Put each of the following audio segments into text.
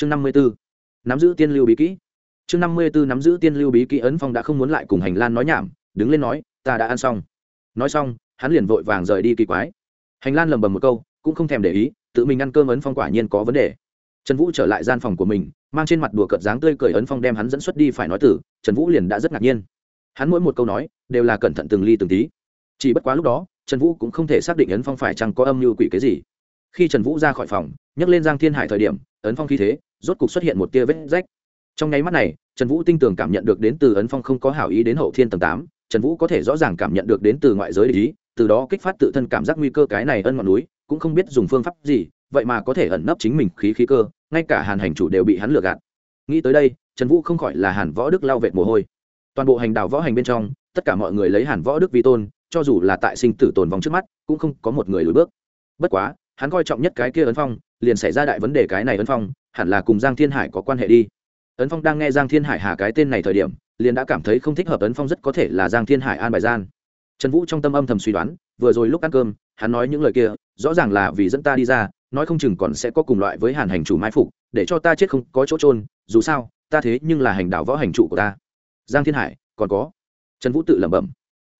chương năm mươi bốn nắm giữ tiên lưu bí kỹ. Chương năm mươi bốn nắm giữ tiên lưu bí kỹ ấn phong đã không muốn lại cùng hành lan nói nhảm, đứng lên nói, ta đã ăn xong. Nói xong, hắn liền vội vàng rời đi kỳ quái. Hành lan lầm bầm một câu, cũng không thèm để ý, tự mình ăn cơm ấn phong quả nhiên có vấn đề. Trần vũ trở lại gian phòng của mình, mang trên mặt đùa cợt dáng tươi cười ấn phong đem hắn dẫn xuất đi phải nói tử, trần vũ liền đã rất ngạc nhiên. Hắn mỗi một câu nói, đều là cẩn thận từng ly từng tí. Chỉ bất quá lúc đó, trần vũ cũng không thể xác định ấn phong phải chăng có âm mưu quỷ cái gì khi trần vũ ra khỏi phòng, nhấc lên giang thiên hải thời điểm, ấn phong khí thế, rốt cục xuất hiện một tia vết rách. Trong nháy mắt này, trần vũ tinh tường cảm nhận được đến từ ấn phong không có hảo ý đến hậu thiên tầng tám, trần vũ có thể rõ ràng cảm nhận được đến từ ngoại giới ý, từ đó kích phát tự thân cảm giác nguy cơ cái này ân ngọn núi, cũng không biết dùng phương pháp gì, vậy mà có thể ẩn nấp chính mình khí khí cơ, ngay cả hàn hành chủ đều bị hắn lừa gạt. Nghĩ tới đây, trần vũ không khỏi là hàn võ đức lao vệt mồ hôi. Toàn bộ hành đào võ hành bên trong, tất cả mọi người lấy hàn võ đức vi tôn, cho dù là tại sinh tử tồn vong trước mắt, cũng không có một người lùi bước. Bất quá hắn coi trọng nhất cái kia ấn phong, liền xảy ra đại vấn đề cái này ấn phong, hẳn là cùng giang thiên hải có quan hệ đi. Ấn phong đang nghe giang thiên hải hà cái tên này thời điểm, liền đã cảm thấy không thích hợp ấn phong rất có thể là giang thiên hải an bài gian. Trần vũ trong tâm âm thầm suy đoán, vừa rồi lúc ăn cơm, hắn nói những lời kia, rõ ràng là vì dẫn ta đi ra, nói không chừng còn sẽ có cùng loại với hàn hành chủ mai phục, để cho ta chết không có chỗ trôn dù sao, ta thế nhưng là hành đạo võ hành trụ của ta. Giang thiên hải, còn có? Trần vũ tự lẩm bẩm.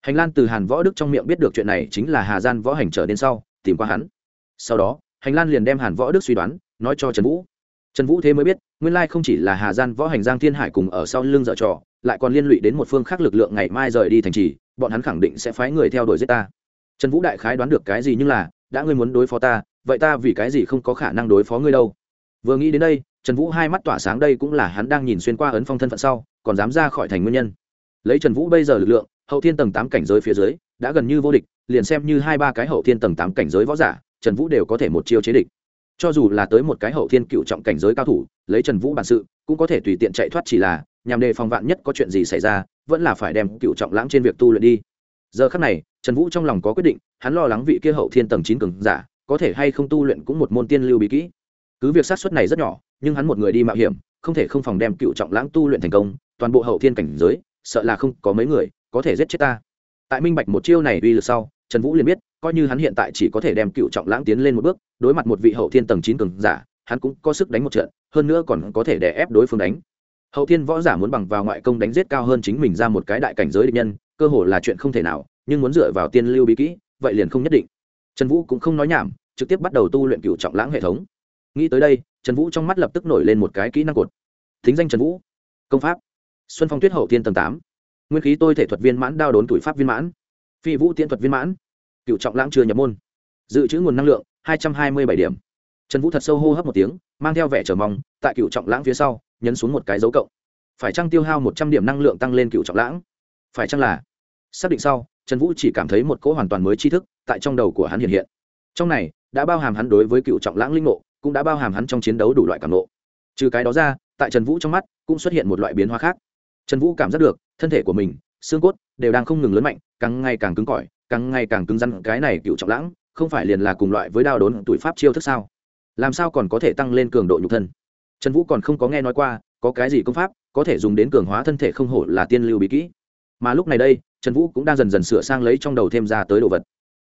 Hành lan từ hàn võ đức trong miệng biết được chuyện này chính là hà gian võ hành trở đến sau, tìm qua hắn sau đó, hành lan liền đem hàn võ đức suy đoán, nói cho trần vũ. Trần vũ thế mới biết, nguyên lai không chỉ là hà gian võ hành giang thiên hải cùng ở sau lưng dợ trò, lại còn liên lụy đến một phương khác lực lượng ngày mai rời đi thành trì, bọn hắn khẳng định sẽ phái người theo đuổi giết ta. Trần vũ đại khái đoán được cái gì nhưng là, đã ngươi muốn đối phó ta, vậy ta vì cái gì không có khả năng đối phó ngươi đâu? Vừa nghĩ đến đây, trần vũ hai mắt tỏa sáng đây cũng là hắn đang nhìn xuyên qua ấn phong thân phận sau, còn dám ra khỏi thành nguyên nhân. Lấy trần vũ bây giờ lực lượng, hậu thiên tầng tám cảnh giới phía dưới, đã gần như vô địch, liền xem như hai ba cái hậu thiên tầng tám cảnh giới võ giả trần vũ đều có thể một chiêu chế địch. Cho dù là tới một cái hậu thiên cựu trọng cảnh giới cao thủ, lấy trần vũ bản sự, cũng có thể tùy tiện chạy thoát chỉ là, nhằm đề phòng vạn nhất có chuyện gì xảy ra, vẫn là phải đem cựu trọng lãng trên việc tu luyện đi. Giờ khắc này, trần vũ trong lòng có quyết định, hắn lo lắng vị kia hậu thiên tầng chín cường giả, có thể hay không tu luyện cũng một môn tiên lưu bí kỹ. Cứ việc sát xuất này rất nhỏ, nhưng hắn một người đi mạo hiểm, không thể không phòng đem cựu trọng lãng tu luyện thành công, toàn bộ hậu thiên cảnh giới, sợ là không có mấy người có thể giết chết ta. Tại minh bạch một chiêu này uy lực sau trần vũ liền biết, coi như hắn hiện tại chỉ có thể đem cựu trọng lãng tiến lên một bước, đối mặt một vị hậu thiên tầng chín cường giả, hắn cũng có sức đánh một trận, hơn nữa còn có thể đè ép đối phương đánh. Hậu thiên võ giả muốn bằng vào ngoại công đánh giết cao hơn chính mình ra một cái đại cảnh giới địch nhân, cơ hồ là chuyện không thể nào, nhưng muốn dựa vào tiên lưu bí kỹ, vậy liền không nhất định. Trần vũ cũng không nói nhảm, trực tiếp bắt đầu tu luyện cựu trọng lãng hệ thống. Nghĩ tới đây, trần vũ trong mắt lập tức nổi lên một cái kỹ năng cột. Thính danh trần vũ. Công pháp. Xuân phong tuyết hậu Thiên tầng tám. Nguyên khí tôi thể thuật viên mãn đao đốn tuổi pháp viên mãn phi vũ tiễn thuật viên mãn. Cựu trọng lãng chưa nhập môn. Dự trữ nguồn năng lượng, hai trăm hai mươi bảy điểm. Trần vũ thật sâu hô hấp một tiếng, mang theo vẻ chờ mong, tại cựu trọng lãng phía sau, nhấn xuống một cái dấu cộng. Phải chăng tiêu hao một trăm điểm năng lượng tăng lên cựu trọng lãng? Phải chăng là? Xác định sau, trần vũ chỉ cảm thấy một cỗ hoàn toàn mới tri thức tại trong đầu của hắn hiện hiện. Trong này, đã bao hàm hắn đối với cựu trọng lãng linh ngộ, cũng đã bao hàm hắn trong chiến đấu đủ loại cảm ngộ. Trừ cái đó ra, tại trần vũ trong mắt, cũng xuất hiện một loại biến hóa khác. Trần vũ cảm giác được, thân thể của mình, xương cốt, đều đang không ngừng lớn mạnh càng ngày càng cứng cỏi, càng ngày càng cứng rắn, cái này cựu trọng lãng, không phải liền là cùng loại với đao đốn tuổi pháp chiêu thức sao? Làm sao còn có thể tăng lên cường độ nhục thân? Trần vũ còn không có nghe nói qua, có cái gì công pháp có thể dùng đến cường hóa thân thể không hổ là tiên lưu bí kỹ. Mà lúc này đây, trần vũ cũng đang dần dần sửa sang lấy trong đầu thêm ra tới đồ vật.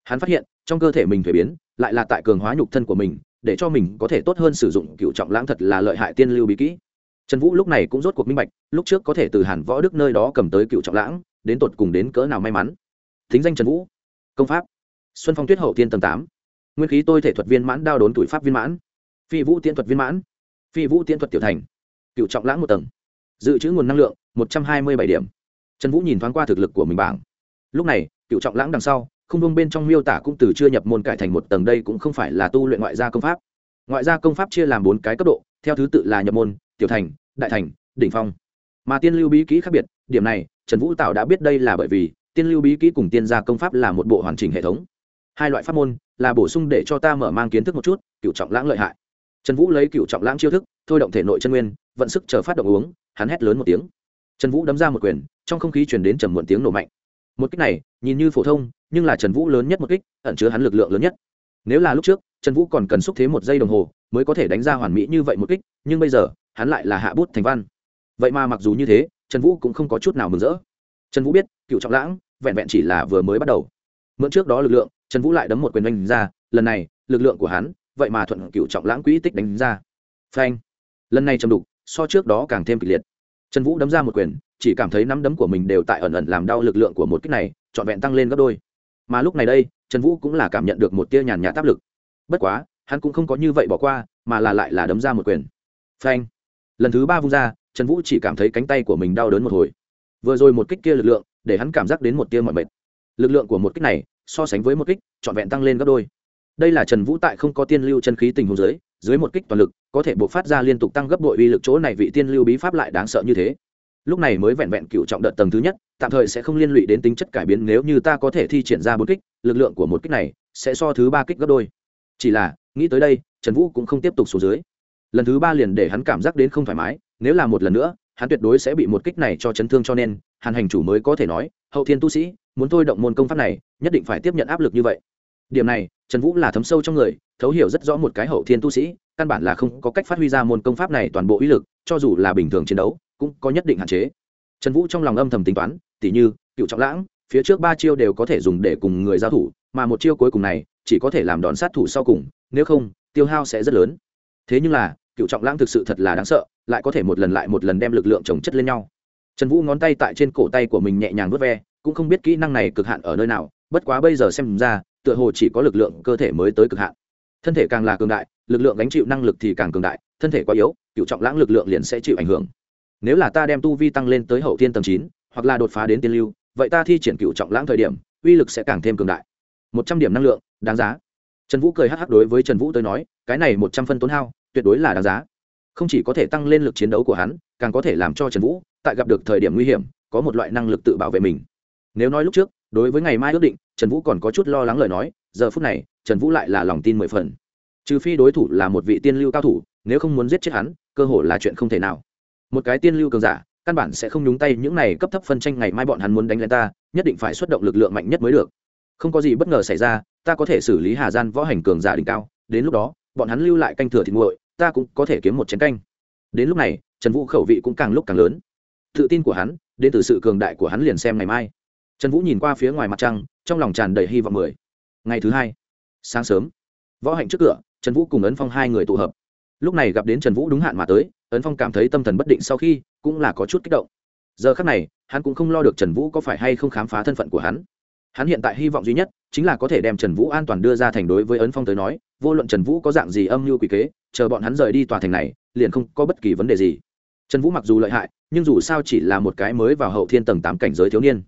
Hắn phát hiện, trong cơ thể mình thuế biến, lại là tại cường hóa nhục thân của mình, để cho mình có thể tốt hơn sử dụng cựu trọng lãng thật là lợi hại tiên lưu bí kỹ. Trần vũ lúc này cũng rốt cuộc minh bạch, lúc trước có thể từ hàn võ đức nơi đó cầm tới cựu trọng lãng đến tột cùng đến cỡ nào may mắn. Thính danh trần vũ. Công pháp. Xuân phong tuyết hậu tiên tầng tám. Nguyên khí tôi thể thuật viên mãn đao đốn tuổi pháp viên mãn. Phi vũ tiễn thuật viên mãn. Phi vũ tiễn thuật tiểu thành. Cựu trọng lãng một tầng. Dự trữ nguồn năng lượng, một trăm hai mươi bảy điểm. Trần vũ nhìn thoáng qua thực lực của mình bảng. Lúc này, cựu trọng lãng đằng sau, không vông bên trong miêu tả cũng từ chưa nhập môn cải thành một tầng đây cũng không phải là tu luyện ngoại gia công pháp. Ngoại gia công pháp chia làm bốn cái cấp độ, theo thứ tự là nhập môn, tiểu thành, đại thành, đỉnh phong. Mà tiên lưu bí kỹ khác biệt, điểm này trần vũ tạo đã biết đây là bởi vì tiên lưu bí kỹ cùng tiên gia công pháp là một bộ hoàn chỉnh hệ thống. Hai loại pháp môn là bổ sung để cho ta mở mang kiến thức một chút, cựu trọng lãng lợi hại. Trần vũ lấy cựu trọng lãng chiêu thức, thôi động thể nội chân nguyên, vận sức chờ phát động uống, hắn hét lớn một tiếng. Trần vũ đấm ra một quyền, trong không khí chuyển đến trầm muộn tiếng nổ mạnh. Một kích này, nhìn như phổ thông, nhưng là trần vũ lớn nhất một kích, ẩn chứa hắn lực lượng lớn nhất. Nếu là lúc trước, trần vũ còn cần xúc thế một giây đồng hồ, mới có thể đánh ra hoàn mỹ như vậy một kích, nhưng bây giờ, hắn lại là hạ bút thành văn. Vậy mà mặc dù như thế trần vũ cũng không có chút nào mừng rỡ. Trần vũ biết, cựu trọng lãng vẹn vẹn chỉ là vừa mới bắt đầu. Mượn trước đó lực lượng, trần vũ lại đấm một quyền đánh ra, lần này, lực lượng của hắn, vậy mà thuận cựu trọng lãng quỹ tích đánh ra. Phanh. Lần này trầm đục, so trước đó càng thêm kịch liệt. Trần vũ đấm ra một quyền, chỉ cảm thấy nắm đấm của mình đều tại ẩn ẩn làm đau lực lượng của một kích này, trọn vẹn tăng lên gấp đôi. Mà lúc này đây, trần vũ cũng là cảm nhận được một tia nhàn nhạt áp lực. Bất quá, hắn cũng không có như vậy bỏ qua, mà là lại là đấm ra một quyền. Phanh. Lần thứ ba vung ra trần vũ chỉ cảm thấy cánh tay của mình đau đớn một hồi. Vừa rồi một kích kia lực lượng, để hắn cảm giác đến một tia mọi mệt. Lực lượng của một kích này, so sánh với một kích, trọn vẹn tăng lên gấp đôi. Đây là trần vũ tại không có tiên lưu chân khí tình huống dưới dưới một kích toàn lực, có thể buộc phát ra liên tục tăng gấp đội uy lực chỗ này vị tiên lưu bí pháp lại đáng sợ như thế. Lúc này mới vẹn vẹn cựu trọng đợt tầng thứ nhất, tạm thời sẽ không liên lụy đến tính chất cải biến, nếu như ta có thể thi triển ra bốn kích, lực lượng của một kích này sẽ so thứ ba kích gấp đôi. Chỉ là, nghĩ tới đây, trần vũ cũng không tiếp tục xuống dưới lần thứ ba liền để hắn cảm giác đến không thoải mái, nếu là một lần nữa, hắn tuyệt đối sẽ bị một kích này cho chấn thương cho nên, hàn hành chủ mới có thể nói, hậu thiên tu sĩ, muốn thôi động môn công pháp này, nhất định phải tiếp nhận áp lực như vậy. Điểm này, trần vũ là thấm sâu trong người, thấu hiểu rất rõ một cái hậu thiên tu sĩ, căn bản là không có cách phát huy ra môn công pháp này toàn bộ uy lực, cho dù là bình thường chiến đấu, cũng có nhất định hạn chế. Trần vũ trong lòng âm thầm tính toán, tỉ như, cựu trọng lãng, phía trước ba chiêu đều có thể dùng để cùng người giao thủ, mà một chiêu cuối cùng này, chỉ có thể làm đòn sát thủ sau cùng, nếu không, tiêu hao sẽ rất lớn thế nhưng là, cựu trọng lãng thực sự thật là đáng sợ, lại có thể một lần lại một lần đem lực lượng trồng chất lên nhau. Trần vũ ngón tay tại trên cổ tay của mình nhẹ nhàng vớt ve, cũng không biết kỹ năng này cực hạn ở nơi nào, bất quá bây giờ xem ra, tựa hồ chỉ có lực lượng cơ thể mới tới cực hạn. Thân thể càng là cường đại, lực lượng gánh chịu năng lực thì càng cường đại, thân thể quá yếu, cựu trọng lãng lực lượng liền sẽ chịu ảnh hưởng. Nếu là ta đem tu vi tăng lên tới hậu thiên tầng chín, hoặc là đột phá đến tiên lưu, vậy ta thi triển cựu trọng lãng thời điểm, uy lực sẽ càng thêm cường đại. Một trăm điểm năng lượng, đáng giá. Trần vũ cười hắc hắc đối với trần vũ tới nói, cái này một trăm phân tốn hao tuyệt đối là đáng giá. Không chỉ có thể tăng lên lực chiến đấu của hắn, càng có thể làm cho trần vũ tại gặp được thời điểm nguy hiểm, có một loại năng lực tự bảo vệ mình. Nếu nói lúc trước, đối với ngày mai ước định, trần vũ còn có chút lo lắng lời nói, giờ phút này, trần vũ lại là lòng tin mười phần. Trừ phi đối thủ là một vị tiên lưu cao thủ, nếu không muốn giết chết hắn, cơ hội là chuyện không thể nào. Một cái tiên lưu cường giả, căn bản sẽ không nhúng tay những này cấp thấp phân tranh ngày mai bọn hắn muốn đánh lên ta, nhất định phải xuất động lực lượng mạnh nhất mới được. Không có gì bất ngờ xảy ra, ta có thể xử lý hà gian võ hành cường giả đỉnh cao, đến lúc đó bọn hắn lưu lại canh thừa thịt nguội, ta cũng có thể kiếm một chén canh. Đến lúc này, trần vũ khẩu vị cũng càng lúc càng lớn. Tự tin của hắn, đến từ sự cường đại của hắn liền xem ngày mai. Trần vũ nhìn qua phía ngoài mặt trăng, trong lòng tràn đầy hy vọng mười. Ngày thứ hai, sáng sớm, võ hạnh trước cửa, trần vũ cùng ấn phong hai người tụ hợp. Lúc này gặp đến trần vũ đúng hạn mà tới, ấn phong cảm thấy tâm thần bất định sau khi, cũng là có chút kích động. Giờ khác này, hắn cũng không lo được trần vũ có phải hay không khám phá thân phận của hắn hắn hiện tại hy vọng duy nhất chính là có thể đem trần vũ an toàn đưa ra thành đối với ấn phong tới nói, vô luận trần vũ có dạng gì âm mưu quỷ kế, chờ bọn hắn rời đi tòa thành này, liền không có bất kỳ vấn đề gì. Trần vũ mặc dù lợi hại, nhưng dù sao chỉ là một cái mới vào hậu thiên tầng tám cảnh giới thiếu niên.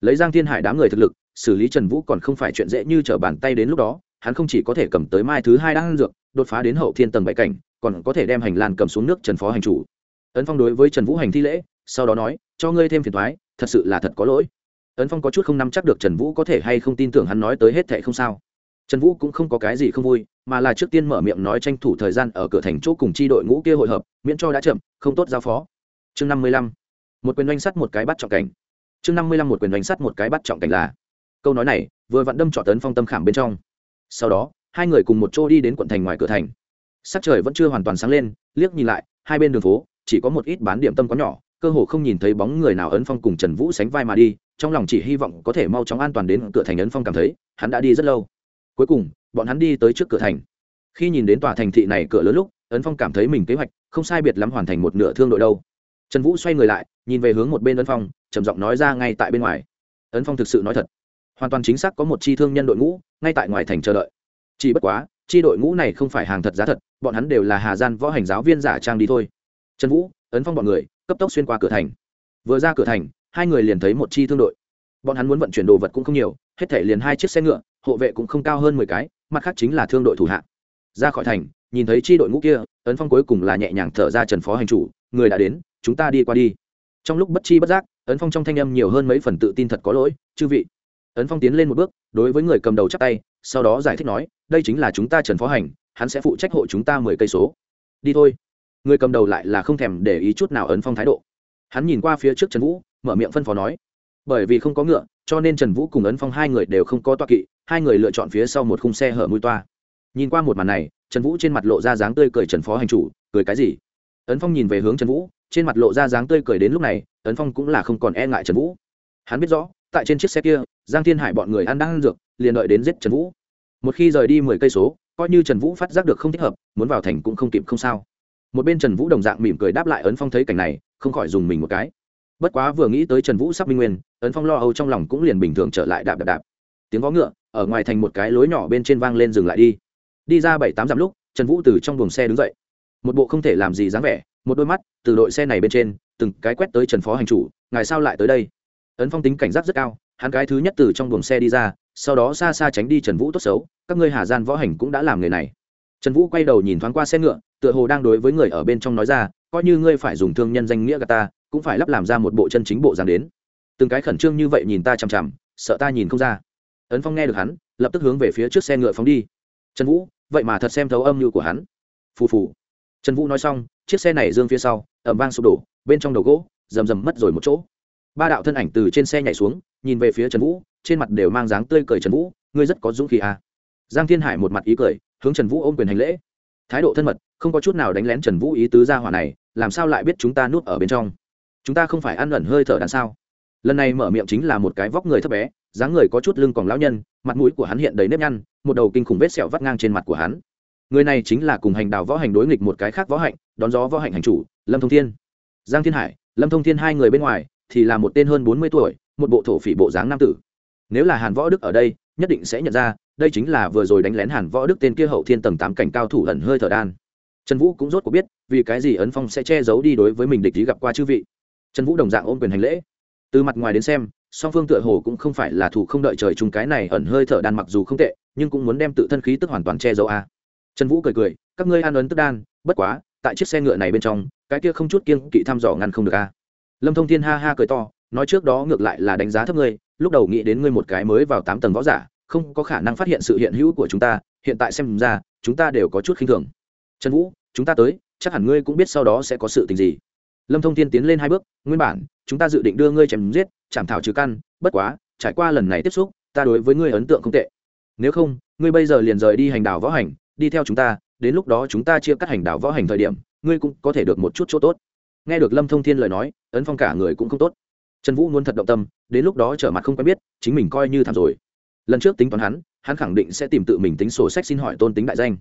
Lấy giang thiên hải đám người thực lực, xử lý trần vũ còn không phải chuyện dễ như t r ở bàn tay đến lúc đó, hắn không chỉ có thể cầm tới mai thứ hai đang dược, đột phá đến hậu thiên tầng bảy cảnh, còn có thể đem hành lan cầm xuống nước trần phó hành chủ. Ấn phong đối với trần vũ hành thi lễ, sau đó nói, cho ngươi thêm phiền thoái thật sự là thật có lỗi ấn phong có chút không nắm chắc được trần vũ có thể hay không tin tưởng hắn nói tới hết thệ không sao. Trần vũ cũng không có cái gì không vui, mà là trước tiên mở miệng nói tranh thủ thời gian ở cửa thành chỗ cùng chi đội ngũ kia hội hợp, miễn cho đã chậm, không tốt giao phó. Chương năm mươi lăm. Một quyền doanh sắt một cái bắt trọng cảnh. Chương năm mươi lăm một quyền doanh sắt một cái bắt trọng cảnh là. Câu nói này vừa vặn đâm trọ tấn phong tâm khảm bên trong. Sau đó, hai người cùng một chỗ đi đến quận thành ngoài cửa thành. Sắc trời vẫn chưa hoàn toàn sáng lên, liếc nhìn lại, hai bên đường phố, chỉ có một ít bán điểm tâm có nhỏ cơ hồ không nhìn thấy bóng người nào ấn phong cùng trần vũ sánh vai mà đi, trong lòng chỉ hy vọng có thể mau chóng an toàn đến cửa thành ấn phong cảm thấy, hắn đã đi rất lâu. Cuối cùng, bọn hắn đi tới trước cửa thành. Khi nhìn đến tòa thành thị này cửa lớn lúc, ấn phong cảm thấy mình kế hoạch không sai biệt lắm hoàn thành một nửa thương đội đâu. Trần vũ xoay người lại, nhìn về hướng một bên ấn phong, trầm giọng nói ra ngay tại bên ngoài. Ấn phong thực sự nói thật, hoàn toàn chính xác có một chi thương nhân đội ngũ ngay tại ngoài thành chờ đợi. Chỉ bất quá, chi đội ngũ này không phải hàng thật giá thật, bọn hắn đều là hà gian võ hành giáo viên giả trang đi thôi. Trần vũ, ấn phong bọn người cấp tốc xuyên qua cửa thành. Vừa ra cửa thành, hai người liền thấy một chi thương đội. Bọn hắn muốn vận chuyển đồ vật cũng không nhiều, hết thể liền hai chiếc xe ngựa, hộ vệ cũng không cao hơn mười cái, mặt khác chính là thương đội thủ hạ. Ra khỏi thành, nhìn thấy chi đội ngũ kia, ấn phong cuối cùng là nhẹ nhàng thở ra trần phó hành chủ, người đã đến, chúng ta đi qua đi. Trong lúc bất chi bất giác, ấn phong trong thanh âm nhiều hơn mấy phần tự tin thật có lỗi, chư vị. Ấn phong tiến lên một bước, đối với người cầm đầu chắc tay, sau đó giải thích nói, đây chính là chúng ta trần phó hành, hắn sẽ phụ trách hộ chúng ta mười cây số. Đi thôi người cầm đầu lại là không thèm để ý chút nào ấn phong thái độ. Hắn nhìn qua phía trước trần vũ, mở miệng phân phó nói, bởi vì không có ngựa, cho nên trần vũ cùng ấn phong hai người đều không có toa kỵ, hai người lựa chọn phía sau một khung xe hở mũi toa. Nhìn qua một màn này, trần vũ trên mặt lộ ra dáng tươi cười trần phó hành chủ, cười cái gì? Ấn phong nhìn về hướng trần vũ, trên mặt lộ ra dáng tươi cười đến lúc này, ấn phong cũng là không còn e ngại trần vũ. Hắn biết rõ, tại trên chiếc xe kia, giang thiên hải bọn người ăn đang ăn dược, liền đợi đến giết trần vũ. Một khi rời đi mười cây số, coi như trần vũ phát giác được không thích hợp, muốn vào thành cũng không kịp không sao một bên trần vũ đồng dạng mỉm cười đáp lại ấn phong thấy cảnh này, không khỏi dùng mình một cái. Bất quá vừa nghĩ tới trần vũ sắp minh nguyên, ấn phong lo âu trong lòng cũng liền bình thường trở lại đạp đạp đạp. Tiếng vó ngựa ở ngoài thành một cái lối nhỏ bên trên vang lên dừng lại đi. Đi ra bảy tám dặm lúc, trần vũ từ trong buồng xe đứng dậy. Một bộ không thể làm gì dáng vẻ, một đôi mắt từ đội xe này bên trên, từng cái quét tới trần phó hành chủ, ngài sao lại tới đây? Ấn phong tính cảnh giác rất cao, hắn cái thứ nhất từ trong buồng xe đi ra, sau đó xa xa tránh đi trần vũ tốt xấu, các ngươi hà gian võ hành cũng đã làm người này. Trần vũ quay đầu nhìn thoáng qua xe ngựa tựa hồ đang đối với người ở bên trong nói ra, coi như ngươi phải dùng thương nhân danh nghĩa gà ta, cũng phải lắp làm ra một bộ chân chính bộ dáng đến. Từng cái khẩn trương như vậy nhìn ta chằm chằm, sợ ta nhìn không ra. Ấn phong nghe được hắn, lập tức hướng về phía trước xe ngựa phóng đi. Trần vũ, vậy mà thật xem thấu âm mưu của hắn. Phù phù. Trần vũ nói xong, chiếc xe này dương phía sau ẩm vang sụp đổ, bên trong đầu gỗ, rầm rầm mất rồi một chỗ. Ba đạo thân ảnh từ trên xe nhảy xuống, nhìn về phía trần vũ, trên mặt đều mang dáng tươi cười trần vũ, ngươi rất có dũng khí à. giang thiên hải một mặt ý cười, hướng trần vũ ôm quyền hành lễ thái độ thân mật, không có chút nào đánh lén trần vũ ý tứ ra hỏa này, làm sao lại biết chúng ta núp ở bên trong? Chúng ta không phải ăn ẩn hơi thở đằng sao? Lần này mở miệng chính là một cái vóc người thấp bé, dáng người có chút lưng còn lão nhân, mặt mũi của hắn hiện đầy nếp nhăn, một đầu kinh khủng vết sẹo vắt ngang trên mặt của hắn. Người này chính là cùng hành đào võ hành đối nghịch một cái khác võ hạnh, đón gió võ hạnh hành chủ, lâm thông thiên. Giang thiên hải, lâm thông thiên hai người bên ngoài, thì là một tên hơn bốn mươi tuổi, một bộ thổ phỉ bộ dáng nam tử. Nếu là hàn võ đức ở đây, nhất định sẽ nhận ra đây chính là vừa rồi đánh lén hàn võ đức tên kia hậu thiên tầng tám cảnh cao thủ ẩn hơi thở đan. Trần vũ cũng rốt cuộc biết, vì cái gì ấn phong sẽ che giấu đi đối với mình địch ý gặp qua chư vị. Trần vũ đồng dạng ôm quyền hành lễ. Từ mặt ngoài đến xem, song phương tựa hồ cũng không phải là thủ không đợi trời chung cái này ẩn hơi thở đan mặc dù không tệ, nhưng cũng muốn đem tự thân khí tức hoàn toàn che giấu a. Trần vũ cười cười, các ngươi an ấn tức đan, bất quá, tại chiếc xe ngựa này bên trong, cái kia không chút kiêng kỵ thăm dò ngăn không được a. Lâm thông thiên ha ha cười to, nói trước đó ngược lại là đánh giá thấp ngươi, lúc đầu nghĩ đến ngươi một cái mới vào tám tầng võ giả không có khả năng phát hiện sự hiện hữu của chúng ta, hiện tại xem ra, chúng ta đều có chút khinh thường. Trần vũ, chúng ta tới, chắc hẳn ngươi cũng biết sau đó sẽ có sự tình gì. Lâm thông thiên tiến lên hai bước, nguyên bản, chúng ta dự định đưa ngươi chém giết, chảm thảo trừ căn, bất quá, trải qua lần này tiếp xúc, ta đối với ngươi ấn tượng không tệ. Nếu không, ngươi bây giờ liền rời đi hành đảo võ hành, đi theo chúng ta, đến lúc đó chúng ta chia cắt hành đảo võ hành thời điểm, ngươi cũng có thể được một chút chỗ tốt. Nghe được lâm thông thiên lời nói, ấn phong cả người cũng không tốt. Trần vũ muốn thật động tâm, đến lúc đó trở mặt không quen biết, chính mình coi như tham rồi lần trước tính toán hắn hắn khẳng định sẽ tìm tự mình tính sổ sách xin hỏi tôn tính đại danh.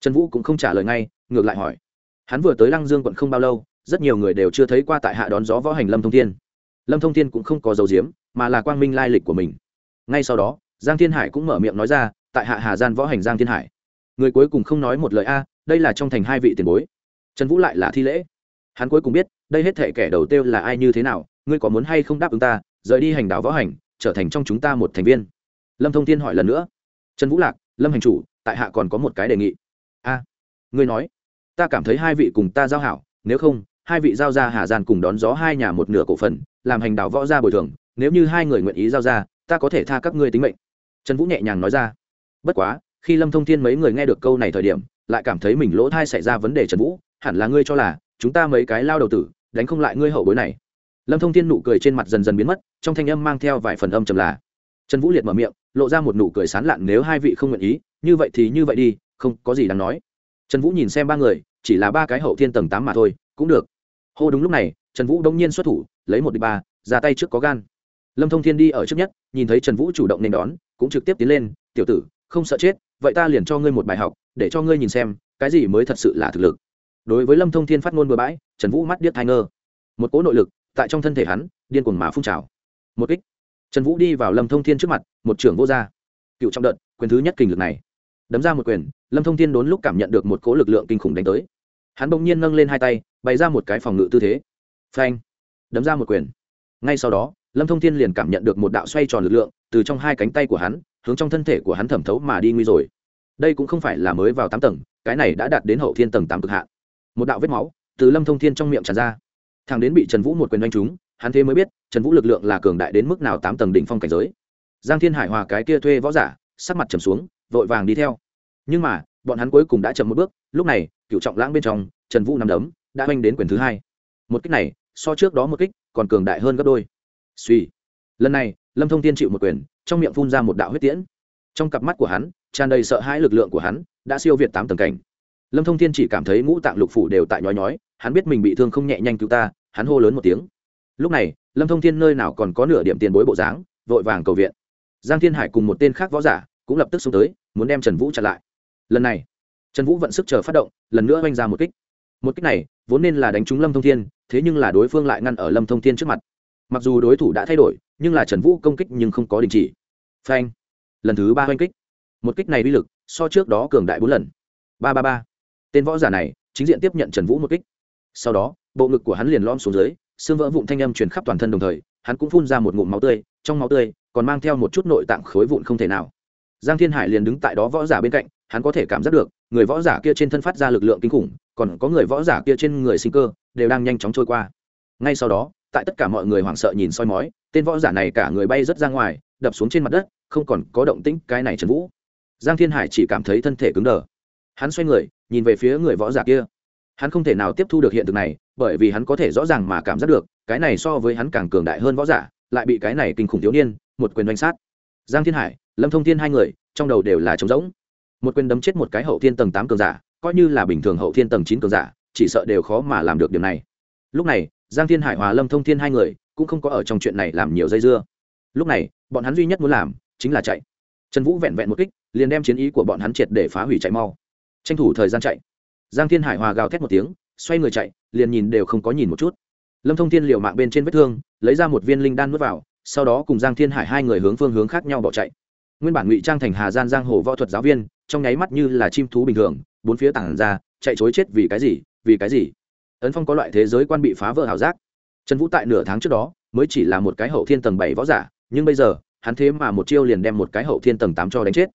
Trần vũ cũng không trả lời ngay, ngược lại hỏi. Hắn vừa tới lăng dương quận không bao lâu, rất nhiều người đều chưa thấy qua tại hạ đón gió võ hành lâm thông thiên. Lâm thông thiên cũng không có dấu diếm, mà là quang minh lai lịch của mình. Ngay sau đó, giang thiên hải cũng mở miệng nói ra, tại hạ hà gian võ hành giang thiên hải. Người cuối cùng không nói một lời a, đây là trong thành hai vị tiền bối. Trần vũ lại là thi lễ. Hắn cuối cùng biết, đây hết thể kẻ đầu tiêu là ai như thế nào, ngươi có muốn hay không đáp ứng ta, rời đi hành đạo võ hành, trở thành trong chúng ta một thành viên lâm thông thiên hỏi lần nữa. Trần vũ lạc, lâm hành chủ, tại hạ còn có một cái đề nghị. A, ngươi nói. Ta cảm thấy hai vị cùng ta giao hảo, nếu không, hai vị giao ra hà gian cùng đón gió hai nhà một nửa cổ phần, làm hành đạo võ ra bồi thường, nếu như hai người nguyện ý giao ra, ta có thể tha các ngươi tính mệnh. Trần vũ nhẹ nhàng nói ra. Bất quá, khi lâm thông thiên mấy người nghe được câu này thời điểm, lại cảm thấy mình lỗ thai xảy ra vấn đề trần vũ, hẳn là ngươi cho là, chúng ta mấy cái lao đầu tử, đánh không lại ngươi hậu bối này. Lâm thông thiên nụ cười trên mặt dần dần biến mất, trong thanh âm mang theo vài phần âm trầm là trần vũ liệt mở miệng, lộ ra một nụ cười sán lạn nếu hai vị không nguyện ý, như vậy thì như vậy đi, không có gì đáng nói. Trần vũ nhìn xem ba người, chỉ là ba cái hậu thiên tầng tám mà thôi, cũng được. Hô đúng lúc này, trần vũ đông nhiên xuất thủ, lấy một đi ba, ra tay trước có gan. Lâm thông thiên đi ở trước nhất, nhìn thấy trần vũ chủ động nên đón, cũng trực tiếp tiến lên, tiểu tử, không sợ chết, vậy ta liền cho ngươi một bài học, để cho ngươi nhìn xem, cái gì mới thật sự là thực lực. Đối với lâm thông thiên phát ngôn bừa bãi, trần vũ mắt điếc thai ngơ. Một cỗ nội lực tại trong thân thể hắn, điên cuồng mà phun trào. Một kích trần vũ đi vào lâm thông thiên trước mặt, một trưởng vô gia. Cựu trong đợt, quyền thứ nhất kình lực này. Đấm ra một quyền, lâm thông thiên đốn lúc cảm nhận được một cỗ lực lượng kinh khủng đánh tới. Hắn bỗng nhiên nâng lên hai tay, bày ra một cái phòng ngự tư thế. Phanh! Đấm ra một quyền. Ngay sau đó, lâm thông thiên liền cảm nhận được một đạo xoay tròn lực lượng từ trong hai cánh tay của hắn, hướng trong thân thể của hắn thẩm thấu mà đi nguy rồi. Đây cũng không phải là mới vào tám tầng, cái này đã đạt đến hậu thiên tầng tám cực hạn. Một đạo vết máu từ lâm thông thiên trong miệng tràn ra. Thằng đến bị trần vũ một quyền đánh trúng hắn thế mới biết, trần vũ lực lượng là cường đại đến mức nào tám tầng đỉnh phong cảnh giới. Giang thiên hải hòa cái kia thuê võ giả, sắc mặt trầm xuống, vội vàng đi theo. Nhưng mà, bọn hắn cuối cùng đã chậm một bước, lúc này, cựu trọng lãng bên trong, trần vũ nằm đấm, đã oanh đến quyền thứ hai. Một kích này, so trước đó một kích, còn cường đại hơn gấp đôi. Suy lần này, lâm thông tiên chịu một quyền, trong miệng phun ra một đạo huyết tiễn. Trong cặp mắt của hắn, tràn đầy sợ hãi lực lượng của hắn, đã siêu việt tám tầng cảnh. Lâm thông thiên chỉ cảm thấy ngũ tạng lục phủ đều tại nhói nhói, hắn biết mình bị thương không nhẹ nhanh cứu ta, hắn hô lớn một tiếng lúc này, lâm thông thiên nơi nào còn có nửa điểm tiền bối bộ dáng, vội vàng cầu viện. Giang thiên hải cùng một tên khác võ giả cũng lập tức xuống tới, muốn đem trần vũ chặn lại. Lần này, trần vũ vận sức chờ phát động, lần nữa oanh ra một kích. Một kích này, vốn nên là đánh trúng lâm thông thiên, thế nhưng là đối phương lại ngăn ở lâm thông thiên trước mặt. Mặc dù đối thủ đã thay đổi, nhưng là trần vũ công kích nhưng không có đình chỉ. Phanh! Lần thứ ba oanh kích. Một kích này uy lực, so trước đó cường đại bốn lần. Ba ba ba. Tên võ giả này, chính diện tiếp nhận trần vũ một kích. Sau đó, bộ ngực của hắn liền lom xuống dưới xương vỡ vụn thanh âm truyền khắp toàn thân đồng thời, hắn cũng phun ra một ngụm máu tươi, trong máu tươi còn mang theo một chút nội tạng khối vụn không thể nào. Giang thiên hải liền đứng tại đó võ giả bên cạnh, hắn có thể cảm giác được, người võ giả kia trên thân phát ra lực lượng kinh khủng, còn có người võ giả kia trên người sinh cơ, đều đang nhanh chóng trôi qua. Ngay sau đó, tại tất cả mọi người hoảng sợ nhìn soi mói, tên võ giả này cả người bay rất ra ngoài, đập xuống trên mặt đất, không còn có động tĩnh, cái này trần vũ. Giang thiên hải chỉ cảm thấy thân thể cứng đờ. Hắn xoay người, nhìn về phía người võ giả kia. Hắn không thể nào tiếp thu được hiện thực này bởi vì hắn có thể rõ ràng mà cảm giác được, cái này so với hắn càng cường đại hơn võ giả, lại bị cái này kinh khủng thiếu niên, một quyền đánh sát. Giang thiên hải, lâm thông thiên hai người, trong đầu đều là trống rỗng. Một quyền đấm chết một cái hậu thiên tầng tám cường giả, coi như là bình thường hậu thiên tầng chín cường giả, chỉ sợ đều khó mà làm được điều này. Lúc này, giang thiên hải hòa lâm thông thiên hai người, cũng không có ở trong chuyện này làm nhiều dây dưa. Lúc này, bọn hắn duy nhất muốn làm, chính là chạy. Trần vũ vẹn vẹn một kích, liền đem chiến ý của bọn hắn triệt để phá hủy chạy mau. Tranh thủ thời gian chạy. Giang thiên hải hòa gào thét một tiếng xoay người chạy, liền nhìn đều không có nhìn một chút. Lâm thông thiên liều mạng bên trên vết thương, lấy ra một viên linh đan n u ố t vào, sau đó cùng giang thiên hải hai người hướng phương hướng khác nhau bỏ chạy. Nguyên bản ngụy trang thành hà gian giang hồ võ thuật giáo viên, trong nháy mắt như là chim thú bình thường, bốn phía tảng ra, chạy chối chết vì cái gì, vì cái gì? Ấn phong có loại thế giới quan bị phá vỡ hào giác. Trần vũ tại nửa tháng trước đó, mới chỉ là một cái hậu thiên tầng bảy võ giả, nhưng bây giờ, hắn thế mà một chiêu liền đem một cái hậu thiên tầng tám cho đánh chết.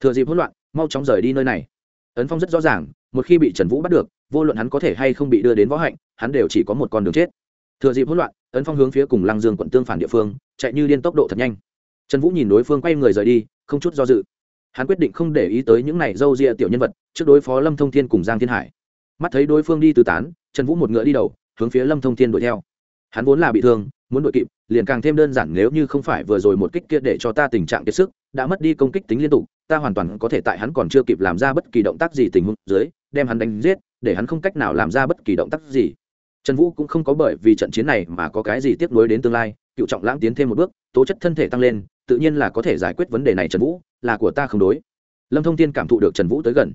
Thừa dịp hỗn loạn, mau chóng rời đi nơi này ấn phong rất rõ ràng, một khi bị trần vũ bắt được, vô luận hắn có thể hay không bị đưa đến võ hạnh, hắn đều chỉ có một con đường chết. Thừa dịp hỗn loạn, ấn phong hướng phía cùng lăng dương quận tương phản địa phương, chạy như điên tốc độ thật nhanh. Trần vũ nhìn đối phương quay người rời đi, không chút do dự. Hắn quyết định không để ý tới những này u ria tiểu nhân vật, trước đối phó lâm thông thiên cùng giang thiên hải. Mắt thấy đối phương đi từ tán, trần vũ một ngựa đi đầu, hướng phía lâm thông thiên đuổi theo. Hắn vốn là bị thương, muốn đuổi kịp, liền càng thêm đơn giản nếu như không phải vừa rồi một kích kia để cho ta tình trạng kiệt sức đã mất đi công kích tính liên tục, ta hoàn toàn có thể tại hắn còn chưa kịp làm ra bất kỳ động tác gì tình huống dưới, đem hắn đánh giết, để hắn không cách nào làm ra bất kỳ động tác gì. Trần vũ cũng không có bởi vì trận chiến này mà có cái gì tiếp nối đến tương lai, cựu trọng lãng tiến thêm một bước, tố chất thân thể tăng lên, tự nhiên là có thể giải quyết vấn đề này trần vũ, là của ta không đối. Lâm thông tiên cảm thụ được trần vũ tới gần.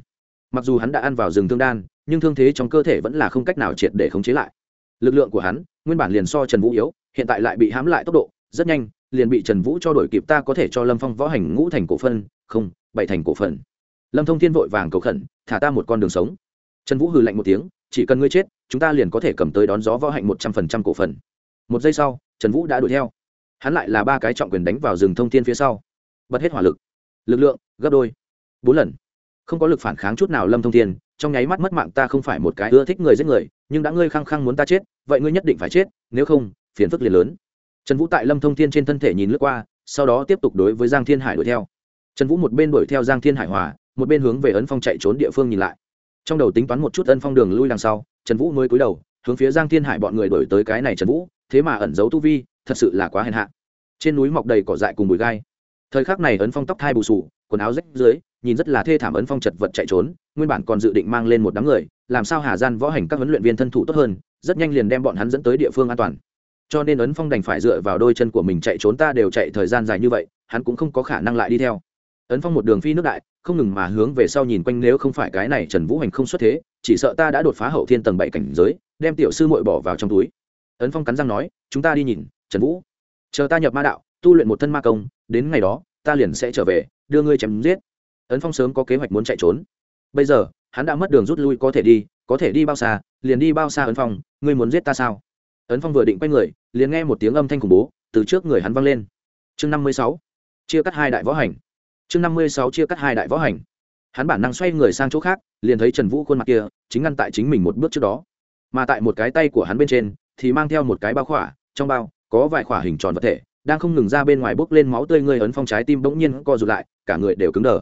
Mặc dù hắn đã ăn vào rừng thương đan, nhưng thương thế trong cơ thể vẫn là không cách nào triệt để khống chế lại. Lực lượng của hắn, nguyên bản liền so trần vũ yếu, hiện tại lại bị hãm lại tốc độ, rất nhanh liền bị trần vũ cho đổi kịp ta có thể cho lâm phong võ hành ngũ thành cổ phân, không, bảy thành cổ phần. Lâm thông thiên vội vàng cầu khẩn, thả ta một con đường sống. Trần vũ hừ lạnh một tiếng, chỉ cần ngươi chết, chúng ta liền có thể cầm tới đón gió võ hạnh một trăm phần trăm cổ phần. Một giây sau, trần vũ đã đuổi theo. Hắn lại là ba cái trọng quyền đánh vào rừng thông thiên phía sau. Bật hết hỏa lực. Lực lượng, gấp đôi. Bốn lần. Không có lực phản kháng chút nào lâm thông thiên, trong nháy mắt mất mạng ta không phải một cái ưa thích người giết người, nhưng đã ngươi khăng khăng muốn ta chết, vậy ngươi nhất định phải chết, nếu không, phiền phức liền lớn trần vũ tại lâm thông thiên trên thân thể nhìn lướt qua, sau đó tiếp tục đối với giang thiên hải đuổi theo. Trần vũ một bên đuổi theo giang thiên hải hòa, một bên hướng về ấn phong chạy trốn địa phương nhìn lại. Trong đầu tính toán một chút ân phong đường lui đằng sau, trần vũ mới cúi đầu, hướng phía giang thiên hải bọn người đổi tới cái này trần vũ, thế mà ẩn giấu tu vi, thật sự là quá hèn hạ. Trên núi mọc đầy cỏ dại cùng bụi gai. Thời khắc này ấn phong tóc thai bù sù, quần áo rách dưới, nhìn rất là thê thảm ấn phong chật vật chạy trốn, nguyên bản còn dự định mang lên một đám người, làm sao hà gian võ hành các huấn luyện viên thân thủ tốt hơn, rất nhanh liền đem bọn hắn dẫn tới địa phương an toàn cho nên ấn phong đành phải dựa vào đôi chân của mình chạy trốn ta đều chạy thời gian dài như vậy, hắn cũng không có khả năng lại đi theo. Ấn phong một đường phi nước đại, không ngừng mà hướng về sau nhìn quanh nếu không phải cái này trần vũ hành không xuất thế, chỉ sợ ta đã đột phá hậu thiên tầng bảy cảnh giới, đem tiểu sư mội bỏ vào trong túi. Ấn phong cắn răng nói, chúng ta đi nhìn, trần vũ. Chờ ta nhập ma đạo, tu luyện một thân ma công, đến ngày đó, ta liền sẽ trở về, đưa ngươi chém giết. Ấn phong sớm có kế hoạch muốn chạy trốn. Bây giờ, hắn đã mất đường rút lui có thể đi, có thể đi bao xa, liền đi bao xa ấn phong, ngươi muốn giết ta sao? Ấn phong vừa định quay người liền nghe một tiếng âm thanh khủng bố từ trước người hắn văng lên. Chương năm mươi sáu chia cắt hai đại võ hành. Chương năm mươi sáu chia cắt hai đại võ hành. Hắn bản năng xoay người sang chỗ khác liền thấy trần vũ khuôn mặt kia chính ngăn tại chính mình một bước trước đó. Mà tại một cái tay của hắn bên trên thì mang theo một cái bao khỏa trong bao có vài khỏa hình tròn vật thể đang không ngừng ra bên ngoài bốc lên máu tươi người ấn phong trái tim bỗng nhiên co rụt lại cả người đều cứng đờ.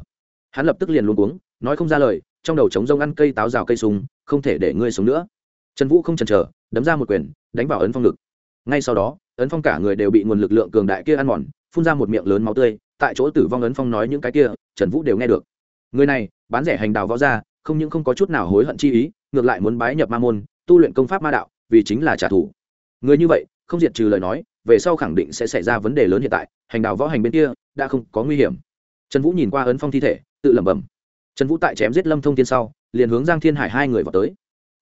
Hắn lập tức liền luôn cuống, nói không ra lời trong đầu trống rông ăn cây táo rào cây súng không thể để ngươi sống nữa. Trần vũ không chần chờ đấm ra một quyền đánh vào ấn phong ngực. Ngay sau đó, ấn phong cả người đều bị nguồn lực lượng cường đại kia ăn mòn, phun ra một miệng lớn máu tươi, tại chỗ tử vong ấn phong nói những cái kia, trần vũ đều nghe được. Người này, bán rẻ hành đào võ ra không những không có chút nào hối hận chi ý, ngược lại muốn bái nhập ma môn, tu luyện công pháp ma đạo, vì chính là trả thù. Người như vậy, không diệt trừ lời nói, về sau khẳng định sẽ xảy ra vấn đề lớn hiện tại, hành đào võ hành bên kia, đã không có nguy hiểm. Trần vũ nhìn qua ấn phong thi thể, tự lẩm bẩm. Trần vũ tại chém giết lâm thông tiên sau, liền hướng giang thiên hải hai người vào tới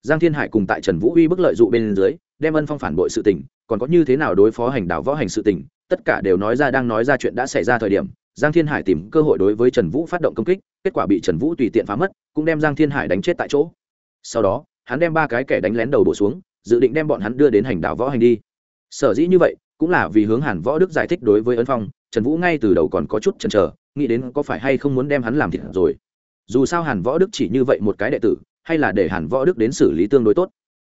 giang thiên hải cùng tại trần vũ uy bức lợi dụ bên dưới, đem ân phong phản bội sự tình, còn có như thế nào đối phó hành đảo võ hành sự tình, tất cả đều nói ra đang nói ra chuyện đã xảy ra thời điểm, giang thiên hải tìm cơ hội đối với trần vũ phát động công kích, kết quả bị trần vũ tùy tiện phá mất, cũng đem giang thiên hải đánh chết tại chỗ. Sau đó, hắn đem ba cái kẻ đánh lén đầu bổ xuống, dự định đem bọn hắn đưa đến hành đảo võ hành đi. Sở dĩ như vậy, cũng là vì hướng hàn võ đức giải thích đối với ân phong, trần vũ ngay từ đầu còn có chút chần chờ, nghĩ đến có phải hay không muốn đem hắn làm thịt rồi. Dù sao hàn võ đức chỉ như vậy một cái đệ tử hay là để hàn võ đức đến xử lý tương đối tốt.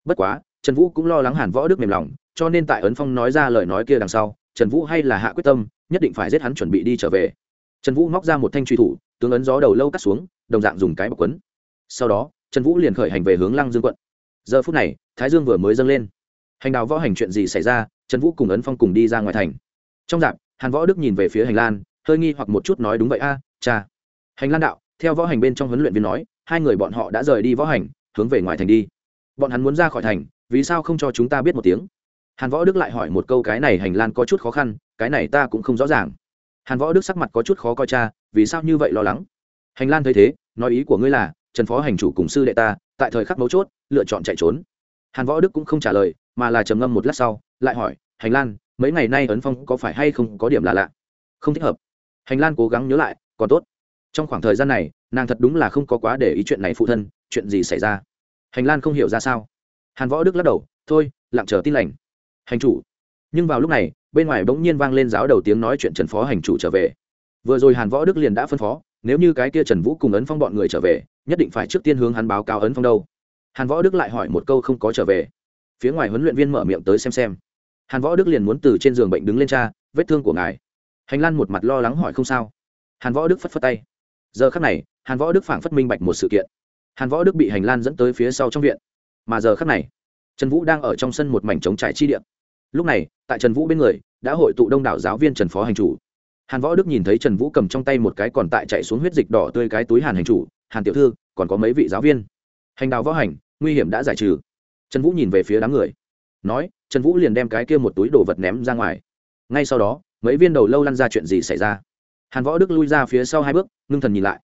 Bất quá, trần vũ cũng lo lắng hàn võ đức mềm lòng, cho nên tại ấn phong nói ra lời nói kia đằng sau, trần vũ hay là hạ quyết tâm, nhất định phải giết hắn chuẩn bị đi trở về. Trần vũ móc ra một thanh truy thủ, tướng ấn gió đầu lâu cắt xuống, đồng dạng dùng cái bọc quấn. Sau đó, trần vũ liền khởi hành về hướng lăng dương quận. Giờ phút này, thái dương vừa mới dâng lên. Hành đào võ hành chuyện gì xảy ra, trần vũ cùng ấn phong cùng đi ra ngoài thành. Trong dạp, hàn võ đức nhìn về phía hành lan, hơi nghi hoặc một chút nói đúng vậy a, cha. Hành lan đạo, theo võ hành bên trong huấn luyện viên nói hai người bọn họ đã rời đi võ hành, hướng về ngoài thành đi. Bọn hắn muốn ra khỏi thành, vì sao không cho chúng ta biết một tiếng? Hàn võ đức lại hỏi một câu, cái này hành lan có chút khó khăn, cái này ta cũng không rõ ràng. Hàn võ đức sắc mặt có chút khó coi cha, vì sao như vậy lo lắng? Hành lan thấy thế, nói ý của ngươi là, trần phó hành chủ cùng sư đệ ta, tại thời khắc mấu chốt, lựa chọn chạy trốn. Hàn võ đức cũng không trả lời, mà là trầm ngâm một lát sau, lại hỏi, hành lan mấy ngày nay ấn phong có phải hay không có điểm là lạ? Không thích hợp. Hành lan cố gắng nhớ lại, còn tốt. Trong khoảng thời gian này nàng thật đúng là không có quá để ý chuyện này phụ thân, chuyện gì xảy ra? Hành lan không hiểu ra sao. Hàn võ đức lắc đầu, thôi, lặng chờ tin lành. Hành chủ. Nhưng vào lúc này, bên ngoài bỗng nhiên vang lên giáo đầu tiếng nói chuyện trần phó hành chủ trở về. Vừa rồi hàn võ đức liền đã phân phó, nếu như cái kia trần vũ cùng ấn phong bọn người trở về, nhất định phải trước tiên hướng hắn báo cáo ấn phong đâu. Hàn võ đức lại hỏi một câu không có trở về. Phía ngoài huấn luyện viên mở miệng tới xem xem. Hàn võ đức liền muốn từ trên giường bệnh đứng lên cha, vết thương của ngài. Hành lan một mặt lo lắng hỏi, không sao. Hàn võ đức phất phất tay giờ khắc này, hàn võ đức phảng phất minh bạch một sự kiện. Hàn võ đức bị hành lan dẫn tới phía sau trong viện. Mà giờ khắc này, trần vũ đang ở trong sân một mảnh trống trải chi điện lúc này, tại trần vũ bên người, đã hội tụ đông đảo giáo viên trần phó hành chủ. Hàn võ đức nhìn thấy trần vũ cầm trong tay một cái còn tại chạy xuống huyết dịch đỏ tươi cái túi hàn hành chủ, hàn tiểu thư, còn có mấy vị giáo viên? Hành đào võ hành, nguy hiểm đã giải trừ. Trần vũ nhìn về phía đám người. Nói, trần vũ liền đem cái kia một túi đồ vật ném ra ngoài. Ngay sau đó, mấy viên đầu lâu lăn ra chuyện gì xảy ra? Hàn võ đức lui ra phía sau hai bước, ngưng thần nhìn lại.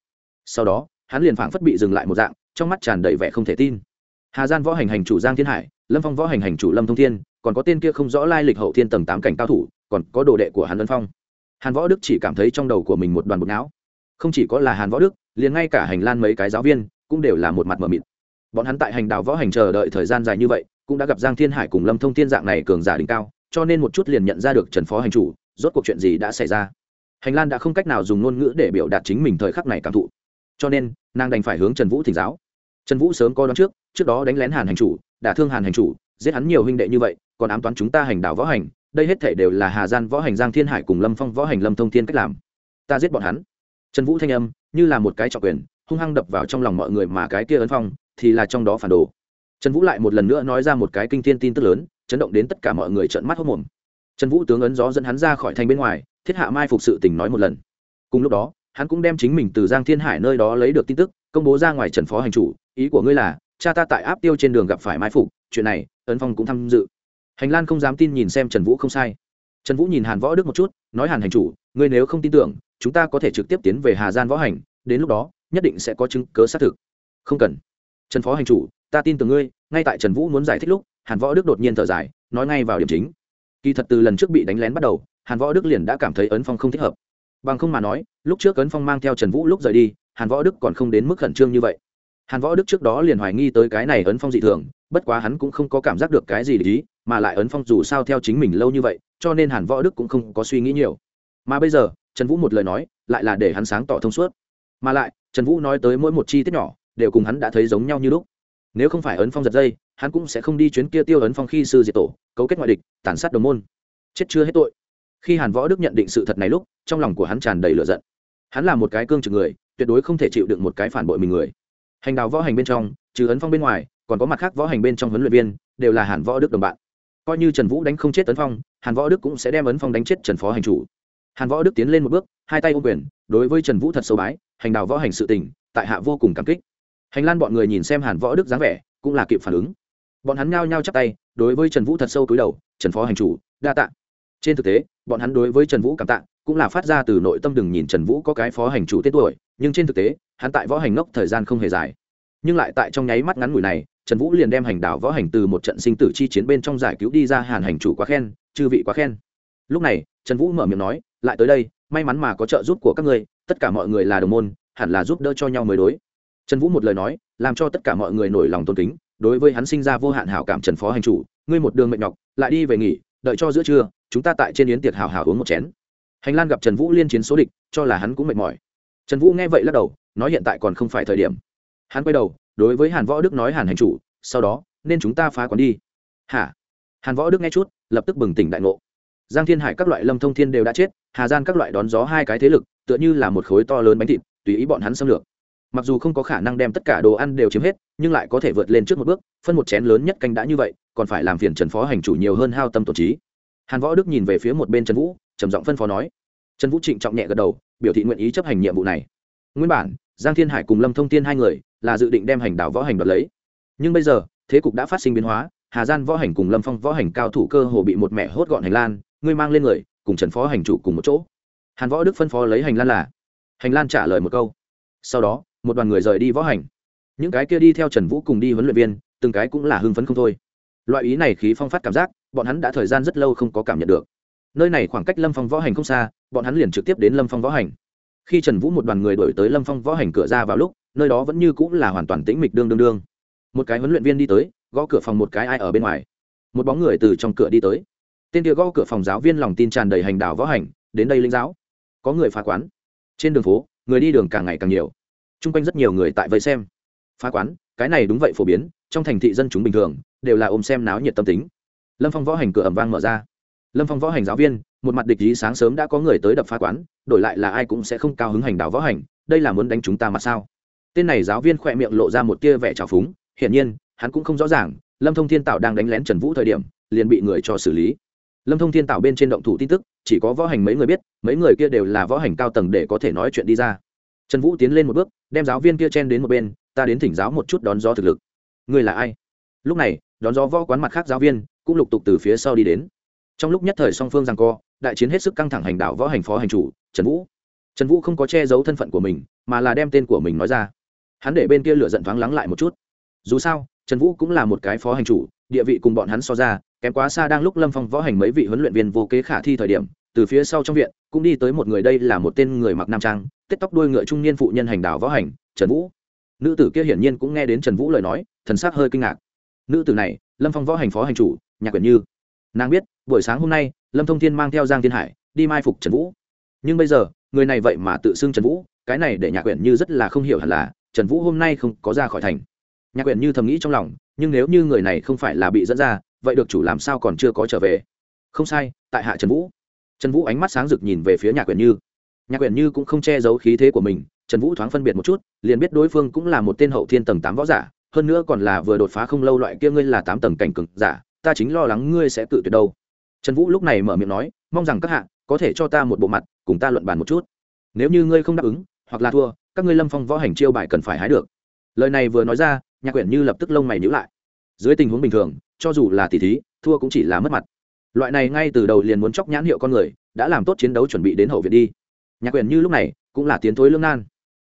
Sau đó, hắn liền phảng phất bị dừng lại một dạng, trong mắt tràn đầy vẻ không thể tin. Hà gian võ hành hành chủ giang thiên hải, lâm phong võ hành hành chủ lâm thông thiên, còn có tên kia không rõ lai lịch hậu thiên tầng tám cảnh cao thủ, còn có đồ đệ của hàn lân phong. Hàn võ đức chỉ cảm thấy trong đầu của mình một đoàn bột não không chỉ có là hàn võ đức, liền ngay cả hành lan mấy cái giáo viên cũng đều là một mặt mờ mịt. Bọn hắn tại hành đảo võ hành chờ đợi thời gian dài như vậy, cũng đã gặp giang thiên hải cùng lâm thông thiên dạng này cường giả đỉnh cao, cho nên một chút liền nhận ra được trần phó hành chủ, rốt cuộc chuyện gì đã xảy ra hành lan đã không cách nào dùng ngôn ngữ để biểu đạt chính mình thời khắc này cảm thụ. Cho nên, nàng đành phải hướng trần vũ thỉnh giáo. Trần vũ sớm coi đón trước trước đó đánh lén hàn hành chủ, đả thương hàn hành chủ, giết hắn nhiều huynh đệ như vậy, còn ám toán chúng ta hành đảo võ hành, đây hết thể đều là hà gian võ hành giang thiên hải cùng lâm phong võ hành lâm thông thiên cách làm. Ta giết bọn hắn. Trần vũ thanh âm, như là một cái trọng quyền, hung hăng đập vào trong lòng mọi người mà cái kia ấn phong, thì là trong đó phản đồ. Trần vũ lại một lần nữa nói ra một cái kinh thiên tin tức lớn, chấn động đến tất cả mọi người trợn mắt hốc mồm trần vũ tướng ấn gió dẫn hắn ra khỏi thành bên ngoài, thiết hạ mai phục sự tình nói một lần. Cùng lúc đó, hắn cũng đem chính mình từ giang thiên hải nơi đó lấy được tin tức, công bố ra ngoài trần phó hành chủ, ý của ngươi là, cha ta tại áp tiêu trên đường gặp phải mai phục, chuyện này, ấn phong cũng tham dự. Hành lan không dám tin nhìn xem trần vũ không sai. Trần vũ nhìn hàn võ đức một chút, nói hàn hành chủ, ngươi nếu không tin tưởng, chúng ta có thể trực tiếp tiến về hà gian võ hành, đến lúc đó, nhất định sẽ có chứng cớ xác thực. Không cần. Trần phó hành chủ, ta tin tưởng ngươi, ngay tại trần vũ muốn giải thích lúc, hàn võ đức đột nhiên thở dài, nói ngay vào điểm chính kỳ thật từ lần trước bị đánh lén bắt đầu, hàn võ đức liền đã cảm thấy ấn phong không thích hợp. Bằng không mà nói, lúc trước ấn phong mang theo trần vũ lúc rời đi, hàn võ đức còn không đến mức khẩn trương như vậy. Hàn võ đức trước đó liền hoài nghi tới cái này ấn phong dị thường, bất quá hắn cũng không có cảm giác được cái gì để ý, mà lại ấn phong dù sao theo chính mình lâu như vậy, cho nên hàn võ đức cũng không có suy nghĩ nhiều. Mà bây giờ, trần vũ một lời nói, lại là để hắn sáng tỏ thông suốt. Mà lại, trần vũ nói tới mỗi một chi tiết nhỏ, đều cùng hắn đã thấy giống nhau như lúc nếu không phải ấn phong giật dây, hắn cũng sẽ không đi chuyến kia tiêu ấn phong khi sư diệt tổ, cấu kết ngoại địch, tàn sát đồng môn. Chết chưa hết tội. Khi hàn võ đức nhận định sự thật này lúc, trong lòng của hắn tràn đầy lửa giận. Hắn là một cái cương trực người, tuyệt đối không thể chịu đựng một cái phản bội mình người. Hành đào võ hành bên trong, trừ ấn phong bên ngoài, còn có mặt khác võ hành bên trong huấn luyện viên, đều là hàn võ đức đồng bạn. Coi như trần vũ đánh không chết ấn phong, hàn võ đức cũng sẽ đem ấn phong đánh chết trần phó hành chủ. Hàn võ đức tiến lên một bước, hai tay ô quyền, đối với trần vũ thật sâu bái, hành đào võ hành sự tình, tại hạ vô cùng cảm kích hành lan bọn người nhìn xem hàn võ đức dáng vẻ, cũng là kịp phản ứng. Bọn hắn nhao nhao chắp tay, đối với trần vũ thật sâu túi đầu, trần phó hành chủ, đa tạ. Trên thực tế, bọn hắn đối với trần vũ cảm tạ, cũng là phát ra từ nội tâm đừng nhìn trần vũ có cái phó hành chủ tên tuổi, nhưng trên thực tế, hắn tại võ hành ngốc thời gian không hề dài. Nhưng lại tại trong nháy mắt ngắn ngủi này, trần vũ liền đem hành đảo võ hành từ một trận sinh tử chi chiến bên trong giải cứu đi ra hàn hành chủ quá khen, chư vị quá khen. Lúc này, trần vũ mở miệng nói, lại tới đây, may mắn mà có trợ giúp của các ngươi, tất cả mọi người là đồng môn, hẳn là giúp đỡ cho nhau mới đối trần vũ một lời nói, làm cho tất cả mọi người nổi lòng tôn kính, đối với hắn sinh ra vô hạn hảo cảm trần phó hành chủ, ngươi một đường mệt nhọc, lại đi về nghỉ, đợi cho giữa trưa, chúng ta tại trên yến tiệc hào hào uống một chén. Hành lan gặp trần vũ liên chiến số địch, cho là hắn cũng mệt mỏi. Trần vũ nghe vậy lắc đầu, nói hiện tại còn không phải thời điểm. Hắn quay đầu, đối với hàn võ đức nói hàn hành chủ, sau đó, nên chúng ta phá quán đi. Hả? Hàn võ đức nghe chút, lập tức bừng tỉnh đại ngộ. Giang thiên hải các loại lâm thông thiên đều đã chết, hà gian các loại đón gió hai cái thế lực, tựa như là một khối to lớn bánh thịt, tùy ý bọn hắn xâm lược mặc dù không có khả năng đem tất cả đồ ăn đều chiếm hết, nhưng lại có thể vượt lên trước một bước, phân một chén lớn nhất canh đã như vậy, còn phải làm phiền trần phó hành chủ nhiều hơn hao tâm tổ trí. Hàn võ đức nhìn về phía một bên trần vũ, trầm giọng phân phó nói. Trần vũ trịnh trọng nhẹ gật đầu, biểu thị nguyện ý chấp hành nhiệm vụ này. Nguyên bản, giang thiên hải cùng lâm thông tiên hai người là dự định đem hành đảo võ hành đoạt lấy. Nhưng bây giờ, thế cục đã phát sinh biến hóa, hà gian võ hành cùng lâm phong võ hành cao thủ cơ hồ bị một mẹ hốt gọn hành lan ngươi mang lên người, cùng trần phó hành chủ cùng một chỗ. Hàn võ đức phân phó lấy hành lan là, hành lan trả lời một câu. Sau đó một đoàn người rời đi võ hành. Những cái kia đi theo trần vũ cùng đi huấn luyện viên, từng cái cũng là hưng phấn không thôi. Loại ý này khí phong phát cảm giác, bọn hắn đã thời gian rất lâu không có cảm nhận được. Nơi này khoảng cách lâm phong võ hành không xa, bọn hắn liền trực tiếp đến lâm phong võ hành. Khi trần vũ một đoàn người đổi tới lâm phong võ hành cửa ra vào lúc, nơi đó vẫn như cũng là hoàn toàn tĩnh mịch đương đương đương. Một cái huấn luyện viên đi tới, gõ cửa phòng một cái ai ở bên ngoài. Một bóng người từ trong cửa đi tới. Tên kia gõ cửa phòng giáo viên lòng tin tràn đầy hành đảo võ hành, đến đây linh giáo. Có người phá quán. Trên đường phố, người đi đường càng ngày càng nhiều t r u n g quanh rất nhiều người tại vây xem. Phá quán, cái này đúng vậy phổ biến, trong thành thị dân chúng bình thường, đều là ôm xem náo nhiệt tâm tính. Lâm phong võ hành cửa ẩm vang mở ra. Lâm phong võ hành giáo viên, một mặt địch ý sáng sớm đã có người tới đập phá quán, đổi lại là ai cũng sẽ không cao hứng hành đảo võ hành, đây là muốn đánh chúng ta mặt sao? Tên này giáo viên khỏe miệng lộ ra một tia vẻ trào phúng, hiển nhiên, hắn cũng không rõ ràng, lâm thông thiên tạo đang đánh lén trần vũ thời điểm, liền bị người cho xử lý. Lâm thông thiên tạo bên trên động thủ tin tức, chỉ có võ hành mấy người biết, mấy người kia đều là võ hành cao tầng để có thể nói chuyện đi ra trần vũ tiến lên một bước, đem giáo viên kia chen đến một bên, ta đến thỉnh giáo một chút đón gió thực lực. Ngươi là ai? Lúc này, đón gió võ quán mặt khác giáo viên cũng lục tục từ phía sau đi đến. Trong lúc nhất thời song phương rằng co, đại chiến hết sức căng thẳng hành đạo võ hành phó hành chủ, trần vũ. Trần vũ không có che giấu thân phận của mình, mà là đem tên của mình nói ra. Hắn để bên kia lửa giận thoáng lắng lại một chút. Dù sao, trần vũ cũng là một cái phó hành chủ, địa vị cùng bọn hắn so ra, kém quá xa đang lúc lâm phong võ hành mấy vị huấn luyện viên vô kế khả thi thời điểm từ phía sau trong viện, cũng đi tới một người đây là một tên người mặc nam trang, tết tóc đuôi ngựa trung niên phụ nhân hành đào võ hành, trần vũ. Nữ tử kia hiển nhiên cũng nghe đến trần vũ lời nói, thần sắc hơi kinh ngạc. Nữ tử này, lâm phong võ hành phó hành chủ, nhạc quyển như. Nàng biết, buổi sáng hôm nay, lâm thông thiên mang theo giang thiên hải, đi mai phục trần vũ. Nhưng bây giờ, người này vậy mà tự xưng trần vũ, cái này để nhạc quyển như rất là không hiểu hẳn là, trần vũ hôm nay không có ra khỏi thành. Nhạc quyển như thầm nghĩ trong lòng, nhưng nếu như người này không phải là bị dẫn ra, vậy được chủ làm sao còn chưa có trở về? Không sai, tại hạ trần vũ trần vũ ánh mắt sáng rực nhìn về phía nhạc quyển như. Nhạc quyển như cũng không che giấu khí thế của mình, trần vũ thoáng phân biệt một chút, liền biết đối phương cũng là một tên hậu thiên tầng tám võ giả, hơn nữa còn là vừa đột phá không lâu loại kia ngươi là tám tầng cảnh cực giả, ta chính lo lắng ngươi sẽ tự tuyệt đâu. Trần vũ lúc này mở miệng nói, mong rằng các hạ có thể cho ta một bộ mặt, cùng ta luận bàn một chút. Nếu như ngươi không đáp ứng, hoặc là thua, các ngươi lâm phong võ hành chiêu bài cần phải hái được. Lời này vừa nói ra, nhạc quyển như lập tức lông mày nhữ lại. Dưới tình huống bình thường, cho dù là tỷ thí, thua cũng chỉ là mất mặt loại này ngay từ đầu liền muốn chóc nhãn hiệu con người, đã làm tốt chiến đấu chuẩn bị đến hậu viện đi. Nhạc quyền như lúc này cũng là tiến thối lương nan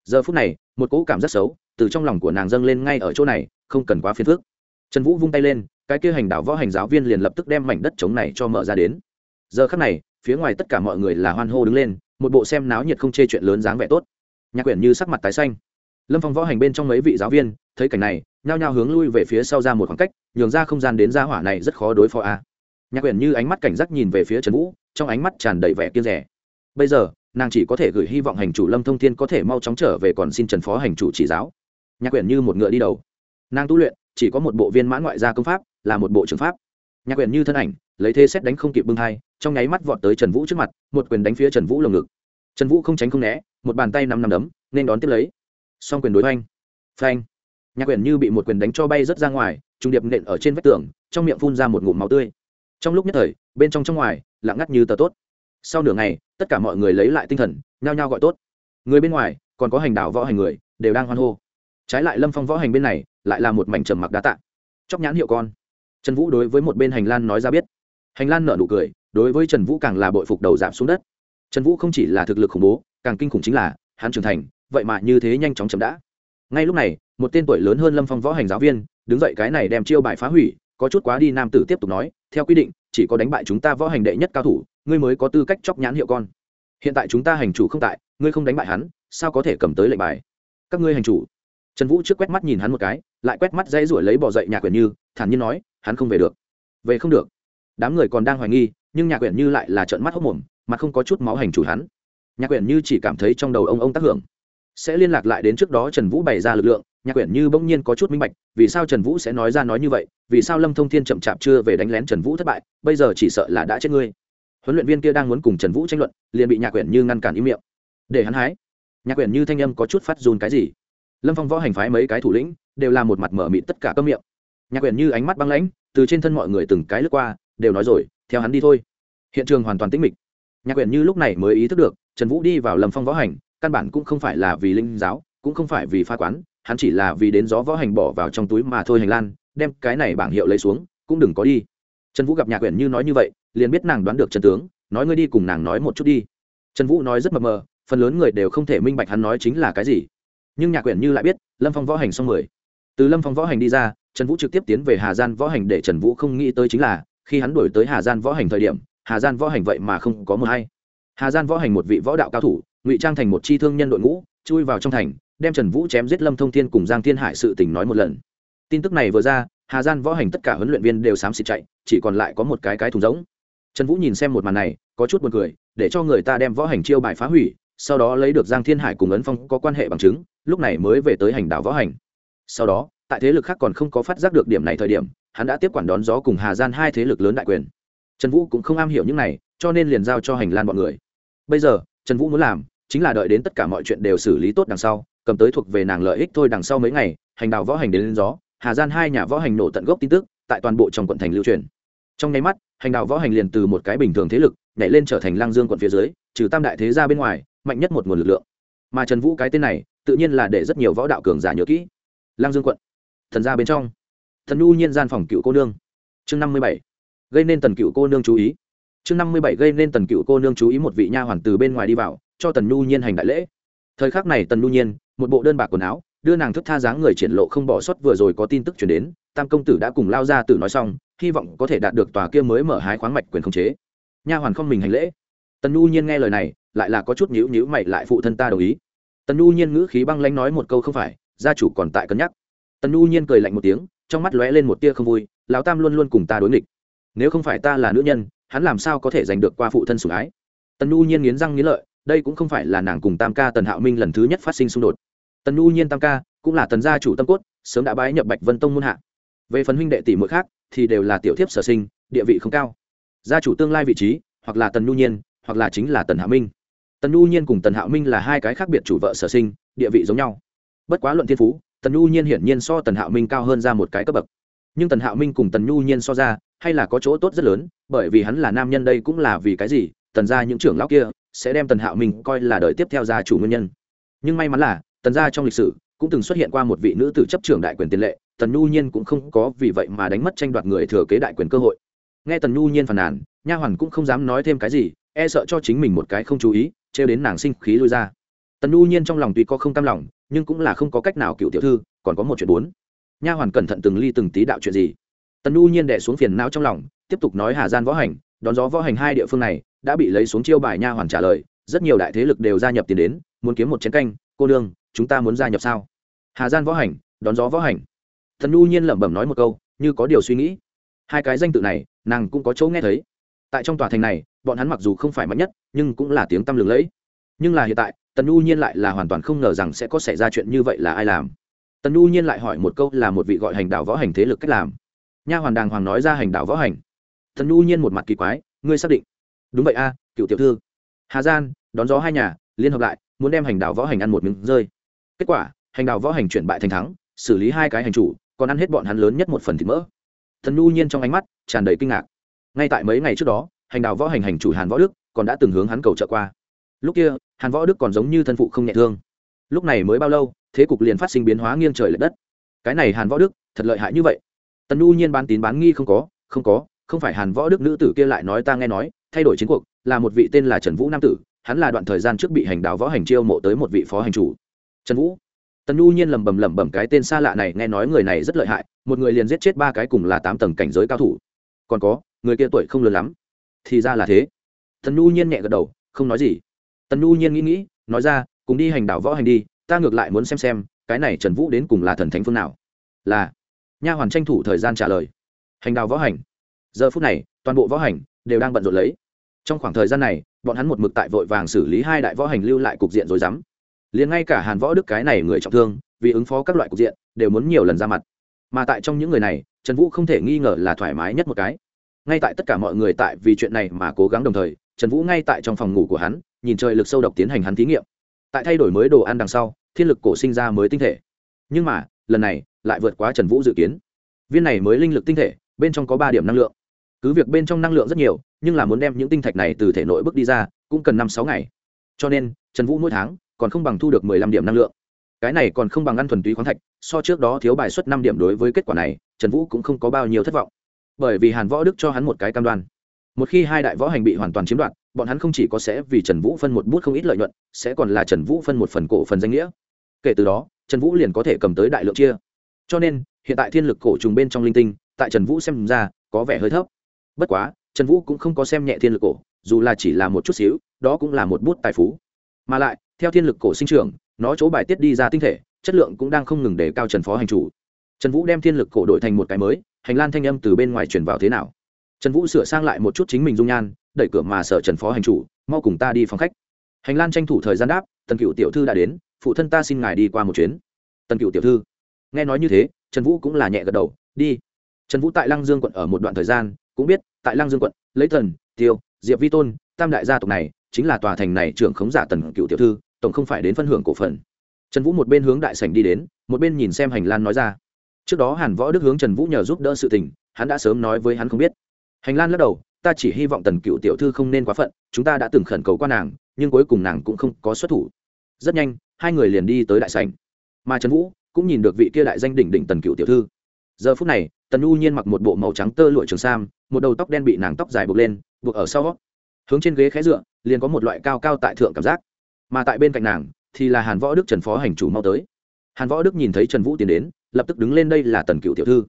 giờ phút này, một cỗ cảm rất xấu từ trong lòng của nàng dâng lên ngay ở chỗ này, không cần quá phiền phức. Trần vũ vung tay lên, cái kia hành đảo võ hành giáo viên liền lập tức đem mảnh đất trống này cho mở ra đến. Giờ khắc này, phía ngoài tất cả mọi người là hoan hô đứng lên, một bộ xem náo nhiệt không chê chuyện lớn dáng vẻ tốt. Nhạc quyển như sắc mặt tái xanh. Lâm phong võ hành bên trong mấy vị giáo viên, thấy cảnh này, nhao nhao hướng lui về phía sau ra một khoảng cách, nhường ra không gian đến ra hỏa này rất khó đối phó a nhạc quyển như ánh mắt cảnh giác nhìn về phía trần vũ, trong ánh mắt tràn đầy vẻ kiên rẻ. Bây giờ, nàng chỉ có thể gửi hy vọng hành chủ lâm thông thiên có thể mau chóng trở về còn xin trần phó hành chủ chỉ giáo. Nhạc quyển như một ngựa đi đầu. Nàng tu luyện, chỉ có một bộ viên mãn ngoại gia công pháp, là một bộ trường pháp. Nhạc quyển như thân ảnh, lấy thế xét đánh không kịp bưng hai, trong nháy mắt vọt tới trần vũ trước mặt, một quyền đánh phía trần vũ lồng ngực. Trần vũ không tránh không né, một bàn tay nằm nằm đấm, nên đón tiếp lấy. Song quyền đối oanh phanh. Nhạc quyển như bị một quyền đánh cho bay rớt ra ngoài trung điệp nện ở trên vách tường, trong miệng phun ra một ngụm máu tươi trong lúc nhất thời, bên trong trong ngoài, lặng ngắt như tờ tốt. Sau nửa ngày, tất cả mọi người lấy lại tinh thần, nhao nhao gọi tốt. Người bên ngoài, còn có hành đảo võ hành người, đều đang hoan hô. Trái lại lâm phong võ hành bên này, lại là một mảnh trầm mặc đá tạ. Chóc nhãn hiệu con. Trần vũ đối với một bên hành lan nói ra biết. Hành lan nở nụ cười, đối với trần vũ càng là bội phục đầu giảm xuống đất. Trần vũ không chỉ là thực lực khủng bố, càng kinh khủng chính là, hắn trưởng thành, vậy mà như thế nhanh chóng chậm đã. Ngay lúc này, một tên tuổi lớn hơn lâm phong võ hành giáo viên, đứng dậy cái này đem chiêu bài phá hủy, có chút quá đi nam tử tiếp tục nói theo quy định, chỉ có đánh bại chúng ta võ hành đệ nhất cao thủ, ngươi mới có tư cách chóc nhãn hiệu con. Hiện tại chúng ta hành chủ không tại, ngươi không đánh bại hắn, sao có thể cầm tới lệnh bài? Các ngươi hành chủ. Trần vũ trước quét mắt nhìn hắn một cái, lại quét mắt dây ruổi lấy bỏ dậy nhà quyển như, thản nhiên nói, hắn không về được. Về không được. Đám người còn đang hoài nghi, nhưng nhà quyển như lại là trợn mắt hốc mồm, mà không có chút máu hành chủ hắn. Nhà quyển như chỉ cảm thấy trong đầu ông ông tác hưởng sẽ liên lạc lại đến trước đó trần vũ bày ra lực lượng, nhạc quyển như bỗng nhiên có chút minh bạch, vì sao trần vũ sẽ nói ra nói như vậy, vì sao lâm thông thiên chậm chạp chưa về đánh lén trần vũ thất bại, bây giờ chỉ sợ là đã chết ngươi. Huấn luyện viên kia đang muốn cùng trần vũ tranh luận, liền bị nhạc quyển như ngăn cản im miệng. Để hắn hái. Nhạc quyển như thanh âm có chút phát dùn cái gì? Lâm phong võ hành phái mấy cái thủ lĩnh, đều là một mặt mở mịt tất cả cơm miệng. Nhạc quyển như ánh mắt băng lãnh, từ trên thân mọi người từng cái lướt qua, đều nói rồi, theo hắn đi thôi. Hiện trường hoàn toàn tĩnh mịch. Nhạc quyển như lúc này mới ý thức được, trần vũ đi vào lâm phong võ hành căn bản cũng không phải là vì linh giáo, cũng không phải vì pha quán, hắn chỉ là vì đến gió võ hành bỏ vào trong túi mà thôi hành lan, đem cái này bảng hiệu lấy xuống, cũng đừng có đi. Trần vũ gặp nhạc quyển như nói như vậy, liền biết nàng đoán được trần tướng, nói ngươi đi cùng nàng nói một chút đi. Trần vũ nói rất mập mờ, phần lớn người đều không thể minh bạch hắn nói chính là cái gì. Nhưng nhạc quyển như lại biết, lâm phong võ hành xong mười. Từ lâm phong võ hành đi ra, trần vũ trực tiếp tiến về hà gian võ hành để trần vũ không nghĩ tới chính là, khi hắn đổi tới hà gian võ hành thời điểm, hà gian võ hành vậy mà không có mờ hay hà gian võ hành một vị võ đạo cao thủ ngụy trang thành một chi thương nhân đội ngũ, chui vào trong thành, đem trần vũ chém giết lâm thông thiên cùng giang thiên hải sự tình nói một lần. Tin tức này vừa ra, hà gian võ hành tất cả huấn luyện viên đều xám xịt chạy, chỉ còn lại có một cái cái thùng giống trần vũ nhìn xem một màn này, có chút b u ồ n cười, để cho người ta đem võ hành chiêu bài phá hủy, sau đó lấy được giang thiên hải cùng ấn phong có quan hệ bằng chứng, lúc này mới về tới hành đảo võ hành. Sau đó, tại thế lực khác còn không có phát giác được điểm này thời điểm, hắn đã tiếp quản đón gió cùng hà gian hai thế lực lớn đại quyền. Trần vũ cũng không am hiểu những này, cho nên liền giao cho hành lan bọn người. Bây giờ, trần vũ muốn làm chính là đợi đến tất cả mọi chuyện đều xử lý tốt đằng sau, cầm tới thuộc về nàng lợi ích thôi đằng sau mấy ngày, hành đạo võ hành đến lên gió, hà gian hai nhà võ hành nổ tận gốc tin tức, tại toàn bộ trong quận thành lưu truyền. Trong nháy mắt, hành đạo võ hành liền từ một cái bình thường thế lực, nhảy lên trở thành lang dương quận phía dưới, trừ tam đại thế ra bên ngoài, mạnh nhất một nguồn lực lượng. Mà trần vũ cái tên này, tự nhiên là để rất nhiều võ đạo cường giả nhớ kỹ. Lang dương quận, thần ra bên trong. Thần nhu nhiên gian phòng cựu cô nương. Chương năm mươi bảy. Gây nên tần cựu cô nương chú ý. Chương năm mươi bảy, gây nên tần cựu cô nương chú ý một vị nha hoàn từ bên ngoài đi vào cho tần nhu nhiên hành đại lễ. Thời khắc này tần nhu nhiên, một bộ đơn bạc quần áo, đưa nàng thức tha dáng người triển lộ không bỏ sót vừa rồi có tin tức chuyển đến, tam công tử đã cùng lao ra tử nói xong, hy vọng có thể đạt được tòa kia mới mở hái khoáng mạch quyền khống chế. Nha hoàn không mình hành lễ. Tần nhu nhiên nghe lời này, lại là có chút nhữ nhữ mày lại phụ thân ta đồng ý. Tần nhu nhiên ngữ khí băng lanh nói một câu không phải, gia chủ còn tại cân nhắc. Tần nhu nhiên cười lạnh một tiếng, trong mắt lóe lên một tia không vui, lão tam luôn luôn cùng ta đối nghịch. Nếu không phải ta là nữ nhân, hắn làm sao có thể giành được qua phụ thân sủng ái? Tần nhu nhiên nghiến răng nghiến lợi đây cũng không phải là nàng cùng tam ca tần hạo minh lần thứ nhất phát sinh xung đột tần nhu nhiên tam ca cũng là tần gia chủ tâm cốt sớm đã bái nhập bạch vân tông muôn hạ về phần huynh đệ tỷ muội khác thì đều là tiểu thiếp sở sinh địa vị không cao gia chủ tương lai vị trí hoặc là tần nhu nhiên hoặc là chính là tần hạo minh tần nhu nhiên cùng tần hạo minh là hai cái khác biệt chủ vợ sở sinh địa vị giống nhau bất quá luận thiên phú tần nhu nhiên hiển nhiên so tần hạo minh cao hơn ra một cái cấp bậc nhưng tần hạo minh cùng tần nhu nhiên so ra hay là có chỗ tốt rất lớn bởi vì hắn là nam nhân đây cũng là vì cái gì tần ra những trưởng lão kia sẽ đem tần hạo minh coi là đời tiếp theo gia chủ nguyên nhân. Nhưng may mắn là, tần gia trong lịch sử cũng từng xuất hiện qua một vị nữ tử chấp trưởng đại quyền tiền lệ, tần nhu nhiên cũng không có vì vậy mà đánh mất tranh đoạt người thừa kế đại quyền cơ hội. Nghe tần nhu nhiên phàn nàn, nha hoàn cũng không dám nói thêm cái gì e sợ cho chính mình một cái không chú ý, trêu đến nàng sinh khí lui ra. Tần nhu nhiên trong lòng tuy có không cam lòng, nhưng cũng là không có cách nào cựu tiểu thư, còn có một chuyện bốn. Nha hoàn cẩn thận từng ly từng tí đạo chuyện gì? Tần nhu nhiên đẻ xuống phiền não trong lòng, tiếp tục nói hà gian võ hành đón gió võ hành hai địa phương này đã bị lấy xuống chiêu bài nha hoàn trả lời, rất nhiều đại thế lực đều gia nhập tiền đến, muốn kiếm một chén canh, cô đương chúng ta muốn gia nhập sao? Hà gian võ hành, đón gió võ hành. Thần nhu nhiên lẩm bẩm nói một câu, như có điều suy nghĩ. Hai cái danh tự này, nàng cũng có chỗ nghe thấy. Tại trong tòa thành này, bọn hắn mặc dù không phải mạnh nhất, nhưng cũng là tiếng tăm lừng lẫy. Nhưng là hiện tại, tần nhu nhiên lại là hoàn toàn không ngờ rằng sẽ có xảy ra chuyện như vậy là ai làm. Tần nhu nhiên lại hỏi một câu là một vị gọi hành đạo võ hành thế lực cách làm. Nha hoàn đàng hoàng nói ra hành đạo võ hành. Thần nhu nhiên một mặt kỳ quái, ngươi xác định? Đúng vậy a, cựu tiểu thư. Hà gian, đón gió hai nhà, liên hợp lại, muốn đem hành đạo võ hành ăn một miếng rơi. Kết quả, hành đạo võ hành chuyển bại thành thắng, xử lý hai cái hành chủ, còn ăn hết bọn hắn lớn nhất một phần thịt mỡ. Thần nhu nhiên trong ánh mắt tràn đầy kinh ngạc. Ngay tại mấy ngày trước đó, hành đạo võ hành hành chủ hàn võ đức còn đã từng hướng hắn cầu trợ qua. Lúc kia, hàn võ đức còn giống như thân phụ không nhẹ thương. Lúc này mới bao lâu, thế cục liền phát sinh biến hóa nghiêng trời l ệ đất. Cái này hàn võ đức thật lợi hại như vậy. Tần nhu nhiên bán tín bán nghi không có không có không phải hàn võ đức nữ tử kia lại nói ta nghe nói, thay đổi chiến cuộc, là một vị tên là trần vũ nam tử, hắn là đoạn thời gian trước bị hành đạo võ hành chiêu mộ tới một vị phó hành chủ. Trần vũ. Tần nhu nhiên lẩm bẩm lẩm bẩm cái tên xa lạ này, nghe nói người này rất lợi hại, một người liền giết chết ba cái cùng là tám tầng cảnh giới cao thủ. Còn có, người kia tuổi không lớn lắm. Thì ra là thế. Tần nhu nhiên nhẹ gật đầu, không nói gì. Tần nhu nhiên nghĩ nghĩ, nói ra, cùng đi hành đạo võ hành đi, ta ngược lại muốn xem xem, cái này trần vũ đến cùng là thần thánh phương nào. Là, nha hoàn tranh thủ thời gian trả lời. Hành đạo võ hành giờ phút này, toàn bộ võ hành đều đang bận rộn lấy. Trong khoảng thời gian này, bọn hắn một mực tại vội vàng xử lý hai đại võ hành lưu lại cục diện rồi dám liền ngay cả hàn võ đức cái này người trọng thương, vì ứng phó các loại cục diện, đều muốn nhiều lần ra mặt. Mà tại trong những người này, trần vũ không thể nghi ngờ là thoải mái nhất một cái. Ngay tại tất cả mọi người tại vì chuyện này mà cố gắng đồng thời, trần vũ ngay tại trong phòng ngủ của hắn, nhìn trời lực sâu độc tiến hành hắn thí nghiệm. Tại thay đổi mới đồ ăn đằng sau, thiên lực cổ sinh ra mới tinh thể. Nhưng mà, lần này, lại vượt quá trần vũ dự kiến. Viên này mới linh lực tinh thể, bên trong có ba điểm năng lượng cứ việc bên trong năng lượng rất nhiều, nhưng là muốn đem những tinh thạch này từ thể nội bước đi ra, cũng cần năm sáu ngày. Cho nên, trần vũ mỗi tháng còn không bằng thu được mười lăm điểm năng lượng. Cái này còn không bằng ăn thuần túy khoáng thạch, so trước đó thiếu bài suất năm điểm đối với kết quả này, trần vũ cũng không có bao nhiêu thất vọng. Bởi vì hàn võ đức cho hắn một cái cam đoan. Một khi hai đại võ hành bị hoàn toàn chiếm đoạt, bọn hắn không chỉ có sẽ vì trần vũ phân một bút không ít lợi nhuận, sẽ còn là trần vũ phân một phần cổ phần danh nghĩa. Kể từ đó, trần vũ liền có thể cầm tới đại lượng chia. Cho nên, hiện tại thiên lực cổ trùng bên trong linh tinh, tại trần vũ xem ra, có vẻ hơi thấp bất quá, trần vũ cũng không có xem nhẹ thiên lực cổ, dù là chỉ là một chút xíu, đó cũng là một bút tài phú. Mà lại, theo thiên lực cổ sinh trưởng, nó chỗ bài tiết đi ra tinh thể, chất lượng cũng đang không ngừng để cao trần phó hành chủ. Trần vũ đem thiên lực cổ đổi thành một cái mới, hành lan thanh âm từ bên ngoài truyền vào thế nào? Trần vũ sửa sang lại một chút chính mình dung nhan, đẩy cửa mà sợ trần phó hành chủ, mau cùng ta đi phòng khách. Hành lan tranh thủ thời gian đáp, tần cựu tiểu thư đã đến, phụ thân ta xin ngài đi qua một chuyến. Tần cựu tiểu thư. Nghe nói như thế, trần vũ cũng là nhẹ gật đầu, đi. Trần vũ tại lăng dương quận ở một đoạn thời gian cũng biết, tại lăng dương quận, lấy thần, tiêu, diệp vi tôn, tam đại gia tộc này chính là tòa thành này trưởng khống giả tần cựu tiểu thư, tổng không phải đến phân hưởng cổ phần. Trần vũ một bên hướng đại sảnh đi đến, một bên nhìn xem hành lan nói ra. Trước đó hàn võ đức hướng trần vũ nhờ giúp đỡ sự tình, hắn đã sớm nói với hắn không biết. Hành lan lắc đầu, ta chỉ hy vọng tần cựu tiểu thư không nên quá phận, chúng ta đã từng khẩn cầu qua nàng, nhưng cuối cùng nàng cũng không có xuất thủ. Rất nhanh, hai người liền đi tới đại sảnh. Mà trần vũ cũng nhìn được vị kia đại danh đỉnh đỉnh tần cựu tiểu thư. Giờ phút này tần u nhiên mặc một bộ màu trắng tơ lụa trường sam, một đầu tóc đen bị nàng tóc dài buộc lên, buộc ở sau, hướng trên ghế khé dựa, liền có một loại cao cao tại thượng cảm giác. Mà tại bên cạnh nàng thì là hàn võ đức trần phó hành chủ mau tới. Hàn võ đức nhìn thấy trần vũ tiến đến, lập tức đứng lên đây là tần cựu tiểu thư.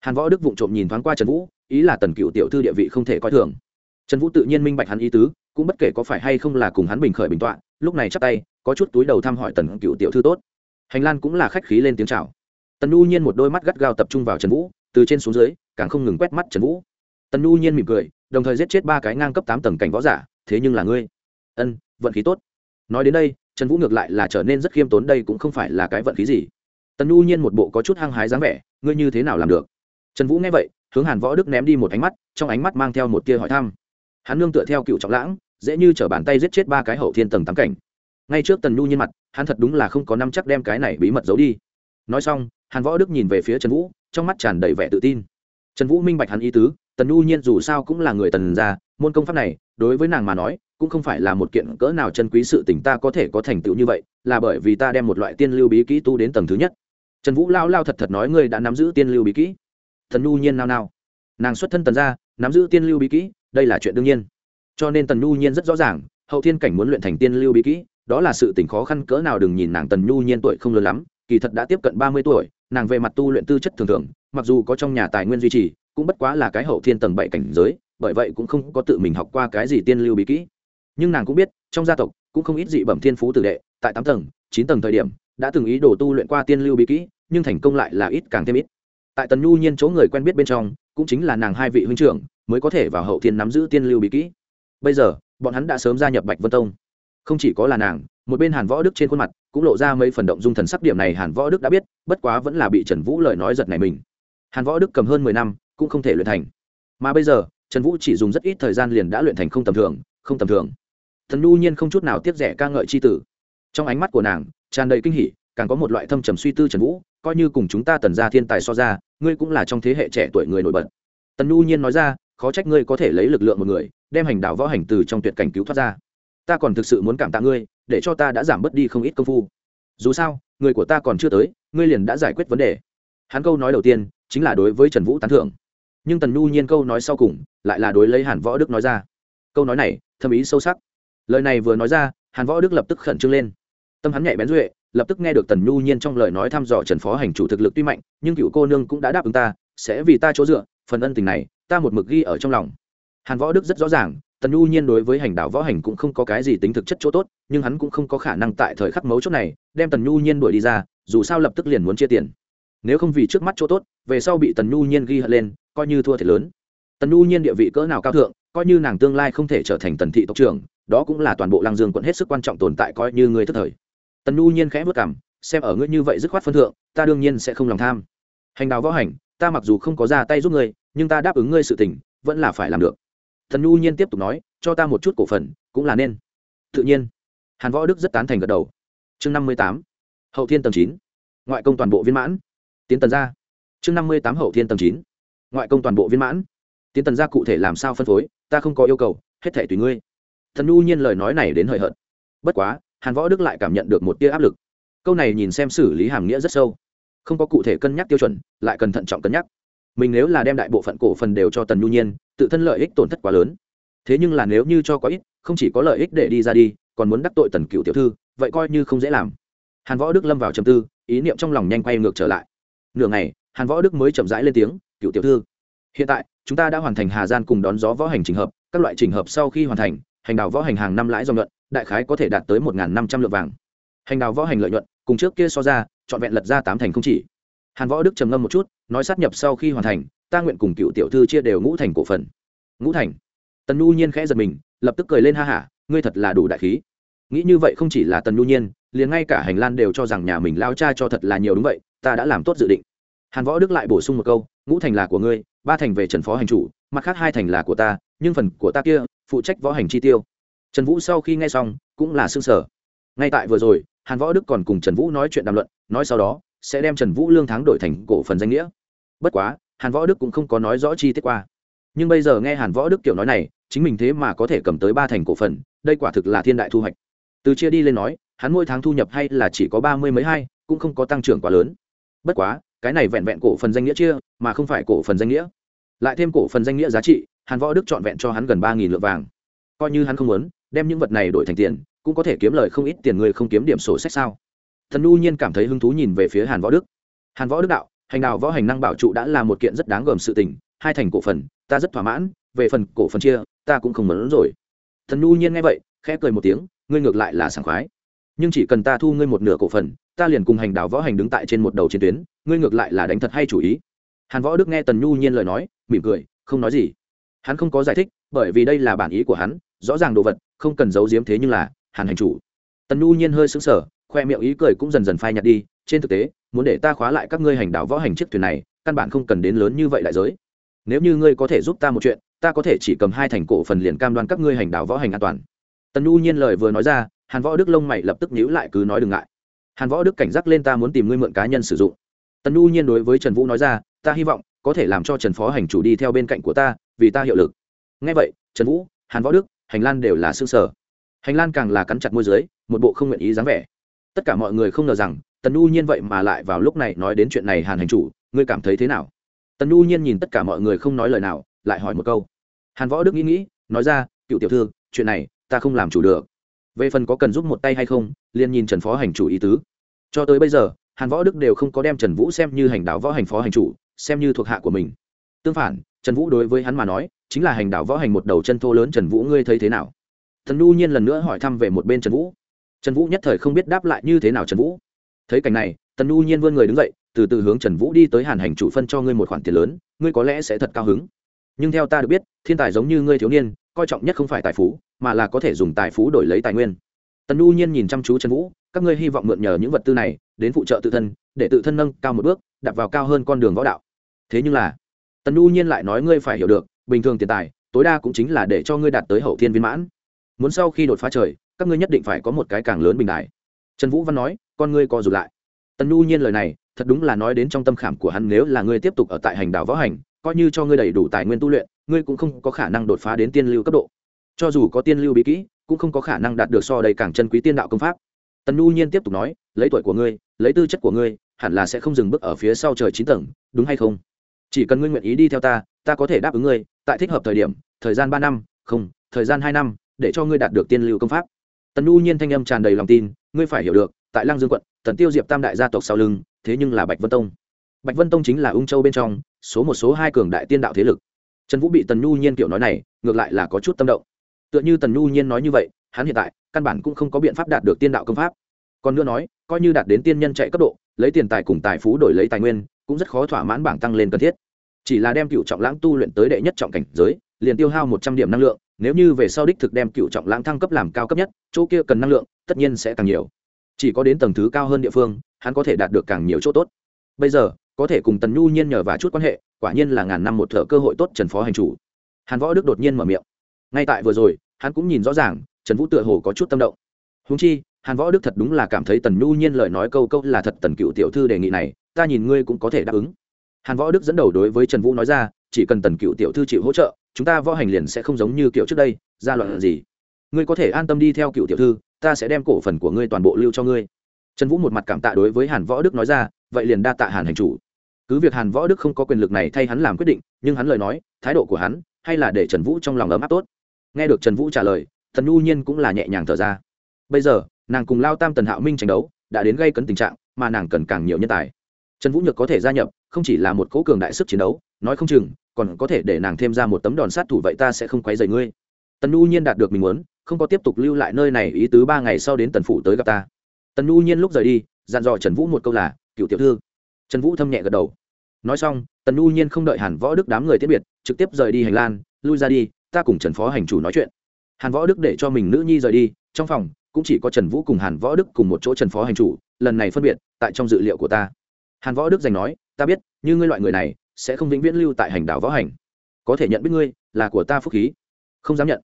Hàn võ đức vụng trộm nhìn thoáng qua trần vũ, ý là tần cựu tiểu thư địa vị không thể coi thường. Trần vũ tự nhiên minh bạch hắn ý tứ, cũng bất kể có phải hay không là cùng hắn bình khởi bình tọa, lúc này chắc tay, có chút túi đầu thăm hỏi tần cựu tiểu thư tốt. Hành lan cũng là khách khí lên tiếng chào. Tần U nhiên một đôi mắt gắt gao tập trung vào trần vũ từ trên xuống dưới, càng không ngừng quét mắt trần vũ. Tần nhu nhiên mỉm cười, đồng thời giết chết ba cái ngang cấp tám tầng cảnh võ giả, thế nhưng là ngươi. Ân, vận khí tốt. Nói đến đây, trần vũ ngược lại là trở nên rất khiêm tốn, đây cũng không phải là cái vận khí gì. Tần nhu nhiên một bộ có chút hăng hái dáng vẻ, ngươi như thế nào làm được? Trần vũ nghe vậy, hướng hàn võ đức ném đi một ánh mắt, trong ánh mắt mang theo một tia hỏi thăm. Hắn nương tựa theo cựu trọng lãng, dễ như t bàn tay giết chết ba cái hậu thiên tầng tám cảnh. Ngay trước tần nhu nhiên mặt, hắn thật đúng là không có năm chắc đem cái này bí mật giấu đi nói xong hàn võ đức nhìn về phía trần vũ trong mắt tràn đầy vẻ tự tin. Trần vũ minh bạch hắn ý tứ tần nhu nhiên dù sao cũng là người tần gia môn công pháp này đối với nàng mà nói cũng không phải là một kiện cỡ nào chân quý sự tình ta có thể có thành tựu như vậy là bởi vì ta đem một loại tiên lưu bí kỹ tu đến tầng thứ nhất. Trần vũ lao lao thật thật nói ngươi đã nắm giữ tiên lưu bí kỹ. Thần nhu nhiên nào nào, nàng xuất thân tần gia nắm giữ tiên lưu bí kỹ đây là chuyện đương nhiên. Cho nên tần nhu nhiên rất rõ ràng hậu thiên cảnh muốn luyện thành tiên lưu bí kỹ đó là sự tình khó khăn cỡ nào đừng nhìn nàng tần nhu nhiên tuổi không lớn lắm kỳ thật đã tiếp cận ba mươi tuổi, nàng về mặt tu luyện tư chất thường thường, mặc dù có trong nhà tài nguyên duy trì, cũng bất quá là cái hậu thiên tầng bảy cảnh giới, bởi vậy cũng không có tự mình học qua cái gì tiên lưu bí kỹ. Nhưng nàng cũng biết, trong gia tộc, cũng không ít dị bẩm thiên phú tử đệ, tại tám tầng, chín tầng thời điểm, đã từng ý đồ tu luyện qua tiên lưu bí kỹ, nhưng thành công lại là ít càng thêm ít. Tại tần nhu nhiên chỗ người quen biết bên trong, cũng chính là nàng hai vị huynh trưởng, mới có thể vào hậu thiên nắm giữ tiên lưu bí kỹ. Bây giờ, bọn hắn đã sớm gia nhập bạch vân tông. Không chỉ có là nàng, một bên hàn võ đức trên khuôn mặt cũng lộ ra mấy phần động dung thần sắc điểm này hàn võ đức đã biết, bất quá vẫn là bị trần vũ lời nói giật này mình. Hàn võ đức cầm hơn mười năm, cũng không thể luyện thành. Mà bây giờ, trần vũ chỉ dùng rất ít thời gian liền đã luyện thành không tầm thường, không tầm thường. Thần nhu nhiên không chút nào tiếc rẻ ca ngợi c h i tử. Trong ánh mắt của nàng, tràn đầy kinh hỉ, càng có một loại thâm trầm suy tư trần vũ, coi như cùng chúng ta tần ra thiên tài so ra, ngươi cũng là trong thế hệ trẻ tuổi người nổi bật. Tần nhu nhiên nói ra, khó trách ngươi có thể lấy lực lượng một người, đem hành đạo võ hành từ trong tuyệt cảnh cứu thoát ra. Ta còn thực sự muốn cảm tạ ngươi để cho ta đã giảm bớt đi không ít công phu. Dù sao, người của ta còn chưa tới, ngươi liền đã giải quyết vấn đề. Hắn câu nói đầu tiên chính là đối với trần vũ tán thưởng. Nhưng tần nhu nhiên câu nói sau cùng lại là đối lấy hàn võ đức nói ra. Câu nói này, thâm ý sâu sắc. Lời này vừa nói ra, hàn võ đức lập tức khẩn trương lên. Tâm hắn nhạy bén duệ, lập tức nghe được tần nhu nhiên trong lời nói thăm dò trần phó hành chủ thực lực tuy mạnh, nhưng cựu cô nương cũng đã đáp ứng ta, sẽ vì ta chỗ dựa, phần ân tình này, ta một mực ghi ở trong lòng. Hàn võ đức rất rõ ràng tần nhu nhiên đối với hành đạo võ hành cũng không có cái gì tính thực chất chỗ tốt, nhưng hắn cũng không có khả năng tại thời khắc mấu chốt này, đem tần nhu nhiên đuổi đi ra, dù sao lập tức liền muốn chia tiền. Nếu không vì trước mắt chỗ tốt, về sau bị tần nhu nhiên ghi hận lên, coi như thua thiệt lớn. Tần nhu nhiên địa vị cỡ nào cao thượng, coi như nàng tương lai không thể trở thành tần thị tộc trưởng, đó cũng là toàn bộ lăng dương quận hết sức quan trọng tồn tại coi như người thất thời. Tần nhu nhiên khẽ vất cảm xem ở ngươi như vậy dứt khoát phân thượng, ta đương nhiên sẽ không lòng tham. Hành đạo võ hành, ta mặc dù không có ra tay giúp ngươi, nhưng ta đáp ứng ngươi sự tình, vẫn là phải làm được thần nhu nhiên tiếp tục nói, cho ta một chút cổ phần, cũng là nên. Tự nhiên. Hàn võ đức rất tán thành gật đầu. Chương năm mươi tám, hậu thiên tầng chín. Ngoại công toàn bộ viên mãn. Tiến tần ra chương năm mươi tám, hậu thiên tầng chín. Ngoại công toàn bộ viên mãn. Tiến tần ra cụ thể làm sao phân phối, ta không có yêu cầu, hết thể tùy ngươi. Thần nhu nhiên lời nói này đến hời hợt. Bất quá, hàn võ đức lại cảm nhận được một tia áp lực. Câu này nhìn xem xử lý hàm nghĩa rất sâu. Không có cụ thể cân nhắc tiêu chuẩn, lại cần thận trọng cân nhắc mình nếu là đem đại bộ phận cổ phần đều cho tần nhu nhiên, tự thân lợi ích tổn thất quá lớn. Thế nhưng là nếu như cho có ít, không chỉ có lợi ích để đi ra đi, còn muốn đắc tội tần cựu tiểu thư, vậy coi như không dễ làm. Hàn võ đức lâm vào trầm tư, ý niệm trong lòng nhanh quay ngược trở lại. Nửa ngày, hàn võ đức mới chậm rãi lên tiếng, cựu tiểu thư, hiện tại, chúng ta đã hoàn thành hà gian cùng đón gió võ hành trình hợp, các loại trình hợp sau khi hoàn thành, hành đào võ hành hàng năm lãi do nhuận, đại khái có thể đạt tới một năm trăm lượng vàng. Hành đào võ hành lợi nhuận, cùng trước kia so ra, trọn vẹn lật ra tám thành không chỉ hàn võ đức trầm ngâm một chút, nói sát nhập sau khi hoàn thành, ta nguyện cùng cựu tiểu thư chia đều ngũ thành cổ phần. Ngũ thành? Tần nhu nhiên khẽ giật mình, lập tức cười lên ha hả, ngươi thật là đủ đại khí. Nghĩ như vậy không chỉ là tần nhu nhiên, liền ngay cả hành lan đều cho rằng nhà mình lao cha cho thật là nhiều đúng vậy, ta đã làm tốt dự định. Hàn võ đức lại bổ sung một câu, ngũ thành là của ngươi, ba thành về trần phó hành chủ, mặt khác hai thành là của ta, nhưng phần của ta kia, phụ trách võ hành chi tiêu. Trần vũ sau khi nghe xong, cũng là xương sở ngay tại vừa rồi, hàn võ đức còn cùng trần vũ nói chuyện đàm luận, nói sau đó sẽ đem trần vũ lương thắng đổi thành cổ phần danh nghĩa. Bất quá, hàn võ đức cũng không có nói rõ chi tiết qua. Nhưng bây giờ nghe hàn võ đức kiểu nói này, chính mình thế mà có thể cầm tới ba thành cổ phần, đây quả thực là thiên đại thu hoạch. Từ chia đi lên nói, hắn mỗi tháng thu nhập hay là chỉ có ba mươi mấy hai, cũng không có tăng trưởng quá lớn. Bất quá, cái này vẹn vẹn cổ phần danh nghĩa chia, mà không phải cổ phần danh nghĩa. Lại thêm cổ phần danh nghĩa giá trị, hàn võ đức trọn vẹn cho hắn gần ba nghìn lượng vàng. Coi như hắn không muốn, đem những vật này đổi thành tiền, cũng có thể kiếm lời không ít tiền người không kiếm điểm sổ sách sao? Thần U nhiên cảm thấy hứng thú nhìn về phía hàn võ đức hàn võ đức đạo hành đào võ hành năng bảo trụ đã là một kiện rất đáng gờm sự tình hai thành cổ phần ta rất thỏa mãn về phần cổ phần chia ta cũng không muốn rồi thần U nhiên nghe vậy khẽ cười một tiếng ngươi ngược lại là sảng khoái nhưng chỉ cần ta thu ngươi một nửa cổ phần ta liền cùng hành đào võ hành đứng tại trên một đầu chiến tuyến ngươi ngược lại là đánh thật hay chủ ý hàn võ đức nghe tần nhu nhiên lời nói mỉm cười không nói gì hắn không có giải thích bởi vì đây là bản ý của hắn rõ ràng đồ vật không cần giấu giếm thế nhưng là hàn hành chủ tần nhu nhiên hơi sững sờ khoe miệng ý cười cũng dần dần phai nhạt đi, trên thực tế, muốn để ta khóa lại các ngươi hành đảo võ hành chiếc thuyền này, căn bản không cần đến lớn như vậy đại giới. Nếu như ngươi có thể giúp ta một chuyện, ta có thể chỉ cầm hai thành cổ phần liền cam đoan các ngươi hành đảo võ hành an toàn. Tần u nhiên lời vừa nói ra, hàn võ đức lông mày lập tức nhíu lại cứ nói đừng ngại. Hàn võ đức cảnh giác lên ta muốn tìm ngươi mượn cá nhân sử dụng. Tần u nhiên đối với trần vũ nói ra, ta hy vọng có thể làm cho trần phó hành chủ đi theo bên cạnh của ta, vì ta hiệu lực. Ngay vậy, trần vũ, hàn võ đức, hành lan đều là xương sở hành lan càng là cắn chặt môi dưới, một bộ không nguyện ý dáng vẻ tất cả mọi người không ngờ rằng, tần u nhiên vậy mà lại vào lúc này nói đến chuyện này hàn hành chủ, ngươi cảm thấy thế nào? Tần u nhiên nhìn tất cả mọi người không nói lời nào, lại hỏi một câu. Hàn võ đức nghĩ nghĩ, nói ra, cựu tiểu thư, chuyện này, ta không làm chủ được. Về phần có cần giúp một tay hay không, liền nhìn trần phó hành chủ ý tứ. Cho tới bây giờ, hàn võ đức đều không có đem trần vũ xem như hành đạo võ hành phó hành chủ, xem như thuộc hạ của mình. Tương phản, trần vũ đối với hắn mà nói, chính là hành đạo võ hành một đầu chân thô lớn trần vũ, ngươi thấy thế nào? Thần nhu nhiên lần nữa hỏi thăm về một bên trần vũ trần vũ nhất thời không biết đáp lại như thế nào trần vũ. Thấy cảnh này, tần nhu nhiên vươn người đứng dậy, từ từ hướng trần vũ đi tới hàn hành chủ phân cho ngươi một khoản tiền lớn, ngươi có lẽ sẽ thật cao hứng. Nhưng theo ta được biết, thiên tài giống như ngươi thiếu niên, coi trọng nhất không phải tài phú, mà là có thể dùng tài phú đổi lấy tài nguyên. Tần nhu nhiên nhìn chăm chú trần vũ, các ngươi hy vọng mượn nhờ những vật tư này, đến phụ trợ tự thân, để tự thân nâng cao một bước đặt vào cao hơn con đường võ đạo. Thế nhưng là, tần nhu nhiên lại nói ngươi phải hiểu được, bình thường tiền tài, tối đa cũng chính là để cho ngươi đạt tới hậu thiên viên mãn. Muốn sau khi đột phá trời các ngươi nhất định phải có một cái càng lớn bình đại trần vũ văn nói, con ngươi co rụt lại. Tần nhu nhiên lời này, thật đúng là nói đến trong tâm khảm của hắn nếu là ngươi tiếp tục ở tại hành đảo võ hành, coi như cho ngươi đầy đủ tài nguyên tu luyện, ngươi cũng không có khả năng đột phá đến tiên lưu cấp độ. Cho dù có tiên lưu bí kỹ, cũng không có khả năng đạt được so đầy càng chân quý tiên đạo công pháp. Tần nhu nhiên tiếp tục nói, lấy tuổi của ngươi, lấy tư chất của ngươi, hẳn là sẽ không dừng bước ở phía sau trời chín tầng, đúng hay không? Chỉ cần ngươi nguyện ý đi theo ta ta có thể đáp ứng ngươi, tại thích hợp thời điểm, thời gian ba năm, không, thời gian hai năm, để cho ngươi đạt được tiên lưu công pháp tần U nhiên thanh âm tràn đầy lòng tin, ngươi phải hiểu được, tại lăng dương quận, tần tiêu diệp tam đại gia tộc sau lưng, thế nhưng là bạch vân tông. Bạch vân tông chính là ung châu bên trong, số một, số hai cường đại tiên đạo thế lực. Trần vũ bị tần nhu nhiên kiểu nói này, ngược lại là có chút tâm động. Tựa như tần nhu nhiên nói như vậy, hắn hiện tại, căn bản cũng không có biện pháp đạt được tiên đạo công pháp. Còn nữa nói, coi như đạt đến tiên nhân chạy cấp độ, lấy tiền tài cùng tài phú đổi lấy tài nguyên, cũng rất khó thỏa mãn bảng tăng lên cần thiết. Chỉ là đem cựu trọng lãng tu luyện tới đệ nhất trọng cảnh giới, liền tiêu hao một trăm điểm năng lượng nếu như về sau đích thực đem cựu trọng lãng thăng cấp làm cao cấp nhất, chỗ kia cần năng lượng, tất nhiên sẽ càng nhiều. Chỉ có đến tầng thứ cao hơn địa phương, hắn có thể đạt được càng nhiều chỗ tốt. Bây giờ, có thể cùng tần nhu nhiên nhờ và chút quan hệ, quả nhiên là ngàn năm một thợ cơ hội tốt trần phó hành chủ. Hàn võ đức đột nhiên mở miệng. Ngay tại vừa rồi, hắn cũng nhìn rõ ràng, trần vũ tựa hồ có chút tâm động. Húng chi, hàn võ đức thật đúng là cảm thấy tần nhu nhiên lời nói câu câu là thật tần cựu tiểu thư đề nghị này, ta nhìn ngươi cũng có thể đáp ứng hàn võ đức dẫn đầu đối với trần vũ nói ra, chỉ cần tần cựu tiểu thư chịu hỗ trợ, chúng ta võ hành liền sẽ không giống như kiểu trước đây, ra loạn gì. Ngươi có thể an tâm đi theo cựu tiểu thư, ta sẽ đem cổ phần của ngươi toàn bộ lưu cho ngươi. Trần vũ một mặt cảm tạ đối với hàn võ đức nói ra, vậy liền đa tạ hàn hành chủ. Cứ việc hàn võ đức không có quyền lực này thay hắn làm quyết định, nhưng hắn lời nói, thái độ của hắn, hay là để trần vũ trong lòng ấm áp tốt. Nghe được trần vũ trả lời thần nhu nhiên cũng là nhẹ nhàng thở ra. Bây giờ, nàng cùng lao tam tần hạo minh tranh đấu, đã đến gây cấn tình trạng, mà nàng cần càng nhiều nhân tài. Trần vũ nhược có thể gia nhập không chỉ là một cố cường đại sức chiến đấu nói không chừng còn có thể để nàng thêm ra một tấm đòn sát thủ vậy ta sẽ không quấy rầy ngươi. Tần nhu nhiên đạt được mình muốn không có tiếp tục lưu lại nơi này ý tứ ba ngày sau đến tần phủ tới gặp ta. Tần nhu nhiên lúc rời đi dặn dò trần vũ một câu là cựu tiểu thư. Trần vũ thâm nhẹ gật đầu. Nói xong tần nhu nhiên không đợi hàn võ đức đám người tiết biệt trực tiếp rời đi hành lan, lui ra đi ta cùng trần phó hành chủ nói chuyện. Hàn võ đức để cho mình nữ nhi rời đi trong phòng cũng chỉ có trần vũ cùng hàn võ đức cùng một chỗ trần phó hành chủ lần này phân biệt tại trong dự liệu của ta. Hàn võ đức giành nói ta biết, như ngươi loại người này, sẽ không vĩnh viễn lưu tại hành đảo võ hành. Có thể nhận biết ngươi, là của ta phúc khí. Không dám nhận.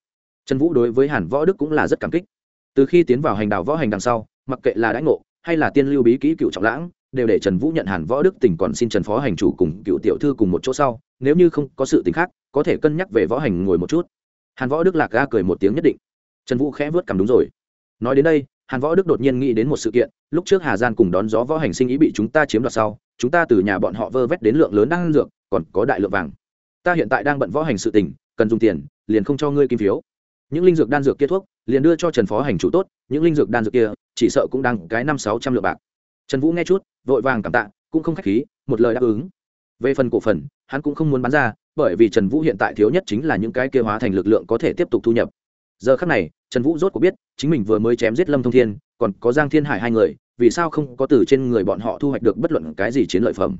Trần vũ đối với hàn võ đức cũng là rất cảm kích. Từ khi tiến vào hành đảo võ hành đằng sau, mặc kệ là đãi ngộ, hay là tiên lưu bí kỹ cựu trọng lãng, đều để trần vũ nhận hàn võ đức tỉnh còn xin trần phó hành chủ cùng cựu tiểu thư cùng một chỗ sau, nếu như không có sự t ì n h khác, có thể cân nhắc về võ hành ngồi một chút. Hàn võ đức lạc ga cười một tiếng nhất định. Trần vũ khẽ vớt cảm đúng rồi. Nói đến đây, hàn võ đức đột nhiên nghĩ đến một sự kiện, lúc trước hà gian cùng đón gió võ hành sinh ý bị chúng ta chiếm đoạt sau chúng ta từ nhà bọn họ vơ vét đến lượng lớn đang dược, còn có đại lượng vàng. Ta hiện tại đang bận võ hành sự tình, cần dùng tiền, liền không cho ngươi kim phiếu. Những linh dược đan dược kia thuốc, liền đưa cho trần phó hành chủ tốt, những linh dược đan dược kia, chỉ sợ cũng đang cái năm sáu trăm lượng bạc. Trần vũ nghe chút, vội vàng cảm tạ, cũng không k h á c h khí, một lời đáp ứng. Về phần cổ phần, hắn cũng không muốn bán ra, bởi vì trần vũ hiện tại thiếu nhất chính là những cái kia hóa thành lực lượng có thể tiếp tục thu nhập. Giờ khắc này, trần vũ rốt cuộc biết, chính mình vừa mới chém giết lâm thông thiên, còn có giang thiên hải hai người vì sao không có từ trên người bọn họ thu hoạch được bất luận cái gì chiến lợi phẩm?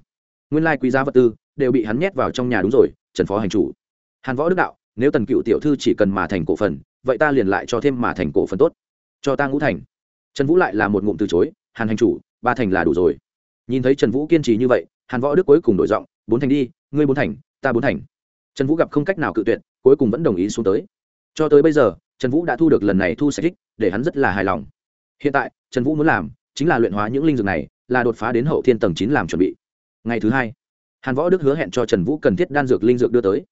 Nguyên lai quý giá vật tư đều bị hắn nhét vào trong nhà đúng rồi, trần phó hành chủ. Hàn võ đức đạo, nếu tần cựu tiểu thư chỉ cần mà thành cổ phần, vậy ta liền lại cho thêm mà thành cổ phần tốt. Cho ta ngũ thành. Trần vũ lại là một ngụm từ chối, hàn hành chủ, ba thành là đủ rồi. Nhìn thấy trần vũ kiên trì như vậy, hàn võ đức cuối cùng đổi giọng, bốn thành đi, ngươi bốn thành, ta bốn thành. Trần vũ gặp không cách nào cự tuyệt, cuối cùng vẫn đồng ý xuống tới. Cho tới bây giờ, trần vũ đã thu được lần này thu sạch ích để hắn rất là hài lòng. Hiện tại, trần vũ muốn làm chính là luyện hóa những linh dược này, là đột phá đến hậu thiên tầng chín làm chuẩn bị. Ngày thứ hai, hàn võ đức hứa hẹn cho trần vũ cần thiết đan dược linh dược đưa tới.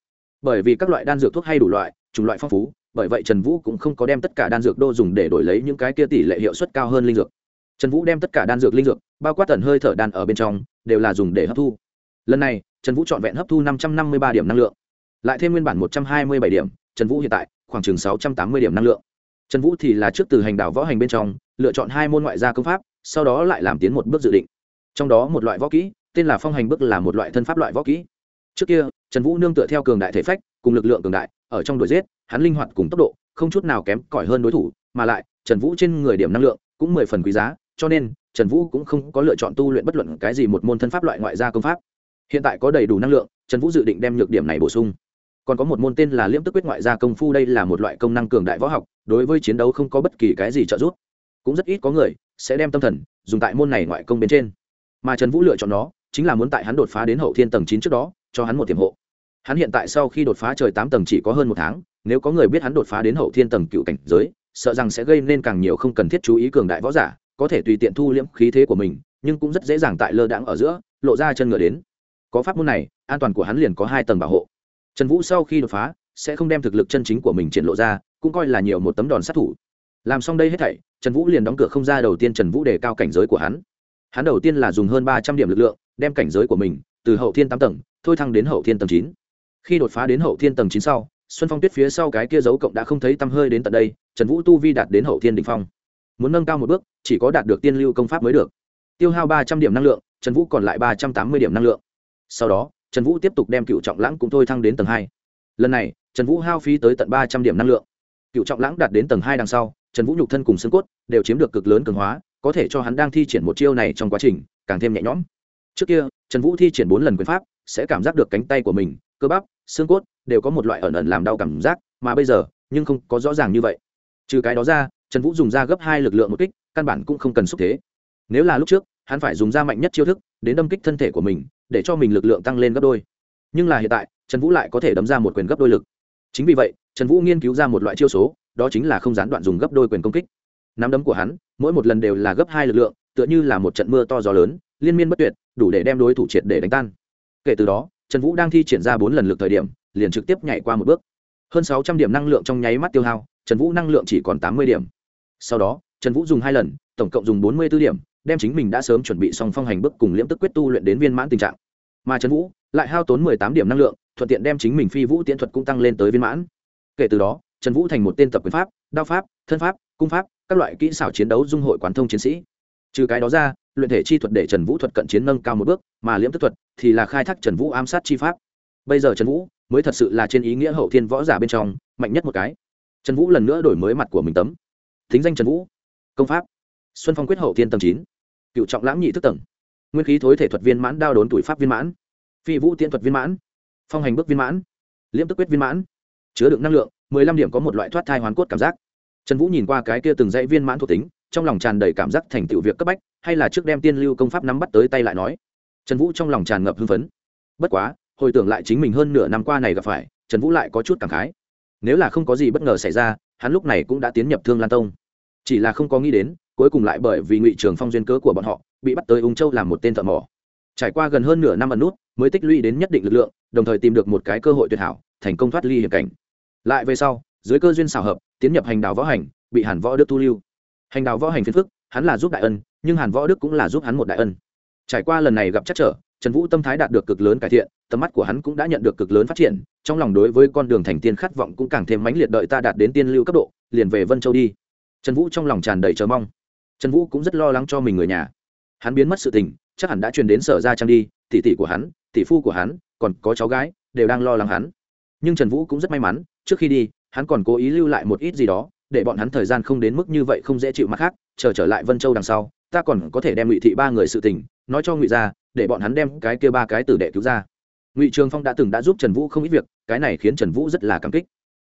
Bởi vì các loại đan dược thuốc hay đủ loại, chủng loại phong phú, bởi vậy trần vũ cũng không có đem tất cả đan dược đô dùng để đổi lấy những cái kia tỷ lệ hiệu suất cao hơn linh dược. Trần vũ đem tất cả đan dược linh dược, bao quát tần hơi thở đan ở bên trong, đều là dùng để hấp thu. Lần này, trần vũ trọn vẹn hấp thu năm trăm năm mươi ba điểm năng lượng. Lại thêm nguyên bản một trăm hai mươi bảy điểm, trần vũ hiện tại, khoảng chừng sáu trăm tám mươi điểm năng lượng. Trần vũ thì là trước từ hành đảo võ hành bên trong, lựa chọn hai môn ngoại gia công pháp sau đó lại làm tiến một bước dự định. Trong đó một loại võ kỹ, tên là phong hành bước là một loại thân pháp loại võ kỹ. Trước kia, trần vũ nương tựa theo cường đại thể phách, cùng lực lượng cường đại, ở trong đuổi giết, hắn linh hoạt cùng tốc độ, không chút nào kém cỏi hơn đối thủ, mà lại, trần vũ trên người điểm năng lượng cũng mười phần quý giá, cho nên, trần vũ cũng không có lựa chọn tu luyện bất luận cái gì một môn thân pháp loại ngoại gia công pháp. Hiện tại có đầy đủ năng lượng, trần vũ dự định đem nhược điểm này bổ sung. Còn có một môn tên là liễm tức quyết ngoại gia công phu, đây là một loại công năng cường đại võ học, đối với chiến đấu không có bất kỳ cái gì trợ giúp. Cũng rất ít có người sẽ đem tâm thần dùng tại môn này ngoại công bên trên. Mà trần vũ lựa chọn nó, chính là muốn tại hắn đột phá đến hậu thiên tầng chín trước đó, cho hắn một tiềm hộ. Hắn hiện tại sau khi đột phá trời tám tầng chỉ có hơn một tháng, nếu có người biết hắn đột phá đến hậu thiên tầng cựu cảnh giới, sợ rằng sẽ gây nên càng nhiều không cần thiết chú ý cường đại võ giả, có thể tùy tiện thu liễm khí thế của mình, nhưng cũng rất dễ dàng tại lơ đãng ở giữa, lộ ra chân ngựa đến. Có pháp môn này, an toàn của hắn liền có hai tầng bảo hộ. Trần vũ sau khi đột phá, sẽ không đem thực lực chân chính của mình triển lộ ra, cũng coi là nhiều một tấm đòn sát thủ làm xong đây hết thảy, trần vũ liền đóng cửa không ra đầu tiên trần vũ đề cao cảnh giới của hắn. Hắn đầu tiên là dùng hơn ba trăm điểm lực lượng, đem cảnh giới của mình, từ hậu thiên tám tầng, thôi thăng đến hậu thiên tầng chín. Khi đột phá đến hậu thiên tầng chín sau, xuân phong tuyết phía sau cái kia dấu cộng đã không thấy tăm hơi đến tận đây, trần vũ tu vi đạt đến hậu thiên đình phong. Muốn nâng cao một bước, chỉ có đạt được tiên lưu công pháp mới được. Tiêu hao ba trăm điểm năng lượng, trần vũ còn lại ba trăm tám mươi điểm năng lượng. Sau đó, trần vũ tiếp tục đem cựu trọng lãng cũng thôi thăng đến tầng hai. Lần này, trần vũ hao phí tới tận ba trăm điểm năng lượng. Cựu trọng lãng đạt đến tầng hai đằng sau trần vũ nhục thân cùng xương cốt đều chiếm được cực lớn cường hóa, có thể cho hắn đang thi triển một chiêu này trong quá trình càng thêm nhẹ nhõm. Trước kia, trần vũ thi triển bốn lần quyền pháp, sẽ cảm giác được cánh tay của mình, cơ bắp, xương cốt đều có một loại ẩn ẩn làm đau cảm giác, mà bây giờ, nhưng không có rõ ràng như vậy. Trừ cái đó ra, trần vũ dùng ra gấp hai lực lượng một kích, căn bản cũng không cần xúc thế. Nếu là lúc trước, hắn phải dùng ra mạnh nhất chiêu thức, đến đâm kích thân thể của mình, để cho mình lực lượng tăng lên gấp đôi. Nhưng là hiện tại, trần vũ lại có thể đấm ra một quyền gấp đôi lực. Chính vì vậy, trần vũ nghiên cứu ra một loại chiêu số đó chính là không gián đoạn dùng gấp đôi quyền công kích. Nắm đấm của hắn, mỗi một lần đều là gấp hai lực lượng, tựa như là một trận mưa to gió lớn, liên miên bất tuyệt, đủ để đem đối thủ triệt để đánh tan. Kể từ đó, trần vũ đang thi triển ra bốn lần lực thời điểm, liền trực tiếp nhảy qua một bước. Hơn sáu trăm điểm năng lượng trong nháy mắt tiêu hao, trần vũ năng lượng chỉ còn tám mươi điểm. Sau đó, trần vũ dùng hai lần, tổng cộng dùng bốn mươi b ố điểm, đem chính mình đã sớm chuẩn bị xong phong hành bước cùng liễm tức quyết tu luyện đến viên mãn tình trạng. Mà trần vũ lại hao tốn mười tám điểm năng lượng, thuận tiện đem chính mình phi vũ tiễn thuật cũng tăng lên tới viên mãn. Kể từ đó trần vũ thành một tên tập quyền pháp, đao pháp, thân pháp, cung pháp, các loại kỹ xảo chiến đấu dung hội quán thông chiến sĩ. Trừ cái đó ra, luyện thể chi thuật để trần vũ thuật cận chiến nâng cao một bước, mà liễm tức thuật thì là khai thác trần vũ ám sát chi pháp. Bây giờ trần vũ mới thật sự là trên ý nghĩa hậu thiên võ giả bên trong, mạnh nhất một cái. Trần vũ lần nữa đổi mới mặt của mình tấm. Thính danh trần vũ. Công pháp. Xuân phong quyết hậu thiên tầng chín. Cựu trọng lãng nhị thức tầng. Nguyên khí thối thể thuật viên mãn đao đốn tuổi pháp viên mãn. Phi vũ tiễn thuật viên mãn. Phong hành bước viên mãn. Liễm tức quyết viên mãn. Chứa đựng năng lượng mười lăm điểm có một loại thoát thai hoàn cốt cảm giác. Trần vũ nhìn qua cái kia từng dãy viên mãn thuộc tính, trong lòng tràn đầy cảm giác thành tựu việc cấp bách, hay là trước đem tiên lưu công pháp nắm bắt tới tay lại nói. Trần vũ trong lòng tràn ngập hưng phấn. Bất quá, hồi tưởng lại chính mình hơn nửa năm qua này gặp phải, trần vũ lại có chút cảm khái. Nếu là không có gì bất ngờ xảy ra, hắn lúc này cũng đã tiến nhập thương lan tông. Chỉ là không có nghĩ đến, cuối cùng lại bởi vì ngụy trường phong duyên cớ của bọn họ, bị bắt tới ung châu làm một tên thợ mỏ. Trải qua gần hơn nửa năm ẩn nút, mới tích lũy đến nhất định lực lượng, đồng thời tìm được một cái cơ hội tuyệt hảo, thành công thoát ly hiểm cảnh lại về sau, dưới cơ duyên xảo hợp, tiến nhập hành đào võ hành, bị hàn võ đức tu lưu. Hành đào võ hành phiền phức, hắn là giúp đại ân, nhưng hàn võ đức cũng là giúp hắn một đại ân. Trải qua lần này gặp chắc trở, trần vũ tâm thái đạt được cực lớn cải thiện, tầm mắt của hắn cũng đã nhận được cực lớn phát triển, trong lòng đối với con đường thành tiên khát vọng cũng càng thêm mãnh liệt đợi ta đạt đến tiên lưu cấp độ, liền về vân châu đi. Trần vũ trong lòng tràn đầy chờ mong. Trần vũ cũng rất lo lắng cho mình người nhà. Hắn biến mất sự tình, chắc hẳn đã truyền đến sở ra trang đi, tỷ tỷ của hắn, tỷ phu của hắn, còn có cháu gái, đều đang lo lắng hắn. Nhưng trần vũ cũng rất may mắn trước khi đi, hắn còn cố ý lưu lại một ít gì đó, để bọn hắn thời gian không đến mức như vậy không dễ chịu mặt khác, chờ trở lại vân châu đằng sau, ta còn có thể đem ngụy thị ba người sự tình, nói cho ngụy ra để bọn hắn đem cái kia ba cái tử đệ cứu ra. Ngụy trường phong đã từng đã giúp trần vũ không ít việc, cái này khiến trần vũ rất là cảm kích.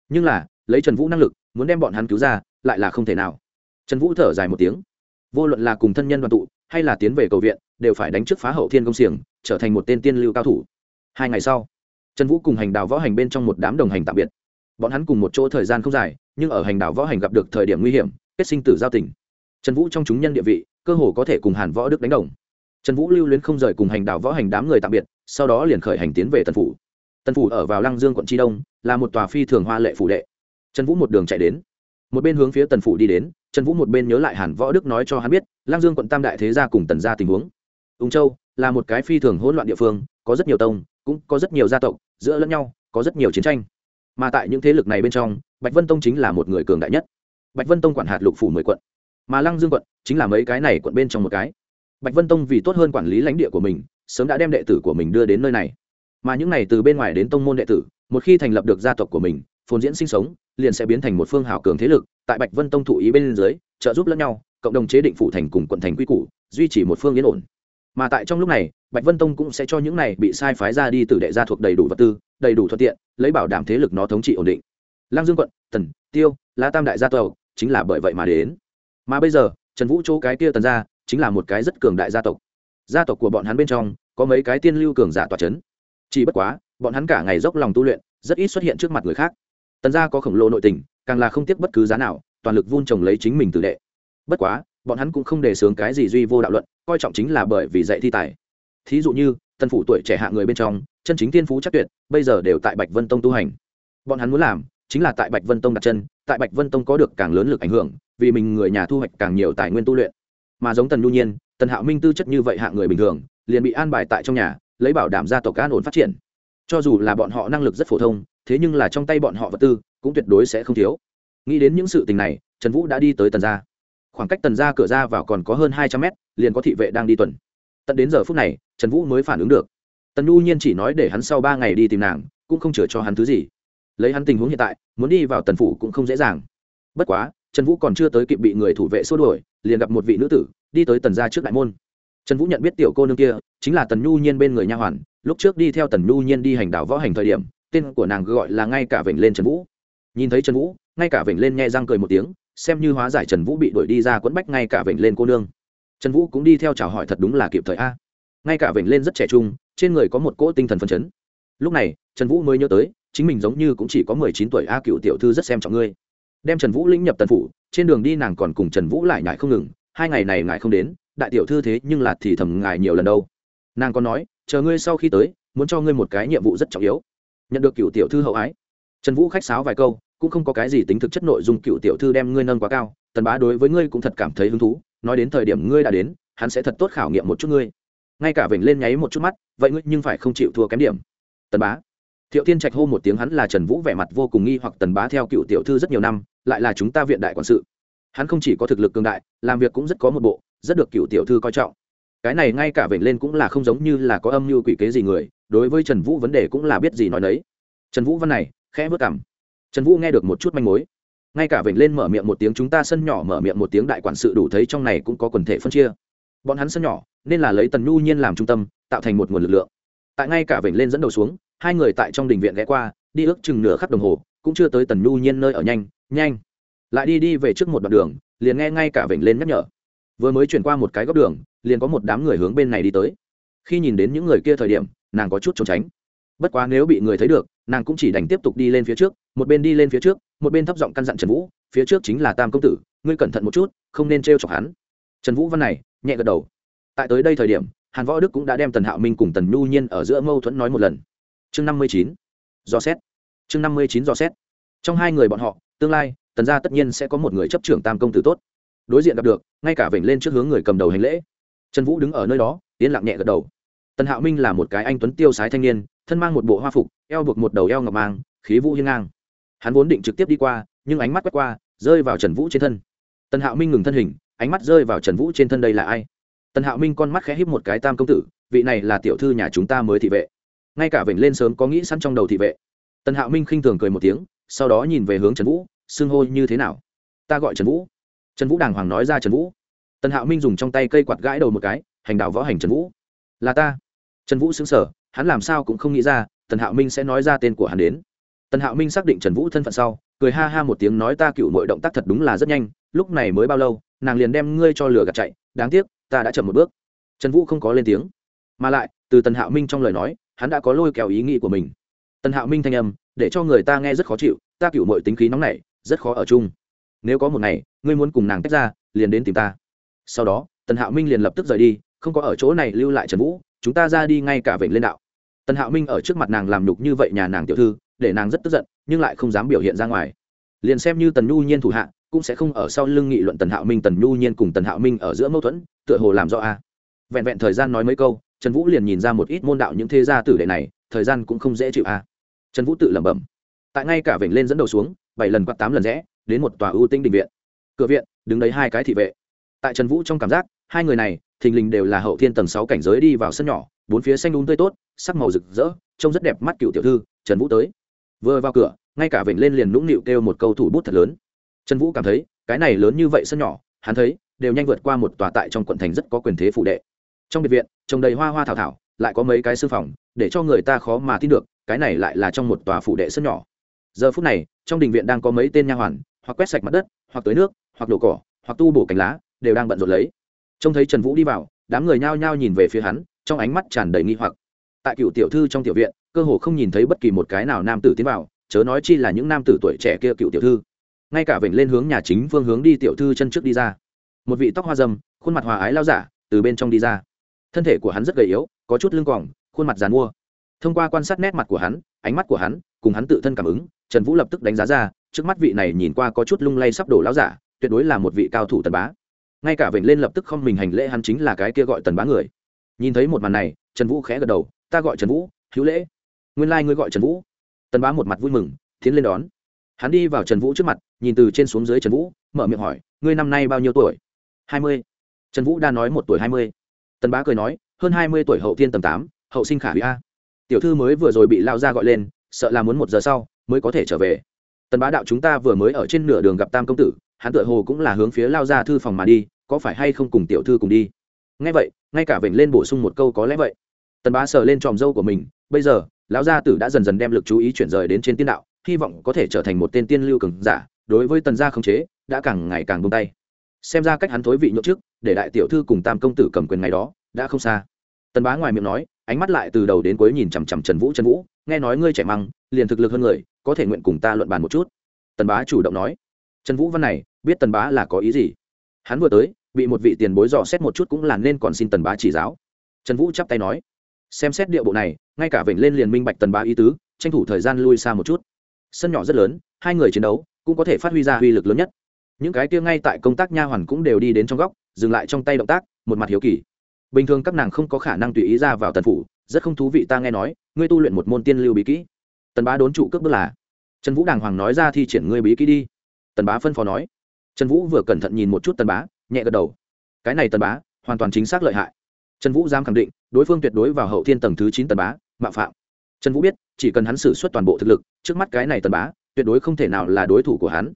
Nhưng là, lấy trần vũ năng lực, muốn đem bọn hắn cứu ra, lại là không thể nào. Trần vũ thở dài một tiếng. Vô luận là cùng thân nhân đoàn tụ, hay là tiến về cầu viện, đều phải đánh trước phá hậu thiên công xiềng, trở thành một tên tiên lưu cao thủ. Hai ngày sau, trần vũ cùng hành đào võ hành bên trong một đám đồng hành tạm biệt bọn hắn cùng một chỗ thời gian không dài, nhưng ở hành đảo võ hành gặp được thời điểm nguy hiểm, kết sinh tử giao tình. Trần vũ trong chúng nhân địa vị, cơ hồ có thể cùng hàn võ đức đánh đồng. Trần vũ lưu luyến không rời cùng hành đảo võ hành đám người tạm biệt, sau đó liền khởi hành tiến về tần phủ. Tần phủ ở vào lăng dương quận tri đông, là một tòa phi thường hoa lệ phủ đệ. Trần vũ một đường chạy đến. Một bên hướng phía tần phủ đi đến, trần vũ một bên nhớ lại hàn võ đức nói cho hắn biết, lăng dương quận tam đại thế gia cùng tần gia tình huống. Ung châu là một cái phi thường hỗn loạn địa phương, có rất nhiều tông, cũng có rất nhiều gia tộc, giữa lẫn nhau, có rất nhiều chiến tranh mà tại những thế lực này bên trong, bạch vân tông chính là một người cường đại nhất. Bạch vân tông quản hạt lục phủ mười quận, mà lăng dương quận chính là mấy cái này quận bên trong một cái. Bạch vân tông vì tốt hơn quản lý lãnh địa của mình, sớm đã đem đệ tử của mình đưa đến nơi này. Mà những này từ bên ngoài đến tông môn đệ tử, một khi thành lập được gia tộc của mình, phồn diễn sinh sống, liền sẽ biến thành một phương hào cường thế lực, tại bạch vân tông thụ ý bên dưới, trợ giúp lẫn nhau, cộng đồng chế định phụ thành cùng quận thành quy củ, duy trì một phương yên ổn. Mà tại trong lúc này, bạch vân tông cũng sẽ cho những này bị sai phái ra đi từ đệ gia thuộc đầy đủ vật tư đầy đủ thuận tiện, lấy bảo đảm thế lực nó thống trị ổn định. Lăng dương quận, tần, tiêu, la tam đại gia tộc, chính là bởi vậy mà đến. Mà bây giờ, trần vũ chỗ cái kia tần gia, chính là một cái rất cường đại gia tộc. Gia tộc của bọn hắn bên trong, có mấy cái tiên lưu cường giả tòa c h ấ n chỉ bất quá, bọn hắn cả ngày dốc lòng tu luyện, rất ít xuất hiện trước mặt người khác. Tần gia có khổng lồ nội tình, càng là không tiếc bất cứ giá nào, toàn lực vun trồng lấy chính mình tử đệ. Bất quá, bọn hắn cũng không đề xướng cái gì duy vô đạo luận, coi trọng chính là bởi vì dạy thi tài. Thí dụ như tân phủ tuổi trẻ hạ người bên trong, chân chính tiên phú chắc tuyệt, bây giờ đều tại bạch vân tông tu hành. Bọn hắn muốn làm chính là tại bạch vân tông đặt chân, tại bạch vân tông có được càng lớn lực ảnh hưởng, vì mình người nhà thu hoạch càng nhiều tài nguyên tu luyện. Mà giống tần nhu nhiên, tần hạo minh tư chất như vậy hạ người bình thường, liền bị an bài tại trong nhà, lấy bảo đảm gia tộc an ổn phát triển. Cho dù là bọn họ năng lực rất phổ thông, thế nhưng là trong tay bọn họ vật tư, cũng tuyệt đối sẽ không thiếu. Nghĩ đến những sự tình này, trần vũ đã đi tới tần gia. Khoảng cách tần gia cửa ra vào còn có hơn hai trăm mét, liền có thị vệ đang đi tuần tận đến giờ phút này, trần vũ mới phản ứng được. Tần nhu nhiên chỉ nói để hắn sau ba ngày đi tìm nàng, cũng không chừa cho hắn thứ gì. Lấy hắn tình huống hiện tại, muốn đi vào tần phủ cũng không dễ dàng. Bất quá, trần vũ còn chưa tới kịp bị người thủ vệ xua đuổi, liền gặp một vị nữ tử, đi tới tần ra trước đại môn. Trần vũ nhận biết tiểu cô nương kia, chính là tần nhu nhiên bên người nha hoàn, lúc trước đi theo tần nhu nhiên đi hành đảo võ hành thời điểm, tên của nàng gọi là ngay cả vểnh lên trần vũ. Nhìn thấy trần vũ, ngay cả vểnh lên nghe răng cười một tiếng, xem như hóa giải trần vũ bị đuổi đi ra quẫn bách ngay cả vểnh lên cô nương trần vũ cũng đi theo chào hỏi thật đúng là kịp thời a. Ngay cả vểnh lên rất trẻ trung, trên người có một cỗ tinh thần phấn chấn. Lúc này, trần vũ mới nhớ tới, chính mình giống như cũng chỉ có mười chín tuổi a, cựu tiểu thư rất xem trọng ngươi. Đem trần vũ lĩnh nhập tần phủ, trên đường đi nàng còn cùng trần vũ lại nhại không ngừng, hai ngày này ngại không đến, đại tiểu thư thế nhưng là thì thầm ngài nhiều lần đâu. Nàng còn nói, chờ ngươi sau khi tới, muốn cho ngươi một cái nhiệm vụ rất trọng yếu. Nhận được cựu tiểu thư hậu ái. Trần vũ khách sáo vài câu, cũng không có cái gì tính thực chất nội dung cựu tiểu thư đem ngươi nâng quá cao, tần bá đối với ngươi cũng thật cảm thấy hứng thú nói đến thời điểm ngươi đã đến, hắn sẽ thật tốt khảo nghiệm một chút ngươi. Ngay cả vểnh lên nháy một chút mắt, vậy ngươi nhưng phải không chịu thua kém điểm. Tần bá. Thiệu tiên trạch hô một tiếng hắn là trần vũ vẻ mặt vô cùng nghi hoặc tần bá theo cựu tiểu thư rất nhiều năm, lại là chúng ta viện đại quản sự. Hắn không chỉ có thực lực cường đại, làm việc cũng rất có một bộ, rất được cựu tiểu thư coi trọng. Cái này ngay cả vểnh lên cũng là không giống như là có âm mưu quỷ kế gì người, đối với trần vũ vấn đề cũng là biết gì nói đấy trần vũ văn này, khẽ vất cảm trần vũ nghe được một chút manh mối ngay cả vểnh lên mở miệng một tiếng chúng ta sân nhỏ mở miệng một tiếng đại quản sự đủ thấy trong này cũng có quần thể phân chia. Bọn hắn sân nhỏ, nên là lấy tần nhu nhiên làm trung tâm, tạo thành một nguồn lực lượng. Tại ngay cả vểnh lên dẫn đầu xuống, hai người tại trong đình viện ghé qua, đi ước chừng nửa khắp đồng hồ, cũng chưa tới tần nhu nhiên nơi ở nhanh nhanh. Lại đi đi về trước một đoạn đường, liền nghe ngay cả vểnh lên nhắc nhở. Vừa mới chuyển qua một cái góc đường, liền có một đám người hướng bên này đi tới. Khi nhìn đến những người kia thời điểm, nàng có chút trốn tránh. Bất quá nếu bị người thấy được, nàng cũng chỉ đành tiếp tục đi lên phía trước, một bên đi lên phía trước một bên thấp giọng căn dặn trần vũ, phía trước chính là tam công tử, ngươi cẩn thận một chút, không nên t r e o chọc hắn. Trần vũ văn này, nhẹ gật đầu. Tại tới đây thời điểm, hàn võ đức cũng đã đem tần hạo minh cùng tần nhu nhiên ở giữa mâu thuẫn nói một lần. Chương năm mươi chín do xét. Chương năm mươi chín do xét. Trong hai người bọn họ, tương lai, tần gia tất nhiên sẽ có một người chấp trưởng tam công tử tốt. Đối diện gặp được, ngay cả vểnh lên trước hướng người cầm đầu hành lễ. Trần vũ đứng ở nơi đó, yên lặng nhẹ gật đầu. Tần hạo minh là một cái anh tuấn tiêu sái thanh niên, thân mang một bộ hoa phục, eo buộc một đầu eo ngọc mang, khí vũ hiên ngang hắn vốn định trực tiếp đi qua, nhưng ánh mắt quét qua, rơi vào trần vũ trên thân. Tần hạo minh ngừng thân hình, ánh mắt rơi vào trần vũ trên thân đây là ai? Tần hạo minh con mắt khẽ híp một cái, tam công tử, vị này là tiểu thư nhà chúng ta mới thị vệ. Ngay cả vểnh lên sớm có nghĩ sẵn trong đầu thị vệ. Tần hạo minh khinh thường cười một tiếng, sau đó nhìn về hướng trần vũ, xưng hô như thế nào? Ta gọi trần vũ. Trần vũ đàng hoàng nói ra trần vũ. Tần hạo minh dùng trong tay cây quạt gãi đầu một cái, hành đạo võ hành trần vũ. Là ta. Trần vũ xứng sở hắn làm sao cũng không nghĩ ra, tần hạo minh sẽ nói ra tên của hắn đến tần hạo minh xác định trần vũ thân phận sau, cười ha ha một tiếng nói ta cựu mọi động tác thật đúng là rất nhanh, lúc này mới bao lâu, nàng liền đem ngươi cho lửa gạt chạy, đáng tiếc, ta đã chậm một bước. Trần vũ không có lên tiếng. Mà lại, từ tần hạo minh trong lời nói, hắn đã có lôi kéo ý nghĩ của mình. Tần hạo minh thanh âm, để cho người ta nghe rất khó chịu, ta cựu mọi tính khí nóng này rất khó ở chung. Nếu có một ngày, ngươi muốn cùng nàng tách ra, liền đến tìm ta. Sau đó, tần hạo minh liền lập tức rời đi, không có ở chỗ này lưu lại trần vũ, chúng ta ra đi ngay cả vịnh lên đạo. Tần hạo minh ở trước mặt nàng làm nhục như vậy nhà nàng tiểu thư để nàng rất tức giận, nhưng lại không dám biểu hiện ra ngoài. Liền xem như tần nhu nhiên thủ hạ, cũng sẽ không ở sau lưng nghị luận tần hạo minh, tần nhu nhiên cùng tần hạo minh ở giữa mâu thuẫn, tựa hồ làm rõ a. Vẹn vẹn thời gian nói mấy câu, trần vũ liền nhìn ra một ít môn đạo những thế gia tử đệ này, thời gian cũng không dễ chịu a. Trần vũ tự lẩm bẩm. Tại ngay cả vểnh lên dẫn đầu xuống, bảy lần quạt tám lần rẽ, đến một tòa ưu tinh đình viện. Cửa viện, đứng đấy hai cái thị vệ. Tại trần vũ trong cảm giác, hai người này, thình lình đều là hậu thiên tầng sáu cảnh giới đi vào sân nhỏ, bốn phía xanh đúng tươi tốt, sắc màu rực rỡ, trông rất đẹp mắt cựu tiểu thư, trần vũ tới vừa vào cửa, ngay cả vểnh lên liền nũng nịu kêu một câu thủ bút thật lớn. Trần vũ cảm thấy, cái này lớn như vậy sân nhỏ, hắn thấy, đều nhanh vượt qua một tòa tại trong quận thành rất có quyền thế phụ đệ. Trong biệt viện trồng đầy hoa hoa thảo thảo, lại có mấy cái sư phòng, để cho người ta khó mà tin được, cái này lại là trong một tòa phụ đệ sân nhỏ. Giờ phút này, trong đình viện đang có mấy tên nha hoàn, hoặc quét sạch mặt đất, hoặc tưới nước, hoặc đổ cỏ, hoặc tu bổ cành lá, đều đang bận rộn lấy. Trông thấy trần vũ đi vào, đám người nhao nhao nhìn về phía hắn, trong ánh mắt tràn đầy nghi hoặc. Tại cựu tiểu thư trong tiểu viện cơ hồ không nhìn thấy bất kỳ một cái nào nam tử tiến vào chớ nói chi là những nam tử tuổi trẻ kia cựu tiểu thư. Ngay cả vểnh lên hướng nhà chính phương hướng đi tiểu thư chân trước đi ra. Một vị tóc hoa dâm khuôn mặt hòa ái lao giả từ bên trong đi ra. Thân thể của hắn rất gầy yếu có chút lưng quỏng, khuôn mặt dàn mua. Thông qua quan sát nét mặt của hắn ánh mắt của hắn cùng hắn tự thân cảm ứng trần vũ lập tức đánh giá ra trước mắt vị này nhìn qua có chút lung lay sắp đổ lao giả tuyệt đối là một vị cao thủ tần bá. Ngay cả vểnh lên lập tức không mình hành lễ hắn chính là cái kia gọi tần bá người. Nhìn thấy một màn này trần vũ khẽ gật đầu ta gọi trần vũ hữu lễ nguyên lai、like、ngươi gọi trần vũ tần bá một mặt vui mừng tiến lên đón hắn đi vào trần vũ trước mặt nhìn từ trên xuống dưới trần vũ mở miệng hỏi ngươi năm nay bao nhiêu tuổi hai mươi trần vũ đã nói một tuổi hai mươi tần bá cười nói hơn hai mươi tuổi hậu thiên tầm tám hậu sinh khả hủy a tiểu thư mới vừa rồi bị lao ra gọi lên sợ là muốn một giờ sau mới có thể trở về tần bá đạo chúng ta vừa mới ở trên nửa đường gặp tam công tử hắn tựa hồ cũng là hướng phía lao ra thư phòng mà đi có phải hay không cùng tiểu thư cùng đi ngay vậy ngay cả vểnh lên bổ sung một câu có lẽ vậy tần bá sờ lên tròm dâu của mình bây giờ lão gia tử đã dần dần đem lực chú ý chuyển rời đến trên tiên đạo, hy vọng có thể trở thành một tên tiên lưu cường giả, đối với tần gia khống chế, đã càng ngày càng bông tay. Xem ra cách hắn thối vị nhậu trước, để đại tiểu thư cùng tam công tử cầm quyền ngày đó, đã không xa. Tần bá ngoài miệng nói, ánh mắt lại từ đầu đến cuối nhìn chằm chằm trần vũ trần vũ, nghe nói ngươi chảy măng, liền thực lực hơn người, có thể nguyện cùng ta luận bàn một chút? Tần bá chủ động nói. Trần vũ văn này, biết tần bá là có ý gì? Hắn vừa tới, bị một vị tiền bối dò xét một chút cũng là nên còn xin tần bá chỉ giáo. Trần vũ chắp tay nói xem xét địa bộ này, ngay cả vểnh lên liền minh bạch tần bá ý tứ, tranh thủ thời gian lui xa một chút. Sân nhỏ rất lớn, hai người chiến đấu cũng có thể phát huy ra uy lực lớn nhất. Những cái kia ngay tại công tác nha hoàn cũng đều đi đến trong góc, dừng lại trong tay động tác, một mặt hiếu kỳ. Bình thường các nàng không có khả năng tùy ý ra vào tần phủ, rất không thú vị ta nghe nói, ngươi tu luyện một môn tiên lưu bí kỹ. Tần bá đốn trụ cước bước là. Trần vũ đàng hoàng nói ra thi triển ngươi bí kỹ đi. Tần bá phân phó nói. Trần vũ vừa cẩn thận nhìn một chút tần bá, nhẹ gật đầu. Cái này tần bá, hoàn toàn chính xác lợi hại trần vũ dám khẳng định, đối phương tuyệt đối vào hậu thiên tầng thứ chín tần bá, mạo phạm. Trần vũ biết, chỉ cần hắn xử suất toàn bộ thực lực, trước mắt cái này tần bá, tuyệt đối không thể nào là đối thủ của hắn.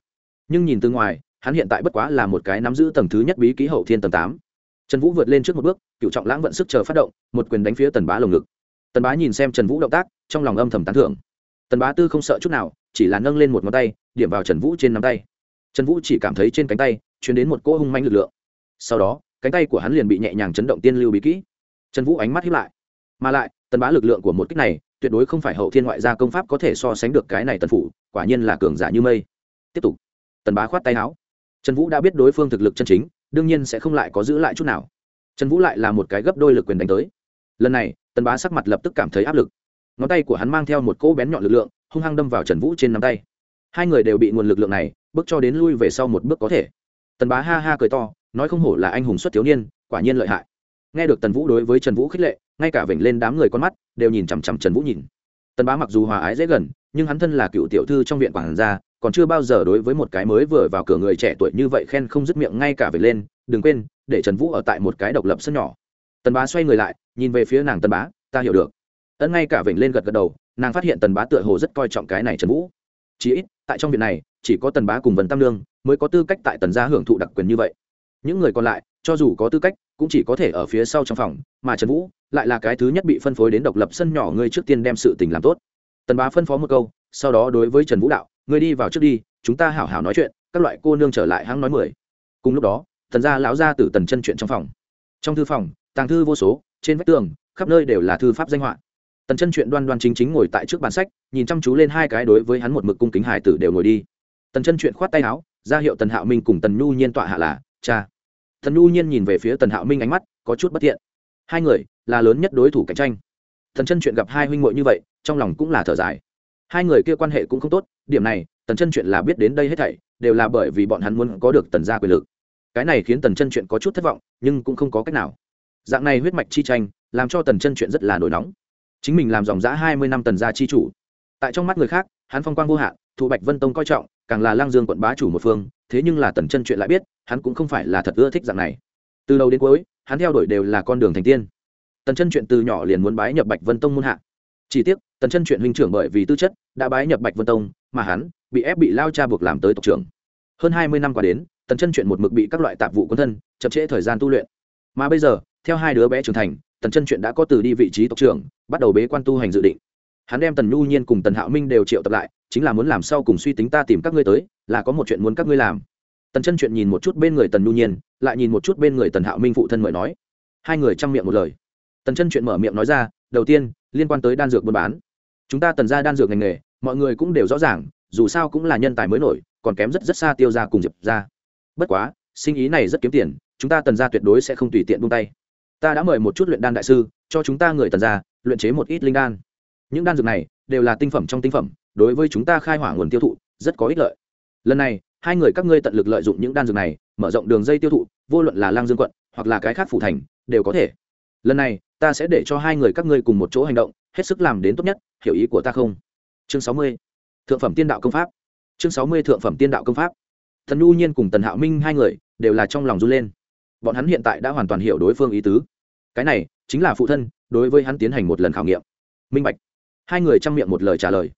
Nhưng nhìn từ ngoài, hắn hiện tại bất quá là một cái nắm giữ tầng thứ nhất bí ký hậu thiên tầng tám. Trần vũ vượt lên trước một bước, cựu trọng lãng vận sức chờ phát động, một quyền đánh phía tần bá lồng ngực. Tần bá nhìn xem trần vũ động tác, trong lòng âm thầm tán thưởng. Tần bá tư không sợ chút nào, chỉ là nâng lên một ngón tay, điểm vào trần vũ trên nắm tay. Trần vũ chỉ cảm thấy trên cánh tay chuyển đến một cỗ hung manh lực lượng. Sau đó cánh tay của hắn liền bị nhẹ nhàng chấn động tiên lưu bí kỹ. Trần vũ ánh mắt hiếp lại. Mà lại, tần bá lực lượng của một kích này, tuyệt đối không phải hậu thiên ngoại gia công pháp có thể so sánh được cái này tần phủ, quả nhiên là cường giả như mây. Tiếp tục. Tần bá khoát tay áo. Trần vũ đã biết đối phương thực lực chân chính, đương nhiên sẽ không lại có giữ lại chút nào. Trần vũ lại là một cái gấp đôi lực quyền đánh tới. Lần này, tần bá sắc mặt lập tức cảm thấy áp lực. Ngón tay của hắn mang theo một cỗ bén nhọn lực lượng, hung hăng đâm vào trần vũ trên nắm tay. Hai người đều bị nguồn lực lượng này, bước cho đến lui về sau một bước có thể. Tần bá ha ha cười to nói không hổ là anh hùng xuất thiếu niên, quả nhiên lợi hại. Nghe được tần vũ đối với trần vũ khích lệ, ngay cả vểnh lên đám người con mắt, đều nhìn chằm chằm trần vũ nhìn. Tần bá mặc dù hòa ái dễ gần, nhưng hắn thân là cựu tiểu thư trong viện quản gia, còn chưa bao giờ đối với một cái mới vừa vào cửa người trẻ tuổi như vậy khen không dứt miệng ngay cả về lên, đừng quên, để trần vũ ở tại một cái độc lập sân nhỏ. Tần bá xoay người lại, nhìn về phía nàng tần bá, ta hiểu được. Ân ngay cả vểnh lên gật gật đầu, nàng phát hiện tần bá tựa hồ rất coi trọng cái này trần vũ. Chỉ ít, tại trong viện này, chỉ có tần bá cùng vần tam lương mới có tư cách tại tần gia hưởng thụ đặc quyền như vậy những người còn lại, cho dù có tư cách, cũng chỉ có thể ở phía sau trong phòng, mà trần vũ lại là cái thứ nhất bị phân phối đến độc lập sân nhỏ ngươi trước tiên đem sự tình làm tốt. Tần bá phân phó một câu, sau đó đối với trần vũ đạo, ngươi đi vào trước đi, chúng ta hảo hảo nói chuyện, các loại cô nương trở lại hãng nói mười. Cùng lúc đó, tần gia lão gia từ tần chân chuyện trong phòng. Trong thư phòng, tàng thư vô số, trên vách tường, khắp nơi đều là thư pháp danh họa. Tần chân chuyện đoan đoan chính chính ngồi tại trước bàn sách, nhìn chăm chú lên hai cái đối với hắn một mực cung kính hải tử đều ngồi đi. Tần chân chuyện khoát tay áo, ra hiệu tần hạo minh cùng tần nhu nhiên tọa hạ là, cha thần nhu nhiên nhìn về phía tần hạo minh ánh mắt có chút bất tiện hai người là lớn nhất đối thủ cạnh tranh. Thần chân chuyện gặp hai huynh muội như vậy, trong lòng cũng là thở dài. Hai người kia quan hệ cũng không tốt, điểm này, tần chân chuyện là biết đến đây hết thảy, đều là bởi vì bọn hắn muốn có được tần gia quyền lực. Cái này khiến tần chân chuyện có chút thất vọng, nhưng cũng không có cách nào. Dạng này huyết mạch chi tranh, làm cho tần chân chuyện rất là nổi nóng. Chính mình làm dòng giã hai mươi năm tần gia chi chủ. Tại trong mắt người khác, hắn phong quang vô hạn, thụ bạch vân tông coi trọng càng là lang dương quận bá chủ một phương, thế nhưng là tần chân chuyện lại biết, hắn cũng không phải là thật ưa thích dạng này. Từ đầu đến cuối, hắn theo đuổi đều là con đường thành tiên. Tần chân chuyện từ nhỏ liền muốn bái nhập bạch vân tông muôn hạ. Chỉ tiếc, tần chân chuyện huynh trưởng bởi vì tư chất, đã bái nhập bạch vân tông, mà hắn bị ép bị lao cha buộc làm tới tộc trưởng. Hơn hai mươi năm qua đến, tần chân chuyện một mực bị các loại tạp vụ quân thân, chậm trễ thời gian tu luyện. Mà bây giờ, theo hai đứa bé trưởng thành, tần chân chuyện đã có từ đi vị trí tộc trưởng, bắt đầu bế quan tu hành dự định. Hắn đem tần nhu nhiên cùng tần hạo minh đều triệu tập lại chính là muốn làm sau cùng suy tính ta tìm các ngươi tới, là có một chuyện muốn các ngươi làm. Tần chân chuyện nhìn một chút bên người tần nhu nhiên, lại nhìn một chút bên người tần hạo minh phụ thân mời nói. Hai người chăm miệng một lời. Tần chân chuyện mở miệng nói ra, đầu tiên, liên quan tới đan dược buôn bán. Chúng ta tần ra đan dược ngành nghề, mọi người cũng đều rõ ràng, dù sao cũng là nhân tài mới nổi, còn kém rất rất xa tiêu ra cùng diệp ra bất quá, sinh ý này rất kiếm tiền, chúng ta tần ra tuyệt đối sẽ không tùy tiện buông tay. Ta đã mời một chút luyện đan đại sư, cho chúng ta người tần ra luyện chế một ít linh đan. Những đan dược này, đều là tinh phẩm trong tinh phẩm đối với chúng ta khai hỏa nguồn tiêu thụ, rất có ích lợi. Lần này, hai người các ngươi tận lực lợi dụng những đan dược này, mở rộng đường dây tiêu thụ, vô luận là lang dương quận, hoặc là cái khác phủ thành, đều có thể. Lần này, ta sẽ để cho hai người các ngươi cùng một chỗ hành động, hết sức làm đến tốt nhất, hiểu ý của ta không? Chương sáu mươi, thượng phẩm tiên đạo công pháp. Chương sáu mươi, thượng phẩm tiên đạo công pháp. Thần nhu nhiên cùng tần hạo minh hai người đều là trong lòng run lên. Bọn hắn hiện tại đã hoàn toàn hiểu đối phương ý tứ. Cái này chính là phụ thân, đối với hắn tiến hành một lần khảo nghiệm. Minh bạch. Hai người chăm miệng một lời trả lời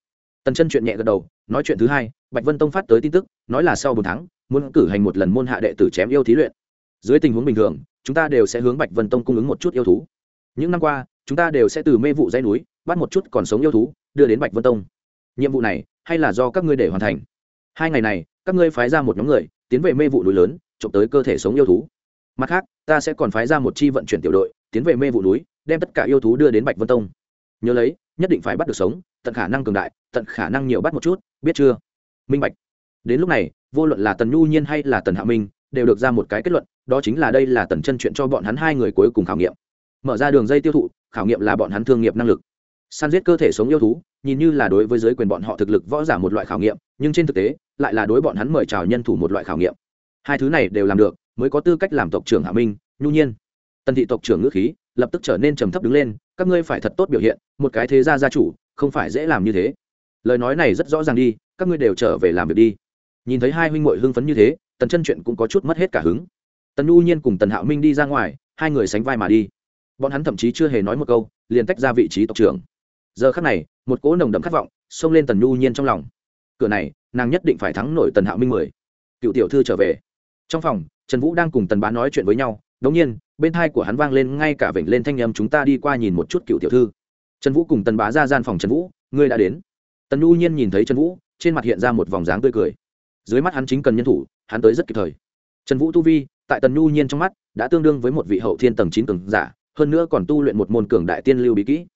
tần chân chuyện nhẹ gật đầu, nói chuyện thứ hai, bạch vân tông phát tới tin tức, nói là sau bốn tháng, muốn cử hành một lần môn hạ đệ tử chém yêu thí luyện. Dưới tình huống bình thường, chúng ta đều sẽ hướng bạch vân tông cung ứng một chút yêu thú. Những năm qua, chúng ta đều sẽ từ mê vụ dây núi, bắt một chút còn sống yêu thú, đưa đến bạch vân tông. Nhiệm vụ này, hay là do các ngươi để hoàn thành? Hai ngày này, các ngươi phái ra một nhóm người, tiến về mê vụ núi lớn, trộm tới cơ thể sống yêu thú. Mặt khác, ta sẽ còn phái ra một chi vận chuyển tiểu đội, tiến về mê vụ núi, đem tất cả yêu thú đưa đến bạch vân tông. Nhớ lấy nhất định phải bắt được sống, tận khả năng cường đại, tận khả năng nhiều bắt một chút, biết chưa? Minh bạch. Đến lúc này, vô luận là tần nhu nhiên hay là tần hạ minh, đều được ra một cái kết luận, đó chính là đây là tần chân chuyện cho bọn hắn hai người cuối cùng khảo nghiệm. Mở ra đường dây tiêu thụ, khảo nghiệm là bọn hắn thương nghiệp năng lực. Săn giết cơ thể sống yêu thú, nhìn như là đối với giới quyền bọn họ thực lực võ giả một loại khảo nghiệm, nhưng trên thực tế, lại là đối bọn hắn mời chào nhân thủ một loại khảo nghiệm. Hai thứ này đều làm được, mới có tư cách làm tộc trưởng hạ minh, nhu nhiên. Tần thị tộc trưởng ngữ khí lập tức trở nên trầm thấp đứng lên, các ngươi phải thật tốt biểu hiện, một cái thế gia gia chủ, không phải dễ làm như thế. Lời nói này rất rõ ràng đi, các ngươi đều trở về làm việc đi. Nhìn thấy hai huynh muội hưng phấn như thế, tần chân chuyện cũng có chút mất hết cả hứng. Tần u nhiên cùng tần hạo minh đi ra ngoài, hai người sánh vai mà đi. Bọn hắn thậm chí chưa hề nói một câu, liền tách ra vị trí tộc trưởng. Giờ khắc này, một cỗ nồng đậm khát vọng xông lên tần nhu nhiên trong lòng. Cửa này, nàng nhất định phải thắng nổi tần hạo minh mười. Cựu tiểu thư trở về. Trong phòng, trần vũ đang cùng tần bá nói chuyện với nhau đống nhiên, bên thai của hắn vang lên ngay cả vểnh lên thanh âm, chúng ta đi qua nhìn một chút cựu tiểu thư. Trần vũ cùng tần bá ra gian phòng trần vũ, ngươi đã đến. Tần nhu nhiên nhìn thấy trần vũ, trên mặt hiện ra một vòng dáng tươi cười. Dưới mắt hắn chính cần nhân thủ, hắn tới rất kịp thời. Trần vũ tu vi, tại tần nhu nhiên trong mắt, đã tương đương với một vị hậu thiên tầng chín cường giả, hơn nữa còn tu luyện một môn cường đại tiên lưu bí kỹ.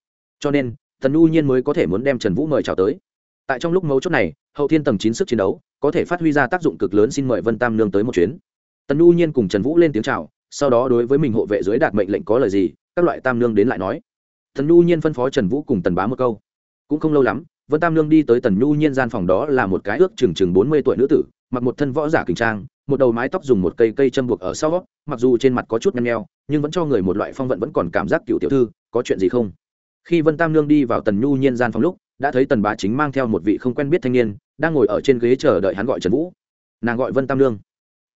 Cho nên, tần nhu nhiên mới có thể muốn đem trần vũ mời chào tới. Tại trong lúc mấu chốt này, hậu thiên tầng chín sức chiến đấu, có thể phát huy ra tác dụng cực lớn xin mời vân tam nương tới một chuyến. Tần nhu nhiên cùng trần vũ lên tiếng chào sau đó đối với mình hộ vệ dưới đạt mệnh lệnh có lời gì, các loại tam nương đến lại nói. Tần nhu nhiên phân phó trần vũ cùng tần bá một câu. Cũng không lâu lắm, vân tam nương đi tới tần nhu nhiên gian phòng đó là một cái ước chừng chừng bốn mươi tuổi nữ tử, mặc một thân võ giả kình trang, một đầu mái tóc dùng một cây cây châm buộc ở sau mặc dù trên mặt có chút nhăn nheo, nhưng vẫn cho người một loại phong vận vẫn còn cảm giác cựu tiểu thư, có chuyện gì không? Khi vân tam nương đi vào tần nhu nhiên gian phòng lúc, đã thấy tần bá chính mang theo một vị không quen biết thanh niên, đang ngồi ở trên ghế chờ đợi hắn gọi trần vũ. Nàng gọi vân tam nương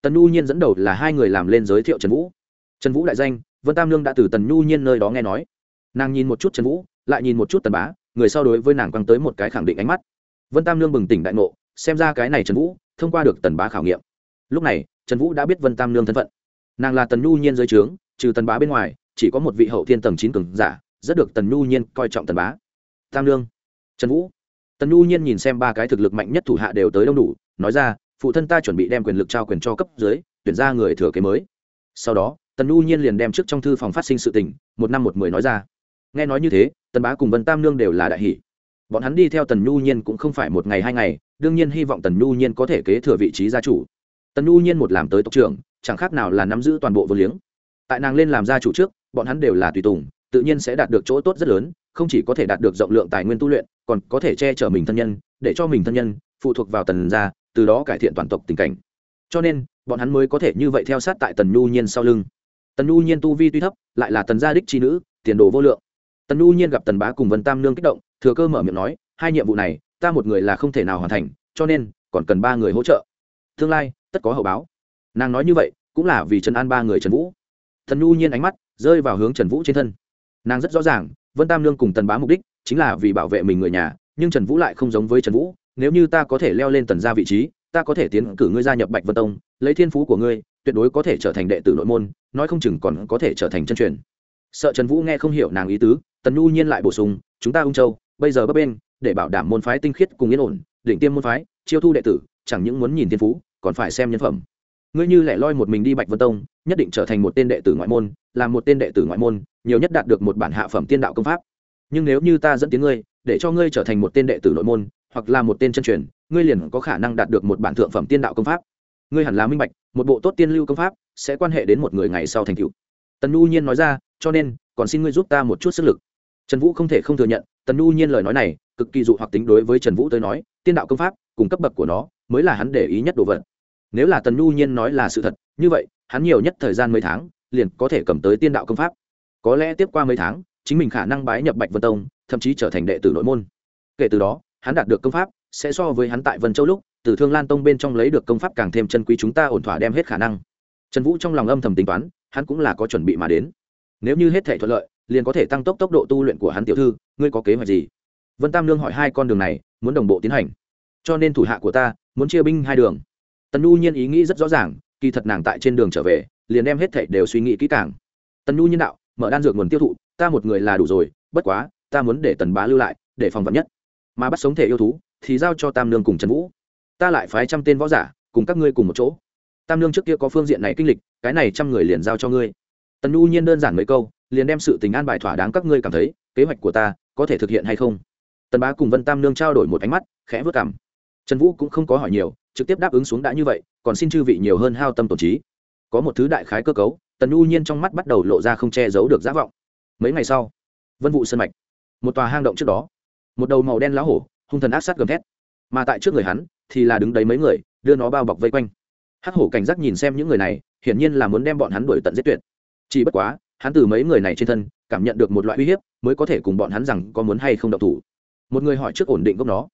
tần nhu nhiên dẫn đầu là hai người làm lên giới thiệu trần vũ trần vũ đại danh vân tam Lương đã từ tần nhu nhiên nơi đó nghe nói nàng nhìn một chút trần vũ lại nhìn một chút tần bá người sau đối với nàng quăng tới một cái khẳng định ánh mắt vân tam Lương bừng tỉnh đại ngộ xem ra cái này trần vũ thông qua được tần bá khảo nghiệm lúc này trần vũ đã biết vân tam Lương thân phận nàng là tần nhu nhiên dưới trướng trừ tần bá bên ngoài chỉ có một vị hậu thiên tầng chín cường giả rất được tần nhu nhiên coi trọng tần bá tam Lương, trần vũ tần nhu nhiên nhìn xem ba cái thực lực mạnh nhất thủ hạ đều tới đông đủ nói ra phụ thân ta chuẩn bị đem quyền lực trao quyền cho cấp dưới, tuyển ra người thừa kế mới. Sau đó, tần U nhiên liền đem trước trong thư phòng phát sinh sự tình, một năm một mười nói ra. Nghe nói như thế, tần bá cùng vân tam nương đều là đại hỷ bọn hắn đi theo tần nhu nhiên cũng không phải một ngày hai ngày, đương nhiên hy vọng tần nhu nhiên có thể kế thừa vị trí gia chủ. Tần nhu nhiên một làm tới tộc trưởng, chẳng khác nào là nắm giữ toàn bộ vô liếng. Tại nàng lên làm gia chủ trước, bọn hắn đều là tùy tùng, tự nhiên sẽ đạt được chỗ tốt rất lớn, không chỉ có thể đạt được rộng lượng tài nguyên tu luyện, còn có thể che chở mình thân nhân, để cho mình thân nhân phụ thuộc vào tần gia từ đó cải thiện toàn tộc tình cảnh. Cho nên, bọn hắn mới có thể như vậy theo sát tại tần nhu nhiên sau lưng. Tần nhu nhiên tu vi tuy thấp, lại là tần gia đích tri nữ, tiền đồ vô lượng. Tần nhu nhiên gặp tần bá cùng vân tam nương kích động, thừa cơ mở miệng nói, hai nhiệm vụ này, ta một người là không thể nào hoàn thành, cho nên còn cần ba người hỗ trợ. Tương lai, tất có hậu báo. Nàng nói như vậy, cũng là vì trần an ba người trần vũ. Tần nhu nhiên ánh mắt rơi vào hướng trần vũ trên thân. Nàng rất rõ ràng, vân tam Nương cùng tần bá mục đích chính là vì bảo vệ mình người nhà, nhưng trần vũ lại không giống với trần vũ nếu như ta có thể leo lên tần gia vị trí, ta có thể tiến cử ngươi gia nhập bạch vân tông, lấy thiên phú của ngươi, tuyệt đối có thể trở thành đệ tử nội môn, nói không chừng còn có thể trở thành chân truyền. Sợ trần vũ nghe không hiểu nàng ý tứ, tần nhu nhiên lại bổ sung, chúng ta ung châu, bây giờ bấp bên để bảo đảm môn phái tinh khiết cùng yên ổn, đỉnh tiêm môn phái, chiêu thu đệ tử, chẳng những muốn nhìn thiên phú, còn phải xem nhân phẩm. Ngươi như lẻ loi một mình đi bạch vân tông, nhất định trở thành một tên đệ tử ngoại môn làm một tên đệ tử ngoại môn, nhiều nhất đạt được một bản hạ phẩm tiên đạo công pháp. Nhưng nếu như ta dẫn tiếng ngươi, để cho ngươi trở thành một tên đệ tử nội môn hoặc là một tên chân truyền, ngươi liền có khả năng đạt được một bản thượng phẩm tiên đạo công pháp. Ngươi hẳn là minh bạch, một bộ tốt tiên lưu công pháp sẽ quan hệ đến một người ngày sau thành cựu tần nhu nhiên nói ra, cho nên, còn xin ngươi giúp ta một chút sức lực. Trần vũ không thể không thừa nhận, tần nhu nhiên lời nói này, cực kỳ dụ hoặc tính đối với trần vũ tới nói, tiên đạo công pháp cùng cấp bậc của nó mới là hắn để ý nhất đồ vật. Nếu là tần nhu nhiên nói là sự thật, như vậy, hắn nhiều nhất thời gian mấy tháng, liền có thể cầm tới tiên đạo công pháp. Có lẽ tiếp qua mấy tháng, chính mình khả năng bái nhập bạch vân tông, thậm chí trở thành đệ tử nội môn. Kể từ đó hắn đạt được công pháp, sẽ so với hắn tại vân châu lúc, từ thương lan tông bên trong lấy được công pháp càng thêm chân quý chúng ta ổn thỏa đem hết khả năng. Trần vũ trong lòng âm thầm tính toán, hắn cũng là có chuẩn bị mà đến. Nếu như hết thể thuận lợi, liền có thể tăng tốc tốc độ tu luyện của hắn tiểu thư, ngươi có kế hoạch gì? Vân tam lương hỏi hai con đường này, muốn đồng bộ tiến hành. Cho nên thủ hạ của ta, muốn chia binh hai đường. Tần nhu nhiên ý nghĩ rất rõ ràng, kỳ thật nàng tại trên đường trở về, liền đem hết thảy đều suy nghĩ kỹ càng. Tần nhu nhiên đạo, mở đan dược nguồn tiêu thụ, ta một người là đủ rồi, bất quá, ta muốn để tần bá lưu lại, để phòng vật nhất mà bắt sống thể yêu thú, thì giao cho tam nương cùng trần vũ. Ta lại phái trăm tên võ giả, cùng các ngươi cùng một chỗ. Tam nương trước kia có phương diện này kinh lịch, cái này trăm người liền giao cho ngươi. Tần nhu nhiên đơn giản mấy câu, liền đem sự tình an bài thỏa đáng các ngươi cảm thấy, kế hoạch của ta có thể thực hiện hay không? Tần bá cùng vân tam nương trao đổi một ánh mắt, khẽ vớt cảm trần vũ cũng không có hỏi nhiều, trực tiếp đáp ứng xuống đã như vậy, còn xin chư vị nhiều hơn hao tâm tổ trí. Có một thứ đại khái cơ cấu, tần nhu nhiên trong mắt bắt đầu lộ ra không che giấu được giả vọng. Mấy ngày sau, vân vụ sân mạch, một tòa hang động trước đó một đầu màu đen lá hổ, hung thần ác sát gầm thét. Mà tại trước người hắn, thì là đứng đấy mấy người, đưa nó bao bọc vây quanh. Hắc hổ cảnh giác nhìn xem những người này, hiển nhiên là muốn đem bọn hắn đuổi tận giết tuyệt. Chỉ bất quá, hắn từ mấy người này trên thân, cảm nhận được một loại uy hiếp, mới có thể cùng bọn hắn rằng có muốn hay không đậu thủ. Một người hỏi trước ổn định gốc nó.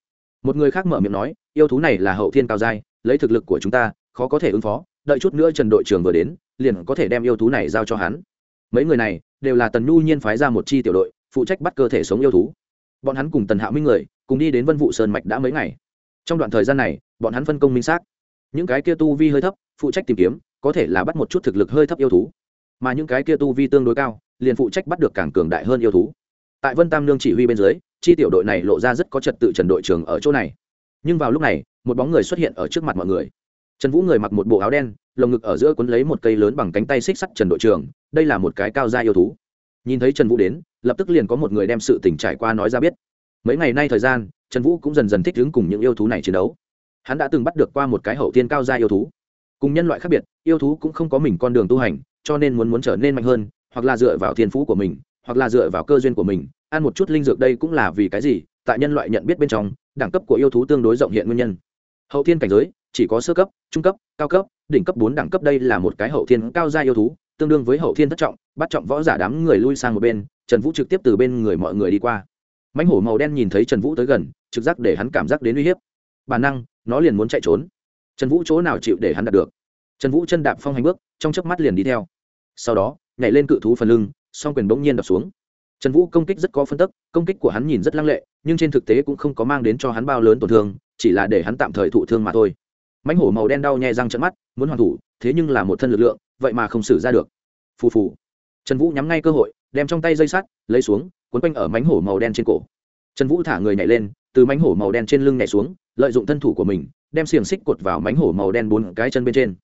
Một người khác mở miệng nói, yêu thú này là hậu thiên cao giai, lấy thực lực của chúng ta, khó có thể ứng phó, đợi chút nữa trần đội trưởng vừa đến, liền có thể đem yêu thú này giao cho hắn. Mấy người này đều là tần nhu nhiên phái ra một chi tiểu đội, phụ trách bắt cơ thể sống yêu thú bọn hắn cùng tần hạ minh người, cùng đi đến vân vụ sơn mạch đã mấy ngày. Trong đoạn thời gian này, bọn hắn phân công minh xác. Những cái kia tu vi hơi thấp, phụ trách tìm kiếm, có thể là bắt một chút thực lực hơi thấp yêu thú. Mà những cái kia tu vi tương đối cao, liền phụ trách bắt được càng cường đại hơn yêu thú. Tại vân tam lương chỉ huy bên dưới, chi tiểu đội này lộ ra rất có trật tự trần đội trưởng ở chỗ này. Nhưng vào lúc này, một bóng người xuất hiện ở trước mặt mọi người. Trần vũ người mặc một bộ áo đen, lồng ngực ở giữa quấn lấy một cây lớn bằng cánh tay xích sắt trần đội trưởng, đây là một cái cao gia yêu thú nhìn thấy trần vũ đến, lập tức liền có một người đem sự tình trải qua nói ra biết. Mấy ngày nay thời gian, trần vũ cũng dần dần thích ứng cùng những yêu thú này chiến đấu. Hắn đã từng bắt được qua một cái hậu tiên cao gia yêu thú. Cùng nhân loại khác biệt, yêu thú cũng không có mình con đường tu hành, cho nên muốn muốn trở nên mạnh hơn, hoặc là dựa vào thiên phú của mình, hoặc là dựa vào cơ duyên của mình, ăn một chút linh dược đây cũng là vì cái gì, tại nhân loại nhận biết bên trong, đẳng cấp của yêu thú tương đối rộng hiện nguyên nhân. Hậu thiên cảnh giới, chỉ có sơ cấp, trung cấp, cao cấp, đỉnh cấp bốn đẳng cấp đây là một cái hậu thiên cao gia yêu thú, tương đương với hậu thiên thất trọng bắt trọng võ giả đám người lui sang một bên, trần vũ trực tiếp từ bên người mọi người đi qua. Mãnh hổ màu đen nhìn thấy trần vũ tới gần, trực giác để hắn cảm giác đến uy hiếp. Bản năng, nó liền muốn chạy trốn. Trần vũ chỗ nào chịu để hắn đạt được? Trần vũ chân đạp phong hành bước, trong chớp mắt liền đi theo. Sau đó, nhảy lên cự thú phần lưng, song quyền bỗng nhiên đập xuống. Trần vũ công kích rất có phân tức, công kích của hắn nhìn rất lăng lệ, nhưng trên thực tế cũng không có mang đến cho hắn bao lớn tổn thương, chỉ là để hắn tạm thời thụ thương mà thôi. Mãnh hổ màu đen đau nhẹ răng trận mắt, muốn hoàn thủ, thế nhưng là một thân lực lượng, vậy mà không xử ra được. Phù phù trần vũ nhắm ngay cơ hội, đem trong tay dây sắt lấy xuống, cuốn quanh ở mánh hổ màu đen trên cổ. Trần vũ thả người nhảy lên, từ mánh hổ màu đen trên lưng nhảy xuống, lợi dụng thân thủ của mình, đem xiềng xích cột vào mánh hổ màu đen bốn cái chân bên trên.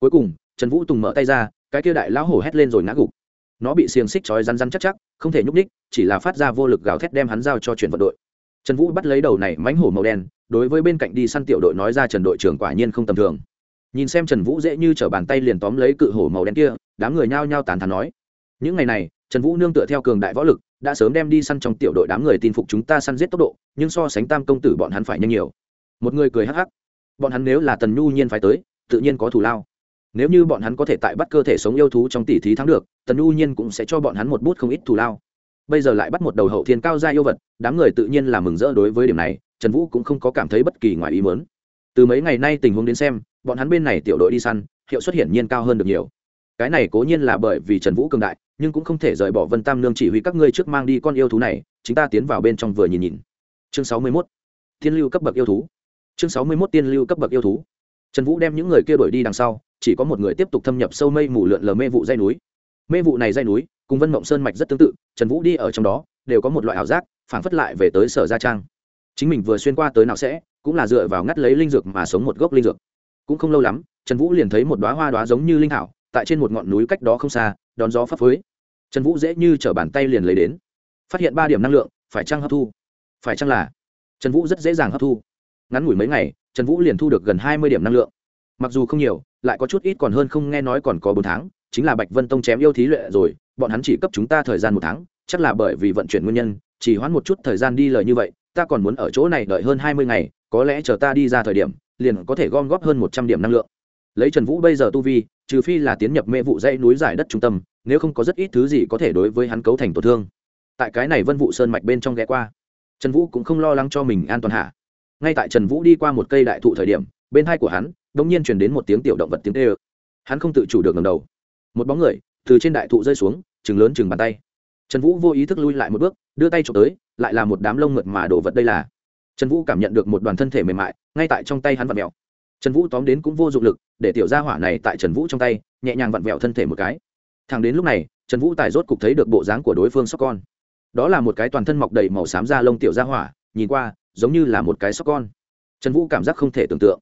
Cuối cùng, trần vũ tùng mở tay ra, cái kia đại lão hổ hét lên rồi ngã gục. Nó bị xiềng xích trói rắn rắn chắc chắc, không thể nhúc ních chỉ là phát ra vô lực gào thét đem hắn giao cho chuyển vận đội. Trần vũ bắt lấy đầu này mánh hổ màu đen, đối với bên cạnh đi săn tiểu đội nói ra trần đội trưởng quả nhiên không tầm thường. Nhìn xem trần vũ dễ như t r ở bàn tay liền tóm lấy cự hổ màu đen kia, đám người nhao nhao tàn thắn nói những ngày này, trần vũ nương tựa theo cường đại võ lực, đã sớm đem đi săn trong tiểu đội đám người tin phục chúng ta săn giết tốc độ, nhưng so sánh tam công tử bọn hắn phải nhanh nhiều. Một người cười hắc hắc. Bọn hắn nếu là tần nhu nhiên phải tới, tự nhiên có thù lao. Nếu như bọn hắn có thể tại bắt cơ thể sống yêu thú trong tỷ thí thắng được, tần nhu nhiên cũng sẽ cho bọn hắn một bút không ít thù lao. Bây giờ lại bắt một đầu hậu thiên cao gia yêu vật, đám người tự nhiên là mừng rỡ đối với điểm này, trần vũ cũng không có cảm thấy bất kỳ ngoài ý mớn từ mấy ngày nay tình huống đến xem, bọn hắn bên này tiểu đội đi săn, hiệu suất hiển nhiên cao hơn được nhiều. Cái này cố nhiên là bởi vì trần vũ cường đại nhưng cũng không thể rời bỏ vân tam nương chỉ huy các ngươi trước mang đi con yêu thú này chúng ta tiến vào bên trong vừa nhìn nhìn. Chương sáu mươi mốt. Tiên lưu cấp bậc yêu thú. Chương sáu mươi mốt tiên lưu cấp bậc yêu thú. Trần vũ đem những người kia đuổi đi đằng sau, chỉ có một người tiếp tục thâm nhập sâu mây mù lượn lờ mê vụ dây núi. Mê vụ này dây núi, cùng vân mộng sơn mạch rất tương tự, trần vũ đi ở trong đó, đều có một loại ảo giác, phản phất lại về tới sở gia trang. Chính mình vừa xuyên qua tới nào sẽ, cũng là dựa vào ngắt lấy linh dược mà sống một gốc linh dược. Cũng không lâu lắm, trần vũ liền thấy một đoá hoa đoá giống như linh thảo, tại trên một ngọn núi cách đó không xa, đón gió phấp phới trần vũ dễ như t bàn tay liền lấy đến. Phát hiện ba điểm năng lượng, phải chăng hấp thu? Phải chăng là? Trần vũ rất dễ dàng hấp thu. Ngắn ngủi mấy ngày, trần vũ liền thu được gần hai mươi điểm năng lượng. Mặc dù không nhiều, lại có chút ít còn hơn không nghe nói còn có bốn tháng, chính là bạch vân tông chém yêu thí luyện rồi, bọn hắn chỉ cấp chúng ta thời gian một tháng, chắc là bởi vì vận chuyển nguyên nhân, chỉ hoãn một chút thời gian đi lời như vậy, ta còn muốn ở chỗ này đợi hơn hai mươi ngày, có lẽ chờ ta đi ra thời điểm, liền có thể gom góp hơn một trăm điểm năng lượng lấy trần vũ bây giờ tu vi, trừ phi là tiến nhập mê vụ dãy núi giải đất trung tâm, nếu không có rất ít thứ gì có thể đối với hắn cấu thành tổn thương. Tại cái này vân vụ sơn mạch bên trong ghé qua, trần vũ cũng không lo lắng cho mình an toàn hạ. Ngay tại trần vũ đi qua một cây đại thụ thời điểm, bên hai của hắn đ ỗ n g nhiên chuyển đến một tiếng tiểu động vật tiếng tê ơ hắn không tự chủ được ngầm đầu. Một bóng người từ trên đại thụ rơi xuống chừng lớn chừng bàn tay. Trần vũ vô ý thức lui lại một bước, đưa tay trộm tới, lại là một đám lông mượt mà đổ vật đây là. Trần vũ cảm nhận được một đoàn thân thể mềm mại, ngay tại trong tay hắn vật mèo trần vũ tóm đến cũng vô dụng lực, để tiểu gia hỏa này tại trần vũ trong tay, nhẹ nhàng vặn vẹo thân thể một cái. Thằng đến lúc này, trần vũ tài rốt cục thấy được bộ dáng của đối phương sóc con. Đó là một cái toàn thân mọc đầy màu xám da lông tiểu gia hỏa, nhìn qua, giống như là một cái sóc con. Trần vũ cảm giác không thể tưởng tượng.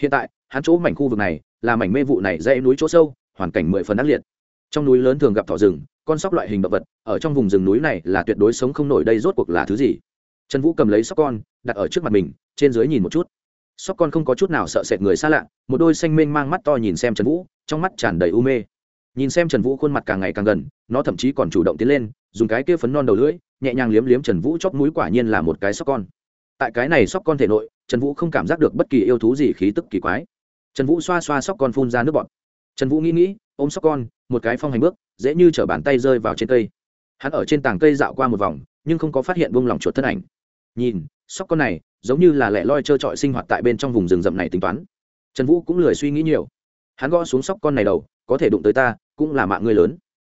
Hiện tại, hắn chỗ mảnh khu vực này, là mảnh mê vụ này dãy núi chỗ sâu, hoàn cảnh mười phần ác liệt. Trong núi lớn thường gặp thỏ rừng, con sóc loại hình động vật, ở trong vùng rừng núi này là tuyệt đối sống không nổi đây rốt cuộc là thứ gì? Trần vũ cầm lấy sóc con, đặt ở trước mặt mình, trên dưới nhìn một chút sóc con không có chút nào sợ sệt người xa lạ, một đôi xanh mênh mang mắt to nhìn xem trần vũ, trong mắt tràn đầy u mê. Nhìn xem trần vũ khuôn mặt càng ngày càng gần, nó thậm chí còn chủ động tiến lên, dùng cái kia phấn non đầu lưỡi, nhẹ nhàng liếm liếm trần vũ chóp mũi quả nhiên là một cái sóc con. Tại cái này sóc con thể nội, trần vũ không cảm giác được bất kỳ yêu thú gì khí tức kỳ quái. Trần vũ xoa xoa sóc con phun ra nước bọt. Trần vũ nghĩ nghĩ, ôm sóc con, một cái phong hành bước, dễ như chở bàn tay rơi vào trên cây. Hắn ở trên tảng cây dạo qua một vòng, nhưng không có phát hiện vung lòng chuột thân ảnh nhìn, sóc con này, giống như là lẻ loi trơ trọi sinh hoạt tại bên trong vùng rừng rậm này tính toán. Trần vũ cũng lười suy nghĩ nhiều. Hắn gõ xuống sóc con này đầu, có thể đụng tới ta, cũng là mạng người lớn.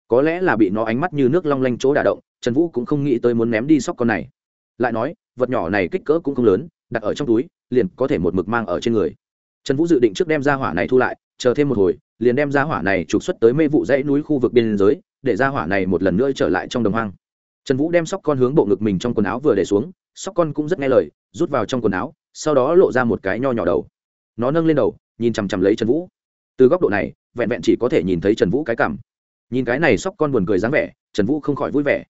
Có lẽ là bị nó ánh mắt như nước long lanh chỗ đả động, trần vũ cũng không nghĩ tới muốn ném đi sóc con này. Lại nói, vật nhỏ này kích cỡ cũng không lớn, đặt ở trong túi, liền có thể một mực mang ở trên người. Trần vũ dự định trước đem ra hỏa này thu lại, chờ thêm một hồi, liền đem ra hỏa này trục xuất tới mê vụ dãy núi khu vực biên giới, để ra hỏa này một lần nữa trở lại trong đồng hoang. Trần vũ đem sóc con hướng bộ ngực mình trong quần áo vừa để xuống sóc con cũng rất nghe lời, rút vào trong quần áo, sau đó lộ ra một cái nho nhỏ đầu. Nó nâng lên đầu, nhìn chằm chằm lấy trần vũ. Từ góc độ này, vẹn vẹn chỉ có thể nhìn thấy trần vũ cái cảm. Nhìn cái này sóc con buồn cười dáng vẻ, trần vũ không khỏi vui vẻ.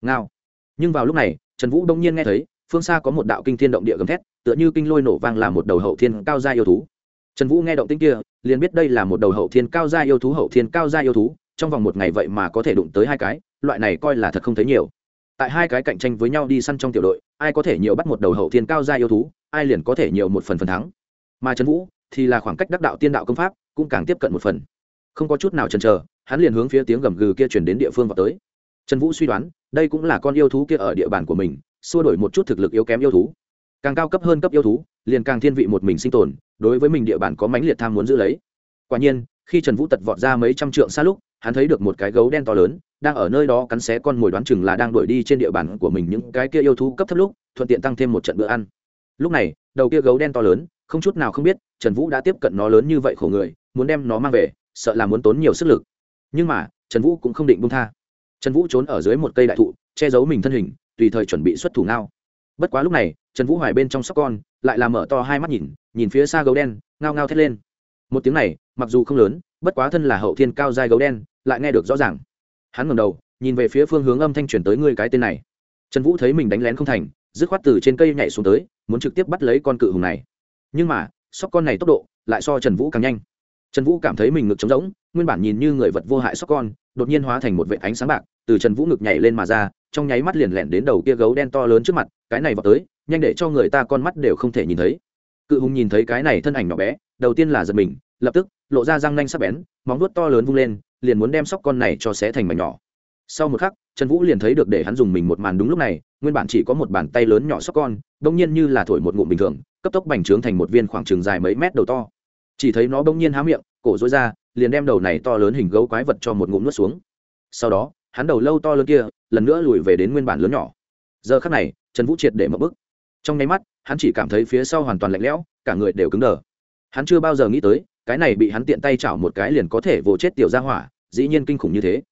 Ngao. Nhưng vào lúc này, trần vũ đông nhiên nghe thấy, phương xa có một đạo kinh thiên động địa gầm thét, tựa như kinh lôi nổ vang là một đầu hậu thiên cao gia yêu thú. Trần vũ nghe động tinh kia, liền biết đây là một đầu hậu thiên cao gia yêu thú, hậu thiên cao gia yêu thú, trong vòng một ngày vậy mà có thể đụng tới hai cái, loại này coi là thật không thấy nhiều tại hai cái cạnh tranh với nhau đi săn trong tiểu đội, ai có thể nhiều bắt một đầu hậu thiên cao gia yêu thú, ai liền có thể nhiều một phần phần thắng. Mà trần vũ thì là khoảng cách đắc đạo tiên đạo công pháp cũng càng tiếp cận một phần. Không có chút nào chần chờ, hắn liền hướng phía tiếng gầm gừ kia chuyển đến địa phương vào tới. Trần vũ suy đoán, đây cũng là con yêu thú kia ở địa bàn của mình, xua đổi một chút thực lực yếu kém yêu thú. Càng cao cấp hơn cấp yêu thú, liền càng thiên vị một mình sinh tồn, đối với mình địa bàn có mãnh liệt tham muốn giữ lấy. Quả nhiên, khi trần vũ tật vọt ra mấy trăm trượng xa lúc hắn thấy được một cái gấu đen to lớn, đang ở nơi đó cắn xé con mồi đoán chừng là đang đuổi đi trên địa bàn của mình những cái kia yêu thú cấp thấp lúc, thuận tiện tăng thêm một trận bữa ăn. Lúc này, đầu kia gấu đen to lớn, không chút nào không biết, trần vũ đã tiếp cận nó lớn như vậy khổ người, muốn đem nó mang về, sợ là muốn tốn nhiều sức lực. Nhưng mà, trần vũ cũng không định bung tha. Trần vũ trốn ở dưới một cây đại thụ, che giấu mình thân hình, tùy thời chuẩn bị xuất thủ ngao. Bất quá lúc này, trần vũ hoài bên trong sóc con, lại làm mở to hai mắt nhìn nhìn phía xa gấu đen, ngao ngao thét lên. Một tiếng này, mặc dù không lớn, bất quá thân là hậu thiên cao dai gấu đen lại nghe được rõ ràng. Hắn ngầm đầu, nhìn về phía phương hướng âm thanh chuyển tới ngươi cái tên này. Trần vũ thấy mình đánh lén không thành, dứt khoát từ trên cây nhảy xuống tới, muốn trực tiếp bắt lấy con cự hùng này. Nhưng mà, sóc con này tốc độ, lại so trần vũ càng nhanh. Trần vũ cảm thấy mình ngực trống rỗng, nguyên bản nhìn như người vật vô hại sóc con, đột nhiên hóa thành một vệ ánh sáng bạc, từ trần vũ ngực nhảy lên mà ra, trong nháy mắt liền lẹn đến đầu kia gấu đen to lớn trước mặt, cái này vào tới, nhanh để cho người ta con mắt đều không thể nhìn thấy. Cự hùng nhìn thấy cái này thân ảnh nhỏ bé, đầu tiên là giật mình, lập tức, lộ ra răng nanh sắc bén, móng vuốt to lớn vung lên liền muốn đem sóc con này cho xé thành mảnh nhỏ. Sau một khắc, trần vũ liền thấy được để hắn dùng mình một màn đúng lúc này, nguyên bản chỉ có một bàn tay lớn nhỏ sóc con bỗng nhiên như là thổi một ngụm bình thường, cấp tốc bành trướng thành một viên khoảng trường dài mấy mét đầu to. Chỉ thấy nó bỗng nhiên há miệng, cổ dối ra, liền đem đầu này to lớn hình gấu quái vật cho một ngụm nuốt xuống. Sau đó, hắn đầu lâu to lớn kia, lần nữa lùi về đến nguyên bản lớn nhỏ. Giờ khắc này, trần vũ triệt để mở bức trong nháy mắt, hắn chỉ cảm thấy phía sau hoàn toàn lạnh lẽo, cả người đều cứng đờ. Hắn chưa bao giờ nghĩ tới cái này bị hắn tiện tay chảo một cái liền có thể vồ chết tiểu gia hỏa, dĩ nhiên kinh khủng như thế.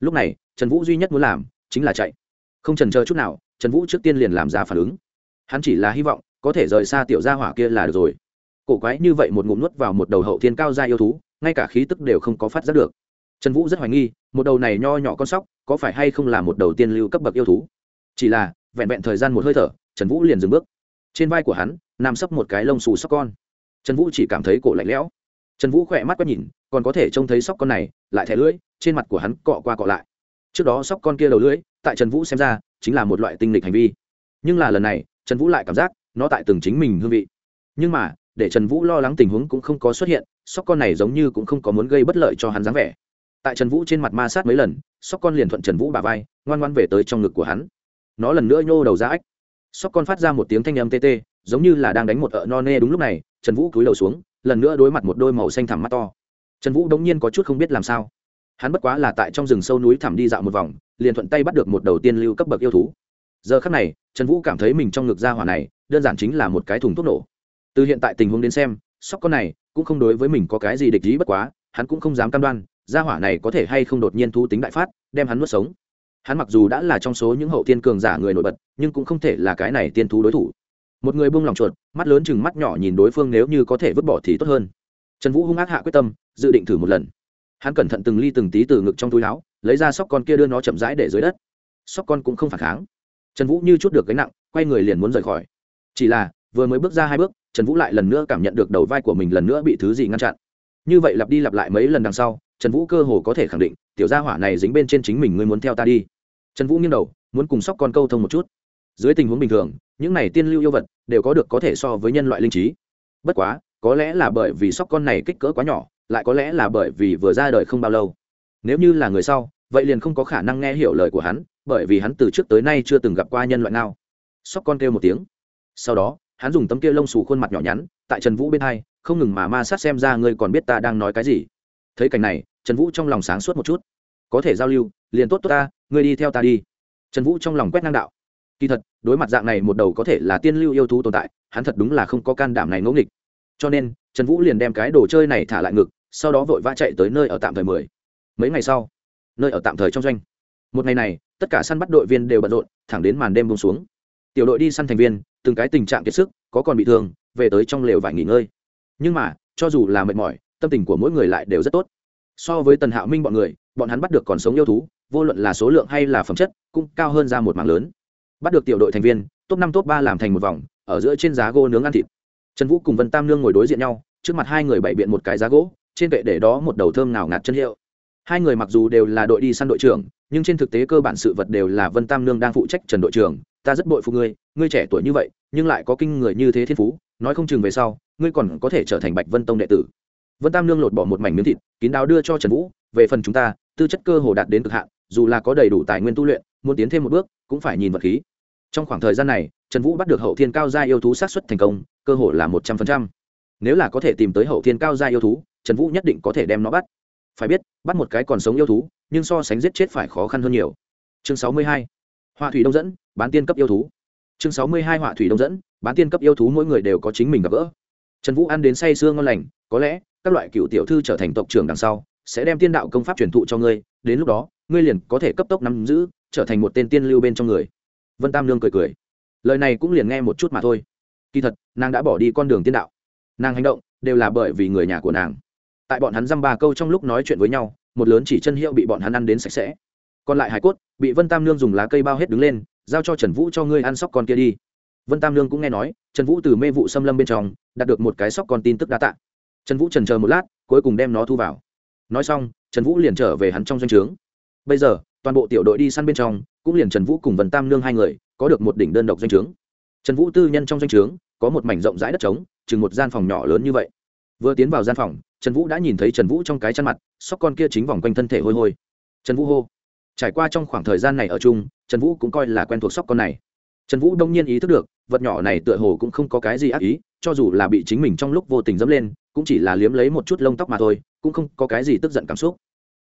Lúc này, trần vũ duy nhất muốn làm chính là chạy. Không trần chờ chút nào, trần vũ trước tiên liền làm ra phản ứng. Hắn chỉ là hy vọng, có thể rời xa tiểu gia hỏa kia là được rồi. Cổ quái như vậy một ngụm nuốt vào một đầu hậu thiên cao gia yêu thú, ngay cả khí tức đều không có phát giác được. Trần vũ rất hoài nghi, một đầu này nho nhỏ con sóc có phải hay không là một đầu tiên lưu cấp bậc yêu thú? Chỉ là, vẹn vẹn thời gian một hơi thở, trần vũ liền dừng bước. Trên vai của hắn nằm sấp một cái lông xù sóc con. Trần vũ chỉ cảm thấy cổ lạnh lẽo trần vũ khỏe mắt quét nhìn, còn có thể trông thấy sóc con này, lại thẻ lưỡi, trên mặt của hắn cọ qua cọ lại. Trước đó sóc con kia đầu lưỡi, tại trần vũ xem ra, chính là một loại tinh lịch hành vi. Nhưng là lần này, trần vũ lại cảm giác, nó tại từng chính mình hương vị. Nhưng mà, để trần vũ lo lắng tình huống cũng không có xuất hiện, sóc con này giống như cũng không có muốn gây bất lợi cho hắn dáng vẻ. Tại trần vũ trên mặt ma sát mấy lần, sóc con liền thuận trần vũ bà vai, ngoan ngoan về tới trong ngực của hắn. Nó lần nữa nhô đầu ra ách. Sóc con phát ra một tiếng thanh âm tê tê, giống như là đang đánh một ợ no nê đúng lúc này, trần vũ cúi đầu xuống lần nữa đối mặt một đôi màu xanh thẳm mắt to. Trần vũ đống nhiên có chút không biết làm sao. Hắn bất quá là tại trong rừng sâu núi thẳm đi dạo một vòng, liền thuận tay bắt được một đầu tiên lưu cấp bậc yêu thú. Giờ khắc này, trần vũ cảm thấy mình trong ngực ra hỏa này, đơn giản chính là một cái thùng thuốc nổ. Từ hiện tại tình huống đến xem, sóc con này cũng không đối với mình có cái gì địch ý bất quá, hắn cũng không dám cam đoan gia hỏa này có thể hay không đột nhiên thu tính đại phát, đem hắn nuốt sống. Hắn mặc dù đã là trong số những hậu tiên cường giả người nổi bật, nhưng cũng không thể là cái này tiên thú đối thủ một người buông lòng chuột, mắt lớn chừng mắt nhỏ nhìn đối phương nếu như có thể vứt bỏ thì tốt hơn. Trần vũ hung ác hạ quyết tâm, dự định thử một lần. Hắn cẩn thận từng ly từng tí từ ngực trong túi áo, lấy ra sóc con kia đưa nó chậm rãi để dưới đất. Sóc con cũng không phản kháng. Trần vũ như chút được gánh nặng, quay người liền muốn rời khỏi. Chỉ là, vừa mới bước ra hai bước, trần vũ lại lần nữa cảm nhận được đầu vai của mình lần nữa bị thứ gì ngăn chặn. Như vậy lặp đi lặp lại mấy lần đằng sau, trần vũ cơ hồ có thể khẳng định, tiểu gia hỏa này dính bên trên chính mình, ngươi muốn theo ta đi. Trần vũ nghiêng đầu, muốn cùng sóc con câu thông một chút. Dưới tình huống bình thường những này tiên lưu yêu vật đều có được có thể so với nhân loại linh trí. Bất quá, có lẽ là bởi vì sóc con này kích cỡ quá nhỏ, lại có lẽ là bởi vì vừa ra đời không bao lâu. Nếu như là người sau, vậy liền không có khả năng nghe hiểu lời của hắn, bởi vì hắn từ trước tới nay chưa từng gặp qua nhân loại nào sóc con kêu một tiếng. Sau đó, hắn dùng tấm kia lông xù khuôn mặt nhỏ nhắn, tại trần vũ bên hai, không ngừng mà ma sát xem ra ngươi còn biết ta đang nói cái gì. Thấy cảnh này, trần vũ trong lòng sáng suốt một chút. Có thể giao lưu, liền tốt tốt ta, ngươi đi theo ta đi. Trần vũ trong lòng quét ngang đạo kỳ thật, đối mặt dạng này một đầu có thể là tiên lưu yêu thú tồn tại, hắn thật đúng là không có can đảm này ngẫu nghịch. Cho nên, trần vũ liền đem cái đồ chơi này thả lại ngực, sau đó vội vã chạy tới nơi ở tạm thời mười. Mấy ngày sau, nơi ở tạm thời trong doanh. Một ngày này, tất cả săn bắt đội viên đều bận rộn, thẳng đến màn đêm bông xuống. Tiểu đội đi săn thành viên, từng cái tình trạng kiệt sức, có còn bị thương, về tới trong lều vải nghỉ ngơi. Nhưng mà, cho dù là mệt mỏi, tâm tình của mỗi người lại đều rất tốt. So với tần hạo minh bọn người, bọn hắn bắt được còn sống yêu thú, vô luận là số lượng hay là phẩm chất, cũng cao hơn ra một mảng lớn bắt được tiểu đội thành viên, top năm, top ba làm thành một vòng, ở giữa trên giá gỗ nướng ăn thịt. Trần vũ cùng vân tam nương ngồi đối diện nhau, trước mặt hai người bày biện một cái giá gỗ, trên kệ để đó một đầu thơm nào ngạt chân hiệu. Hai người mặc dù đều là đội đi săn đội trưởng, nhưng trên thực tế cơ bản sự vật đều là vân tam nương đang phụ trách trần đội trưởng, ta rất bội phụ ngươi ngươi trẻ tuổi như vậy, nhưng lại có kinh người như thế thiên phú, nói không chừng về sau, ngươi còn có thể trở thành bạch vân tông đệ tử. Vân tam nương lột bỏ một mảnh miếng thịt, kín đáo đưa cho trần vũ, về phần chúng ta, tư chất cơ hồ đạt đến cực hạn, dù là có đầy đủ tài nguyên tu luyện, muốn tiến thêm một bước, cũng phải nhìn vật khí trong khoảng thời gian này, trần vũ bắt được hậu thiên cao gia yêu thú sát xuất thành công, cơ hội là một trăm phần trăm. Nếu là có thể tìm tới hậu thiên cao gia yêu thú, trần vũ nhất định có thể đem nó bắt. Phải biết, bắt một cái còn sống yêu thú, nhưng so sánh giết chết phải khó khăn hơn nhiều. Chương sáu mươi hai. Họa thủy đông dẫn, bán tiên cấp yêu thú. Chương sáu mươi hai họa thủy đông dẫn, bán tiên cấp yêu thú mỗi người đều có chính mình gặp gỡ. Trần vũ ăn đến say sưa ngon lành, có lẽ, các loại cựu tiểu thư trở thành tộc trưởng đằng sau, sẽ đem tiên đạo công pháp truyền thụ cho ngươi, đến lúc đó, ngươi liền có thể cấp tốc nắm giữ, trở thành một tên tiên lưu bên trong người vân tam lương cười cười. Lời này cũng liền nghe một chút mà thôi. Kỳ thật, nàng đã bỏ đi con đường tiên đạo. Nàng hành động đều là bởi vì người nhà của nàng. Tại bọn hắn dăm ba câu trong lúc nói chuyện với nhau, một lớn chỉ chân hiệu bị bọn hắn ăn đến sạch sẽ. Còn lại hải cốt bị vân tam Nương dùng lá cây bao hết đứng lên, giao cho trần vũ cho ngươi ăn sóc con kia đi. Vân tam Nương cũng nghe nói, trần vũ từ mê vụ xâm lâm bên trong, đạt được một cái sóc con tin tức đa tạ trần vũ trần chờ một lát, cuối cùng đem nó thu vào. Nói xong, trần vũ liền trở về hắn trong doanh trướng. Bây giờ, toàn bộ tiểu đội đi săn bên trong cũng liền trần vũ cùng vần tam nương hai người, có được một đỉnh đơn độc doanh trướng. Trần vũ tư nhân trong doanh trướng, có một mảnh rộng rãi đất trống, chừng một gian phòng nhỏ lớn như vậy. Vừa tiến vào gian phòng, trần vũ đã nhìn thấy trần vũ trong cái chăn mặt, sóc con kia chính vòng quanh thân thể hôi hôi. Trần vũ hô, trải qua trong khoảng thời gian này ở chung, trần vũ cũng coi là quen thuộc sóc con này. Trần vũ đông nhiên ý thức được, vật nhỏ này tựa hồ cũng không có cái gì ác ý, cho dù là bị chính mình trong lúc vô tình dẫm lên, cũng chỉ là liếm lấy một chút lông tóc mà thôi, cũng không có cái gì tức giận cảm xúc.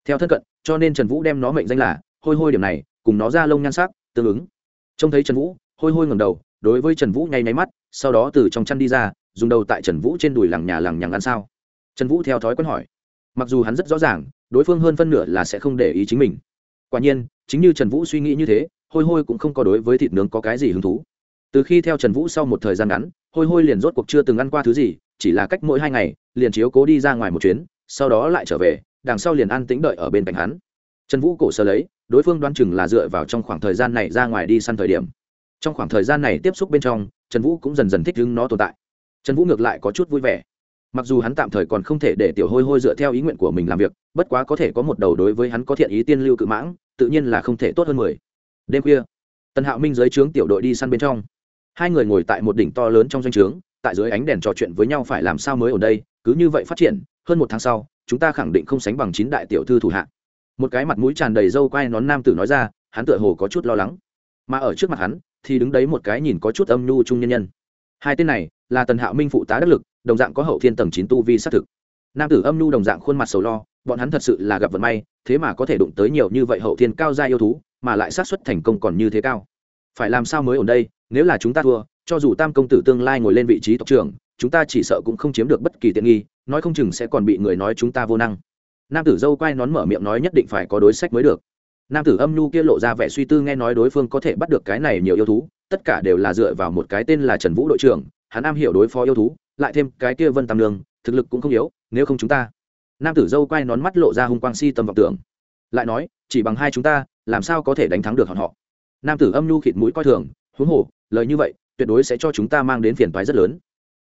Theo thân cận, cho nên trần vũ đem nó mệnh danh là hôi hôi điểm này cùng nó ra lông nhan sắc, tương ứng. Trông thấy trần vũ, hôi hôi ngầm đầu, đối với trần vũ nháy máy mắt, sau đó từ trong chăn đi ra, dùng đầu tại trần vũ trên đùi làng nhà làng nhằng ăn sao. Trần vũ theo thói quen hỏi. Mặc dù hắn rất rõ ràng, đối phương hơn phân nửa là sẽ không để ý chính mình. Quả nhiên, chính như trần vũ suy nghĩ như thế, hôi hôi cũng không có đối với thịt nướng có cái gì hứng thú. Từ khi theo trần vũ sau một thời gian ngắn, hôi hôi liền rốt cuộc chưa từng ăn qua thứ gì, chỉ là cách mỗi hai ngày, liền chiếu cố đi ra ngoài một chuyến, sau đó lại trở về, đằng sau liền ăn tĩnh đợi ở bên cạnh hắn. Trần vũ cổ sơ lấy đối phương đoán chừng là dựa vào trong khoảng thời gian này ra ngoài đi săn thời điểm. Trong khoảng thời gian này tiếp xúc bên trong, trần vũ cũng dần dần thích ứng nó tồn tại. Trần vũ ngược lại có chút vui vẻ. Mặc dù hắn tạm thời còn không thể để tiểu hôi hôi dựa theo ý nguyện của mình làm việc, bất quá có thể có một đầu đối với hắn có thiện ý tiên lưu cự mãng, tự nhiên là không thể tốt hơn mười. Đêm khuya, tần hạo minh dưới trướng tiểu đội đi săn bên trong. Hai người ngồi tại một đỉnh to lớn trong doanh trướng, tại dưới ánh đèn trò chuyện với nhau phải làm sao mới ở đây, cứ như vậy phát triển, hơn một tháng sau, chúng ta khẳng định không sánh bằng chín đại tiểu thư thủ hạ một cái mặt mũi tràn đầy râu quai nón nam tử nói ra, hắn tựa hồ có chút lo lắng. Mà ở trước mặt hắn, thì đứng đấy một cái nhìn có chút âm nhu trung nhân nhân. Hai tên này, là tần hạo minh phụ tá đắc lực, đồng dạng có hậu thiên tầng chín tu vi xác thực. Nam tử âm nhu đồng dạng khuôn mặt sầu lo, bọn hắn thật sự là gặp vận may, thế mà có thể đụng tới nhiều như vậy hậu thiên cao gia yêu thú, mà lại sát xuất thành công còn như thế cao. Phải làm sao mới ổn đây, nếu là chúng ta thua, cho dù tam công tử tương lai ngồi lên vị trí tộc trưởng, chúng ta chỉ sợ cũng không chiếm được bất kỳ tiện nghi, nói không chừng sẽ còn bị người nói chúng ta vô năng nam tử dâu quay nón mở miệng nói nhất định phải có đối sách mới được. Nam tử âm nhu kia lộ ra vẻ suy tư nghe nói đối phương có thể bắt được cái này nhiều yêu thú, tất cả đều là dựa vào một cái tên là trần vũ đội trưởng, hắn am hiểu đối phó yêu thú, lại thêm cái kia vân tam lương thực lực cũng không yếu, nếu không chúng ta. Nam tử dâu quay nón mắt lộ ra hung quang si tâm vọng tưởng. Lại nói, chỉ bằng hai chúng ta, làm sao có thể đánh thắng được họ họ? Nam tử âm nhu khịt mũi coi thường, huống hồ, lời như vậy, tuyệt đối sẽ cho chúng ta mang đến phiền toái rất lớn.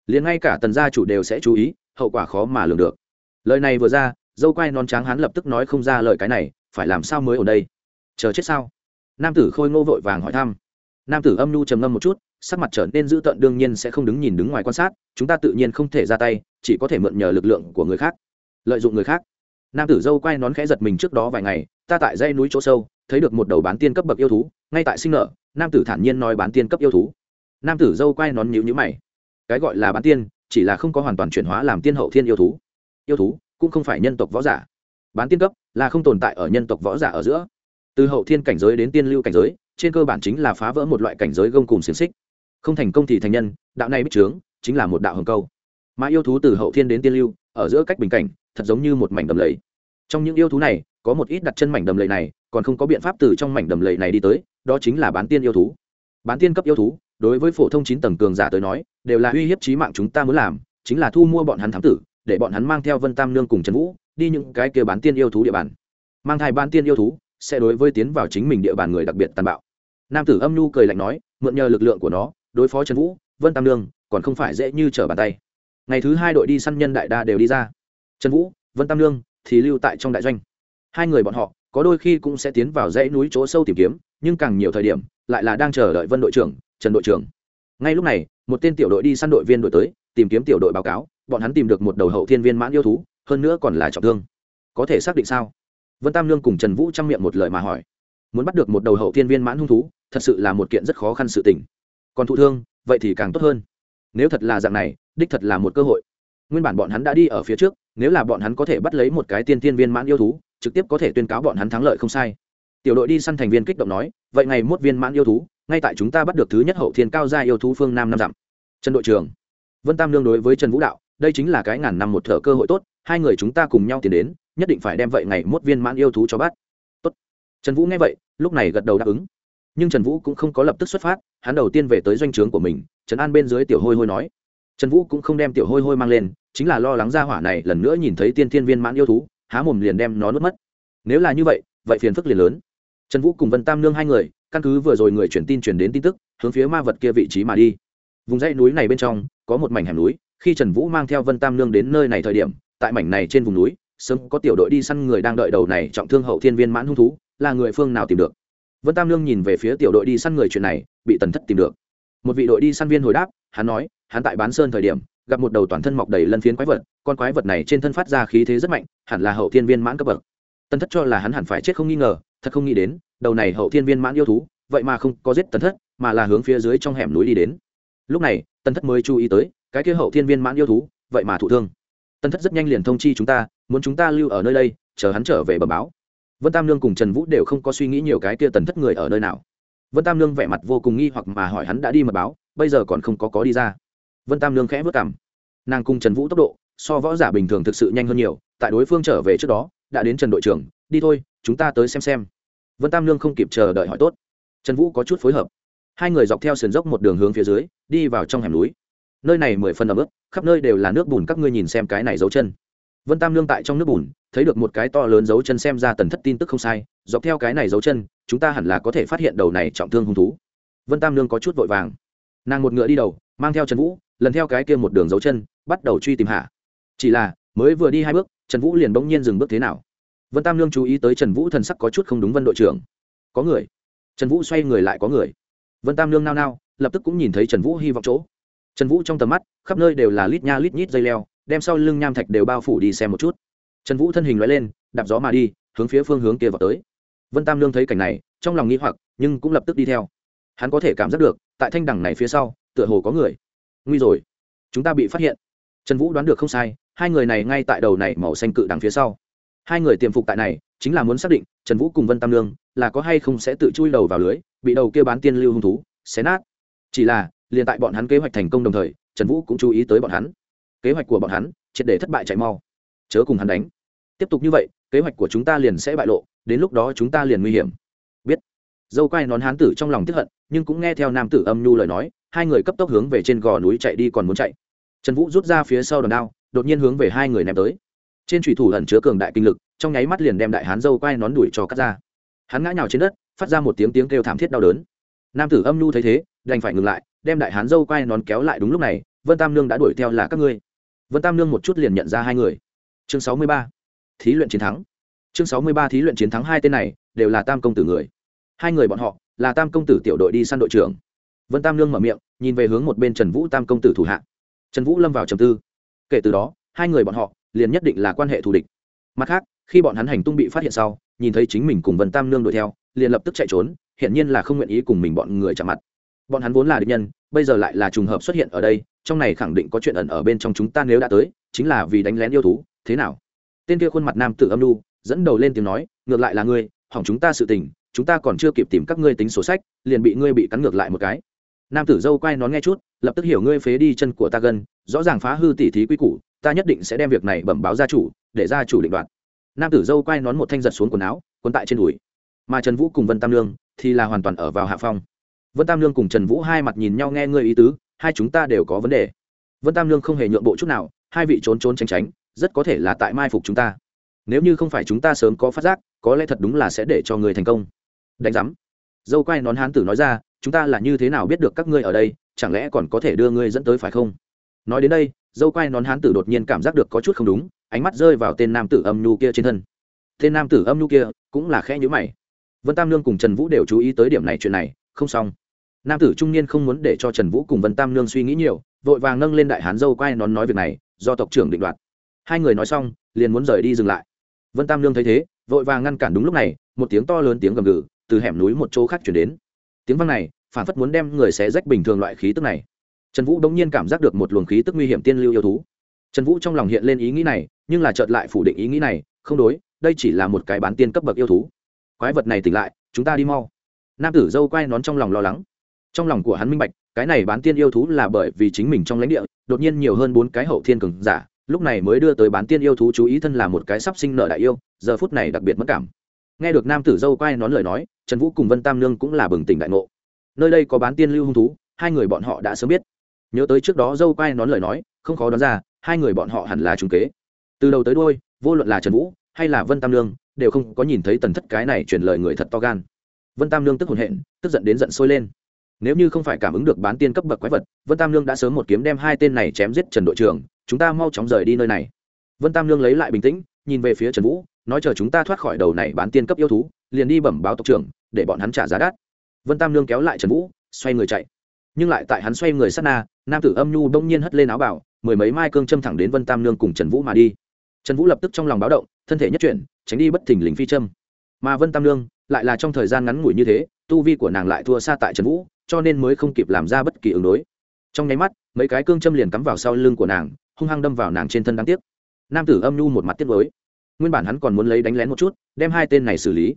Liền ngay cả tần gia chủ đều sẽ chú ý, hậu quả khó mà lường được. Lời này vừa ra dâu quay non trắng hắn lập tức nói không ra lời cái này, phải làm sao mới ở đây? Chờ chết sao? Nam tử khôi ngô vội vàng hỏi thăm. Nam tử âm nhu trầm ngâm một chút, sắc mặt trở nên dữ tợn đương nhiên sẽ không đứng nhìn đứng ngoài quan sát, chúng ta tự nhiên không thể ra tay, chỉ có thể mượn nhờ lực lượng của người khác, lợi dụng người khác. Nam tử dâu quay nón khẽ giật mình trước đó vài ngày, ta tại dây núi chỗ sâu, thấy được một đầu bán tiên cấp bậc yêu thú, ngay tại sinh nợ nam tử thản nhiên nói bán tiên cấp yêu thú. Nam tử dâu quay nón nhíu nhíu mày. Cái gọi là bán tiên, chỉ là không có hoàn toàn chuyển hóa làm tiên hậu thiên yêu thú. Yêu thú? Cũng không phải nhân tộc võ giả. Bán tiên cấp là không tồn tại ở nhân tộc võ giả ở giữa. Từ hậu thiên cảnh giới đến tiên lưu cảnh giới, trên cơ bản chính là phá vỡ một loại cảnh giới gông cùng xiềng xích. Không thành công thì thành nhân, đạo này bích trướng chính là một đạo hồng câu. Mà yêu thú từ hậu thiên đến tiên lưu, ở giữa cách bình cảnh, thật giống như một mảnh đầm lầy. Trong những yêu thú này, có một ít đặt chân mảnh đầm lầy này, còn không có biện pháp từ trong mảnh đầm lầy này đi tới, đó chính là bán tiên yêu thú. Bán tiên cấp yêu thú, đối với phổ thông chín tầng cường giả tới nói, đều là uy hiếp trí mạng chúng ta muốn làm, chính là thu mua bọn hắn thám tử để bọn hắn mang theo vân tam nương cùng trần vũ đi những cái kia bán tiên yêu thú địa bàn. Mang thai bán tiên yêu thú sẽ đối với tiến vào chính mình địa bàn người đặc biệt tàn bạo. Nam tử âm nhu cười lạnh nói, mượn nhờ lực lượng của nó, đối phó trần vũ, vân tam nương còn không phải dễ như trở bàn tay. Ngày thứ hai đội đi săn nhân đại đa đều đi ra. Trần vũ, vân tam nương thì lưu tại trong đại doanh. Hai người bọn họ có đôi khi cũng sẽ tiến vào dãy núi chỗ sâu tìm kiếm, nhưng càng nhiều thời điểm lại là đang chờ đợi vân đội trưởng, trần đội trưởng. Ngay lúc này, một tên tiểu đội đi săn đội viên đội tới, tìm kiếm tiểu đội báo cáo bọn hắn tìm được một đầu hậu thiên viên mãn yêu thú, hơn nữa còn là trọng thương. Có thể xác định sao? Vân tam lương cùng trần vũ chăm miệng một lời mà hỏi. Muốn bắt được một đầu hậu thiên viên mãn hung thú, thật sự là một kiện rất khó khăn sự tình. Còn thụ thương, vậy thì càng tốt hơn. Nếu thật là dạng này, đích thật là một cơ hội. Nguyên bản bọn hắn đã đi ở phía trước, nếu là bọn hắn có thể bắt lấy một cái tiên thiên viên mãn yêu thú, trực tiếp có thể tuyên cáo bọn hắn thắng lợi không sai. Tiểu đội đi săn thành viên kích động nói, vậy ngày mốt viên mãn yêu thú, ngay tại chúng ta bắt được thứ nhất hậu thiên cao gia yêu thú phương nam năm dặm. Trần đội trưởng, vân tam lương đối với trần vũ đạo đây chính là cái ngàn năm một thở cơ hội tốt, hai người chúng ta cùng nhau tiến đến, nhất định phải đem vậy ngày mốt viên mãn yêu thú cho bắt. Tốt. trần vũ nghe vậy, lúc này gật đầu đáp ứng. Nhưng trần vũ cũng không có lập tức xuất phát, hắn đầu tiên về tới doanh trướng của mình, trần an bên dưới tiểu hôi hôi nói. Trần vũ cũng không đem tiểu hôi hôi mang lên, chính là lo lắng ra hỏa này lần nữa nhìn thấy tiên thiên viên mãn yêu thú, há mồm liền đem nó nuốt mất. Nếu là như vậy vậy phiền phức liền lớn. Trần vũ cùng vân tam nương hai người, căn cứ vừa rồi người truyền tin truyền đến tin tức, hướng phía ma vật kia vị trí mà đi. Vùng dãy núi này bên trong, có một mảnh hẻm núi khi trần vũ mang theo vân tam nương đến nơi này thời điểm, tại mảnh này trên vùng núi, sớm có tiểu đội đi săn người đang đợi đầu này trọng thương hậu thiên viên mãn hung thú, là người phương nào tìm được? Vân tam nương nhìn về phía tiểu đội đi săn người chuyện này, bị tần thất tìm được. Một vị đội đi săn viên hồi đáp, hắn nói, hắn tại bán sơn thời điểm, gặp một đầu toàn thân mọc đầy lân phiến quái vật, con quái vật này trên thân phát ra khí thế rất mạnh, hẳn là hậu thiên viên mãn cấp bậc. Tần thất cho là hắn hẳn phải chết không nghi ngờ, thật không nghĩ đến, đầu này hậu thiên viên mãn yêu thú, vậy mà không có giết tần thất, mà là hướng phía dưới trong hẻm núi đi đến. Lúc này, tần thất mới chú ý tới cái kia hậu thiên viên mãn yêu thú, vậy mà thụ thương. Tân thất rất nhanh liền thông chi chúng ta, muốn chúng ta lưu ở nơi đây, chờ hắn trở về bờ báo. Vân tam lương cùng trần vũ đều không có suy nghĩ nhiều cái kia tần thất người ở nơi nào. Vân tam lương vẻ mặt vô cùng nghi hoặc mà hỏi hắn đã đi mật báo, bây giờ còn không có có đi ra. Vân tam lương khẽ vất cảm nàng cùng trần vũ tốc độ, so võ giả bình thường thực sự nhanh hơn nhiều, tại đối phương trở về trước đó, đã đến trần đội trưởng, đi thôi, chúng ta tới xem xem. Vân tam lương không kịp chờ đợi hỏi tốt. Trần vũ có chút phối hợp. Hai người dọc theo sườn dốc một đường hướng phía dưới, đi vào trong hẻm núi nơi này mười phần ẩm ướt, khắp nơi đều là nước bùn, các ngươi nhìn xem cái này dấu chân. Vân tam lương tại trong nước bùn, thấy được một cái to lớn dấu chân xem ra tần thất tin tức không sai, dọc theo cái này dấu chân, chúng ta hẳn là có thể phát hiện đầu này trọng thương hung thú. Vân tam lương có chút vội vàng. Nàng một ngựa đi đầu, mang theo trần vũ, lần theo cái kia một đường dấu chân, bắt đầu truy tìm hạ. Chỉ là, mới vừa đi hai bước, trần vũ liền bỗng nhiên dừng bước thế nào. Vân tam lương chú ý tới trần vũ thần sắc có chút không đúng vân đội trưởng. Có người. Trần vũ xoay người lại có người. Vân tam lương nao nao, lập tức cũng nhìn thấy trần vũ hy vọng chỗ trần vũ trong tầm mắt, khắp nơi đều là lít nha lít nhít dây leo, đem sau lưng nham thạch đều bao phủ đi xem một chút. Trần vũ thân hình loại lên, đạp gió mà đi, hướng phía phương hướng kia vào tới. Vân tam lương thấy cảnh này, trong lòng nghĩ hoặc, nhưng cũng lập tức đi theo. Hắn có thể cảm giác được, tại thanh đằng này phía sau, tựa hồ có người. Nguy rồi. Chúng ta bị phát hiện. Trần vũ đoán được không sai, hai người này ngay tại đầu này màu xanh cự đằng phía sau. Hai người tiềm phục tại này, chính là muốn xác định, trần vũ cùng vân tam lương là có hay không sẽ tự chui đầu vào lưới, bị đầu kia bán tiên lưu hung thú, xé nát. Chỉ là liền tại bọn hắn kế hoạch thành công đồng thời, trần vũ cũng chú ý tới bọn hắn. Kế hoạch của bọn hắn, triệt để thất bại chạy mau. Chớ cùng hắn đánh. Tiếp tục như vậy, kế hoạch của chúng ta liền sẽ bại lộ, đến lúc đó chúng ta liền nguy hiểm. Biết. Dâu quai nón hán tử trong lòng tiếp hận, nhưng cũng nghe theo nam tử âm nhu lời nói, hai người cấp tốc hướng về trên gò núi chạy đi còn muốn chạy. Trần vũ rút ra phía sau đòn đao, đột nhiên hướng về hai người ném tới. Trên thủy thủ ẩn chứa cường đại kinh lực, trong nháy mắt liền đem đại hán dâu quai nón đuổi cho cắt ra. Hắn ngã nhào trên đất, phát ra một tiếng tiếng kêu thảm thiết đau đớn. Nam tử âm nhu thấy thế, đành phải ngừng lại đem đại hán dâu quay nón kéo lại đúng lúc này, vân tam nương đã đuổi theo là các ngươi. Vân tam nương một chút liền nhận ra hai người. Chương sáu mươi ba, thí luyện chiến thắng. Chương sáu mươi ba, thí luyện chiến thắng hai tên này đều là tam công tử người. Hai người bọn họ là tam công tử tiểu đội đi săn đội trưởng. Vân tam nương mở miệng, nhìn về hướng một bên trần vũ tam công tử thủ hạ. Trần vũ lâm vào trầm tư. Kể từ đó, hai người bọn họ liền nhất định là quan hệ thù địch. Mặt khác, khi bọn hắn hành tung bị phát hiện sau, nhìn thấy chính mình cùng vân tam nương đuổi theo, liền lập tức chạy trốn hiện nhiên là không nguyện ý cùng mình bọn người chạm mặt bọn hắn vốn là địch nhân bây giờ lại là trùng hợp xuất hiện ở đây trong này khẳng định có chuyện ẩn ở bên trong chúng ta nếu đã tới chính là vì đánh lén yêu thú thế nào? Tên kia khuôn mặt nam tử âm lu dẫn đầu lên tiếng nói ngược lại là ngươi hỏng chúng ta sự tình chúng ta còn chưa kịp tìm các ngươi tính sổ sách liền bị ngươi bị cắn ngược lại một cái. Nam tử dâu quay nón nghe chút lập tức hiểu ngươi phế đi chân của ta gần, rõ ràng phá hư tỉ thí quy củ ta nhất định sẽ đem việc này bẩm báo gia chủ để gia chủ định đoạt. Nam tử dâu quay nón một thanh giật xuống quần áo quấn tại trên đùi. Mà trần vũ cùng vân tam lương thì là hoàn toàn ở vào hạ phong vân tam lương cùng trần vũ hai mặt nhìn nhau nghe ngươi ý tứ, hai chúng ta đều có vấn đề. Vân tam lương không hề nhượng bộ chút nào, hai vị trốn trốn tránh tránh, rất có thể là tại mai phục chúng ta. Nếu như không phải chúng ta sớm có phát giác, có lẽ thật đúng là sẽ để cho người thành công. Đánh giám. Dâu quay nón hán tử nói ra, chúng ta là như thế nào biết được các ngươi ở đây, chẳng lẽ còn có thể đưa ngươi dẫn tới phải không? Nói đến đây, dâu quay nón hán tử đột nhiên cảm giác được có chút không đúng, ánh mắt rơi vào tên nam tử âm nhu kia trên thân. Tên nam tử âm nhu kia cũng là khẽ nhữ mày. Vân tam nương cùng trần vũ đều chú ý tới điểm này, chuyện này, không xong nam tử trung niên không muốn để cho trần vũ cùng vân tam nương suy nghĩ nhiều, vội vàng nâng lên đại hán dâu quay nón nói việc này, do tộc trưởng định đoạt. Hai người nói xong, liền muốn rời đi dừng lại. Vân tam nương thấy thế, vội vàng ngăn cản đúng lúc này, một tiếng to lớn tiếng gầm gừ từ hẻm núi một chỗ khác chuyển đến. Tiếng vang này, phản phất muốn đem người xé rách bình thường loại khí tức này. Trần vũ đống nhiên cảm giác được một luồng khí tức nguy hiểm tiên lưu yêu thú. Trần vũ trong lòng hiện lên ý nghĩ này, nhưng là chợt lại phủ định ý nghĩ này, không đối, đây chỉ là một cái bán tiên cấp bậc yêu thú. Quái vật này tỉnh lại, chúng ta đi mau. Nam tử dâu quay nón trong lòng lo lắng trong lòng của hắn minh bạch, cái này bán tiên yêu thú là bởi vì chính mình trong lãnh địa, đột nhiên nhiều hơn bốn cái hậu thiên cường giả, lúc này mới đưa tới bán tiên yêu thú chú ý thân là một cái sắp sinh nợ đại yêu, giờ phút này đặc biệt mất cảm. Nghe được nam tử dâu quay nón lời nói, trần vũ cùng vân tam nương cũng là bừng tỉnh đại ngộ. Nơi đây có bán tiên lưu hung thú, hai người bọn họ đã sớm biết. Nhớ tới trước đó dâu quay nón lời nói, không khó đoán ra, hai người bọn họ hẳn là trung kế. Từ đầu tới đôi vô luận là trần vũ hay là vân tam nương, đều không có nhìn thấy tần thất cái này truyền lời người thật to gan. Vân tam nương tức hồn hện, tức giận đến giận sôi lên nếu như không phải cảm ứng được bán tiên cấp bậc quái vật, vân tam nương đã sớm một kiếm đem hai tên này chém giết trần đội trưởng chúng ta mau chóng rời đi nơi này. Vân tam nương lấy lại bình tĩnh, nhìn về phía trần vũ, nói chờ chúng ta thoát khỏi đầu này bán tiên cấp yêu thú, liền đi bẩm báo tộc trưởng, để bọn hắn trả giá đắt. Vân tam nương kéo lại trần vũ, xoay người chạy. Nhưng lại tại hắn xoay người sát na, nam tử âm nhu đông nhiên hất lên áo bảo mười mấy mai cương châm thẳng đến vân tam nương cùng trần vũ mà đi. Trần vũ lập tức trong lòng báo động, thân thể nhất chuyển, tránh đi bất thình lình phi châm. Mà vân tam nương lại là trong thời gian ngắn ngủi như thế, tu vi của nàng lại thua xa tại trần vũ cho nên mới không kịp làm ra bất kỳ ứng đối. Trong nháy mắt, mấy cái cương châm liền cắm vào sau lưng của nàng, hung hăng đâm vào nàng trên thân đáng tiếc. Nam tử âm nhu một mặt tiếc với nguyên bản hắn còn muốn lấy đánh lén một chút, đem hai tên này xử lý.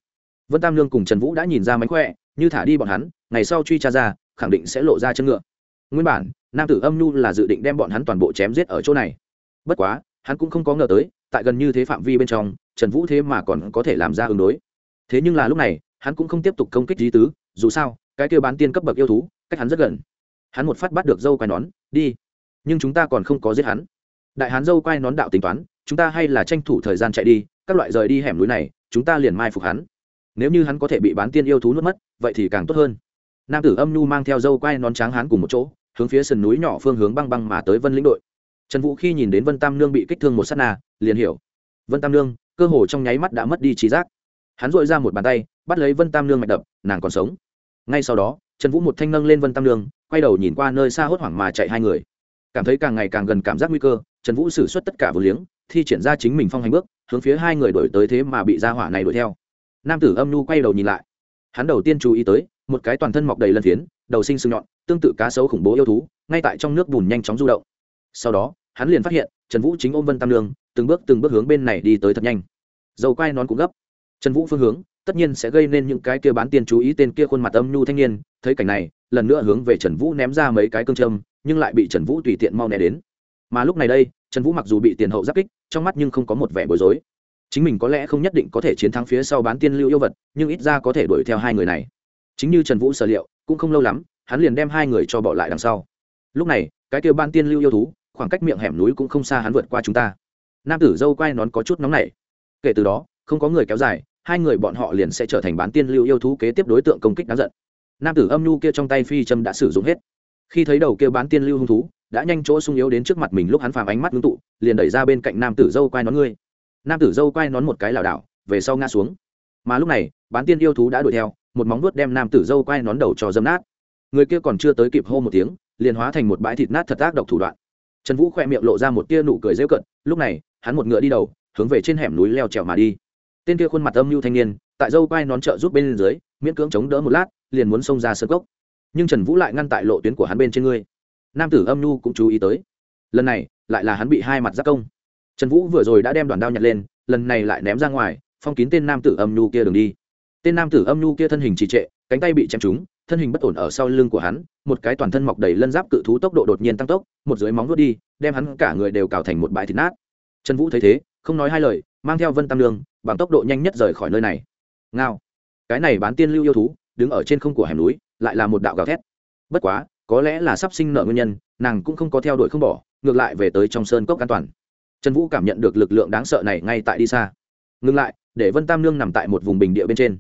Vân tam lương cùng trần vũ đã nhìn ra mánh khỏe, như thả đi bọn hắn, ngày sau truy tra ra, khẳng định sẽ lộ ra chân ngựa. Nguyên bản, nam tử âm nhu là dự định đem bọn hắn toàn bộ chém giết ở chỗ này. Bất quá, hắn cũng không có ngờ tới, tại gần như thế phạm vi bên trong, trần vũ thế mà còn có thể làm ra ứng đối. Thế nhưng là lúc này, hắn cũng không tiếp tục công kích lý tứ, dù sao cái kêu bán tiên cấp bậc yêu thú, cách hắn rất gần. Hắn một phát bắt được dâu quai nón, đi. Nhưng chúng ta còn không có giết hắn. Đại hán dâu quai nón đạo tính toán, chúng ta hay là tranh thủ thời gian chạy đi, các loại rời đi hẻm núi này, chúng ta liền mai phục hắn. Nếu như hắn có thể bị bán tiên yêu thú nuốt mất, vậy thì càng tốt hơn. Nam tử âm nhu mang theo dâu quai nón tráng hán cùng một chỗ, hướng phía sườn núi nhỏ phương hướng băng băng mà tới vân lĩnh đội. Trần vũ khi nhìn đến vân tam nương bị kích thương một s á t na, liền hiểu. Vân tam nương, cơ hồ trong nháy mắt đã mất đi trí giác. Hắn dội ra một bàn tay, bắt lấy vân tam nương mạch đập, nàng còn sống ngay sau đó, trần vũ một thanh nâng lên vân tam lương quay đầu nhìn qua nơi xa hốt hoảng mà chạy hai người. Cảm thấy càng ngày càng gần cảm giác nguy cơ, trần vũ xử suất tất cả vừa liếng, thi triển ra chính mình phong hành bước, hướng phía hai người đổi tới thế mà bị ra hỏa này đuổi theo. Nam tử âm nhu quay đầu nhìn lại. Hắn đầu tiên chú ý tới, một cái toàn thân mọc đầy lân phiến, đầu sinh sưng nhọn, tương tự cá sấu khủng bố yêu thú, ngay tại trong nước bùn nhanh chóng du động. Sau đó, hắn liền phát hiện, trần vũ chính ôm vân tam lương từng bước từng bước hướng bên này đi tới thật nhanh. Dầu quai nón cũng gấp. Trần vũ phương hướng tất nhiên sẽ gây nên những cái kia bán tiền chú ý tên kia khuôn mặt âm nhu thanh niên, thấy cảnh này, lần nữa hướng về trần vũ ném ra mấy cái cương châm, nhưng lại bị trần vũ tùy tiện mau né đến. Mà lúc này đây, trần vũ mặc dù bị tiền hậu giáp kích, trong mắt nhưng không có một vẻ bối rối. Chính mình có lẽ không nhất định có thể chiến thắng phía sau bán tiên lưu yêu vật, nhưng ít ra có thể đuổi theo hai người này. Chính như trần vũ sở liệu, cũng không lâu lắm, hắn liền đem hai người cho bỏ lại đằng sau. Lúc này, cái kêu ban tiên lưu yêu thú, khoảng cách miệng hẻm núi cũng không xa hắn vượt qua chúng ta. Nam tử dâu quay nón có chút nóng nảy. Kể từ đó, không có người kéo dài hai người bọn họ liền sẽ trở thành bán tiên lưu yêu thú kế tiếp đối tượng công kích đáng giận. Nam tử âm nhu kia trong tay phi châm đã sử dụng hết. Khi thấy đầu kia bán tiên lưu hung thú, đã nhanh chỗ sung yếu đến trước mặt mình lúc hắn phàm ánh mắt ngưng tụ, liền đẩy ra bên cạnh nam tử dâu quai nón ngươi. Nam tử dâu quai nón một cái lảo đảo, về sau ngã xuống. Mà lúc này, bán tiên yêu thú đã đuổi theo, một móng vuốt đem nam tử dâu quai nón đầu cho dâm nát. Người kia còn chưa tới kịp hô một tiếng, liền hóa thành một bãi thịt nát thật ác độc thủ đoạn. Trần vũ khoe miệng lộ ra một tia nụ cười rêu cận lúc này, hắn một ngựa đi đầu, hướng về trên hẻm núi leo trèo mà đi tên kia khuôn mặt âm mưu thanh niên, tại dâu quai nón trợ giúp bên dưới, miễn cưỡng chống đỡ một lát, liền muốn xông ra sơ cốc. Nhưng trần vũ lại ngăn tại lộ tuyến của hắn bên trên ngươi. Nam tử âm nhu cũng chú ý tới. Lần này, lại là hắn bị hai mặt giác công. Trần vũ vừa rồi đã đem đoàn đao nhặt lên, lần này lại ném ra ngoài, phong kín tên nam tử âm nhu kia đường đi. Tên nam tử âm nhu kia thân hình trì trệ, cánh tay bị chém trúng, thân hình bất ổn ở sau lưng của hắn, một cái toàn thân mọc đầy lân giáp cự thú tốc độ đột nhiên tăng tốc, một dưới móng vuốt đi, đem hắn cả người đều cào thành một bãi thịt nát. Trần vũ thấy thế, không nói hai lời mang theo vân tam lương, bằng tốc độ nhanh nhất rời khỏi nơi này. Ngao. Cái này bán tiên lưu yêu thú, đứng ở trên không của hẻm núi, lại là một đạo gào thét. Bất quá, có lẽ là sắp sinh nợ nguyên nhân, nàng cũng không có theo đuổi không bỏ, ngược lại về tới trong sơn cốc an toàn. Trần vũ cảm nhận được lực lượng đáng sợ này ngay tại đi xa. Ngừng lại, để vân tam nương nằm tại một vùng bình địa bên trên.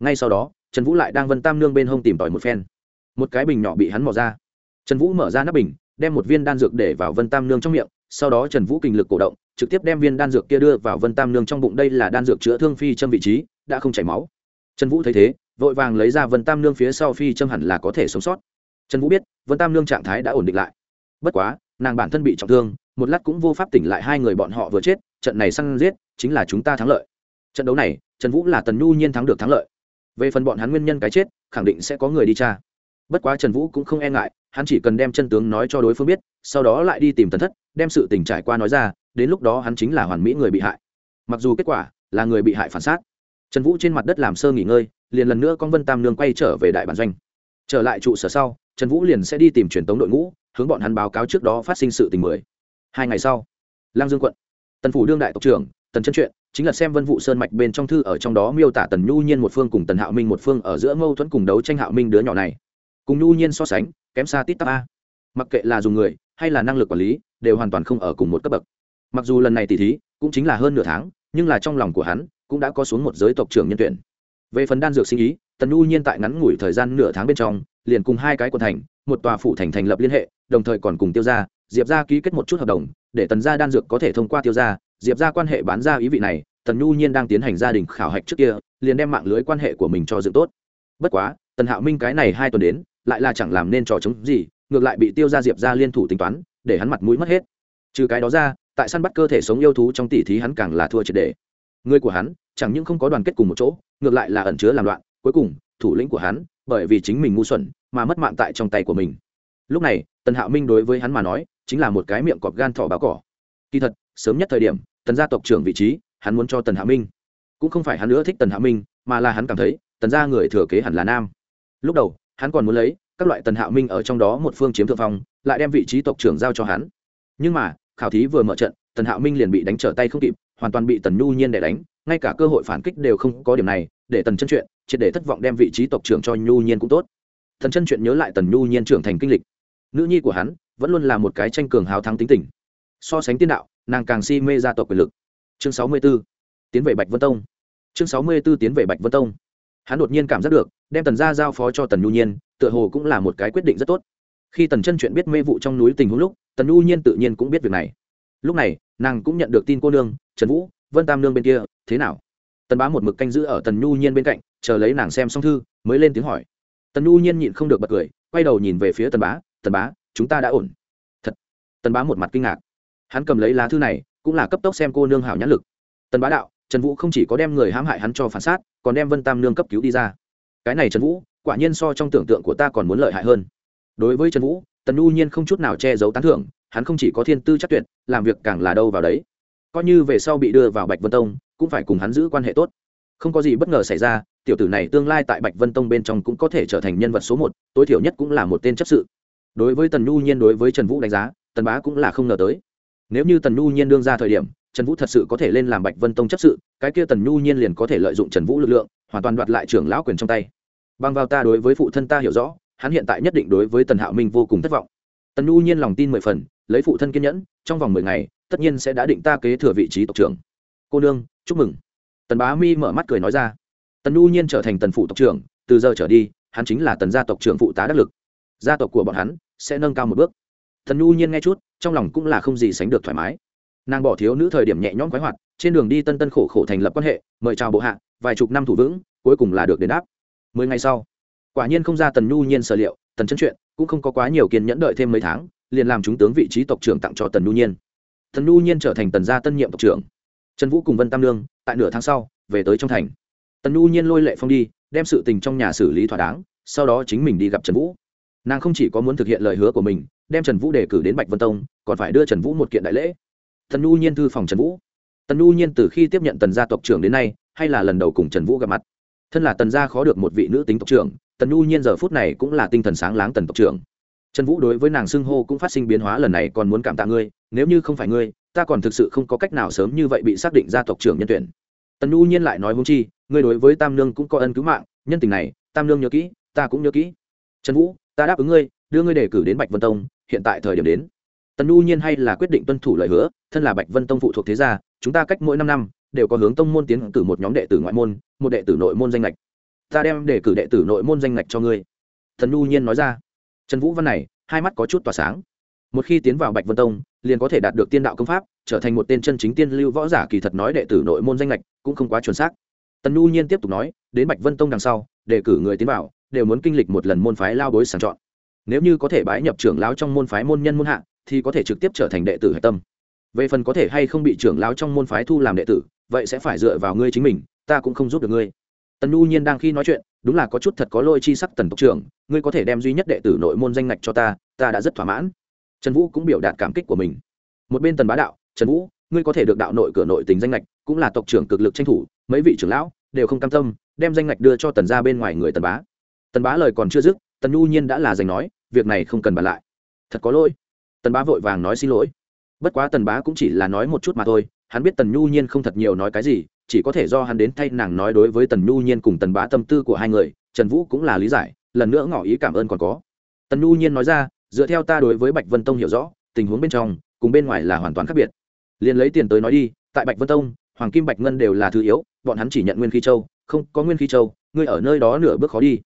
Ngay sau đó, trần vũ lại đang vân tam nương bên hông tìm tòi một phen. Một cái bình nhỏ bị hắn mò ra. Trần vũ mở ra nắp bình, đem một viên đan dược để vào vân tam nương trong miệng, sau đó trần vũ kinh lực cổ động trực tiếp đem viên đan dược kia đưa vào vân tam nương trong bụng. Đây là đan dược chữa thương phi châm vị trí, đã không chảy máu. Trần vũ thấy thế, vội vàng lấy ra vân tam nương phía sau phi châm hẳn là có thể sống sót. Trần vũ biết, vân tam nương trạng thái đã ổn định lại. Bất quá, nàng bản thân bị trọng thương, một lát cũng vô pháp tỉnh lại. Hai người bọn họ vừa chết, trận này săn giết, chính là chúng ta thắng lợi. Trận đấu này, trần vũ là tần nhu nhiên thắng được thắng lợi. Về phần bọn hắn nguyên nhân cái chết, khẳng định sẽ có người đi tra bất quá trần vũ cũng không e ngại, hắn chỉ cần đem chân tướng nói cho đối phương biết, sau đó lại đi tìm tần thất, đem sự tình trải qua nói ra, đến lúc đó hắn chính là hoàn mỹ người bị hại. Mặc dù kết quả là người bị hại phản xác, trần vũ trên mặt đất làm sơ nghỉ ngơi, liền lần nữa con vân tam nương quay trở về đại bản doanh. Trở lại trụ sở sau, trần vũ liền sẽ đi tìm truyền tống đội ngũ, hướng bọn hắn báo cáo trước đó phát sinh sự tình mười. Hai ngày sau lang dương quận, tần phủ đương đại tộc trưởng, tần chân truyện chính là xem vân vụ sơn mạch bên trong thư ở trong đó miêu tả tần nhu nhiên một phương cùng tần hạo minh một phương ở giữa mâu thuẫn cùng đấu tranh hạo minh đứa nhỏ này cùng nhu nhiên so sánh, kém xa tít tắp a. Mặc kệ là dùng người hay là năng lực quản lý, đều hoàn toàn không ở cùng một cấp bậc. Mặc dù lần này tỷ thí cũng chính là hơn nửa tháng, nhưng là trong lòng của hắn cũng đã có xuống một giới tộc trưởng nhân tuyển. Về phần đan dược sinh ý, tần nhu nhiên tại ngắn ngủi thời gian nửa tháng bên trong, liền cùng hai cái quận thành, một tòa phụ thành thành lập liên hệ, đồng thời còn cùng tiêu gia, diệp gia ký kết một chút hợp đồng, để tần gia đan dược có thể thông qua tiêu gia, diệp gia quan hệ bán ra ý vị này, tần nhu nhiên đang tiến hành gia đình khảo hạch trước kia, liền đem mạng lưới quan hệ của mình cho dựng tốt. Bất quá, tần hạo minh cái này hai tuần đến lại là chẳng làm nên trò chống gì, ngược lại bị tiêu gia diệp gia liên thủ tính toán, để hắn mặt mũi mất hết. Trừ cái đó ra, tại săn bắt cơ thể sống yêu thú trong tỷ thí hắn càng là thua triệt đề người của hắn, chẳng những không có đoàn kết cùng một chỗ, ngược lại là ẩn chứa làm loạn, cuối cùng, thủ lĩnh của hắn, bởi vì chính mình ngu xuẩn, mà mất mạng tại trong tay của mình. Lúc này, tần hạo minh đối với hắn mà nói, chính là một cái miệng cọp gan thỏ báo cỏ. Kỳ thật, sớm nhất thời điểm, tần gia tộc trưởng vị trí, hắn muốn cho tần hạo minh. Cũng không phải hắn nữa thích tần hạo minh, mà là hắn cảm thấy, tần gia người thừa kế hẳn là nam. Lúc đầu hắn còn muốn lấy các loại tần hạo minh ở trong đó một phương chiếm thượng phong, lại đem vị trí tộc trưởng giao cho hắn. Nhưng mà, khảo thí vừa mở trận, tần hạo minh liền bị đánh trở tay không kịp, hoàn toàn bị tần nhu nhiên để đánh, ngay cả cơ hội phản kích đều không có điểm này, để tần chân chuyện, triệt để thất vọng đem vị trí tộc trưởng cho nhu nhiên cũng tốt. Thần chân chuyện nhớ lại tần nhu nhiên trưởng thành kinh lịch. Nữ nhi của hắn, vẫn luôn là một cái tranh cường hào thắng tính tình. So sánh tiên đạo, nàng càng si mê gia tộc quyền lực. Chương sáu mươi b ố tiến về bạch vân tông. Chương sáu mươi b ố tiến về bạch vân tông hắn đột nhiên cảm giác được, đem tần gia giao phó cho tần nhu nhiên, tựa hồ cũng là một cái quyết định rất tốt. Khi tần chân chuyện biết mê vụ trong núi tình huống lúc, tần nhu nhiên tự nhiên cũng biết việc này. Lúc này, nàng cũng nhận được tin cô nương, trần vũ, vân tam nương bên kia, thế nào? Tần bá một mực canh giữ ở tần nhu nhiên bên cạnh, chờ lấy nàng xem xong thư, mới lên tiếng hỏi. Tần nhu nhiên nhịn không được bật cười, quay đầu nhìn về phía tần bá tần bá, chúng ta đã ổn. Thật. Tần bá một mặt kinh ngạc. Hắn cầm lấy lá thư này, cũng là cấp tốc xem cô nương hảo nhãn lực. Tần bá đạo trần vũ không chỉ có đem người hãm hại hắn cho phản sát còn đem vân tam nương cấp cứu đi ra. Cái này trần vũ, quả nhiên so trong tưởng tượng của ta còn muốn lợi hại hơn. Đối với trần vũ, tần U nhiên không chút nào che giấu tán thưởng, hắn không chỉ có thiên tư chắc tuyệt, làm việc càng là đâu vào đấy. Coi như về sau bị đưa vào bạch vân tông, cũng phải cùng hắn giữ quan hệ tốt. Không có gì bất ngờ xảy ra, tiểu tử này tương lai tại bạch vân tông bên trong cũng có thể trở thành nhân vật số một, tối thiểu nhất cũng là một tên chấp sự. Đối với tần nhu nhiên đối với trần vũ đánh giá, tần bá cũng là không ngờ tới. Nếu như tần nhu nhiên đương ra thời điểm trần vũ thật sự có thể lên làm bạch vân tông chấp sự, cái kia tần nhu nhiên liền có thể lợi dụng trần vũ lực lượng, hoàn toàn đoạt lại trưởng lão quyền trong tay. Bằng vào ta đối với phụ thân ta hiểu rõ, hắn hiện tại nhất định đối với tần hạo minh vô cùng thất vọng. Tần nhu nhiên lòng tin mười phần, lấy phụ thân kiên nhẫn, trong vòng mười ngày, tất nhiên sẽ đã định ta kế thừa vị trí tộc trưởng. Cô nương, chúc mừng. Tần bá mi mở mắt cười nói ra. Tần nhu nhiên trở thành tần phụ tộc trưởng, từ giờ trở đi, hắn chính là tần gia tộc trưởng phụ tá đắc lực. Gia tộc của bọn hắn sẽ nâng cao một bước. Tần nhu nhiên nghe chút, trong lòng cũng là không gì sánh được thoải mái nàng bỏ thiếu nữ thời điểm nhẹ nhõm khoái hoạt, trên đường đi tân tân khổ khổ thành lập quan hệ, mời chào bộ hạ, vài chục năm thủ vững, cuối cùng là được đền đáp. Mười ngày sau, quả nhiên không ra tần nhu nhiên sở liệu, tần chân chuyện cũng không có quá nhiều kiên nhẫn đợi thêm mấy tháng, liền làm chúng tướng vị trí tộc trưởng tặng cho tần nhu nhiên. Tần nhu nhiên trở thành tần gia tân nhiệm tộc trưởng. Trần vũ cùng vân tam lương, tại nửa tháng sau, về tới trong thành. Tần nhu nhiên lôi lệ phong đi, đem sự tình trong nhà xử lý thỏa đáng, sau đó chính mình đi gặp trần vũ. Nàng không chỉ có muốn thực hiện lời hứa của mình, đem trần vũ đề cử đến bạch vân tông, còn phải đưa trần vũ một kiện đại lễ tần nhu nhiên thư phòng trần vũ. Tần nhu nhiên từ khi tiếp nhận tần gia tộc trưởng đến nay, hay là lần đầu cùng trần vũ gặp mặt. Thân là tần gia khó được một vị nữ tính tộc trưởng, tần nhu nhiên giờ phút này cũng là tinh thần sáng láng tần tộc trưởng. Trần vũ đối với nàng xưng hô cũng phát sinh biến hóa lần này còn muốn cảm tạ ngươi, nếu như không phải ngươi, ta còn thực sự không có cách nào sớm như vậy bị xác định ra tộc trưởng nhân tuyển. Tần nhu nhiên lại nói hung chi, ngươi đối với tam nương cũng có ân cứu mạng, nhân tình này, tam nương nhớ kỹ, ta cũng nhớ kỹ. Trần vũ, ta đáp ứng ngươi, đưa ngươi đề cử đến bạch vân tông, hiện tại thời điểm đến tần U nhiên hay là quyết định tuân thủ lời hứa, thân là bạch vân tông phụ thuộc thế gia, chúng ta cách mỗi năm năm, đều có hướng tông môn tiến cử một nhóm đệ tử ngoại môn, một đệ tử nội môn danh lệch ta đem đề cử đệ tử nội môn danh lệch cho ngươi. Thần nhu nhiên nói ra. Trần vũ văn này, hai mắt có chút tỏa sáng. Một khi tiến vào bạch vân tông, liền có thể đạt được tiên đạo công pháp, trở thành một tên chân chính tiên lưu võ giả kỳ thật nói đệ tử nội môn danh lệch cũng không quá chuẩn xác. Tần nhu nhiên tiếp tục nói, đến bạch vân tông đằng sau, đề cử người tiến vào, đều muốn kinh lịch một lần môn phái lao bối sàng chọn. Nếu như có thể bái nhập trưởng lão trong môn phái môn nhân môn hạ thì có thể trực tiếp trở thành đệ tử hạch tâm. Về phần có thể hay không bị trưởng lão trong môn phái thu làm đệ tử, vậy sẽ phải dựa vào ngươi chính mình, ta cũng không giúp được ngươi. Tần nhu nhiên đang khi nói chuyện, đúng là có chút thật có lôi chi sắc tần tộc trưởng, ngươi có thể đem duy nhất đệ tử nội môn danh ngạch cho ta ta đã rất thỏa mãn. Trần vũ cũng biểu đạt cảm kích của mình. Một bên tần bá đạo, trần vũ, ngươi có thể được đạo nội cửa nội tình danh ngạch, cũng là tộc trưởng cực lực tranh thủ, mấy vị trưởng lão đều không cam tâm, đem danh ngạch đưa cho tần ra bên ngoài người tần bá. Tần bá lời còn chưa dứt, tần nhu nhiên đã là giành nói, việc này không cần bàn lại. Thật có lỗi tần bá vội vàng nói xin lỗi. Bất quá tần bá cũng chỉ là nói một chút mà thôi, hắn biết tần nhu nhiên không thật nhiều nói cái gì, chỉ có thể do hắn đến thay nàng nói đối với tần nhu nhiên cùng tần bá tâm tư của hai người, trần vũ cũng là lý giải, lần nữa ngỏ ý cảm ơn còn có. Tần nhu nhiên nói ra, dựa theo ta đối với bạch vân tông hiểu rõ, tình huống bên trong, cùng bên ngoài là hoàn toàn khác biệt. Liền lấy tiền tới nói đi, tại bạch vân tông, hoàng kim bạch ngân đều là thứ yếu, bọn hắn chỉ nhận nguyên khí châu, không có nguyên khí châu, ngươi ở nơi đó nửa bước khó đi.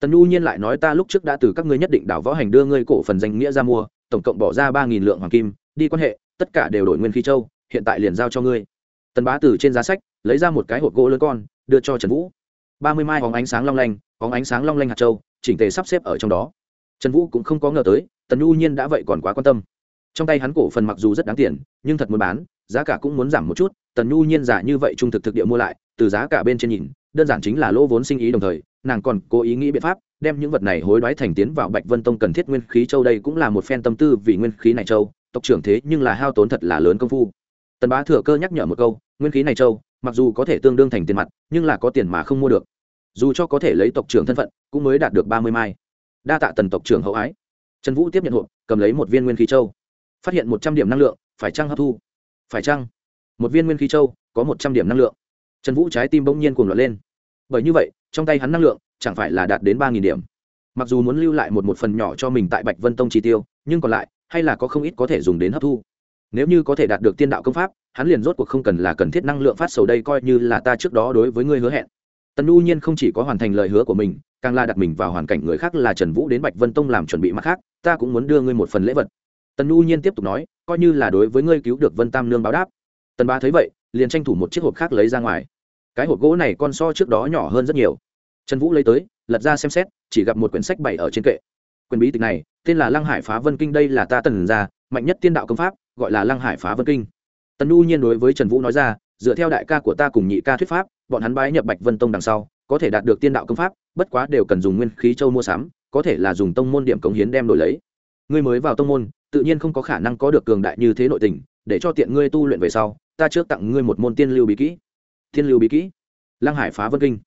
Tần nhu nhiên lại nói ta lúc trước đã từ các ngươi nhất định đảo võ hành đưa ngươi cổ phần danh nghĩa ra mua tổng cộng bỏ ra ba nghìn lượng hoàng kim, đi quan hệ, tất cả đều đổi nguyên khí châu, hiện tại liền giao cho ngươi. Tần bá từ trên giá sách, lấy ra một cái hộp gỗ lớn con, đưa cho trần vũ. Ba mươi mai hóng ánh sáng long lanh hóng ánh sáng long lanh hạt châu, chỉnh tề sắp xếp ở trong đó. Trần vũ cũng không có ngờ tới, tần nhu nhiên đã vậy còn quá quan tâm. Trong tay hắn cổ phần mặc dù rất đáng tiền, nhưng thật muốn bán, giá cả cũng muốn giảm một chút, tần nhu nhiên giả như vậy trung thực thực địa mua lại, từ giá cả bên trên nhìn, đơn giản chính là lỗ vốn sinh ý đồng thời nàng còn cố ý nghĩ biện pháp, đem những vật này hối đoái thành tiến vào bạch vân tông cần thiết nguyên khí châu đây cũng là một phen tâm tư vì nguyên khí này châu, tộc trưởng thế nhưng là hao tốn thật là lớn công phu. Tần bá thừa cơ nhắc nhở một câu, nguyên khí này châu, mặc dù có thể tương đương thành tiền mặt, nhưng là có tiền mà không mua được. Dù cho có thể lấy tộc trưởng thân phận, cũng mới đạt được ba mươi mai. Đa tạ tần tộc trưởng hậu ái. Trần vũ tiếp nhận hộp, cầm lấy một viên nguyên khí châu. Phát hiện một trăm điểm năng lượng, phải trăng hấp thu? Phải chăng? Một viên nguyên khí châu, có một trăm điểm năng lượng. Trần vũ trái tim bỗng nhiên cuồng loạn lên. Bởi như vậy trong tay hắn năng lượng chẳng phải là đạt đến ba nghìn điểm. Mặc dù muốn lưu lại một một phần nhỏ cho mình tại bạch vân tông chi tiêu, nhưng còn lại, hay là có không ít có thể dùng đến hấp thu. Nếu như có thể đạt được tiên đạo công pháp, hắn liền rốt cuộc không cần là cần thiết năng lượng phát sầu đây coi như là ta trước đó đối với ngươi hứa hẹn. Tần u nhiên không chỉ có hoàn thành lời hứa của mình, càng là đặt mình vào hoàn cảnh người khác là trần vũ đến bạch vân tông làm chuẩn bị mặt khác, ta cũng muốn đưa ngươi một phần lễ vật. Tần u nhiên tiếp tục nói, coi như là đối với ngươi cứu được vân tam nương báo đáp. Tần ba thấy vậy, liền tranh thủ một chiếc hộp khác lấy ra ngoài cái hộp gỗ này con so trước đó nhỏ hơn rất nhiều. Trần vũ lấy tới, lật ra xem xét, chỉ gặp một quyển sách bày ở trên kệ. Quyển bí tịch này, tên là lăng hải phá vân kinh, đây là ta tần ra mạnh nhất tiên đạo công pháp, gọi là lăng hải phá vân kinh. Tần u nhiên đối với trần vũ nói ra, dựa theo đại ca của ta cùng nhị ca thuyết pháp, bọn hắn bái nhập bạch vân tông đằng sau, có thể đạt được tiên đạo công pháp, bất quá đều cần dùng nguyên khí châu mua sắm, có thể là dùng tông môn điểm cống hiến đem đổi lấy. Ngươi mới vào tông môn, tự nhiên không có khả năng có được cường đại như thế nội tình, để cho tiện ngươi tu luyện về sau, ta trước tặng ngươi một môn tiên lưu bí kỹ thiên lưu bí kỹ. Lăng hải phá vân kinh.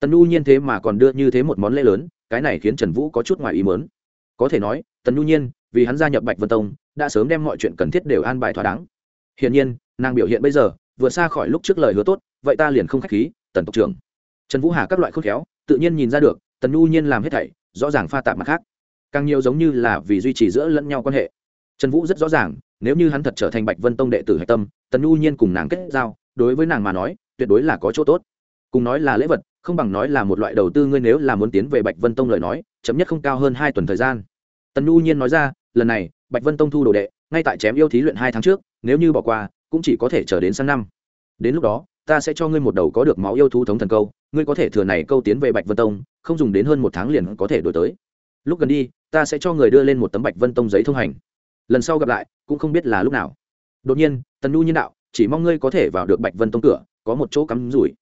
Tần nhu nhiên thế mà còn đưa như thế một món lễ lớn, cái này khiến trần vũ có chút ngoài ý mớn có thể nói, tần nhu nhiên, vì hắn gia nhập bạch vân tông, đã sớm đem mọi chuyện cần thiết đều an bài thỏa đáng. Hiển nhiên, nàng biểu hiện bây giờ, vừa xa khỏi lúc trước lời hứa tốt, vậy ta liền không k h á c h khí, tần tộc trưởng. Trần vũ hà các loại khôn khéo, tự nhiên nhìn ra được, tần nhu nhiên làm hết thảy, rõ ràng pha tạp mặt khác. Càng nhiều giống như là vì duy trì giữa lẫn nhau quan hệ. Trần vũ rất rõ ràng, nếu như hắn thật trở thành bạch vân tông đệ tử hạch tâm, tần nhu nhiên cùng nàng kết giao, đối với nàng mà nói tuyệt đối là có chỗ tốt. Cùng nói là lễ vật, không bằng nói là một loại đầu tư, ngươi nếu là muốn tiến về bạch vân tông lời nói chấm nhất không cao hơn hai tuần thời gian. Tần nhu nhiên nói ra, lần này, bạch vân tông thu đồ đệ, ngay tại chém yêu thí luyện hai tháng trước, nếu như bỏ qua, cũng chỉ có thể chờ đến sang năm. Đến lúc đó, ta sẽ cho ngươi một đầu có được máu yêu thú thống thần câu, ngươi có thể thừa này câu tiến về bạch vân tông, không dùng đến hơn một tháng liền có thể đổi tới. Lúc gần đi, ta sẽ cho người đưa lên một tấm bạch vân tông giấy thông hành. Lần sau gặp lại, cũng không biết là lúc nào. Đột nhiên, tần nhu nhiên đạo, chỉ mong ngươi có thể vào được bạch vân tông cửa có một chỗ cắm rủi.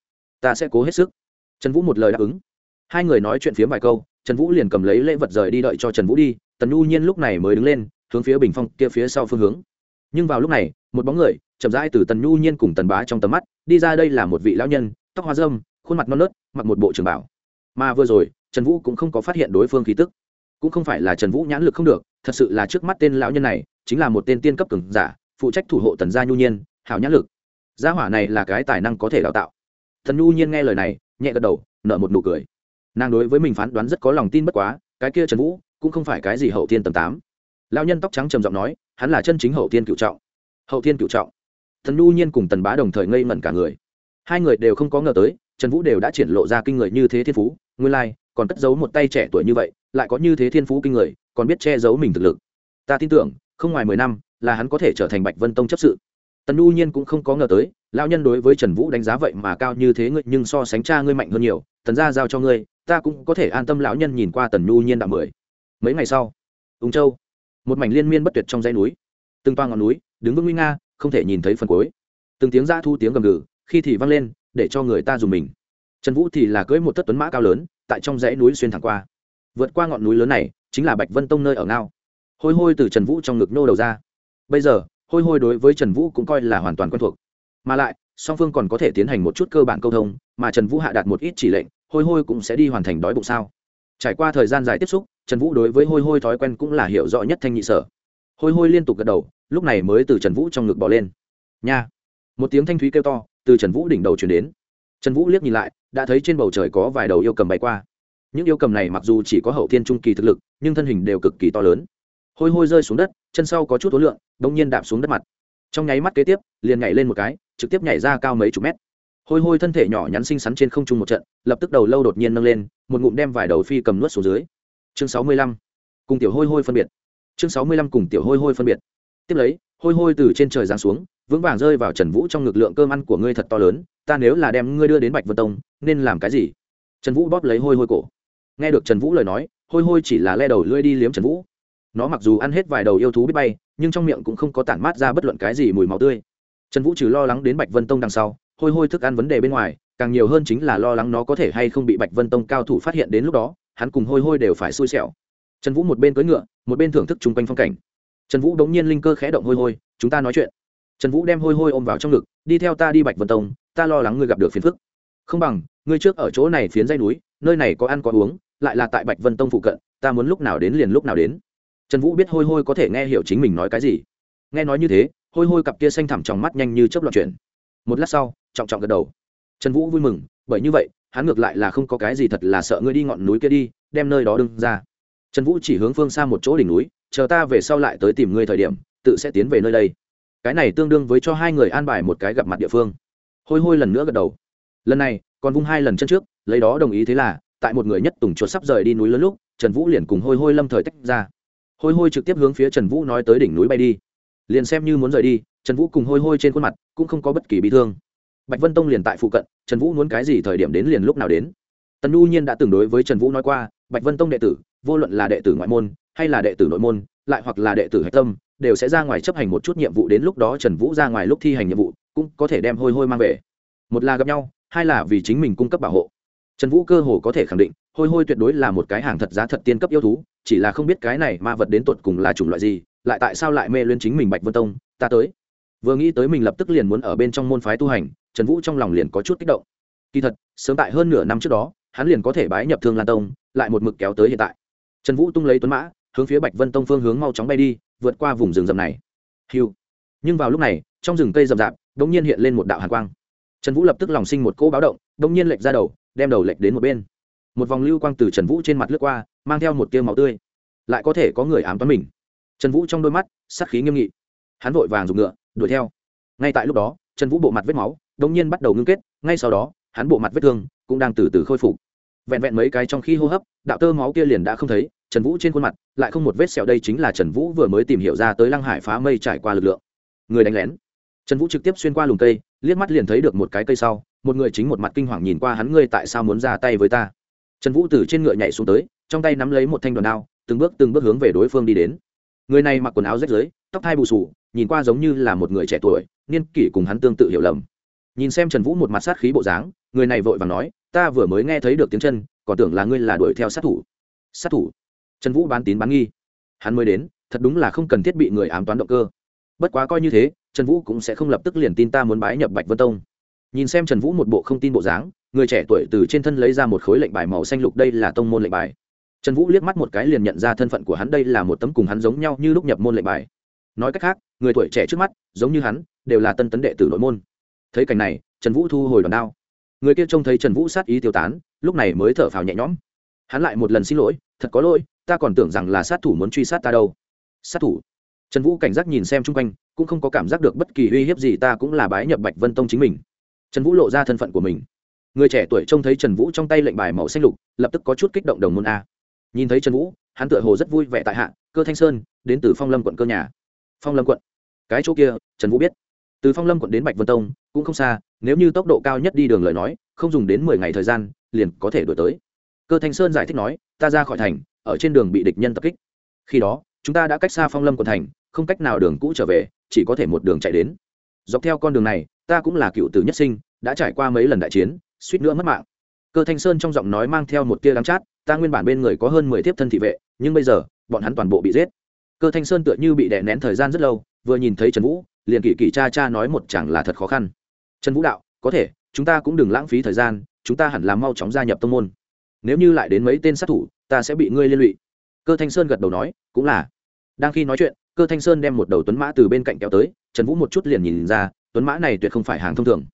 Ta sẽ cố hết sức. Trần vũ một lời đáp ứng. Hai người nói chuyện phiếm vài câu, trần vũ liền cầm lấy lễ vật rời đi đợi cho trần vũ đi, tần nhu nhiên lúc này mới đứng lên, hướng phía bình phong kia phía sau phương hướng. Nhưng vào lúc này, một bóng người, chậm rãi từ tần nhu nhiên cùng tần bá trong tầm mắt, đi ra đây là một vị lão nhân, tóc hoa dâm khuôn mặt non nớt, mặc một bộ trường bảo. Mà vừa rồi, trần vũ cũng không có phát hiện đối phương khí tức. Cũng không phải là trần vũ nhãn lực không được, thật sự là trước mắt tên lão nhân này, chính là một tên tiên cấp cường giả, phụ trách thủ hộ tần gia nhu nhiên, hảo nhãn lực gia hỏa này là cái tài năng có thể đào tạo. Thần nhu nhiên nghe lời này, nhẹ gật đầu, nở một nụ cười. Nàng đối với mình phán đoán rất có lòng tin bất quá, cái kia trần vũ cũng không phải cái gì hậu tiên tầm tám. Lão nhân tóc trắng trầm giọng nói, hắn là chân chính hậu tiên cựu trọng. Hậu tiên cựu trọng. Thần nhu nhiên cùng tần bá đồng thời ngây ngẩn cả người. Hai người đều không có ngờ tới, trần vũ đều đã triển lộ ra kinh người như thế thiên phú, nguyên lai, còn cất giấu một tay trẻ tuổi như vậy, lại có như thế thiên phú kinh người, còn biết che giấu mình thực lực. Ta tin tưởng, không ngoài mười năm, là hắn có thể trở thành bạch vân tông chấp sự tần U nhiên cũng không có ngờ tới, lão nhân đối với trần vũ đánh giá vậy mà cao như thế ngươi, nhưng so sánh cha ngươi mạnh hơn nhiều, tần gia giao cho ngươi, ta cũng có thể an tâm lão nhân nhìn qua tần U nhiên đạo mười. Mấy ngày sau, ung châu, một mảnh liên miên bất tuyệt trong dãy núi, từng toa ngọn núi, đứng vững nguy nga, không thể nhìn thấy phần cuối. Từng tiếng ra thu tiếng gầm gừ, khi thì vang lên, để cho người ta dùng mình. Trần vũ thì là cưỡi một thất tuấn mã cao lớn, tại trong dãy núi xuyên thẳng qua. Vượt qua ngọn núi lớn này, chính là bạch vân tông nơi ở ngao. Hôi hôi từ trần vũ trong ngực nô đầu ra. Bây giờ hôi hôi đối với trần vũ cũng coi là hoàn toàn quen thuộc. Mà lại, song phương còn có thể tiến hành một chút cơ bản câu thông, mà trần vũ hạ đạt một ít chỉ lệnh, hôi hôi cũng sẽ đi hoàn thành đói bụng sao. Trải qua thời gian dài tiếp xúc, trần vũ đối với hôi hôi thói quen cũng là hiểu rõ nhất thanh nhị sở. Hôi hôi liên tục gật đầu, lúc này mới từ trần vũ trong ngực bỏ lên. Nha! Một tiếng thanh thúy kêu to, từ trần vũ đỉnh đầu chuyển đến. Trần vũ liếc nhìn lại, đã thấy trên bầu trời có vài đầu yêu cầm bay qua. Những yêu cầm này mặc dù chỉ có hậu thiên trung kỳ thực lực, nhưng thân hình đều cực kỳ to lớn hôi hôi rơi xuống đất, chân sau có chút tối lượng đ ỗ n g nhiên đạp xuống đất mặt. Trong nháy mắt kế tiếp, liền nhảy lên một cái, trực tiếp nhảy ra cao mấy chục mét. Hôi hôi thân thể nhỏ nhắn xinh xắn trên không trung một trận, lập tức đầu lâu đột nhiên nâng lên, một ngụm đem vài đầu phi cầm nuốt xuống dưới. Chương sáu mươi lăm, cùng tiểu hôi hôi phân biệt. Chương sáu mươi lăm, cùng tiểu hôi hôi phân biệt. Tiếp lấy, hôi hôi từ trên trời giáng xuống, vững vàng rơi vào trần vũ trong ngực lượng cơm ăn của ngươi thật to lớn, ta nếu là đem ngươi đưa đến bạch vân tông, nên làm cái gì? Trần vũ bóp lấy hôi hôi cổ. Nghe được trần vũ lời nói, hôi hôi chỉ là le đầu lưỡi đi liếm trần vũ nó mặc dù ăn hết vài đầu yêu thú biết bay, nhưng trong miệng cũng không có tản mát ra bất luận cái gì mùi máu tươi. Trần vũ trừ lo lắng đến bạch vân tông đằng sau, hôi hôi thức ăn vấn đề bên ngoài, càng nhiều hơn chính là lo lắng nó có thể hay không bị bạch vân tông cao thủ phát hiện đến lúc đó, hắn cùng hôi hôi đều phải xui xẻo. Trần vũ một bên cưỡi ngựa, một bên thưởng thức chung quanh phong cảnh. Trần vũ đống nhiên linh cơ khẽ động hôi hôi, chúng ta nói chuyện. Trần vũ đem hôi hôi ôm vào trong ngực, đi theo ta đi bạch vân tông, ta lo lắng ngươi gặp được phiền phức. Không bằng, ngươi trước ở chỗ này phiến dây núi, nơi này có ăn có uống, lại là tại bạch vân tông phụ cận, ta muốn lúc nào đến liền lúc nào đến trần vũ biết hôi hôi có thể nghe hiểu chính mình nói cái gì. Nghe nói như thế, hôi hôi cặp kia xanh thẳm trong mắt nhanh như chớp loạn chuyển. Một lát sau, trọng trọng gật đầu. Trần vũ vui mừng, bởi như vậy, hắn ngược lại là không có cái gì thật là sợ ngươi đi ngọn núi kia đi, đem nơi đó đừng ra. Trần vũ chỉ hướng phương xa một chỗ đỉnh núi, chờ ta về sau lại tới tìm ngươi thời điểm, tự sẽ tiến về nơi đây. Cái này tương đương với cho hai người an bài một cái gặp mặt địa phương. Hôi hôi lần nữa gật đầu. Lần này, còn vung hai lần chân trước, lấy đó đồng ý thế là, tại một người nhất tùng chuột sắp rời đi núi lớn lúc, trần vũ liền cùng hôi hôi lâm thời tách ra hôi hôi trực tiếp hướng phía trần vũ nói tới đỉnh núi bay đi. Liền xem như muốn rời đi, trần vũ cùng hôi hôi trên khuôn mặt cũng không có bất kỳ bị thương. Bạch vân tông liền tại phụ cận, trần vũ muốn cái gì thời điểm đến liền lúc nào đến. Tần nhu nhiên đã từng đối với trần vũ nói qua, bạch vân tông đệ tử, vô luận là đệ tử ngoại môn, hay là đệ tử nội môn, lại hoặc là đệ tử hạch tâm, đều sẽ ra ngoài chấp hành một chút nhiệm vụ đến lúc đó trần vũ ra ngoài lúc thi hành nhiệm vụ, cũng có thể đem hôi hôi mang về. Một là gặp nhau, hai là vì chính mình cung cấp bảo hộ. Trần vũ cơ hồ có thể khẳng định hôi hôi tuyệt đối là một cái hàng thật giá thật tiên cấp yêu thú, chỉ là không biết cái này ma vật đến tột cùng là chủng loại gì, lại tại sao lại mê lên chính mình bạch vân tông, ta tới. Vừa nghĩ tới mình lập tức liền muốn ở bên trong môn phái tu hành, trần vũ trong lòng liền có chút kích động. Kỳ thật, sớm tại hơn nửa năm trước đó, hắn liền có thể bái nhập thương lan tông, lại một mực kéo tới hiện tại. Trần vũ tung lấy tuấn mã, hướng phía bạch vân tông phương hướng mau chóng bay đi, vượt qua vùng rừng rậm này. Hiu nhưng vào lúc này, trong rừng cây rậm rạp đ ỗ n g nhiên hiện lên một đạo hàn quang. Trần vũ lập tức lòng sinh một cỗ báo động đ ỗ n g nhiên lệch ra đầu, đem đầu lệch đến một bên một vòng lưu quang từ trần vũ trên mặt lướt qua, mang theo một tiêu máu tươi. Lại có thể có người ám toán mình. Trần vũ trong đôi mắt sắc khí nghiêm nghị. Hắn vội vàng dùng ngựa, đuổi theo. Ngay tại lúc đó, trần vũ bộ mặt vết máu đ ỗ n g nhiên bắt đầu ngưng kết, ngay sau đó, hắn bộ mặt vết thương cũng đang từ từ khôi phục. Vẹn vẹn mấy cái trong khi hô hấp, đạo tơ máu kia liền đã không thấy, trần vũ trên khuôn mặt lại không một vết sẹo đây chính là trần vũ vừa mới tìm hiểu ra tới lăng hải phá mây trải qua lực lượng. Người đánh lén. Trần vũ trực tiếp xuyên qua lùm cây, liếc mắt liền thấy được một cái cây sau, một người chính một mặt kinh hoàng nhìn qua hắn, ngươi tại sao muốn ra tay với ta? Trần vũ từ trên ngựa nhảy xuống tới, trong tay nắm lấy một thanh đoàn đao, từng bước từng bước hướng về đối phương đi đến. Người này mặc quần áo rách rưới, tóc thai bù sù nhìn qua giống như là một người trẻ tuổi, niên kỷ cùng hắn tương tự hiểu lầm. Nhìn xem trần vũ một mặt sát khí bộ dáng, người này vội vàng nói, ta vừa mới nghe thấy được tiếng chân, còn tưởng là ngươi là đuổi theo sát thủ. Sát thủ? Trần vũ bán tín bán nghi. Hắn mới đến, thật đúng là không cần thiết bị người ám toán động cơ. Bất quá coi như thế, trần vũ cũng sẽ không lập tức liền tin ta muốn bái nhập bạch vân tông. Nhìn xem trần vũ một bộ không tin bộ dáng người trẻ tuổi từ trên thân lấy ra một khối lệnh bài màu xanh lục, đây là tông môn lệnh bài. Trần vũ liếc mắt một cái liền nhận ra thân phận của hắn, đây là một tấm cùng hắn giống nhau như lúc nhập môn lệnh bài. Nói cách khác, người tuổi trẻ trước mắt, giống như hắn, đều là tân tấn đệ tử nội môn. Thấy cảnh này, trần vũ thu hồi đòn đao. Người kia trông thấy trần vũ sát ý tiêu tán, lúc này mới thở phào nhẹ nhõm. Hắn lại một lần xin lỗi, thật có lỗi, ta còn tưởng rằng là sát thủ muốn truy sát ta đâu. Sát thủ? Trần vũ cảnh giác nhìn xem chung quanh, cũng không có cảm giác được bất kỳ uy hiếp gì, ta cũng là bái nhập bạch vân tông chính mình. Trần vũ lộ ra thân phận của mình người trẻ tuổi trông thấy trần vũ trong tay lệnh bài màu xanh lục, lập tức có chút kích động đồng môn a. Nhìn thấy trần vũ, hắn tựa hồ rất vui vẻ tại hạ, cơ thanh sơn, đến từ phong lâm quận cơ nhà. Phong lâm quận? Cái chỗ kia, trần vũ biết. Từ phong lâm quận đến bạch vân tông, cũng không xa, nếu như tốc độ cao nhất đi đường lời nói, không dùng đến mười ngày thời gian, liền có thể đổi tới. Cơ thanh sơn giải thích nói, ta ra khỏi thành, ở trên đường bị địch nhân tập kích. Khi đó, chúng ta đã cách xa phong lâm quận thành, không cách nào đường cũ trở về, chỉ có thể một đường chạy đến. Dọc theo con đường này, ta cũng là cựu tử nhất sinh, đã trải qua mấy lần đại chiến suýt nữa mất mạng. Cơ thanh sơn trong giọng nói mang theo một tia đắng chát, ta nguyên bản bên người có hơn mười tiếp thân thị vệ, nhưng bây giờ, bọn hắn toàn bộ bị giết. Cơ thanh sơn tựa như bị đè nén thời gian rất lâu, vừa nhìn thấy trần vũ, liền kỳ kỳ cha cha nói một chẳng là thật khó khăn. Trần vũ đạo, có thể, chúng ta cũng đừng lãng phí thời gian, chúng ta hẳn là mau chóng gia nhập tông môn. Nếu như lại đến mấy tên sát thủ, ta sẽ bị ngươi liên lụy. Cơ thanh sơn gật đầu nói, cũng là. Đang khi nói chuyện, cơ thanh sơn đem một đầu tuấn mã từ bên cạnh kéo tới, trần vũ một chút liền nhìn ra, tuấn mã này tuyệt không phải hàng thông thường.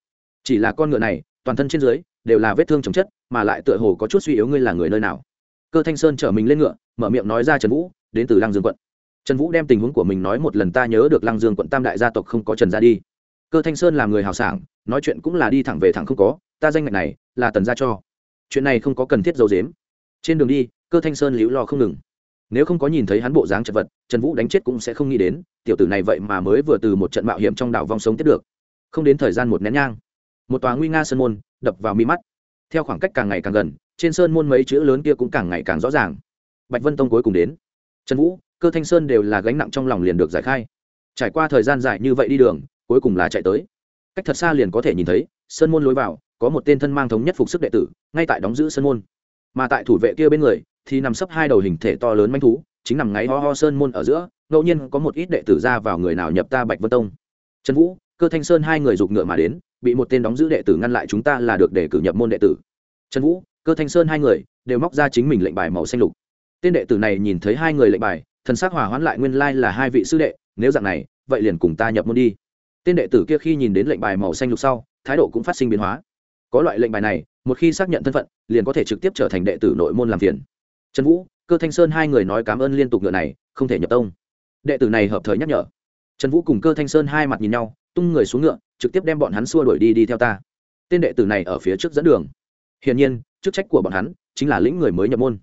Chỉ là con ngựa này toàn thân trên dưới đều là vết thương chồng chất, mà lại tựa hồ có chút suy yếu ngươi là người nơi nào. Cơ thanh sơn chở mình lên ngựa, mở miệng nói ra trần vũ, đến từ lăng dương quận. Trần vũ đem tình huống của mình nói một lần ta nhớ được lăng dương quận tam đại gia tộc không có trần ra đi. Cơ thanh sơn là người hào sảng, nói chuyện cũng là đi thẳng về thẳng không có, ta danh ngạch này là tần gia cho. Chuyện này không có cần thiết giấu dếm trên đường đi, cơ thanh sơn liễu lo không ngừng. Nếu không có nhìn thấy hắn bộ dáng chật vật, trần vũ đánh chết cũng sẽ không nghĩ đến, tiểu tử này vậy mà mới vừa từ một trận mạo hiểm trong đảo vong sống tiếp được. Không đến thời gian một nén nhang một tòa nguy nga sơn môn đập vào mi mắt. Theo khoảng cách càng ngày càng gần, trên sơn môn mấy chữ lớn kia cũng càng ngày càng rõ ràng. Bạch vân tông cuối cùng đến. Trần vũ, cơ thanh sơn đều là gánh nặng trong lòng liền được giải khai. Trải qua thời gian dài như vậy đi đường, cuối cùng là chạy tới. Cách thật xa liền có thể nhìn thấy, sơn môn lối vào, có một tên thân mang thống nhất phục sức đệ tử, ngay tại đóng giữ sơn môn. Mà tại thủ vệ kia bên người, thì nằm sấp hai đầu hình thể to lớn manh thú, chính nằm ngáy ho ho sơn môn ở giữa, ngẫu nhiên có một ít đệ tử ra vào người nào nhập ta bạch vân tông. Trần vũ, cơ thanh sơn hai người giục ngựa mà đến bị một tên đóng giữ đệ tử ngăn lại chúng ta là được để cử nhập môn đệ tử. Trần vũ, cơ thanh sơn hai người đều móc ra chính mình lệnh bài màu xanh lục. Tên đệ tử này nhìn thấy hai người lệnh bài, thần s ắ c hòa hoãn lại nguyên lai là hai vị sư đệ, nếu dạng này, vậy liền cùng ta nhập môn đi. Tên đệ tử kia khi nhìn đến lệnh bài màu xanh lục sau, thái độ cũng phát sinh biến hóa. Có loại lệnh bài này, một khi xác nhận thân phận, liền có thể trực tiếp trở thành đệ tử nội môn làm phiền. Trần vũ, cơ thanh sơn hai người nói cảm ơn liên tục ngựa này, không thể nhập tông. Đệ tử này hợp thời nhắc nhở. Trần vũ cùng cơ thanh sơn hai mặt nhìn nhau tung người xuống ngựa, trực tiếp đem bọn hắn xua đuổi đi đi theo ta. Tên đệ tử này ở phía trước dẫn đường. Hiển nhiên, chức trách của bọn hắn chính là lĩnh người mới nhập môn.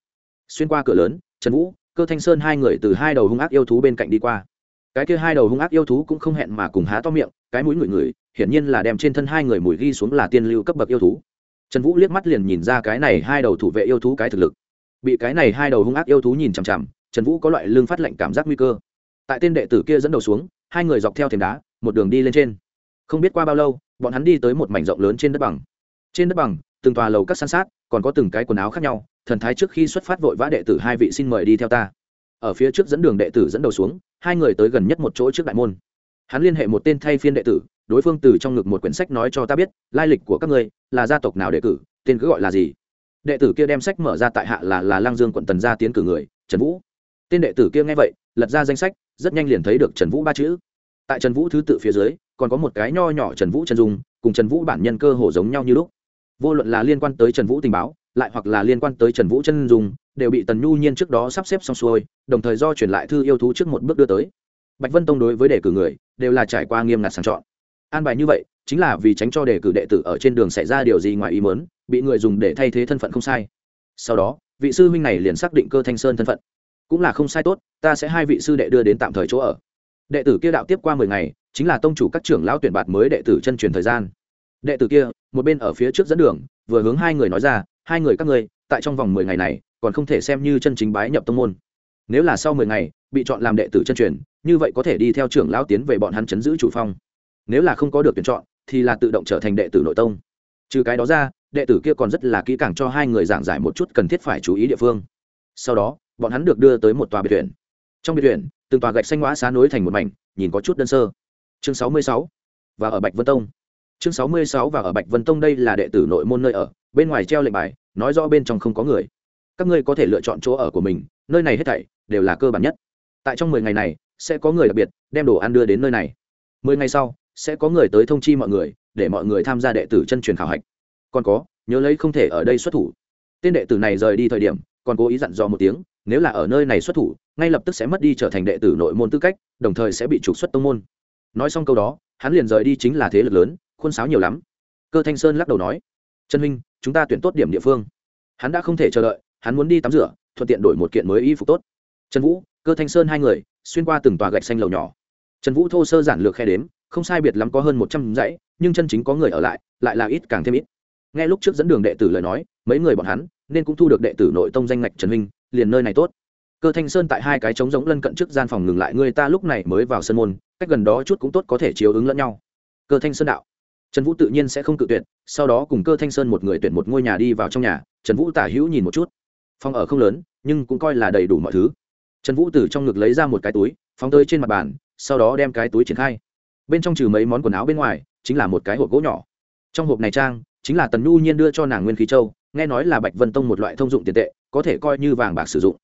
Xuyên qua cửa lớn, trần vũ, cơ thanh sơn hai người từ hai đầu hung ác yêu thú bên cạnh đi qua. Cái kia hai đầu hung ác yêu thú cũng không hẹn mà cùng há to miệng, cái mũi ngửi ngửi, hiển nhiên là đem trên thân hai người mùi ghi xuống là tiên lưu cấp bậc yêu thú. Trần vũ liếc mắt liền nhìn ra cái này hai đầu thủ vệ yêu thú cái thực lực. Bị cái này hai đầu hung ác yêu thú nhìn chằm chằm, trần vũ có loại lương phát lệnh cảm giác nguy cơ. Tại tên đệ tử kia dẫn đầu xuống, hai người dọc theo thềm đá một đường đi lên trên. Không biết qua bao lâu, bọn hắn đi tới một mảnh rộng lớn trên đất bằng. Trên đất bằng, từng tòa lầu các san sát, còn có từng cái quần áo khác nhau, thần thái trước khi xuất phát vội vã đệ tử hai vị xin mời đi theo ta. Ở phía trước dẫn đường đệ tử dẫn đầu xuống, hai người tới gần nhất một chỗ trước đại môn. Hắn liên hệ một tên thay phiên đệ tử, đối phương từ trong ngực một quyển sách nói cho ta biết, lai lịch của các ngươi, là gia tộc nào đệ cử, tên cứ gọi là gì. Đệ tử kia đem sách mở ra tại hạ là là lang dương quận tần gia tiến cử người, trần vũ. Tên đệ tử kia nghe vậy, lật ra danh sách, rất nhanh liền thấy được trần vũ ba chữ tại trần vũ thứ tự phía dưới, còn có một cái nho nhỏ trần vũ trần dung, cùng trần vũ bản nhân cơ hồ giống nhau như lúc. Vô luận là liên quan tới trần vũ tình báo, lại hoặc là liên quan tới trần vũ chân dung, đều bị tần nhu nhiên trước đó sắp xếp xong xuôi, đồng thời do truyền lại thư yêu thú trước một bước đưa tới. Bạch vân tông đối với đề cử người, đều là trải qua nghiêm ngặt sàng chọn. An bài như vậy, chính là vì tránh cho đề cử đệ tử ở trên đường xảy ra điều gì ngoài ý mớn bị người dùng để thay thế thân phận không sai. Sau đó, vị sư huynh này liền xác định cơ thanh sơn thân phận. Cũng là không sai tốt, ta sẽ hai vị sư đệ đưa đến tạm thời chỗ ở đệ tử kia đạo tiếp qua mười ngày, chính là tông chủ các trưởng lão tuyển bạt mới đệ tử chân truyền thời gian. Đệ tử kia, một bên ở phía trước dẫn đường, vừa hướng hai người nói ra, hai người các ngươi, tại trong vòng mười ngày này, còn không thể xem như chân chính bái nhập tông môn. Nếu là sau mười ngày, bị chọn làm đệ tử chân truyền, như vậy có thể đi theo trưởng lão tiến về bọn hắn chấn giữ chủ phong. Nếu là không có được tuyển chọn, thì là tự động trở thành đệ tử nội tông. Trừ cái đó ra, đệ tử kia còn rất là kỹ càng cho hai người giảng giải một chút cần thiết phải chú ý địa phương. Sau đó, bọn hắn được đưa tới một tòa biệt viện trong biệt viện từng tòa gạch xanh hóa xá nối thành một mảnh, nhìn có chút đơn sơ. Chương sáu mươi sáu, và ở bạch vân tông. Chương sáu mươi sáu, và ở bạch vân tông đây là đệ tử nội môn nơi ở, bên ngoài treo lệnh bài, nói rõ bên trong không có người. Các ngươi có thể lựa chọn chỗ ở của mình, nơi này hết thảy đều là cơ bản nhất. Tại trong mười ngày này, sẽ có người đặc biệt đem đồ ăn đưa đến nơi này. Mười ngày sau, sẽ có người tới thông chi mọi người, để mọi người tham gia đệ tử chân truyền khảo hạch. Còn có, nhớ lấy không thể ở đây xuất thủ. Tên đệ tử này rời đi thời điểm còn cố ý dặn dò một tiếng, nếu là ở nơi này xuất thủ, ngay lập tức sẽ mất đi trở thành đệ tử nội môn tư cách, đồng thời sẽ bị trục xuất tông môn. Nói xong câu đó, hắn liền rời đi chính là thế lực lớn, khuôn sáo nhiều lắm. Cơ thanh sơn lắc đầu nói trần huynh, chúng ta tuyển tốt điểm địa phương. Hắn đã không thể chờ đợi, hắn muốn đi tắm rửa, thuận tiện đổi một kiện mới y phục tốt. Trần vũ, cơ thanh sơn hai người, xuyên qua từng tòa gạch xanh lầu nhỏ. Trần vũ thô sơ giản lược khe đếm, không sai biệt lắm có hơn một trăm dãy, nhưng chân chính có người ở lại lại là ít càng thêm ít. Nghe lúc trước dẫn đường đệ tử lời nói, mấy người bọn hắn nên cũng thu được đệ tử nội tông danh ngạch trần huynh liền nơi này tốt. Cơ thanh sơn tại hai cái trống giống lân cận trước gian phòng ngừng lại, người ta lúc này mới vào sân môn, cách gần đó chút cũng tốt có thể chiếu ứng lẫn nhau. Cơ thanh sơn đạo, trần vũ tự nhiên sẽ không cự tuyệt, sau đó cùng cơ thanh sơn một người tuyển một ngôi nhà đi vào trong nhà, trần vũ tả hữu nhìn một chút. Phòng ở không lớn, nhưng cũng coi là đầy đủ mọi thứ. Trần vũ từ trong ngực lấy ra một cái túi, phóng tới trên mặt bàn, sau đó đem cái túi triển khai. Bên trong trừ mấy món quần áo bên ngoài, chính là một cái hộp gỗ nhỏ. Trong hộp này trang, chính là tần nhu nhiên đưa cho nàng nguyên khí châu nghe nói là bạch vân tông một loại thông dụng tiền tệ, có thể coi như vàng bạc sử dụng.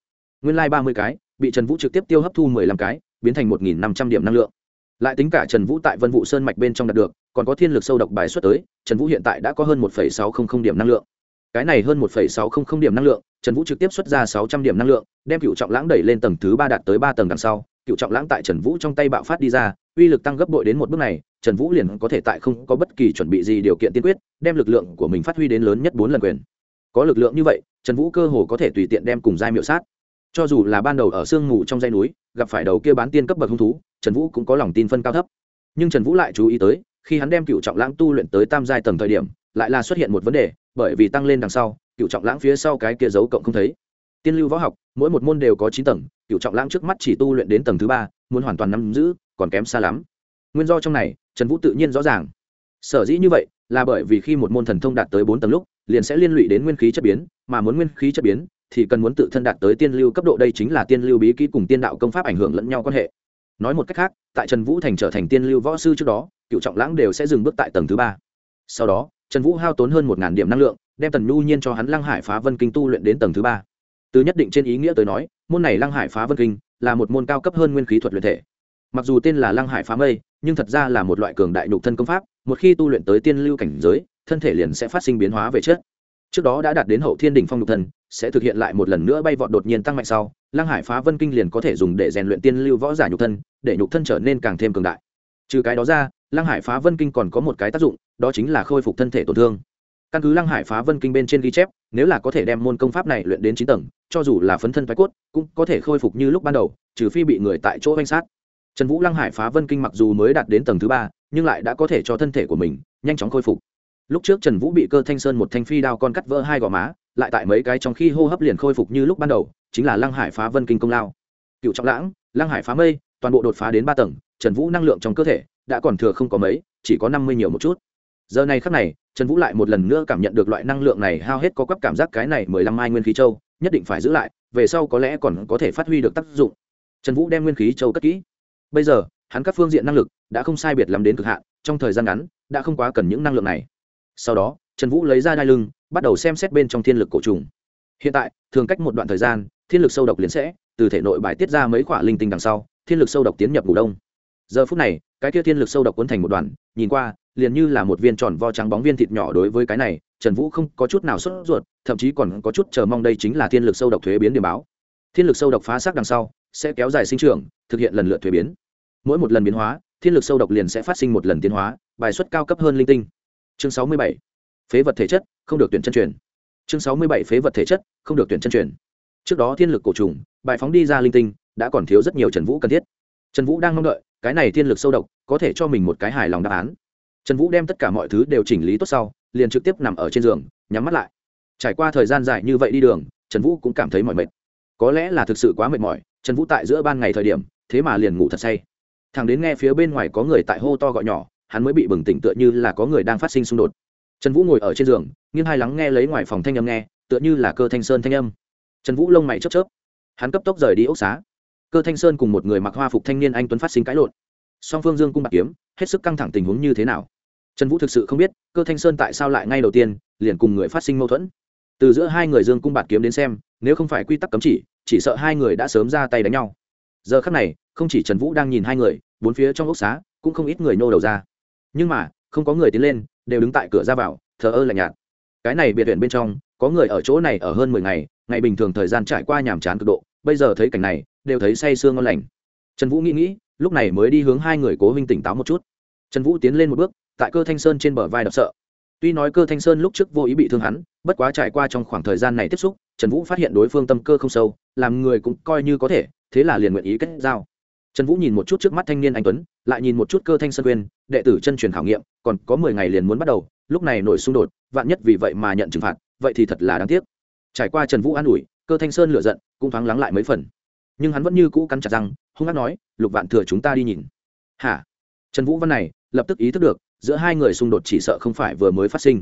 Nguyên lai ba mươi cái, bị trần vũ trực tiếp tiêu hấp thu mười lăm cái, biến thành một nghìn năm trăm điểm năng lượng. Lại tính cả trần vũ tại vân vụ sơn mạch bên trong đạt được, còn có thiên lực sâu độc bài xuất tới, trần vũ hiện tại đã có hơn một sáu trăm linh điểm năng lượng. Cái này hơn một sáu trăm linh điểm năng lượng, trần vũ trực tiếp xuất ra sáu trăm điểm năng lượng, đem cựu trọng lãng đẩy lên tầng thứ ba đạt tới ba tầng đằng sau cựu trọng lãng tại trần vũ trong tay bạo phát đi ra, uy lực tăng gấp bội đến một bước này, trần vũ liền có thể tại không có bất kỳ chuẩn bị gì điều kiện tiên quyết, đem lực lượng của mình phát huy đến lớn nhất bốn lần quyền có lực lượng như vậy, trần vũ cơ hồ có thể tùy tiện đem cùng giai miệu sát. Cho dù là ban đầu ở sương mù trong dây núi, gặp phải đầu kia bán tiên cấp bậc hung thú, trần vũ cũng có lòng tin phân cao thấp. Nhưng trần vũ lại chú ý tới, khi hắn đem cựu trọng lãng tu luyện tới tam giai tầng thời điểm, lại là xuất hiện một vấn đề, bởi vì tăng lên đằng sau, cựu trọng lãng phía sau cái kia dấu cộng không thấy. Tiên lưu võ học, mỗi một môn đều có chín tầng, cựu trọng lãng trước mắt chỉ tu luyện đến tầng thứ ba, muốn hoàn toàn nắm giữ, còn kém xa lắm. Nguyên do trong này, trần vũ tự nhiên rõ ràng. Sở dĩ như vậy, là bởi vì khi một môn thần thông đạt tới bốn tầng lúc liền sẽ liên lụy đến nguyên khí chất biến, mà muốn nguyên khí chất biến thì cần muốn tự thân đạt tới tiên lưu cấp độ, đây chính là tiên lưu bí kỹ cùng tiên đạo công pháp ảnh hưởng lẫn nhau quan hệ. Nói một cách khác, tại trần vũ thành trở thành tiên lưu võ sư trước đó, cựu trọng lãng đều sẽ dừng bước tại tầng thứ ba. Sau đó, trần vũ hao tốn hơn một điểm năng lượng, đem tần nhu nhiên cho hắn lăng hải phá vân kinh tu luyện đến tầng thứ ba. Từ nhất định trên ý nghĩa tới nói, môn này lăng hải phá vân kinh là một môn cao cấp hơn nguyên khí thuật luyện thể. Mặc dù tên là lăng hải phá mây, nhưng thật ra là một loại cường đại nhục thân công pháp, một khi tu luyện tới tiên lưu cảnh giới thân thể liền sẽ phát sinh biến hóa về chất trước đó đã đạt đến hậu thiên đỉnh phong nhục thân, sẽ thực hiện lại một lần nữa bay vọt đột nhiên tăng mạnh sau, lăng hải phá vân kinh liền có thể dùng để rèn luyện tiên lưu võ giả nhục thân, để nhục thân trở nên càng thêm cường đại. Trừ cái đó ra, lăng hải phá vân kinh còn có một cái tác dụng, đó chính là khôi phục thân thể tổn thương. Căn cứ lăng hải phá vân kinh bên trên ghi chép, nếu là có thể đem môn công pháp này luyện đến chín tầng, cho dù là phấn thân thoái cốt, cũng có thể khôi phục như lúc ban đầu, trừ phi bị người tại chỗ danh sát. Trần vũ lăng hải phá vân kinh mặc dù mới đạt đến tầng thứ ba, nhưng lại đã có thể cho thân thể của mình nhanh chóng khôi phục lúc trước trần vũ bị cơ thanh sơn một thanh phi đao con cắt vỡ hai gò má, lại tại mấy cái trong khi hô hấp liền khôi phục như lúc ban đầu, chính là lăng hải phá vân kinh công lao. Cựu trọng lãng, lăng hải phá mây, toàn bộ đột phá đến ba tầng, trần vũ năng lượng trong cơ thể đã còn thừa không có mấy, chỉ có năm mươi nhiều một chút. Giờ này khắc này, trần vũ lại một lần nữa cảm nhận được loại năng lượng này hao hết có quắp cảm giác cái này mười lăm mai nguyên khí châu, nhất định phải giữ lại, về sau có lẽ còn có thể phát huy được tác dụng. Trần vũ đem nguyên khí châu cất kỹ. Bây giờ, hắn các phương diện năng lực đã không sai biệt lắm đến cực hạn, trong thời gian ngắn, đã không quá cần những năng lượng này sau đó, trần vũ lấy ra đai lưng, bắt đầu xem xét bên trong thiên lực cổ trùng. Hiện tại, thường cách một đoạn thời gian, thiên lực sâu độc liền sẽ từ thể nội bài tiết ra mấy khoả linh tinh đằng sau, thiên lực sâu độc tiến nhập ngủ đông. Giờ phút này, cái kia thiên lực sâu độc cuốn thành một đoàn nhìn qua, liền như là một viên tròn vo trắng bóng viên thịt nhỏ đối với cái này, trần vũ không có chút nào sốt ruột, thậm chí còn có chút chờ mong đây chính là thiên lực sâu độc thuế biến điểm báo. Thiên lực sâu độc phá xác đằng sau, sẽ kéo dài sinh trưởng, thực hiện lần lượt thuế biến. Mỗi một lần biến hóa, thiên lực sâu độc liền sẽ phát sinh một lần tiến hóa, bài xuất cao cấp hơn linh tinh chương sáu mươi bảy. Phế vật thể chất, không được tuyển chân truyền. Chương sáu mươi bảy, phế vật thể chất, không được tuyển chân truyền. Trước đó thiên lực cổ trùng bài phóng đi ra linh tinh, đã còn thiếu rất nhiều trần vũ cần thiết. Trần vũ đang mong đợi, cái này thiên lực sâu độc, có thể cho mình một cái hài lòng đáp án. Trần vũ đem tất cả mọi thứ đều chỉnh lý tốt sau, liền trực tiếp nằm ở trên giường, nhắm mắt lại. Trải qua thời gian dài như vậy đi đường, trần vũ cũng cảm thấy mỏi mệt. Có lẽ là thực sự quá mệt mỏi, trần vũ tại giữa ban ngày thời điểm, thế mà liền ngủ thật say. Thằng đến nghe phía bên ngoài có người tại hô to gọi nhỏ hắn mới bị bừng tỉnh tựa như là có người đang phát sinh xung đột. Trần vũ ngồi ở trên giường, nghiêng hai lắng nghe lấy ngoài phòng thanh âm nghe, tựa như là cơ thanh sơn thanh âm. Trần vũ lông mày chớp chớp. Hắn cấp tốc rời đi ốc xá. Cơ thanh sơn cùng một người mặc hoa phục thanh niên anh tuấn phát sinh cãi lộn. Song phương dương cung bạc kiếm, hết sức căng thẳng tình huống như thế nào? Trần vũ thực sự không biết cơ thanh sơn tại sao lại ngay đầu tiên, liền cùng người phát sinh mâu thuẫn. Từ giữa hai người dương cung bạc kiếm đến xem, nếu không phải quy tắc cấm chỉ chỉ sợ hai người đã sớm ra tay đánh nhau. Giờ khắc này, không chỉ trần vũ đang nhìn hai người, bốn phía trong ốc xá, cũng không ít người nô đầu ra nhưng mà, không có người tiến lên, đều đứng tại cửa ra vào, thờ ơ lạnh nhạt. Cái này biệt viện bên trong, có người ở chỗ này ở hơn mười ngày ngày bình thường thời gian trải qua nhàm chán cực độ, bây giờ thấy cảnh này, đều thấy say sương ngon lành. Trần vũ nghĩ nghĩ, lúc này mới đi hướng hai người cố huynh tỉnh táo một chút. Trần vũ tiến lên một bước, tại cơ thanh sơn trên bờ vai đập sợ. Tuy nói cơ thanh sơn lúc trước vô ý bị thương hắn, bất quá trải qua trong khoảng thời gian này tiếp xúc, trần vũ phát hiện đối phương tâm cơ không sâu, làm người cũng coi như có thể, thế là liền nguyện ý kết giao trần vũ nhìn một chút trước mắt thanh niên anh tuấn, lại nhìn một chút cơ thanh sơn quên đệ tử chân truyền khảo nghiệm, còn có mười ngày liền muốn bắt đầu, lúc này nổi xung đột, vạn nhất vì vậy mà nhận trừng phạt, vậy thì thật là đáng tiếc. Trải qua trần vũ an ủi, cơ thanh sơn lựa giận, cũng thoáng lắng lại mấy phần. Nhưng hắn vẫn như cũ cắn chặt răng, hung hát nói, lục vạn thừa chúng ta đi nhìn. Hả? Trần vũ văn này, lập tức ý thức được, giữa hai người xung đột chỉ sợ không phải vừa mới phát sinh.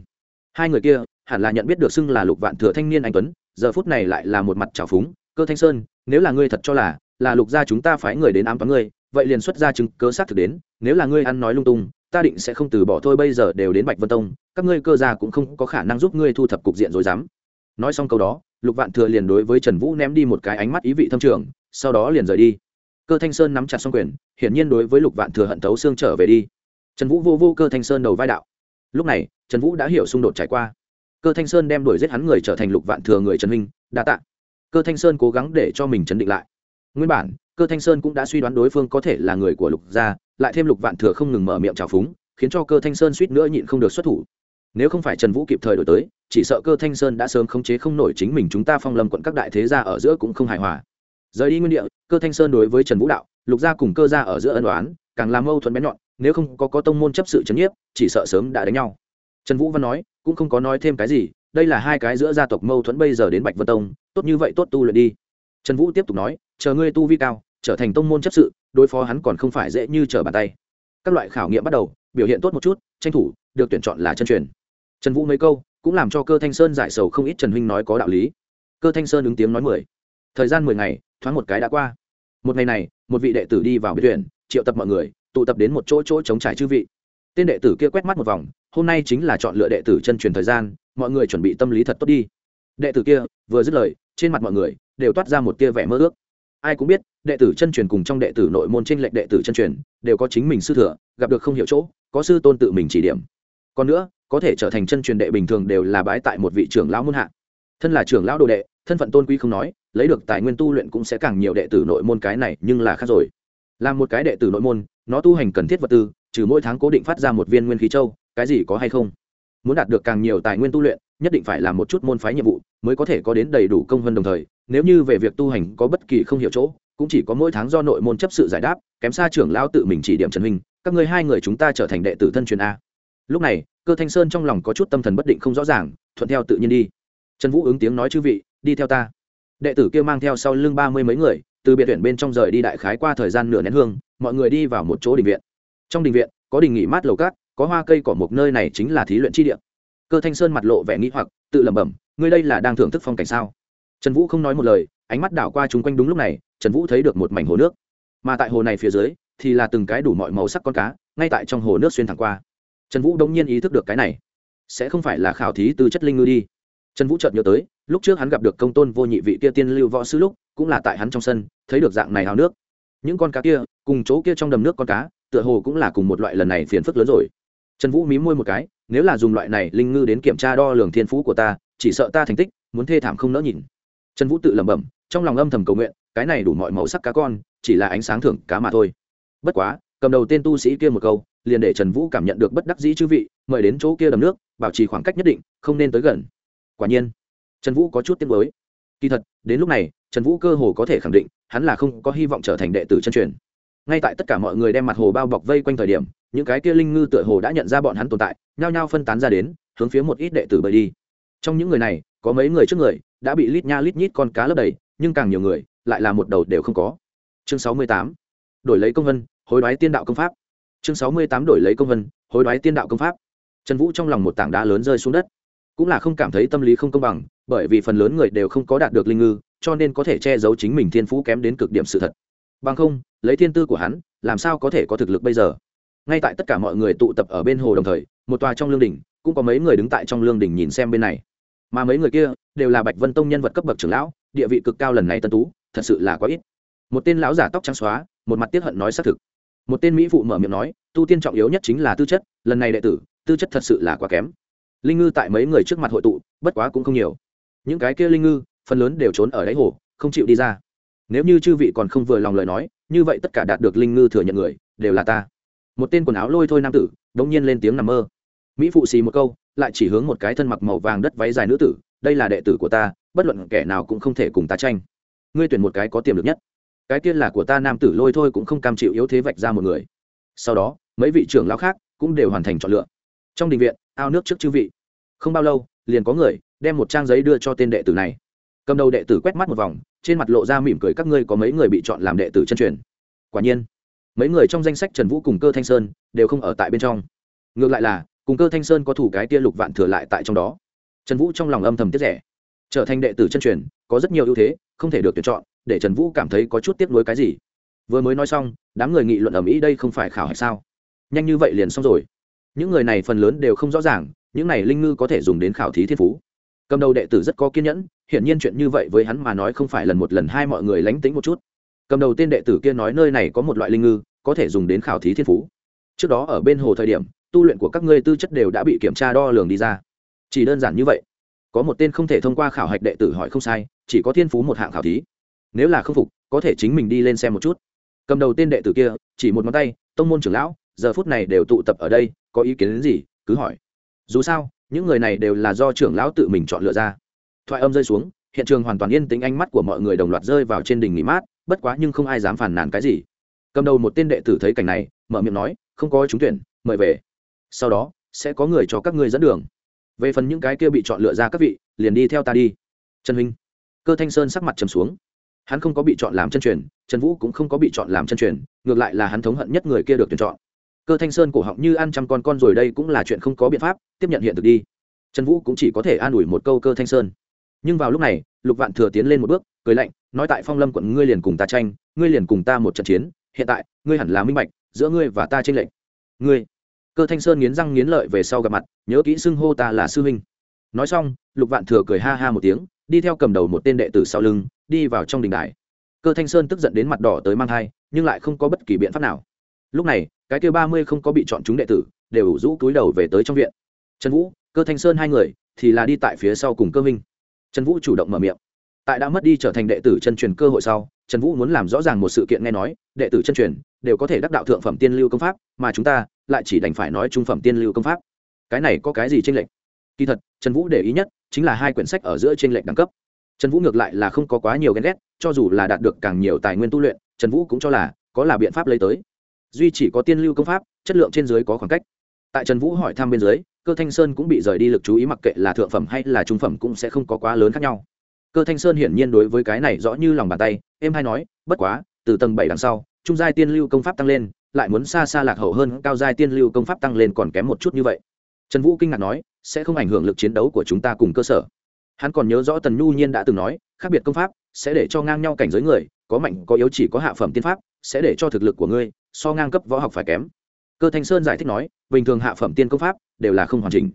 Hai người kia, hẳn là nhận biết được xưng là lục vạn thừa thanh niên anh tuấn, giờ phút này lại là một mặt trào phúng, cơ thanh sơn, nếu là ngươi thật cho là là lục gia chúng ta phái người đến ám toán ngươi, vậy liền xuất ra chứng cớ xác thực đến, nếu là ngươi ăn nói lung tung, ta định sẽ không từ bỏ thôi, bây giờ đều đến bạch vân tông, các ngươi cơ gia cũng không có khả năng giúp ngươi thu thập cục diện rồi dám nói xong câu đó, lục vạn thừa liền đối với trần vũ ném đi một cái ánh mắt ý vị thâm trường, sau đó liền rời đi. Cơ thanh sơn nắm chặt xong quyền, hiển nhiên đối với lục vạn thừa hận thấu xương trở về đi. Trần vũ vô vô cơ thanh sơn đầu vai đạo. Lúc này, trần vũ đã hiểu xung đột trải qua. Cơ thanh sơn đem đuổi giết hắn người trở thành lục vạn thừa người trần minh đa tạ. Cơ thanh sơn cố gắng để cho mình chấn định lại nguyên bản, cơ thanh sơn cũng đã suy đoán đối phương có thể là người của lục gia, lại thêm lục vạn thừa không ngừng mở miệng trào phúng, khiến cho cơ thanh sơn suýt nữa nhịn không được xuất thủ. Nếu không phải trần vũ kịp thời đổi tới, chỉ sợ cơ thanh sơn đã sớm khống chế không nổi chính mình chúng ta phong lâm quận các đại thế gia ở giữa cũng không hài hòa. Rời đi nguyên địa, cơ thanh sơn đối với trần vũ đạo, lục gia cùng cơ gia ở giữa ân đoán càng làm mâu thuẫn bén nhọn, nếu không có có tông môn chấp sự c nhiếp, chỉ sợ sớm đã đánh nhau. Trần vũ văn nói, cũng không có nói thêm cái gì, đây là hai cái giữa gia tộc mâu thuẫn bây giờ đến bạch vân tông, tốt như vậy tốt tu luyện đi. Trần vũ tiếp tục nói chờ ngươi tu vi cao, trở thành tông môn chấp sự, đối phó hắn còn không phải dễ như trở bàn tay. Các loại khảo nghiệm bắt đầu, biểu hiện tốt một chút, tranh thủ, được tuyển chọn là chân truyền. Trần vũ mấy câu, cũng làm cho cơ thanh sơn giải sầu không ít trần huynh nói có đạo lý. Cơ thanh sơn ứng tiếng nói mười. Thời gian mười ngày, thoáng một cái đã qua. Một ngày này, một vị đệ tử đi vào biệt tuyển triệu tập mọi người, tụ tập đến một chỗ chỗ chống trải chư vị. Tên đệ tử kia quét mắt một vòng, hôm nay chính là chọn lựa đệ tử chân truyền thời gian, mọi người chuẩn bị tâm lý thật tốt đi. Đệ tử kia, vừa dứt lời, trên mặt mọi người đều toát ra một tia vẻ mơ ước ai cũng biết, đệ tử chân truyền cùng trong đệ tử nội môn trên lệnh đệ tử chân truyền, đều có chính mình sư thừa, gặp được không hiểu chỗ, có sư tôn tự mình chỉ điểm. Còn nữa, có thể trở thành chân truyền đệ bình thường đều là bái tại một vị trưởng lão môn hạ. Thân là trưởng lão đồ đệ, thân phận tôn quý không nói, lấy được tài nguyên tu luyện cũng sẽ càng nhiều đệ tử nội môn cái này nhưng là khác rồi. Làm một cái đệ tử nội môn, nó tu hành cần thiết vật tư, trừ mỗi tháng cố định phát ra một viên nguyên khí châu, cái gì có hay không? Muốn đạt được càng nhiều tài nguyên tu luyện, nhất định phải làm một chút môn phái nhiệm vụ, mới có thể có đến đầy đủ công hơn đồng thời nếu như về việc tu hành có bất kỳ không hiểu chỗ, cũng chỉ có mỗi tháng do nội môn chấp sự giải đáp, kém xa trưởng lão tự mình chỉ điểm trần huynh, các ngươi hai người chúng ta trở thành đệ tử thân truyền a. Lúc này, cơ thanh sơn trong lòng có chút tâm thần bất định không rõ ràng, thuận theo tự nhiên đi. Trần vũ ứng tiếng nói chư vị, đi theo ta. Đệ tử kia mang theo sau lưng ba mươi mấy người, từ biệt tuyển bên trong rời đi đại khái qua thời gian nửa nén hương, mọi người đi vào một chỗ đình viện. Trong đình viện, có đình nghỉ mát lầu cát, có hoa cây cỏ một nơi này chính là thí luyện chi địa. Cơ thanh sơn mặt lộ vẻ nghĩ hoặc, tự lẩm bẩm, ngươi đây là đang thưởng thức phong cảnh sao? Trần vũ không nói một lời, ánh mắt đảo qua chung quanh đúng lúc này, trần vũ thấy được một mảnh hồ nước. Mà tại hồ này phía dưới, thì là từng cái đủ mọi màu sắc con cá, ngay tại trong hồ nước xuyên thẳng qua. Trần vũ đông nhiên ý thức được cái này. Sẽ không phải là khảo thí từ chất linh ngư đi. Trần vũ chợt nhớ tới, lúc trước hắn gặp được công tôn vô nhị vị kia tiên lưu võ sư lúc, cũng là tại hắn trong sân, thấy được dạng này hào nước. Những con cá kia, cùng chỗ kia trong đầm nước con cá, tựa hồ cũng là cùng một loại lần này phiền phức lớn rồi. Trần vũ mí môi một cái, nếu là dùng loại này linh ngư đến kiểm tra đo lường thiên phú của ta, chỉ sợ ta thành tích, muốn thê thảm không nỡ nhìn trần vũ tự lẩm bẩm, trong lòng âm thầm cầu nguyện, cái này đủ mọi màu sắc cá con, chỉ là ánh sáng thưởng cá mà thôi. Bất quá, cầm đầu tên tu sĩ kia một câu, liền để trần vũ cảm nhận được bất đắc dĩ chư vị, mời đến chỗ kia đầm nước, bảo trì khoảng cách nhất định, không nên tới gần. Quả nhiên, trần vũ có chút tiếng mới kỳ thật, đến lúc này, trần vũ cơ hồ có thể khẳng định, hắn là không có hy vọng trở thành đệ tử chân truyền. Ngay tại tất cả mọi người đem mặt hồ bao bọc vây quanh thời điểm, những cái kia linh ngư tựa hồ đã nhận ra bọn hắn tồn tại, nhao nhao phân tán ra đến, hướng phía một ít đệ tử bơi đi. Trong những người này có mấy người trước người, đã bị lít nha lít nhít con cá lấp đầy, nhưng càng nhiều người, lại là một đầu đều không có. Chương sáu mươi tám, đổi lấy công vân, hối đoái tiên đạo công pháp. Chương sáu mươi tám, đổi lấy công vân, hối đoái tiên đạo công pháp. Trần vũ trong lòng một tảng đá lớn rơi xuống đất. Cũng là không cảm thấy tâm lý không công bằng, bởi vì phần lớn người đều không có đạt được linh ngư, cho nên có thể che giấu chính mình thiên phú kém đến cực điểm sự thật. Bằng không, lấy thiên tư của hắn, làm sao có thể có thực lực bây giờ? Ngay tại tất cả mọi người tụ tập ở bên hồ đồng thời, một tòa trong lương đình cũng có mấy người đứng tại trong lương đình nhìn xem bên này mà mấy người kia đều là bạch vân tông nhân vật cấp bậc trưởng lão, địa vị cực cao lần này tân tú, thật sự là quá ít. Một tên lão giả tóc trắng xóa, một mặt tiết hận nói xác thực. Một tên mỹ phụ mở miệng nói, tu tiên trọng yếu nhất chính là tư chất, lần này đệ tử, tư chất thật sự là quá kém. Linh ngư tại mấy người trước mặt hội tụ, bất quá cũng không nhiều. Những cái kia linh ngư, phần lớn đều trốn ở đáy hồ, không chịu đi ra. Nếu như chư vị còn không vừa lòng lời nói, như vậy tất cả đạt được linh ngư thừa nhận người, đều là ta. Một tên quần áo lôi thôi nam tử đ ỗ n g nhiên lên tiếng nằm mơ. Mỹ phụ xì một câu lại chỉ hướng một cái thân mặc màu vàng đất váy dài nữ tử, đây là đệ tử của ta, bất luận kẻ nào cũng không thể cùng ta tranh. Ngươi tuyển một cái có tiềm lực nhất. Cái tiên là của ta nam tử lôi thôi cũng không cam chịu yếu thế vạch ra một người. Sau đó, mấy vị trưởng lão khác cũng đều hoàn thành chọn lựa. Trong đình viện, ao nước trước chư vị. Không bao lâu, liền có người đem một trang giấy đưa cho tên đệ tử này. Cầm đầu đệ tử quét mắt một vòng, trên mặt lộ ra mỉm cười, các ngươi có mấy người bị chọn làm đệ tử chân truyền? Quả nhiên, mấy người trong danh sách trần vũ cùng cơ thanh sơn đều không ở tại bên trong. Ngược lại là cùng cơ thanh sơn có thủ cái tia lục vạn thừa lại tại trong đó. Trần vũ trong lòng âm thầm tiết rẻ. Trở thành đệ tử chân truyền, có rất nhiều ưu thế, không thể được tuyển chọn, để trần vũ cảm thấy có chút tiếc nuối cái gì. Vừa mới nói xong, đám người nghị luận ở mỹ đây không phải khảo hạch sao? Nhanh như vậy liền xong rồi. Những người này phần lớn đều không rõ ràng, những này linh ngư có thể dùng đến khảo thí thiên phú. Cầm đầu đệ tử rất có kiên nhẫn, hiển nhiên chuyện như vậy với hắn mà nói không phải lần một lần hai mọi người lánh tính một chút. Cầm đầu tên đệ tử kia nói nơi này có một loại linh ngư, có thể dùng đến khảo thí thiên phú. Trước đó ở bên hồ thời điểm tu luyện của các ngươi tư chất đều đã bị kiểm tra đo lường đi ra. Chỉ đơn giản như vậy. Có một tên không thể thông qua khảo hạch đệ tử hỏi không sai, chỉ có thiên phú một hạng khảo thí. Nếu là không phục, có thể chính mình đi lên xem một chút. Cầm đầu tên đệ tử kia, chỉ một ngón tay, tông môn trưởng lão, giờ phút này đều tụ tập ở đây, có ý kiến đến gì, cứ hỏi. Dù sao, những người này đều là do trưởng lão tự mình chọn lựa ra. Thoại âm rơi xuống, hiện trường hoàn toàn yên tĩnh, ánh mắt của mọi người đồng loạt rơi vào trên đỉnh nghỉ mát, bất quá nhưng không ai dám phản nàn cái gì. Cầm đầu một tên đệ tử thấy cảnh này, mở miệng nói, không có trúng tuyển, mời về sau đó sẽ có người cho các ngươi dẫn đường. Về phần những cái kia bị chọn lựa ra các vị, liền đi theo ta đi. Trần huynh. Cơ thanh sơn sắc mặt trầm xuống. Hắn không có bị chọn làm chân truyền, trần vũ cũng không có bị chọn làm chân truyền, ngược lại là hắn thống hận nhất người kia được tuyển chọn. Cơ thanh sơn cổ họng như ăn trăm con con rồi đây cũng là chuyện không có biện pháp, tiếp nhận hiện thực đi. Trần vũ cũng chỉ có thể an ủi một câu cơ thanh sơn. Nhưng vào lúc này, lục vạn thừa tiến lên một bước, cười lạnh, nói tại phong lâm quận ngươi liền cùng ta tranh, ngươi liền cùng ta một trận chiến, hiện tại, ngươi hẳn là minh bạch, giữa ngươi và ta tranh lệnh ngươi cơ thanh sơn nghiến răng nghiến lợi về sau gặp mặt, nhớ kỹ xưng hô ta là sư huynh. Nói xong, lục vạn thừa cười ha ha một tiếng, đi theo cầm đầu một tên đệ tử sau lưng, đi vào trong đình đài. Cơ thanh sơn tức giận đến mặt đỏ tới mang thai, nhưng lại không có bất kỳ biện pháp nào. Lúc này, cái kêu ba mươi không có bị chọn chúng đệ tử, đều ủ rũ túi đầu về tới trong viện. Trần vũ, cơ thanh sơn hai người, thì là đi tại phía sau cùng cơ minh. Trần vũ chủ động mở miệng. Tại đã mất đi trở thành đệ tử chân truyền cơ hội sau, trần vũ muốn làm rõ ràng một sự kiện nghe nói, đệ tử chân truyền đều có thể đắc đạo thượng phẩm tiên lưu công pháp, mà chúng ta lại chỉ đành phải nói trung phẩm tiên lưu công pháp. Cái này có cái gì tranh lệch? Kỳ thật, trần vũ để ý nhất chính là hai quyển sách ở giữa tranh lệch đẳng cấp. Trần vũ ngược lại là không có quá nhiều ghen ghét, cho dù là đạt được càng nhiều tài nguyên tu luyện, trần vũ cũng cho là có là biện pháp lấy tới. Duy chỉ có tiên lưu công pháp, chất lượng trên dưới có khoảng cách. Tại trần vũ hỏi thăm bên dưới, cơ thanh sơn cũng bị rời đi lực chú ý mặc kệ là thượng phẩm hay là trung phẩm cũng sẽ không có quá lớn khác nhau. Cơ thanh sơn hiển nhiên đối với cái này rõ như lòng bàn tay em hay nói, bất quá, từ tầng bảy đằng sau, trung giai tiên lưu công pháp tăng lên lại muốn xa xa lạc hậu hơn, cao giai tiên lưu công pháp tăng lên còn kém một chút như vậy. Trần vũ kinh ngạc nói, sẽ không ảnh hưởng lực chiến đấu của chúng ta cùng cơ sở. Hắn còn nhớ rõ tần nhu nhiên đã từng nói, khác biệt công pháp sẽ để cho ngang nhau cảnh giới người, có mạnh, có yếu chỉ có hạ phẩm tiên pháp, sẽ để cho thực lực của ngươi so ngang cấp võ học phải kém. Cơ thanh sơn giải thích nói, bình thường hạ phẩm tiên công pháp đều là không hoàn chỉnh.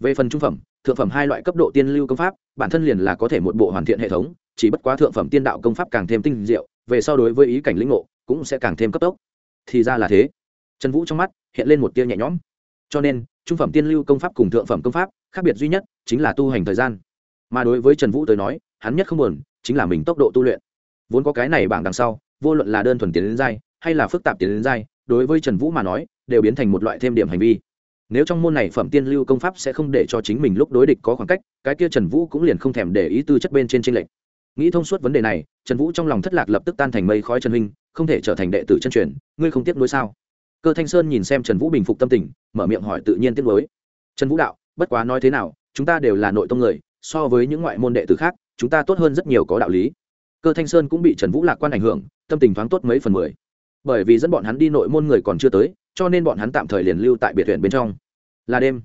Về phần trung phẩm, thượng phẩm hai loại cấp độ tiên lưu công pháp, bản thân liền là có thể một bộ hoàn thiện hệ thống, chỉ bất quá thượng phẩm tiên đạo công pháp càng thêm tinh diệu, về so đối với ý cảnh lĩnh ngộ cũng sẽ càng thêm cấp tốc thì ra là thế. Trần vũ trong mắt hiện lên một tia nhẹ nhõm. Cho nên, trung phẩm tiên lưu công pháp cùng thượng phẩm công pháp khác biệt duy nhất chính là tu hành thời gian. Mà đối với trần vũ tới nói, hắn nhất không buồn chính là mình tốc độ tu luyện. Vốn có cái này bảng đằng sau, vô luận là đơn thuần tiến đến giai hay là phức tạp tiến đến giai, đối với trần vũ mà nói, đều biến thành một loại thêm điểm hành vi. Nếu trong môn này phẩm tiên lưu công pháp sẽ không để cho chính mình lúc đối địch có khoảng cách, cái kia trần vũ cũng liền không thèm để ý tư chất bên trên tranh lệch nghĩ thông suốt vấn đề này, trần vũ trong lòng thất lạc lập tức tan thành mây khói trần huynh, không thể trở thành đệ tử chân truyền, ngươi không tiếp nối sao? Cơ thanh sơn nhìn xem trần vũ bình phục tâm tình, mở miệng hỏi tự nhiên tiếp nối trần vũ đạo, bất quá nói thế nào, chúng ta đều là nội tông người, so với những ngoại môn đệ tử khác, chúng ta tốt hơn rất nhiều có đạo lý. Cơ thanh sơn cũng bị trần vũ lạc quan ảnh hưởng, tâm tình thoáng tốt mấy phần mười. Bởi vì dẫn bọn hắn đi nội môn người còn chưa tới, cho nên bọn hắn tạm thời liền lưu tại biệt thuyền bên trong. Là đêm.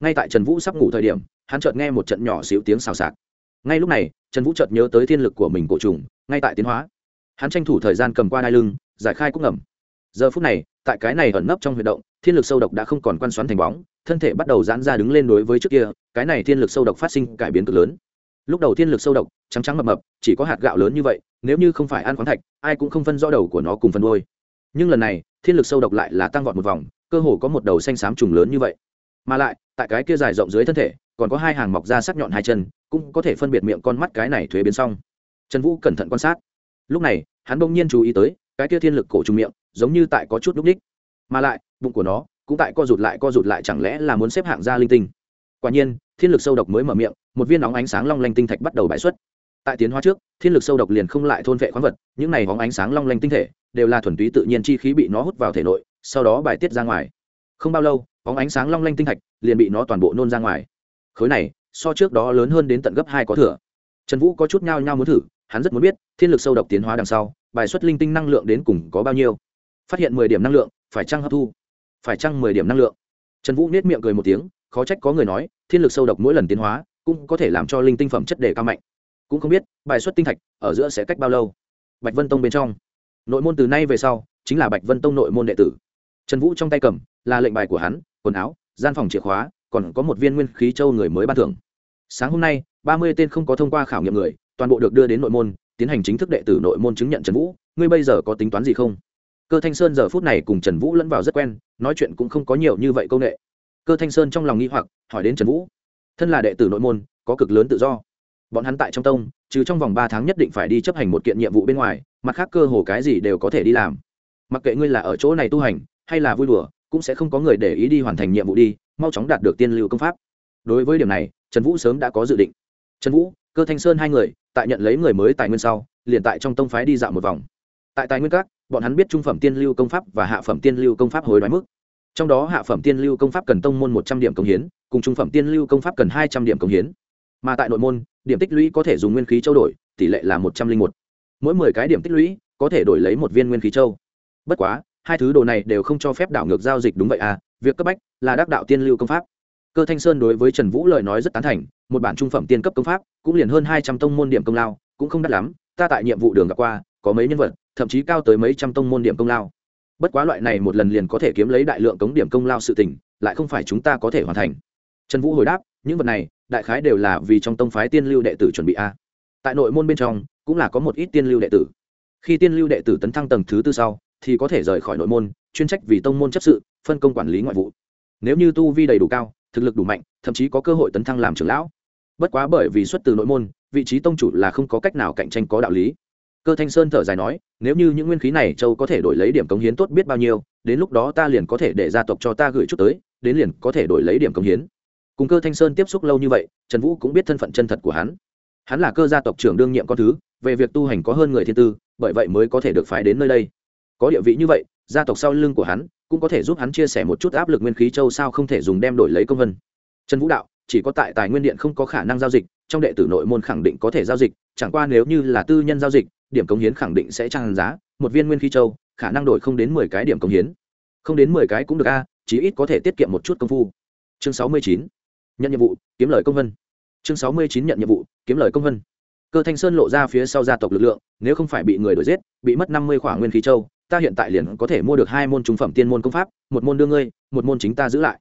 Ngay tại trần vũ sắp ngủ thời điểm, hắn chợt nghe một trận nhỏ xíu tiếng xào xạc ngay lúc này, trần vũ chợt nhớ tới thiên lực của mình cổ trùng, ngay tại tiến hóa. Hắn tranh thủ thời gian cầm qua đai lưng, giải khai cúc ngầm. Giờ phút này, tại cái này ẩn nấp trong huy động, thiên lực sâu độc đã không còn quan xoắn thành bóng, thân thể bắt đầu giãn ra đứng lên đối với trước kia, cái này thiên lực sâu độc phát sinh cải biến cực lớn. Lúc đầu thiên lực sâu độc, trắng trắng mập mập, chỉ có hạt gạo lớn như vậy, nếu như không phải ăn khoáng thạch, ai cũng không phân rõ đầu của nó cùng phân đôi. Nhưng lần này, thiên lực sâu độc lại là tăng vọt một vòng, cơ hồ có một đầu xanh xám trùng lớn như vậy. Mà lại, tại cái kia dài rộng dưới thân thể, còn có hai hàng mọc ra sắc nhọn hai chân cũng có thể phân biệt miệng con mắt cái này thuế biến xong. Trần vũ cẩn thận quan sát. Lúc này, hắn bỗng nhiên chú ý tới, cái kia thiên lực cổ trùng miệng, giống như tại có chút núp ních. Mà lại, bụng của nó cũng tại co rụt lại co rụt lại, chẳng lẽ là muốn xếp hạng ra linh tinh? Quả nhiên, thiên lực sâu độc mới mở miệng, một viên óng ánh sáng long lanh tinh thạch bắt đầu bãi xuất. Tại tiến hóa trước, thiên lực sâu độc liền không lại thôn vệ khoáng vật, những này óng ánh sáng long lanh tinh thể đều là thuần túy tự nhiên chi khí bị nó hút vào thể nội, sau đó bài tiết ra ngoài. Không bao lâu, óng ánh sáng long lanh tinh thạch liền bị nó toàn bộ nôn ra ngoài. Khối này so trước đó lớn hơn đến tận gấp hai có thừa. Trần vũ có chút nhao nhao muốn thử, hắn rất muốn biết, thiên lực sâu độc tiến hóa đằng sau, bài xuất linh tinh năng lượng đến cùng có bao nhiêu. Phát hiện mười điểm năng lượng, phải trăng hấp thu? Phải trăng mười điểm năng lượng? Trần vũ nết miệng cười một tiếng, khó trách có người nói, thiên lực sâu độc mỗi lần tiến hóa, cũng có thể làm cho linh tinh phẩm chất đề cao mạnh. Cũng không biết, bài xuất tinh thạch ở giữa sẽ cách bao lâu? Bạch vân tông bên trong. Nội môn từ nay về sau, chính là bạch vân tông nội môn đệ tử. Trần vũ trong tay cầm, là lệnh bài của hắn, quần áo, gian phòng chìa khóa còn có một viên nguyên khí châu người mới ban thưởng. Sáng hôm nay, ba mươi tên không có thông qua khảo nghiệm người, toàn bộ được đưa đến nội môn, tiến hành chính thức đệ tử nội môn chứng nhận trần vũ. Ngươi bây giờ có tính toán gì không? Cơ thanh sơn giờ phút này cùng trần vũ lẫn vào rất quen, nói chuyện cũng không có nhiều như vậy công nghệ cơ thanh sơn trong lòng nghi hoặc, hỏi đến trần vũ. Thân là đệ tử nội môn, có cực lớn tự do. Bọn hắn tại trong tông, trừ trong vòng ba tháng nhất định phải đi chấp hành một kiện nhiệm vụ bên ngoài, mặt khác cơ hồ cái gì đều có thể đi làm. Mặc kệ ngươi là ở chỗ này tu hành, hay là vui đùa, cũng sẽ không có người để ý đi hoàn thành nhiệm vụ đi mau chóng đạt được tiên lưu công pháp. Đối với điểm này, trần vũ sớm đã có dự định. Trần vũ, cơ thanh sơn hai người, tại nhận lấy người mới tài nguyên sau, liền tại trong tông phái đi dạo một vòng. Tại tài nguyên các, bọn hắn biết trung phẩm tiên lưu công pháp và hạ phẩm tiên lưu công pháp hối đoái mức. Trong đó hạ phẩm tiên lưu công pháp cần tông môn một trăm điểm công hiến, cùng trung phẩm tiên lưu công pháp cần hai trăm điểm công hiến. Mà tại nội môn, điểm tích lũy có thể dùng nguyên khí châu đổi, tỷ lệ là một trăm linh một. Mỗi mười cái điểm tích lũy có thể đổi lấy một viên nguyên khí châu. Bất quá, hai thứ đồ này đều không cho phép đảo ngược giao dịch đúng vậy à việc cấp bách là đắc đạo tiên lưu công pháp. Cơ thanh sơn đối với trần vũ lời nói rất tán thành, một bản trung phẩm tiên cấp công pháp, cũng liền hơn hai trăm tông môn điểm công lao, cũng không đắt lắm, ta tại nhiệm vụ đường gặp qua, có mấy nhân vật, thậm chí cao tới mấy trăm tông môn điểm công lao. Bất quá loại này một lần liền có thể kiếm lấy đại lượng cống điểm công lao sự tình, lại không phải chúng ta có thể hoàn thành. Trần vũ hồi đáp, những vật này, đại khái đều là vì trong tông phái tiên lưu đệ tử chuẩn bị a. Tại nội môn bên trong, cũng là có một ít tiên lưu đệ tử. Khi tiên lưu đệ tử tấn thăng tầng thứ tư sau, thì có thể rời khỏi nội môn chuyên trách vì tông môn chấp sự, phân công quản lý ngoại vụ. Nếu như tu vi đầy đủ cao, thực lực đủ mạnh, thậm chí có cơ hội tấn thăng làm trưởng lão. Bất quá bởi vì xuất từ nội môn, vị trí tông chủ là không có cách nào cạnh tranh có đạo lý. Cơ thanh sơn thở dài nói, nếu như những nguyên khí này châu có thể đổi lấy điểm cống hiến tốt biết bao nhiêu, đến lúc đó ta liền có thể để gia tộc cho ta gửi chút tới, đến liền có thể đổi lấy điểm cống hiến. Cùng cơ thanh sơn tiếp xúc lâu như vậy, trần vũ cũng biết thân phận chân thật của hắn. Hắn là cơ gia tộc trưởng đương nhiệm con thứ, về việc tu hành có hơn người thiên tư, bởi vậy mới có thể được phái đến nơi đây. Có địa vị như vậy gia tộc sau lưng của hắn cũng có thể giúp hắn chia sẻ một chút áp lực nguyên khí châu sao không thể dùng đem đổi lấy công vân. Trần vũ đạo, chỉ có tại tài nguyên điện không có khả năng giao dịch, trong đệ tử nội môn khẳng định có thể giao dịch, chẳng qua nếu như là tư nhân giao dịch, điểm cống hiến khẳng định sẽ trang giá, một viên nguyên khí châu, khả năng đổi không đến mười cái điểm cống hiến. Không đến mười cái cũng được a, chí ít có thể tiết kiệm một chút công phu. Chương sáu mươi chín, nhận nhiệm vụ, kiếm lời công vân. Chương sáu mươi chín nhận nhiệm vụ, kiếm lời công vân. Cơ thanh sơn lộ ra phía sau gia tộc lực lượng, nếu không phải bị người đuổi giết, bị mất năm mươi khoản nguyên khí châu ta hiện tại liền có thể mua được hai môn trung phẩm tiên môn công pháp, một môn đưa ngươi, một môn chính ta giữ lại.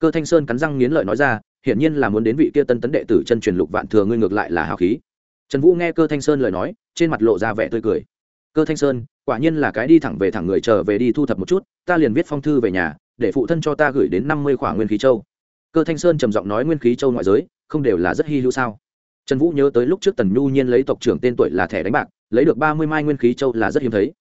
Cơ thanh sơn cắn răng nghiến lợi nói ra, hiển nhiên là muốn đến vị kia tân tấn đệ tử chân truyền lục vạn thừa ngươi ngược lại là hào khí. Trần vũ nghe cơ thanh sơn lời nói, trên mặt lộ ra vẻ tươi cười. Cơ thanh sơn, quả nhiên là cái đi thẳng về thẳng người trở về đi thu thập một chút, ta liền viết phong thư về nhà, để phụ thân cho ta gửi đến năm mươi khỏa nguyên khí châu. Cơ thanh sơn trầm giọng nói, nguyên khí châu ngoại giới, không đều là rất hy hữu sao? Trần vũ nhớ tới lúc trước tần nhu nhiên lấy tộc trưởng tên tuổi là thẻ đánh bạc, lấy được ba mươi mai nguyên khí châu là rất hiếm thấy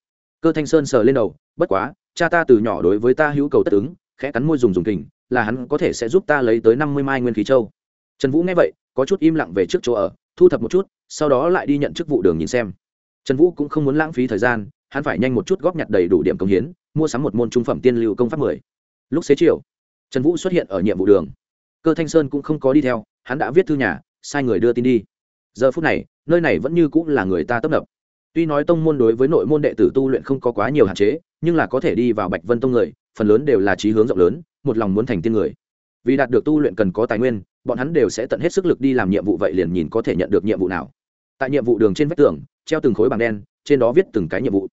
cơ thanh sơn sờ lên đầu, bất quá, cha ta từ nhỏ đối với ta hữu cầu tất ứng, khẽ cắn môi dùng dùng kình, là hắn có thể sẽ giúp ta lấy tới năm mươi mai nguyên khí châu. Trần vũ nghe vậy, có chút im lặng về trước chỗ ở, thu thập một chút, sau đó lại đi nhận chức vụ đường nhìn xem. Trần vũ cũng không muốn lãng phí thời gian, hắn phải nhanh một chút góp nhặt đầy đủ điểm công hiến, mua sắm một môn trung phẩm tiên lưu công pháp mười. Lúc xế chiều, trần vũ xuất hiện ở nhiệm vụ đường. Cơ thanh sơn cũng không có đi theo, hắn đã viết thư nhà, sai người đưa tin đi. Giờ phút này, nơi này vẫn như cũng là người ta tấp nập tuy nói tông môn đối với nội môn đệ tử tu luyện không có quá nhiều hạn chế nhưng là có thể đi vào bạch vân tông người phần lớn đều là trí hướng rộng lớn một lòng muốn thành tiên người. Vì đạt được tu luyện cần có tài nguyên bọn hắn đều sẽ tận hết sức lực đi làm nhiệm vụ vậy liền nhìn có thể nhận được nhiệm vụ nào. Tại nhiệm vụ đường trên vách tường treo từng khối bảng đen trên đó viết từng cái nhiệm vụ.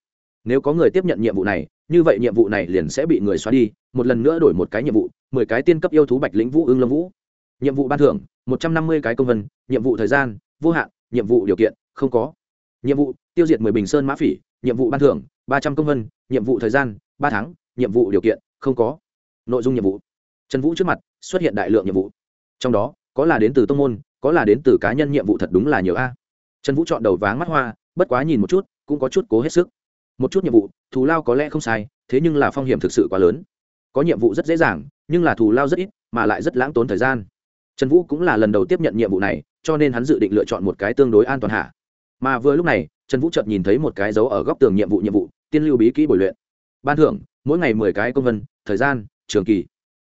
Nếu có người tiếp nhận nhiệm vụ này như vậy nhiệm vụ này liền sẽ bị người xóa đi một lần nữa đổi một cái nhiệm vụ mười cái tiên cấp yêu thú bạch lĩnh vũ ưng lâm vũ. Nhiệm vụ ban thưởng một trăm năm mươi cái công văn, nhiệm vụ thời gian vô hạn nhiệm vụ điều kiện không có. Nhiệm vụ tiêu diệt mười bình sơn mã phỉ, nhiệm vụ ban thưởng, ba trăm công vân, nhiệm vụ thời gian, ba tháng, nhiệm vụ điều kiện, không có. Nội dung nhiệm vụ. Trần vũ trước mặt, xuất hiện đại lượng nhiệm vụ. Trong đó, có là đến từ tông môn, có là đến từ cá nhân nhiệm vụ thật đúng là nhiều a. Trần vũ chọn đầu váng mắt hoa, bất quá nhìn một chút, cũng có chút cố hết sức. Một chút nhiệm vụ, thù lao có lẽ không sai, thế nhưng là phong hiểm thực sự quá lớn. Có nhiệm vụ rất dễ dàng, nhưng là thù lao rất ít, mà lại rất lãng tốn thời gian. Trần vũ cũng là lần đầu tiếp nhận nhiệm vụ này, cho nên hắn dự định lựa chọn một cái tương đối an toàn hạ. Mà vừa lúc này trần vũ chợt nhìn thấy một cái dấu ở góc tường nhiệm vụ nhiệm vụ, tiên lưu bí kỹ bồi luyện. Ban thưởng, mỗi ngày mười cái công vân thời gian, trường kỳ.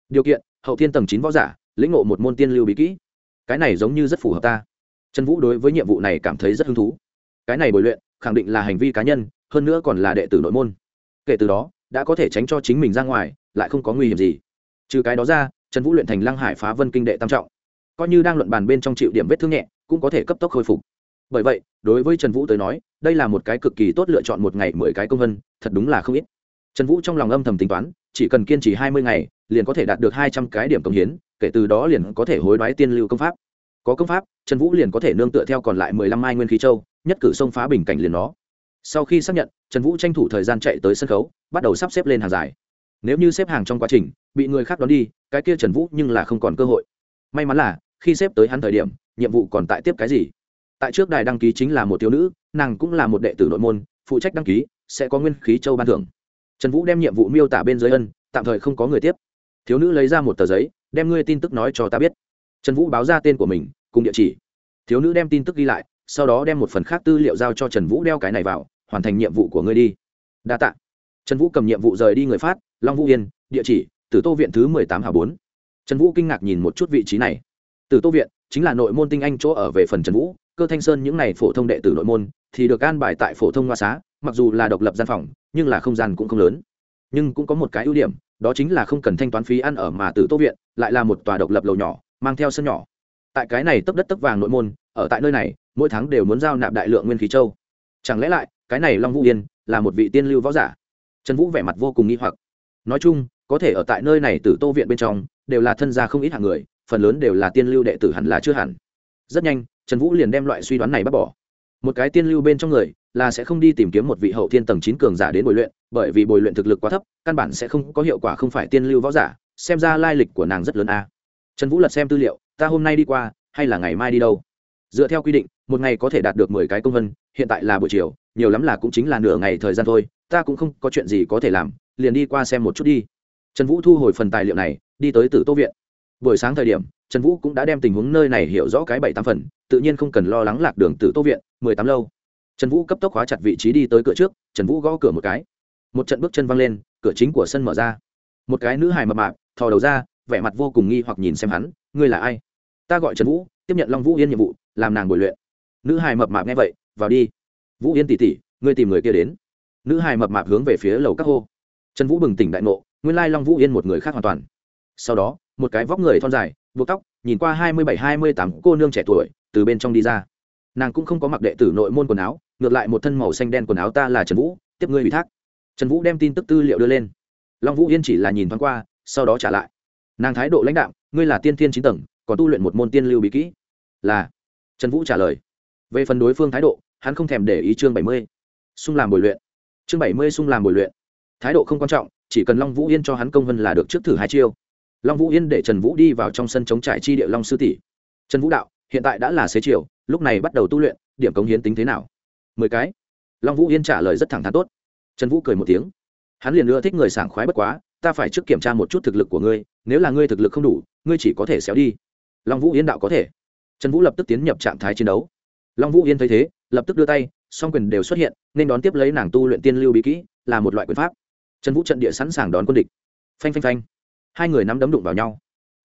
Điều kiện, hậu thiên tầng chín võ giả, lĩnh ngộ một môn tiên lưu bí kỹ. Cái này giống như rất phù hợp ta. Trần vũ đối với nhiệm vụ này cảm thấy rất hứng thú. Cái này bồi luyện, khẳng định là hành vi cá nhân, hơn nữa còn là đệ tử nội môn. Kể từ đó, đã có thể tránh cho chính mình ra ngoài, lại không có nguy hiểm gì. Trừ cái đó ra, trần vũ luyện thành lăng hải phá vân kinh đệ tam trọng. Coi như đang luận bàn bên trong chịu điểm vết thương nhẹ, cũng có thể cấp tốc khôi phục bởi vậy, đối với trần vũ tới nói, đây là một cái cực kỳ tốt lựa chọn một ngày mười cái công vân, thật đúng là không ít. Trần vũ trong lòng âm thầm tính toán, chỉ cần kiên trì hai mươi ngày, liền có thể đạt được hai trăm cái điểm công hiến, kể từ đó liền có thể hối đoái tiên lưu công pháp. Có công pháp, trần vũ liền có thể nương tựa theo còn lại mười lăm mai nguyên khí châu, nhất cử xông phá bình cảnh liền nó. Sau khi xác nhận, trần vũ tranh thủ thời gian chạy tới sân khấu, bắt đầu sắp xếp lên hàng dài. Nếu như xếp hàng trong quá trình, bị người khác đón đi, cái kia trần vũ nhưng là không còn cơ hội. May mắn là, khi xếp tới hắn thời điểm, nhiệm vụ còn tại tiếp cái gì? Tại trước đài đăng ký chính là một thiếu nữ, nàng cũng là một đệ tử nội môn, phụ trách đăng ký, sẽ có nguyên khí châu ban thưởng. Trần vũ đem nhiệm vụ miêu tả bên dưới ân, tạm thời không có người tiếp. Thiếu nữ lấy ra một tờ giấy, đem ngươi tin tức nói cho ta biết. Trần vũ báo ra tên của mình, cùng địa chỉ. Thiếu nữ đem tin tức ghi lại, sau đó đem một phần khác tư liệu giao cho trần vũ đeo cái này vào, hoàn thành nhiệm vụ của ngươi đi. Đa t ạ trần vũ cầm nhiệm vụ rời đi người phát, long vũ yên, địa chỉ, Tử tô viện thứ mười tám hà bốn. Trần vũ kinh ngạc nhìn một chút vị trí này. Tử tô viện chính là nội môn tinh anh chỗ ở về phần trần vũ cơ thanh sơn những n à y phổ thông đệ tử nội môn thì được an bài tại phổ thông hoa xá, mặc dù là độc lập gian phòng, nhưng là không gian cũng không lớn. Nhưng cũng có một cái ưu điểm, đó chính là không cần thanh toán phí ăn ở mà từ tô viện, lại là một tòa độc lập lầu nhỏ, mang theo sân nhỏ. Tại cái này tấp đất tấp vàng nội môn, ở tại nơi này, mỗi tháng đều muốn giao nạp đại lượng nguyên khí châu. Chẳng lẽ lại, cái này long vũ yên là một vị tiên lưu võ giả? Trần vũ vẻ mặt vô cùng nghi hoặc. Nói chung, có thể ở tại nơi này từ tô viện bên trong, đều là thân gia không ít hạng người, phần lớn đều là tiên lưu đệ tử hẳn là chưa hẳn rất nhanh, trần vũ liền đem loại suy đoán này bác bỏ. Một cái tiên lưu bên trong người là sẽ không đi tìm kiếm một vị hậu thiên tầng chín cường giả đến bồi luyện, bởi vì bồi luyện thực lực quá thấp, căn bản sẽ không có hiệu quả không phải tiên lưu võ giả, xem ra lai lịch của nàng rất lớn a. Trần vũ lật xem tư liệu, ta hôm nay đi qua, hay là ngày mai đi đâu? Dựa theo quy định, một ngày có thể đạt được mười cái công vân, hiện tại là buổi chiều, nhiều lắm là cũng chính là nửa ngày thời gian thôi, ta cũng không có chuyện gì có thể làm, liền đi qua xem một chút đi. Trần vũ thu hồi phần tài liệu này, đi tới tử tô viện buổi sáng thời điểm, trần vũ cũng đã đem tình huống nơi này hiểu rõ cái bảy tám phần, tự nhiên không cần lo lắng lạc đường từ tô viện, mười tám lâu. Trần vũ cấp tốc hóa chặt vị trí đi tới cửa trước, trần vũ gõ cửa một cái. Một trận bước chân văng lên, cửa chính của sân mở ra. Một cái nữ hài mập mạp, thò đầu ra, vẻ mặt vô cùng nghi hoặc nhìn xem hắn, ngươi là ai? Ta gọi trần vũ, tiếp nhận long vũ yên nhiệm vụ, làm nàng bồi luyện. Nữ hài mập mạp nghe vậy, vào đi. Vũ yên tỉ tỉ ngươi tìm người kia đến. Nữ hài mập mạp hướng về phía lầu các hô. Trần vũ bừng tỉnh đại ngộ, nguyên lai long vũ yên một người khác hoàn toàn. Sau đó một cái vóc người thon dài, buộc tóc, nhìn qua hai mươi bảy, hai mươi tám, cô nương trẻ tuổi, từ bên trong đi ra. Nàng cũng không có mặc đệ tử nội môn quần áo, ngược lại một thân màu xanh đen quần áo ta là trần vũ, tiếp ngươi ủy thác. Trần vũ đem tin tức tư liệu đưa lên. Long vũ yên chỉ là nhìn thoáng qua, sau đó trả lại. Nàng thái độ lãnh đạo ngươi là tiên thiên chín tầng, còn tu luyện một môn tiên lưu bí kỹ. Là. Trần vũ trả lời. Về phần đối phương thái độ, hắn không thèm để ý chương bảy mươi. Xung làm bồi luyện. Chương bảy mươi xung làm bồi luyện. Thái độ không quan trọng, chỉ cần long vũ yên cho hắn công vân là được trước thử hai chiêu long vũ yên để trần vũ đi vào trong sân chống trải chi địa long sư tỷ. Trần vũ đạo, hiện tại đã là xế chiều, lúc này bắt đầu tu luyện, điểm cống hiến tính thế nào? Mười cái. Long vũ yên trả lời rất thẳng thắn tốt. Trần vũ cười một tiếng. Hắn liền ưa thích người sảng khoái bất quá, ta phải trước kiểm tra một chút thực lực của ngươi, nếu là ngươi thực lực không đủ, ngươi chỉ có thể xéo đi. Long vũ yên đạo có thể. Trần vũ lập tức tiến nhập trạng thái chiến đấu. Long vũ yên thấy thế, lập tức đưa tay, song quyền đều xuất hiện, nên đón tiếp lấy nàng tu luyện tiên lưu bí kỹ, là một loại quyền pháp. Trần vũ trận địa sẵn sàng đón quân địch. Phanh phanh phanh hai người nắm đấm đụng vào nhau.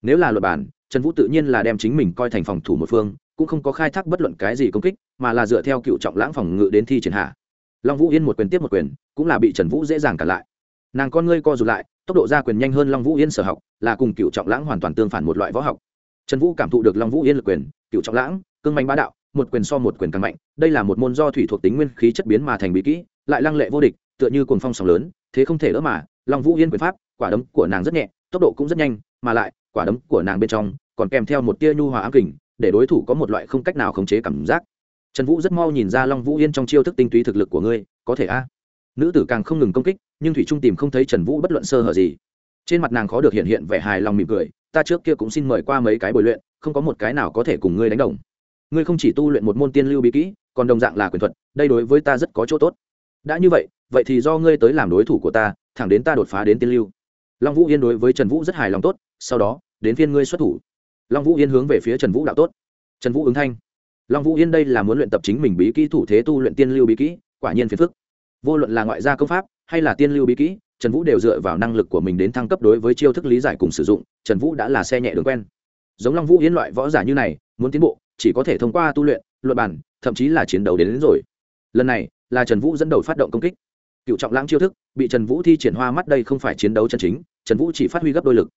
Nếu là luật bản, trần vũ tự nhiên là đem chính mình coi thành phòng thủ một phương, cũng không có khai thác bất luận cái gì công kích, mà là dựa theo cựu trọng lãng phòng ngự đến thi triển hạ. Long vũ yên một quyền tiếp một quyền, cũng là bị trần vũ dễ dàng cản lại. Nàng con ngươi co rụt lại, tốc độ ra quyền nhanh hơn long vũ yên sở học, là cùng cựu trọng lãng hoàn toàn tương phản một loại võ học. Trần vũ cảm thụ được long vũ yên lực quyền, cựu trọng lãng, cương manh bá đạo, một quyền so một quyền càng mạnh, đây là một môn do thủy thuộc tính nguyên khí chất biến mà thành bí kỹ, lại lăng lệ vô địch, tựa như cuồng phong sóng lớn, thế không thể đỡ mà, long vũ yên quyền pháp, quả đấm của nàng rất nhẹ tốc độ cũng rất nhanh, mà lại, quả đấm của nàng bên trong còn kèm theo một tia nhu hòa ám kình, để đối thủ có một loại không cách nào khống chế cảm giác. Trần vũ rất mau nhìn ra long vũ yên trong chiêu thức tinh túy thực lực của ngươi, có thể a? Nữ tử càng không ngừng công kích, nhưng thủy trung tìm không thấy trần vũ bất luận sơ hở gì. Trên mặt nàng khó được hiện hiện vẻ hài lòng mỉm cười, ta trước kia cũng xin mời qua mấy cái bồi luyện, không có một cái nào có thể cùng ngươi đánh đồng. Ngươi không chỉ tu luyện một môn tiên lưu bí kỹ, còn đồng dạng là quyền thuật, đây đối với ta rất có chỗ tốt. Đã như vậy vậy thì do ngươi tới làm đối thủ của ta, thẳng đến ta đột phá đến tiên lưu long vũ yên đối với trần vũ rất hài lòng tốt sau đó đến phiên ngươi xuất thủ. Long vũ yên hướng về phía trần vũ đạo tốt. Trần vũ ứng thanh. Long vũ yên đây là muốn luyện tập chính mình bí kỹ thủ thế tu luyện tiên lưu bí kỹ quả nhiên phiền phức. Vô luận là ngoại gia công pháp hay là tiên lưu bí kỹ trần vũ đều dựa vào năng lực của mình đến thăng cấp đối với chiêu thức lý giải cùng sử dụng trần vũ đã là xe nhẹ đường quen. Giống long vũ yên loại võ giả như này muốn tiến bộ chỉ có thể thông qua tu luyện luận bản thậm chí là chiến đấu đến, đến rồi. Lần này là trần vũ dẫn đầu phát động công kích cựu trọng lãng chiêu thức, bị trần vũ thi triển hoa mắt đây không phải chiến đấu chân chính, trần vũ chỉ phát huy gấp đôi lực.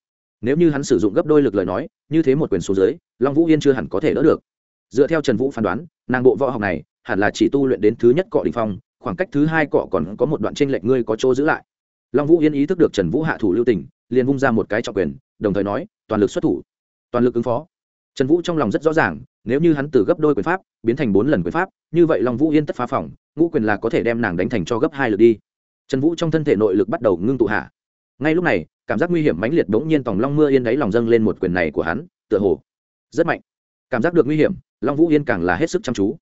Nếu như hắn sử dụng gấp đôi lực lời nói, như thế một quyền số dưới, long vũ yên chưa hẳn có thể đỡ được. Dựa theo trần vũ phán đoán, nàng bộ võ học này hẳn là chỉ tu luyện đến thứ nhất cọ đình phong, khoảng cách thứ hai cọ còn có một đoạn tranh lệch ngươi có chỗ giữ lại. Long vũ yên ý thức được trần vũ hạ thủ lưu tình, liền vung ra một cái trọng quyền, đồng thời nói, toàn lực xuất thủ. Toàn lực ứng phó trần vũ trong lòng rất rõ ràng nếu như hắn từ gấp đôi quyền pháp biến thành bốn lần quyền pháp như vậy long vũ yên tất phá phòng ngũ quyền là có thể đem nàng đánh thành cho gấp hai lượt đi. Trần vũ trong thân thể nội lực bắt đầu ngưng tụ hạ. Ngay lúc này cảm giác nguy hiểm mãnh liệt bỗng nhiên tòng long mưa yên đáy lòng dâng lên một quyền này của hắn tựa hồ rất mạnh. Cảm giác được nguy hiểm long vũ yên càng là hết sức chăm chú.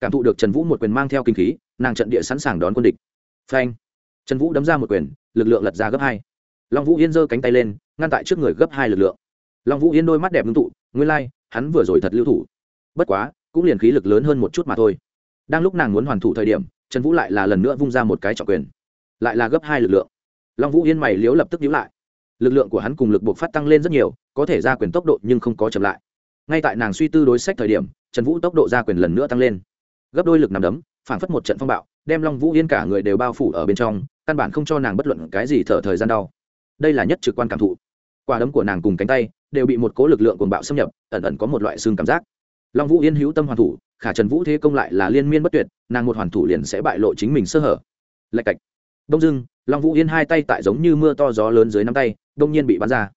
Cảm thụ được trần vũ một quyền mang theo kinh khí nàng trận địa sẵn sàng đón quân địch. Phanh! Trần vũ đấm ra một quyền lực lượng lật ra gấp hai. Long vũ yên giơ cánh tay lên ngăn tại trước người gấp hai lực lượng. Long vũ yên đôi mắt đẹp ngưng tụ nguyên lai、like, hắn vừa rồi thật lưu thủ. Bất quá, cũng liền khí lực lớn hơn một chút mà thôi. Đang lúc nàng muốn hoàn thủ thời điểm, trần vũ lại là lần nữa vung ra một cái trọng quyền. Lại là gấp hai lực lượng. Long vũ yên mày liếu lập tức nhíu lại. Lực lượng của hắn cùng lực buộc phát tăng lên rất nhiều, có thể ra quyền tốc độ nhưng không có chậm lại. Ngay tại nàng suy tư đối sách thời điểm, trần vũ tốc độ ra quyền lần nữa tăng lên. Gấp đôi lực nằm đấm, phản phất một trận phong bạo, đem long vũ yên cả người đều bao phủ ở bên trong, căn bản không cho nàng bất luận cái gì thở thời gian đau. Đây là nhất trực quan cảm thụ quả đấm của nàng cùng cánh tay đều bị một cố lực lượng cuồng bạo xâm nhập, ẩn ẩn có một loại xương cảm giác. Long vũ yên hữu tâm hoàn thủ, khả trần vũ thế công lại là liên miên bất tuyệt, nàng một hoàn thủ liền sẽ bại lộ chính mình sơ hở. Lạch cạch. Đông dưng long vũ yên hai tay tại giống như mưa to gió lớn dưới nắm tay, đông nhiên bị bắn ra.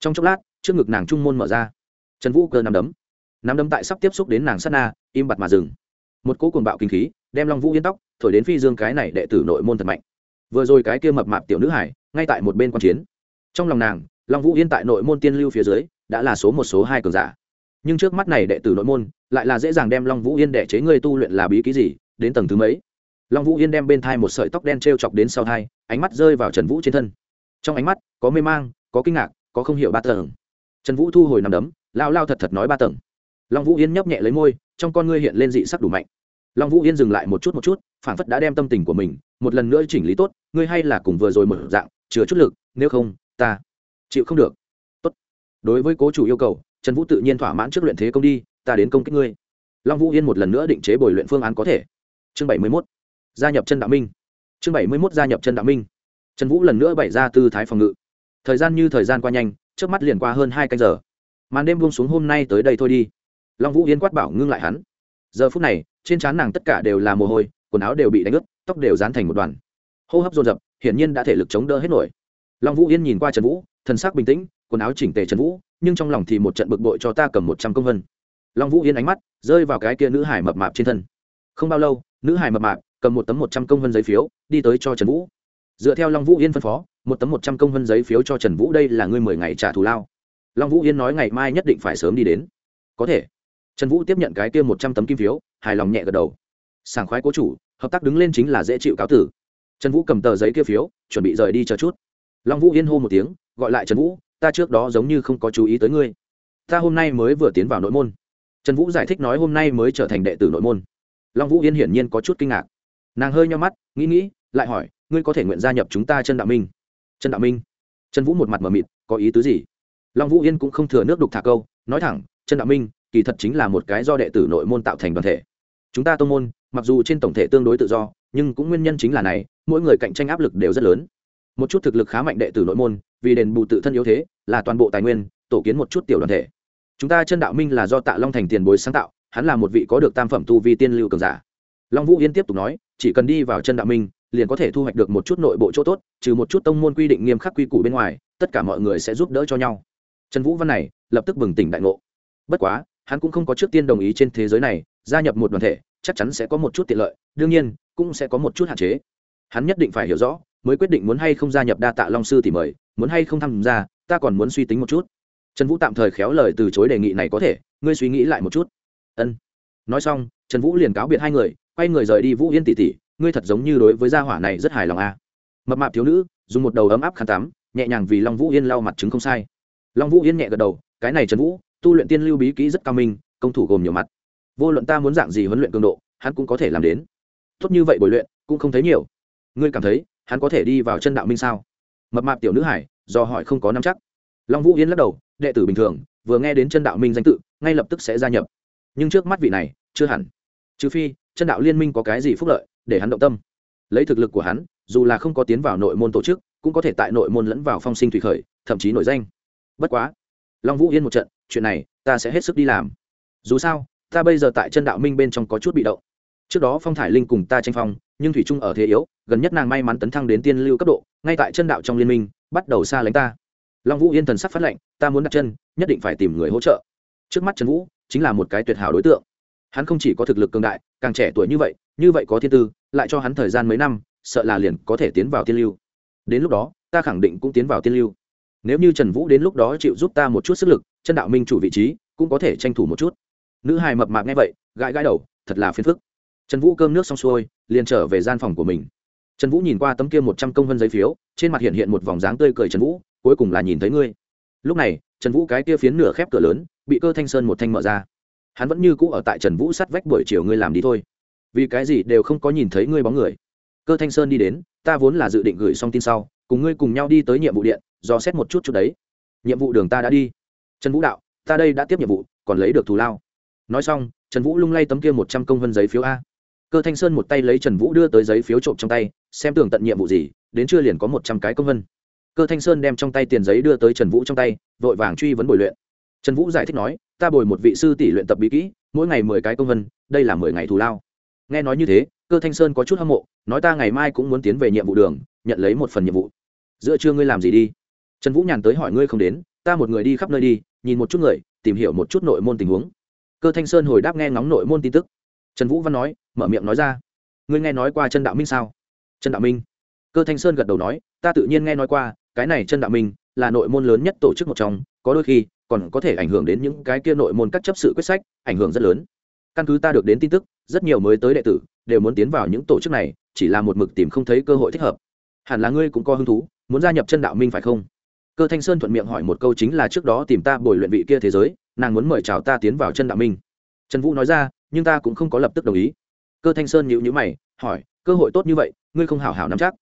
Trong chốc lát, trước ngực nàng trung môn mở ra. Trần vũ cơ nắm đấm. Nắm đấm tại sắp tiếp xúc đến nàng sát na, im bặt mà dừng. Một cỗ cuồng bạo kinh khí đem long vũ yên tóc, thổi đến phi dương cái này đệ tử nội môn thật mạnh. Vừa rồi cái kia mập mạp tiểu nữ hải, ngay tại một bên quan chiến. Trong lòng nàng long vũ yên tại nội môn tiên lưu phía dưới, đã là số một, số hai cường giả. Nhưng trước mắt này đệ tử nội môn, lại là dễ dàng đem long vũ yên đệ chế ngươi tu luyện là bí ký gì, đến tầng thứ mấy? Long vũ yên đem bên thai một sợi tóc đen t r e o chọc đến sau thai, ánh mắt rơi vào trần vũ trên thân. Trong ánh mắt, có mê mang, có kinh ngạc, có không hiểu ba tầng. Trần vũ thu hồi nằm đấm, lao lao thật thật nói ba tầng. Long vũ yên nhấp nhẹ lấy môi, trong con ngươi hiện lên dị sắc đủ mạnh. Long vũ yên dừng lại một chút một chút phản phất đã đem tâm tình của mình, một lần nữa chỉnh lý tốt, ngươi hay là cùng vừa rồi một dạng chứa chút lực, nếu không, ta chịu không được. Tốt. Đối với cố chủ yêu cầu, trần vũ tự nhiên thỏa mãn trước luyện thế công đi, ta đến công kích ngươi. Long vũ yên một lần nữa định chế bồi luyện phương án có thể. Chương bảy mươi mốt. Gia nhập chân đạo minh. Chương bảy mươi mốt gia nhập chân đạo minh. Trần vũ lần nữa bày ra tư thái phòng ngự. Thời gian như thời gian qua nhanh trước mắt liền qua hơn hai canh giờ. Màn đêm buông xuống hôm nay tới đây thôi đi. Long vũ yên quát bảo ngưng lại hắn. Giờ phút này, trên trán nàng tất cả đều là mồ hôi, quần áo đều bị đánh ướt, tóc đều dán thành một đoàn. Hô hấp dồn dập, hiển nhiên đã thể lực chống đỡ hết nổi long vũ yên nhìn qua trần vũ, thần sắc bình tĩnh, quần áo chỉnh tề trần vũ, nhưng trong lòng thì một trận bực bội cho ta cầm một trăm công vân. Long vũ yên ánh mắt rơi vào cái kia nữ hải mập mạp trên thân. Không bao lâu, nữ hải mập mạp cầm một tấm một trăm công vân giấy phiếu, đi tới cho trần vũ. Dựa theo long vũ yên phân phó, một tấm một trăm công vân giấy phiếu cho trần vũ đây là ngươi mười ngày trả thù lao. Long vũ yên nói ngày mai nhất định phải sớm đi đến. Có thể. Trần vũ tiếp nhận cái kia một trăm tấm kim phiếu, hài lòng nhẹ gật đầu. Sảng khoái cố chủ, hợp tác đứng lên chính là dễ chịu cáo tử. Trần vũ cầm tờ giấy kia phiếu, chuẩn bị rời đi chờ chút long vũ yên hô một tiếng, gọi lại trần vũ, ta trước đó giống như không có chú ý tới ngươi. Ta hôm nay mới vừa tiến vào nội môn. Trần vũ giải thích nói hôm nay mới trở thành đệ tử nội môn. Long vũ yên hiển nhiên có chút kinh ngạc. Nàng hơi nho mắt, nghĩ nghĩ, lại hỏi, ngươi có thể nguyện gia nhập chúng ta chân đạo minh? Chân đạo minh? Trần vũ một mặt mờ mịt, có ý tứ gì? Long vũ yên cũng không thừa nước đục thả câu, nói thẳng chân đạo minh, kỳ thật chính là một cái do đệ tử nội môn tạo thành đoàn thể. Chúng ta tô môn, mặc dù trên tổng thể tương đối tự do, nhưng cũng nguyên nhân chính là này, mỗi người cạnh tranh áp lực đều rất lớn một chút thực lực khá mạnh đệ tử nội môn, vì đền bù tự thân yếu thế, là toàn bộ tài nguyên, tổ kiến một chút tiểu đoàn thể. Chúng ta chân đạo minh là do tạ long thành tiền bối sáng tạo, hắn là một vị có được tam phẩm tu vi tiên lưu cường giả. Long vũ yên tiếp tục nói, chỉ cần đi vào chân đạo minh, liền có thể thu hoạch được một chút nội bộ chỗ tốt, trừ một chút tông môn quy định nghiêm khắc quy củ bên ngoài, tất cả mọi người sẽ giúp đỡ cho nhau. Trần vũ văn này, lập tức bừng tỉnh đại ngộ. Bất quá, hắn cũng không có trước tiên đồng ý trên thế giới này, gia nhập một đoàn thể, chắc chắn sẽ có một chút tiện lợi, đương nhiên, cũng sẽ có một chút hạn chế. Hắn nhất định phải hiểu rõ mới quyết định muốn hay không gia nhập đa tạ long sư thì mời, muốn hay không tham gia, ta còn muốn suy tính một chút. Trần vũ tạm thời khéo lời từ chối đề nghị này có thể, ngươi suy nghĩ lại một chút. Ân. Nói xong, trần vũ liền cáo biệt hai người, quay người rời đi vũ yên tỷ tỷ, ngươi thật giống như đối với gia hỏa này rất hài lòng a à. mập mạp thiếu nữ, dùng một đầu ấm áp khăn tắm, nhẹ nhàng vì long vũ yên lau mặt chứng không sai. Long vũ yên nhẹ gật đầu, cái này trần vũ, tu luyện tiên lưu bí kỹ rất cao minh, công thủ gồm nhiều mặt. Vô luận ta muốn dạng gì huấn luyện cường độ, hắn cũng có thể làm đến. Tốt như vậy bồi luyện, cũng không thấy nhiều. Ngươi cảm thấy hắn có thể đi vào chân đạo minh sao? Mập mạp tiểu nữ hải, do hỏi không có nắm chắc. Long vũ yên lắc đầu, đệ tử bình thường, vừa nghe đến chân đạo minh danh tự, ngay lập tức sẽ gia nhập. Nhưng trước mắt vị này, chưa hẳn. Trừ phi, chân đạo liên minh có cái gì phúc lợi, để hắn động tâm. Lấy thực lực của hắn, dù là không có tiến vào nội môn tổ chức, cũng có thể tại nội môn lẫn vào phong sinh thủy khởi, thậm chí nổi danh. Bất quá, long vũ yên một trận, chuyện này, ta sẽ hết sức đi làm. Dù sao, ta bây giờ tại chân đạo minh bên trong có chút bị động. Trước đó phong thải linh cùng ta tranh phong nhưng thủy trung ở thế yếu, gần nhất nàng may mắn tấn thăng đến tiên lưu cấp độ, ngay tại chân đạo trong liên minh, bắt đầu xa lánh ta. Long vũ yên thần sắc phát lệnh, ta muốn đặt chân, nhất định phải tìm người hỗ trợ. Trước mắt trần vũ, chính là một cái tuyệt hảo đối tượng. Hắn không chỉ có thực lực cường đại, càng trẻ tuổi như vậy như vậy có thiên tư, lại cho hắn thời gian mấy năm, sợ là liền có thể tiến vào tiên lưu. Đến lúc đó, ta khẳng định cũng tiến vào tiên lưu. Nếu như trần vũ đến lúc đó chịu giúp ta một chút sức lực, chân đạo minh chủ vị trí, cũng có thể tranh thủ một chút. Nữ hài mập mạp nghe vậy, gãi gãi đầu, thật là phiền phức trần vũ cơm nước xong xuôi, liền trở về gian phòng của mình. Trần vũ nhìn qua tấm kia một trăm công vân giấy phiếu, trên mặt hiện hiện một vòng dáng tươi cười trần vũ, cuối cùng là nhìn thấy ngươi. Lúc này, trần vũ cái kia phiến nửa khép cửa lớn, bị cơ thanh sơn một thanh mở ra. Hắn vẫn như cũ ở tại trần vũ sắt vách buổi chiều ngươi làm đi thôi. Vì cái gì đều không có nhìn thấy ngươi bóng người. Cơ thanh sơn đi đến, ta vốn là dự định gửi xong tin sau, cùng ngươi cùng nhau đi tới nhiệm vụ điện, do xét một chút chút đấy. Nhiệm vụ đường ta đã đi. Trần vũ đạo, ta đây đã tiếp nhiệm vụ, còn lấy được thù lao. Nói xong, trần vũ lung lay tấm kia một trăm công vân giấy phiếu a cơ thanh sơn một tay lấy trần vũ đưa tới giấy phiếu trộm trong tay, xem tưởng tận nhiệm vụ gì, đến chưa liền có một trăm cái công vân. Cơ thanh sơn đem trong tay tiền giấy đưa tới trần vũ trong tay, vội vàng truy vấn bồi luyện. Trần vũ giải thích nói, ta bồi một vị sư tỷ luyện tập bí kỹ, mỗi ngày mười cái công vân, đây là mười ngày thù lao. Nghe nói như thế, cơ thanh sơn có chút hâm mộ, nói ta ngày mai cũng muốn tiến về nhiệm vụ đường, nhận lấy một phần nhiệm vụ. Giữa trưa ngươi làm gì đi? Trần vũ nhàn tới hỏi, ngươi không đến, ta một người đi khắp nơi đi, nhìn một chút người, tìm hiểu một chút nội môn tình huống. Cơ thanh sơn hồi đáp nghe ngóng nội môn tin tức. Trần vũ văn nói mở miệng nói ra. Ngươi nghe nói qua chân đạo minh sao? Chân đạo minh. Cơ thanh sơn gật đầu nói, ta tự nhiên nghe nói qua, cái này chân đạo minh là nội môn lớn nhất tổ chức một trong, có đôi khi còn có thể ảnh hưởng đến những cái kia nội môn các chấp sự quyết sách, ảnh hưởng rất lớn. Căn cứ ta được đến tin tức, rất nhiều mới tới đệ tử đều muốn tiến vào những tổ chức này, chỉ là một mực tìm không thấy cơ hội thích hợp. Hẳn là ngươi cũng có hứng thú, muốn gia nhập chân đạo minh phải không? Cơ thanh sơn thuận miệng hỏi một câu chính là trước đó tìm ta bồi luyện vị kia thế giới, nàng muốn mời chào ta tiến vào chân đạo minh. Trần vũ nói ra, nhưng ta cũng không có lập tức đồng ý cơ thanh sơn nhịu nhữ mày, hỏi, cơ hội tốt như vậy, ngươi không hảo hảo nắm chắc?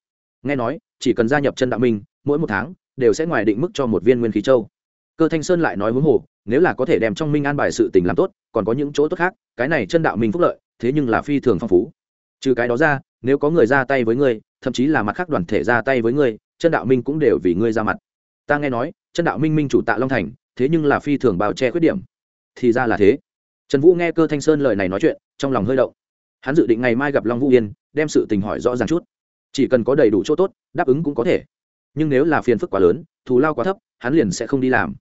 Nghe nói, chỉ cần gia nhập chân đạo minh, mỗi một tháng đều sẽ ngoài định mức cho một viên nguyên khí châu. Cơ thanh sơn lại nói huống hồ, nếu là có thể đem trong minh an bài sự tình làm tốt, còn có những chỗ tốt khác, cái này chân đạo minh phúc lợi, thế nhưng là phi thường phong phú. Trừ cái đó ra, nếu có người ra tay với ngươi, thậm chí là mặt khác đoàn thể ra tay với ngươi chân đạo minh cũng đều vì ngươi ra mặt. Ta nghe nói chân đạo minh minh chủ tạ long thành, thế nhưng là phi thường bào che khuyết điểm. Thì ra là thế. Trần vũ nghe cơ thanh sơn lời này nói chuyện, trong lòng hơi động hắn dự định ngày mai gặp long vũ yên, đem sự tình hỏi rõ ràng chút. chỉ cần có đầy đủ chỗ tốt, đáp ứng cũng có thể. nhưng nếu là phiền phức quá lớn, thù lao quá thấp, hắn liền sẽ không đi làm.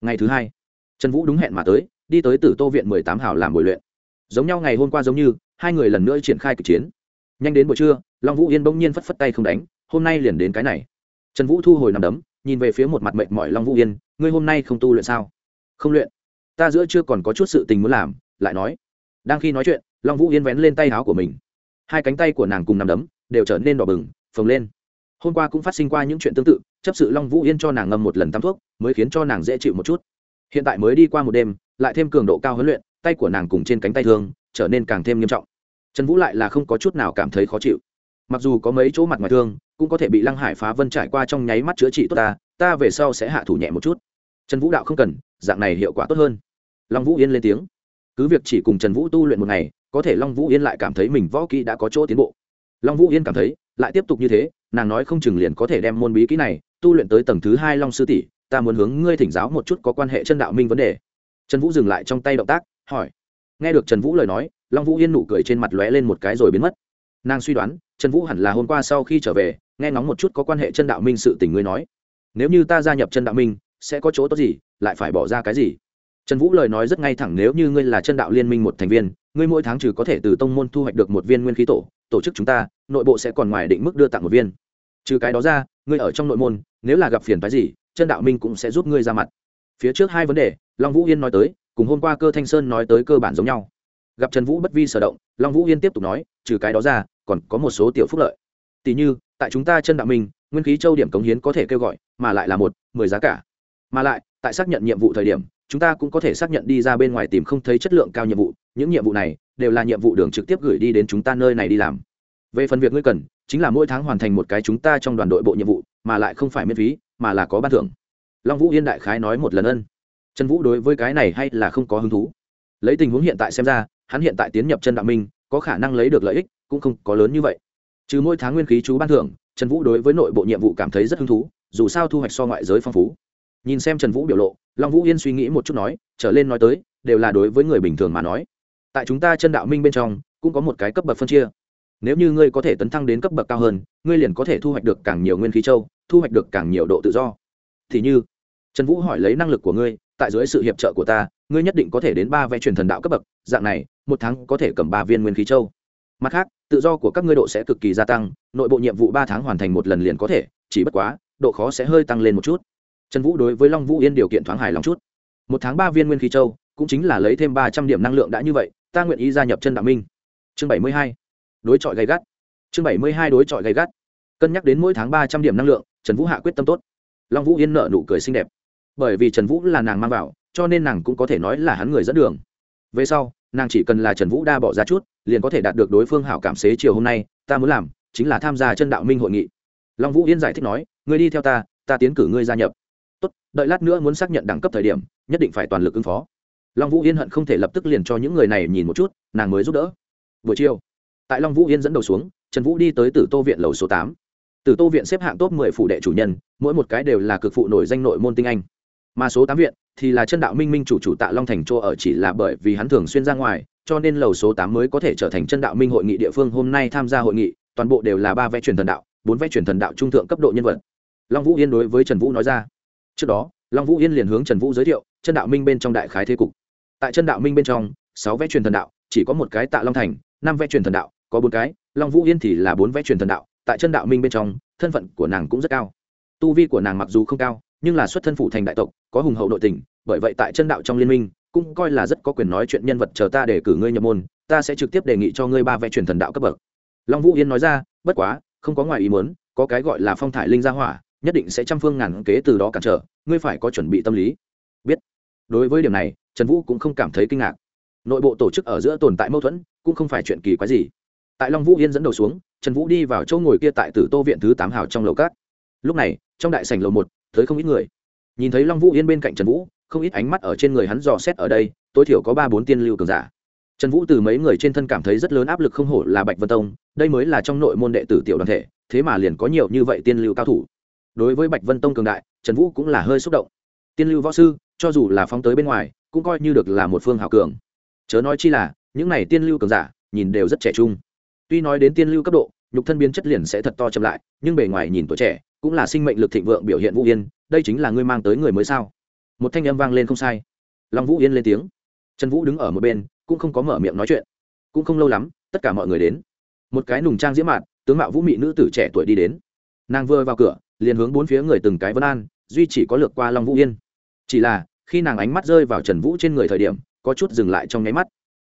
ngày thứ hai, trần vũ đúng hẹn mà tới, đi tới tử tô viện mười tám hào làm buổi luyện. giống nhau ngày hôm qua giống như, hai người lần nữa triển khai kịch chiến. nhanh đến buổi trưa, long vũ yên bỗng nhiên phất phất tay không đánh, hôm nay liền đến cái này. Trần vũ thu hồi nằm đấm, nhìn về phía một mặt mệnh mọi long vũ yên, ngươi hôm nay không tu luyện sao? không luyện. ta giữa chưa còn có chút sự tình muốn làm, lại nói. đang khi nói chuyện long vũ yên vén lên tay áo của mình. Hai cánh tay của nàng cùng nằm đấm đều trở nên đỏ bừng, phồng lên. Hôm qua cũng phát sinh qua những chuyện tương tự, chấp sự long vũ yên cho nàng ngâm một lần tắm thuốc, mới khiến cho nàng dễ chịu một chút. Hiện tại mới đi qua một đêm, lại thêm cường độ cao huấn luyện, tay của nàng cùng trên cánh tay thương trở nên càng thêm nghiêm trọng. Trần vũ lại là không có chút nào cảm thấy khó chịu. Mặc dù có mấy chỗ mặt ngoài thương, cũng có thể bị lăng hải phá vân trải qua trong nháy mắt chữa trị tốt ta ta về sau sẽ hạ thủ nhẹ một chút. Trần vũ đạo không cần, dạng này hiệu quả tốt hơn. Long vũ yên lên tiếng. Cứ việc chỉ cùng trần vũ tu luyện một ngày có thể long vũ yên lại cảm thấy mình võ kỹ đã có chỗ tiến bộ. Long vũ yên cảm thấy, lại tiếp tục như thế, nàng nói không chừng liền có thể đem môn bí kỹ này, tu luyện tới tầng thứ hai long sư tỷ, ta muốn hướng ngươi thỉnh giáo một chút có quan hệ chân đạo minh vấn đề. Trần vũ dừng lại trong tay động tác, hỏi. Nghe được trần vũ lời nói, long vũ yên nụ cười trên mặt lóe lên một cái rồi biến mất. Nàng suy đoán, trần vũ hẳn là hôm qua sau khi trở về, nghe ngóng một chút có quan hệ chân đạo minh sự tình ngươi nói. Nếu như ta gia nhập chân đạo minh, sẽ có chỗ tốt gì, lại phải bỏ ra cái gì? Trần vũ lời nói rất ngay thẳng, nếu như ngươi là chân đạo liên minh một thành viên ngươi mỗi tháng trừ có thể từ tông môn thu hoạch được một viên nguyên khí tổ tổ chức chúng ta, nội bộ sẽ còn ngoài định mức đưa tặng một viên. Trừ cái đó ra, ngươi ở trong nội môn, nếu là gặp phiền phái gì, chân đạo minh cũng sẽ giúp ngươi ra mặt. Phía trước hai vấn đề, long vũ yên nói tới, cùng hôm qua cơ thanh sơn nói tới cơ bản giống nhau. Gặp trần vũ bất vi sở động, long vũ yên tiếp tục nói, trừ cái đó ra, còn có một số tiểu phúc lợi. Tỷ như, tại chúng ta chân đạo minh, nguyên khí châu điểm cống hiến có thể kêu gọi, mà lại là một, mười giá cả. Mà lại, tại xác nhận nhiệm vụ thời điểm, chúng ta cũng có thể xác nhận đi ra bên ngoài tìm không thấy chất lượng cao nhiệm vụ những nhiệm vụ này đều là nhiệm vụ đường trực tiếp gửi đi đến chúng ta nơi này đi làm. Về phần việc ngươi cần, chính là mỗi tháng hoàn thành một cái chúng ta trong đoàn đội bộ nhiệm vụ, mà lại không phải miễn phí, mà là có ban thưởng. Long vũ yên đại khái nói một lần ân. Trần vũ đối với cái này hay là không có hứng thú. Lấy tình huống hiện tại xem ra, hắn hiện tại tiến nhập chân đạo minh, có khả năng lấy được lợi ích, cũng không có lớn như vậy. Trừ mỗi tháng nguyên khí chú ban thưởng, trần vũ đối với nội bộ nhiệm vụ cảm thấy rất hứng thú, dù sao thu hoạch so ngoại giới phong phú. Nhìn xem trần vũ biểu lộ, long vũ yên suy nghĩ một chút nói, trở lên nói tới, đều là đối với người bình thường mà nói tại chúng ta chân đạo minh bên trong, cũng có một cái cấp bậc phân chia. Nếu như ngươi có thể tấn thăng đến cấp bậc cao hơn, ngươi liền có thể thu hoạch được càng nhiều nguyên khí châu, thu hoạch được càng nhiều độ tự do. Thì như, trần vũ hỏi lấy năng lực của ngươi, tại dưới sự hiệp trợ của ta, ngươi nhất định có thể đến ba vé truyền thần đạo cấp bậc, dạng này, một tháng có thể cầm ba viên nguyên khí châu. Mặt khác, tự do của các ngươi độ sẽ cực kỳ gia tăng, nội bộ nhiệm vụ ba tháng hoàn thành một lần liền có thể, chỉ bất quá, độ khó sẽ hơi tăng lên một chút. Trần vũ đối với long vũ yên điều kiện thoáng hài lòng chút. Một tháng ba viên nguyên khí châu, cũng chính là lấy thêm ba trăm điểm năng lượng đã như vậy ta nguyện ý gia nhập chân đạo minh. Chương bảy mươi hai, đối chọi gay gắt. Chương bảy mươi hai, đối chọi gay gắt. Cân nhắc đến mỗi tháng ba trăm điểm năng lượng, trần vũ hạ quyết tâm tốt. Long vũ yên nợ nụ cười xinh đẹp. Bởi vì trần vũ là nàng mang vào, cho nên nàng cũng có thể nói là hắn người dẫn đường. Về sau, nàng chỉ cần là trần vũ đa bỏ ra chút, liền có thể đạt được đối phương hảo cảm xế chiều hôm nay, ta muốn làm chính là tham gia chân đạo minh hội nghị. Long vũ yên giải thích nói, ngươi đi theo ta ta tiến cử ngươi gia nhập. Tốt, đợi lát nữa muốn xác nhận đẳng cấp thời điểm, nhất định phải toàn lực ứng phó long vũ yên hận không thể lập tức liền cho những người này nhìn một chút, nàng mới giúp đỡ. Buổi chiều, tại long vũ yên dẫn đầu xuống, trần vũ đi tới tử tô viện lầu số tám. Tử tô viện xếp hạng top mười phủ đệ chủ nhân, mỗi một cái đều là cực phụ nổi danh nội môn tinh anh. Mà số tám viện thì là chân đạo minh minh chủ chủ tạ long thành chỗ ở chỉ là bởi vì hắn thường xuyên ra ngoài, cho nên lầu số tám mới có thể trở thành chân đạo minh hội nghị địa phương. Hôm nay tham gia hội nghị, toàn bộ đều là ba vẽ truyền thần đạo, bốn vẽ truyền thần đạo trung thượng cấp độ nhân vật. Long vũ yên đối với trần vũ nói ra. Trước đó, long vũ yên liền hướng trần vũ giới thiệu, chân đạo minh bên trong đại khái thế cục tại chân đạo minh bên trong, sáu vẽ truyền thần đạo, chỉ có một cái tạ long thành, năm vẽ truyền thần đạo, có bốn cái, long vũ yên thì là bốn vẽ truyền thần đạo. Tại chân đạo minh bên trong, thân phận của nàng cũng rất cao. Tu vi của nàng mặc dù không cao, nhưng là xuất thân phủ thành đại tộc, có hùng hậu nội tình, bởi vậy tại chân đạo trong liên minh, cũng coi là rất có quyền nói chuyện nhân vật chờ ta để cử ngươi nhập môn, ta sẽ trực tiếp đề nghị cho ngươi ba vẽ truyền thần đạo cấp bậc. Long vũ yên nói ra, bất quá, không có ngoài ý muốn, có cái gọi là phong thải linh gia hỏa, nhất định sẽ trăm phương ngàn kế từ đó cản trở, ngươi phải có chuẩn bị tâm lý. Biết. Đối với điểm này trần vũ cũng không cảm thấy kinh ngạc. Nội bộ tổ chức ở giữa tồn tại mâu thuẫn, cũng không phải chuyện kỳ quái gì. Tại long vũ yên dẫn đầu xuống, trần vũ đi vào chỗ ngồi kia tại tử tô viện thứ tám hào trong lầu cát lúc này, trong đại sảnh lầu một, tới không ít người. Nhìn thấy long vũ yên bên cạnh trần vũ, không ít ánh mắt ở trên người hắn dò xét ở đây, tối thiểu có ba bốn tiên lưu cường giả. Trần vũ từ mấy người trên thân cảm thấy rất lớn áp lực không hổ là bạch vân tông, đây mới là trong nội môn đệ tử tiểu đoàn thể, thế mà liền có nhiều như vậy tiên lưu cao thủ. Đối với bạch vân tông cường đại, trần vũ cũng là hơi xúc động. Tiên lưu võ sư cho dù là phóng tới bên ngoài, cũng coi như được là một phương hào cường. Chớ nói chi là, những này tiên lưu cường giả, nhìn đều rất trẻ trung. Tuy nói đến tiên lưu cấp độ, nhục thân biến chất liền sẽ thật to chậm lại, nhưng bề ngoài nhìn tuổi trẻ, cũng là sinh mệnh lực thịnh vượng biểu hiện vũ yên, đây chính là ngươi mang tới người mới sao? Một thanh âm vang lên không sai. Long vũ yên lên tiếng. Trần vũ đứng ở một bên, cũng không có mở miệng nói chuyện. Cũng không lâu lắm, tất cả mọi người đến. Một cái nùng trang diễm mạn, tướng mạo vũ mị nữ tử trẻ tuổi đi đến. Nàng vừa vào cửa, liền hướng bốn phía người từng cái vân an, duy chỉ có lược qua long vũ yên chỉ là, khi nàng ánh mắt rơi vào trần vũ trên người thời điểm, có chút dừng lại trong nháy mắt.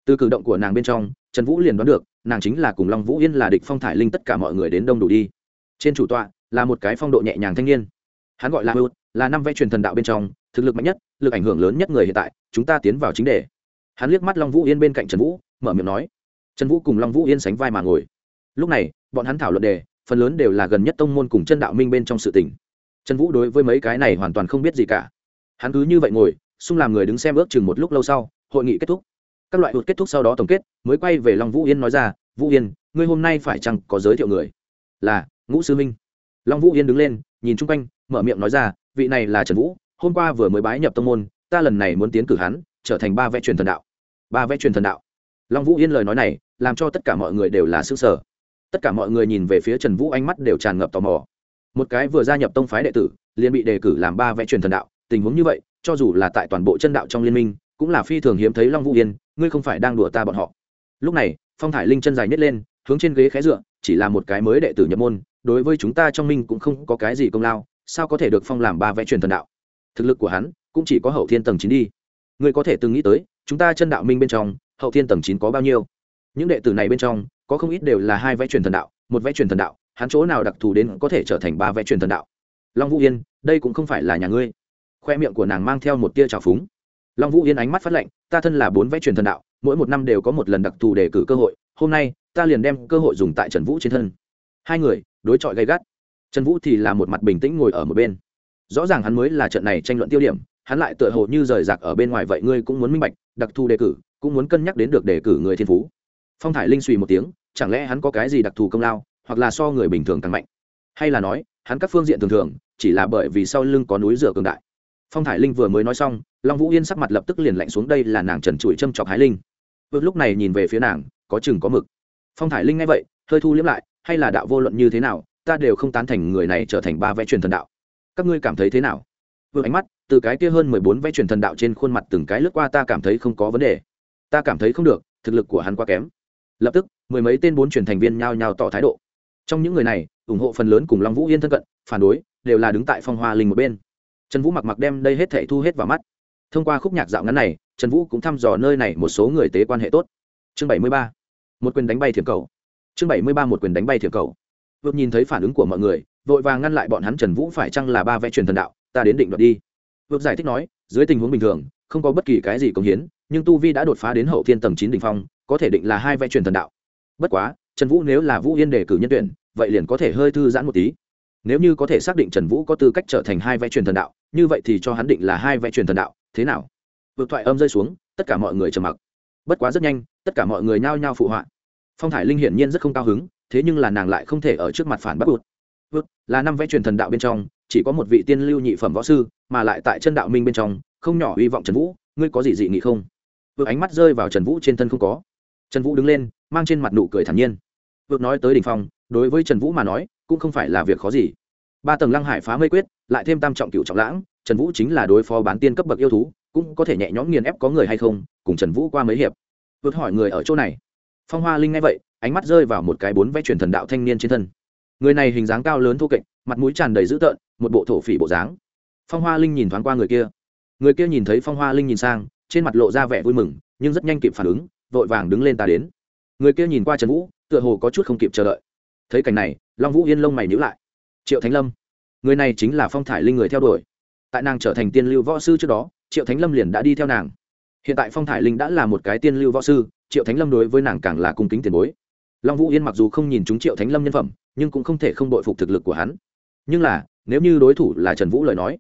Từ cử động của nàng bên trong, trần vũ liền đoán được, nàng chính là cùng long vũ yên là địch phong thải linh tất cả mọi người đến đông đủ đi. Trên chủ tọa, là một cái phong độ nhẹ nhàng thanh niên. Hắn gọi là hữu là năm vẽ truyền thần đạo bên trong, thực lực mạnh nhất, lực ảnh hưởng lớn nhất người hiện tại, chúng ta tiến vào chính đề. Hắn liếc mắt long vũ yên bên cạnh trần vũ, mở miệng nói. Trần vũ cùng long vũ yên sánh vai mà ngồi. Lúc này, bọn hắn thảo luận đề, phần lớn đều là gần nhất tông môn cùng chân đạo minh bên trong sự tình. Trần vũ đối với mấy cái này hoàn toàn không biết gì cả hắn cứ như vậy ngồi, xung làm người đứng xem ước chừng một lúc lâu sau, hội nghị kết thúc. Các loại hụt kết thúc sau đó tổng kết, mới quay về long vũ yên nói ra, vũ yên, ngươi hôm nay phải chăng có giới thiệu người? Là, ngũ sư minh. Long vũ yên đứng lên, nhìn chung quanh, mở miệng nói ra, vị này là trần vũ, hôm qua vừa mới bái nhập tông môn, ta lần này muốn tiến cử hắn, trở thành ba vẽ truyền thần đạo. Ba vẽ truyền thần đạo. Long vũ yên lời nói này, làm cho tất cả mọi người đều là xứ sở tất cả mọi người nhìn về phía trần vũ, ánh mắt đều tràn ngập tò mò. Một cái vừa gia nhập tông phái đệ tử, liền bị đề cử làm ba vẽ truyền thần đạo tình huống như vậy, cho dù là tại toàn bộ chân đạo trong liên minh, cũng là phi thường hiếm thấy long vũ yên, ngươi không phải đang đùa ta bọn họ. Lúc này, phong thải linh chân dài nhét lên, hướng trên ghế khé dựa, chỉ là một cái mới đệ tử nhập môn, đối với chúng ta trong minh cũng không có cái gì công lao, sao có thể được phong làm ba vẽ truyền thần đạo? Thực lực của hắn cũng chỉ có hậu thiên tầng chín đi. Ngươi có thể từng nghĩ tới, chúng ta chân đạo minh bên trong, hậu thiên tầng chín có bao nhiêu? Những đệ tử này bên trong, có không ít đều là hai vẽ truyền thần đạo, một vẽ truyền thần đạo, hắn chỗ nào đặc thù đến có thể trở thành ba vẽ truyền thần đạo? Long vũ yên, đây cũng không phải là nhà ngươi khoe miệng của nàng mang theo một tia trào phúng. Long vũ yên ánh mắt phát lệnh ta thân là bốn vẽ truyền thần đạo, mỗi một năm đều có một lần đặc thù đề cử cơ hội, hôm nay, ta liền đem cơ hội dùng tại trần vũ trên thân. Hai người, đối chọi gay gắt. Trần vũ thì là một mặt bình tĩnh ngồi ở một bên. Rõ ràng hắn mới là trận này tranh luận tiêu điểm, hắn lại tựa hồ như rời rạc ở bên ngoài vậy ngươi cũng muốn minh bạch, đặc thù đề cử, cũng muốn cân nhắc đến được đề cử người thiên phú. Phong thải linh suy một tiếng, chẳng lẽ hắn có cái gì đặc thù công lao, hoặc là so người bình thường càng mạnh? Hay là nói, hắn các phương diện thường thường, chỉ là bởi vì sau lưng có núi rửa cường đại phong thải linh vừa mới nói xong, long vũ yên sắc mặt lập tức liền lạnh xuống, đây là nàng trần trụi châm chọc hái linh. Vượt lúc này nhìn về phía nàng, có chừng có mực. Phong thải linh nghe vậy, hơi thu liếm lại, hay là đạo vô luận như thế nào, ta đều không tán thành người này trở thành ba vẽ truyền thần đạo. Các ngươi cảm thấy thế nào? Vượt ánh mắt, từ cái kia hơn mười bốn vẽ truyền thần đạo trên khuôn mặt từng cái lướt qua, ta cảm thấy không có vấn đề. Ta cảm thấy không được, thực lực của hắn quá kém. Lập tức, mười mấy tên bốn truyền thành viên nhao nhao tỏ thái độ. Trong những người này, ủng hộ phần lớn cùng long vũ yên thân cận, phản đối, đều là đứng tại phong hoa linh một bên trần vũ mặc mặc đem đây hết thể thu hết vào mắt. Thông qua khúc nhạc dạo ngắn này, trần vũ cũng thăm dò nơi này một số người tế quan hệ tốt. Chương bảy mươi ba, một quyền đánh bay thiểm cầu. Chương bảy mươi ba, một quyền đánh bay thiểm cầu. Vượt nhìn thấy phản ứng của mọi người, vội vàng ngăn lại bọn hắn trần vũ phải chăng là ba vẽ truyền thần đạo, ta đến định đoạt đi. Vượt giải thích nói, dưới tình huống bình thường, không có bất kỳ cái gì công hiến, nhưng tu vi đã đột phá đến hậu thiên tầng chín đ ỉ n h phong, có thể định là hai vẽ truyền thần đạo. Bất quá, trần vũ nếu là vũ yên đề cử nhân tuyển, vậy liền có thể hơi thư giãn một tí nếu như có thể xác định trần vũ có tư cách trở thành hai vẽ truyền thần đạo, như vậy thì cho hắn định là hai vẽ truyền thần đạo, thế nào? Vượt thoại âm rơi xuống, tất cả mọi người trầm mặc. Bất quá rất nhanh, tất cả mọi người nhao nhao phụ họa. Phong thải linh hiển nhiên rất không cao hứng, thế nhưng là nàng lại không thể ở trước mặt phản bác vượt vượt, là năm vẽ truyền thần đạo bên trong, chỉ có một vị tiên lưu nhị phẩm võ sư, mà lại tại chân đạo minh bên trong, không nhỏ hy vọng trần vũ, ngươi có gì dị nghị không? Vượt ánh mắt rơi vào trần vũ trên thân không có. Trần vũ đứng lên, mang trên mặt nụ cười thản nhiên. Vượt nói tới đ ỉ n h phong đối với trần vũ mà nói cũng không phải là việc khó gì ba tầng lăng hải phá mây quyết lại thêm tam trọng cựu trọng lãng trần vũ chính là đối phó bán tiên cấp bậc yêu thú cũng có thể nhẹ nhõm nghiền ép có người hay không cùng trần vũ qua mấy hiệp vượt hỏi người ở chỗ này phong hoa linh nghe vậy ánh mắt rơi vào một cái bốn vẽ truyền thần đạo thanh niên trên thân người này hình dáng cao lớn thô kệch mặt mũi tràn đầy dữ tợn một bộ thổ phỉ bộ dáng phong hoa linh nhìn thoáng qua người kia người kia nhìn thấy phong hoa linh nhìn sang trên mặt lộ ra vẻ vui mừng nhưng rất nhanh kịp phản ứng vội vàng đứng lên ta đến người kia nhìn qua trần vũ tựa hồ có chút không kịp chờ đợi thấy cảnh này long vũ yên lông mày nhữ lại. Triệu thánh lâm người này chính là phong thải linh người theo đuổi. Tại nàng trở thành tiên lưu võ sư trước đó triệu thánh lâm liền đã đi theo nàng. Hiện tại phong thải linh đã là một cái tiên lưu võ sư triệu thánh lâm đối với nàng càng là cung kính tiền bối. Long vũ yên mặc dù không nhìn chúng triệu thánh lâm nhân phẩm nhưng cũng không thể không đội phục thực lực của hắn. Nhưng là nếu như đối thủ là trần vũ lời nói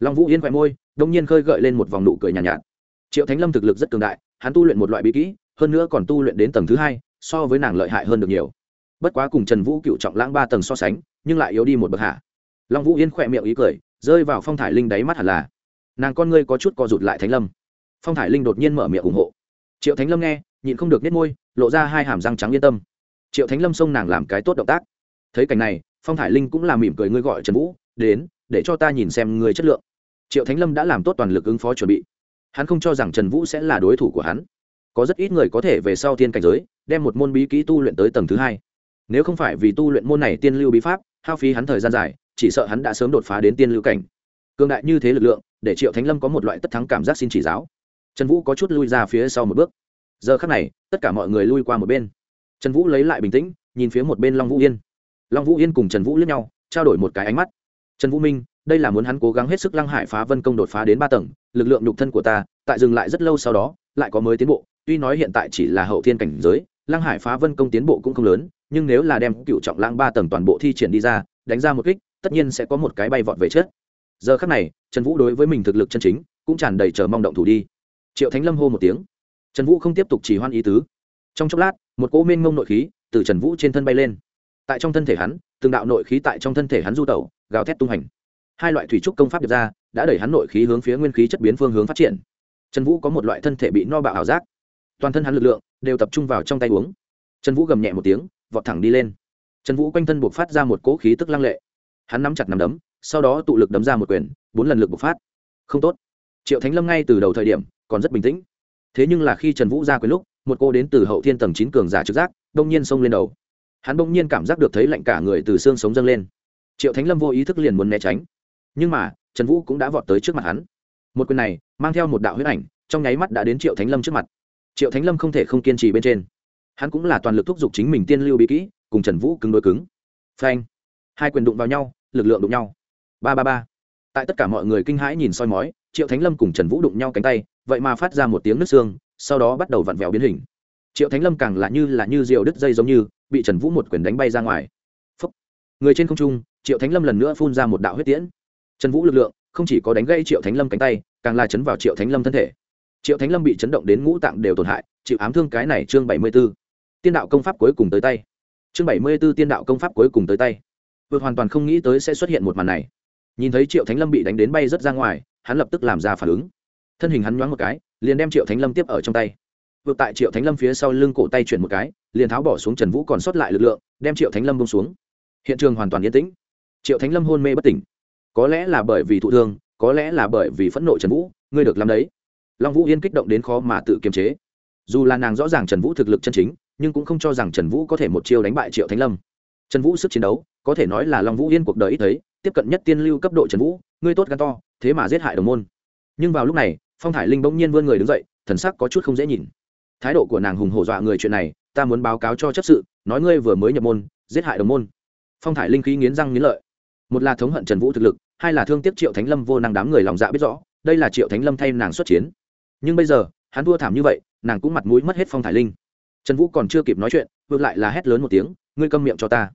long vũ yên khoe môi đông nhiên khơi gợi lên một vòng nụ cười nhàn nhạt, nhạt. Triệu thánh lâm thực lực rất cường đại hắn tu luyện một loại bí kỹ hơn nữa còn tu luyện đến tầng thứ hai so với nàng lợi hại hơn được nhiều bất quá cùng trần vũ cựu trọng lãng ba tầng so sánh, nhưng lại yếu đi một bậc hạ. Long vũ yên khỏe miệng ý cười, rơi vào phong thải linh đáy mắt hẳn là, nàng con ngươi có chút co rụt lại thánh lâm. Phong thải linh đột nhiên mở miệng ủng hộ. Triệu thánh lâm nghe, nhịn không được nết môi, lộ ra hai hàm răng trắng yên tâm. Triệu thánh lâm xông nàng làm cái tốt động tác. Thấy cảnh này, phong thải linh cũng làm mỉm cười, ngươi gọi trần vũ, đến, để cho ta nhìn xem người chất lượng. Triệu thánh lâm đã làm tốt toàn lực ứng phó chuẩn bị. Hắn không cho rằng trần vũ sẽ là đối thủ của hắn. Có rất ít người có thể về sau thiên cảnh giới, đem một môn bí kỹ tu luyện tới tầng thứ hai nếu không phải vì tu luyện môn này tiên lưu bí pháp, hao phí hắn thời gian dài, chỉ sợ hắn đã sớm đột phá đến tiên lưu cảnh. Cường đại như thế lực lượng, để triệu thánh lâm có một loại tất thắng cảm giác xin chỉ giáo. Trần vũ có chút lui ra phía sau một bước. Giờ khắc này, tất cả mọi người lui qua một bên. Trần vũ lấy lại bình tĩnh, nhìn phía một bên long vũ yên. Long vũ yên cùng trần vũ lướt nhau, trao đổi một cái ánh mắt. Trần vũ minh, đây là muốn hắn cố gắng hết sức lăng hải phá vân công đột phá đến ba tầng, lực lượng nhục thân của ta, tại dừng lại rất lâu sau đó, lại có mới tiến bộ, tuy nói hiện tại chỉ là hậu thiên cảnh giới, lăng hải phá vân công tiến bộ cũng không lớn nhưng nếu là đem cựu trọng lãng ba tầng toàn bộ thi triển đi ra, đánh ra một kích, tất nhiên sẽ có một cái bay vọt về chết giờ khắc này, trần vũ đối với mình thực lực chân chính cũng tràn đầy chờ mong động thủ đi. Triệu thánh lâm hô một tiếng. Trần vũ không tiếp tục chỉ hoan ý tứ. Trong chốc lát, một cỗ mênh mông nội khí từ trần vũ trên thân bay lên. Tại trong thân thể hắn, từng đạo nội khí tại trong thân thể hắn du tẩu, gào thét tung hành. Hai loại thủy trúc công pháp được ra, đã đẩy hắn nội khí hướng phía nguyên khí chất biến phương hướng phát triển. Trần vũ có một loại thân thể bị no bạo ảo giác. Toàn thân hắn lực lượng đều tập trung vào trong tay uống. Trần vũ gầm nhẹ một tiếng vọt thẳng đi lên. Trần vũ quanh thân buộc phát ra một cỗ khí tức lăng lệ. Hắn nắm chặt nằm đấm, sau đó tụ lực đấm ra một quyền, bốn lần lực bộc phát. Không tốt. Triệu thánh lâm ngay từ đầu thời điểm, còn rất bình tĩnh. Thế nhưng là khi trần vũ ra quyền lúc, một cô đến từ hậu thiên tầng chín cường giả trực giác, đông nhiên xông lên đầu. Hắn đông nhiên cảm giác được thấy lạnh cả người từ xương sống dâng lên. Triệu thánh lâm vô ý thức liền muốn né tránh. Nhưng mà, trần vũ cũng đã vọt tới trước mặt hắn. Một quyền này, mang theo một đạo huyết ảnh, trong nháy mắt đã đến triệu thánh lâm trước mặt. Triệu thánh lâm không thể không kiên trì bên trên hắn cũng là toàn lực thúc giục chính mình tiên lưu bí kỹ, cùng trần vũ cứng đôi cứng. Phanh. Hai quyền đụng vào nhau, lực lượng đụng nhau. Ba ba ba. Tại tất cả mọi người kinh hãi nhìn soi mói, triệu thánh lâm cùng trần vũ đụng nhau cánh tay, vậy mà phát ra một tiếng nứt xương, sau đó bắt đầu vặn vẹo biến hình. Triệu thánh lâm càng là như là như rượu đứt dây giống như, bị trần vũ một quyền đánh bay ra ngoài. Phúc. người trên không trung, triệu thánh lâm lần nữa phun ra một đạo huyết tiễn. Trần vũ lực lượng không chỉ có đánh gây triệu thánh lâm cánh tay, càng là chấn vào triệu thánh lâm thân thể. Triệu thánh lâm bị chấn động đến ngũ tạng đều tổn hại, chịu ám thương cái này chương bảy mươi b ố tiên đạo công pháp cuối cùng tới tay. Chương bảy mươi b ố tiên đạo công pháp cuối cùng tới tay. Vượt hoàn toàn không nghĩ tới sẽ xuất hiện một màn này. Nhìn thấy triệu thánh lâm bị đánh đến bay rớt ra ngoài, hắn lập tức làm ra phản ứng. Thân hình hắn nhoáng một cái, liền đem triệu thánh lâm tiếp ở trong tay. Vượt tại triệu thánh lâm phía sau lưng cổ tay chuyển một cái, liền tháo bỏ xuống trần vũ còn sót lại lực lượng, đem triệu thánh lâm bông xuống. Hiện trường hoàn toàn yên tĩnh. Triệu thánh lâm hôn mê bất tỉnh. Có lẽ là bởi vì thụ thương, có lẽ là bởi vì phẫn nộ trần vũ, ngươi được làm đấy. Long vũ yên kích động đến khó mà tự kiềm chế. Dù là nàng rõ ràng trần vũ thực lực chân chính nhưng cũng không cho rằng trần vũ có thể một chiêu đánh bại triệu thánh lâm. Trần vũ sức chiến đấu, có thể nói là long vũ yên cuộc đời ít thấy, tiếp cận nhất tiên lưu cấp độ trần vũ, ngươi tốt gan to, thế mà giết hại đồng môn. Nhưng vào lúc này, phong thải linh bỗng nhiên vươn người đứng dậy, thần sắc có chút không dễ nhìn. Thái độ của nàng hùng hổ dọa người chuyện này, ta muốn báo cáo cho chấp sự, nói ngươi vừa mới nhập môn, giết hại đồng môn. Phong thải linh khí nghiến răng nghiến lợi. Một là thống hận trần vũ thực lực, hai là thương tiếc triệu thánh lâm vô năng đám người lòng dạ biết rõ, đây là triệu thánh lâm thay nàng xuất chiến. Nhưng bây giờ, hắn thua thảm như vậy, nàng cũng mặt mũi mất hết phong thải linh trần vũ còn chưa kịp nói chuyện, ngược lại là hét lớn một tiếng, ngươi câm miệng cho ta.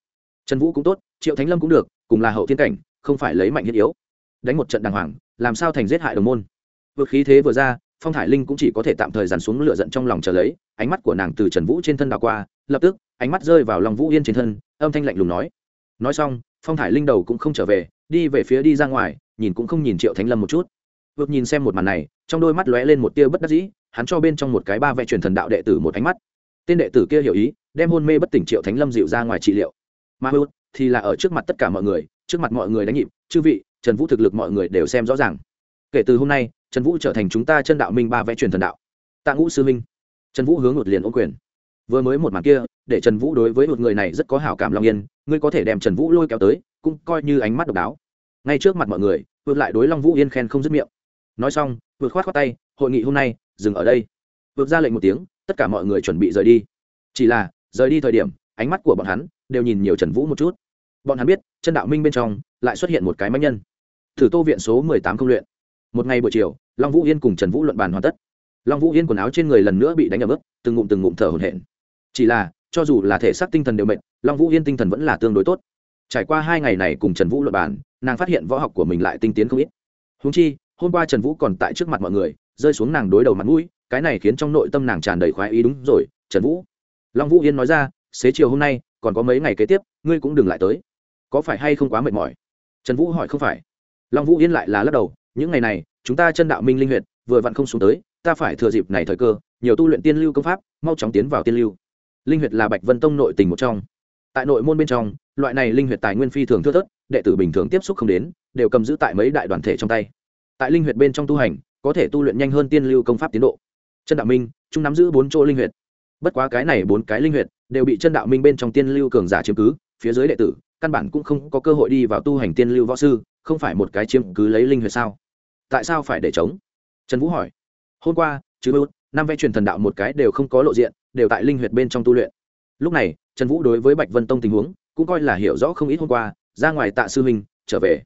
Trần vũ cũng tốt, triệu thánh lâm cũng được, cùng là hậu thiên cảnh, không phải lấy mạnh thiết yếu. Đánh một trận đàng hoàng, làm sao thành giết hại đồng môn? Vượt khí thế vừa ra, phong thải linh cũng chỉ có thể tạm thời dàn xuống lửa giận trong lòng chờ lấy, ánh mắt của nàng từ trần vũ trên thân đào qua, lập tức, ánh mắt rơi vào lòng vũ yên trên thân, âm thanh lạnh lùng nói. Nói xong, phong thải linh đầu cũng không trở về, đi về phía đi ra ngoài, nhìn cũng không nhìn triệu thánh lâm một chút. Vượt nhìn xem một màn này, trong đôi mắt lóe lên một tia bất đắc dĩ, hắn cho bên trong một cái ba vẽ truyền thần đạo đệ tử một ánh mắt tên đệ tử kia hiểu ý, đem hôn mê bất tỉnh triệu thánh lâm dịu ra ngoài trị liệu. Mà hữu thì là ở trước mặt tất cả mọi người, trước mặt mọi người đánh nhịp. Chư vị, trần vũ thực lực mọi người đều xem rõ ràng. Kể từ hôm nay, trần vũ trở thành chúng ta chân đạo minh ba vẽ truyền thần đạo. Tạ ngũ sư minh. Trần vũ hướng một liền ô quyền. Vừa mới một màn kia, để trần vũ đối với một người này rất có hảo cảm long yên, ngươi có thể đem trần vũ lôi kéo tới, cũng coi như ánh mắt độc đáo. Ngay trước mặt mọi người, vượt lại đối long vũ yên khen không dứt miệng. Nói xong, vượt khoát khoát tay, hội nghị hôm nay, dừng ở đây. Vượt ra lệnh một tiếng tất cả mọi người chuẩn bị rời đi. Chỉ là, rời đi thời điểm, ánh mắt của bọn hắn đều nhìn nhiều trần vũ một chút. Bọn hắn biết, chân đạo minh bên trong lại xuất hiện một cái máy nhân. Thử tô viện số mười tám công luyện. Một ngày buổi chiều, long vũ yên cùng trần vũ luận bàn hoàn tất. Long vũ yên quần áo trên người lần nữa bị đánh ấm ức từng ngụm từng ngụm thở hổn hển. Chỉ là, cho dù là thể xác tinh thần đều mệt, long vũ yên tinh thần vẫn là tương đối tốt. Trải qua hai ngày này cùng trần vũ luận bàn, nàng phát hiện võ học của mình lại tinh tiến không ít. Húng chi, hôm qua trần vũ còn tại trước mặt mọi người, rơi xuống nàng đối đầu mặt mũi cái này khiến trong nội tâm nàng tràn đầy khoái ý đúng rồi, trần vũ. Long vũ yên nói ra, xế chiều hôm nay, còn có mấy ngày kế tiếp, ngươi cũng đừng lại tới. Có phải hay không quá mệt mỏi? Trần vũ hỏi, không phải. Long vũ yên lại là lắc đầu, những ngày này, chúng ta chân đạo minh linh huyện vừa vặn không xuống tới, ta phải thừa dịp này thời cơ, nhiều tu luyện tiên lưu công pháp, mau chóng tiến vào tiên lưu. Linh huyệt là bạch vân tông nội tình một trong. Tại nội môn bên trong, loại này linh huyệt tài nguyên phi thường thưa thớt, đệ tử bình thường tiếp xúc không đến, đều cầm giữ tại mấy đại đoàn thể trong tay. Tại linh huyệt bên trong tu hành, có thể tu luyện nhanh hơn tiên lưu công pháp tiến độ chân đạo minh, chúng nắm giữ bốn chỗ linh huyệt. Bất quá cái này bốn cái linh huyệt đều bị chân đạo minh bên trong tiên lưu cường giả chiếm cứ, phía dưới đệ tử căn bản cũng không có cơ hội đi vào tu hành tiên lưu võ sư, không phải một cái chiếm cứ lấy linh huyệt sao? Tại sao phải để chống trần vũ hỏi. Hôm qua chứ bút năm vẽ truyền thần đạo một cái đều không có lộ diện, đều tại linh huyệt bên trong tu luyện. Lúc này, trần vũ đối với bạch vân tông tình huống cũng coi là hiểu rõ không ít hôm qua, ra ngoài tạ sư huynh, trở về.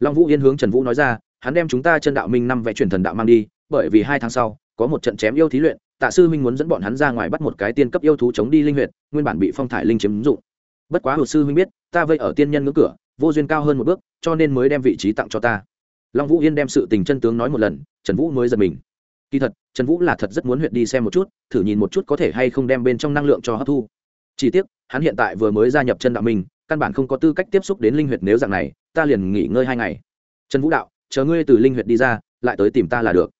Long vũ yên hướng trần vũ nói ra, hắn đem chúng ta chân đạo minh năm vẽ truyền thần đạo mang đi, bởi vì hai tháng sau có một trận chém yêu thí luyện, tạ sư minh muốn dẫn bọn hắn ra ngoài bắt một cái tiên cấp yêu thú chống đi linh huyệt, nguyên bản bị phong thải linh chiếm dụng. Bất quá hồ sư huynh biết, ta vây ở tiên nhân ngưỡng cửa, vô duyên cao hơn một bước, cho nên mới đem vị trí tặng cho ta. Long vũ yên đem sự tình chân tướng nói một lần, trần vũ mới giật mình. Kỳ thật, trần vũ là thật rất muốn huyện đi xem một chút, thử nhìn một chút có thể hay không đem bên trong năng lượng cho hấp thu. Chỉ tiếc, hắn hiện tại vừa mới gia nhập chân đạo mình, căn bản không có tư cách tiếp xúc đến linh huyệt nếu dạng này, ta liền nghỉ ngơi hai ngày. Trần vũ đạo, chờ ngươi từ linh huyệt đi ra, lại tới tìm ta là được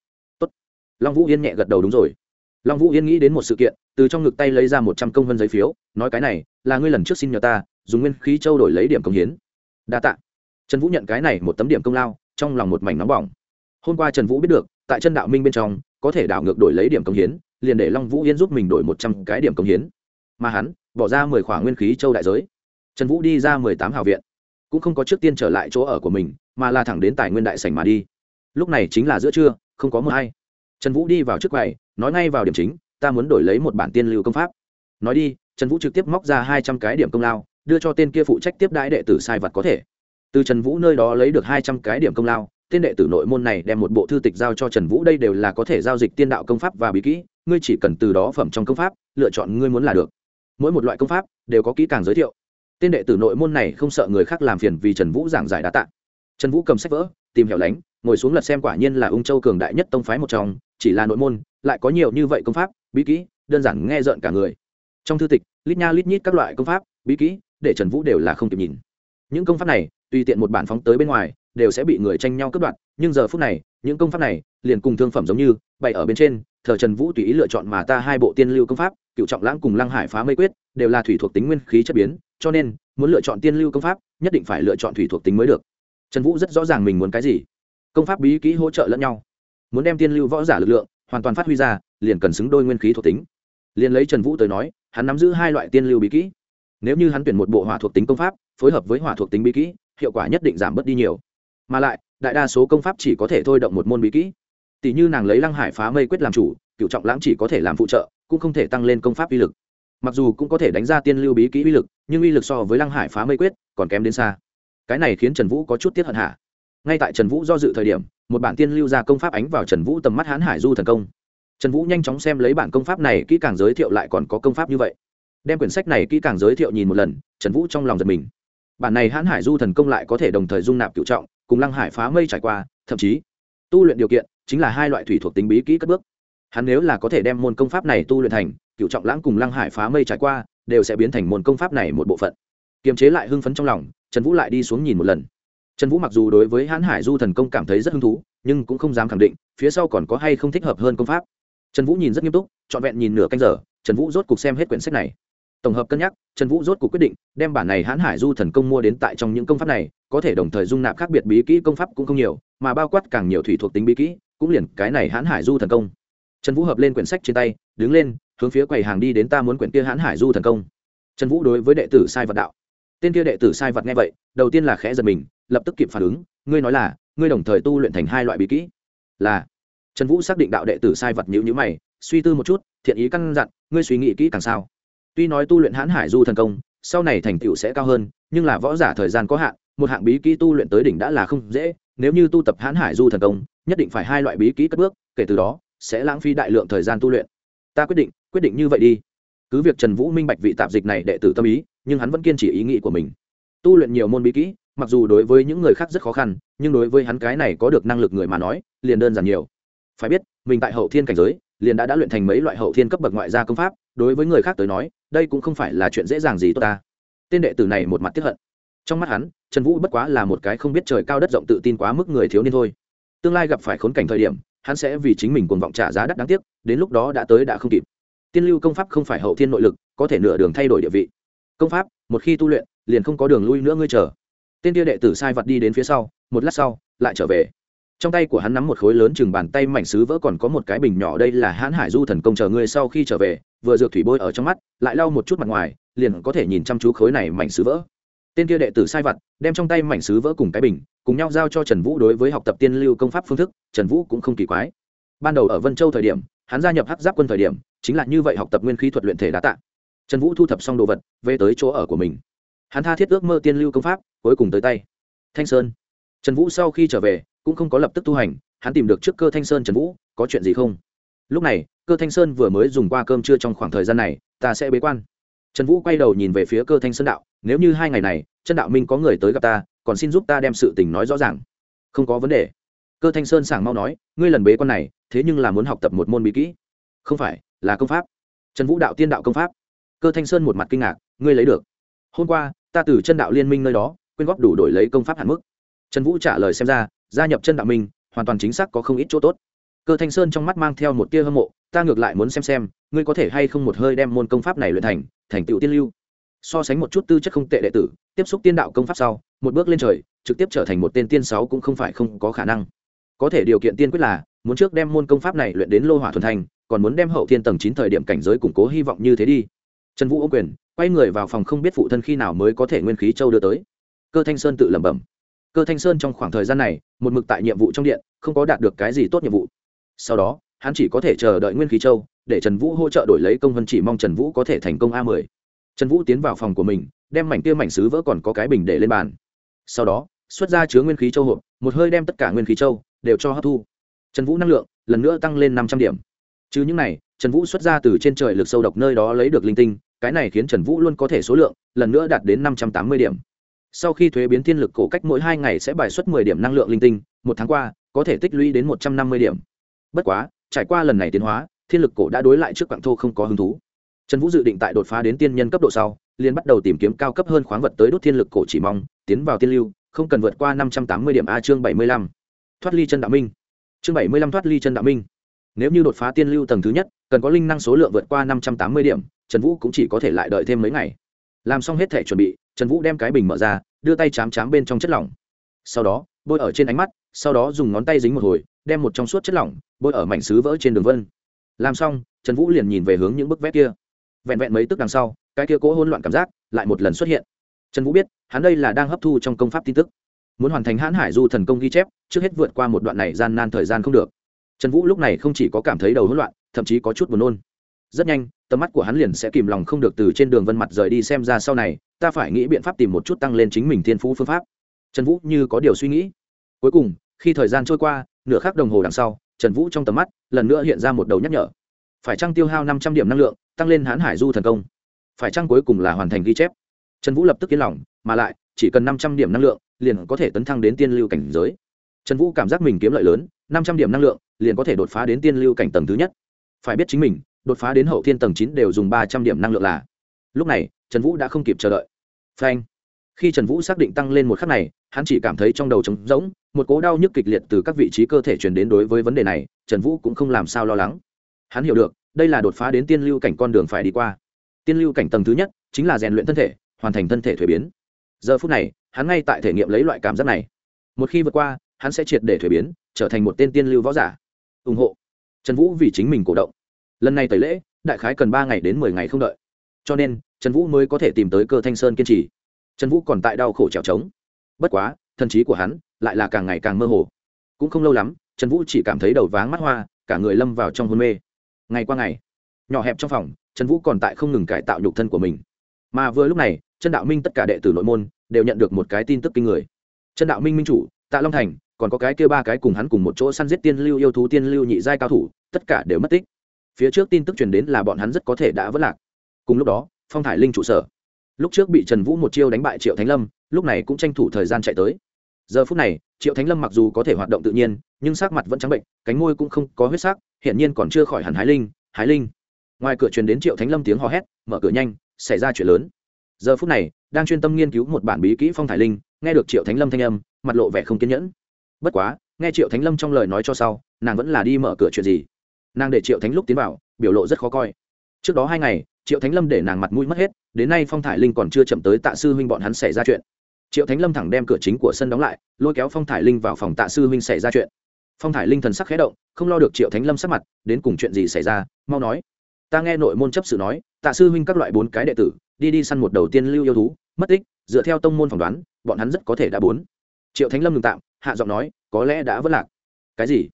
long vũ yên nhẹ gật đầu đúng rồi. Long vũ yên nghĩ đến một sự kiện, từ trong ngực tay lấy ra một trăm công vân giấy phiếu, nói cái này, là ngươi lần trước xin nhờ ta, dùng nguyên khí trâu đổi lấy điểm công hiến. Đa t ạ trần vũ nhận cái này một tấm điểm công lao, trong lòng một mảnh nóng bỏng. Hôm qua trần vũ biết được, tại chân đạo minh bên trong, có thể đảo ngược đổi lấy điểm công hiến, liền để long vũ yên giúp mình đổi một trăm cái điểm công hiến. Mà hắn, bỏ ra mười khoản nguyên khí châu đại giới. Trần vũ đi ra mười tám hào viện. Cũng không có trước tiên trở lại chỗ ở của mình, mà là thẳng đến tài nguyên đại sảnh mà đi. Lúc này chính là giữa trưa, không có mưa hay trần vũ đi vào trước quầy, nói ngay vào điểm chính, ta muốn đổi lấy một bản tiên lưu công pháp. Nói đi, trần vũ trực tiếp móc ra hai trăm cái điểm công lao, đưa cho tên kia phụ trách tiếp đãi đệ tử sai vật có thể. Từ trần vũ nơi đó lấy được hai trăm cái điểm công lao, tên đệ tử nội môn này đem một bộ thư tịch giao cho trần vũ, đây đều là có thể giao dịch tiên đạo công pháp và bí kỹ, ngươi chỉ cần từ đó phẩm trong công pháp, lựa chọn ngươi muốn là được. Mỗi một loại công pháp đều có kỹ càng giới thiệu. Tên đệ tử nội môn này không sợ người khác làm phiền vì trần vũ giảng giải đá tạ. Trần vũ cầm sách vỡ tìm hẻo lánh, ngồi xuống lật xem quả nhiên là ung châu cường đại nhất tông phái một trong chỉ là nội môn, lại có nhiều như vậy công pháp, bí kỹ, đơn giản nghe rợn cả người. Trong thư tịch, lít nha lít nhít các loại công pháp, bí kỹ, để trần vũ đều là không kịp nhìn. Những công pháp này, tùy tiện một bản phóng tới bên ngoài, đều sẽ bị người tranh nhau cướp đoạt, nhưng giờ phút này, những công pháp này, liền cùng thương phẩm giống như, bày ở bên trên, thờ trần vũ tùy ý lựa chọn mà ta hai bộ tiên lưu công pháp cựu trọng lãng cùng lăng hải phá mây quyết, đều là thủy thuộc tính nguyên khí chất biến, cho nên, muốn lựa chọn tiên lưu công pháp, nhất định phải lựa chọn thủy thuộc tính mới được. Trần vũ rất rõ ràng mình muốn cái gì. Công pháp bí kỹ hỗ trợ lẫn nhau muốn đem tiên lưu võ giả lực lượng hoàn toàn phát huy ra, liền cần xứng đôi nguyên khí thuộc tính. Liền lấy trần vũ tới nói, hắn nắm giữ hai loại tiên lưu bí kỹ. Nếu như hắn tuyển một bộ hỏa thuộc tính công pháp, phối hợp với hỏa thuộc tính bí kỹ, hiệu quả nhất định giảm bớt đi nhiều. Mà lại, đại đa số công pháp chỉ có thể thôi động một môn bí kỹ. Tỷ như nàng lấy lăng hải phá mây quyết làm chủ cựu trọng lãng chỉ có thể làm phụ trợ, cũng không thể tăng lên công pháp uy lực. Mặc dù cũng có thể đánh ra tiên lưu bí kỹ uy lực, nhưng uy lực so với lăng hải phá mây quyết còn kém đến xa. Cái này khiến trần vũ có chút tiếp hận hạ ngay tại trần vũ do dự thời điểm, một bản tiên lưu ra công pháp ánh vào trần vũ tầm mắt hán hải du thần công. Trần vũ nhanh chóng xem lấy bản công pháp này, kỹ càng giới thiệu lại còn có công pháp như vậy. Đem quyển sách này kỹ càng giới thiệu nhìn một lần, trần vũ trong lòng giật mình. Bản này hãn hải du thần công lại có thể đồng thời dung nạp cựu trọng, cùng lăng hải phá mây trải qua, thậm chí, tu luyện điều kiện chính là hai loại thủy thuộc tính bí kỹ cất bước. Hắn nếu là có thể đem môn công pháp này tu luyện thành cựu trọng lãng cùng lăng hải phá mây trải qua, đều sẽ biến thành môn công pháp này một bộ phận. Kiềm chế lại hưng phấn trong lòng, trần vũ lại đi xuống nhìn một lần trần vũ mặc dù đối với hãn hải du thần công cảm thấy rất hứng thú, nhưng cũng không dám khẳng định phía sau còn có hay không thích hợp hơn công pháp. Trần vũ nhìn rất nghiêm túc, trọn vẹn nhìn nửa canh giờ, trần vũ rốt cục xem hết quyển sách này. Tổng hợp cân nhắc, trần vũ rốt cục quyết định đem bản này hãn hải du thần công mua đến tại trong những công pháp này, có thể đồng thời dung nạp khác biệt bí kỹ công pháp cũng không nhiều, mà bao quát càng nhiều thủy thuộc tính bí kỹ, cũng liền cái này hãn hải du thần công. Trần vũ hợp lên quyển sách trên tay, đứng lên, hướng phía quầy hàng đi đến ta muốn quyển kia hãn hải du thần công. Trần vũ đối với đệ tử sai vật đạo. Tên kia đệ tử sai vật nghe vậy, đầu tiên là khẽ giật mình lập tức kịp phản ứng, ngươi nói là, ngươi đồng thời tu luyện thành hai loại bí kỹ. Là. Trần vũ xác định đạo đệ tử sai vật nhữ nhữ mày, suy tư một chút, thiện ý căn dặn, ngươi suy nghĩ kỹ càng sao? Tuy nói tu luyện hãn hải du thần công, sau này thành tựu sẽ cao hơn, nhưng là võ giả thời gian có hạn, một hạng bí kỹ tu luyện tới đỉnh đã là không dễ, nếu như tu tập hãn hải du thần công, nhất định phải hai loại bí kỹ cất bước, kể từ đó, sẽ lãng phí đại lượng thời gian tu luyện. Ta quyết định quyết định như vậy đi. Cứ việc trần vũ minh bạch vị tạp dịch này đệ tử tâm ý, nhưng hắn vẫn kiên trì ý nghĩ của mình. Tu luyện nhiều môn bí kỹ mặc dù đối với những người khác rất khó khăn, nhưng đối với hắn cái này có được năng lực người mà nói, liền đơn giản nhiều. Phải biết, mình tại hậu thiên cảnh giới, liền đã đã luyện thành mấy loại hậu thiên cấp bậc ngoại gia công pháp, đối với người khác tới nói, đây cũng không phải là chuyện dễ dàng gì tốt ta. Tên đệ tử này một mặt tiếp hận. Trong mắt hắn, trần vũ bất quá là một cái không biết trời cao đất rộng tự tin quá mức người thiếu niên thôi. Tương lai gặp phải khốn cảnh thời điểm, hắn sẽ vì chính mình cuồng vọng trả giá đắt đáng tiếc, đến lúc đó đã tới đã không kịp. Tiên lưu công pháp không phải hậu thiên nội lực, có thể nửa đường thay đổi địa vị. Công pháp, một khi tu luyện, liền không có đường lui nữa ngươi chờ tên tia đệ tử sai vật đi đến phía sau, một lát sau, lại trở về. Trong tay của hắn nắm một khối lớn chừng bàn tay mảnh sứ vỡ còn có một cái bình nhỏ đây là hãn hải du thần công chờ ngươi sau khi trở về, vừa dược thủy bôi ở trong mắt, lại lau một chút mặt ngoài, liền có thể nhìn chăm chú khối này mảnh sứ vỡ. Tên kia đệ tử sai vật, đem trong tay mảnh sứ vỡ cùng cái bình, cùng nhau giao cho trần vũ đối với học tập tiên lưu công pháp phương thức, trần vũ cũng không kỳ quái. Ban đầu ở vân châu thời điểm, hắn gia nhập hắc giáp quân thời điểm, chính là như vậy học tập nguyên khí thuật luyện thể đá tạ. Trần vũ thu thập xong đồ vật, về tới chỗ ở của mình hắn tha thiết ước mơ tiên lưu công pháp, cuối cùng tới tay. Thanh sơn. Trần vũ sau khi trở về, cũng không có lập tức tu hành, hắn tìm được trước cơ thanh sơn trần vũ, có chuyện gì không? Lúc này, cơ thanh sơn vừa mới dùng qua cơm trưa trong khoảng thời gian này, ta sẽ bế quan. Trần vũ quay đầu nhìn về phía cơ thanh sơn đạo, nếu như hai ngày này chân đạo minh có người tới gặp ta, còn xin giúp ta đem sự tình nói rõ ràng. Không có vấn đề. Cơ thanh sơn sảng mau nói, ngươi lần bế quan này, thế nhưng là muốn học tập một môn bí kỹ. Không phải, là công pháp. Trần vũ đạo tiên đạo công pháp. Cơ thanh sơn một mặt kinh ngạc, ngươi lấy được. Hôm qua ta từ chân đạo liên minh nơi đó, quyên góp đủ đổi lấy công pháp hạn mức. Trần vũ trả lời xem ra, gia nhập chân đạo minh hoàn toàn chính xác có không ít chỗ tốt. Cơ thanh sơn trong mắt mang theo một tia hâm mộ, ta ngược lại muốn xem xem, ngươi có thể hay không một hơi đem môn công pháp này luyện thành thành tựu tiên lưu. So sánh một chút tư chất không tệ đệ tử, tiếp xúc tiên đạo công pháp sau, một bước lên trời, trực tiếp trở thành một tên tiên sáu cũng không phải không có khả năng. Có thể điều kiện tiên quyết là, muốn trước đem môn công pháp này luyện đến lô hỏa thuần thành, còn muốn đem hậu thiên tầng chín thời điểm cảnh giới củng cố hy vọng như thế đi. Trần vũ ô quyền quay người vào phòng không biết phụ thân khi nào mới có thể nguyên khí châu đưa tới. Cơ thanh sơn tự lẩm bẩm. Cơ thanh sơn trong khoảng thời gian này, một mực tại nhiệm vụ trong điện, không có đạt được cái gì tốt nhiệm vụ. Sau đó, hắn chỉ có thể chờ đợi nguyên khí châu, để trần vũ hỗ trợ đổi lấy công vân chỉ mong trần vũ có thể thành công a mười. Trần vũ tiến vào phòng của mình, đem mảnh kia mảnh xứ vỡ còn có cái bình để lên bàn. Sau đó, xuất ra chứa nguyên khí châu hộp, một hơi đem tất cả nguyên khí châu đều cho hấp thu. Trần vũ năng lượng lần nữa tăng lên năm trăm điểm. Chứ những này, trần vũ xuất ra từ trên trời lực sâu độc nơi đó lấy được linh tinh cái này khiến trần vũ luôn có thể số lượng, lần nữa đạt đến năm trăm tám mươi điểm. Sau khi thuế biến thiên lực cổ cách mỗi hai ngày sẽ bài xuất mười điểm năng lượng linh tinh, một tháng qua, có thể tích lũy đến một trăm năm mươi điểm. Bất quá, trải qua lần này tiến hóa, thiên lực cổ đã đối lại trước quảng thô không có hứng thú. Trần vũ dự định tại đột phá đến tiên nhân cấp độ sau, liền bắt đầu tìm kiếm cao cấp hơn khoáng vật tới đốt thiên lực cổ chỉ mong, tiến vào tiên lưu, không cần vượt qua năm trăm tám mươi điểm a chương bảy mươi lăm. Thoát ly chân đạo minh. Chương bảy mươi lăm thoát ly chân đạo minh. Nếu như đột phá tiên lưu tầng thứ nhất, cần có linh năng số lượng vượt qua năm trăm tám mươi điểm trần vũ cũng chỉ có thể lại đợi thêm mấy ngày. Làm xong hết thể chuẩn bị, trần vũ đem cái bình mở ra, đưa tay chám chám bên trong chất lỏng. Sau đó, bôi ở trên ánh mắt, sau đó dùng ngón tay dính một hồi, đem một trong suốt chất lỏng, bôi ở mảnh xứ vỡ trên đường vân. Làm xong, trần vũ liền nhìn về hướng những bức vét kia. Vẹn vẹn mấy tức đằng sau, cái kia cố hỗn loạn cảm giác lại một lần xuất hiện. Trần vũ biết, hắn đây là đang hấp thu trong công pháp tin tức. Muốn hoàn thành hãn hải du thần công ghi chép, trước hết vượt qua một đoạn này gian nan thời gian không được. Trần vũ lúc này không chỉ có cảm thấy đầu hỗn loạn, thậm chí có chút buồn nôn rất nhanh, tầm mắt của hắn liền sẽ kìm lòng không được từ trên đường vân mặt rời đi xem ra sau này, ta phải nghĩ biện pháp tìm một chút tăng lên chính mình thiên phú phương pháp. Trần vũ như có điều suy nghĩ. Cuối cùng, khi thời gian trôi qua, nửa khắc đồng hồ đằng sau, trần vũ trong tầm mắt, lần nữa hiện ra một đầu nhắc nhở. Phải trăng tiêu hao năm trăm điểm năng lượng, tăng lên hãn hải du thần công? Phải trăng cuối cùng là hoàn thành ghi chép? Trần vũ lập tức yên lòng, mà lại, chỉ cần năm trăm điểm năng lượng, liền có thể tấn thăng đến tiên lưu cảnh giới. Trần vũ cảm giác mình kiếm lợi lớn, năm trăm điểm năng lượng, liền có thể đột phá đến tiên lưu cảnh tầng thứ nhất. Phải biết chính mình đột phá đến hậu thiên tầng chín đều dùng ba trăm điểm năng lượng là. Lúc này, trần vũ đã không kịp chờ đợi. Phanh. Khi trần vũ xác định tăng lên một khắc này, hắn chỉ cảm thấy trong đầu trống rỗng, một cố đau nhức kịch liệt từ các vị trí cơ thể truyền đến đối với vấn đề này, trần vũ cũng không làm sao lo lắng. Hắn hiểu được, đây là đột phá đến tiên lưu cảnh con đường phải đi qua. Tiên lưu cảnh tầng thứ nhất, chính là rèn luyện thân thể, hoàn thành thân thể thuế biến. Giờ phút này, hắn ngay tại thể nghiệm lấy loại cảm giác này. Một khi vượt qua, hắn sẽ triệt để thuế biến, trở thành một tên tiên lưu võ giả. Ủng hộ. Trần vũ vì chính mình cổ động lần này tẩy lễ, đại khái cần ba ngày đến mười ngày không đợi. Cho nên, trần vũ mới có thể tìm tới cơ thanh sơn kiên trì. Trần vũ còn tại đau khổ trèo trống. Bất quá, thần trí của hắn lại là càng ngày càng mơ hồ. Cũng không lâu lắm, trần vũ chỉ cảm thấy đầu váng mắt hoa, cả người lâm vào trong hôn mê. Ngày qua ngày, nhỏ hẹp trong phòng, trần vũ còn tại không ngừng cải tạo nhục thân của mình. Mà vừa lúc này chân đạo minh tất cả đệ tử nội môn đều nhận được một cái tin tức kinh người. Chân đạo minh minh chủ, tạ long thành, còn có cái kêu ba cái cùng hắn cùng một chỗ săn giết tiên lưu yêu thú, tiên lưu nhị giai cao thủ, tất cả đều mất tích phía trước tin tức truyền đến là bọn hắn rất có thể đã vất lạc. Cùng lúc đó, phong thải linh trụ sở. Lúc trước bị trần vũ một chiêu đánh bại triệu thánh lâm, lúc này cũng tranh thủ thời gian chạy tới. Giờ phút này, triệu thánh lâm mặc dù có thể hoạt động tự nhiên, nhưng sắc mặt vẫn trắng bệnh, cánh môi cũng không có huyết sắc hiện nhiên còn chưa khỏi hẳn hái linh hái linh. Ngoài cửa truyền đến triệu thánh lâm tiếng hò hét, mở cửa nhanh, xảy ra chuyện lớn. Giờ phút này, đang chuyên tâm nghiên cứu một bản bí kỹ phong thải linh, nghe được triệu thánh lâm thanh âm, mặt lộ vẻ không kiên nhẫn. Bất quá, nghe triệu thánh lâm trong lời nói cho sau, nàng vẫn là đi mở cửa chuyện gì nàng để triệu thánh lúc tiến vào, biểu lộ rất khó coi. Trước đó hai ngày, triệu thánh lâm để nàng mặt mũi mất hết, đến nay phong thải linh còn chưa chậm tới tạ sư huynh bọn hắn xảy ra chuyện. Triệu thánh lâm thẳng đem cửa chính của sân đóng lại, lôi kéo phong thải linh vào phòng tạ sư huynh xảy ra chuyện. Phong thải linh thần sắc khé động, không lo được triệu thánh lâm sắc mặt, đến cùng chuyện gì xảy ra, mau nói. Ta nghe nội môn chấp sự nói, tạ sư huynh các loại bốn cái đệ tử, đi đi săn một đầu tiên lưu yêu thú, mất tích, dựa theo tông môn phỏng đoán, bọn hắn rất có thể đã bốn. Triệu thánh lâm ngừng tạm, hạ giọng nói, có lẽ đã vất lạc. Cái gì?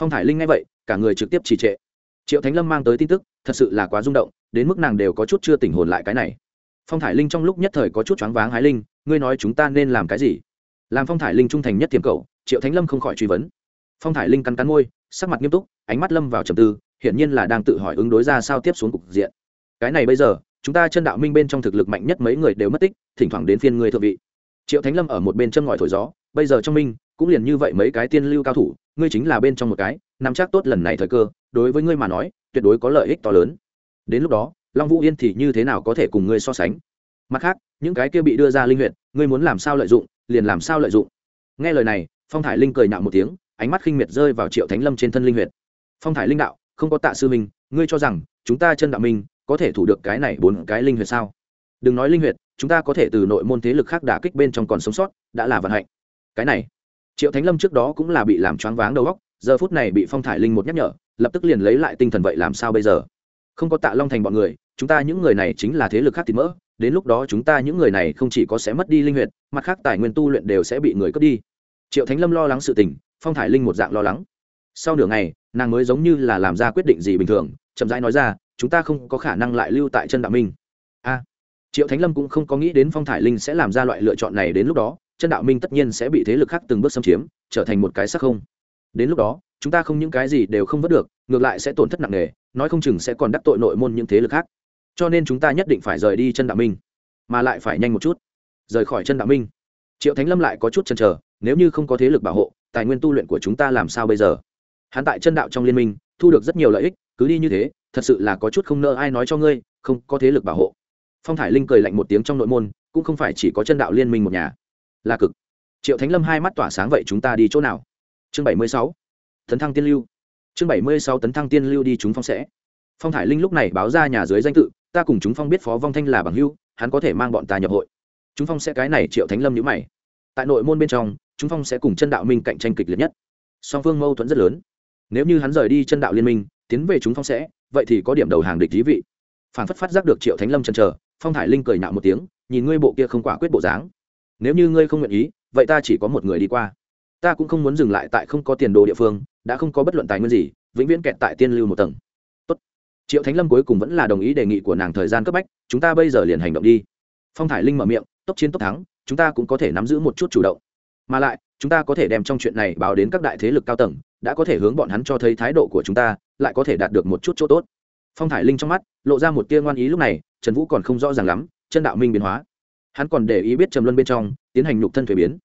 Phong thải linh nghe vậy cả người trực tiếp trì trệ. Triệu thánh lâm mang tới tin tức, thật sự là quá rung động, đến mức nàng đều có chút chưa tỉnh hồn lại cái này. Phong thải linh trong lúc nhất thời có chút choáng váng hái linh, ngươi nói chúng ta nên làm cái gì? Làm phong thải linh trung thành nhất tiềm cầu, triệu thánh lâm không khỏi truy vấn. Phong thải linh cắn cắn môi, sắc mặt nghiêm túc, ánh mắt lâm vào trầm tư, hiển nhiên là đang tự hỏi ứng đối ra sao tiếp xuống cục diện. Cái này bây giờ, chúng ta chân đạo minh bên trong thực lực mạnh nhất mấy người đều mất tích, thỉnh thoảng đến phiên người thượng vị. Triệu thánh lâm ở một bên chân ngòi thổi gió, bây giờ trong minh, cũng liền như vậy mấy cái tiên lưu cao thủ ngươi chính là bên trong một cái, nắm chắc tốt lần này thời cơ, đối với ngươi mà nói, tuyệt đối có lợi ích to lớn. Đến lúc đó, long vũ yên thì như thế nào có thể cùng ngươi so sánh? Mặt khác, những cái kia bị đưa ra linh huyện ngươi muốn làm sao lợi dụng, liền làm sao lợi dụng. Nghe lời này, phong thải linh cười nạo một tiếng, ánh mắt khinh miệt rơi vào triệu thánh lâm trên thân linh huyện phong thải linh đạo, không có tạ sư minh ngươi cho rằng, chúng ta chân đạo minh, có thể thủ được cái này bốn cái linh huyệt sao? Đừng nói linh huyệt, chúng ta có thể từ nội môn thế lực khác đả kích bên trong còn sống sót, đã là vận hạnh. Cái này triệu thánh lâm trước đó cũng là bị làm choáng váng đầu óc, giờ phút này bị phong thải linh một nhắc nhở, lập tức liền lấy lại tinh thần vậy làm sao bây giờ? Không có tạ long thành bọn người, chúng ta những người này chính là thế lực khác thì mỡ, đến lúc đó chúng ta những người này không chỉ có sẽ mất đi linh huyệt, mặt khác tài nguyên tu luyện đều sẽ bị người cướp đi. Triệu thánh lâm lo lắng sự tình, phong thải linh một dạng lo lắng. Sau nửa ngày, nàng mới giống như là làm ra quyết định gì bình thường, chậm rãi nói ra, chúng ta không có khả năng lại lưu tại chân đạo minh. A. Triệu thánh lâm cũng không có nghĩ đến phong thải linh sẽ làm ra loại lựa chọn này đến lúc đó chân đạo minh tất nhiên sẽ bị thế lực khác từng bước xâm chiếm, trở thành một cái sắc không. Đến lúc đó, chúng ta không những cái gì đều không vớt được, ngược lại sẽ tổn thất nặng nề, nói không chừng sẽ còn đắc tội nội môn những thế lực khác. Cho nên chúng ta nhất định phải rời đi chân đạo minh, mà lại phải nhanh một chút. Rời khỏi chân đạo minh. Triệu thánh lâm lại có chút chần chờ, nếu như không có thế lực bảo hộ, tài nguyên tu luyện của chúng ta làm sao bây giờ? Hắn tại chân đạo trong liên minh, thu được rất nhiều lợi ích, cứ đi như thế, thật sự là có chút không nợ ai nói cho ngươi, không có thế lực bảo hộ. Phong thải linh cười lạnh một tiếng trong nội môn, cũng không phải chỉ có chân đạo liên minh một nhà là cực. Triệu thánh lâm hai mắt tỏa sáng, vậy chúng ta đi chỗ nào? Chương bảy mươi sáu. Tấn thăng tiên lưu. Chương bảy mươi sáu, tấn thăng tiên lưu đi chúng phong sẽ. Phong thải linh lúc này báo ra nhà dưới danh tự, ta cùng chúng phong biết phó vong thanh là bằng hưu hắn có thể mang bọn ta nhập hội. Chúng phong sẽ cái này, triệu thánh lâm nhữ mày. Tại nội môn bên trong, chúng phong sẽ cùng chân đạo minh cạnh tranh kịch liệt nhất. Song phương mâu thuẫn rất lớn. Nếu như hắn rời đi chân đạo liên minh, tiến về chúng phong sẽ, vậy thì có điểm đầu hàng địch thí vị. Phản phất phát giác được triệu thánh lâm chần chờ, phong thải linh cười nạo một tiếng, nhìn ngươi bộ kia không quả quyết bộ dáng nếu như ngươi không nguyện ý, vậy ta chỉ có một người đi qua. Ta cũng không muốn dừng lại tại không có tiền đồ địa phương, đã không có bất luận tài nguyên gì, vĩnh viễn kẹt tại tiên lưu một tầng. Tốt. triệu thánh lâm cuối cùng vẫn là đồng ý đề nghị của nàng thời gian cấp bách, chúng ta bây giờ liền hành động đi. Phong thải linh mở miệng, tốc chiến tốc thắng, chúng ta cũng có thể nắm giữ một chút chủ động. Mà lại, chúng ta có thể đem trong chuyện này báo đến các đại thế lực cao tầng, đã có thể hướng bọn hắn cho thấy thái độ của chúng ta, lại có thể đạt được một chút chỗ tốt. Phong thải linh trong mắt, lộ ra một tia ngoan ý lúc này, trần vũ còn không rõ ràng lắm, chân đạo minh biến hóa hắn còn để ý biết trầm luân bên trong tiến hành nhục thân thuế biến.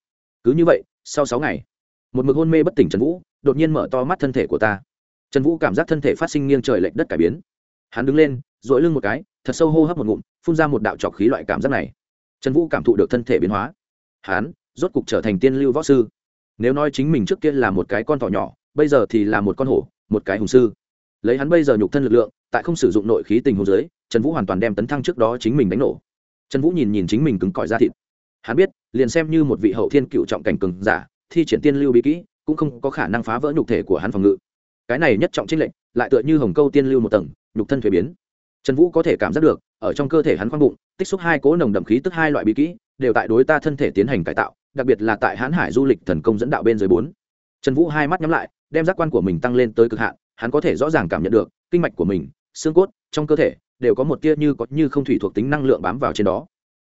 Cứ như vậy, sau sáu ngày, một mực hôn mê bất tỉnh trần vũ, đột nhiên mở to mắt thân thể của ta. Trần vũ cảm giác thân thể phát sinh nghiêng trời lệch đất cải biến. Hắn đứng lên dội lưng một cái, thật sâu hô hấp một ngụm, phun ra một đạo trọc khí loại cảm giác này. Trần vũ cảm thụ được thân thể biến hóa. Hắn rốt cục trở thành tiên lưu võ sư. Nếu nói chính mình trước kia là một cái con thỏ nhỏ, bây giờ thì là một con hổ, một cái hùng sư. Lấy hắn bây giờ nhục thân lực lượng, tại không sử dụng nội khí tình hồ dưới, trần vũ hoàn toàn đem tấn thăng trước đó chính mình đánh nổ trần vũ nhìn nhìn chính mình cứng cỏi ra thịt. Hắn biết, liền xem như một vị hậu thiên cựu trọng cảnh cường giả, thi triển tiên lưu bí kỹ, cũng không có khả năng phá vỡ nhục thể của hắn phòng ngự. Cái này nhất trọng trinh lệnh lại tựa như hồng câu tiên lưu một tầng, nhục thân thuế biến. Trần vũ có thể cảm giác được, ở trong cơ thể hắn khoang bụng, tích xúc hai cố nồng đậm khí tức hai loại bí kỹ, đều tại đối ta thân thể tiến hành cải tạo, đặc biệt là tại hãn hải du lịch thần công dẫn đạo bên dưới bốn. Trần vũ hai mắt nhắm lại, đem giác quan của mình tăng lên tới cực hạn, hắn có thể rõ ràng cảm nhận được, kinh mạch của mình, xương cốt, trong cơ thể đều có một tia như có như không thủy thuộc tính năng lượng bám vào trên đó.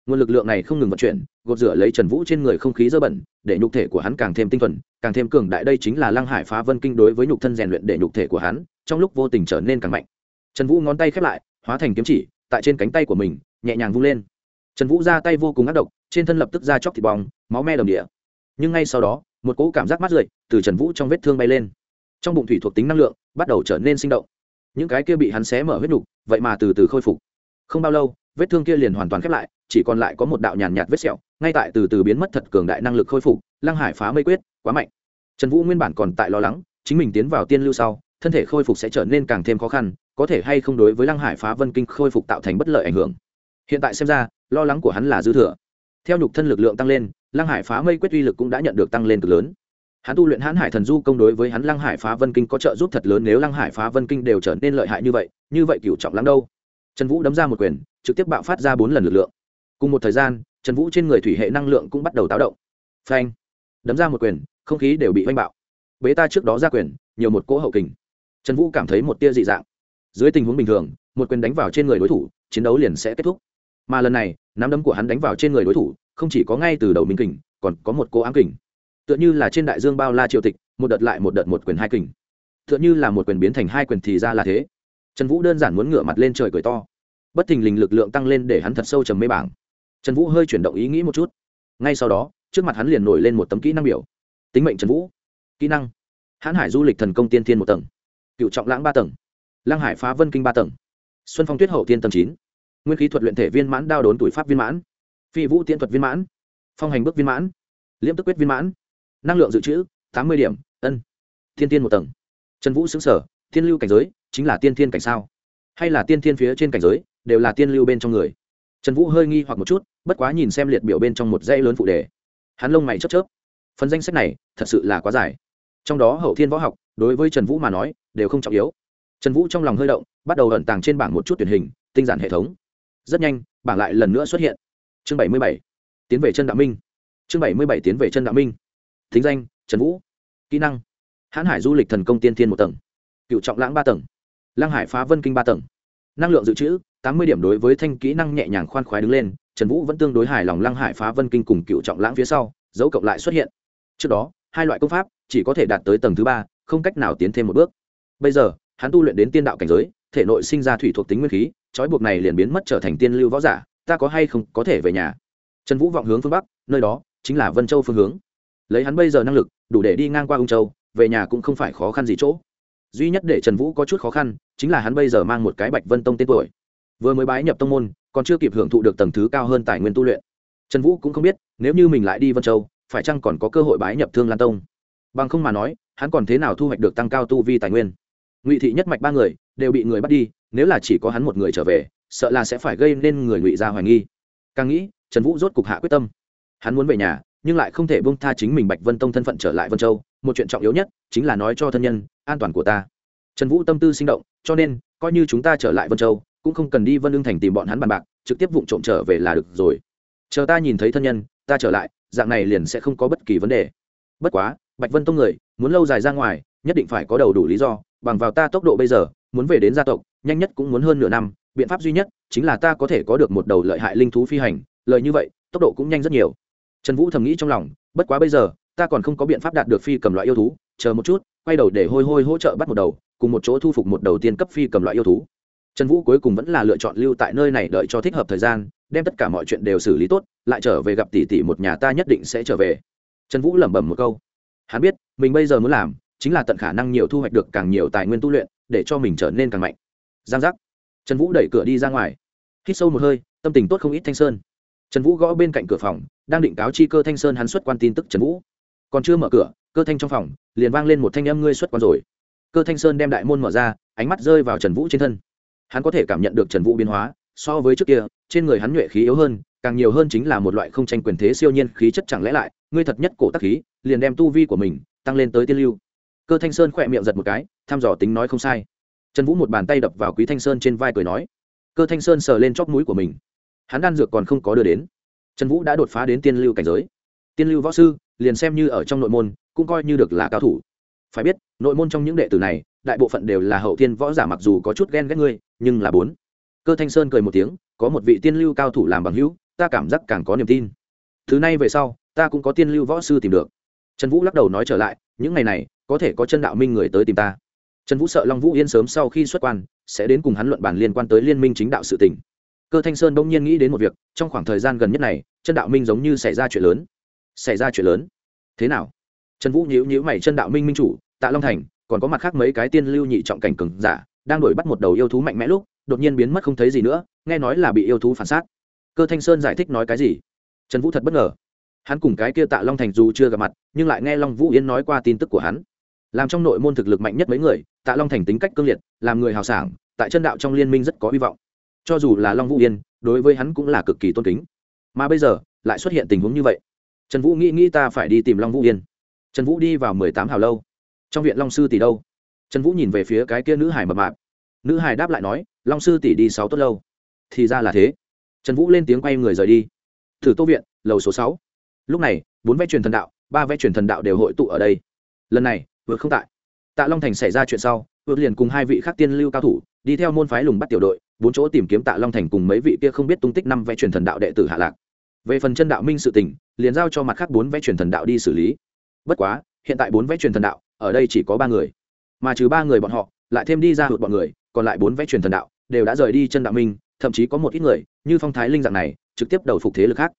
Nguồn lực lượng này không ngừng vận chuyển, gột rửa lấy trần vũ trên người không khí dơ bẩn, để nhục thể của hắn càng thêm tinh thuần, càng thêm cường đại đây chính là lăng hải phá vân kinh đối với nhục thân rèn luyện để nhục thể của hắn, trong lúc vô tình trở nên càng mạnh. Trần vũ ngón tay khép lại, hóa thành kiếm chỉ, tại trên cánh tay của mình, nhẹ nhàng vung lên. Trần vũ ra tay vô cùng ác độc, trên thân lập tức ra chóc thịt bong, máu me đồng địa. Nhưng ngay sau đó, một cỗ cảm giác mát rượi từ trần vũ trong vết thương bay lên. Trong bụng thủy thuộc tính năng lượng bắt đầu trở nên sinh động. Những cái kia bị hắn xé mở huyết nhục vậy mà từ từ khôi phục. Không bao lâu, vết thương kia liền hoàn toàn khép lại, chỉ còn lại có một đạo nhàn nhạt vết sẹo, ngay tại từ từ biến mất thật cường đại năng lực khôi phục, lăng hải phá mây quyết, quá mạnh. Trần vũ nguyên bản còn tại lo lắng, chính mình tiến vào tiên lưu sau, thân thể khôi phục sẽ trở nên càng thêm khó khăn, có thể hay không đối với lăng hải phá vân kinh khôi phục tạo thành bất lợi ảnh hưởng. Hiện tại xem ra, lo lắng của hắn là dư thừa. Theo nhục thân lực lượng tăng lên, lăng hải phá mây quyết uy lực cũng đã nhận được tăng lên cực lớn. Hắn tu luyện hãn hải thần du công đối với hắn lăng hải phá vân kinh có trợ giúp thật lớn, nếu lăng hải phá vân kinh đều trở nên lợi hại như vậy như vậy cựu trọng lắm đâu. Trần vũ đấm ra một quyền, trực tiếp bạo phát ra bốn lần lực lượng. Cùng một thời gian, trần vũ trên người thủy hệ năng lượng cũng bắt đầu táo động. Phanh! Đấm ra một quyền, không khí đều bị oanh bạo. Bế ta trước đó ra quyền, nhiều một cỗ hậu kình. Trần vũ cảm thấy một tia dị dạng. Dưới tình huống bình thường, một quyền đánh vào trên người đối thủ, chiến đấu liền sẽ kết thúc. Mà lần này, nắm đấm của hắn đánh vào trên người đối thủ, không chỉ có ngay từ đầu minh kình, còn có một cỗ ám kình. Tựa như là trên đại dương bao la triều tịch, một đợt lại một đợt một quyền hai kình. Tựa như là một quyền biến thành hai quyền thì ra là thế trần vũ đơn giản muốn ngửa mặt lên trời cười to. Bất thình lình lực lượng tăng lên để hắn thật sâu trầm mê bảng. Trần vũ hơi chuyển động ý nghĩ một chút. Ngay sau đó, trước mặt hắn liền nổi lên một tấm kỹ năng biểu. Tính mệnh trần vũ. Kỹ năng. Hãn hải du lịch thần công tiên thiên một tầng. Cựu trọng lãng ba tầng. Lăng hải phá vân kinh ba tầng. Xuân phong tuyết hậu tiên tầng chín. Nguyên khí thuật luyện thể viên mãn đao đốn tuổi pháp viên mãn. Phi vũ tiễn thuật viên mãn. Phong hành bước viên mãn. Liễm tức quyết viên mãn. Năng lượng dự trữ, tám mươi điểm, ân. Thiên tiên một tầng. Trần vũ xứng sở thiên lưu cảnh giới chính là tiên thiên cảnh sao? Hay là tiên thiên phía trên cảnh giới đều là tiên lưu bên trong người? Trần vũ hơi nghi hoặc một chút, bất quá nhìn xem liệt biểu bên trong một dãy lớn phụ đề. Hắn lông mày chớp chớp. Phần danh sách này thật sự là quá dài. Trong đó hậu thiên võ học, đối với trần vũ mà nói, đều không trọng yếu. Trần vũ trong lòng hơi động, bắt đầu ẩn tàng trên bảng một chút tuyển hình, tinh giản hệ thống. Rất nhanh, bảng lại lần nữa xuất hiện. Chương bảy mươi bảy, tiến về chân đạo minh. Chương bảy mươi bảy, tiến về chân đạo minh. Thính danh, trần vũ. Kỹ năng, hãn hải du lịch thần công tiên thiên một tầng cựu trọng lãng ba tầng, lăng hải phá vân kinh ba tầng. Năng lượng dự trữ, tám mươi điểm đối với thanh kỹ năng nhẹ nhàng khoan khoái đứng lên, trần vũ vẫn tương đối hài lòng lăng hải phá vân kinh cùng cựu trọng lãng phía sau, dấu cộng lại xuất hiện. Trước đó, hai loại công pháp chỉ có thể đạt tới tầng thứ ba, không cách nào tiến thêm một bước. Bây giờ, hắn tu luyện đến tiên đạo cảnh giới, thể nội sinh ra thủy thuộc tính nguyên khí, trói buộc này liền biến mất trở thành tiên lưu võ giả, ta có hay không có thể về nhà? Trần vũ vọng hướng phương bắc, nơi đó chính là vân châu phương hướng. Lấy hắn bây giờ năng lực, đủ để đi ngang qua ung châu, về nhà cũng không phải khó khăn gì chỗ duy nhất để trần vũ có chút khó khăn, chính là hắn bây giờ mang một cái bạch vân tông tên tuổi. Vừa mới bái nhập tông môn, còn chưa kịp hưởng thụ được tầng thứ cao hơn tài nguyên tu luyện. Trần vũ cũng không biết, nếu như mình lại đi vân châu, phải chăng còn có cơ hội bái nhập thương lan tông? Bằng không mà nói, hắn còn thế nào thu hoạch được tăng cao tu vi tài nguyên? Ngụy thị nhất mạch ba người đều bị người bắt đi, nếu là chỉ có hắn một người trở về, sợ là sẽ phải gây nên người ngụy ra hoài nghi. Càng nghĩ, trần vũ rốt cục hạ quyết tâm. Hắn muốn về nhà nhưng lại không thể bông tha chính mình bạch vân tông thân phận trở lại vân châu, một chuyện trọng yếu nhất chính là nói cho thân nhân, an toàn của ta. Trần vũ tâm tư sinh động, cho nên, coi như chúng ta trở lại vân châu, cũng không cần đi vân lương thành tìm bọn hắn bàn bạc, trực tiếp vụng trộm trở về là được rồi. Chờ ta nhìn thấy thân nhân, ta trở lại, dạng này liền sẽ không có bất kỳ vấn đề. Bất quá, bạch vân tông người, muốn lâu dài ra ngoài, nhất định phải có đầu đủ lý do, bằng vào ta tốc độ bây giờ, muốn về đến gia tộc, nhanh nhất cũng muốn hơn nửa năm, biện pháp duy nhất chính là ta có thể có được một đầu lợi hại linh thú phi hành, lợi như vậy, tốc độ cũng nhanh rất nhiều trần vũ thầm nghĩ trong lòng, bất quá bây giờ, ta còn không có biện pháp đạt được phi cầm loại yêu thú, chờ một chút, quay đầu để hôi hôi hỗ trợ bắt một đầu, cùng một chỗ thu phục một đầu tiên cấp phi cầm loại yêu thú. Trần vũ cuối cùng vẫn là lựa chọn lưu tại nơi này đợi cho thích hợp thời gian, đem tất cả mọi chuyện đều xử lý tốt, lại trở về gặp tỷ tỷ một nhà ta nhất định sẽ trở về. Trần vũ lẩm bẩm một câu. Hắn biết, mình bây giờ muốn làm, chính là tận khả năng nhiều thu hoạch được càng nhiều tài nguyên tu luyện, để cho mình trở nên càng mạnh. Giang giác. Trần vũ đẩy cửa đi ra ngoài. Hít sâu một hơi, tâm tình tốt không ít thanh sơn trần vũ gõ bên cạnh cửa phòng, đang định cáo chi cơ thanh sơn hắn xuất quan tin tức trần vũ. Còn chưa mở cửa, cơ thanh trong phòng, liền vang lên một thanh âm ngươi xuất quan rồi. Cơ thanh sơn đem đại môn mở ra, ánh mắt rơi vào trần vũ trên thân. Hắn có thể cảm nhận được trần vũ biến hóa, so với trước kia, trên người hắn nhuệ khí yếu hơn, càng nhiều hơn chính là một loại không tranh quyền thế siêu nhiên khí chất chẳng lẽ lại, ngươi thật nhất cổ tắc khí, liền đem tu vi của mình tăng lên tới tiên lưu. Cơ thanh sơn khỏe miệng giật một cái, thăm dò tính nói không sai. Trần vũ một bàn tay đập vào quý thanh sơn trên vai cười nói. Cơ thanh sơn sờ lên chóp mũi của mình hắn đan dược còn không có đưa đến. Trần vũ đã đột phá đến tiên lưu cảnh giới. Tiên lưu võ sư, liền xem như ở trong nội môn, cũng coi như được là cao thủ. Phải biết, nội môn trong những đệ tử này, đại bộ phận đều là hậu thiên võ giả mặc dù có chút ghen ghét ngươi, nhưng là bốn. Cơ thanh sơn cười một tiếng, có một vị tiên lưu cao thủ làm bằng hữu, ta cảm giác càng có niềm tin. Thứ này về sau, ta cũng có tiên lưu võ sư tìm được. Trần vũ lắc đầu nói trở lại, những ngày này, có thể có chân đạo minh người tới tìm ta. Trần vũ sợ long vũ yên sớm sau khi xuất quan, sẽ đến cùng hắn luận bàn liên quan tới liên minh chính đạo sự tỉnh cơ thanh sơn bỗng nhiên nghĩ đến một việc, trong khoảng thời gian gần nhất này chân đạo minh giống như xảy ra chuyện lớn. Xảy ra chuyện lớn? Thế nào? Trần vũ nhíu nhíu mày chân đạo minh minh chủ, tạ long thành, còn có mặt khác mấy cái tiên lưu nhị trọng cảnh cường giả, đang đuổi bắt một đầu yêu thú mạnh mẽ lúc, đột nhiên biến mất không thấy gì nữa, nghe nói là bị yêu thú phản sát. Cơ thanh sơn giải thích nói cái gì? Trần vũ thật bất ngờ. Hắn cùng cái kia tạ long thành dù chưa gặp mặt, nhưng lại nghe long vũ yên nói qua tin tức của hắn. Làm trong nội môn thực lực mạnh nhất mấy người, tạ long thành tính cách cương liệt, làm người hào sảng, tại chân đạo trong liên minh rất có hy vọng cho dù là long vũ yên, đối với hắn cũng là cực kỳ tôn kính. Mà bây giờ, lại xuất hiện tình huống như vậy. Trần vũ nghĩ nghĩ ta phải đi tìm long vũ yên. Trần vũ đi vào mười tám hào lâu. Trong viện long sư tỷ đâu? Trần vũ nhìn về phía cái kia nữ hải mập mạp. Nữ hải đáp lại nói, long sư tỷ đi sáu tốt lâu. Thì ra là thế. Trần vũ lên tiếng quay người rời đi. Thử tô viện, lầu số sáu. Lúc này, bốn vẽ truyền thần đạo, ba vé truyền thần đạo đều hội tụ ở đây. Lần này, vượt không tại. Tạ long thành xảy ra chuyện sau, vượt liền cùng hai vị khác tiên lưu cao thủ, đi theo môn phái lùng bắt tiểu đội bốn chỗ tìm kiếm tạ long thành cùng mấy vị kia không biết tung tích năm vẽ truyền thần đạo đệ tử hạ lạc. Về phần chân đạo minh sự tình, liền giao cho mặt khác bốn vẽ truyền thần đạo đi xử lý. Bất quá, hiện tại bốn vẽ truyền thần đạo, ở đây chỉ có ba người. Mà trừ ba người bọn họ, lại thêm đi ra hụt bọn người, còn lại bốn vẽ truyền thần đạo đều đã rời đi chân đạo minh, thậm chí có một ít người, như phong thái linh dạng này, trực tiếp đầu phục thế lực khác.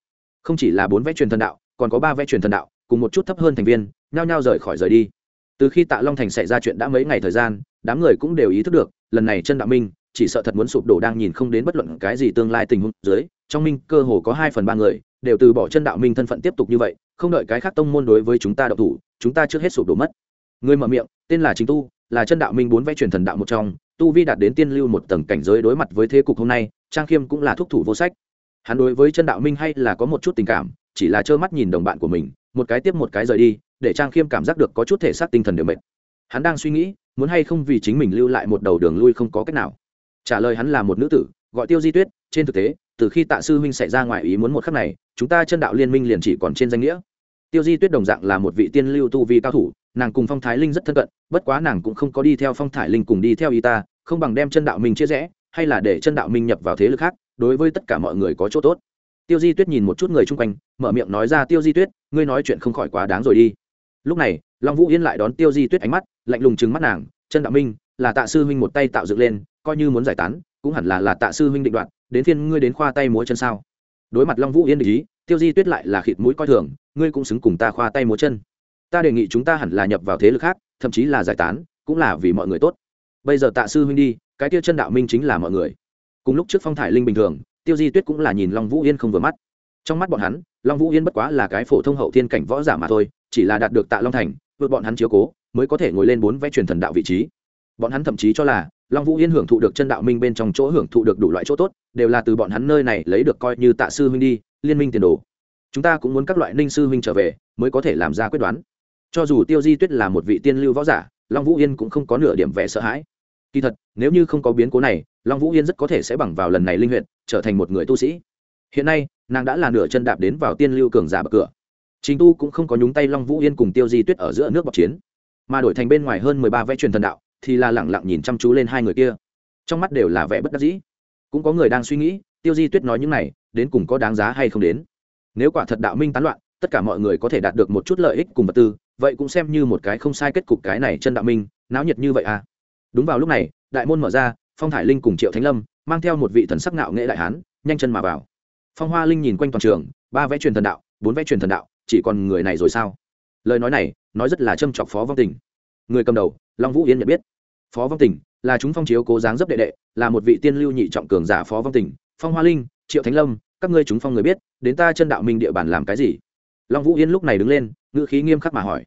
Không chỉ là bốn vẽ truyền thần đạo, còn có ba vẽ truyền thần đạo, cùng một chút thấp hơn thành viên, nhao nhao rời khỏi rời đi. Từ khi tạ long thành xảy ra chuyện đã mấy ngày thời gian, đám người cũng đều ý thức được, lần này chân đạo minh chỉ sợ thật muốn sụp đổ đang nhìn không đến bất luận cái gì tương lai tình huống dưới, trong minh cơ hồ có hai phần ba người, đều từ bỏ chân đạo minh thân phận tiếp tục như vậy, không đợi cái khác tông môn đối với chúng ta độc thủ, chúng ta trước hết sụp đổ mất. Người mở miệng, tên là chính tu, là chân đạo minh bốn vẽ truyền thần đạo một trong, tu vi đạt đến tiên lưu một tầng cảnh giới đối mặt với thế cục hôm nay, trang khiêm cũng là thúc thủ vô sách. Hắn đối với chân đạo minh hay là có một chút tình cảm, chỉ là trơ mắt nhìn đồng bạn của mình, một cái tiếp một cái rời đi, để trang khiêm cảm giác được có chút thể xác tinh thần đều mệt. Hắn đang suy nghĩ, muốn hay không vì chính mình lưu lại một đầu đường lui không có cách nào trả lời hắn là một nữ tử, gọi tiêu di tuyết, trên thực tế, từ khi tạ sư huynh xảy ra ngoài ý muốn một khắc này, chúng ta chân đạo liên minh liền chỉ còn trên danh nghĩa. Tiêu di tuyết đồng dạng là một vị tiên lưu tu vi cao thủ, nàng cùng phong thái linh rất thân cận, bất quá nàng cũng không có đi theo phong thái linh cùng đi theo y ta, không bằng đem chân đạo minh chia rẽ, hay là để chân đạo minh nhập vào thế lực khác, đối với tất cả mọi người có chỗ tốt. Tiêu di tuyết nhìn một chút người chung quanh, mở miệng nói ra, tiêu di tuyết, ngươi nói chuyện không khỏi quá đáng rồi đi. Lúc này, long vũ yên lại đón tiêu di tuyết ánh mắt, lạnh lùng chừng mắt nàng, chân đạo minh, là tạ sư huynh một tay tạo dựng lên coi như muốn giải tán, cũng hẳn là là tạ sư huynh định đoạt, đến phiên ngươi đến khoa tay múa chân sao? Đối mặt long vũ yên để ý, tiêu di tuyết lại là khịt mũi coi thường, ngươi cũng xứng cùng ta khoa tay múa chân. Ta đề nghị chúng ta hẳn là nhập vào thế lực khác, thậm chí là giải tán, cũng là vì mọi người tốt. Bây giờ tạ sư huynh đi, cái tiêu chân đạo minh chính là mọi người. Cùng lúc trước phong thải linh bình thường, tiêu di tuyết cũng là nhìn long vũ yên không vừa mắt. Trong mắt bọn hắn, long vũ yên bất quá là cái phổ thông hậu thiên cảnh võ giả mà thôi, chỉ là đạt được tạ long thành, vượt bọn hắn chiếu cố, mới có thể ngồi lên bốn vé truyền thần đạo vị trí. Bọn hắn thậm chí cho là long vũ yên hưởng thụ được chân đạo minh bên trong chỗ hưởng thụ được đủ loại chỗ tốt, đều là từ bọn hắn nơi này lấy được coi như tạ sư huynh đi, liên minh tiền đồ. Chúng ta cũng muốn các loại ninh sư huynh trở về, mới có thể làm ra quyết đoán. Cho dù tiêu di tuyết là một vị tiên lưu võ giả, long vũ yên cũng không có nửa điểm vẻ sợ hãi. Kỳ thật, nếu như không có biến cố này, long vũ yên rất có thể sẽ bằng vào lần này linh huyện trở thành một người tu sĩ. Hiện nay, nàng đã là nửa chân đạp đến vào tiên lưu cường giả bậc cửa. Chính tu cũng không có nhúng tay long vũ yên cùng tiêu di tuyết ở giữa nước bọc chiến, mà đổi thành bên ngoài hơn mười ba vẽ truyền thần đạo thì là lẳng lặng nhìn chăm chú lên hai người kia. Trong mắt đều là vẻ bất đắc dĩ. Cũng có người đang suy nghĩ, tiêu di tuyết nói những này, đến cùng có đáng giá hay không đến. Nếu quả thật đạo minh tán loạn, tất cả mọi người có thể đạt được một chút lợi ích cùng vật tư, vậy cũng xem như một cái không sai kết cục cái này chân đạo minh, náo nhiệt như vậy à. Đúng vào lúc này, đại môn mở ra, phong thải linh cùng triệu thánh lâm mang theo một vị thần sắc ngạo nghệ đại hán, nhanh chân mà vào. Phong hoa linh nhìn quanh toàn trường, ba vẽ truyền thần đạo, bốn vẽ truyền thần đạo, chỉ còn người này rồi sao? Lời nói này, nói rất là châm chọc phó vong tình. Người cầm đầu, long vũ yên nhận biết phó vong tình, là chúng phong chiếu cố dáng dấp đệ đệ, là một vị tiên lưu nhị trọng cường giả phó vong tình, phong hoa linh, triệu thánh lâm, các ngươi chúng phong người biết, đến ta chân đạo minh địa bàn làm cái gì? Long vũ yên lúc này đứng lên, ngữ khí nghiêm khắc mà hỏi.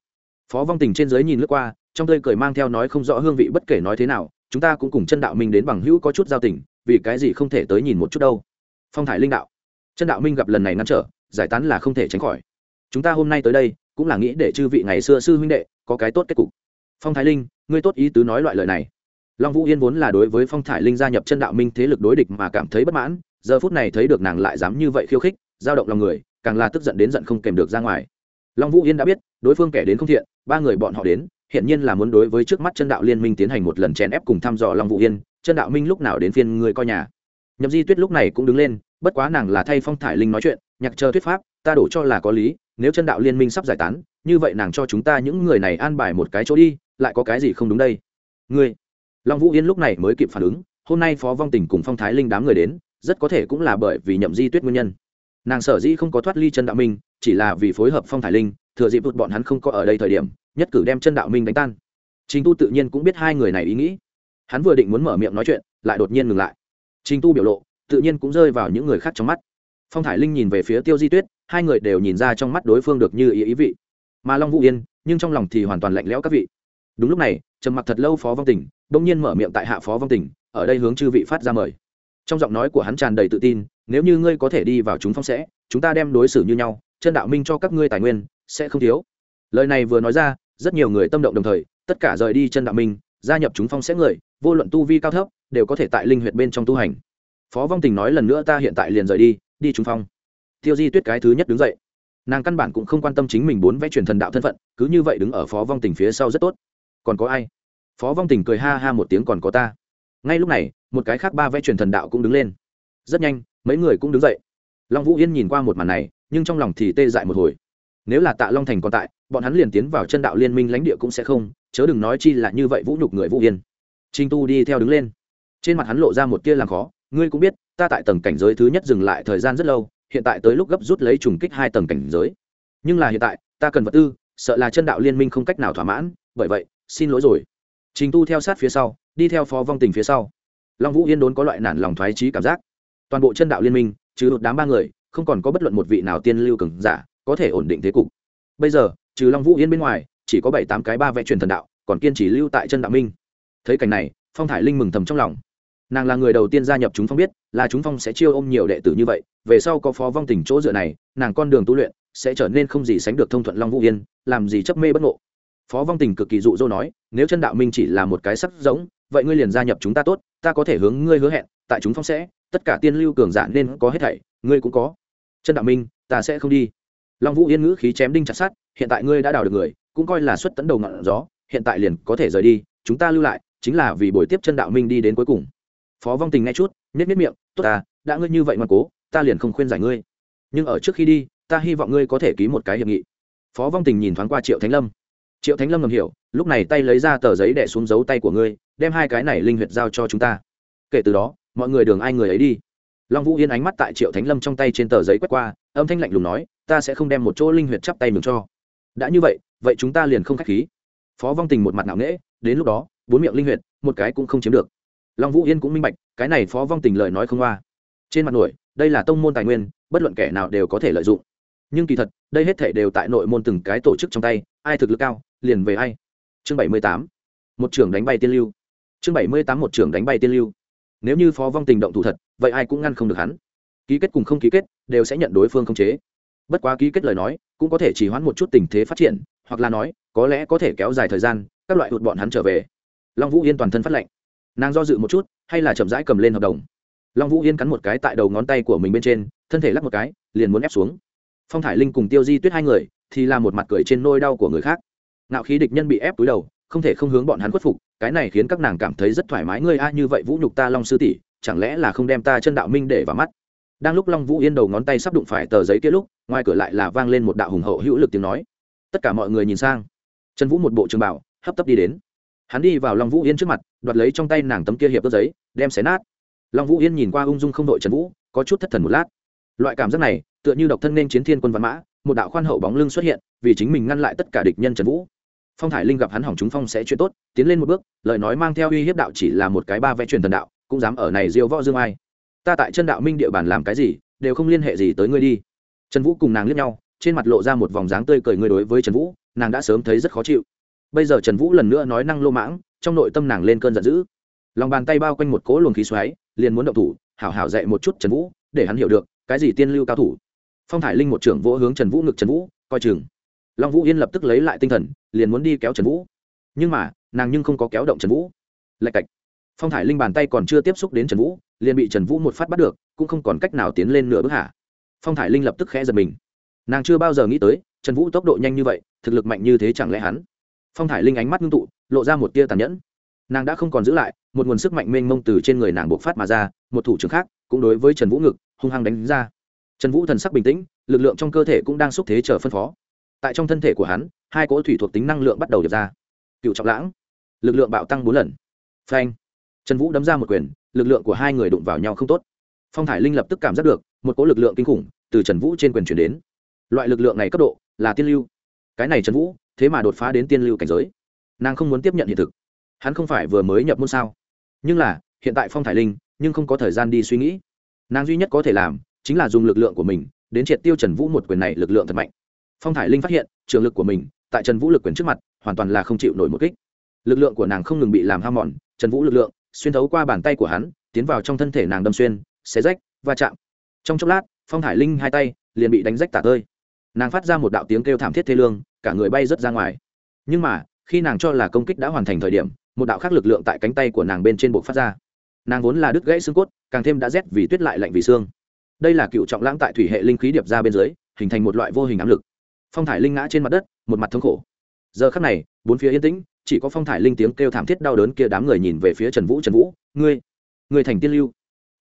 Phó vong tình trên giới nhìn lướt qua, trong tơi cười mang theo nói không rõ hương vị bất kể nói thế nào, chúng ta cũng cùng chân đạo minh đến bằng hữu có chút giao tình, vì cái gì không thể tới nhìn một chút đâu. Phong thải linh đạo. Chân đạo minh gặp lần này ngăn trở, giải tán là không thể tránh khỏi. Chúng ta hôm nay tới đây, cũng là nghĩ để chư vị ngày xưa sư huynh đệ có cái tốt kết cục phong thái linh, ngươi tốt ý tứ nói loại lời này. Long vũ yên vốn là đối với phong Thái linh gia nhập chân đạo minh thế lực đối địch mà cảm thấy bất mãn, giờ phút này thấy được nàng lại dám như vậy khiêu khích, giao động lòng người, càng là tức giận đến giận không kèm được ra ngoài. Long vũ yên đã biết, đối phương kẻ đến không thiện, ba người bọn họ đến hiện nhiên là muốn đối với trước mắt chân đạo liên minh tiến hành một lần chèn ép cùng thăm dò long vũ yên, chân đạo minh lúc nào đến phiên người coi nhà. Nhậm di tuyết lúc này cũng đứng lên, bất quá nàng là thay phong thải linh nói chuyện, nhạc chờ thuyết pháp, ta đổ cho là có lý, nếu chân đạo liên minh sắp giải tán, như vậy nàng cho chúng ta những người này an bài một cái chỗ đi lại có cái gì không đúng đây? Ngươi, long vũ yên lúc này mới kịp phản ứng, hôm nay phó vong tình cùng phong thái linh đám người đến, rất có thể cũng là bởi vì nhậm di tuyết nguyên nhân. Nàng sở dĩ không có thoát ly chân đạo minh, chỉ là vì phối hợp phong thái linh, thừa dịp vụt bọn hắn không có ở đây thời điểm, nhất cử đem chân đạo minh đánh tan. Trình tu tự nhiên cũng biết hai người này ý nghĩ. Hắn vừa định muốn mở miệng nói chuyện, lại đột nhiên ngừng lại. Trình tu biểu lộ, tự nhiên cũng rơi vào những người khác trong mắt. Phong thải linh nhìn về phía tiêu di tuyết, hai người đều nhìn ra trong mắt đối phương được như ý ý vị. Mà long vũ yên, nhưng trong lòng thì hoàn toàn lạnh lẽo các vị đúng lúc này, trầm mặc thật lâu phó vong tình bỗng nhiên mở miệng tại hạ phó vong tình, ở đây hướng chư vị phát ra mời. Trong giọng nói của hắn tràn đầy tự tin, nếu như ngươi có thể đi vào chúng phong sẽ, chúng ta đem đối xử như nhau, chân đạo minh cho các ngươi tài nguyên, sẽ không thiếu. Lời này vừa nói ra, rất nhiều người tâm động đồng thời, tất cả rời đi chân đạo minh, gia nhập chúng phong sẽ người, vô luận tu vi cao thấp, đều có thể tại linh huyệt bên trong tu hành. Phó vong tình nói lần nữa ta hiện tại liền rời đi đi chúng phong. Tiêu di tuyết cái thứ nhất đứng dậy. Nàng căn bản cũng không quan tâm chính mình bốn vẽ truyền thần đạo thân phận, cứ như vậy đứng ở phó vong tình phía sau rất tốt còn có ai? Phó vong tình cười ha ha một tiếng còn có ta. Ngay lúc này, một cái khác ba vẽ truyền thần đạo cũng đứng lên. Rất nhanh, mấy người cũng đứng dậy. Long vũ yên nhìn qua một màn này, nhưng trong lòng thì tê dại một hồi. Nếu là tạ long thành còn tại, bọn hắn liền tiến vào chân đạo liên minh lãnh địa cũng sẽ không, chớ đừng nói chi là như vậy vũ nhục người vũ yên. Trinh tu đi theo đứng lên. Trên mặt hắn lộ ra một tia làm khó, ngươi cũng biết, ta tại tầng cảnh giới thứ nhất dừng lại thời gian rất lâu, hiện tại tới lúc gấp rút lấy trùng kích hai tầng cảnh giới. Nhưng là hiện tại, ta cần vật tư, sợ là chân đạo liên minh không cách nào thỏa mãn, bởi vậy xin lỗi rồi. Trình tu theo sát phía sau, đi theo phó vong tình phía sau. Long vũ yên đốn có loại nản lòng thoái trí cảm giác. Toàn bộ chân đạo liên minh, trừ một đám ba người, không còn có bất luận một vị nào tiên lưu cường giả, có thể ổn định thế cục. Bây giờ, trừ long vũ yên bên ngoài, chỉ có bảy tám cái ba vẽ truyền thần đạo, còn kiên trì lưu tại chân đạo minh. Thấy cảnh này, phong thải linh mừng thầm trong lòng. Nàng là người đầu tiên gia nhập chúng phong biết, là chúng phong sẽ chiêu ôm nhiều đệ tử như vậy, về sau có phó vong tình chỗ dựa này, nàng con đường tu luyện sẽ trở nên không gì sánh được thông thuận long vũ yên, làm gì chấp mê bất ngộ phó vong tình cực kỳ dụ dỗ nói, nếu chân đạo minh chỉ là một cái sắc giống, vậy ngươi liền gia nhập chúng ta tốt, ta có thể hướng ngươi hứa hẹn, tại chúng phong sẽ, tất cả tiên lưu cường giả nên có hết thảy, ngươi cũng có. Chân đạo minh, ta sẽ không đi. Long vũ yên ngữ khí chém đinh chặt sát hiện tại ngươi đã đào được người, cũng coi là xuất tấn đầu ngọn gió, hiện tại liền có thể rời đi, chúng ta lưu lại, chính là vì buổi tiếp chân đạo minh đi đến cuối cùng. Phó vong tình nghe chút nết miết miệng, tốt ta, đã ngươi như vậy mà cố, ta liền không khuyên giải ngươi. Nhưng ở trước khi đi, ta hy vọng ngươi có thể ký một cái hiệp nghị. Phó vong tình nhìn thoáng qua triệu thánh lâm triệu thánh lâm ngầm hiểu, lúc này tay lấy ra tờ giấy đẻ xuống dấu tay của ngươi, đem hai cái này linh huyệt giao cho chúng ta. Kể từ đó, mọi người đường ai người ấy đi. Long vũ yên ánh mắt tại triệu thánh lâm trong tay trên tờ giấy quét qua, âm thanh lạnh lùng nói, ta sẽ không đem một chỗ linh huyệt chắp tay mừng cho. Đã như vậy vậy chúng ta liền không k h á c h khí. Phó vong tình một mặt nặng nễ đến lúc đó, bốn miệng linh huyệt, một cái cũng không chiếm được. Long vũ yên cũng minh bạch, cái này phó vong tình lời nói không qua trên mặt nổi, đây là tông môn tài nguyên, bất luận kẻ nào đều có thể lợi dụng. Nhưng kỳ thật, đây hết thể đều tại nội môn từng cái tổ chức trong tay, ai thực lực cao liền về ai? Chương bảy mươi tám. Một trưởng đánh bay tiên lưu. Chương bảy mươi tám một trưởng đánh bay tiên lưu. Nếu như phó vong tình động thủ thật, vậy ai cũng ngăn không được hắn. Ký kết cùng không ký kết, đều sẽ nhận đối phương không chế. Bất quá ký kết lời nói, cũng có thể chỉ hoãn một chút tình thế phát triển, hoặc là nói, có lẽ có thể kéo dài thời gian, các loại hụt bọn hắn trở về. Long vũ yên toàn thân phát lệnh. Nàng do dự một chút, hay là chậm rãi cầm lên hợp đồng. Long vũ yên cắn một cái tại đầu ngón tay của mình bên trên, thân thể lắc một cái, liền muốn ép xuống. Phong thải linh cùng tiêu di tuyết hai người, thì là một mặt cười trên nôi đau của người khác ngạo khí địch nhân bị ép túi đầu, không thể không hướng bọn hắn khuất phục, cái này khiến các nàng cảm thấy rất thoải mái, ngươi a như vậy vũ nhục ta long sư tỷ, chẳng lẽ là không đem ta chân đạo minh để vào mắt? Đang lúc long vũ yên đầu ngón tay sắp đụng phải tờ giấy kia lúc, ngoài cửa lại là vang lên một đạo hùng hậu hữu lực tiếng nói. Tất cả mọi người nhìn sang. Trần vũ một bộ trường bảo, hấp tấp đi đến. Hắn đi vào long vũ yên trước mặt, đoạt lấy trong tay nàng tấm kia hiệp tờ giấy, đem xé nát. Long vũ yên nhìn qua ung dung không đội trần vũ, có chút thất thần một lát. Loại cảm giác này, tựa như độc thân nên chiến thiên quân văn mã, một đạo khoan hậu bóng lưng xuất hiện, vì chính mình ngăn lại tất cả địch nhân trần vũ phong thải linh gặp hắn hỏng chúng phong sẽ chuyện tốt, tiến lên một bước, lời nói mang theo uy hiếp đạo chỉ là một cái ba vẽ truyền thần đạo, cũng dám ở này diêu võ dương ai. Ta tại chân đạo minh địa bàn làm cái gì, đều không liên hệ gì tới ngươi đi. Trần vũ cùng nàng liếc nhau, trên mặt lộ ra một vòng dáng tươi cười ngươi đối với trần vũ, nàng đã sớm thấy rất khó chịu. Bây giờ trần vũ lần nữa nói năng lô mãng, trong nội tâm nàng lên cơn giận dữ. Lòng bàn tay bao quanh một cỗ luồng khí xoáy, liền muốn động thủ, hảo hảo dạy một chút trần vũ, để hắn hiểu được, cái gì tiên lưu cao thủ. Phong thải linh một trưởng vỗ hướng trần vũ ngực trần vũ, coi chừng long vũ yên lập tức lấy lại tinh thần, liền muốn đi kéo trần vũ. Nhưng mà, nàng nhưng không có kéo động trần vũ. Lạch cạch. Phong thải linh bàn tay còn chưa tiếp xúc đến trần vũ, liền bị trần vũ một phát bắt được, cũng không còn cách nào tiến lên nửa bước hạ phong thải linh lập tức khẽ giật mình. Nàng chưa bao giờ nghĩ tới, trần vũ tốc độ nhanh như vậy, thực lực mạnh như thế chẳng lẽ hắn? Phong thải linh ánh mắt ngưng tụ, lộ ra một tia tàn nhẫn. Nàng đã không còn giữ lại, một nguồn sức mạnh mênh mông từ trên người nàng buộc phát mà ra, một thủ trưởng khác, cũng đối với trần vũ ngực, hung hăng đánh ra. Trần vũ thần sắc bình tĩnh, lực lượng trong cơ thể cũng đang xúc thế chờ phân phó tại trong thân thể của hắn, hai cỗ thủy thuộc tính năng lượng bắt đầu điệp ra. Cựu trọng lãng. Lực lượng bạo tăng bốn lần. Phanh. Trần vũ đấm ra một quyền, lực lượng của hai người đụng vào nhau không tốt. Phong thải linh lập tức cảm giác được, một cỗ lực lượng kinh khủng từ trần vũ trên quyền chuyển đến. Loại lực lượng này cấp độ là tiên lưu. Cái này trần vũ, thế mà đột phá đến tiên lưu cảnh giới. Nàng không muốn tiếp nhận hiện thực. Hắn không phải vừa mới nhập môn sao? Nhưng là, hiện tại phong thải linh, nhưng không có thời gian đi suy nghĩ. Nàng duy nhất có thể làm, chính là dùng lực lượng của mình, đến triệt tiêu trần vũ một quyền này lực lượng thật mạnh phong thải linh phát hiện, trường lực của mình, tại trần vũ lực quyền trước mặt, hoàn toàn là không chịu nổi một kích. Lực lượng của nàng không ngừng bị làm ham mòn, trần vũ lực lượng, xuyên thấu qua bàn tay của hắn, tiến vào trong thân thể nàng đâm xuyên, xé rách, va chạm. Trong chốc lát, phong thải linh hai tay liền bị đánh rách tả tơi. Nàng phát ra một đạo tiếng kêu thảm thiết thê lương, cả người bay rớt ra ngoài. Nhưng mà, khi nàng cho là công kích đã hoàn thành thời điểm, một đạo khác lực lượng tại cánh tay của nàng bên trên bộ phát ra. Nàng vốn là đứt gãy xương cốt, càng thêm đã rét vì tuyết lại lạnh vì xương. Đây là cựu trọng lãng tại thủy hệ linh khí điệp ra bên dưới, hình thành một loại vô hình áp lực phong thải linh ngã trên mặt đất, một mặt thống khổ. Giờ khắc này, bốn phía yên tĩnh, chỉ có phong thải linh tiếng kêu thảm thiết đau đớn kia đám người nhìn về phía trần vũ trần vũ, ngươi ngươi thành tiên lưu.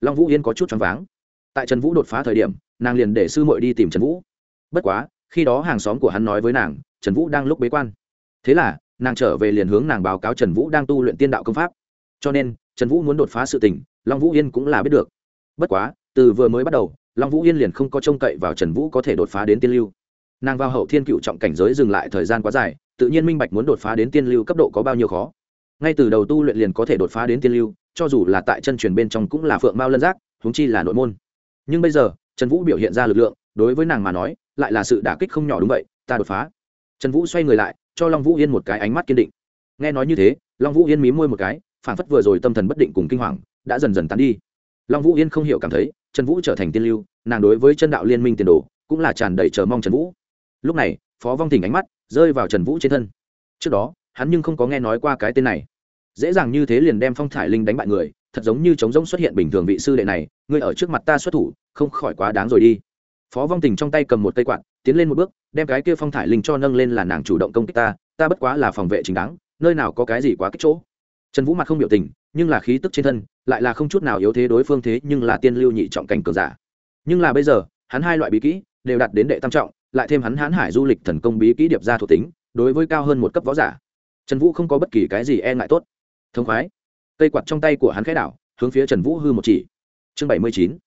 Long vũ yên có chút choáng váng. Tại trần vũ đột phá thời điểm, nàng liền để sư muội đi tìm trần vũ. Bất quá, khi đó hàng xóm của hắn nói với nàng, trần vũ đang lúc bế quan. Thế là, nàng trở về liền hướng nàng báo cáo trần vũ đang tu luyện tiên đạo công pháp. Cho nên, trần vũ muốn đột phá sự tình, long vũ yên cũng là biết được. Bất quá, từ vừa mới bắt đầu, long vũ yên liền không có trông cậy vào trần vũ có thể đột phá đến tiên lưu nàng vào hậu thiên cựu trọng cảnh giới dừng lại thời gian quá dài, tự nhiên minh bạch muốn đột phá đến tiên lưu cấp độ có bao nhiêu khó. Ngay từ đầu tu luyện liền có thể đột phá đến tiên lưu, cho dù là tại chân truyền bên trong cũng là phượng mao lân giác húng chi là nội môn. Nhưng bây giờ, trần vũ biểu hiện ra lực lượng, đối với nàng mà nói, lại là sự đả kích không nhỏ đúng vậy, ta đột phá. Trần vũ xoay người lại, cho long vũ yên một cái ánh mắt kiên định. Nghe nói như thế, long vũ yên mí môi một cái phản phất vừa rồi tâm thần bất định cùng kinh hoàng, đã dần dần tán đi. Long vũ yên không hiểu cảm thấy, trần vũ trở thành tiên lưu, nàng đối với chân đạo liên minh tiền đồ, cũng là tràn đầy chờ mong trần vũ lúc này, phó vong thỉnh ánh mắt rơi vào trần vũ trên thân. Trước đó, hắn nhưng không có nghe nói qua cái tên này. Dễ dàng như thế liền đem phong thải linh đánh bại người, thật giống như trống rỗng xuất hiện bình thường vị sư đệ này, ngươi ở trước mặt ta xuất thủ, không khỏi quá đáng rồi đi. Phó vong tình trong tay cầm một cây quạt, tiến lên một bước, đem cái kia phong thải linh cho nâng lên là nàng chủ động công kích ta ta bất quá là phòng vệ chính đáng, nơi nào có cái gì quá kích chỗ. Trần vũ mặt không biểu tình, nhưng là khí tức trên thân lại là không chút nào yếu thế đối phương thế nhưng là tiên lưu nhị trọng cảnh cường giả. Nhưng là bây giờ, hắn hai loại bí kỹ đều đạt đến đệ tam trọng lại thêm hắn hãn hải du lịch thần công bí kỹ điệp ra thuộc tính, đối với cao hơn một cấp võ giả. Trần vũ không có bất kỳ cái gì e ngại tốt. Thông khoái. Cây quạt trong tay của hắn khẽ đảo, hướng phía trần vũ hư một chỉ. Chương bảy mươi chín.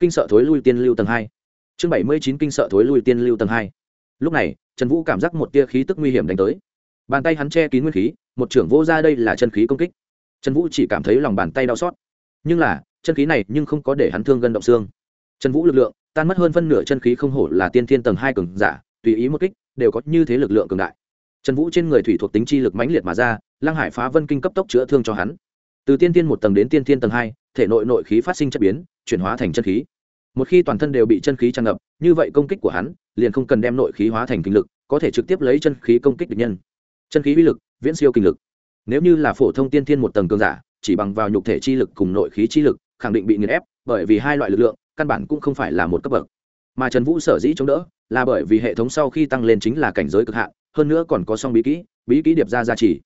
Kinh sợ thối lui tiên lưu tầng hai. Chương bảy mươi chín kinh sợ thối lui tiên lưu tầng hai. Lúc này, trần vũ cảm giác một tia khí tức nguy hiểm đánh tới. Bàn tay hắn che kín nguyên khí, một trưởng vô ra đây là chân khí công kích. Trần vũ chỉ cảm thấy lòng bàn tay đau xót. Nhưng là, chân khí này nhưng không có để hắn thương gân động xương. Trần vũ lực lượng tan mất hơn phân nửa chân khí không hổ là tiên thiên tầng hai cường giả, tùy ý một kích, đều có như thế lực lượng cường đại. Trần vũ trên người thủy thuộc tính chi lực mãnh liệt mà ra, lăng hải phá vân kinh cấp tốc chữa thương cho hắn. Từ tiên thiên một tầng đến tiên thiên tầng hai, thể nội nội khí phát sinh chất biến, chuyển hóa thành chân khí. Một khi toàn thân đều bị chân khí tràn ngập, như vậy công kích của hắn, liền không cần đem nội khí hóa thành kinh lực, có thể trực tiếp lấy chân khí công kích địch nhân. Chân khí uy lực, viễn siêu kinh lực. Nếu như là phổ thông tiên thiên một tầng cường giả, chỉ bằng vào nhục thể chi lực cùng nội khí chi lực, khẳng định bị nghiền ép, bởi vì hai loại lực lượng căn bản cũng không phải là một cấp bậc. Mà trần vũ sở dĩ chống đỡ là bởi vì hệ thống sau khi tăng lên chính là cảnh giới cực hạn, hơn nữa còn có song bí kỹ bí kỹ điệp ra gia trì.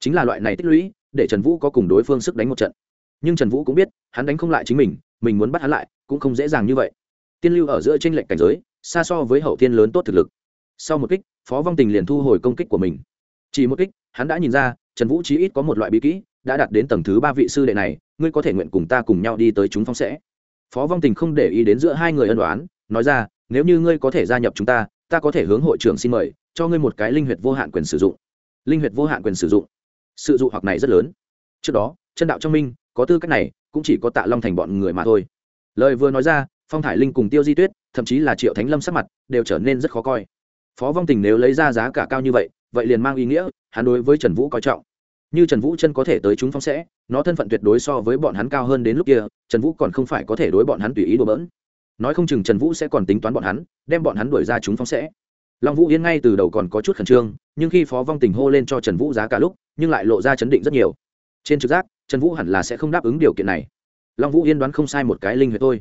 Chính là loại này tích lũy, để trần vũ có cùng đối phương sức đánh một trận. Nhưng trần vũ cũng biết, hắn đánh không lại chính mình mình muốn bắt hắn lại, cũng không dễ dàng như vậy. Tiên lưu ở giữa t r ê n lệch cảnh giới, xa so với hậu tiên lớn tốt thực lực. Sau một kích, phó vong tình liền thu hồi công kích của mình. Chỉ một kích, hắn đã nhìn ra, trần vũ chí ít có một loại bí kỹ, đã đạt đến tầng thứ ba vị sư đệ này, ngươi có thể nguyện cùng ta cùng nhau đi tới chúng phong sẽ phó vong tình không để ý đến giữa hai người ân đoán nói ra, nếu như ngươi có thể gia nhập chúng ta ta có thể hướng hội trưởng xin mời, cho ngươi một cái linh huyệt vô hạn quyền sử dụng. Linh huyệt vô hạn quyền sử dụng. Sự dụ hoặc này rất lớn. Trước đó, chân đạo trong minh, có tư cách này, cũng chỉ có tạ long thành bọn người mà thôi. Lời vừa nói ra, phong thải linh cùng tiêu di tuyết, thậm chí là triệu thánh lâm sắc mặt, đều trở nên rất khó coi. Phó vong tình nếu lấy ra giá cả cao như vậy vậy liền mang ý nghĩa, hắn đối với trần vũ coi trọng như trần vũ chân có thể tới chúng phong sẽ, nó thân phận tuyệt đối so với bọn hắn cao hơn đến lúc kia, trần vũ còn không phải có thể đối bọn hắn tùy ý đùa bỡn. Nói không chừng trần vũ sẽ còn tính toán bọn hắn, đem bọn hắn đuổi ra chúng phong sẽ. Long vũ yên ngay từ đầu còn có chút khẩn trương, nhưng khi phó vong tình hô lên cho trần vũ giá cả lúc, nhưng lại lộ ra chấn định rất nhiều. Trên trực giác, trần vũ hẳn là sẽ không đáp ứng điều kiện này. Long vũ yên đoán không sai một cái linh huyệt thôi.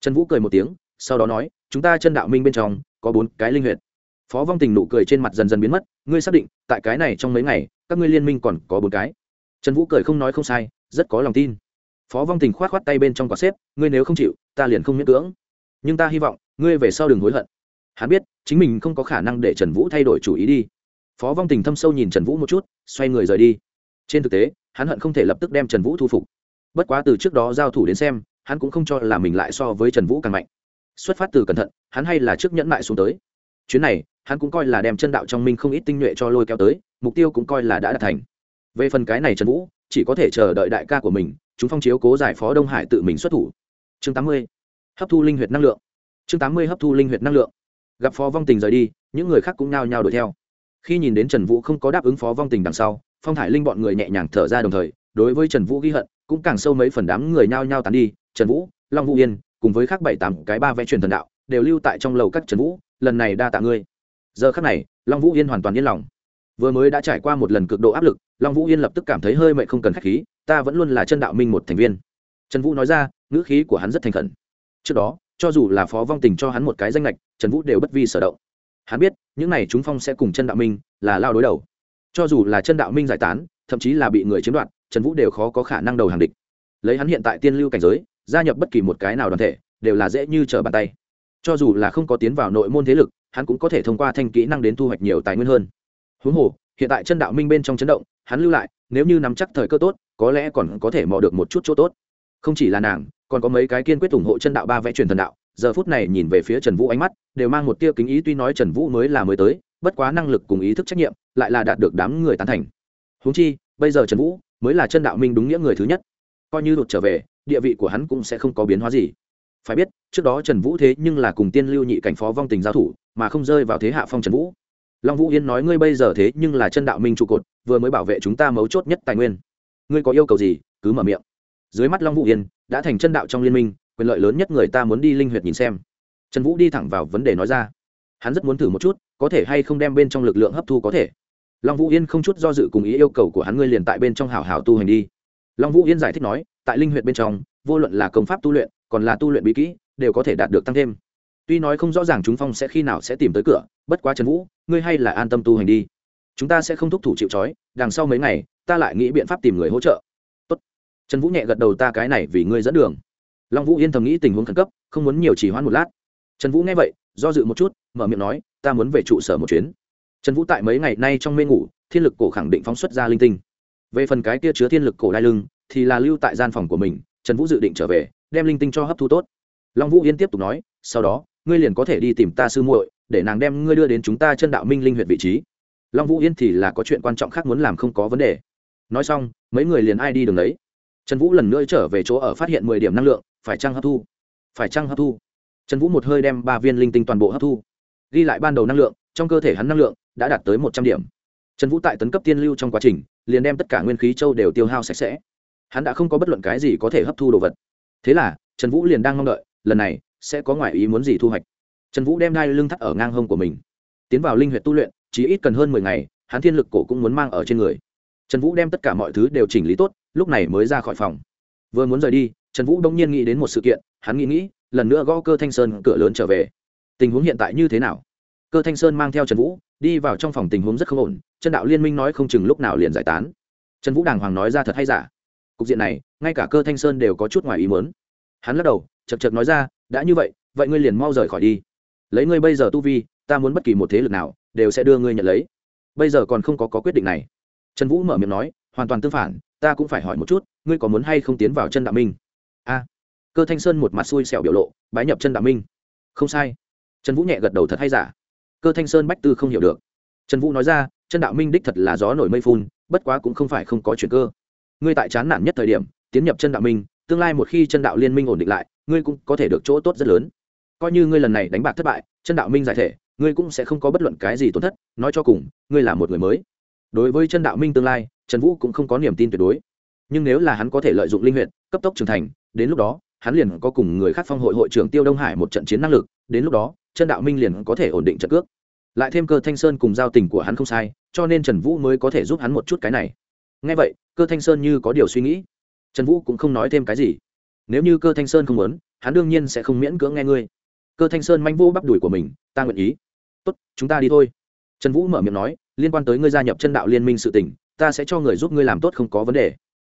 Trần vũ cười một tiếng, sau đó nói, chúng ta chân đạo minh bên trong, có bốn cái linh huyệt. Phó vong tình nụ cười trên mặt dần dần biến mất, ngươi xác định, tại cái này trong mấy ngày các ngươi liên minh còn có bốn cái. Trần vũ cười không nói không sai, rất có lòng tin. Phó vong tình k h o á t k h o á t tay bên trong quả xếp, ngươi nếu không chịu, ta liền không miễn cưỡng. Nhưng ta hy vọng, ngươi về sau đừng hối hận. Hắn biết, chính mình không có khả năng để trần vũ thay đổi chủ ý đi. Phó vong tình thâm sâu nhìn trần vũ một chút, xoay người rời đi. Trên thực tế, hắn hận không thể lập tức đem trần vũ thu phục. Bất quá từ trước đó giao thủ đến xem, hắn cũng không cho là mình lại so với trần vũ càng mạnh. Xuất phát từ cẩn thận, hắn hay là trước nhẫn mại xuống tới. Chuyến này hắn cũng coi là đem chân đạo trong minh không ít tinh nhuệ cho lôi kéo tới, mục tiêu cũng coi là đã đạt thành. Về phần cái này trần vũ, chỉ có thể chờ đợi đại ca của mình, chúng phong chiếu cố giải phó đông hải tự mình xuất thủ. Chương tám mươi, hấp thu linh huyệt năng lượng. Chương tám mươi, hấp thu linh huyệt năng lượng. Gặp phó vong tình rời đi, những người khác cũng nao nhao đuổi theo. Khi nhìn đến trần vũ không có đáp ứng phó vong tình đằng sau, phong thải linh bọn người nhẹ nhàng thở ra đồng thời, đối với trần vũ ghi hận, cũng càng sâu mấy phần đám người nhao nhao tán đi. Trần vũ, long vũ yên, cùng với khác bảy tám cái ba vẽ truyền thần đạo, đều lưu tại trong lầu các trần vũ, lần này đa tạ ngươi giờ khắc này, long vũ yên hoàn toàn yên lòng. Vừa mới đã trải qua một lần cực độ áp lực, long vũ yên lập tức cảm thấy hơi mệt không cần k h á c h khí, ta vẫn luôn là chân đạo minh một thành viên. Trần vũ nói ra, ngữ khí của hắn rất thành khẩn. Trước đó, cho dù là phó vong tình cho hắn một cái danh lệch trần vũ đều bất vi sở động. Hắn biết, những n à y chúng phong sẽ cùng chân đạo minh, là lao đối đầu. Cho dù là chân đạo minh giải tán, thậm chí là bị người chiếm đoạt, trần vũ đều khó có khả năng đầu hàng địch. Lấy hắn hiện tại tiên lưu cảnh giới, gia nhập bất kỳ một cái nào đoàn thể, đều là dễ như trở bàn tay. Cho dù là không có tiến vào nội môn thế lực hắn cũng có thể thông qua thanh kỹ năng đến thu hoạch nhiều tài nguyên hơn. Huống hồ, hiện tại chân đạo minh bên trong chấn động, hắn lưu lại, nếu như nắm chắc thời cơ tốt, có lẽ còn có thể mò được một chút chỗ tốt. Không chỉ là nàng, còn có mấy cái kiên quyết ủng hộ chân đạo ba vẽ truyền thần đạo, giờ phút này nhìn về phía trần vũ ánh mắt, đều mang một tia kính ý tuy nói trần vũ mới là mới tới, bất quá năng lực cùng ý thức trách nhiệm, lại là đạt được đám người tán thành. Huống chi, bây giờ trần vũ mới là chân đạo minh đúng nghĩa người thứ nhất. Coi như đột trở về, địa vị của hắn cũng sẽ không có biến hóa gì phải biết, trước đó trần vũ thế nhưng là cùng tiên lưu nhị cảnh phó vong tình giao thủ, mà không rơi vào thế hạ phong trần vũ. Long vũ yên nói ngươi bây giờ thế nhưng là chân đạo minh trụ cột, vừa mới bảo vệ chúng ta mấu chốt nhất tài nguyên. Ngươi có yêu cầu gì, cứ mở miệng. Dưới mắt long vũ yên, đã thành chân đạo trong liên minh, quyền lợi lớn nhất người ta muốn đi linh huyệt nhìn xem. Trần vũ đi thẳng vào vấn đề nói ra. Hắn rất muốn thử một chút, có thể hay không đem bên trong lực lượng hấp thu có thể. Long vũ yên không chút do dự cùng ý yêu cầu của hắn ngươi liền tại bên trong hảo hảo tu hành đi. Long vũ yên giải thích nói, tại linh huyệt bên trong, vô luận là công pháp tu luyện còn là tu luyện bí kỹ, đều có thể đạt được tăng thêm. Tuy nói không rõ ràng chúng phong sẽ khi nào sẽ tìm tới cửa, bất quá trần vũ, ngươi hay là an tâm tu hành đi. Chúng ta sẽ không thúc thủ chịu trói, đằng sau mấy ngày, ta lại nghĩ biện pháp tìm người hỗ trợ. Tốt. trần vũ nhẹ gật đầu ta cái này vì ngươi dẫn đường. Long vũ yên thầm nghĩ tình huống khẩn cấp, không muốn nhiều chỉ hoãn một lát. Trần vũ nghe vậy, do dự một chút, mở miệng nói, ta muốn về trụ sở một chuyến. Trần vũ tại mấy ngày nay trong mê ngủ, thiên lực cổ khẳng định phóng xuất ra linh tinh. Về phần cái kia chứa thiên lực cổ đai lưng, thì là lưu tại gian phòng của mình, trần vũ dự định trở về đem linh tinh cho hấp thu tốt. Long vũ yên tiếp tục nói, sau đó, ngươi liền có thể đi tìm ta sư muội, để nàng đem ngươi đưa đến chúng ta chân đạo minh linh huyện vị trí. Long vũ yên thì là có chuyện quan trọng khác muốn làm không có vấn đề. Nói xong, mấy người liền ai đi đường đấy. Trần vũ lần nữa trở về chỗ ở phát hiện mười điểm năng lượng, phải trăng hấp thu? Phải trăng hấp thu? Trần vũ một hơi đem ba viên linh tinh toàn bộ hấp thu. Ghi lại ban đầu năng lượng, trong cơ thể hắn năng lượng đã đạt tới một trăm điểm. Trần vũ tại tấn cấp tiên lưu trong quá trình, liền đem tất cả nguyên khí châu đều tiêu hao sạch sẽ. Hắn đã không có bất luận cái gì có thể hấp thu đồ vật thế là, trần vũ liền đang mong đợi, lần này, sẽ có ngoại ý muốn gì thu hoạch. Trần vũ đem đai lưng thắt ở ngang hông của mình. Tiến vào linh huyện tu luyện, chỉ ít cần hơn mười ngày, hắn thiên lực cổ cũng muốn mang ở trên người. Trần vũ đem tất cả mọi thứ đều chỉnh lý tốt, lúc này mới ra khỏi phòng. Vừa muốn rời đi, trần vũ đông nhiên nghĩ đến một sự kiện, hắn nghĩ nghĩ, lần nữa gõ cơ thanh sơn cửa lớn trở về. Tình huống hiện tại như thế nào? Cơ thanh sơn mang theo trần vũ, đi vào trong phòng tình huống rất không ổn chân đạo liên minh nói không chừng lúc nào liền giải tán. Trần vũ đàng hoàng nói ra thật hay giả? Cục diện này ngay cả cơ thanh sơn đều có chút ngoài ý muốn. Hắn lắc đầu chật chật nói ra đã như vậy vậy ngươi liền mau rời khỏi đi. Lấy ngươi bây giờ tu vi ta muốn bất kỳ một thế lực nào đều sẽ đưa ngươi nhận lấy. Bây giờ còn không có, có quyết định này. Trần vũ mở miệng nói hoàn toàn tương phản ta cũng phải hỏi một chút ngươi có muốn hay không tiến vào chân đạo minh? A. Cơ thanh sơn một mặt xui xẻo biểu lộ bái nhập chân đạo minh. Không sai. Trần vũ nhẹ gật đầu thật hay giả. Cơ thanh sơn bách tư không hiểu được. Trần vũ nói ra chân đạo minh đích thật là gió nổi mây phun bất quá cũng không phải không có chuyện cơ ngươi tại chán nản nhất thời điểm, tiến nhập chân đạo minh tương lai một khi chân đạo liên minh ổn định lại, ngươi cũng có thể được chỗ tốt rất lớn. Coi như ngươi lần này đánh bạc thất bại, chân đạo minh giải thể, ngươi cũng sẽ không có bất luận cái gì tổn thất, nói cho cùng, ngươi là một người mới. Đối với chân đạo minh tương lai, trần vũ cũng không có niềm tin tuyệt đối. Nhưng nếu là hắn có thể lợi dụng linh huyện cấp tốc trưởng thành, đến lúc đó, hắn liền có cùng người khác phong hội hội trưởng tiêu đông hải một trận chiến năng lực, đến lúc đó, chân đạo minh liền có thể ổn định trận cước. Lại thêm cơ thanh sơn cùng giao tình của hắn không sai, cho nên trần vũ mới có thể giúp hắn một chút cái này ngay vậy, cơ thanh sơn như có điều suy nghĩ. Trần vũ cũng không nói thêm cái gì. Nếu như cơ thanh sơn không muốn, hắn đương nhiên sẽ không miễn cưỡng nghe ngươi. Cơ thanh sơn manh vô bắp đùi của mình, ta nguyện ý. Tốt, chúng ta đi thôi. Trần vũ mở miệng nói, liên quan tới ngươi gia nhập chân đạo liên minh sự tỉnh ta sẽ cho người giúp ngươi làm tốt không có vấn đề.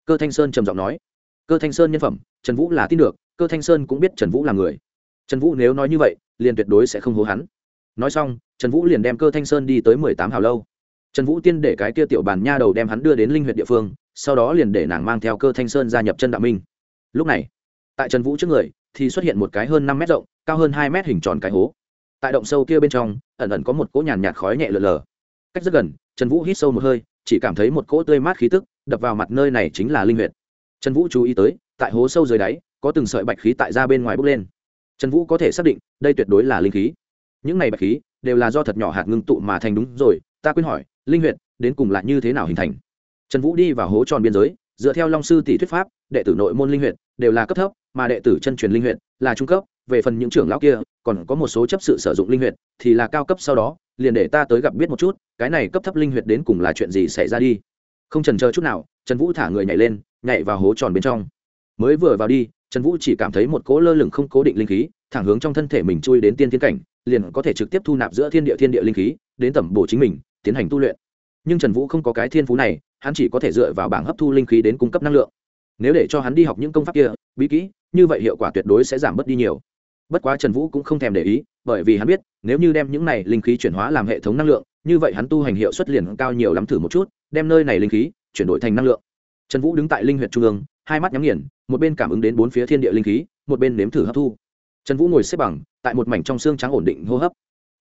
Cơ thanh sơn trầm giọng nói, cơ thanh sơn nhân phẩm, trần vũ là tin được, cơ thanh sơn cũng biết trần vũ là người. Trần vũ nếu nói như vậy, liền tuyệt đối sẽ không hố hắn. Nói xong, trần vũ liền đem cơ thanh sơn đi tới mười tám hào lâu trần vũ tiên để cái kia tiểu bàn nha đầu đem hắn đưa đến linh huyện địa phương, sau đó liền để nàng mang theo cơ thanh sơn gia nhập chân đạo minh. Lúc này, tại trần vũ trước người, thì xuất hiện một cái hơn năm mét rộng, cao hơn hai mét hình tròn cái hố. Tại động sâu kia bên trong, ẩn ẩn có một cỗ nhàn nhạt khói nhẹ lờ lờ. Cách rất gần, trần vũ hít sâu một hơi, chỉ cảm thấy một cỗ tươi mát khí tức đập vào mặt nơi này chính là linh huyện trần vũ chú ý tới, tại hố sâu dưới đáy, có từng sợi bạch khí tại ra bên ngoài bốc lên. Trần vũ có thể xác định, đây tuyệt đối là linh khí. Những này bạch khí đều là do thật nhỏ hạt ngưng tụ mà thành đúng rồi, ta quên hỏi linh huyện đến cùng lại như thế nào hình thành? Trần vũ đi vào hố tròn biên giới, dựa theo long sư tỷ thuyết pháp, đệ tử nội môn linh huyện đều là cấp thấp, mà đệ tử chân truyền linh huyện là trung cấp. Về phần những trưởng lão kia, còn có một số chấp sự sử dụng linh huyện thì là cao cấp sau đó, liền để ta tới gặp biết một chút, cái này cấp thấp linh huyện đến cùng là chuyện gì xảy ra đi? Không trần chờ chút nào, trần vũ thả người nhảy lên, nhảy vào hố tròn bên trong. Mới vừa vào đi, trần vũ chỉ cảm thấy một cỗ lơ lửng không cố định linh khí, thẳng hướng trong thân thể mình chui đến tiên thiên cảnh, liền có thể trực tiếp thu nạp giữa thiên địa thiên địa linh khí, đến tẩm bổ chính mình tiến hành tu luyện. Nhưng trần vũ không có cái thiên phú này, hắn chỉ có thể dựa vào bảng hấp thu linh khí đến cung cấp năng lượng. Nếu để cho hắn đi học những công pháp kia, bí kỹ, như vậy hiệu quả tuyệt đối sẽ giảm bớt đi nhiều. Bất quá trần vũ cũng không thèm để ý, bởi vì hắn biết, nếu như đem những này linh khí chuyển hóa làm hệ thống năng lượng, như vậy hắn tu hành hiệu suất liền cao nhiều lắm thử một chút, đem nơi này linh khí chuyển đổi thành năng lượng. Trần vũ đứng tại linh huyện trung ương, hai mắt nhắm nghiền, một bên cảm ứng đến bốn phía thiên địa linh khí, một bên nếm thử hấp thu. Trần vũ ngồi xếp bằng, tại một mảnh trong xương trắng ổn định hô hấp.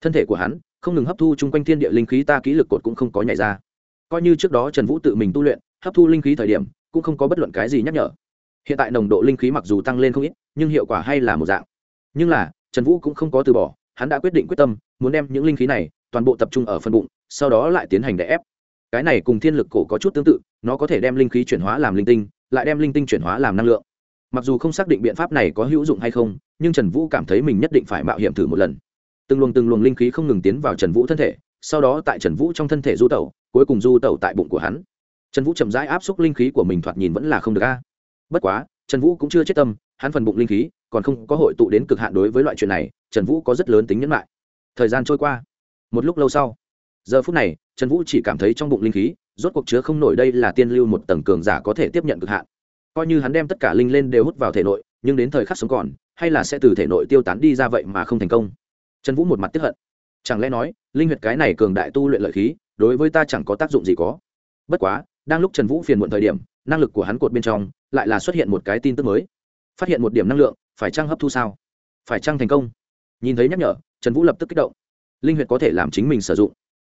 Thân thể của hắn không ngừng hấp thu chung quanh thiên địa linh khí, ta kỹ lực cột cũng không có nhảy ra. Coi như trước đó trần vũ tự mình tu luyện, hấp thu linh khí thời điểm, cũng không có bất luận cái gì nhắc nhở. Hiện tại nồng độ linh khí mặc dù tăng lên không ít, nhưng hiệu quả hay là một dạng. Nhưng là, trần vũ cũng không có từ bỏ, hắn đã quyết định quyết tâm, muốn đem những linh khí này toàn bộ tập trung ở phân bụng, sau đó lại tiến hành đè ép. Cái này cùng thiên lực cổ có chút tương tự, nó có thể đem linh khí chuyển hóa làm linh tinh, lại đem linh tinh chuyển hóa làm năng lượng. Mặc dù không xác định biện pháp này có hữu dụng hay không, nhưng trần vũ cảm thấy mình nhất định phải mạo hiểm thử một lần từng luồng từng luồng linh khí không ngừng tiến vào trần vũ thân thể, sau đó tại trần vũ trong thân thể du tẩu, cuối cùng du tẩu tại bụng của hắn. Trần vũ chậm rãi áp xúc linh khí của mình thoạt nhìn vẫn là không được a. Bất quá, trần vũ cũng chưa chết tâm, hắn phần bụng linh khí còn không có hội tụ đến cực hạn đối với loại chuyện này, trần vũ có rất lớn tính nhẫn lại thời gian trôi qua, một lúc lâu sau, giờ phút này, trần vũ chỉ cảm thấy trong bụng linh khí, rốt cuộc chứa không nổi đây là tiên lưu một tầng cường giả có thể tiếp nhận cực hạn. Coi như hắn đem tất cả linh lên đều hút vào thể nội, nhưng đến thời khắc sống còn, hay là sẽ từ thể nội tiêu tán đi ra vậy mà không thành công trần vũ một mặt tiếp hận. Chẳng lẽ nói, linh huyệt cái này cường đại tu luyện lợi khí, đối với ta chẳng có tác dụng gì có? Bất quá, đang lúc trần vũ phiền muộn thời điểm, năng lực của hắn cột bên trong, lại là xuất hiện một cái tin tức mới. Phát hiện một điểm năng lượng, phải trăng hấp thu sao? Phải trăng thành công? Nhìn thấy nhắc nhở, trần vũ lập tức kích động. Linh huyệt có thể làm chính mình sử dụng.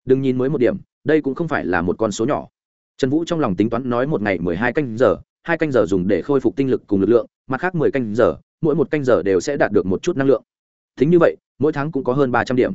Đừng nhìn mới một điểm, đây cũng không phải là một con số nhỏ. Trần vũ trong lòng tính toán nói một ngày mười hai canh giờ, hai canh giờ dùng để khôi phục tinh lực cùng lực lượng, mặt khác mười canh giờ, mỗi một canh giờ đều sẽ đạt được một chút năng lượng. Thính như vậy mỗi tháng cũng có hơn ba trăm điểm.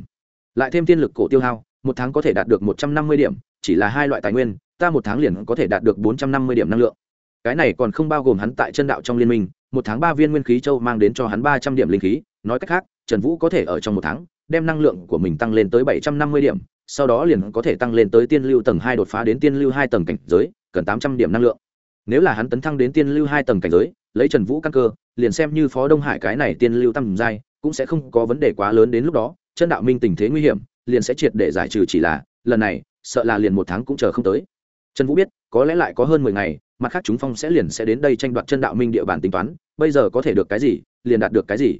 Lại thêm tiên lực cổ tiêu hao, một tháng có thể đạt được một trăm năm mươi điểm, chỉ là hai loại tài nguyên, ta một tháng liền có thể đạt được bốn trăm năm mươi điểm năng lượng. Cái này còn không bao gồm hắn tại chân đạo trong liên minh, một tháng ba viên nguyên khí châu mang đến cho hắn ba trăm điểm linh khí, nói cách khác, trần vũ có thể ở trong một tháng, đem năng lượng của mình tăng lên tới bảy trăm năm mươi điểm, sau đó liền có thể tăng lên tới tiên lưu tầng hai đột phá đến tiên lưu hai tầng cảnh giới, cần tám trăm điểm năng lượng. Nếu là hắn tấn thăng đến tiên lưu hai tầng cảnh giới, lấy trần vũ căn cơ, liền xem như phó đông hải cái này tiên lưu tăng giai cũng sẽ không có vấn đề quá lớn đến lúc đó, chân đạo minh tình thế nguy hiểm, liền sẽ triệt để giải trừ chỉ là, lần này, sợ là liền một tháng cũng chờ không tới. Trần vũ biết, có lẽ lại có hơn mười ngày, mặt khác chúng phong sẽ liền sẽ đến đây tranh đoạt chân đạo minh địa bàn tính toán, bây giờ có thể được cái gì, liền đạt được cái gì.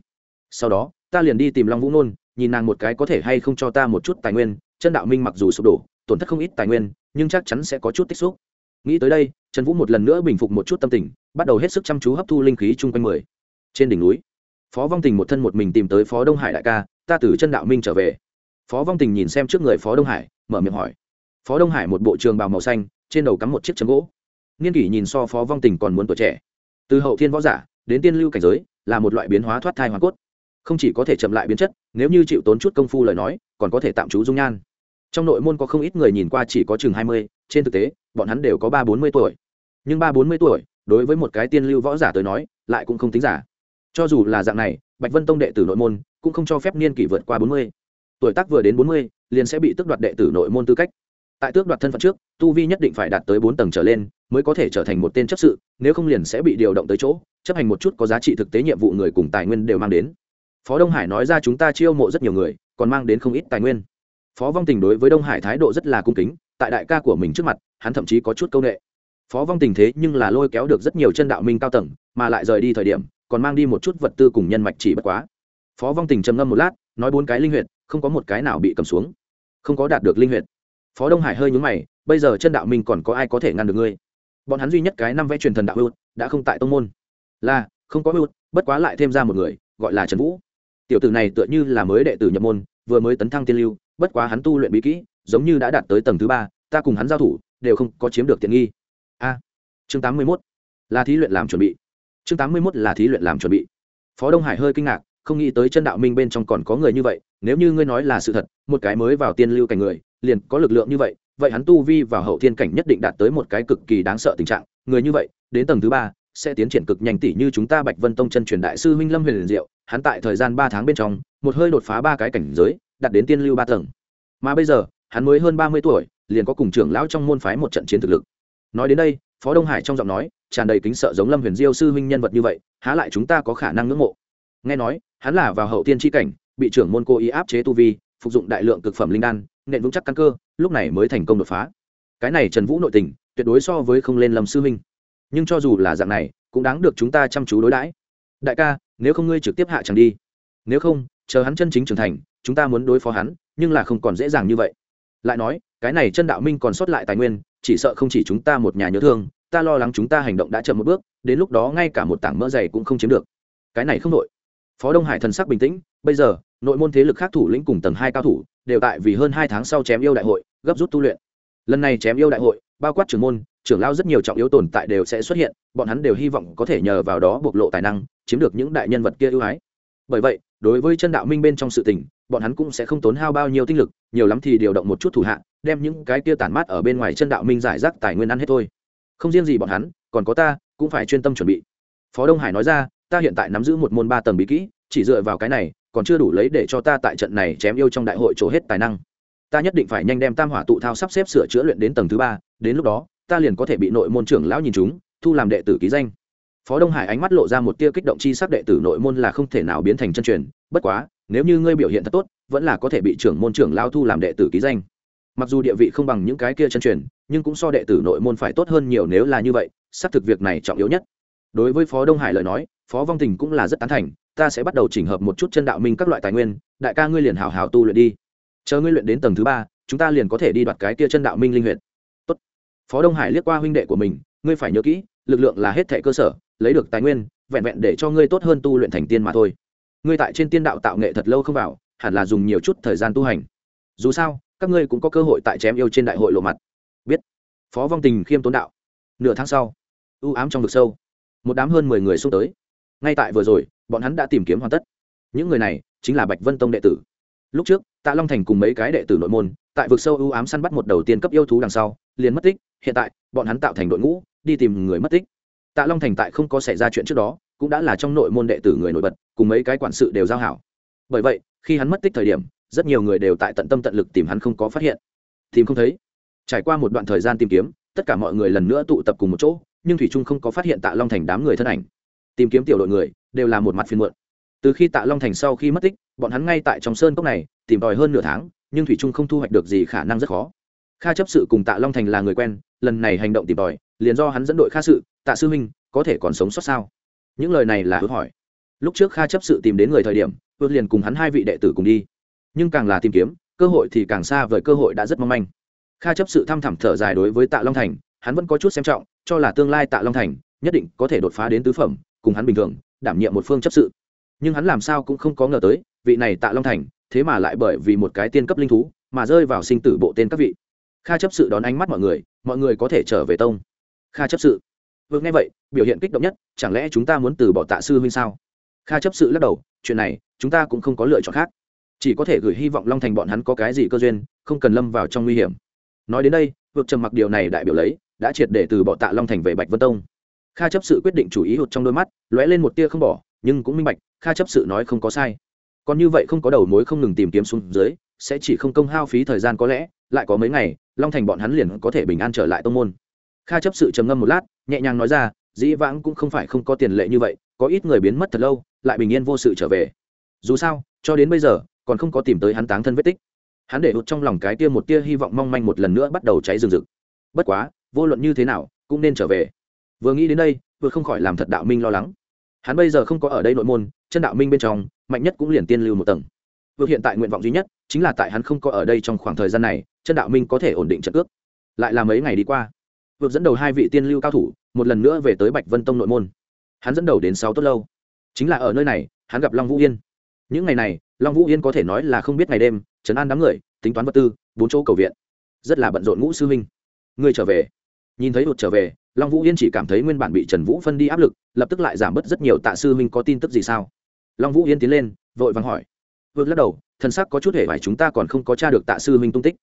Sau đó, ta liền đi tìm long vũ nôn, nhìn nàng một cái có thể hay không cho ta một chút tài nguyên, chân đạo minh mặc dù sụp đổ, tổn thất không ít tài nguyên, nhưng chắc chắn sẽ có chút tích xúc. Nghĩ tới đây, trần vũ một lần nữa bình phục một chút tâm tình, bắt đầu hết sức chăm chú hấp thu linh khí chung quanh mười. Trên đỉnh núi phó vong tình một thân một mình tìm tới phó đông hải đại ca, ta từ chân đạo minh trở về. Phó vong tình nhìn xem trước người phó đông hải, mở miệng hỏi. Phó đông hải một bộ trường bào màu xanh, trên đầu cắm một chiếc chấm gỗ. Niên kỷ nhìn so phó vong tình còn muốn tuổi trẻ. Từ hậu thiên võ giả, đến tiên lưu cảnh giới, là một loại biến hóa thoát thai hoàn cốt. Không chỉ có thể chậm lại biến chất, nếu như chịu tốn chút công phu lời nói, còn có thể tạm trú dung nhan. Trong nội môn có không ít người nhìn qua chỉ có chừng hai mươi, trên thực tế, bọn hắn đều có ba bốn mươi tuổi. Nhưng ba bốn mươi tuổi, đối với một cái tiên lưu võ giả tới nói, lại cũng không tính giả cho dù là dạng này, bạch vân tông đệ tử nội môn cũng không cho phép niên kỷ vượt qua bốn mươi. Tuổi tác vừa đến bốn mươi, liền sẽ bị tước đoạt đệ tử nội môn tư cách. Tại tước đoạt thân phận trước, tu vi nhất định phải đạt tới bốn tầng trở lên mới có thể trở thành một tên chấp sự, nếu không liền sẽ bị điều động tới chỗ, chấp hành một chút có giá trị thực tế nhiệm vụ người cùng tài nguyên đều mang đến. Phó đông hải nói ra chúng ta chiêu mộ rất nhiều người, còn mang đến không ít tài nguyên. Phó vong tình đối với đông hải thái độ rất là cung kính, tại đại ca của mình trước mặt, hắn thậm chí có chút c â u n ệ phó vong tình thế nhưng là lôi kéo được rất nhiều chân đạo minh cao tầng, mà lại rời đi thời điểm còn mang đi một chút vật tư cùng nhân mạch chỉ bất quá. Phó vong tình trầm ngâm một lát, nói bốn cái linh huyệt, không có một cái nào bị cầm xuống. Không có đạt được linh huyệt. Phó đông hải hơi nhúng mày, bây giờ chân đạo minh còn có ai có thể ngăn được ngươi? Bọn hắn duy nhất cái năm vẽ truyền thần đạo hữu đã không tại tông môn. Là, không có hữu bất quá lại thêm ra một người, gọi là trần vũ. Tiểu tử này tựa như là mới đệ tử nhập môn, vừa mới tấn thăng tiên lưu, bất quá hắn tu luyện bí kỹ, giống như đã đạt tới tầng thứ ba, ta cùng hắn giao thủ, đều không có chiếm được tiện nghi. A, chương tám mươi mốt. Là thí luyện làm chuẩn bị chương tám mươi mốt là thí luyện làm chuẩn bị. Phó đông hải hơi kinh ngạc, không nghĩ tới chân đạo minh bên trong còn có người như vậy, nếu như ngươi nói là sự thật, một cái mới vào tiên lưu cảnh người, liền có lực lượng như vậy vậy hắn tu vi vào hậu thiên cảnh nhất định đạt tới một cái cực kỳ đáng sợ tình trạng. Người như vậy, đến tầng thứ ba, sẽ tiến triển cực nhanh tỷ như chúng ta bạch vân tông chân truyền đại sư minh lâm huyền diệu, hắn tại thời gian ba tháng bên trong, một hơi đột phá ba cái cảnh giới, đạt đến tiên lưu ba tầng. Mà bây giờ, hắn mới hơn ba mươi tuổi, liền có cùng trưởng lão trong môn phái một trận chiến thực lực. Nói đến đây phó đông hải trong giọng nói tràn đầy kính sợ giống lâm huyền diêu sư huynh nhân vật như vậy, há lại chúng ta có khả năng ngưỡng mộ. Nghe nói, hắn là vào hậu tiên tri cảnh, bị trưởng môn cô ý áp chế tu vi, phục dụng đại lượng cực phẩm linh đan, nện vững chắc căn cơ, lúc này mới thành công đột phá. Cái này trần vũ nội tình, tuyệt đối so với không lên lâm sư huynh. Nhưng cho dù là dạng này, cũng đáng được chúng ta chăm chú đối đãi. Đại ca, nếu không ngươi trực tiếp hạ chẳng đi. Nếu không, chờ hắn chân chính trưởng thành, chúng ta muốn đối phó hắn, nhưng là không còn dễ dàng như vậy. Lại nói, cái này chân đạo minh còn sót lại tài nguyên chỉ sợ không chỉ chúng ta một nhà nhớ thương, ta lo lắng chúng ta hành động đã chậm một bước, đến lúc đó ngay cả một tảng mỡ dày cũng không chiếm được. Cái này không đội phó đông hải thần sắc bình tĩnh, bây giờ, nội môn thế lực khác thủ lĩnh cùng tầng hai cao thủ, đều tại vì hơn hai tháng sau chém yêu đại hội, gấp rút tu luyện. Lần này chém yêu đại hội, bao quát trưởng môn, trưởng lao rất nhiều trọng yếu tồn tại đều sẽ xuất hiện, bọn hắn đều hy vọng có thể nhờ vào đó bộc lộ tài năng, chiếm được những đại nhân vật kia ưu ái. Bởi vậy, đối với chân đạo minh bên trong sự tình, bọn hắn cũng sẽ không tốn hao bao nhiêu tinh lực, nhiều lắm thì điều động một chút thủ hạ đem những cái kia tản mát ở bên ngoài chân đạo minh giải rác tài nguyên ăn hết thôi. Không riêng gì bọn hắn, còn có ta, cũng phải chuyên tâm chuẩn bị. Phó đông hải nói ra, ta hiện tại nắm giữ một môn ba tầng bí kỹ, chỉ dựa vào cái này, còn chưa đủ lấy để cho ta tại trận này chém yêu trong đại hội trổ hết tài năng. Ta nhất định phải nhanh đem tam hỏa tụ thao sắp xếp sửa chữa luyện đến tầng thứ ba, đến lúc đó, ta liền có thể bị nội môn trưởng lão nhìn chúng, thu làm đệ tử ký danh. Phó đông hải ánh mắt lộ ra một tia kích động chi sắc đệ tử nội môn là không thể nào biến thành chân truyền, bất quá, nếu như ngươi biểu hiện thật tốt, vẫn là có thể bị trưởng môn trưởng lao thu làm đệ tử ký danh mặc dù địa vị không bằng những cái kia chân truyền, nhưng cũng so đệ tử nội môn phải tốt hơn nhiều nếu là như vậy, xác thực việc này trọng yếu nhất. Đối với phó đông hải lời nói, phó vong tình cũng là rất tán thành, ta sẽ bắt đầu chỉnh hợp một chút chân đạo minh các loại tài nguyên, đại ca ngươi liền hào hào tu luyện đi. Chờ ngươi luyện đến tầng thứ ba, chúng ta liền có thể đi đoạt cái kia chân đạo minh linh huyện Tốt. phó đông hải liếc qua huynh đệ của mình, ngươi phải nhớ kỹ, lực lượng là hết thệ cơ sở, lấy được tài nguyên, vẹn vẹn để cho ngươi tốt hơn tu luyện thành tiên mà thôi. Ngươi tại trên tiên đạo tạo nghệ thật lâu không vào, hẳn là dùng nhiều chút thời gian tu hành. Dù sao các ngươi cũng có cơ hội tại chém yêu trên đại hội lộ mặt. Biết. Phó vong tình khiêm tốn đạo. Nửa tháng sau ưu ám trong vực sâu, một đám hơn mười người xông tới. Ngay tại vừa rồi, bọn hắn đã tìm kiếm hoàn tất. Những người này chính là bạch vân tông đệ tử. Lúc trước, tạ long thành cùng mấy cái đệ tử nội môn, tại vực sâu ưu ám săn bắt một đầu tiên cấp yêu thú đằng sau, liền mất tích. Hiện tại, bọn hắn tạo thành đội ngũ, đi tìm người mất tích. Tạ long thành tại không có xảy ra chuyện trước đó, cũng đã là trong nội môn đệ tử người nổi bật, cùng mấy cái quản sự đều giao hảo. Bởi vậy, khi hắn mất tích thời điểm rất nhiều người đều tại tận tâm tận lực tìm hắn không có phát hiện. Tìm không thấy. Trải qua một đoạn thời gian tìm kiếm, tất cả mọi người lần nữa tụ tập cùng một chỗ, nhưng thủy trung không có phát hiện tạ long thành đám người thân ảnh. Tìm kiếm tiểu đội người, đều là một mặt phiên muộn. Từ khi tạ long thành sau khi mất tích, bọn hắn ngay tại trong sơn cốc này, tìm tòi hơn nửa tháng, nhưng thủy trung không thu hoạch được gì khả năng rất khó. Kha chấp sự cùng tạ long thành là người quen, lần này hành động tìm tòi, liền do hắn dẫn đội kha sự, tạ sư minh, có thể còn sống sót sao? Những lời này là hứa hỏi. Lúc trước kha chấp sự tìm đến người thời điểm ước liền cùng hắn hai vị đệ tử cùng đi nhưng càng là tìm kiếm, cơ hội thì càng xa vời, cơ hội đã rất mong manh. Kha chấp sự thăm thẳm thở dài đối với tạ long thành, hắn vẫn có chút xem trọng, cho là tương lai tạ long thành nhất định có thể đột phá đến tứ phẩm, cùng hắn bình thường, đảm nhiệm một phương chấp sự. Nhưng hắn làm sao cũng không có ngờ tới, vị này tạ long thành, thế mà lại bởi vì một cái tiên cấp linh thú, mà rơi vào sinh tử bộ tên các vị. Kha chấp sự đón ánh mắt mọi người mọi người có thể trở về tông. Kha chấp sự. Vương nghe vậy, biểu hiện kích động nhất, chẳng lẽ chúng ta muốn từ bỏ tạ sư huynh sao? Kha chấp sự lắc đầu, chuyện này, chúng ta cũng không có lựa chọn khác chỉ có thể gửi hy vọng long thành bọn hắn có cái gì cơ duyên, không cần lâm vào trong nguy hiểm. Nói đến đây vượt trầm mặc điều này đại biểu lấy, đã triệt để từ bỏ tạ long thành về bạch vân tông. Kha chấp sự quyết định chủ ý hụt trong đôi mắt, lóe lên một tia không bỏ, nhưng cũng minh bạch, kha chấp sự nói không có sai. Còn như vậy không có đầu mối không ngừng tìm kiếm xuống dưới, sẽ chỉ không công hao phí thời gian có lẽ, lại có mấy ngày, long thành bọn hắn liền có thể bình an trở lại tông môn. Kha chấp sự trầm ngâm một lát, nhẹ nhàng nói ra, dĩ vãng cũng không phải không có tiền lệ như vậy, có ít người biến mất thật lâu, lại bình yên vô sự trở về. Dù sao, cho đến bây giờ còn không có tìm tới hắn táng thân vết tích. Hắn để hụt trong lòng cái tia một tia hy vọng mong manh một lần nữa bắt đầu cháy rừng rực. Bất quá, vô luận như thế nào, cũng nên trở về. Vừa nghĩ đến đây, vừa không khỏi làm thật đạo minh lo lắng. Hắn bây giờ không có ở đây nội môn, chân đạo minh bên trong, mạnh nhất cũng liền tiên lưu một tầng. Vừa hiện tại nguyện vọng duy nhất, chính là tại hắn không có ở đây trong khoảng thời gian này, chân đạo minh có thể ổn định trận ước. Lại là mấy ngày đi qua vượt dẫn đầu hai vị tiên lưu cao thủ, một lần nữa về tới bạch vân tông nội môn. Hắn dẫn đầu đến sáu tốt lâu. Chính là ở nơi này, hắn gặp long vũ yên. Những ngày này long vũ yên có thể nói là không biết ngày đêm chấn an đám người, tính toán vật tư, bốn chỗ cầu viện. Rất là bận rộn ngũ sư huynh. Người trở về. Nhìn thấy hụt trở về, long vũ yên chỉ cảm thấy nguyên bản bị trần vũ phân đi áp lực, lập tức lại giảm bớt rất nhiều tạ sư huynh có tin tức gì sao? Long vũ yên tiến lên, vội vàng hỏi. Vượt lắc đầu thân sắc có chút hệ phải chúng ta còn không có t r a được tạ sư huynh tung tích.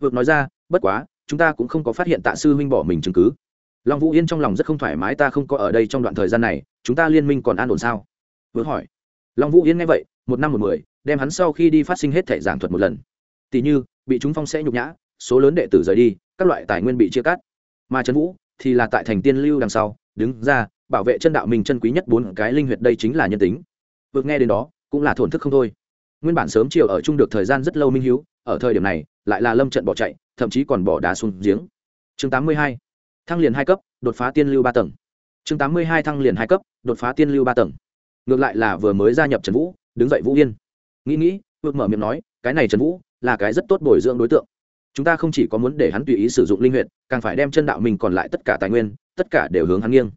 Vượt nói ra, bất quá, chúng ta cũng không có phát hiện tạ sư huynh bỏ mình chứng cứ. Long vũ yên trong lòng rất không thoải mái, ta không có ở đây trong đoạn thời gian này, chúng ta liên minh còn an ổn sao? Vượt hỏi. Long vũ yên nghe vậy, một năm một mười đem hắn sau khi đi phát sinh hết thể giảng thuật một lần. Tỷ như, bị chúng phong sẽ nhục nhã, số lớn đệ tử rời đi, các loại tài nguyên bị chia cắt. Mà trần vũ thì là tại thành tiên lưu đằng sau, đứng ra, bảo vệ chân đạo mình chân quý nhất bốn cái linh huyệt đây chính là nhân tính. Vượt nghe đến đó, cũng là thổn thức không thôi. Nguyên bản sớm chiều ở chung được thời gian rất lâu minh hiếu, ở thời điểm này, lại là lâm trận bỏ chạy, thậm chí còn bỏ đá xuống giếng. Chương tám mươi hai, thăng liền hai cấp, đột phá tiên lưu ba tầng. Chương tám mươi hai, thăng liền hai cấp, đột phá tiên lưu ba tầng. Ngược lại là vừa mới gia nhập trần vũ, đứng dậy vũ yên nghĩ nghĩ vượt mở miệng nói, cái này trần vũ là cái rất tốt bồi dưỡng đối tượng. Chúng ta không chỉ có muốn để hắn tùy ý sử dụng linh huyện càng phải đem chân đạo mình còn lại tất cả tài nguyên, tất cả đều hướng hắn nghiêng.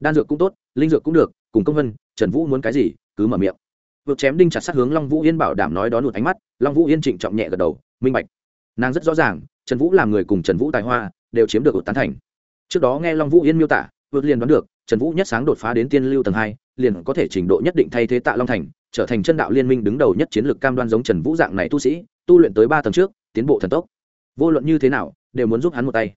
Đan dược cũng tốt, linh dược cũng được, cùng công vân, trần vũ muốn cái gì, cứ mở miệng. Vượt chém đinh chặt sát hướng long vũ yên bảo đảm nói đón một ánh mắt, long vũ yên trịnh trọng nhẹ gật đầu, minh bạch. Nàng rất rõ ràng, trần vũ làm người cùng trần vũ tài hoa, đều chiếm được tán thành. Trước đó nghe long vũ yên miêu tả vượt liền đoán được, trần vũ nhất sáng đột phá đến tiên lưu tầng hai, liền có thể trình độ nhất định thay thế tạ long thành trở thành chân đạo liên minh đứng đầu nhất chiến lược cam đoan giống trần vũ dạng này tu sĩ, tu luyện tới ba tầng trước, tiến bộ thần tốc. Vô luận như thế nào, đều muốn giúp hắn một tay.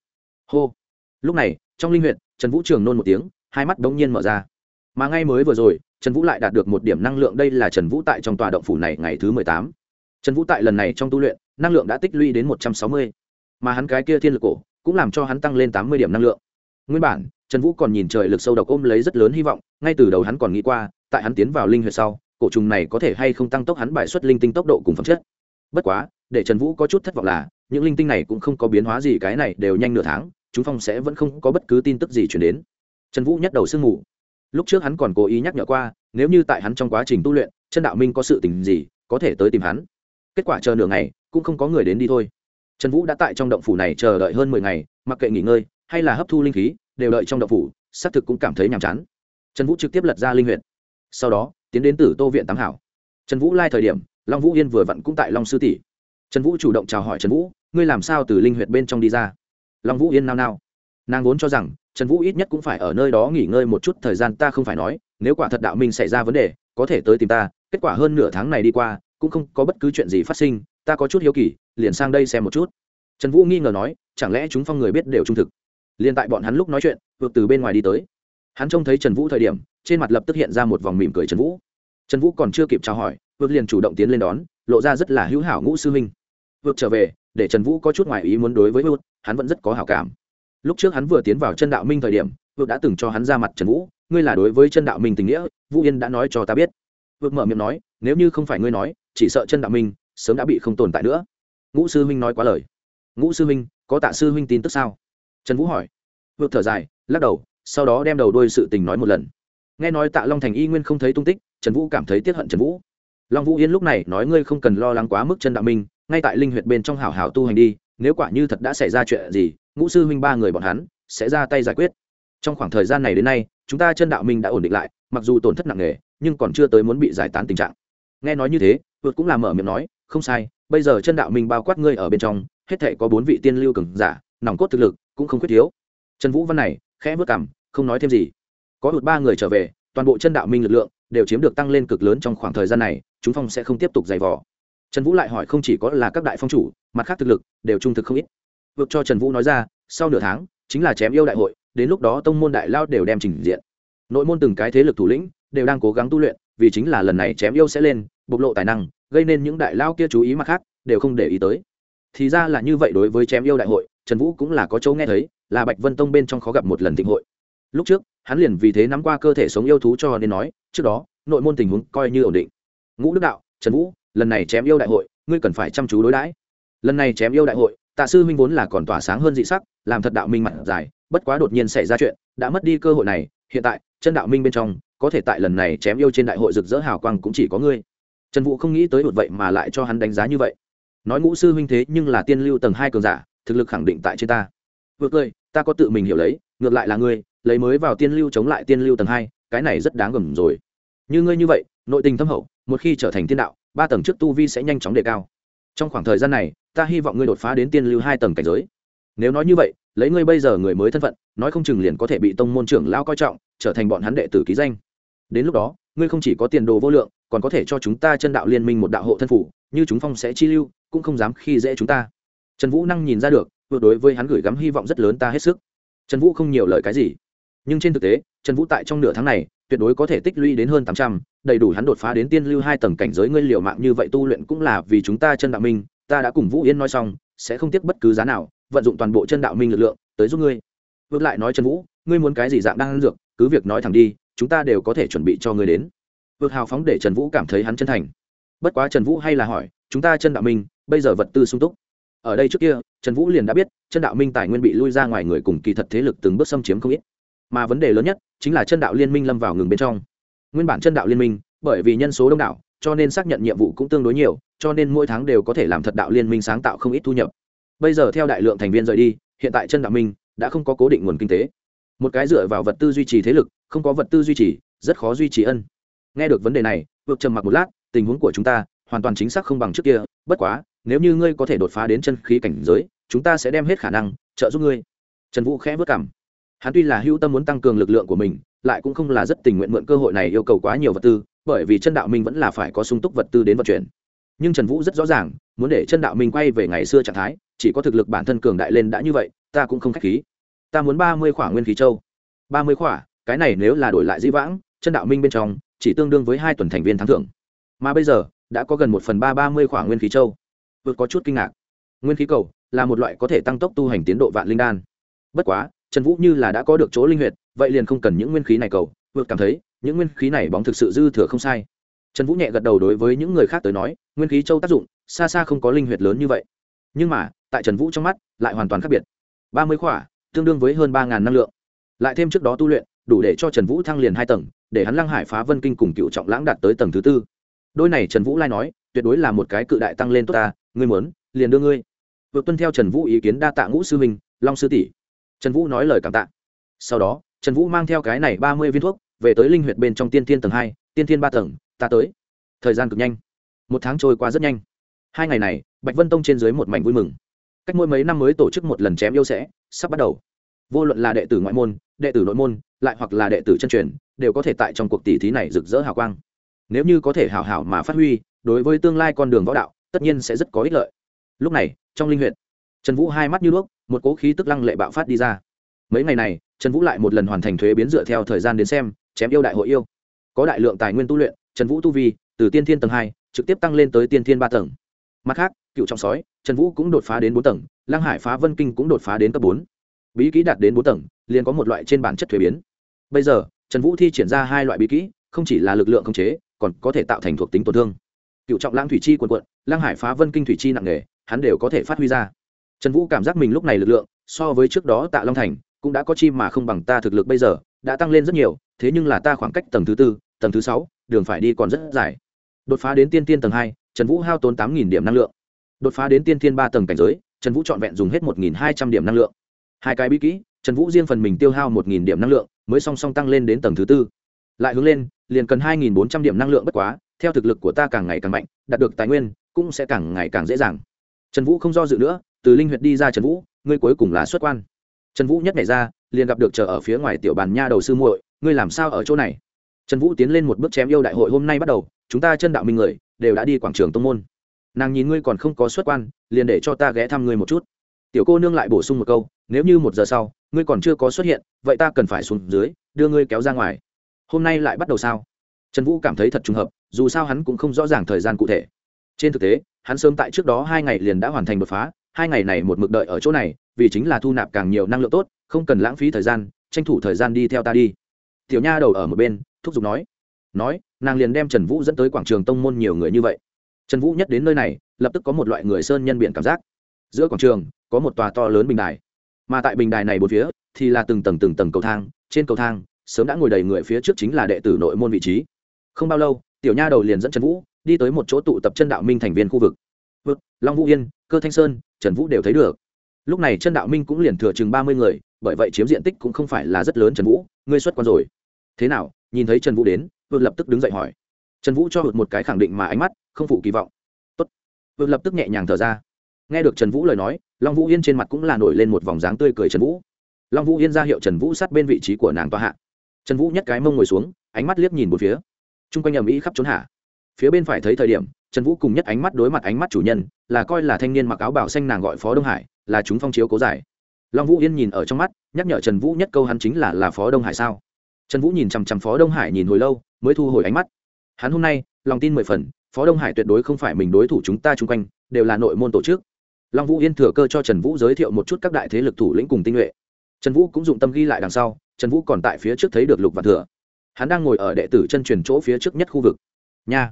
Hô. Lúc này, trong linh huyện trần vũ trường nôn một tiếng, hai mắt bỗng nhiên mở ra. Mà ngay mới vừa rồi, trần vũ lại đạt được một điểm năng lượng, đây là trần vũ tại trong tòa động phủ này ngày thứ mười tám. Trần vũ tại lần này trong tu luyện, năng lượng đã tích lũy đến một trăm sáu mươi. Mà hắn cái kia thiên lực cổ, cũng làm cho hắn tăng lên tám mươi điểm năng lượng. Nguyên bản, trần vũ còn nhìn trời lực sâu độc ôm lấy rất lớn hy vọng, ngay từ đầu hắn còn nghĩ qua, tại hắn tiến vào linh huyệt sau cổ trùng này có thể hay không tăng tốc hắn bài xuất linh tinh tốc độ cùng phẩm chất. Bất quá, để trần vũ có chút thất vọng là, những linh tinh này cũng không có biến hóa gì, cái này đều nhanh nửa tháng, chúng phong sẽ vẫn không có bất cứ tin tức gì chuyển đến. Trần vũ nhắc đầu sương mù. Lúc trước hắn còn cố ý nhắc nhở qua, nếu như tại hắn trong quá trình tu luyện chân đạo minh có sự tình gì, có thể tới tìm hắn. Kết quả chờ nửa ngày, cũng không có người đến đi thôi. Trần vũ đã tại trong động phủ này chờ đợi hơn mười ngày, mặc kệ nghỉ ngơi, hay là hấp thu linh khí, đều đợi trong động phủ, xác thực cũng cảm thấy nhàm chán. Trần vũ trực tiếp lật ra linh huyện sau đó tiến đến tử tô viện tám hảo. Trần vũ lai thời điểm, long vũ yên vừa vặn cũng tại long sư tỷ. Trần vũ chủ động chào hỏi trần vũ, ngươi làm sao từ linh huyện bên trong đi ra? Long vũ yên nao nao. Nàng vốn cho rằng, trần vũ ít nhất cũng phải ở nơi đó nghỉ ngơi một chút thời gian, ta không phải nói, nếu quả thật đạo minh xảy ra vấn đề, có thể tới tìm ta, kết quả hơn nửa tháng này đi qua, cũng không có bất cứ chuyện gì phát sinh, ta có chút hiếu kỳ, liền sang đây xem một chút. Trần vũ nghi ngờ nói, chẳng lẽ chúng phong người biết đều trung thực? Liền tại bọn hắn lúc nói chuyện, vượt từ bên ngoài đi tới. Hắn trông thấy trần vũ thời điểm, trên mặt lập tức hiện ra một vòng mỉm cười trần vũ trần vũ còn chưa kịp chào hỏi, vượt liền chủ động tiến lên đón, lộ ra rất là hữu hảo ngũ sư huynh. Vượt trở về, để trần vũ có chút ngoài ý muốn đối với vượt, hắn vẫn rất có hảo cảm. Lúc trước hắn vừa tiến vào chân đạo minh thời điểm, vượt đã từng cho hắn ra mặt trần vũ, ngươi là đối với chân đạo minh tình nghĩa, vũ yên đã nói cho ta biết. Vượt mở miệng nói, nếu như không phải ngươi nói, chỉ sợ chân đạo minh sớm đã bị không tồn tại nữa. Ngũ sư huynh nói quá lời. Ngũ sư huynh, có tạ sư huynh tin tức sao? Trần vũ hỏi. Vượt thở dài, lắc đầu, sau đó đem đầu đôi sự tình nói một lần. Nghe nói tạ long thành y nguyên không thấy tung tích trần vũ cảm thấy tiếc hận trần vũ. Long vũ yên lúc này nói ngươi không cần lo lắng quá mức chân đạo minh, ngay tại linh huyện bên trong hảo hảo tu hành đi, nếu quả như thật đã xảy ra chuyện gì, ngũ sư huynh ba người bọn hắn sẽ ra tay giải quyết. Trong khoảng thời gian này đến nay, chúng ta chân đạo minh đã ổn định lại, mặc dù tổn thất nặng nề, nhưng còn chưa tới muốn bị giải tán tình trạng. Nghe nói như thế, vượt cũng làm mở miệng nói, không sai, bây giờ chân đạo minh bao quát ngươi ở bên trong, hết thể có bốn vị tiên lưu cường giả, nòng cốt thực lực cũng không khuyết thiếu. Trần vũ văn này, khẽ vớt cảm không nói thêm gì. Có hụt ba người trở về, toàn bộ chân đạo minh lực lượng đều chiếm được tăng lên cực lớn trong khoảng thời gian này, chúng phong sẽ không tiếp tục dày vò. Trần vũ lại hỏi không chỉ có là các đại phong chủ, mặt khác thực lực đều trung thực không ít. Vượt cho trần vũ nói ra, sau nửa tháng, chính là chém yêu đại hội, đến lúc đó tông môn đại lao đều đem trình diện. Nội môn từng cái thế lực thủ lĩnh đều đang cố gắng tu luyện, vì chính là lần này chém yêu sẽ lên, bộc lộ tài năng, gây nên những đại lao kia chú ý mặt khác, đều không để ý tới. Thì ra là như vậy đối với chém yêu đại hội, trần vũ cũng là có chỗ nghe thấy, là bạch vân tông bên trong khó gặp một lần thịnh hội lúc trước, hắn liền vì thế nắm qua cơ thể sống yêu thú cho nên nói, trước đó, nội môn tình huống coi như ổn định. Ngũ đức đạo, trần vũ, lần này chém yêu đại hội, ngươi cần phải chăm chú đối đãi. Lần này chém yêu đại hội, tạ sư minh vốn là còn tỏa sáng hơn dị sắc, làm thật đạo minh mặt dài, bất quá đột nhiên xảy ra chuyện, đã mất đi cơ hội này, hiện tại, chân đạo minh bên trong, có thể tại lần này chém yêu trên đại hội rực rỡ hào quang cũng chỉ có ngươi. Trần vũ không nghĩ tới một vậy mà lại cho hắn đánh giá như vậy. Nói ngũ sư huynh thế nhưng là tiên lưu tầng hai cường giả, thực lực khẳng định tại trên ta. Vượt cười, ta có tự mình hiểu lấy, ngược lại là ngươi lấy mới vào tiên lưu chống lại tiên lưu tầng hai, cái này rất đáng gầm rồi. Như ngươi như vậy, nội tình thâm hậu, một khi trở thành tiên đạo, ba tầng trước tu vi sẽ nhanh chóng đề cao. Trong khoảng thời gian này, ta hy vọng ngươi đột phá đến tiên lưu hai tầng cảnh giới. Nếu nói như vậy, lấy ngươi bây giờ người mới thân phận, nói không chừng liền có thể bị tông môn trưởng lao coi trọng, trở thành bọn hắn đệ tử ký danh. Đến lúc đó, ngươi không chỉ có tiền đồ vô lượng, còn có thể cho chúng ta chân đạo liên minh một đạo hộ thân phủ, như chúng phong sẽ chi lưu, cũng không dám khi dễ chúng ta. Trần vũ năng nhìn ra được, vừa đối với hắn gửi gắm hy vọng rất lớn ta hết sức. Trần vũ không nhiều lời cái gì nhưng trên thực tế, trần vũ tại trong nửa tháng này, tuyệt đối có thể tích lũy đến hơn tám trăm, đầy đủ hắn đột phá đến tiên lưu hai tầng cảnh giới ngươi liều mạng như vậy tu luyện cũng là vì chúng ta chân đạo minh, ta đã cùng vũ yên nói xong, sẽ không tiếc bất cứ giá nào, vận dụng toàn bộ chân đạo minh lực lượng, tới giúp ngươi. Vượt lại nói trần vũ, ngươi muốn cái gì dạng đang ăn dược, cứ việc nói thẳng đi, chúng ta đều có thể chuẩn bị cho ngươi đến. Vượt hào phóng để trần vũ cảm thấy hắn chân thành. Bất quá trần vũ hay là hỏi, chúng ta chân đạo minh, bây giờ vật tư sung túc. Ở đây trước kia, trần vũ liền đã biết chân đạo minh tài nguyên bị lui ra ngoài người cùng kỳ thật thế lực từng bước xâm chiếm không ít mà vấn đề lớn nhất chính là chân đạo liên minh lâm vào ngừng bên trong. Nguyên bản chân đạo liên minh, bởi vì nhân số đông đảo, cho nên xác nhận nhiệm vụ cũng tương đối nhiều, cho nên mỗi tháng đều có thể làm thật đạo liên minh sáng tạo không ít thu nhập. Bây giờ theo đại lượng thành viên rời đi, hiện tại chân đạo minh đã không có cố định nguồn kinh tế. Một cái dựa vào vật tư duy trì thế lực, không có vật tư duy trì, rất khó duy trì ân. Nghe được vấn đề này vượt trầm mặc một lát, tình huống của chúng ta hoàn toàn chính xác không bằng trước kia, bất quá, nếu như ngươi có thể đột phá đến chân khí cảnh giới, chúng ta sẽ đem hết khả năng trợ giúp ngươi. Trần vũ khẽ vất cảm hắn tuy là hữu tâm muốn tăng cường lực lượng của mình, lại cũng không là rất tình nguyện mượn cơ hội này yêu cầu quá nhiều vật tư, bởi vì chân đạo minh vẫn là phải có sung túc vật tư đến vận chuyển. Nhưng trần vũ rất rõ ràng, muốn để chân đạo minh quay về ngày xưa trạng thái, chỉ có thực lực bản thân cường đại lên đã như vậy, ta cũng không k h á c h khí. Ta muốn ba mươi khỏa nguyên khí châu. Ba mươi khỏa, cái này nếu là đổi lại dĩ vãng, chân đạo minh bên trong, chỉ tương đương với hai tuần thành viên thắng thưởng. Mà bây giờ, đã có gần một phần ba ba mươi khỏa nguyên khí châu. Vượt có chút kinh ngạc. Nguyên khí cầu là một loại có thể tăng tốc tu hành tiến độ vạn linh đan. Bất quá trần vũ như là đã có được chỗ linh huyệt, vậy liền không cần những nguyên khí này cầu. Vượt cảm thấy, những nguyên khí này bóng thực sự dư thừa không sai. Trần vũ nhẹ gật đầu đối với những người khác tới nói, nguyên khí châu tác dụng, xa xa không có linh huyệt lớn như vậy. Nhưng mà, tại trần vũ trong mắt, lại hoàn toàn khác biệt. Ba mươi khỏa, tương đương với hơn ba năng lượng. Lại thêm trước đó tu luyện, đủ để cho trần vũ thăng liền hai tầng, để hắn lăng hải phá vân kinh cùng cựu trọng lãng đạt tới tầng thứ tư. Đôi này trần vũ lai nói, tuyệt đối là một cái cự đại tăng lên tốt ta, ngươi muốn, liền đưa ngươi. Vượt tuân theo trần vũ ý kiến đa tạ ngũ sư minh long sư tỷ trần vũ nói lời cảm tạ. Sau đó, trần vũ mang theo cái này ba mươi viên thuốc, về tới linh huyệt bên trong tiên thiên tầng hai, tiên thiên ba tầng, ta tới. Thời gian cực nhanh. Một tháng trôi qua rất nhanh. Hai ngày này, bạch vân tông trên dưới một mảnh vui mừng. Cách mỗi mấy năm mới tổ chức một lần chém yêu sẽ, sắp bắt đầu. Vô luận là đệ tử ngoại môn, đệ tử nội môn, lại hoặc là đệ tử chân truyền, đều có thể tại trong cuộc tỷ thí này rực rỡ hào quang. Nếu như có thể hào hảo mà phát huy, đối với tương lai con đường võ đạo, tất nhiên sẽ rất có ích lợi. Lúc này, trong linh huyện trần vũ hai mắt như đuốc một cỗ khí tức lăng lệ bạo phát đi ra. Mấy ngày này, trần vũ lại một lần hoàn thành thuế biến dựa theo thời gian đến xem, chém yêu đại hội yêu. Có đại lượng tài nguyên tu luyện, trần vũ tu vi, từ tiên thiên tầng hai, trực tiếp tăng lên tới tiên thiên ba tầng. Mặt khác, cựu trọng sói, trần vũ cũng đột phá đến bốn tầng, lăng hải phá vân kinh cũng đột phá đến cấp bốn. Bí kỹ đạt đến bốn tầng, liền có một loại trên bản chất thuế biến. Bây giờ, trần vũ thi triển ra hai loại bí kỹ, không chỉ là lực lượng khống chế, còn có thể tạo thành thuộc tính tổn thương. Cựu trọng lãng thủy chi quần quận, lăng hải phá vân kinh thủy chi nặng nề, hắn đều có thể phát huy ra trần vũ cảm giác mình lúc này lực lượng, so với trước đó tạ long thành, cũng đã có chi mà không bằng ta thực lực bây giờ, đã tăng lên rất nhiều, thế nhưng là ta khoảng cách tầng thứ tư, tầng thứ sáu, đường phải đi còn rất dài. Đột phá đến tiên tiên tầng hai, trần vũ hao tốn tám điểm năng lượng. Đột phá đến tiên tiên ba tầng cảnh giới, trần vũ trọn vẹn dùng hết một hai trăm điểm năng lượng. Hai cái bí kỹ, trần vũ riêng phần mình tiêu hao một điểm năng lượng, mới song song tăng lên đến tầng thứ tư. Lại hướng lên, liền cần hai bốn trăm điểm năng lượng bất quá, theo thực lực của ta càng ngày càng mạnh, đạt được tài nguyên, cũng sẽ càng ngày càng dễ dàng. Trần vũ không do dự nữa từ linh huyệt đi ra trần vũ, ngươi cuối cùng là xuất quan. Trần vũ nhất ngày ra, liền gặp được chờ ở phía ngoài tiểu bàn nha đầu sư muội, ngươi làm sao ở chỗ này? Trần vũ tiến lên một bước chém yêu đại hội hôm nay bắt đầu, chúng ta chân đạo minh người, đều đã đi quảng trường tông môn. Nàng nhìn ngươi còn không có xuất quan, liền để cho ta ghé thăm ngươi một chút. Tiểu cô nương lại bổ sung một câu, nếu như một giờ sau, ngươi còn chưa có xuất hiện, vậy ta cần phải xuống dưới, đưa ngươi kéo ra ngoài. Hôm nay lại bắt đầu sao? Trần vũ cảm thấy thật trùng hợp, dù sao hắn cũng không rõ ràng thời gian cụ thể. Trên thực tế, hắn sớm tại trước đó hai ngày liền đã hoàn thành đột phá hai ngày này một mực đợi ở chỗ này, vì chính là thu nạp càng nhiều năng lượng tốt, không cần lãng phí thời gian, tranh thủ thời gian đi theo ta đi. Tiểu nha đầu ở một bên, thúc giục nói. Nói, nàng liền đem trần vũ dẫn tới quảng trường tông môn nhiều người như vậy. Trần vũ nhất đến nơi này, lập tức có một loại người sơn nhân biện cảm giác. Giữa quảng trường, có một tòa to lớn bình đài. Mà tại bình đài này bốn phía, thì là từng tầng từng tầng cầu thang, trên cầu thang, sớm đã ngồi đầy người phía trước chính là đệ tử nội môn vị trí. Không bao lâu, tiểu nha đầu liền dẫn trần vũ đi tới một chỗ tụ tập chân đạo minh thành viên khu vực vực long vũ yên, cơ thanh sơn, trần vũ đều thấy được. Lúc này chân đạo minh cũng liền thừa chừng ba mươi người, bởi vậy chiếm diện tích cũng không phải là rất lớn trần vũ, ngươi xuất quan rồi. Thế nào, nhìn thấy trần vũ đến vượt lập tức đứng dậy hỏi. Trần vũ cho hụt một cái khẳng định mà ánh mắt, không phụ kỳ vọng. Tốt. vượt lập tức nhẹ nhàng thở ra. Nghe được trần vũ lời nói, long vũ yên trên mặt cũng là nổi lên một vòng dáng tươi cười trần vũ. Long vũ yên ra hiệu trần vũ sát bên vị trí của nàng tòa hạ. Trần vũ nhắc cái mông ngồi xuống, ánh mắt liếc nhìn một phía. T r u n g quanh ầm ĩ khắp trốn hạ. Phía bên phải thấy thời điểm trần vũ cùng nhất ánh mắt đối mặt ánh mắt chủ nhân, là coi là thanh niên mặc áo bảo xanh nàng gọi phó đông hải, là chúng phong chiếu cố giải. Long vũ yên nhìn ở trong mắt, nhắc nhở trần vũ nhất câu hắn chính là là phó đông hải sao? Trần vũ nhìn chằm chằm phó đông hải nhìn hồi lâu, mới thu hồi ánh mắt. Hắn hôm nay, lòng tin mười phần, phó đông hải tuyệt đối không phải mình đối thủ chúng ta chung quanh, đều là nội môn tổ chức. Long vũ yên thừa cơ cho trần vũ giới thiệu một chút các đại thế lực thủ lĩnh cùng tinh nhuệ. Trần vũ cũng dụng tâm ghi lại đằng sau, trần vũ còn tại phía trước thấy được lục và thừa. Hắn đang ngồi ở đệ tử chân truyền chỗ phía trước nhất khu vực. Nha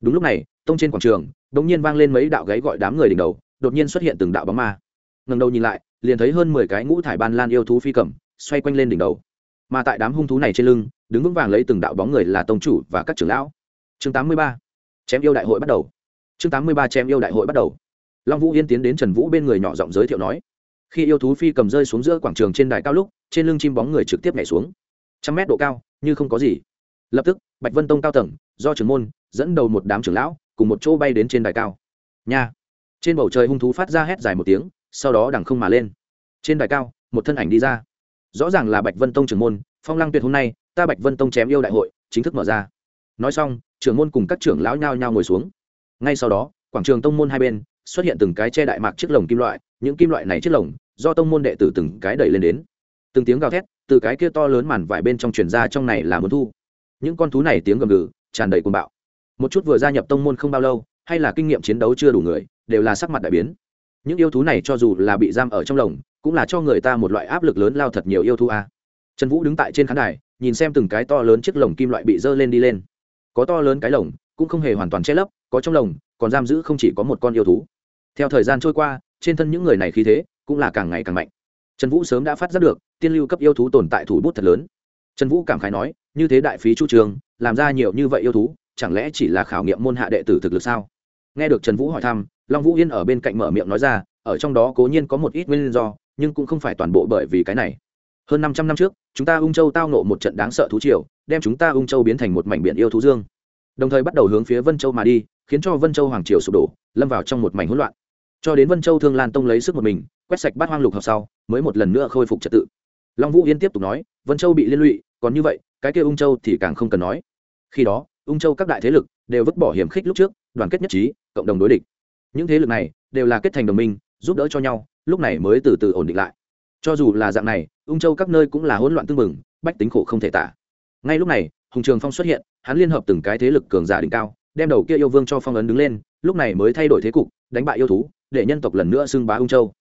đúng lúc này, tông trên quảng trường đ ỗ n g nhiên vang lên mấy đạo gáy gọi đám người đỉnh đầu, đột nhiên xuất hiện từng đạo bóng ma. Ngần đầu nhìn lại, liền thấy hơn mười cái ngũ thải ban lan yêu thú phi cầm, xoay quanh lên đỉnh đầu. Mà tại đám hung thú này trên lưng, đứng vững vàng lấy từng đạo bóng người là tông chủ và các trưởng lão. Chương tám mươi ba. Chém yêu đại hội bắt đầu. Chương tám mươi ba chém yêu đại hội bắt đầu. Long vũ yên tiến đến trần vũ bên người nhỏ giọng giới thiệu nói. Khi yêu thú phi cầm rơi xuống giữa quảng trường trên đài cao lúc, trên lưng chim bóng người trực tiếp nhảy xuống. Trăm mét độ cao, như không có gì. Lập tức, bạch vân tông cao tầng, do trưởng môn dẫn đầu một đám trưởng lão cùng một chỗ bay đến trên đài cao. Nha! Trên bầu trời hung thú phát ra hét dài một tiếng, sau đó đằng không mà lên. Trên đài cao, một thân ảnh đi ra. Rõ ràng là bạch vân tông trưởng môn, phong lăng tuyệt hôm nay, ta bạch vân tông chém yêu đại hội, chính thức mở ra. Nói xong, trưởng môn cùng các trưởng lão nhao nhao ngồi xuống. Ngay sau đó, quảng trường tông môn hai bên, xuất hiện từng cái che đại mạc chiếc lồng kim loại, những kim loại này chiếc lồng, do tông môn đệ tử từng cái đẩy lên đến. Từng tiếng gào thét, từ cái kia to lớn màn vải bên trong truyền ra trong này là muốn thu. Những con thú này tiếng gầm gừ, tràn đầy cuồng bạo một chút vừa gia nhập tông môn không bao lâu, hay là kinh nghiệm chiến đấu chưa đủ người, đều là sắc mặt đại biến. Những yêu thú này cho dù là bị giam ở trong lồng, cũng là cho người ta một loại áp lực lớn lao thật nhiều yêu thú a. Trần vũ đứng tại trên khán đài, nhìn xem từng cái to lớn chiếc lồng kim loại bị dơ lên đi lên. Có to lớn cái lồng, cũng không hề hoàn toàn che lấp, có trong lồng, còn giam giữ không chỉ có một con yêu thú. Theo thời gian trôi qua, trên thân những người này khí thế cũng là càng ngày càng mạnh. Trần vũ sớm đã phát giác được, tiên lưu cấp yêu thú tồn tại thủ bút thật lớn. Trần vũ cảm khái nói, như thế đại phí chu trường, làm ra nhiều như vậy yêu thú chẳng lẽ chỉ là khảo nghiệm môn hạ đệ tử thực lực sao? Nghe được trần vũ hỏi thăm, long vũ yên ở bên cạnh mở miệng nói ra, ở trong đó cố nhiên có một ít nguyên do, nhưng cũng không phải toàn bộ bởi vì cái này. Hơn năm trăm năm trước, chúng ta ung châu tao nộ một trận đáng sợ thú triều, đem chúng ta ung châu biến thành một mảnh biển yêu thú dương. Đồng thời bắt đầu hướng phía vân châu mà đi, khiến cho vân châu hoàng triều sụp đổ, lâm vào trong một mảnh hỗn loạn. Cho đến vân châu thương lan tông lấy sức một mình, quét sạch bát hoang lục học sau, mới một lần nữa khôi phục trật tự. Long vũ yên tiếp tục nói, vân châu bị liên lụy, còn như vậy, cái kia ung châu thì càng không cần nói. Khi đó ung châu các đại thế lực đều vứt bỏ hiểm khích lúc trước, đoàn kết nhất trí, cộng đồng đối địch. Những thế lực này đều là kết thành đồng minh, giúp đỡ cho nhau, lúc này mới từ từ ổn định lại. Cho dù là dạng này, ung châu các nơi cũng là hỗn loạn tương mừng bách tính khổ không thể tả. Ngay lúc này, hùng trường phong xuất hiện, hắn liên hợp từng cái thế lực cường giả đỉnh cao, đem đầu kia yêu vương cho phong ấn đứng lên, lúc này mới thay đổi thế cục, đánh bại yêu thú, để nhân tộc lần nữa xưng bá ung châu.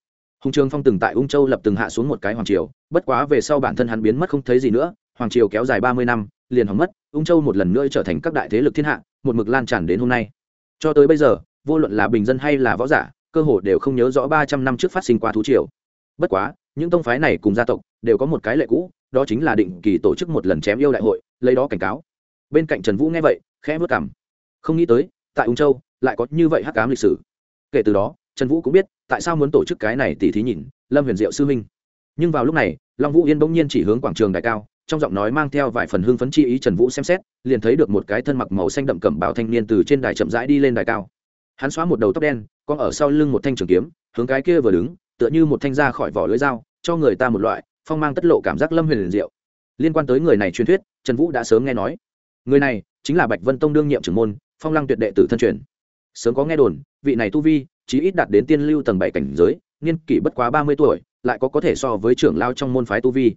Hùng trường phong từng tại ung châu lập từng hạ xuống một cái hoàng triều, bất quá về sau bản thân hắn biến mất không thấy gì nữa, hoàng triều kéo dài ba mươi năm, liền hỏng mất ung châu một lần nữa trở thành các đại thế lực thiên hạ một mực lan tràn đến hôm nay. Cho tới bây giờ vô luận là bình dân hay là võ giả cơ hồ đều không nhớ rõ ba trăm năm trước phát sinh qua thú triều. Bất quá những tông phái này cùng gia tộc đều có một cái lệ cũ đó chính là định kỳ tổ chức một lần chém yêu đại hội lấy đó cảnh cáo. Bên cạnh trần vũ nghe vậy khẽ vất cảm không nghĩ tới tại ung châu lại có như vậy hắc ám lịch sử. Kể từ đó trần vũ cũng biết tại sao muốn tổ chức cái này tỉ thí nhìn lâm huyền diệu sư minh, nhưng vào lúc này long vũ yên bỗng nhiên chỉ hướng quảng trường đại cao trong giọng nói mang theo vài phần hương phấn chi ý trần vũ xem xét, liền thấy được một cái thân mặc màu xanh đậm cẩm bào thanh niên từ trên đài chậm rãi đi lên đài cao. Hắn xóa một đầu tóc đen, con ở sau lưng một thanh trường kiếm, hướng cái kia vừa đứng, tựa như một thanh ra khỏi vỏ lưỡi dao, cho người ta một loại phong mang tất lộ cảm giác lâm huyền liền diệu. Liên quan tới người này truyền thuyết, trần vũ đã sớm nghe nói. Người này chính là bạch vân tông đương nhiệm trưởng môn, phong lăng tuyệt đệ tử thân truyền. Sớm có nghe đồn, vị này tu vi chí ít đạt đến tiên lưu tầng bảy cảnh giới, niên kỷ bất quá ba mươi tuổi, lại có có thể so với trưởng lao trong môn phái tu vi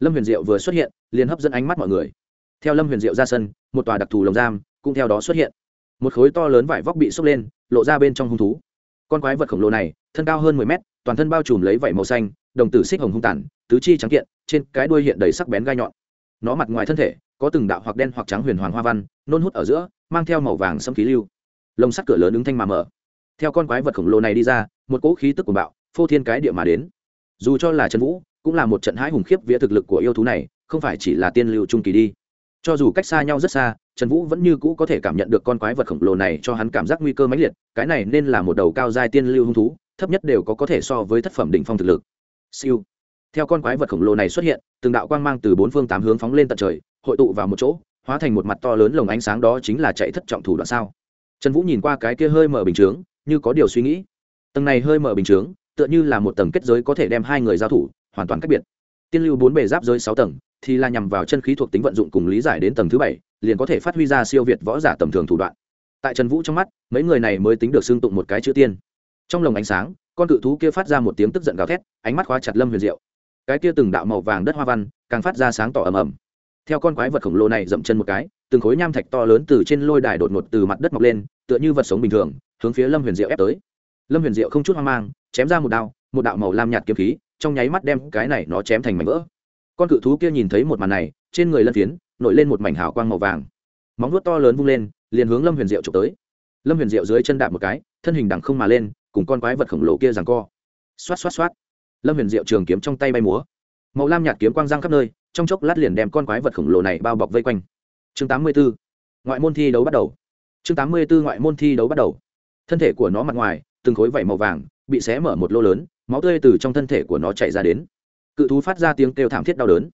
lâm huyền diệu vừa xuất hiện, liền hấp dẫn ánh mắt mọi người. Theo lâm huyền diệu ra sân, một tòa đặc thù lồng giam cũng theo đó xuất hiện. Một khối to lớn vải vóc bị xốc lên, lộ ra bên trong hung thú. Con quái vật khổng lồ này, thân cao hơn mười mét, toàn thân bao trùm lấy vảy màu xanh, đồng tử xích hồng hung tản, tứ chi trắng kiện, trên cái đuôi hiện đầy sắc bén gai nhọn. Nó mặt ngoài thân thể, có từng đạo hoặc đen hoặc trắng huyền hoàng hoa văn, nôn hút ở giữa, mang theo màu vàng xâm khí lưu. Lồng sắt cửa lớn ứng thanh mà mở. Theo con quái vật khổng lồ này đi ra, một cỗ khí tức của bạo, phô thiên cái địa mà đến. Dù cho là trần vũ cũng là một trận hãi hùng khiếp vía thực lực của yêu thú này, không phải chỉ là tiên lưu trung kỳ đi. Cho dù cách xa nhau rất xa, trần vũ vẫn như cũ có thể cảm nhận được con quái vật khổng lồ này cho hắn cảm giác nguy cơ mãnh liệt, cái này nên là một đầu cao giai tiên lưu hung thú, thấp nhất đều có có thể so với thất phẩm đỉnh phong thực lực. Siêu. Theo con quái vật khổng lồ này xuất hiện, từng đạo quang mang từ bốn phương tám hướng phóng lên tận trời, hội tụ vào một chỗ, hóa thành một mặt to lớn lồng ánh sáng đó chính là chạy thất trọng thủ đoạn sao. Trần vũ nhìn qua cái kia hơi mở bình chướng, như có điều suy nghĩ. Tầng này hơi mở bình chướng, tựa như là một tầng kết giới có thể đem hai người giao thủ hoàn toàn cách biệt. Tiên lưu bốn bề giáp giới sáu tầng, thì là nhằm vào chân khí thuộc tính vận dụng cùng lý giải đến tầng thứ bảy, liền có thể phát huy ra siêu việt võ giả tầm thường thủ đoạn. Tại trần vũ trong mắt, mấy người này mới tính được xưng tụng một cái chữ tiên. Trong lồng ánh sáng, con cự thú kia phát ra một tiếng tức giận gào thét, ánh mắt khóa chặt lâm huyền diệu. Cái kia từng đạo màu vàng đất hoa văn, càng phát ra sáng tỏ ầm ầm. Theo con quái vật khổng lồ này dậm chân một cái, từng khối nham thạch to lớn từ trên lôi đài đột ngột từ mặt đất mọc lên, tựa như vật sống bình thường, hướng phía lâm huyền diệu ép tới. Lâm huyền diệu không chút hoang mang, chém ra một đao, một đạo màu lam nhạt kiếm khí trong nháy mắt đem cái này nó chém thành mảnh vỡ. Con cự thú kia nhìn thấy một màn này, trên người lân phiến, nổi lên một mảnh hào quang màu vàng. Móng vuốt to lớn vung lên, liền hướng lâm huyền diệu chụp tới. Lâm huyền diệu dưới chân đạp một cái, thân hình đằng không mà lên, cùng con quái vật khổng lồ kia rằng co. Xoát xoát xoát. Lâm huyền diệu trường kiếm trong tay bay múa. Màu lam nhạt kiếm quang giang khắp nơi, trong chốc lát liền đem con quái vật khổng lồ này bao bọc vây quanh. Chương tám mươi 84. ngoại môn thi đấu bắt đầu. Chương tám mươi 84 ngoại môn thi đấu bắt đầu. Thân thể của nó mặt ngoài, từng khối vảy màu vàng, bị xé mở một lô lớn máu tươi từ trong thân thể của nó chảy ra đến. Cự thú phát ra tiếng kêu thảm thiết đau đớn.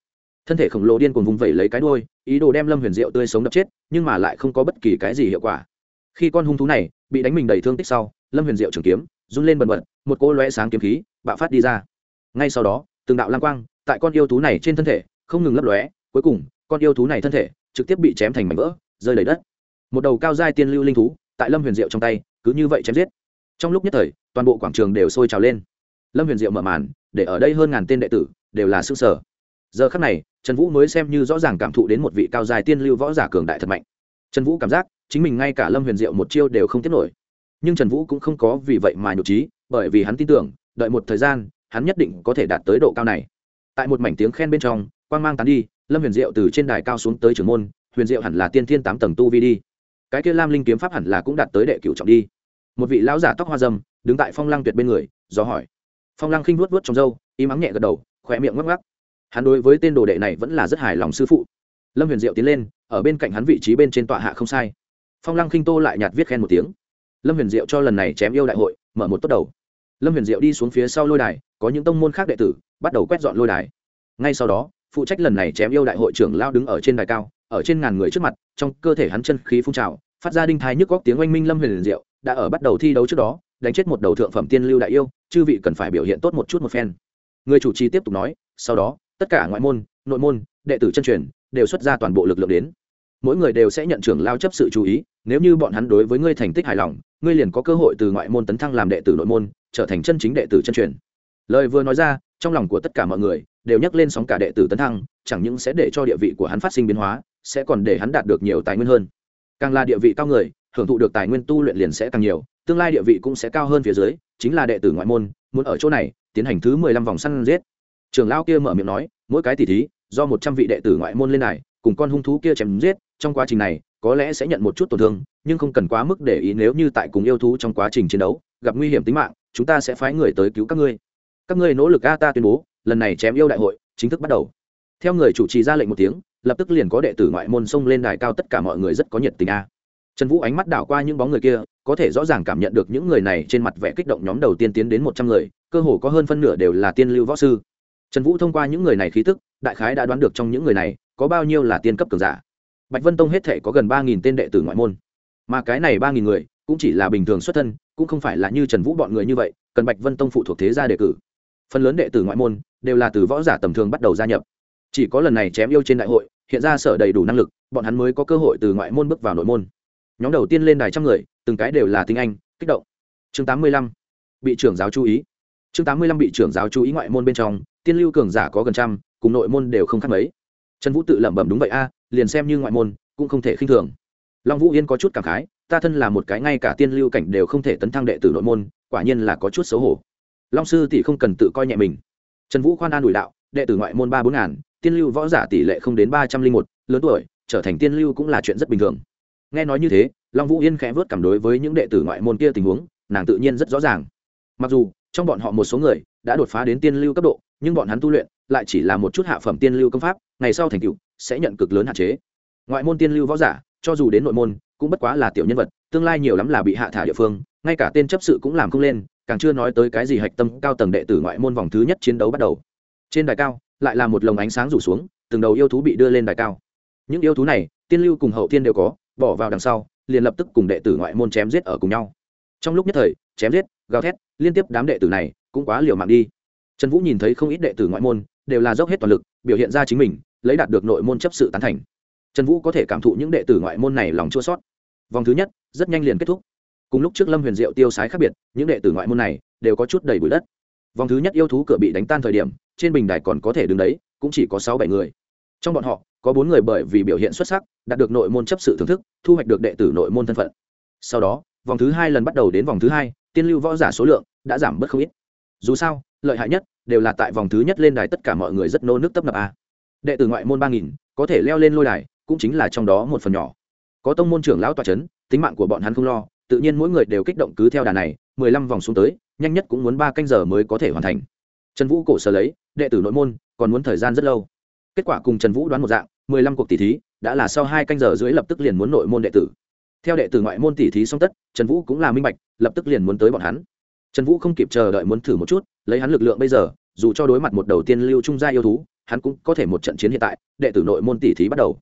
Thân thể khổng lồ điên cuồng vùng vẩy lấy cái đuôi, ý đồ đem lâm huyền diệu tươi sống đập chết, nhưng mà lại không có bất kỳ cái gì hiệu quả. Khi con hung thú này bị đánh mình đầy thương tích sau, lâm huyền diệu trường kiếm, run lên bần bật, một cỗ lóe sáng kiếm khí, bạo phát đi ra. Ngay sau đó, từng đạo lang quang tại con yêu thú này trên thân thể, không ngừng lấp lóe, cuối cùng, con yêu thú này thân thể trực tiếp bị chém thành mảnh vỡ, rơi đầy đất. Một đầu cao giai tiên lưu linh thú tại lâm huyền diệu trong tay, cứ như vậy chém giết. Trong lúc nhất thời, toàn bộ quảng trường đều sôi trào lên lâm huyền diệu mở màn, để ở đây hơn ngàn tên đệ tử, đều là xương sở giờ khắc này, trần vũ mới xem như rõ ràng cảm thụ đến một vị cao dài tiên lưu võ giả cường đại thật mạnh. Trần vũ cảm giác, chính mình ngay cả lâm huyền diệu một chiêu đều không tiết nổi. Nhưng trần vũ cũng không có vì vậy mà nhục trí, bởi vì hắn tin tưởng, đợi một thời gian, hắn nhất định có thể đạt tới độ cao này. Tại một mảnh tiếng khen bên trong, quang mang tán đi, lâm huyền diệu từ trên đài cao xuống tới trường môn, huyền diệu hẳn là tiên thiên tám tầng tu vi đi. Cái kia lam linh kiếm pháp hẳn là cũng đạt tới đệ cửu trọng đi. Một vị lão giả tóc hoa dâm, đứng tại phong lăng tuyệt bên người, do hỏi phong lăng khinh vuốt vuốt trong râu, im ắng nhẹ gật đầu khỏe miệng ngắc ngắc hắn đối với tên đồ đệ này vẫn là rất hài lòng sư phụ. Lâm huyền diệu tiến lên, ở bên cạnh hắn vị trí bên trên tọa hạ không sai. Phong lăng khinh tô lại nhạt viết khen một tiếng. Lâm huyền diệu cho lần này chém yêu đại hội, mở một tốt đầu. Lâm huyền diệu đi xuống phía sau lôi đài, có những tông môn khác đệ tử, bắt đầu quét dọn lôi đài. Ngay sau đó, phụ trách lần này chém yêu đại hội trưởng lao đứng ở trên đài cao, ở trên ngàn người trước mặt, trong cơ thể hắn chân khí phun trào, phát ra đinh thái nhức góc tiếng oanh minh lâm huyền diệu đã ở bắt đầu thi đấu trước đó đánh chết một đầu thượng phẩm tiên lưu đại yêu, chư vị cần phải biểu hiện tốt một chút một phen. Người chủ trì tiếp tục nói, sau đó, tất cả ngoại môn, nội môn, đệ tử chân truyền đều xuất ra toàn bộ lực lượng đến. Mỗi người đều sẽ nhận trưởng lao chấp sự chú ý, nếu như bọn hắn đối với ngươi thành tích hài lòng, ngươi liền có cơ hội từ ngoại môn tấn thăng làm đệ tử nội môn, trở thành chân chính đệ tử chân truyền. Lời vừa nói ra, trong lòng của tất cả mọi người đều nhắc lên sóng cả đệ tử tấn thăng, chẳng những sẽ để cho địa vị của hắn phát sinh biến hóa, sẽ còn để hắn đạt được nhiều tài nguyên hơn. Càng là địa vị cao người, hưởng thụ được tài nguyên tu luyện liền sẽ càng nhiều tương lai địa vị cũng sẽ cao hơn phía dưới, chính là đệ tử ngoại môn, muốn ở chỗ này, tiến hành thứ mười lăm vòng săn giết. Trường lao kia mở miệng nói, mỗi cái tỷ thí, do một trăm vị đệ tử ngoại môn lên này cùng con hung thú kia chém giết, trong quá trình này, có lẽ sẽ nhận một chút tổn thương, nhưng không cần quá mức để ý nếu như tại cùng yêu thú trong quá trình chiến đấu, gặp nguy hiểm tính mạng, chúng ta sẽ phái người tới cứu các ngươi. Các ngươi nỗ lực a ta tuyên bố, lần này chém yêu đại hội, chính thức bắt đầu. Theo người chủ trì ra lệnh một tiếng, lập tức liền có đệ tử ngoại môn xông lên đài cao tất cả mọi người rất có nhiệt tình a trần vũ ánh mắt đảo qua những bóng người kia, có thể rõ ràng cảm nhận được những người này trên mặt vẻ kích động nhóm đầu tiên tiến đến một trăm người, cơ hồ có hơn phân nửa đều là tiên lưu võ sư. Trần vũ thông qua những người này khí tức, đại khái đã đoán được trong những người này có bao nhiêu là tiên cấp cường giả. Bạch vân tông hết thể có gần ba nghìn tên đệ tử ngoại môn. Mà cái này ba nghìn người, cũng chỉ là bình thường xuất thân, cũng không phải là như trần vũ bọn người như vậy, cần bạch vân tông phụ thuộc thế gia đề cử. Phần lớn đệ tử ngoại môn, đều là từ võ giả tầm thường bắt đầu gia nhập. Chỉ có lần này chém yêu trên đại hội, hiện ra sở đầy đủ năng lực, bọn hắn mới có cơ hội từ ngoại môn bước vào nội môn nhóm đầu tiên lên đài trăm người, từng cái đều là tiếng anh, kích động. Chương tám mươi lăm, bị trưởng giáo chú ý. Chương tám mươi lăm bị trưởng giáo chú ý ngoại môn bên trong, tiên lưu cường giả có gần trăm, cùng nội môn đều không khác mấy. Trần vũ tự lẩm bẩm đúng vậy a, liền xem như ngoại môn, cũng không thể khinh thường. Long vũ yên có chút cảm khái, ta thân là một cái ngay cả tiên lưu cảnh đều không thể tấn thăng đệ tử nội môn, quả nhiên là có chút xấu hổ. Long sư tỷ không cần tự coi nhẹ mình. Trần vũ khoan an ủi đạo, đệ tử ngoại môn ba bốn ngàn, tiên lưu võ giả tỷ lệ không đến ba trăm linh một, lớn tuổi, trở thành tiên lưu cũng là chuyện rất bình thường nghe nói như thế, long vũ yên khẽ vớt cảm đối với những đệ tử ngoại môn kia tình huống, nàng tự nhiên rất rõ ràng. Mặc dù, trong bọn họ một số người đã đột phá đến tiên lưu cấp độ, nhưng bọn hắn tu luyện lại chỉ là một chút hạ phẩm tiên lưu công pháp, ngày sau thành tựu sẽ nhận cực lớn hạn chế. Ngoại môn tiên lưu võ giả, cho dù đến nội môn, cũng bất quá là tiểu nhân vật, tương lai nhiều lắm là bị hạ thả địa phương, ngay cả tên chấp sự cũng làm không lên, càng chưa nói tới cái gì hạch tâm cao tầng đệ tử ngoại môn vòng thứ nhất chiến đấu bắt đầu. Trên đài cao, lại là một lồng ánh sáng rủ xuống, từng đầu yêu thú bị đưa lên đài cao. Những yêu thú này, tiên lưu cùng hậu tiên đều có bỏ vào đằng sau, liền lập tức cùng đệ tử ngoại môn chém giết ở cùng nhau. Trong lúc nhất thời, chém giết, gào thét, liên tiếp đám đệ tử này cũng quá liều mạng đi. Trần vũ nhìn thấy không ít đệ tử ngoại môn, đều là dốc hết toàn lực, biểu hiện ra chính mình, lấy đạt được nội môn chấp sự tán thành. Trần vũ có thể cảm thụ những đệ tử ngoại môn này lòng chua sót vòng thứ nhất, rất nhanh liền kết thúc. Cùng lúc trước lâm huyền diệu tiêu sái khác biệt, những đệ tử ngoại môn này đều có chút đầy bụi đất. Vòng thứ nhất yêu thú cửa bị đánh tan thời điểm, trên bình đài còn có thể đứng đấy, cũng chỉ có sáu bảy người. Trong bọn họ có bốn người bởi vì biểu hiện xuất sắc, đạt được nội môn chấp sự thưởng thức, thu hoạch được đệ tử nội môn thân phận. Sau đó, vòng thứ hai lần bắt đầu đến vòng thứ hai, tiên lưu võ giả số lượng đã giảm bớt không ít. Dù sao, lợi hại nhất đều là tại vòng thứ nhất lên đài tất cả mọi người rất nô nước tấp nập a. Đệ tử ngoại môn ba nghìn, có thể leo lên lôi đài, cũng chính là trong đó một phần nhỏ. Có tông môn trưởng lão tòa c h ấ n tính mạng của bọn hắn không lo, tự nhiên mỗi người đều kích động cứ theo đà này, mười lăm vòng xuống tới, nhanh nhất cũng muốn ba canh giờ mới có thể hoàn thành. Trần vũ cổ sở lấy, đệ tử nội môn còn muốn thời gian rất lâu. Kết quả cùng trần vũ đoán một dạng mười lăm cuộc tỷ thí, đã là sau hai canh giờ dưới lập tức liền muốn nội môn đệ tử. Theo đệ tử ngoại môn tỷ thí song tất, trần vũ cũng là minh bạch, lập tức liền muốn tới bọn hắn. Trần vũ không kịp chờ đợi muốn thử một chút, lấy hắn lực lượng bây giờ, dù cho đối mặt một đầu tiên lưu trung gia yêu thú, hắn cũng có thể một trận chiến hiện tại, đệ tử nội môn tỷ thí bắt đầu.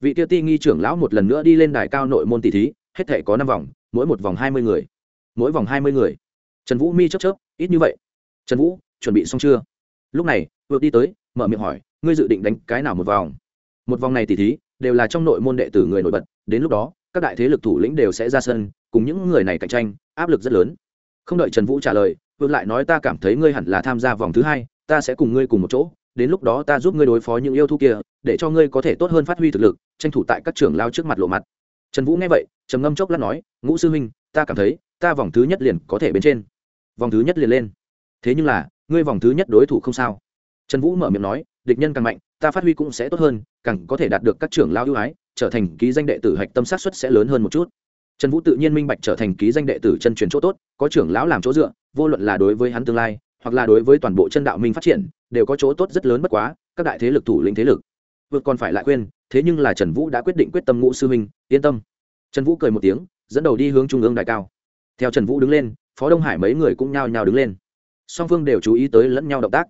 Vị tiêu ti nghi trưởng lão một lần nữa đi lên đài cao nội môn tỷ thí, hết thể có năm vòng, mỗi một vòng hai mươi người. Mỗi vòng hai mươi người. Trần vũ mi chớp chớp, ít như vậy. Trần vũ, chuẩn bị xong chưa? Lúc này, vượt đi tới, mở miệng hỏi, ngươi dự định đánh cái nào một vòng? Một vòng này tỷ thí đều là trong nội môn đệ tử người nổi bật, đến lúc đó, các đại thế lực thủ lĩnh đều sẽ ra sân, cùng những người này cạnh tranh, áp lực rất lớn. Không đợi trần vũ trả lời vượt lại nói ta cảm thấy ngươi hẳn là tham gia vòng thứ hai, ta sẽ cùng ngươi cùng một chỗ, đến lúc đó ta giúp ngươi đối phó những yêu thú kia, để cho ngươi có thể tốt hơn phát huy thực lực, tranh thủ tại các trưởng lao trước mặt lộ mặt. Trần vũ nghe vậy, trầm ngâm chốc lát nói, ngũ sư huynh, ta cảm thấy ta vòng thứ nhất liền có thể bên trên. Vòng thứ nhất liền lên? Thế nhưng là, ngươi vòng thứ nhất đối thủ không sao. Trần vũ mở miệng nói, địch nhân càng mạnh ta phát huy cũng sẽ tốt hơn, càng có thể đạt được các trưởng lao ưu ái, trở thành ký danh đệ tử hạch tâm sát xuất sẽ lớn hơn một chút. Trần vũ tự nhiên minh bạch trở thành ký danh đệ tử chân truyền chỗ tốt, có trưởng lão làm chỗ dựa, vô luận là đối với hắn tương lai, hoặc là đối với toàn bộ chân đạo minh phát triển, đều có chỗ tốt rất lớn bất quá, các đại thế lực thủ lĩnh thế lực. Vượt còn phải lại khuyên, thế nhưng là trần vũ đã quyết định quyết tâm ngũ sư minh yên tâm. Trần vũ cười một tiếng, dẫn đầu đi hướng trung ương đại cao. Theo trần vũ đứng lên, phó đông hải mấy người cũng nhao nhao đứng lên. Song phương đều chú ý tới lẫn nhau động tác.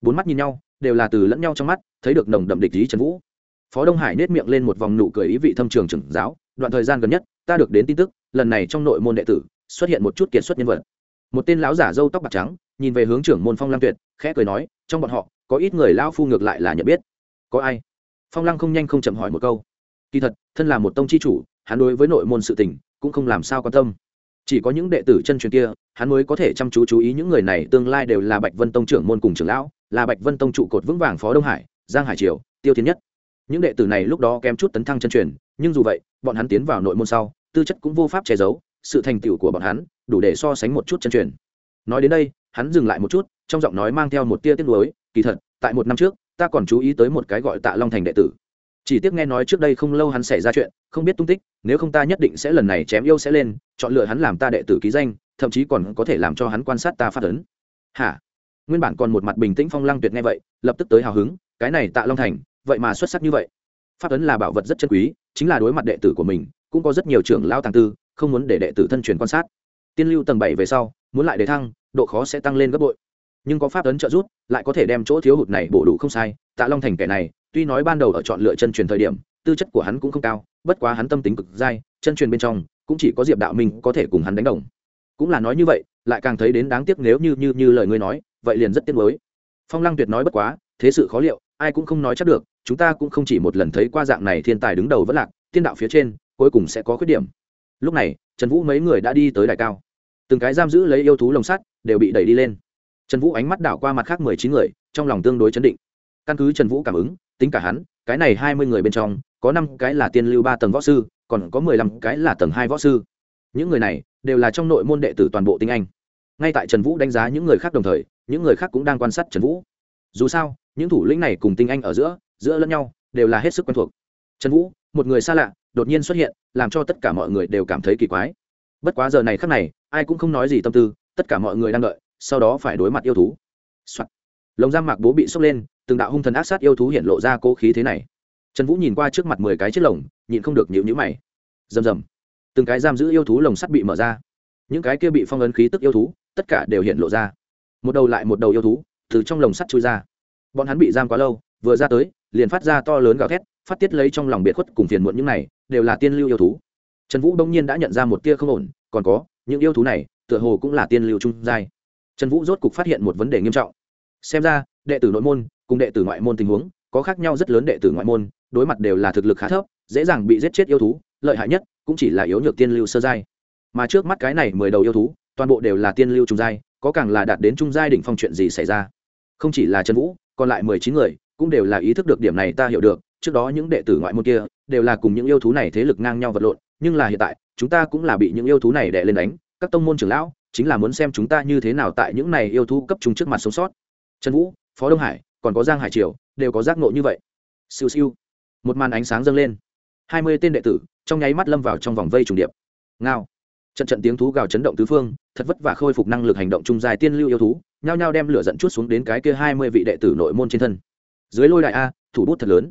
Bốn mắt nhìn nhau đều là từ lẫn nhau trong mắt, thấy được nồng đậm địch ý trần vũ. Phó đông hải nết miệng lên một vòng nụ cười ý vị thâm trường trưởng giáo, đoạn thời gian gần nhất, ta được đến tin tức, lần này trong nội môn đệ tử, xuất hiện một chút kiệt xuất nhân vật. Một tên lão giả râu tóc bạc trắng, nhìn về hướng trưởng môn phong Lăng tuyệt, khẽ cười nói, trong bọn họ, có ít người lao phu ngược lại là nhận biết. Có ai? Phong lăng không nhanh không chậm hỏi một câu. Kỳ thật, thân là một tông chi chủ, hắn đối với nội môn sự tình, cũng không làm sao quan tâm. Chỉ có những đệ tử chân truyền kia, hắn mới có thể chăm chú chú ý những người này, tương lai đều là bạch vân tông trưởng môn cùng trưởng lão là bạch vân tông trụ cột vững vàng phó đông hải, giang hải triều, tiêu thiên nhất. Những đệ tử này lúc đó kém chút tấn thăng chân truyền, nhưng dù vậy, bọn hắn tiến vào nội môn sau, tư chất cũng vô pháp che giấu, sự thành tựu của bọn hắn đủ để so sánh một chút chân truyền. Nói đến đây, hắn dừng lại một chút, trong giọng nói mang theo một tia tiếc nuối, kỳ thật, tại một năm trước, ta còn chú ý tới một cái gọi tạ long thành đệ tử. Chỉ tiếc nghe nói trước đây không lâu hắn xảy ra chuyện, không biết tung tích, nếu không ta nhất định sẽ lần này chém yêu sẽ lên, chọn lựa hắn làm ta đệ tử ký danh, thậm chí còn có thể làm cho hắn quan sát ta phát ấn. Hả? Nguyên bản còn một mặt bình tĩnh phong lăng tuyệt nghe vậy, lập tức tới hào hứng, cái này tạ long thành, vậy mà xuất sắc như vậy. Pháp ấn là bảo vật rất chân quý, chính là đối mặt đệ tử của mình, cũng có rất nhiều trưởng lao tàng tư, không muốn để đệ tử thân truyền quan sát. Tiên lưu tầng bảy về sau, muốn lại để thăng, độ khó sẽ tăng lên gấp bội. Nhưng có pháp ấn trợ giúp, lại có thể đem chỗ thiếu hụt này bổ đủ không sai, tạ long thành kẻ này, tuy nói ban đầu ở chọn lựa chân truyền thời điểm, tư chất của hắn cũng không cao, bất quá hắn tâm tính cực dai, chân truyền bên trong, cũng chỉ có diệp đạo minh có thể cùng hắn đánh đồng. Cũng là nói như vậy lại càng thấy đến đáng tiếc nếu như như như lời ngươi nói, vậy liền rất tiếc mới phong lăng tuyệt nói bất quá, thế sự khó liệu, ai cũng không nói chắc được, chúng ta cũng không chỉ một lần thấy qua dạng này thiên tài đứng đầu vẫn lạc, tiên đạo phía trên, cuối cùng sẽ có khuyết điểm. Lúc này, trần vũ mấy người đã đi tới đài cao. Từng cái giam giữ lấy yêu thú lồng sắt, đều bị đẩy đi lên. Trần vũ ánh mắt đảo qua mặt khác mười chín người, trong lòng tương đối chấn định. Căn cứ trần vũ cảm ứng, tính cả hắn, cái này hai mươi người bên trong, có năm cái là tiên lưu ba tầng võ sư, còn có mười lăm cái là tầng hai võ sư. Những người này đều là trong nội môn đệ tử toàn bộ tinh anh. Ngay tại trần vũ đánh giá những người khác đồng thời, những người khác cũng đang quan sát trần vũ. Dù sao, những thủ lĩnh này cùng tinh anh ở giữa giữa lẫn nhau, đều là hết sức quen thuộc. Trần vũ, một người xa lạ, đột nhiên xuất hiện, làm cho tất cả mọi người đều cảm thấy kỳ quái. Bất quá giờ này khác này, ai cũng không nói gì tâm tư, tất cả mọi người đang đợi, sau đó phải đối mặt yêu thú、Soạn. lồng giam mạc bố bị sốc lên, từng đạo hung thần ác sát yêu thú hiện lộ ra cố khí thế này. Trần vũ nhìn qua trước mặt mười cái chiếc lồng, nhịn không được nhịu nhữ mày. Rầm rầm từng cái giam giữ yêu thú lồng sắt bị mở ra. Những cái kia bị phong ấn khí tức yêu thú, tất cả đều hiện lộ ra. Một đầu lại một đầu yêu thú từ trong lồng sắt chui ra. Bọn hắn bị giam quá lâu, vừa ra tới, liền phát ra to lớn gào thét, phát tiết lấy trong lòng biệt khuất cùng phiền muộn những này, đều là tiên lưu yêu thú. Trần vũ bỗng nhiên đã nhận ra một tia không ổn, còn có, những yêu thú này, tựa hồ cũng là tiên lưu trung giai. Trần vũ rốt cục phát hiện một vấn đề nghiêm trọng. Xem ra, đệ tử nội môn cùng đệ tử ngoại môn tình huống có khác nhau rất lớn đệ tử ngoại môn, đối mặt đều là thực lực khá thấp, dễ dàng bị giết chết yêu thú, lợi hại nhất cũng chỉ là yếu nhược tiên lưu sơ giai. Mà trước mắt cái này mười đầu yêu thú, toàn bộ đều là tiên lưu trung giai, có càng là đạt đến trung giai đỉnh phong chuyện gì xảy ra? Không chỉ là trần vũ, còn lại mười chín người, cũng đều là ý thức được điểm này ta hiểu được, trước đó những đệ tử ngoại môn kia, đều là cùng những yêu thú này thế lực ngang nhau vật lộn, nhưng là hiện tại, chúng ta cũng là bị những yêu thú này đè lên đánh, các tông môn trưởng lão, chính là muốn xem chúng ta như thế nào tại những này yêu thú cấp trung trước mặt sống sót. Trần vũ, phó đông hải, còn có giang hải triều, đều có giác ngộ như vậy. Siêu siêu. Một màn ánh sáng dâng lên hai mươi tên đệ tử, trong nháy mắt lâm vào trong vòng vây trùng điệp. Ngao. Trận trận tiếng thú gào chấn động tứ phương, thật vất vả khôi phục năng lực hành động trung dài tiên lưu yêu thú, nhao nhao đem lửa dẫn chút xuống đến cái kia hai mươi vị đệ tử nội môn trên thân. Dưới lôi đại a, thủ bút thật lớn.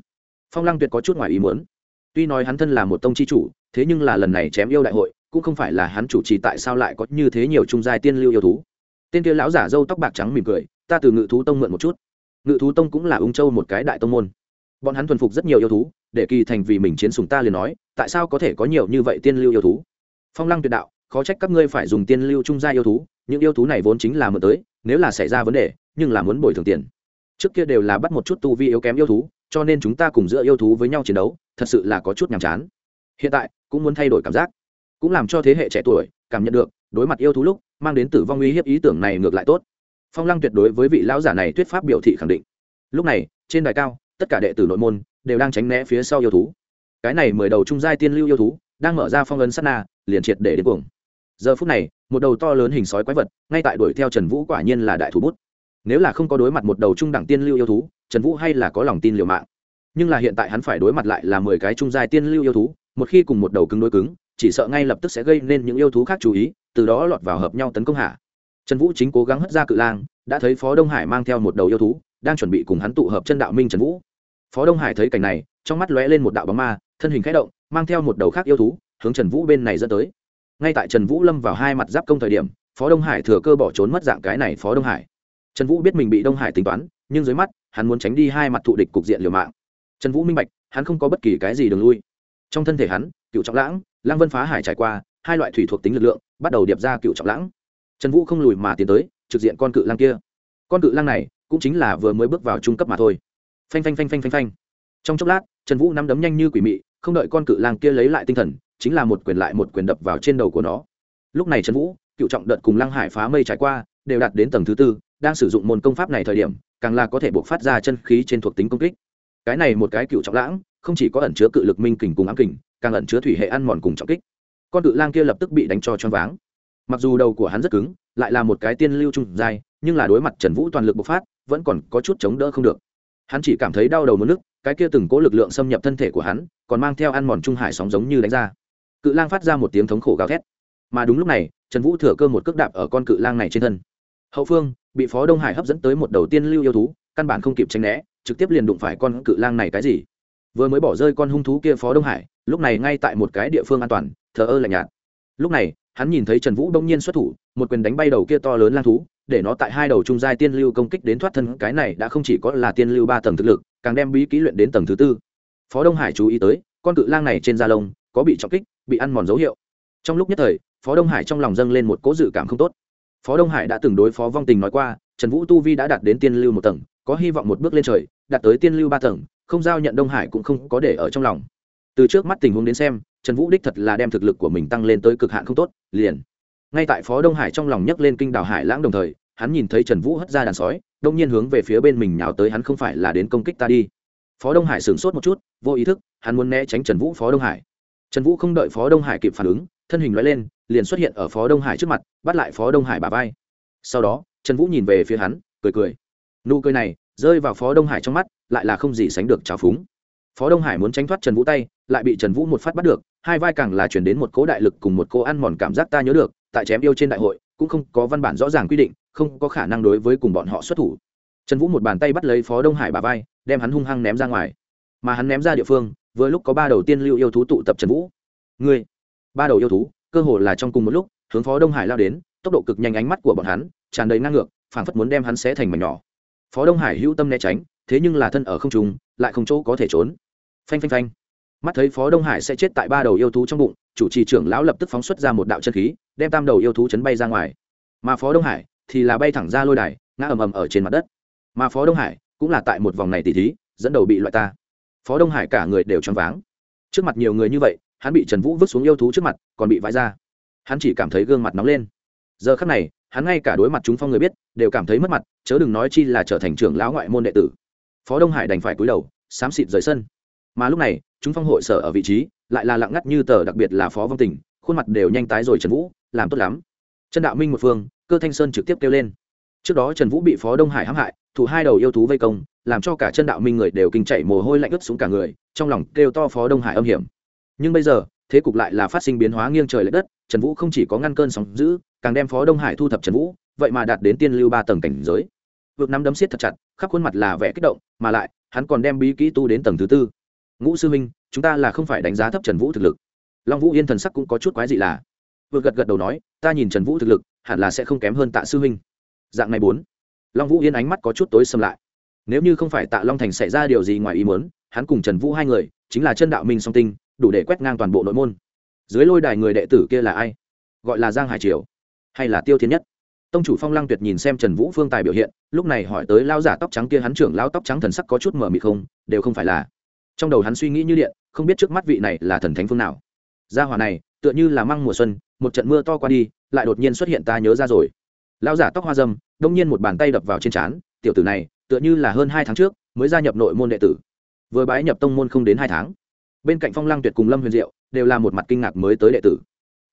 Phong lăng tuyệt có chút ngoài ý muốn. Tuy nói hắn thân là một tông chi chủ, thế nhưng là lần này chém yêu đại hội, cũng không phải là hắn chủ trì tại sao lại có như thế nhiều trung giai tiên lưu yêu thú. Tên kia lão giả râu tóc bạc trắng mỉm cười, ta từ ngự thú tông mượn một chút. Ngự thú tông cũng là ung châu một cái đại tông môn. Bọn hắn thuần phục rất nhiều yêu thú để kỳ thành vì mình chiến sùng ta liền nói, tại sao có thể có nhiều như vậy tiên lưu yêu thú? Phong lăng tuyệt đạo, khó trách các ngươi phải dùng tiên lưu trung gia yêu thú, những yêu thú này vốn chính là mượn tới, nếu là xảy ra vấn đề, nhưng là muốn bồi thường tiền. Trước kia đều là bắt một chút tu vi yếu kém yêu thú, cho nên chúng ta cùng giữa yêu thú với nhau chiến đấu, thật sự là có chút nhàm chán. Hiện tại, cũng muốn thay đổi cảm giác, cũng làm cho thế hệ trẻ tuổi cảm nhận được, đối mặt yêu thú lúc, mang đến tử vong uy hiếp ý tưởng này ngược lại tốt. Phong lăng tuyệt đối với vị lão giả này thuyết pháp biểu thị khẳng định. Lúc này, trên đài cao, tất cả đệ tử nội môn đều đang tránh né phía sau yêu thú. Cái này mười đầu trung giai tiên lưu yêu thú đang mở ra phong ấn sát na, liền triệt để đến cuồng. Giờ phút này, một đầu to lớn hình sói quái vật, ngay tại đuổi theo trần vũ quả nhiên là đại thủ bút. Nếu là không có đối mặt một đầu trung đẳng tiên lưu yêu thú, trần vũ hay là có lòng tin liều mạng. Nhưng là hiện tại hắn phải đối mặt lại là mười cái trung giai tiên lưu yêu thú, một khi cùng một đầu cứng đối cứng, chỉ sợ ngay lập tức sẽ gây nên những yêu thú khác chú ý, từ đó lọt vào hợp nhau tấn công hạ. Trần vũ chính cố gắng hất ra cự lang, đã thấy phó đông hải mang theo một đầu yêu thú, đang chuẩn bị cùng hắn tụ hợp chân đạo minh trần vũ phó đông hải thấy cảnh này, trong mắt lóe lên một đạo bóng ma, thân hình k h ẽ động, mang theo một đầu khác yêu thú, hướng trần vũ bên này dẫn tới. Ngay tại trần vũ lâm vào hai mặt giáp công thời điểm, phó đông hải thừa cơ bỏ trốn mất dạng cái này phó đông hải. Trần vũ biết mình bị đông hải tính toán, nhưng dưới mắt, hắn muốn tránh đi hai mặt thụ địch cục diện liều mạng. Trần vũ minh bạch, hắn không có bất kỳ cái gì đường lui. Trong thân thể hắn, cựu trọng lãng, lăng vân phá hải trải qua, hai loại thủy thuộc tính lực lượng, bắt đầu điệp ra cựu trọng lãng. Trần vũ không lùi mà tiến tới, trực diện con cự lang kia. Con cự lang này, cũng chính là vừa mới bước vào trung cấp mà thôi phanh phanh phanh phanh phanh phanh. Trong chốc lát, trần vũ nắm đấm nhanh như quỷ mị, không đợi con cự lang kia lấy lại tinh thần, chính là một quyền lại một quyền đập vào trên đầu của nó. Lúc này trần vũ, cựu trọng đợt cùng lăng hải phá mây trải qua, đều đạt đến tầng thứ tư, đang sử dụng môn công pháp này thời điểm, càng là có thể buộc phát ra chân khí trên thuộc tính công kích. Cái này một cái cựu trọng lãng, không chỉ có ẩn chứa cự lực minh kình cùng ám kình, càng ẩn chứa thủy hệ ăn mòn cùng trọng kích. Con cự lang kia lập tức bị đánh cho choáng váng. Mặc dù đầu của hắn rất cứng, lại là một cái tiên lưu trung dài nhưng là đối mặt trần vũ toàn lực bộc phát, vẫn còn có chút chống đỡ không được hắn chỉ cảm thấy đau đầu mất nước cái kia từng cố lực lượng xâm nhập thân thể của hắn, còn mang theo ăn mòn trung hải sóng giống như đánh ra. Cự lang phát ra một tiếng thống khổ gào thét. Mà đúng lúc này, trần vũ thừa cơ một cước đạp ở con cự lang này trên thân. Hậu phương, bị phó đông hải hấp dẫn tới một đầu tiên lưu yêu thú, căn bản không kịp tranh né, trực tiếp liền đụng phải con cự lang này cái gì. Vừa mới bỏ rơi con hung thú kia phó đông hải, lúc này ngay tại một cái địa phương an toàn, thờ ơ lạnh nhạt. Lúc này, hắn nhìn thấy trần vũ đông nhiên xuất thủ một quyền đánh bay đầu kia to lớn lang thú, để nó tại hai đầu trung giai tiên lưu công kích đến thoát thân, cái này đã không chỉ có là tiên lưu ba tầng thực lực, càng đem bí kỹ luyện đến tầng thứ tư. Phó đông hải chú ý tới, con cự lang này trên da lông có bị trọng kích, bị ăn mòn dấu hiệu. Trong lúc nhất thời, phó đông hải trong lòng dâng lên một cố dự cảm không tốt. Phó đông hải đã từng đối phó vong tình nói qua, trần vũ tu vi đã đạt đến tiên lưu một tầng, có hy vọng một bước lên trời, đạt tới tiên lưu ba tầng, không giao nhận đông hải cũng không có để ở trong lòng. Từ trước mắt tình huống đến xem, trần vũ đích thật là đem thực lực của mình tăng lên tới cực hạn không tốt, liền ngay tại phó đông hải trong lòng nhấc lên kinh đảo hải lãng đồng thời, hắn nhìn thấy trần vũ hất ra đàn sói, đông nhiên hướng về phía bên mình nhào tới hắn không phải là đến công kích ta đi. Phó đông hải sửng sốt một chút, vô ý thức, hắn muốn né tránh trần vũ phó đông hải. Trần vũ không đợi phó đông hải kịp phản ứng, thân hình loại lên, liền xuất hiện ở phó đông hải trước mặt, bắt lại phó đông hải bà vai. Sau đó, trần vũ nhìn về phía hắn, cười cười. Nụ cười này, rơi vào phó đông hải trong mắt, lại là không gì sánh được trào phúng. Phó đông hải muốn tránh thoát trần vũ tay, lại bị trần vũ một phát bắt được, hai vai càng là chuyển đến một cố đại lực cùng một cô ăn mòn cảm giác ta nhớ được tại chém yêu trên đại hội, cũng không có văn bản rõ ràng quy định, không có khả năng đối với cùng bọn họ xuất thủ. Trần vũ một bàn tay bắt lấy phó đông hải bà vai, đem hắn hung hăng ném ra ngoài. Mà hắn ném ra địa phương, vừa lúc có ba đầu tiên lưu yêu thú tụ tập trần vũ. Ngươi, ba đầu yêu thú, cơ hồ là trong cùng một lúc, hướng phó đông hải lao đến, tốc độ cực nhanh ánh mắt của bọn hắn, tràn đầy năng ngược, phảng phất muốn đem hắn xé thành mảnh nhỏ. Phó đông hải hữu tâm né tránh, thế nhưng là thân ở không trùng lại không chỗ có thể trốn. Phanh phanh phanh mắt thấy phó đông hải sẽ chết tại ba đầu yêu thú trong bụng chủ trì trưởng lão lập tức phóng xuất ra một đạo chân khí đem tam đầu yêu thú chấn bay ra ngoài mà phó đông hải thì là bay thẳng ra lôi đài ngã ầm ầm ở trên mặt đất mà phó đông hải cũng là tại một vòng này tỉ thí dẫn đầu bị loại ta phó đông hải cả người đều choáng váng trước mặt nhiều người như vậy hắn bị trần vũ vứt xuống yêu thú trước mặt còn bị vãi ra hắn chỉ cảm thấy gương mặt nóng lên giờ khắc này hắn ngay cả đối mặt chúng phong người biết đều cảm thấy mất mặt chớ đừng nói chi là trở thành trưởng lão ngoại môn đệ tử phó đông hải đành phải cúi đầu xám xịt rời sân mà lúc này chúng phong hội sở ở vị trí, lại là lặng ngắt như tờ, đặc biệt là phó vong tình, khuôn mặt đều nhanh tái rồi trần vũ, làm tốt lắm. Trần đạo minh một phương, cơ thanh sơn trực tiếp kêu lên. Trước đó trần vũ bị phó đông hải hãm hại, thủ hai đầu yêu thú vây công, làm cho cả chân đạo minh người đều kinh chạy mồ hôi lạnh ướt xuống cả người, trong lòng kêu to phó đông hải âm hiểm. Nhưng bây giờ, thế cục lại là phát sinh biến hóa nghiêng trời l ệ đất, trần vũ không chỉ có ngăn cơn sóng giữ càng đem phó đông hải thu thập trần vũ, vậy mà đạt đến tiên lưu ba tầng cảnh giới. Vượt năm đấm siết thật chặt, khắp khuôn mặt là vẻ kích động, mà lại, hắn còn đem bí kỹ tu đến tầng thứ tư ngũ sư minh chúng ta là không phải đánh giá thấp trần vũ thực lực. Long vũ yên thần sắc cũng có chút quái dị là, vừa gật gật đầu nói, ta nhìn trần vũ thực lực, hẳn là sẽ không kém hơn tạ sư minh dạng này bốn, long vũ yên ánh mắt có chút tối xâm lại. Nếu như không phải tạ long thành xảy ra điều gì ngoài ý muốn, hắn cùng trần vũ hai người, chính là chân đạo minh song tinh, đủ để quét ngang toàn bộ nội môn. Dưới lôi đài người đệ tử kia là ai? Gọi là giang hải triều, hay là tiêu thiên nhất? Tông chủ phong lăng tuyệt nhìn xem trần vũ phương tài biểu hiện, lúc này hỏi tới lao giả tóc trắng kia, hắn trưởng lao tóc trắng thần sắc có chút mở mịt không, đều không phải là trong đầu hắn suy nghĩ như điện, không biết trước mắt vị này là thần thánh phương nào. Gia hỏa này, tựa như là măng mùa xuân, một trận mưa to qua đi, lại đột nhiên xuất hiện ta nhớ ra rồi. Lão giả tóc hoa dâm, đông nhiên một bàn tay đập vào trên trán, tiểu tử này, tựa như là hơn hai tháng trước, mới gia nhập nội môn đệ tử. Vừa bái nhập tông môn không đến hai tháng. Bên cạnh phong lăng tuyệt cùng lâm huyền diệu, đều là một mặt kinh ngạc mới tới đệ tử.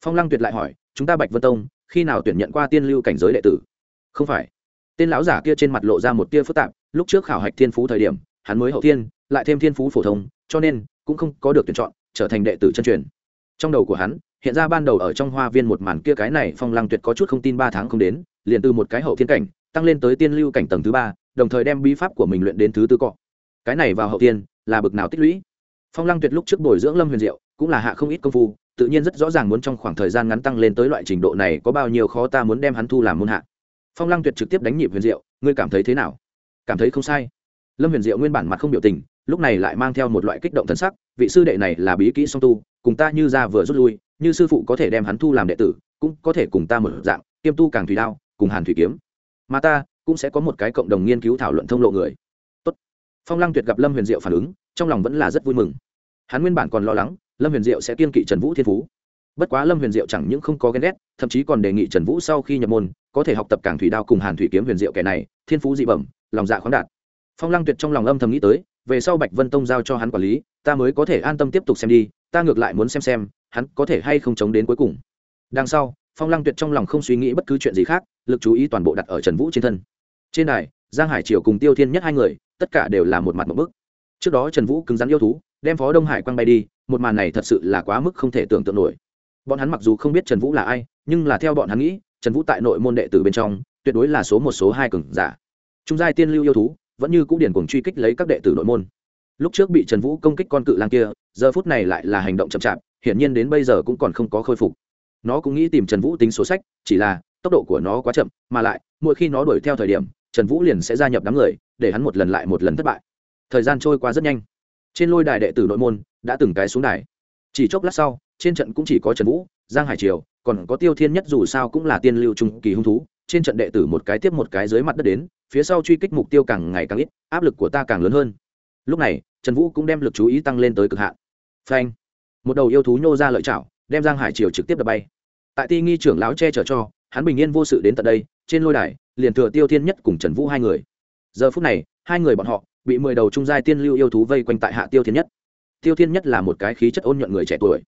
Phong lăng tuyệt lại hỏi, chúng ta bạch vân tông, khi nào tuyển nhận qua tiên lưu cảnh giới đệ tử? Không phải. Tên lão giả kia trên mặt lộ ra một tia phức tạp, lúc trước khảo hạch thiên phú thời điểm, hắn mới hậu thiên lại thêm thiên phú phổ thông, cho nên cũng không có được tuyển chọn, trở thành đệ tử chân truyền. Trong đầu của hắn, hiện ra ban đầu ở trong hoa viên một màn kia cái này phong lăng tuyệt có chút không tin ba tháng không đến, liền từ một cái hậu thiên cảnh, tăng lên tới tiên lưu cảnh tầng thứ ba, đồng thời đem bí pháp của mình luyện đến thứ tư cọ. Cái này vào hậu tiên là bực nào tích lũy. Phong lăng tuyệt lúc trước bồi dưỡng lâm huyền diệu, cũng là hạ không ít công phu, tự nhiên rất rõ ràng muốn trong khoảng thời gian ngắn tăng lên tới loại trình độ này có bao nhiêu khó ta muốn đem hắn thu làm môn hạ. Phong lăng tuyệt trực tiếp đánh nhịp huyền diệu, ngươi cảm thấy thế nào? Cảm thấy không sai. Lâm huyền diệu nguyên bản mặt không biểu tình lúc này lại mang theo một loại kích động thân sắc, vị sư đệ này là bí kỹ song tu, cùng ta như ra vừa rút lui, như sư phụ có thể đem hắn thu làm đệ tử, cũng có thể cùng ta một dạng, kiêm tu càng thủy đao, cùng hàn thủy kiếm. Mà ta cũng sẽ có một cái cộng đồng nghiên cứu thảo luận thông lộ người. Tốt. phong lăng tuyệt gặp lâm huyền diệu phản ứng, trong lòng vẫn là rất vui mừng. Hắn nguyên bản còn lo lắng, lâm huyền diệu sẽ kiên kỵ trần vũ thiên phú. Bất quá lâm huyền diệu chẳng những không có ghen ghét, thậm chí còn đề nghị trần vũ sau khi nhập môn, có thể học tập cảng thủy đao cùng hàn thủy kiếm huyền diệu kẻ này, thiên phú dị bẩm, lòng dạ khoáng đạt. Phong lăng tuyệt trong lòng âm thầm nghĩ tới về sau bạch vân tông giao cho hắn quản lý, ta mới có thể an tâm tiếp tục xem đi, ta ngược lại muốn xem xem, hắn có thể hay không chống đến cuối cùng. Đằng sau, phong lăng tuyệt trong lòng không suy nghĩ bất cứ chuyện gì khác, lực chú ý toàn bộ đặt ở trần vũ trên thân. Trên đài, giang hải triều cùng tiêu thiên nhất hai người, tất cả đều là một mặt một bức. Trước đó trần vũ cứng rắn yêu thú, đem phó đông hải quăng bay đi, một màn này thật sự là quá mức không thể tưởng tượng nổi. Bọn hắn mặc dù không biết trần vũ là ai, nhưng là theo bọn hắn nghĩ, trần vũ tại nội môn đệ tử bên trong, tuyệt đối là số một, số hai cường giả. Trung giai tiên lưu yêu thú vẫn như cũng điển cuồng truy kích lấy các đệ tử nội môn. Lúc trước bị trần vũ công kích con cự lang kia, giờ phút này lại là hành động chậm chạp, hiển nhiên đến bây giờ cũng còn không có khôi phục. Nó cũng nghĩ tìm trần vũ tính số sách, chỉ là tốc độ của nó quá chậm, mà lại, mỗi khi nó đuổi theo thời điểm, trần vũ liền sẽ gia nhập đám người, để hắn một lần lại một lần thất bại. Thời gian trôi qua rất nhanh. Trên lôi đài đệ tử nội môn đã từng cái xuống đài. Chỉ chốc lát sau, trên trận cũng chỉ có trần vũ, giang hải triều, còn có tiêu thiên nhất dù sao cũng là tiên lưu trung kỳ hung thú, trên trận đệ tử một cái tiếp một cái dưới mặt đất đến phía sau truy kích mục tiêu càng ngày càng ít, áp lực của ta càng lớn hơn. Lúc này, trần vũ cũng đem lực chú ý tăng lên tới cực hạn. Phanh! Một đầu yêu thú nhô ra lợi chảo, đem giang hải triều trực tiếp đập bay. Tại ti nghi trưởng lão che chở cho, hắn bình yên vô sự đến tận đây, trên lôi đài, liền thừa tiêu thiên nhất cùng trần vũ hai người. Giờ phút này, hai người bọn họ bị mười đầu trung giai tiên lưu yêu thú vây quanh tại hạ tiêu thiên nhất. Tiêu thiên nhất là một cái khí chất ôn nhuận người trẻ tuổi.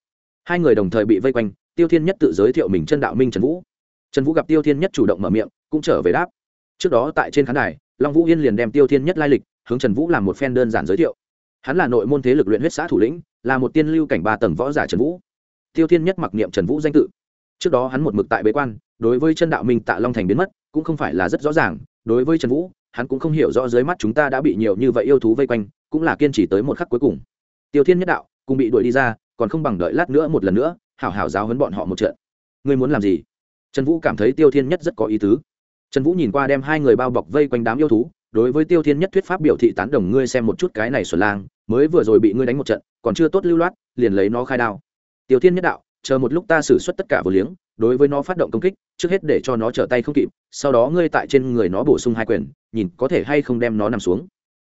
Hai người đồng thời bị vây quanh, tiêu thiên nhất tự giới thiệu mình chân đạo minh trần vũ. Trần vũ gặp tiêu thiên nhất chủ động mở miệng, cũng trở về đáp trước đó tại trên khán đài, long vũ yên liền đem tiêu thiên nhất lai lịch hướng trần vũ làm một phen đơn giản giới thiệu. Hắn là nội môn thế lực luyện huyết xã thủ lĩnh, là một tiên lưu cảnh ba tầng võ giả trần vũ. Tiêu thiên nhất mặc niệm trần vũ danh tự. Trước đó hắn một mực tại bế quan, đối với chân đạo minh tạ long thành biến mất, cũng không phải là rất rõ ràng. Đối với trần vũ, hắn cũng không hiểu rõ dưới mắt chúng ta đã bị nhiều như vậy yêu thú vây quanh, cũng là kiên trì tới một khắc cuối cùng. Tiêu thiên nhất đạo cũng bị đuổi đi ra, còn không bằng đợi lát nữa một lần nữa, hảo hảo giáo hấn bọn họ một trận. Ngươi muốn làm gì? Trần vũ cảm thấy tiêu thiên nhất rất có ý tứ trần vũ nhìn qua đem hai người bao bọc vây quanh đám yêu thú, đối với tiêu thiên nhất thuyết pháp biểu thị tán đồng ngươi xem một chút cái này xuẩn lang, mới vừa rồi bị ngươi đánh một trận, còn chưa tốt lưu loát, liền lấy nó khai đao. Tiêu thiên nhất đạo, chờ một lúc ta xử suất tất cả vừa liếng, đối với nó phát động công kích, trước hết để cho nó trở tay không kịp, sau đó ngươi tại trên người nó bổ sung hai quyền, nhìn có thể hay không đem nó nằm xuống.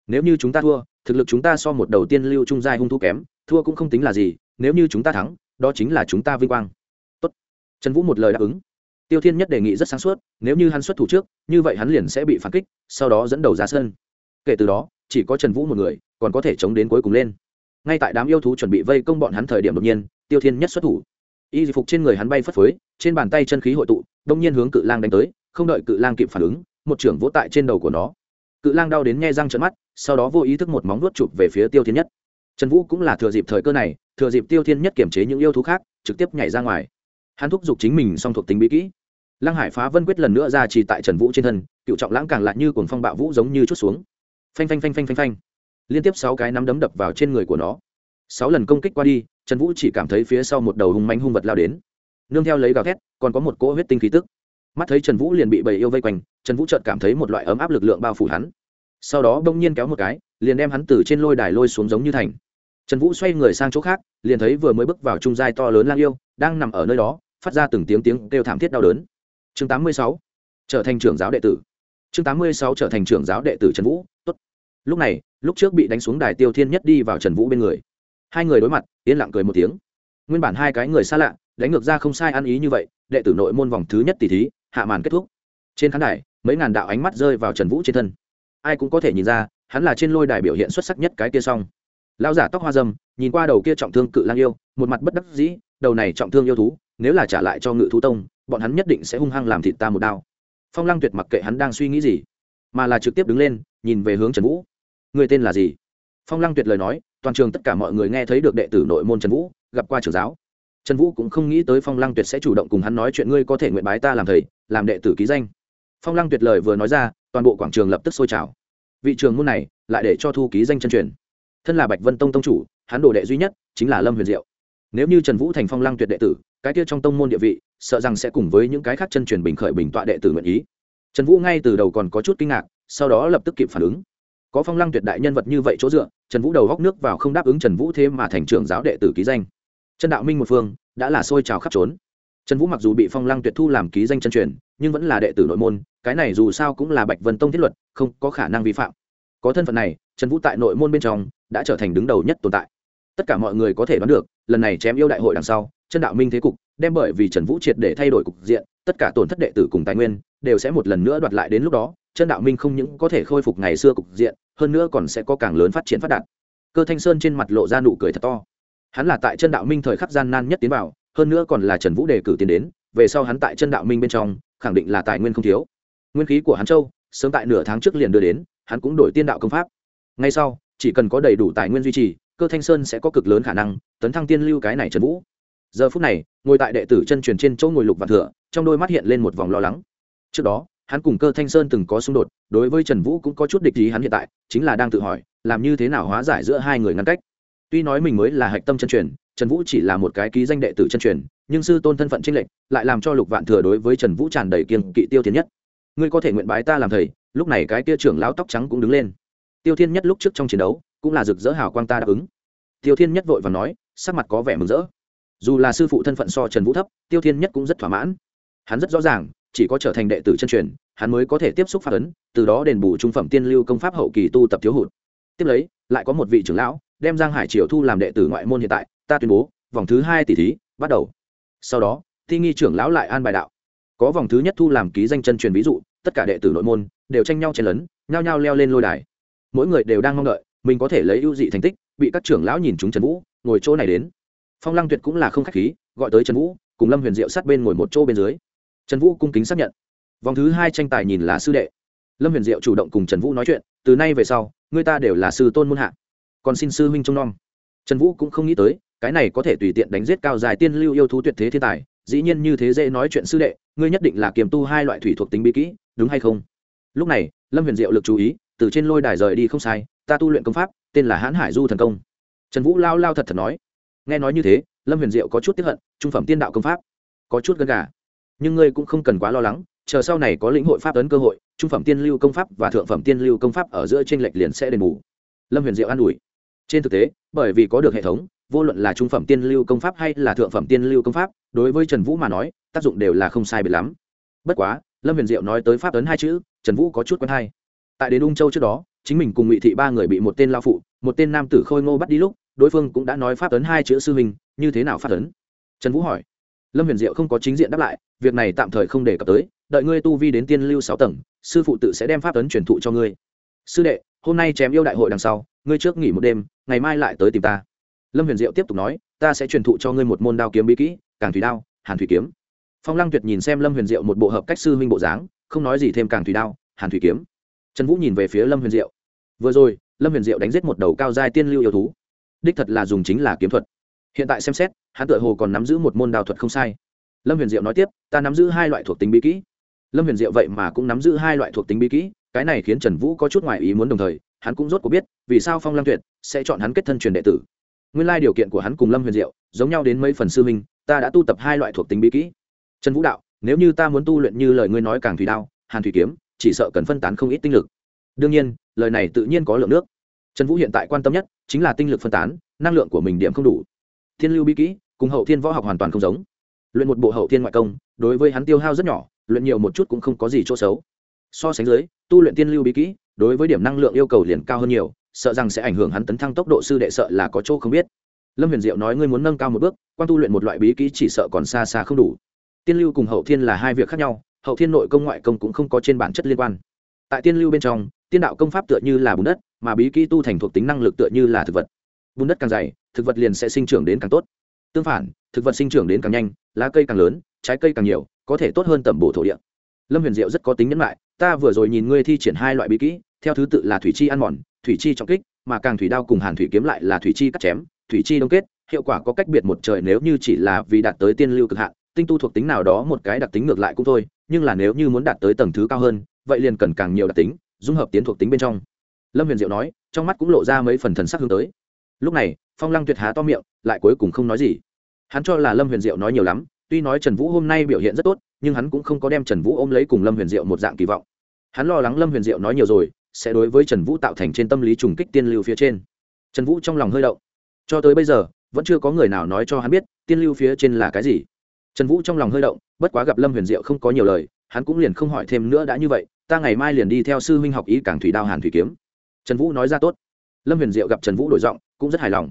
Nếu như chúng ta thua, thực lực chúng ta so một đầu tiên lưu trung giai hung thú kém, thua cũng không tính là gì, nếu như chúng ta thắng, đó chính là chúng ta vinh quang. Tốt. trần vũ một lời đáp ứng tiêu thiên nhất đề nghị rất sáng suốt, nếu như hắn xuất thủ trước, như vậy hắn liền sẽ bị phản kích, sau đó dẫn đầu ra sân. Kể từ đó, chỉ có trần vũ một người, còn có thể chống đến cuối cùng lên. Ngay tại đám yêu thú chuẩn bị vây công bọn hắn thời điểm đột nhiên, tiêu thiên nhất xuất thủ. Y phục trên người hắn bay phất phới, trên bàn tay chân khí hội tụ, đông nhiên hướng cự lang đánh tới, không đợi cự lang kịp phản ứng, một trưởng vỗ tại trên đầu của nó. Cự lang đau đến nghe răng trận mắt, sau đó vô ý thức một móng vuốt chụp về phía tiêu thiên nhất. Trần vũ cũng là thừa dịp thời cơ này, thừa dịp tiêu thiên nhất kiểm chế những yêu thú khác, trực tiếp nhảy ra ngoài. Hắn thúc giục chính mình song thuộc tính bí kỹ lăng hải phá vân quyết lần nữa ra chỉ tại trần vũ trên thân, cựu trọng lãng càng lại như cuồng phong bạo vũ giống như chút xuống. Phanh phanh phanh phanh phanh phanh. Liên tiếp sáu cái nắm đấm đập vào trên người của nó. Sáu lần công kích qua đi, trần vũ chỉ cảm thấy phía sau một đầu hung mánh hung vật lao đến. Nương theo lấy gào thét, còn có một cỗ huyết tinh khí tức. Mắt thấy trần vũ liền bị bầy yêu vây quanh, trần vũ chợt cảm thấy một loại ấm áp lực lượng bao phủ hắn. Sau đó bỗng nhiên kéo một cái, liền đem hắn từ trên lôi đài lôi xuống giống như thành. Trần vũ xoay người sang chỗ khác, liền thấy vừa mới bước vào trung giai to lớn lang yêu, đang nằm ở nơi đó, phát ra từng tiếng tiếng kêu thảm thiết đau đớn chương 86. trở thành trưởng giáo đệ tử. Chương 86 trở thành trưởng giáo đệ tử trần vũ, tốt. Lúc này, lúc trước bị đánh xuống đài tiêu thiên nhất đi vào trần vũ bên người. Hai người đối mặt, yên lặng cười một tiếng. Nguyên bản hai cái người xa lạ, đánh ngược ra không sai ăn ý như vậy, đệ tử nội môn vòng thứ nhất tỷ thí, hạ màn kết thúc. Trên khán đài, mấy ngàn đạo ánh mắt rơi vào trần vũ trên thân. Ai cũng có thể nhìn ra, hắn là trên lôi đài biểu hiện xuất sắc nhất cái kia xong. Lão giả tóc hoa dâm, nhìn qua đầu kia trọng thương cự lang yêu, một mặt bất đắc dĩ, đầu này trọng thương yêu thú, nếu là trả lại cho ngự thú tông bọn hắn nhất định sẽ hung hăng làm thịt ta một đao. Phong lăng tuyệt mặc kệ hắn đang suy nghĩ gì, mà là trực tiếp đứng lên, nhìn về hướng trần vũ. Người tên là gì? Phong lăng tuyệt lời nói, toàn trường tất cả mọi người nghe thấy được đệ tử nội môn trần vũ, gặp qua trưởng giáo. Trần vũ cũng không nghĩ tới phong lăng tuyệt sẽ chủ động cùng hắn nói chuyện, ngươi có thể nguyện bái ta làm thầy, làm đệ tử ký danh. Phong lăng tuyệt lời vừa nói ra, toàn bộ quảng trường lập tức sôi trào. Vị trường môn này lại để cho thu ký danh chân truyền. Thân là bạch vân tông tông chủ, hắn đồ đệ duy nhất chính là lâm huyền diệu. Nếu như trần vũ thành phong lăng tuyệt đệ tử, cái kia trong tông môn địa vị sợ rằng sẽ cùng với những cái khác chân truyền bình khởi bình tọa đệ tử nguyện ý. Trần vũ ngay từ đầu còn có chút kinh ngạc, sau đó lập tức kịp phản ứng. Có phong lăng tuyệt đại nhân vật như vậy chỗ dựa, trần vũ đầu góc nước vào không đáp ứng trần vũ thế mà thành trưởng giáo đệ tử ký danh. Chân đạo minh một phương, đã là sôi trào khắp trốn. Trần vũ mặc dù bị phong lăng tuyệt thu làm ký danh chân truyền, nhưng vẫn là đệ tử nội môn, cái này dù sao cũng là bạch vân tông thiết luật, không có khả năng vi phạm. Có thân phận này, trần vũ tại nội môn bên trong, đã trở thành đứng đầu nhất tồn tại. Tất cả mọi người có thể đoán được, lần này chém yêu đại hội đằng sau chân đạo minh thế cục, đem bởi vì trần vũ triệt để thay đổi cục diện, tất cả tổn thất đệ tử cùng tài nguyên, đều sẽ một lần nữa đoạt lại đến lúc đó, chân đạo minh không những có thể khôi phục ngày xưa cục diện, hơn nữa còn sẽ có càng lớn phát triển phát đạt. Cơ thanh sơn trên mặt lộ ra nụ cười thật to. Hắn là tại chân đạo minh thời khắc gian nan nhất tiến vào, hơn nữa còn là trần vũ đề cử tiến đến, về sau hắn tại chân đạo minh bên trong, khẳng định là tài nguyên không thiếu. Nguyên khí của hắn châu, sớm tại nửa tháng trước liền đưa đến, hắn cũng đổi tiên đạo công pháp. Ngay sau, chỉ cần có đầy đủ tài nguyên duy trì, cơ thanh sơn sẽ có cực lớn khả năng tấn thăng tiên lưu cái này trần vũ giờ phút này, ngồi tại đệ tử chân truyền trên chỗ ngồi lục vạn thừa, trong đôi mắt hiện lên một vòng lo lắng. Trước đó, hắn cùng cơ thanh sơn từng có xung đột, đối với trần vũ cũng có chút địch ý hắn hiện tại, chính là đang tự hỏi, làm như thế nào hóa giải giữa hai người ngăn cách. Tuy nói mình mới là hạch tâm chân truyền, trần vũ chỉ là một cái ký danh đệ tử chân truyền, nhưng sư tôn thân phận trinh lệnh lại làm cho lục vạn thừa đối với trần vũ tràn đầy kiên kỵ tiêu thiên nhất. Ngươi có thể nguyện bái ta làm thầy, lúc này cái kia trưởng lão tóc trắng cũng đứng lên. Tiêu thiên nhất lúc trước trong chiến đấu, cũng là rực rỡ hào quang ta đáp ứng. Tiêu thiên nhất vội và nói, sắc mặt có vẻ mừng rỡ dù là sư phụ thân phận so trần vũ thấp tiêu thiên nhất cũng rất thỏa mãn hắn rất rõ ràng chỉ có trở thành đệ tử chân truyền hắn mới có thể tiếp xúc pháp ấn từ đó đền bù trung phẩm tiên lưu công pháp hậu kỳ tu tập thiếu hụt tiếp lấy lại có một vị trưởng lão đem giang hải triều thu làm đệ tử ngoại môn hiện tại ta tuyên bố vòng thứ hai tỷ thí bắt đầu sau đó thi nghi trưởng lão lại an bài đạo có vòng thứ nhất thu làm ký danh chân truyền ví dụ tất cả đệ tử nội môn đều tranh nhau chen lấn nhao nhao leo lên lôi đài mỗi người đều đang mong đợi mình có thể lấy ưu dị thành tích bị các trưởng lão nhìn chúng trần vũ ngồi chỗ này đến phong lăng tuyệt cũng là không khách khí, gọi tới trần vũ, cùng lâm huyền diệu sát bên ngồi một chỗ bên dưới. Trần vũ cung kính xác nhận. Vòng thứ hai tranh tài nhìn là sư đệ. Lâm huyền diệu chủ động cùng trần vũ nói chuyện, từ nay về sau, người ta đều là sư tôn muôn hạ. Còn xin sư huynh trông nom. Trần vũ cũng không nghĩ tới, cái này có thể tùy tiện đánh giết cao dài tiên lưu yêu thú tuyệt thế thiên tài, dĩ nhiên như thế dễ nói chuyện sư đệ, ngươi nhất định là kiềm tu hai loại thủy thuộc tính bí kỹ, đúng hay không? Lúc này, lâm huyền diệu lực chú ý, từ trên lôi đài rời đi không sai, ta tu luyện công pháp, tên là hãn hải du thần công. Trần vũ lao lao thật thật nói nghe nói như thế, lâm huyền diệu có chút tiếp hận, trung phẩm tiên đạo công pháp, có chút gần gà. Nhưng ngươi cũng không cần quá lo lắng, chờ sau này có lĩnh hội pháp ấn cơ hội, trung phẩm tiên lưu công pháp và thượng phẩm tiên lưu công pháp ở giữa tranh lệch liền sẽ đền bù. Lâm huyền diệu an ủi. Trên thực tế, bởi vì có được hệ thống, vô luận là trung phẩm tiên lưu công pháp hay là thượng phẩm tiên lưu công pháp, đối với trần vũ mà nói, tác dụng đều là không sai biệt lắm. Bất quá, lâm huyền diệu nói tới pháp ấn hai chữ, trần vũ có chút quen hay. Tại đến ung châu trước đó, chính mình cùng ngụy thị ba người bị một tên lao phụ, một tên nam tử khôi ngô bắt đi lúc đối phương cũng đã nói pháp tấn hai chữ sư huynh, như thế nào pháp tấn trần vũ hỏi. Lâm huyền diệu không có chính diện đáp lại, việc này tạm thời không đề cập tới, đợi ngươi tu vi đến tiên lưu sáu tầng, sư phụ tự sẽ đem pháp tấn truyền thụ cho ngươi. Sư đệ, hôm nay chém yêu đại hội đằng sau, ngươi trước nghỉ một đêm, ngày mai lại tới tìm ta. Lâm huyền diệu tiếp tục nói, ta sẽ truyền thụ cho ngươi một môn đao kiếm bí kỹ càng thủy đao, hàn thủy kiếm. Phong lăng tuyệt nhìn xem lâm huyền diệu một bộ hợp cách sư huynh bộ dáng, không nói gì thêm càng thủy đao, hàn thủy kiếm. Trần vũ nhìn về phía lâm huyền diệu. Vừa rồi, lâm huyền diệu đánh giết một đầu cao giai tiên lưu yêu thú đích thật là dùng chính là kiếm thuật. Hiện tại xem xét, hắn tự hồ còn nắm giữ một môn đào thuật không sai. Lâm huyền diệu nói tiếp, ta nắm giữ hai loại thuộc tính bí kỹ. Lâm huyền diệu vậy mà cũng nắm giữ hai loại thuộc tính bí kỹ, cái này khiến trần vũ có chút ngoài ý muốn đồng thời, hắn cũng rốt cuộc biết, vì sao phong lăng tuyệt sẽ chọn hắn kết thân truyền đệ tử. Nguyên lai điều kiện của hắn cùng lâm huyền diệu giống nhau đến mấy phần sư minh ta đã tu tập hai loại thuộc tính bí kỹ. Trần vũ đạo, nếu như ta muốn tu luyện như lời ngươi nói càng thủy đao, hàn thủy kiếm, chỉ sợ cần phân tán không ít tinh lực. Đương nhiên, lời này tự nhiên có lượng nước trần vũ hiện tại quan tâm nhất chính là tinh lực phân tán, năng lượng của mình điểm không đủ. Thiên lưu bí kỹ cùng hậu thiên võ học hoàn toàn không giống. Luyện một bộ hậu thiên ngoại công, đối với hắn tiêu hao rất nhỏ, luyện nhiều một chút cũng không có gì chỗ xấu. So sánh dưới, tu luyện tiên lưu bí kỹ đối với điểm năng lượng yêu cầu liền cao hơn nhiều, sợ rằng sẽ ảnh hưởng hắn tấn thăng tốc độ sư đệ sợ là có chỗ không biết. Lâm huyền diệu nói ngươi muốn nâng cao một bước, quan tu luyện một loại bí kỹ chỉ sợ còn xa xa không đủ. Tiên lưu cùng hậu thiên là hai việc khác nhau, hậu thiên nội công ngoại công cũng không có trên bản chất liên quan. Tại tiên lưu bên trong tiên đạo công pháp tựa như là bùn đất, mà bí kỹ tu thành thuộc tính năng lực tựa như là thực vật. Bùn đất càng dày, thực vật liền sẽ sinh trưởng đến càng tốt. Tương phản, thực vật sinh trưởng đến càng nhanh, lá cây càng lớn, trái cây càng nhiều, có thể tốt hơn tẩm bổ thổ địa. Lâm huyền diệu rất có tính nhẫn lại ta vừa rồi nhìn ngươi thi triển hai loại bí kỹ, theo thứ tự là thủy chi ăn mòn, thủy chi trọng kích, mà càng thủy đao cùng hàn thủy kiếm lại là thủy chi cắt chém, thủy chi đông kết, hiệu quả có cách biệt một trời nếu như chỉ là vì đạt tới tiên lưu cực hạn, tinh tu thuộc tính nào đó một cái đặc tính ngược lại cũng thôi, nhưng là nếu như muốn đạt tới tầng thứ cao hơn, vậy liền cần càng nhiều đặc tính dung hợp tiến thuộc tính bên trong. Lâm huyền diệu nói, trong mắt cũng lộ ra mấy phần thần sắc hướng tới. Lúc này, phong lăng tuyệt há to miệng, lại cuối cùng không nói gì. Hắn cho là lâm huyền diệu nói nhiều lắm, tuy nói trần vũ hôm nay biểu hiện rất tốt, nhưng hắn cũng không có đem trần vũ ôm lấy cùng lâm huyền diệu một dạng kỳ vọng. Hắn lo lắng lâm huyền diệu nói nhiều rồi, sẽ đối với trần vũ tạo thành trên tâm lý trùng kích tiên lưu phía trên. Trần vũ trong lòng hơi động. Cho tới bây giờ, vẫn chưa có người nào nói cho hắn biết, tiên lưu phía trên là cái gì. Trần vũ trong lòng hơi động, bất quá gặp lâm huyền diệu không có nhiều lời, hắn cũng liền không hỏi thêm nữa đã như vậy ta ngày mai liền đi theo sư huynh học ý cảng thủy đao hàn thủy kiếm trần vũ nói ra tốt lâm huyền diệu gặp trần vũ đổi giọng cũng rất hài lòng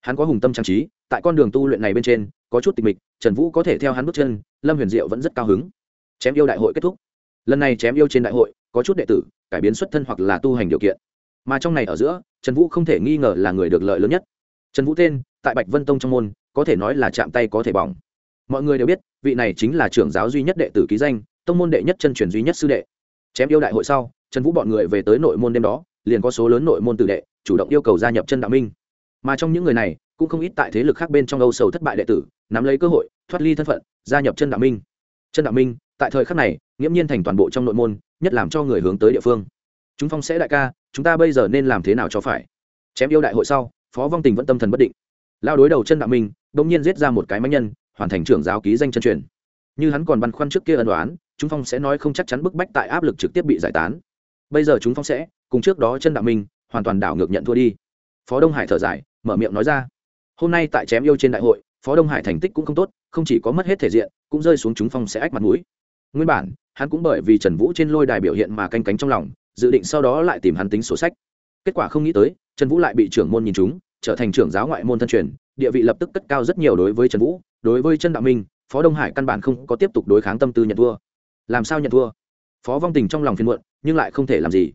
hắn có hùng tâm trang trí tại con đường tu luyện này bên trên có chút tịch mịch trần vũ có thể theo hắn bước chân lâm huyền diệu vẫn rất cao hứng chém yêu đại hội kết thúc lần này chém yêu trên đại hội có chút đệ tử cải biến xuất thân hoặc là tu hành điều kiện mà trong này ở giữa trần vũ không thể nghi ngờ là người được lợi lớn nhất trần vũ tên tại bạch vân tông trong môn có thể nói là chạm tay có thể bỏng mọi người đều biết vị này chính là trưởng giáo duy nhất đệ tử ký danh tông môn đệ nhất chân truyền duy nhất sư đệ chém yêu đại hội sau, trần vũ bọn người về tới nội môn đêm đó, liền có số lớn nội môn tử đệ chủ động yêu cầu gia nhập chân đạo minh. Mà trong những người này, cũng không ít tại thế lực khác bên trong âu sầu thất bại đệ tử, nắm lấy cơ hội, thoát ly thân phận, gia nhập chân đạo minh. Chân đạo minh, tại thời khắc này, nghiễm nhiên thành toàn bộ trong nội môn, nhất làm cho người hướng tới địa phương. Chúng phong sẽ đại ca, chúng ta bây giờ nên làm thế nào cho phải? Chém yêu đại hội sau, phó vong tình vẫn tâm thần bất định. Lao đối đầu chân đạo minh đ ỗ n g nhiên giết ra một cái máy nhân, hoàn thành trưởng giáo ký danh chân truyền. Như hắn còn băn khoăn trước kia ân đoán chúng phong sẽ nói không chắc chắn bức bách tại áp lực trực tiếp bị giải tán. Bây giờ chúng phong sẽ, cùng trước đó chân đạo minh hoàn toàn đảo ngược nhận thua đi. Phó đông hải thở dài, mở miệng nói ra. Hôm nay tại chém yêu trên đại hội, phó đông hải thành tích cũng không tốt, không chỉ có mất hết thể diện, cũng rơi xuống chúng phong sẽ ách mặt mũi. Nguyên bản, hắn cũng bởi vì trần vũ trên lôi đài biểu hiện mà canh cánh trong lòng, dự định sau đó lại tìm hắn tính sổ sách. Kết quả không nghĩ tới, trần vũ lại bị trưởng môn nhìn chúng, trở thành trưởng giáo ngoại môn thân truyền, địa vị lập tức cất cao rất nhiều đối với trần vũ. Đối với Trần đạo minh phó đông hải căn bản không có tiếp tục đối kháng tâm tư nhận thua làm sao nhận thua? Phó vong tình trong lòng phiền muộn, nhưng lại không thể làm gì.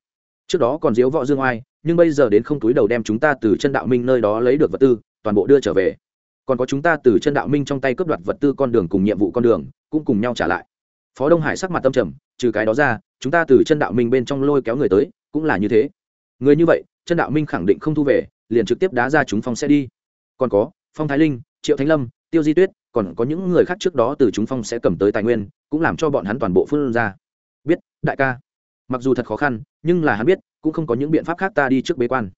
Trước đó còn diếu võ dương oai, nhưng bây giờ đến không túi đầu đem chúng ta từ chân đạo minh nơi đó lấy được vật tư, toàn bộ đưa trở về. Còn có chúng ta từ chân đạo minh trong tay cướp đoạt vật tư con đường cùng nhiệm vụ con đường, cũng cùng nhau trả lại. Phó đông hải sắc mặt tâm trầm, trừ cái đó ra, chúng ta từ chân đạo minh bên trong lôi kéo người tới, cũng là như thế. Người như vậy, chân đạo minh khẳng định không thu về, liền trực tiếp đá ra chúng phong sẽ đi. Còn có, phong thái linh, triệu thánh lâm, tiêu di tuyết còn có những người khác trước đó từ chúng phong sẽ cầm tới tài nguyên, cũng làm cho bọn hắn toàn bộ phương ra. Biết, đại ca. Mặc dù thật khó khăn, nhưng là hắn biết, cũng không có những biện pháp khác ta đi trước bế quan.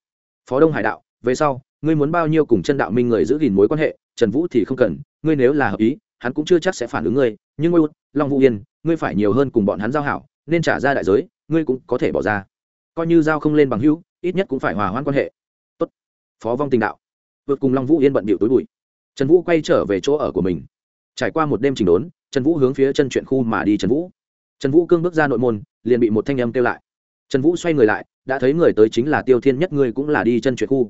Phó đông hải đạo, về sau, ngươi muốn bao nhiêu cùng chân đạo minh người giữ gìn mối quan hệ, trần vũ thì không cần, ngươi nếu là hợp ý, hắn cũng chưa chắc sẽ phản ứng ngươi, nhưng ngôi long vũ yên, ngươi phải nhiều hơn cùng bọn hắn giao hảo, nên trả ra đại giới, ngươi cũng có thể bỏ ra. Coi như giao không lên bằng hữu, ít nhất cũng phải hòa hoãn quan hệ. Tốt. phó vong tình đạo. Vượt cùng long vũ yên bận bịu tối bụi trần vũ quay trở về chỗ ở của mình. Trải qua một đêm trình đốn, trần vũ hướng phía chân chuyện khu mà đi trần vũ. Trần vũ cương bước ra nội môn, liền bị một thanh âm kêu lại. Trần vũ xoay người lại, đã thấy người tới chính là tiêu thiên nhất, ngươi cũng là đi chân chuyện khu.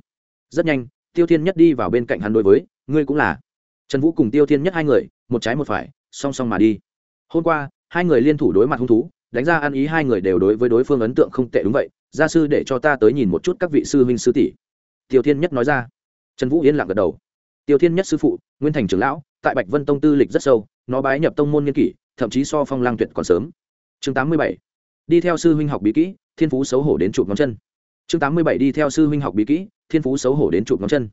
Rất nhanh, tiêu thiên nhất đi vào bên cạnh hắn đối với, ngươi cũng là. Trần vũ cùng tiêu thiên nhất hai người, một trái một phải, song song mà đi. Hôm qua, hai người liên thủ đối mặt hung thú, đánh ra ăn ý hai người đều đối với đối phương ấn tượng không tệ đúng vậy. Gia sư để cho ta tới nhìn một chút các vị sư huynh sư tỷ. Tiêu thiên nhất nói ra. Trần vũ yên lặng gật đầu tiêu thiên nhất sư phụ, nguyên thành trưởng lão, tại bạch vân tông tư lịch rất sâu, nó bái nhập tông môn nghiên kỷ, thậm chí so phong lang tuyệt còn sớm. Chương tám mươi bảy, đi theo sư huynh học bí kỹ, thiên phú xấu hổ đến chụp ngón chân. Chương tám mươi bảy, đi theo sư huynh học bí kỹ, thiên phú xấu hổ đến chụp ngón chân.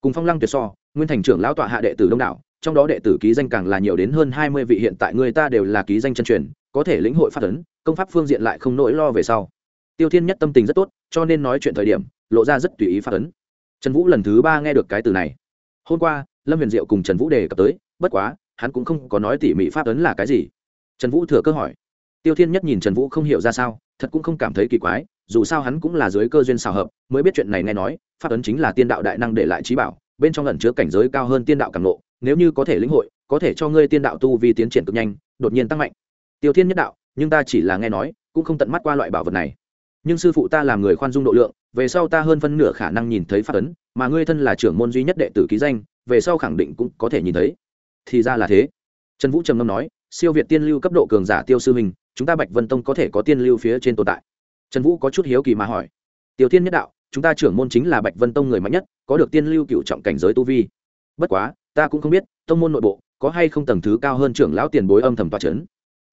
Cùng phong lăng tuyệt so, nguyên thành trưởng lão tọa hạ đệ tử đông đảo, trong đó đệ tử ký danh càng là nhiều đến hơn hai mươi vị hiện tại người ta đều là ký danh chân truyền, có thể lĩnh hội phát ấn, công pháp phương diện lại không nỗi lo về sau. Tiêu thiên nhất tâm tình rất tốt, cho nên nói chuyện thời điểm, lộ ra rất tùy ý phát ấn. Trần vũ lần thứ ba nghe được cái từ này hôm qua lâm huyền diệu cùng trần vũ đề cập tới bất quá hắn cũng không có nói tỉ mỉ pháp ấn là cái gì. Trần vũ thừa cơ hỏi. Tiêu thiên nhất nhìn trần vũ không hiểu ra sao thật cũng không cảm thấy kỳ quái dù sao hắn cũng là dưới cơ duyên xào hợp mới biết chuyện này nghe nói pháp ấn chính là tiên đạo đại năng để lại trí bảo bên trong lần chứa cảnh giới cao hơn tiên đạo càng lộ, nếu như có thể lĩnh hội có thể cho ngươi tiên đạo tu vi tiến triển cực nhanh đột nhiên tăng mạnh. Tiêu thiên nhất đạo nhưng ta chỉ là nghe nói cũng không tận mắt qua loại bảo vật này nhưng sư phụ ta làm người khoan dung độ lượng, về sau ta hơn phân nửa khả năng nhìn thấy pháp ấn, mà ngươi thân là trưởng môn duy nhất đệ tử ký danh, về sau khẳng định cũng có thể nhìn thấy. Thì ra là thế. Trần vũ trầm ngâm nói, siêu việt tiên lưu cấp độ cường giả tiêu sư mình chúng ta bạch vân tông có thể có tiên lưu phía trên tồn tại. Trần vũ có chút hiếu kỳ mà hỏi, tiểu tiên nhất đạo, chúng ta trưởng môn chính là bạch vân tông người mạnh nhất, có được tiên lưu cựu trọng cảnh giới tu vi. Bất quá, ta cũng không biết, tông môn nội bộ có hay không tầng thứ cao hơn trưởng lão tiền bối âm thầm toa c h ấ n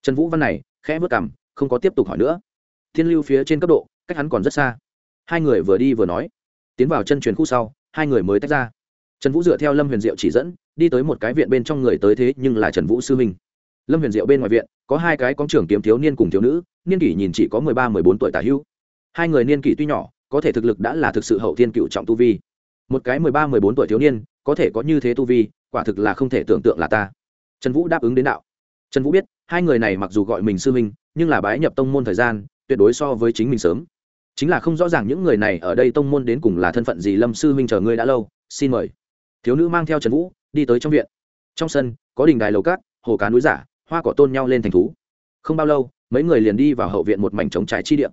trần vũ văn này khẽ vất cảm không có tiếp tục hỏi nữa thiên lưu phía trên cấp độ, cách hắn còn rất xa. Hai người vừa đi vừa nói. Tiến vào chân truyền khu sau, hai người mới tách ra. Trần vũ dựa theo lâm huyền diệu chỉ dẫn, đi tới một cái viện bên trong người tới thế nhưng là trần vũ sư minh lâm huyền diệu bên ngoài viện, có hai cái con trưởng kiếm thiếu niên cùng thiếu nữ, niên kỷ nhìn chỉ có mười ba, mười bốn tuổi tả hữu hai người niên kỷ tuy nhỏ, có thể thực lực đã là thực sự hậu thiên cựu trọng tu vi. Một cái mười ba, mười bốn tuổi thiếu niên, có thể có như thế tu vi, quả thực là không thể tưởng tượng là ta. Trần vũ đáp ứng đến đạo. Trần vũ biết, hai người này mặc dù gọi mình sư minh nhưng là bái nhập tông môn thời gian tuyệt đối so với chính mình sớm. Chính là không rõ ràng những người này ở đây tông môn đến cùng là thân phận gì, lâm sư minh chờ ngươi đã lâu, xin mời. Thiếu nữ mang theo trần vũ, đi tới trong viện. Trong sân, có đình đài lầu cát, hồ cá núi giả, hoa cỏ tôn nhau lên thành thú. Không bao lâu, mấy người liền đi vào hậu viện một mảnh trống trải chi điện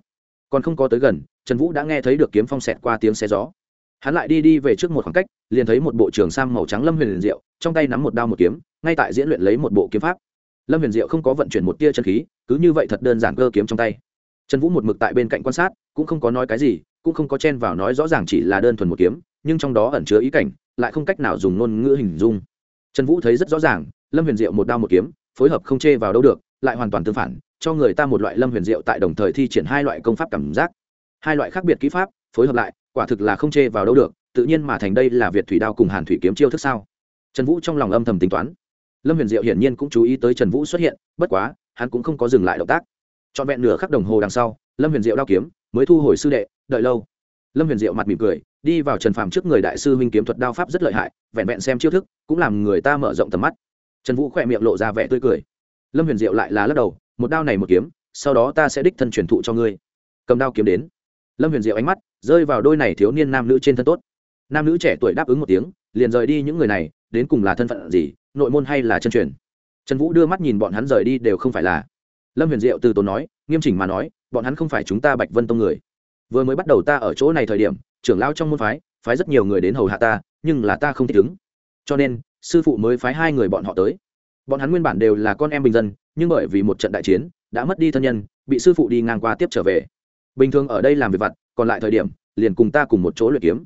còn không có tới gần, trần vũ đã nghe thấy được kiếm phong xẹt qua tiếng xe gió. Hắn lại đi đi về trước một khoảng cách, liền thấy một bộ trường sam màu trắng lâm huyền liền diệu, trong tay nắm một đao một kiếm, ngay tại diễn luyện lấy một bộ kiếm pháp. Lâm huyền diệu không có vận chuyển một tia chân khí, cứ như vậy thật đơn giản cơ kiếm trong tay trần vũ một mực tại bên cạnh quan sát, cũng không có nói cái gì, cũng không có chen vào nói rõ ràng chỉ là đơn thuần một kiếm, nhưng trong đó ẩn chứa ý cảnh, lại không cách nào dùng ngôn ngữ hình dung. Trần vũ thấy rất rõ ràng, lâm huyền diệu một đao một kiếm, phối hợp không chê vào đâu được, lại hoàn toàn tương phản, cho người ta một loại lâm huyền diệu tại đồng thời thi triển hai loại công pháp cảm giác. Hai loại khác biệt kỹ pháp, phối hợp lại, quả thực là không chê vào đâu được, tự nhiên mà thành đây là việt thủy đao cùng hàn thủy kiếm chiêu thức sao? Trần vũ trong lòng âm thầm tính toán. Lâm huyền diệu hiển nhiên cũng chú ý tới trần vũ xuất hiện, bất quá, hắn cũng không có dừng lại động tác trọn vẹn nửa khắc đồng hồ đằng sau, lâm huyền diệu đao kiếm mới thu hồi sư đệ, đợi lâu. Lâm huyền diệu mặt mỉm cười, đi vào trần phàm trước người đại sư huynh kiếm thuật đao pháp rất lợi hại, vẹn vẹn xem chiêu thức, cũng làm người ta mở rộng tầm mắt. Trần vũ khỏe miệng lộ ra vẻ tươi cười. Lâm huyền diệu lại là lắc đầu, một đao này một kiếm, sau đó ta sẽ đích thân truyền thụ cho ngươi. Cầm đao kiếm đến. Lâm huyền diệu ánh mắt rơi vào đôi này thiếu niên nam nữ trên thân tốt. Nam nữ trẻ tuổi đáp ứng một tiếng, liền rời đi những người này, đến cùng là thân phận gì, nội môn hay là chân truyền? Trần vũ đưa mắt nhìn bọn hắn rời đi đều không phải là lâm huyền diệu từ tốn nói, nghiêm chỉnh mà nói, bọn hắn không phải chúng ta bạch vân tông người. Vừa mới bắt đầu ta ở chỗ này thời điểm, trưởng lao trong môn phái phái rất nhiều người đến hầu hạ ta, nhưng là ta không thích ứng. Cho nên, sư phụ mới phái hai người bọn họ tới. Bọn hắn nguyên bản đều là con em bình dân, nhưng bởi vì một trận đại chiến, đã mất đi thân nhân, bị sư phụ đi ngang qua tiếp trở về. Bình thường ở đây làm việc vặt, còn lại thời điểm, liền cùng ta cùng một chỗ luyện kiếm.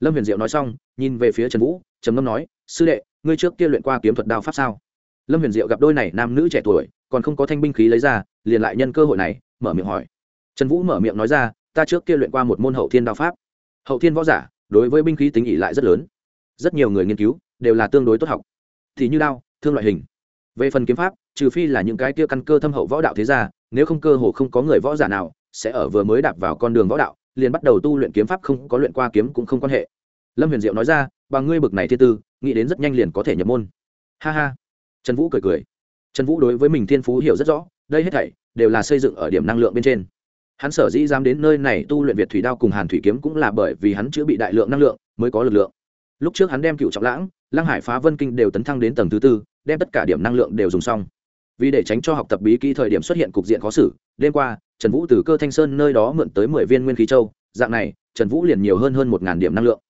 Lâm huyền diệu nói xong, nhìn về phía trần vũ, trầm ngâm nói, sư đệ, ngươi trước kia luyện qua kiếm thuật đao pháp sao? Lâm huyền diệu gặp đôi này nam nữ trẻ tuổi còn không có thanh binh khí lấy ra, liền lại nhân cơ hội này, mở miệng hỏi. Trần vũ mở miệng nói ra, ta trước kia luyện qua một môn hậu thiên đao pháp. Hậu thiên võ giả, đối với binh khí tính ỉ lại rất lớn. Rất nhiều người nghiên cứu, đều là tương đối tốt học. Thì như đao, thương loại hình. Về phần kiếm pháp, trừ phi là những cái kia căn cơ thâm hậu võ đạo thế gia, nếu không cơ hồ không có người võ giả nào sẽ ở vừa mới đạp vào con đường võ đạo, liền bắt đầu tu luyện kiếm pháp không có luyện qua kiếm cũng không quan hệ. Lâm huyền diệu nói ra, bằng ngươi bực này thiên tư, nghĩ đến rất nhanh liền có thể nhập môn. Ha ha. Trần vũ cười cười trần vũ đối với mình thiên phú hiểu rất rõ, đây hết thảy đều là xây dựng ở điểm năng lượng bên trên. Hắn sở dĩ dám đến nơi này tu luyện việt thủy đao cùng hàn thủy kiếm cũng là bởi vì hắn chữa bị đại lượng năng lượng mới có lực lượng. Lúc trước hắn đem cựu trọng lãng, lăng hải phá vân kinh đều tấn thăng đến tầng thứ tư, đem tất cả điểm năng lượng đều dùng xong. Vì để tránh cho học tập bí kỹ thời điểm xuất hiện cục diện khó xử, đêm qua, trần vũ từ cơ thanh sơn nơi đó mượn tới mười viên nguyên khí châu, dạng này, trần vũ liền nhiều hơn hơn một điểm năng lượng.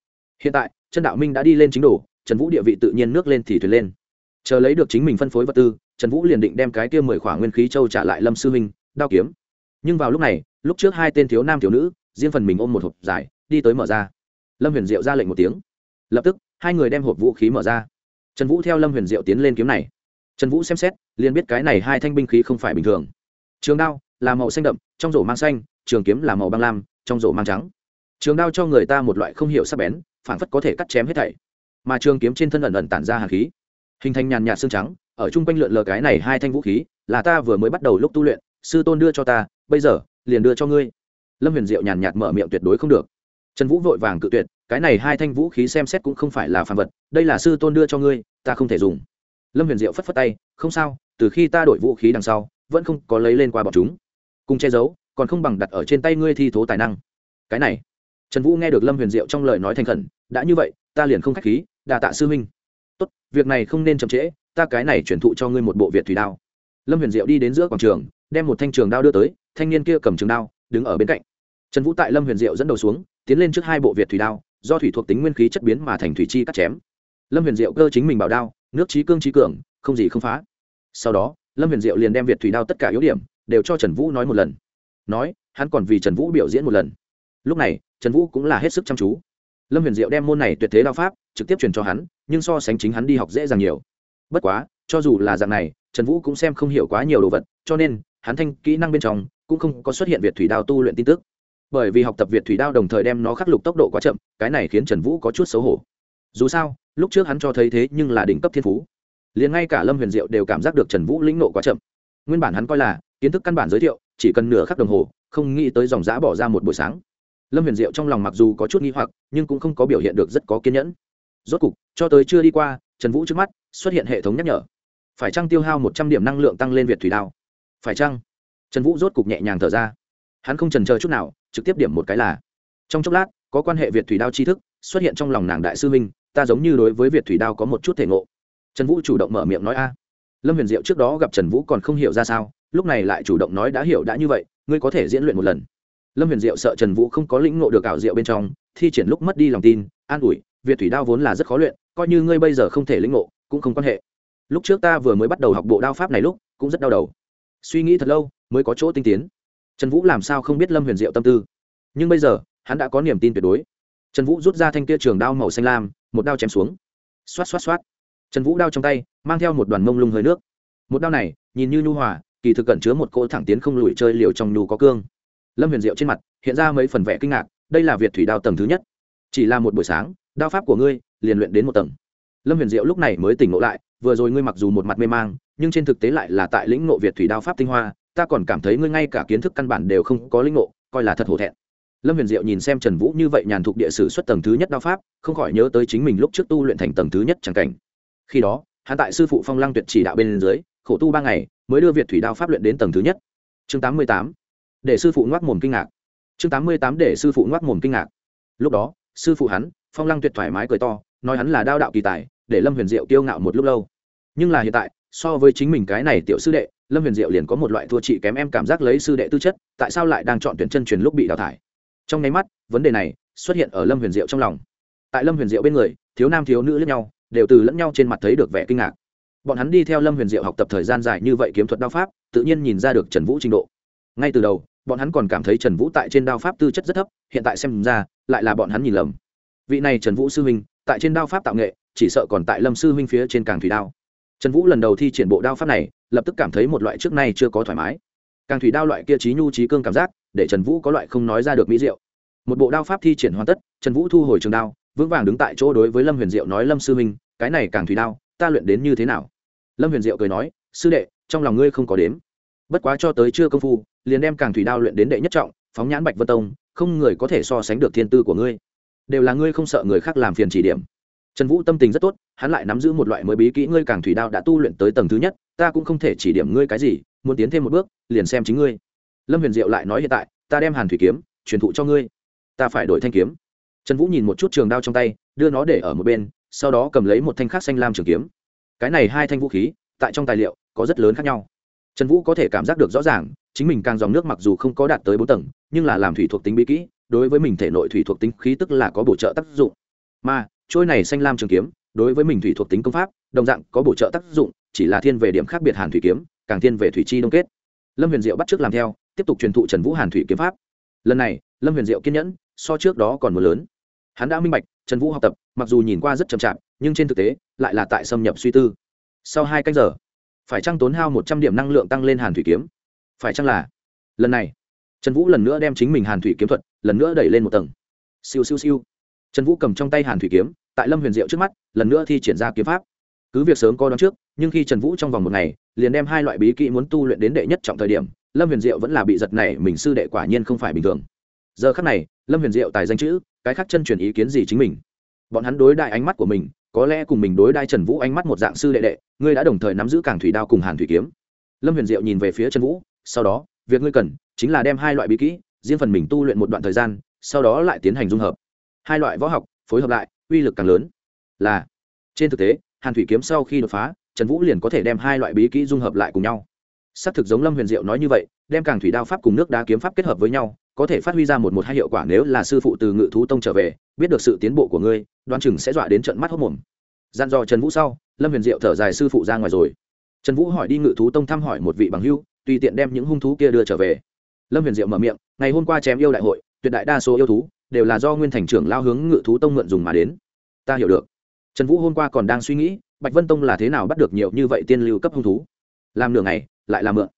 Hiện tại chân đạo minh đã đi lên chính đồ, trần vũ địa vị tự nhiên nước lên thì thuyền lên chờ lấy được chính mình phân phối vật tư trần vũ liền định đem cái kia mười khỏa nguyên khí châu trả lại lâm sư huynh, đao kiếm. Nhưng vào lúc này lúc trước hai tên thiếu nam thiếu nữ riêng phần mình ôm một hộp dài đi tới mở ra. Lâm huyền diệu ra lệnh một tiếng. Lập tức hai người đem hộp vũ khí mở ra. Trần vũ theo lâm huyền diệu tiến lên kiếm này. Trần vũ xem xét liền biết cái này hai thanh binh khí không phải bình thường. Trường đao là màu xanh đậm trong rổ mang xanh trường kiếm là màu băng lam trong rổ mang trắng. Trường đao cho người ta một loại không hiểu sắc bén phản phất có thể cắt chém hết thảy. Mà trường kiếm trên thân ẩn ẩn tản ra hàn khí hình thành nhàn nhạt xương trắng, ở chung quanh lượn lờ cái này hai thanh vũ khí, là ta vừa mới bắt đầu lúc tu luyện, sư tôn đưa cho ta, bây giờ, liền đưa cho ngươi. Lâm huyền diệu nhàn nhạt mở miệng tuyệt đối không được. Trần vũ vội vàng cự tuyệt, cái này hai thanh vũ khí xem xét cũng không phải là phản vật, đây là sư tôn đưa cho ngươi, ta không thể dùng. Lâm huyền diệu phất phất tay, không sao, từ khi ta đổi vũ khí đằng sau, vẫn không có lấy lên qua bọn chúng. Cùng che giấu, còn không bằng đặt ở trên tay ngươi thi thố tài năng. Cái này. Trần vũ nghe được lâm huyền diệu trong lời nói thành khẩn, đã như vậy, ta liền không k h á c h khí đà tạ sư huynh tốt, việc này không nên chậm trễ, ta cái này chuyển thụ cho ngươi một bộ việt thủy đao. Lâm huyền diệu đi đến giữa quảng trường, đem một thanh trường đao đưa tới, thanh niên kia cầm trường đao, đứng ở bên cạnh. Trần vũ tại lâm huyền diệu dẫn đầu xuống, tiến lên trước hai bộ việt thủy đao, do thủy thuộc tính nguyên khí chất biến mà thành thủy chi cắt chém. Lâm huyền diệu cơ chính mình bảo đao, nước trí cương trí cường, không gì không phá. Sau đó, lâm huyền diệu liền đem việt thủy đao tất cả yếu điểm, đều cho trần vũ nói một lần. Nói, hắn còn vì trần vũ biểu diễn một lần. Lúc này, trần vũ cũng là hết sức chăm chú. Lâm huyền diệu đem môn này tuyệt thế đao pháp trực tiếp truyền cho hắn, nhưng so sánh chính hắn đi học dễ dàng nhiều. Bất quá, cho dù là dạng này, trần vũ cũng xem không hiểu quá nhiều đồ vật, cho nên, hắn thanh kỹ năng bên trong cũng không có xuất hiện việt thủy đao tu luyện tin tức. Bởi vì học tập việt thủy đao đồng thời đem nó khắc lục tốc độ quá chậm, cái này khiến trần vũ có chút xấu hổ. Dù sao, lúc trước hắn cho thấy thế nhưng là đỉnh cấp thiên phú. Liền ngay cả lâm huyền diệu đều cảm giác được trần vũ lĩnh nộ quá chậm. Nguyên bản hắn coi là, kiến thức căn bản giới thiệu, chỉ cần nửa khắc đồng hồ, không nghĩ tới dòng giã bỏ ra một buổi sáng. Lâm huyền diệu trong lòng mặc dù có chút nghi hoặc, nhưng cũng không có biểu hiện được rất có kiên nhẫn rốt cục, cho tới chưa đi qua, trần vũ trước mắt xuất hiện hệ thống nhắc nhở. Phải chăng tiêu hao một trăm điểm năng lượng tăng lên việt thủy đao? Phải chăng? Trần vũ rốt cục nhẹ nhàng thở ra. Hắn không trần chờ chút nào, trực tiếp điểm một cái là. Trong chốc lát, có quan hệ việt thủy đao tri thức xuất hiện trong lòng nàng đại sư minh ta giống như đối với việt thủy đao có một chút thể ngộ. Trần vũ chủ động mở miệng nói a. Lâm huyền diệu trước đó gặp trần vũ còn không hiểu ra sao, lúc này lại chủ động nói đã hiểu đã như vậy, ngươi có thể diễn luyện một lần. Lâm huyền diệu sợ trần vũ không có lĩnh ngộ được ảo diệu bên trong, thi triển lúc mất đi lòng tin, an ủi việt thủy đao vốn là rất khó luyện, coi như ngươi bây giờ không thể lĩnh ngộ, cũng không quan hệ. Lúc trước ta vừa mới bắt đầu học bộ đao pháp này lúc, cũng rất đau đầu. Suy nghĩ thật lâu, mới có chỗ tinh tiến. Trần vũ làm sao không biết lâm huyền diệu tâm tư. Nhưng bây giờ, hắn đã có niềm tin tuyệt đối. Trần vũ rút ra thanh kia trường đao màu xanh lam, một đao chém xuống. Xoát xoát xoát. Trần vũ đao trong tay, mang theo một đoàn mông lung hơi nước. Một đao này, nhìn như nhu hòa, kỳ thực cẩn chứa một cỗ thẳng tiến không lùi chơi liều trong nhu có cương. Lâm huyền diệu trên mặt, hiện ra mấy phần vẽ kinh ngạc, đây là việt thủy đao tầng thứ nhất. Chỉ là một buổi sáng đao pháp của ngươi, liền luyện đến một tầng. Lâm huyền diệu lúc này mới tỉnh ngộ lại, vừa rồi ngươi mặc dù một mặt mê mang, nhưng trên thực tế lại là tại lĩnh ngộ việt thủy đao pháp tinh hoa, ta còn cảm thấy ngươi ngay cả kiến thức căn bản đều không có lĩnh ngộ, coi là thật hổ thẹn. Lâm huyền diệu nhìn xem trần vũ như vậy nhàn thục địa sử xuất tầng thứ nhất đao pháp, không khỏi nhớ tới chính mình lúc trước tu luyện thành tầng thứ nhất c cảnh. Khi đó, hắn tại sư phụ phong lăng tuyệt chỉ đạo bên dưới, khổ tu ba ngày, mới đưa việt thủy đao pháp luyện đến tầng thứ nhất. Chương tám mươi tám, để sư phụ ngoác mồm kinh ngạc. Chương tám mươi tám, để sư phụ ngoác mồm kinh ngạc. Lúc đó, sư phụ hắn phong lăng tuyệt thoải mái cười to, nói hắn là đao đạo kỳ tài, để lâm huyền diệu kiêu ngạo một lúc lâu. Nhưng là hiện tại, so với chính mình cái này tiểu sư đệ, lâm huyền diệu liền có một loại thua chị kém em cảm giác lấy sư đệ tư chất, tại sao lại đang chọn tuyển chân truyền lúc bị đào thải? Trong nháy mắt, vấn đề này xuất hiện ở lâm huyền diệu trong lòng. Tại lâm huyền diệu bên người, thiếu nam thiếu nữ lẫn nhau, đều từ lẫn nhau trên mặt thấy được vẻ kinh ngạc. Bọn hắn đi theo lâm huyền diệu học tập thời gian dài như vậy kiếm thuật đao pháp, tự nhiên nhìn ra được trần vũ trình độ. Ngay từ đầu, bọn hắn còn cảm thấy trần vũ tại trên đao pháp tư chất rất thấp, hiện tại xem ra, lại là bọn hắn nhìn lầm vị này trần vũ sư huynh, tại trên đao pháp tạo nghệ, chỉ sợ còn tại lâm sư huynh phía trên càng thủy đao. Trần vũ lần đầu thi triển bộ đao pháp này, lập tức cảm thấy một loại trước nay chưa có thoải mái. Càng thủy đao loại kia trí nhu trí cương cảm giác, để trần vũ có loại không nói ra được mỹ diệu. Một bộ đao pháp thi triển hoàn tất, trần vũ thu hồi trường đao, vững vàng đứng tại chỗ đối với lâm huyền diệu nói, lâm sư huynh, cái này càng thủy đao, ta luyện đến như thế nào? Lâm huyền diệu cười nói, sư đệ, trong lòng ngươi không có đếm. Bất quá cho tới chưa công phu, liền đem càng thủy đao luyện đến đệ nhất trọng, phóng nhãn bạch vân tông, không người có thể so sánh được thiên tư của ngươi đều là ngươi không sợ người khác làm phiền chỉ điểm. Trần vũ tâm tình rất tốt, hắn lại nắm giữ một loại mới bí kỹ ngươi càng thủy đao đã tu luyện tới tầng thứ nhất, ta cũng không thể chỉ điểm ngươi cái gì, muốn tiến thêm một bước, liền xem chính ngươi. Lâm huyền diệu lại nói hiện tại, ta đem hàn thủy kiếm, truyền thụ cho ngươi. Ta phải đổi thanh kiếm. Trần vũ nhìn một chút trường đao trong tay, đưa nó để ở một bên, sau đó cầm lấy một thanh khác xanh lam trường kiếm. Cái này hai thanh vũ khí, tại trong tài liệu, có rất lớn khác nhau. Trần vũ có thể cảm giác được rõ ràng, chính mình càng dòng nước mặc dù không có đạt tới bốn tầng, nhưng là làm thủy thuộc tính bí kỹ đối với mình thể nội thủy thuộc tính khí tức là có bổ trợ tác dụng. Mà, trôi này xanh lam trường kiếm, đối với mình thủy thuộc tính công pháp, đồng dạng có bổ trợ tác dụng, chỉ là thiên về điểm khác biệt hàn thủy kiếm, càng thiên về thủy chi đông kết. Lâm huyền diệu bắt trước làm theo, tiếp tục truyền thụ trần vũ hàn thủy kiếm pháp. Lần này, lâm huyền diệu kiên nhẫn, so trước đó còn một lớn. Hắn đã minh bạch, trần vũ học tập, mặc dù nhìn qua rất chậm chạp, nhưng trên thực tế, lại là tại xâm nhập suy tư. Sau hai canh giờ, phải chăng tốn hao một trăm điểm năng lượng tăng lên hàn thủy kiếm? Phải chăng là? Lần này, trần vũ lần nữa đem chính mình hàn thủy kiếm thuật lần nữa đẩy lên một tầng. Siêu siêu siêu. Trần vũ cầm trong tay hàn thủy kiếm, tại lâm huyền diệu trước mắt, lần nữa thi triển ra kiếm pháp. Cứ việc sớm có đón trước, nhưng khi trần vũ trong vòng một ngày, liền đem hai loại bí kỹ muốn tu luyện đến đệ nhất trọng thời điểm, lâm huyền diệu vẫn là bị giật này mình sư đệ quả nhiên không phải bình thường. Giờ khắc này, lâm huyền diệu tài danh chữ, cái khác chân truyền ý kiến gì chính mình? Bọn hắn đối đại ánh mắt của mình, có lẽ cùng mình đối đai trần vũ ánh mắt một dạng sư đệ đệ, ngươi đã đồng thời nắm giữ cảng thủy đao cùng hàn thủy kiếm. Lâm huyền diệu nhìn về phía trần vũ, sau đó, việc ngươi cần, chính là đem hai loại bí kỹ riêng phần mình tu luyện một đoạn thời gian, sau đó lại tiến hành dung hợp. Hai loại võ học phối hợp lại, uy lực càng lớn. Là, trên thực tế, hàn thủy kiếm sau khi đột phá, trần vũ liền có thể đem hai loại bí kỹ dung hợp lại cùng nhau. Xác thực giống lâm huyền diệu nói như vậy, đem càng thủy đao pháp cùng nước đá kiếm pháp kết hợp với nhau, có thể phát huy ra một một hai hiệu quả nếu là sư phụ từ ngự thú tông trở về, biết được sự tiến bộ của ngươi đoan chừng sẽ dọa đến trận mắt hốc mồm. Gian dò trần vũ sau, lâm huyền diệu thở dài sư phụ ra ngoài rồi. Trần vũ hỏi đi ngự thú tông thăm hỏi một vị bằng hưu tùy tiện đem những hung thú kia đưa trở về lâm huyền diệu mở miệng, ngày hôm qua chém yêu đại hội, tuyệt đại đa số yêu thú đều là do nguyên thành trưởng lao hướng ngự thú tông mượn dùng mà đến. Ta hiểu được. Trần vũ hôm qua còn đang suy nghĩ, bạch vân tông là thế nào bắt được nhiều như vậy tiên lưu cấp hung thú? Làm nửa ngày, lại làm mượn.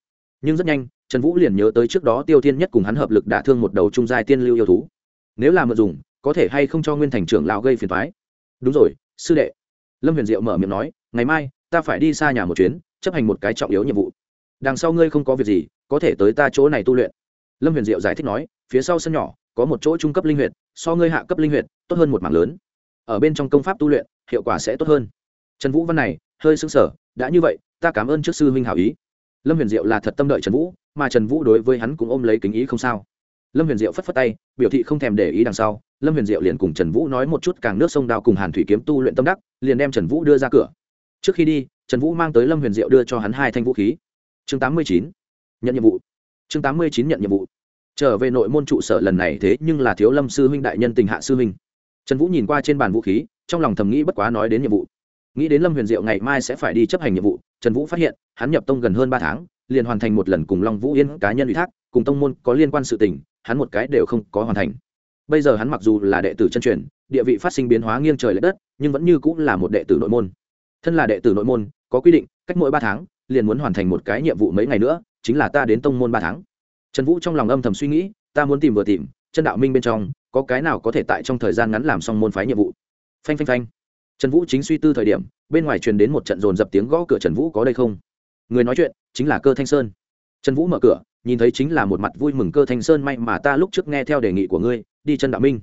Nhưng rất nhanh, trần vũ liền nhớ tới trước đó tiêu thiên nhất cùng hắn hợp lực đả thương một đầu trung giai tiên lưu yêu thú. Nếu là mượn dùng, có thể hay không cho nguyên thành trưởng lao gây phiền thoái đúng rồi, sư đệ. Lâm huyền diệu mở miệng nói, ngày mai, ta phải đi xa nhà một chuyến, chấp hành một cái trọng yếu nhiệm vụ. Đằng sau ngươi không có việc gì, có thể tới ta chỗ này tu luyện lâm huyền diệu giải thích nói, phía sau sân nhỏ, có một chỗ trung cấp linh huyệt, so ngươi hạ cấp linh huyệt, tốt hơn một mảng lớn. Ở bên trong công pháp tu luyện, hiệu quả sẽ tốt hơn. Trần vũ văn này, hơi xứng sở đã như vậy, ta cảm ơn trước sư huynh hảo ý. Lâm huyền diệu là thật tâm đợi trần vũ, mà trần vũ đối với hắn cũng ôm lấy kính ý không sao. Lâm huyền diệu phất phất tay, biểu thị không thèm để ý đằng sau, lâm huyền diệu liền cùng trần vũ nói một chút càng nước sông đào cùng hàn thủy kiếm tu luyện tâm đắc, liền đem trần vũ đưa ra cửa. Trước khi đi, trần vũ mang tới lâm huyền diệu đưa cho hắn hai thanh vũ khí. Chương tám mươi chín, nhận nhiệm vụ chương tám mươi chín nhận nhiệm vụ. Trở về nội môn trụ sở lần này thế nhưng là thiếu lâm sư huynh đại nhân tình hạ sư huynh. Trần vũ nhìn qua trên bàn vũ khí, trong lòng thầm nghĩ bất quá nói đến nhiệm vụ. Nghĩ đến lâm huyền diệu ngày mai sẽ phải đi chấp hành nhiệm vụ, trần vũ phát hiện, hắn nhập tông gần hơn ba tháng, liền hoàn thành một lần cùng long vũ yên cá nhân ủy thác, cùng tông môn có liên quan sự tình, hắn một cái đều không có hoàn thành. Bây giờ hắn mặc dù là đệ tử chân truyền, địa vị phát sinh biến hóa nghiêng trời l ệ đất, nhưng vẫn như cũng là một đệ tử nội môn. Thân là đệ tử nội môn, có quy định, cách mỗi ba tháng liền muốn hoàn thành một cái nhiệm vụ mấy ngày nữa, chính là ta đến tông môn ba tháng. Trần vũ trong lòng âm thầm suy nghĩ, ta muốn tìm vừa tìm chân đạo minh bên trong, có cái nào có thể tại trong thời gian ngắn làm xong môn phái nhiệm vụ. Phanh phanh phanh. Trần vũ chính suy tư thời điểm, bên ngoài truyền đến một trận dồn dập tiếng gõ cửa trần vũ có đây không? Người nói chuyện, chính là cơ thanh sơn. Trần vũ mở cửa, nhìn thấy chính là một mặt vui mừng cơ thanh sơn may mà ta lúc trước nghe theo đề nghị của ngươi, đi chân đạo minh.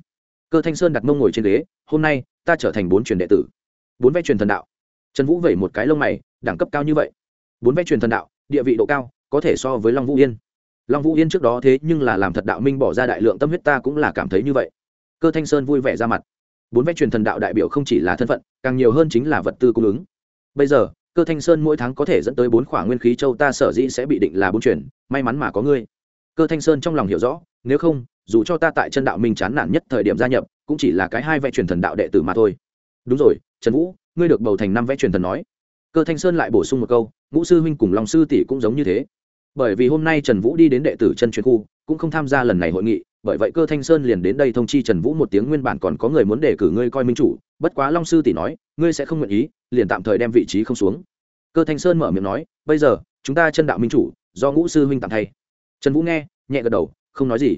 Cơ thanh sơn đặt mông ngồi trên ghế, hôm nay, ta trở thành bốn truyền đệ tử. Bốn vẽ truyền thần đạo. Trần vũ vẩy một cái lông mày, đẳng cấp cao như vậy bốn vẽ truyền thần đạo, địa vị độ cao, có thể so với long vũ yên. Long vũ yên trước đó thế nhưng là làm thật đạo minh bỏ ra đại lượng tâm huyết, ta cũng là cảm thấy như vậy. Cơ thanh sơn vui vẻ ra mặt. Bốn vẽ truyền thần đạo đại biểu không chỉ là thân phận, càng nhiều hơn chính là vật tư cung ứng. Bây giờ, cơ thanh sơn mỗi tháng có thể dẫn tới bốn khoản nguyên khí châu, ta sở dĩ sẽ bị định là bốn chuyển may mắn mà có ngươi. Cơ thanh sơn trong lòng hiểu rõ, nếu không, dù cho ta tại chân đạo minh chán nản nhất thời điểm gia nhập, cũng chỉ là cái hai vẽ truyền thần đạo đệ tử mà thôi. Đúng rồi, trần vũ, ngươi được bầu thành năm vẽ truyền thần nói cơ thanh sơn lại bổ sung một câu, ngũ sư huynh cùng Long sư tỷ cũng giống như thế. Bởi vì hôm nay trần vũ đi đến đệ tử chân truyền khu, cũng không tham gia lần này hội nghị, bởi vậy cơ thanh sơn liền đến đây thông chi trần vũ một tiếng nguyên bản còn có người muốn đề cử ngươi coi minh chủ, bất quá long sư tỷ nói, ngươi sẽ không nguyện ý, liền tạm thời đem vị trí không xuống. Cơ thanh sơn mở miệng nói, bây giờ, chúng ta chân đạo minh chủ, do ngũ sư huynh tặng thay. Trần vũ nghe, nhẹ gật đầu, không nói gì.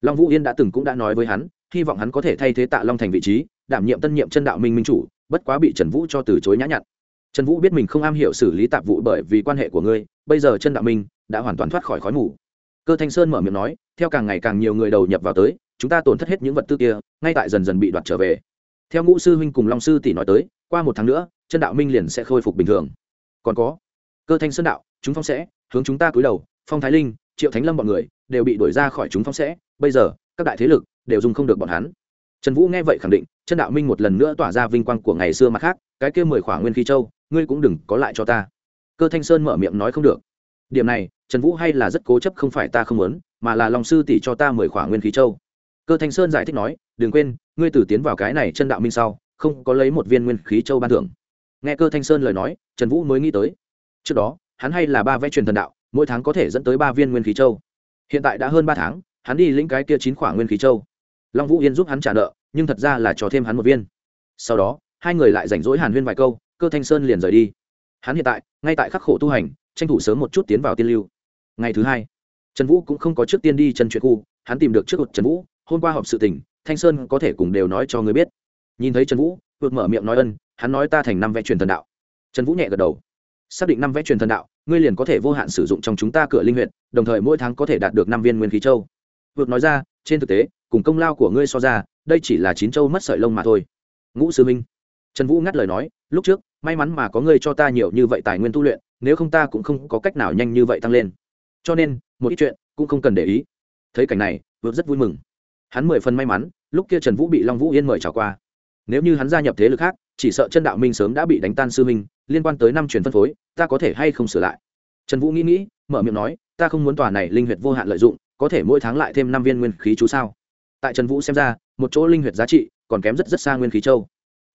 Long vũ yên đã từng cũng đã nói với hắn, hy vọng hắn có thể thay thế tạ long thành vị trí, đảm nhiệm tân nhiệm chân đạo minh minh chủ, bất quá bị trần vũ cho từ chối nhã nhặn trần vũ biết mình không am hiểu xử lý tạp vụ bởi vì quan hệ của ngươi, bây giờ chân đạo minh đã hoàn toàn thoát khỏi khói mù. Cơ thanh sơn mở miệng nói, theo càng ngày càng nhiều người đầu nhập vào tới, chúng ta tổn thất hết những vật tư kia, ngay tại dần dần bị đoạt trở về. Theo ngũ sư huynh cùng long sư tỷ nói tới, qua một tháng nữa chân đạo minh liền sẽ khôi phục bình thường. Còn có, cơ thanh sơn đạo, chúng phong sẽ hướng chúng ta cúi đầu, phong thái linh, triệu thánh lâm bọn người đều bị đuổi ra khỏi chúng phong sẽ, bây giờ, các đại thế lực đều dùng không được bọn hắn. Trần vũ nghe vậy khẳng định chân đạo minh một lần nữa tỏa ra vinh quang của ngày xưa mặt khác, cái kia mười khỏa nguyên khí châu ngươi cũng đừng có lại cho ta. Cơ thanh sơn mở miệng nói không được. Điểm này, trần vũ hay là rất cố chấp không phải ta không muốn, mà là lòng sư tỷ cho ta mười khỏa nguyên khí châu. Cơ thanh sơn giải thích nói, đừng quên, ngươi từ tiến vào cái này chân đạo minh sau, không có lấy một viên nguyên khí châu ban thưởng. Nghe cơ thanh sơn lời nói, trần vũ mới nghĩ tới. Trước đó, hắn hay là ba vẽ truyền thần đạo, mỗi tháng có thể dẫn tới ba viên nguyên khí châu. Hiện tại đã hơn ba tháng, hắn đi lĩnh cái kia chín khỏa nguyên khí châu. Long vũ yên giúp hắn trả nợ, nhưng thật ra là cho thêm hắn một viên. Sau đó, hai người lại rảnh rỗi hàn huyên vài câu cơ thanh sơn liền rời đi. Hắn hiện tại, ngay tại khắc khổ tu hành, tranh thủ sớm một chút tiến vào tiên lưu. Ngày thứ hai, trần vũ cũng không có trước tiên đi chân chuyện khu, hắn tìm được trước trần vũ, hôm qua họp sự tình, thanh sơn có thể cùng đều nói cho người biết. Nhìn thấy trần vũ vượt mở miệng nói ân, hắn nói ta thành năm vẽ truyền thần đạo. Trần vũ nhẹ gật đầu. Xác định năm vẽ truyền thần đạo, ngươi liền có thể vô hạn sử dụng trong chúng ta cửa linh huyện đồng thời mỗi tháng có thể đạt được năm viên nguyên khí châu. Vượt nói ra, trên thực tế, cùng công lao của ngươi so ra, đây chỉ là chín châu mất sợi lông mà thôi. Ngũ sư minh trần vũ ngắt lời nói, lúc trước, may mắn mà có ngươi cho ta nhiều như vậy tài nguyên tu luyện, nếu không ta cũng không có cách nào nhanh như vậy tăng lên. Cho nên, một ít chuyện cũng không cần để ý. Thấy cảnh này, vượt rất vui mừng. Hắn mười phần may mắn, lúc kia trần vũ bị long vũ yên mời trả qua. Nếu như hắn gia nhập thế lực khác, chỉ sợ chân đạo minh sớm đã bị đánh tan sư minh liên quan tới năm truyền phân phối, ta có thể hay không sửa lại? Trần vũ nghĩ nghĩ, mở miệng nói, ta không muốn tòa này linh huyệt vô hạn lợi dụng, có thể mỗi tháng lại thêm năm viên nguyên khí chú sao? Tại trần vũ xem ra, một chỗ linh huyệt giá trị còn kém rất rất xa nguyên khí châu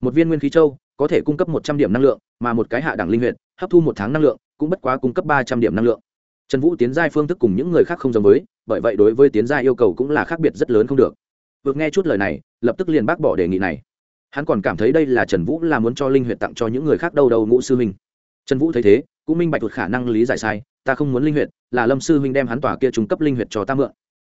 một viên nguyên khí châu có thể cung cấp một trăm điểm năng lượng, mà một cái hạ đẳng linh huyện hấp thu một tháng năng lượng, cũng bất quá cung cấp ba trăm điểm năng lượng. Trần vũ tiến giai phương thức cùng những người khác không giống với, bởi vậy đối với tiến giai yêu cầu cũng là khác biệt rất lớn không được. Vượt nghe chút lời này, lập tức liền bác bỏ đề nghị này. Hắn còn cảm thấy đây là trần vũ là muốn cho linh huyện tặng cho những người khác đâu đâu ngũ sư huynh. Trần vũ thấy thế, cũng minh bạch thuật khả năng lý giải sai, ta không muốn linh huyện là lâm sư huynh đem hắn tỏa kia trung cấp linh huyện cho ta mượn.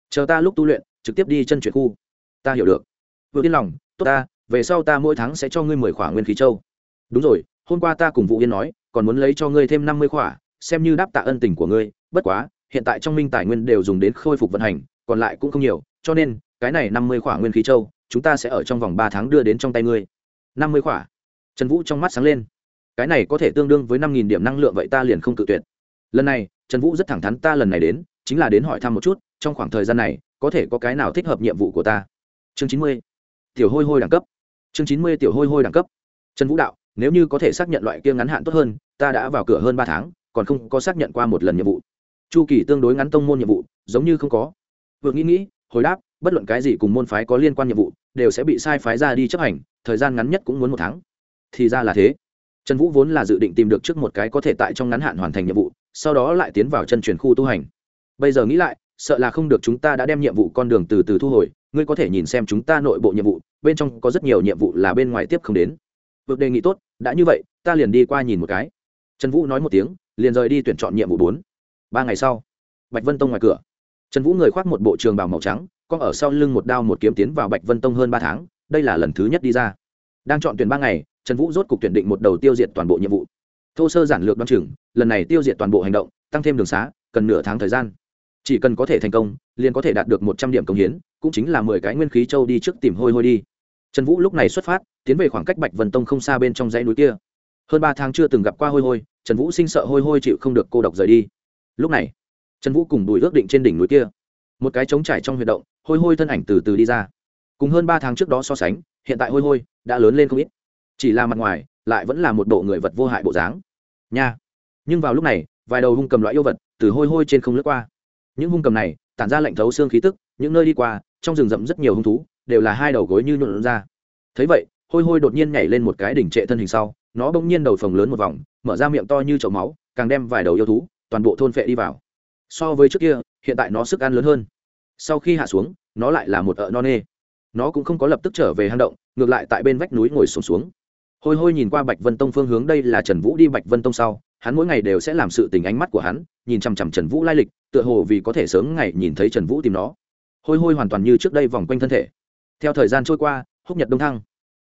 Chờ ta lúc tu luyện, trực tiếp đi chân chuyển khu. Ta hiểu được. Vừa yên lòng, tốt ta về sau ta mỗi tháng sẽ cho ngươi mười khỏa nguyên khí châu. Đúng rồi, hôm qua ta cùng vũ yên nói, còn muốn lấy cho ngươi thêm năm mươi khỏa, xem như đáp tạ ân tình của ngươi, bất quá, hiện tại trong minh tài nguyên đều dùng đến khôi phục vận hành, còn lại cũng không nhiều, cho nên, cái này năm mươi khỏa nguyên khí châu, chúng ta sẽ ở trong vòng ba tháng đưa đến trong tay ngươi. năm mươi khỏa. Trần vũ trong mắt sáng lên. Cái này có thể tương đương với năm nghìn điểm năng lượng vậy ta liền không cự tuyệt. Lần này, trần vũ rất thẳng thắn ta lần này đến, chính là đến hỏi thăm một chút, trong khoảng thời gian này, có thể có cái nào thích hợp nhiệm vụ của ta? Chương chín mươi. Tiểu hôi hôi đẳng cấp chương chín mươi tiểu hôi hôi đẳng cấp. Trần vũ đạo, nếu như có thể xác nhận loại kia ngắn hạn tốt hơn, ta đã vào cửa hơn ba tháng, còn không có xác nhận qua một lần nhiệm vụ. Chu kỳ tương đối ngắn tông môn nhiệm vụ, giống như không có. Vượt nghĩ nghĩ, hồi đáp, bất luận cái gì cùng môn phái có liên quan nhiệm vụ, đều sẽ bị sai phái ra đi chấp hành, thời gian ngắn nhất cũng muốn một tháng. Thì ra là thế. Trần vũ vốn là dự định tìm được trước một cái có thể tại trong ngắn hạn hoàn thành nhiệm vụ, sau đó lại tiến vào chân truyền khu tu hành. Bây giờ nghĩ lại, sợ là không được chúng ta đã đem nhiệm vụ con đường từ từ thu hồi, ngươi có thể nhìn xem chúng ta nội bộ nhiệm vụ bên trong có rất nhiều nhiệm vụ là bên ngoài tiếp không đến. Vượt đề nghị tốt, đã như vậy, ta liền đi qua nhìn một cái. Trần vũ nói một tiếng, liền rời đi tuyển chọn nhiệm vụ bốn. Ba ngày sau, bạch vân tông ngoài cửa. Trần vũ người khoác một bộ trường bào màu trắng, con ở sau lưng một đao một kiếm tiến vào bạch vân tông hơn ba tháng, đây là lần thứ nhất đi ra. Đang chọn tuyển ba ngày, trần vũ rốt cục tuyển định một đầu tiêu diệt toàn bộ nhiệm vụ. Thô sơ giản lược đ o á n chừng, lần này tiêu diệt toàn bộ hành động, tăng thêm đường xá, cần nửa tháng thời gian. Chỉ cần có thể thành công, liền có thể đạt được một trăm điểm công hiến cũng chính là mười cái nguyên khí châu đi trước tìm hôi hôi đi. Trần vũ lúc này xuất phát, tiến về khoảng cách bạch vân tông không xa bên trong dãy núi kia. Hơn ba tháng chưa từng gặp qua hôi hôi, trần vũ sinh sợ hôi hôi chịu không được cô độc rời đi. Lúc này, trần vũ cùng đùi ước định trên đỉnh núi kia. Một cái trống trải trong huy động, hôi hôi thân ảnh từ từ đi ra. Cùng hơn ba tháng trước đó so sánh, hiện tại hôi hôi đã lớn lên không ít. Chỉ là mặt ngoài, lại vẫn là một bộ người vật vô hại bộ dáng. Nha! Nhưng vào lúc này, vài đầu hung cầm loại yêu vật từ hôi hôi trên không lướt qua. Những hung cầm này, tản ra lạnh thấu xương khí tức, những nơi đi qua trong rừng rậm rất nhiều hung thú đều là hai đầu gối như nhuộn ra. Thấy vậy hôi hôi đột nhiên nhảy lên một cái đỉnh trệ thân hình sau nó bỗng nhiên đầu phồng lớn một vòng mở ra miệng to như chậu máu càng đem vài đầu yêu thú toàn bộ thôn phệ đi vào. So với trước kia hiện tại nó sức ăn lớn hơn. Sau khi hạ xuống nó lại là một ợ non nê. Nó cũng không có lập tức trở về hang động ngược lại tại bên vách núi ngồi sùng xuống, xuống. Hôi hôi nhìn qua bạch vân tông phương hướng đây là trần vũ đi bạch vân tông sau hắn mỗi ngày đều sẽ làm sự tình ánh mắt của hắn nhìn chằm chằm trần vũ lai lịch tựa hồ vì có thể sớm ngày nhìn thấy trần vũ tìm nó hôi hôi hoàn toàn như trước đây vòng quanh thân thể. Theo thời gian trôi qua, húc nhật đông thăng.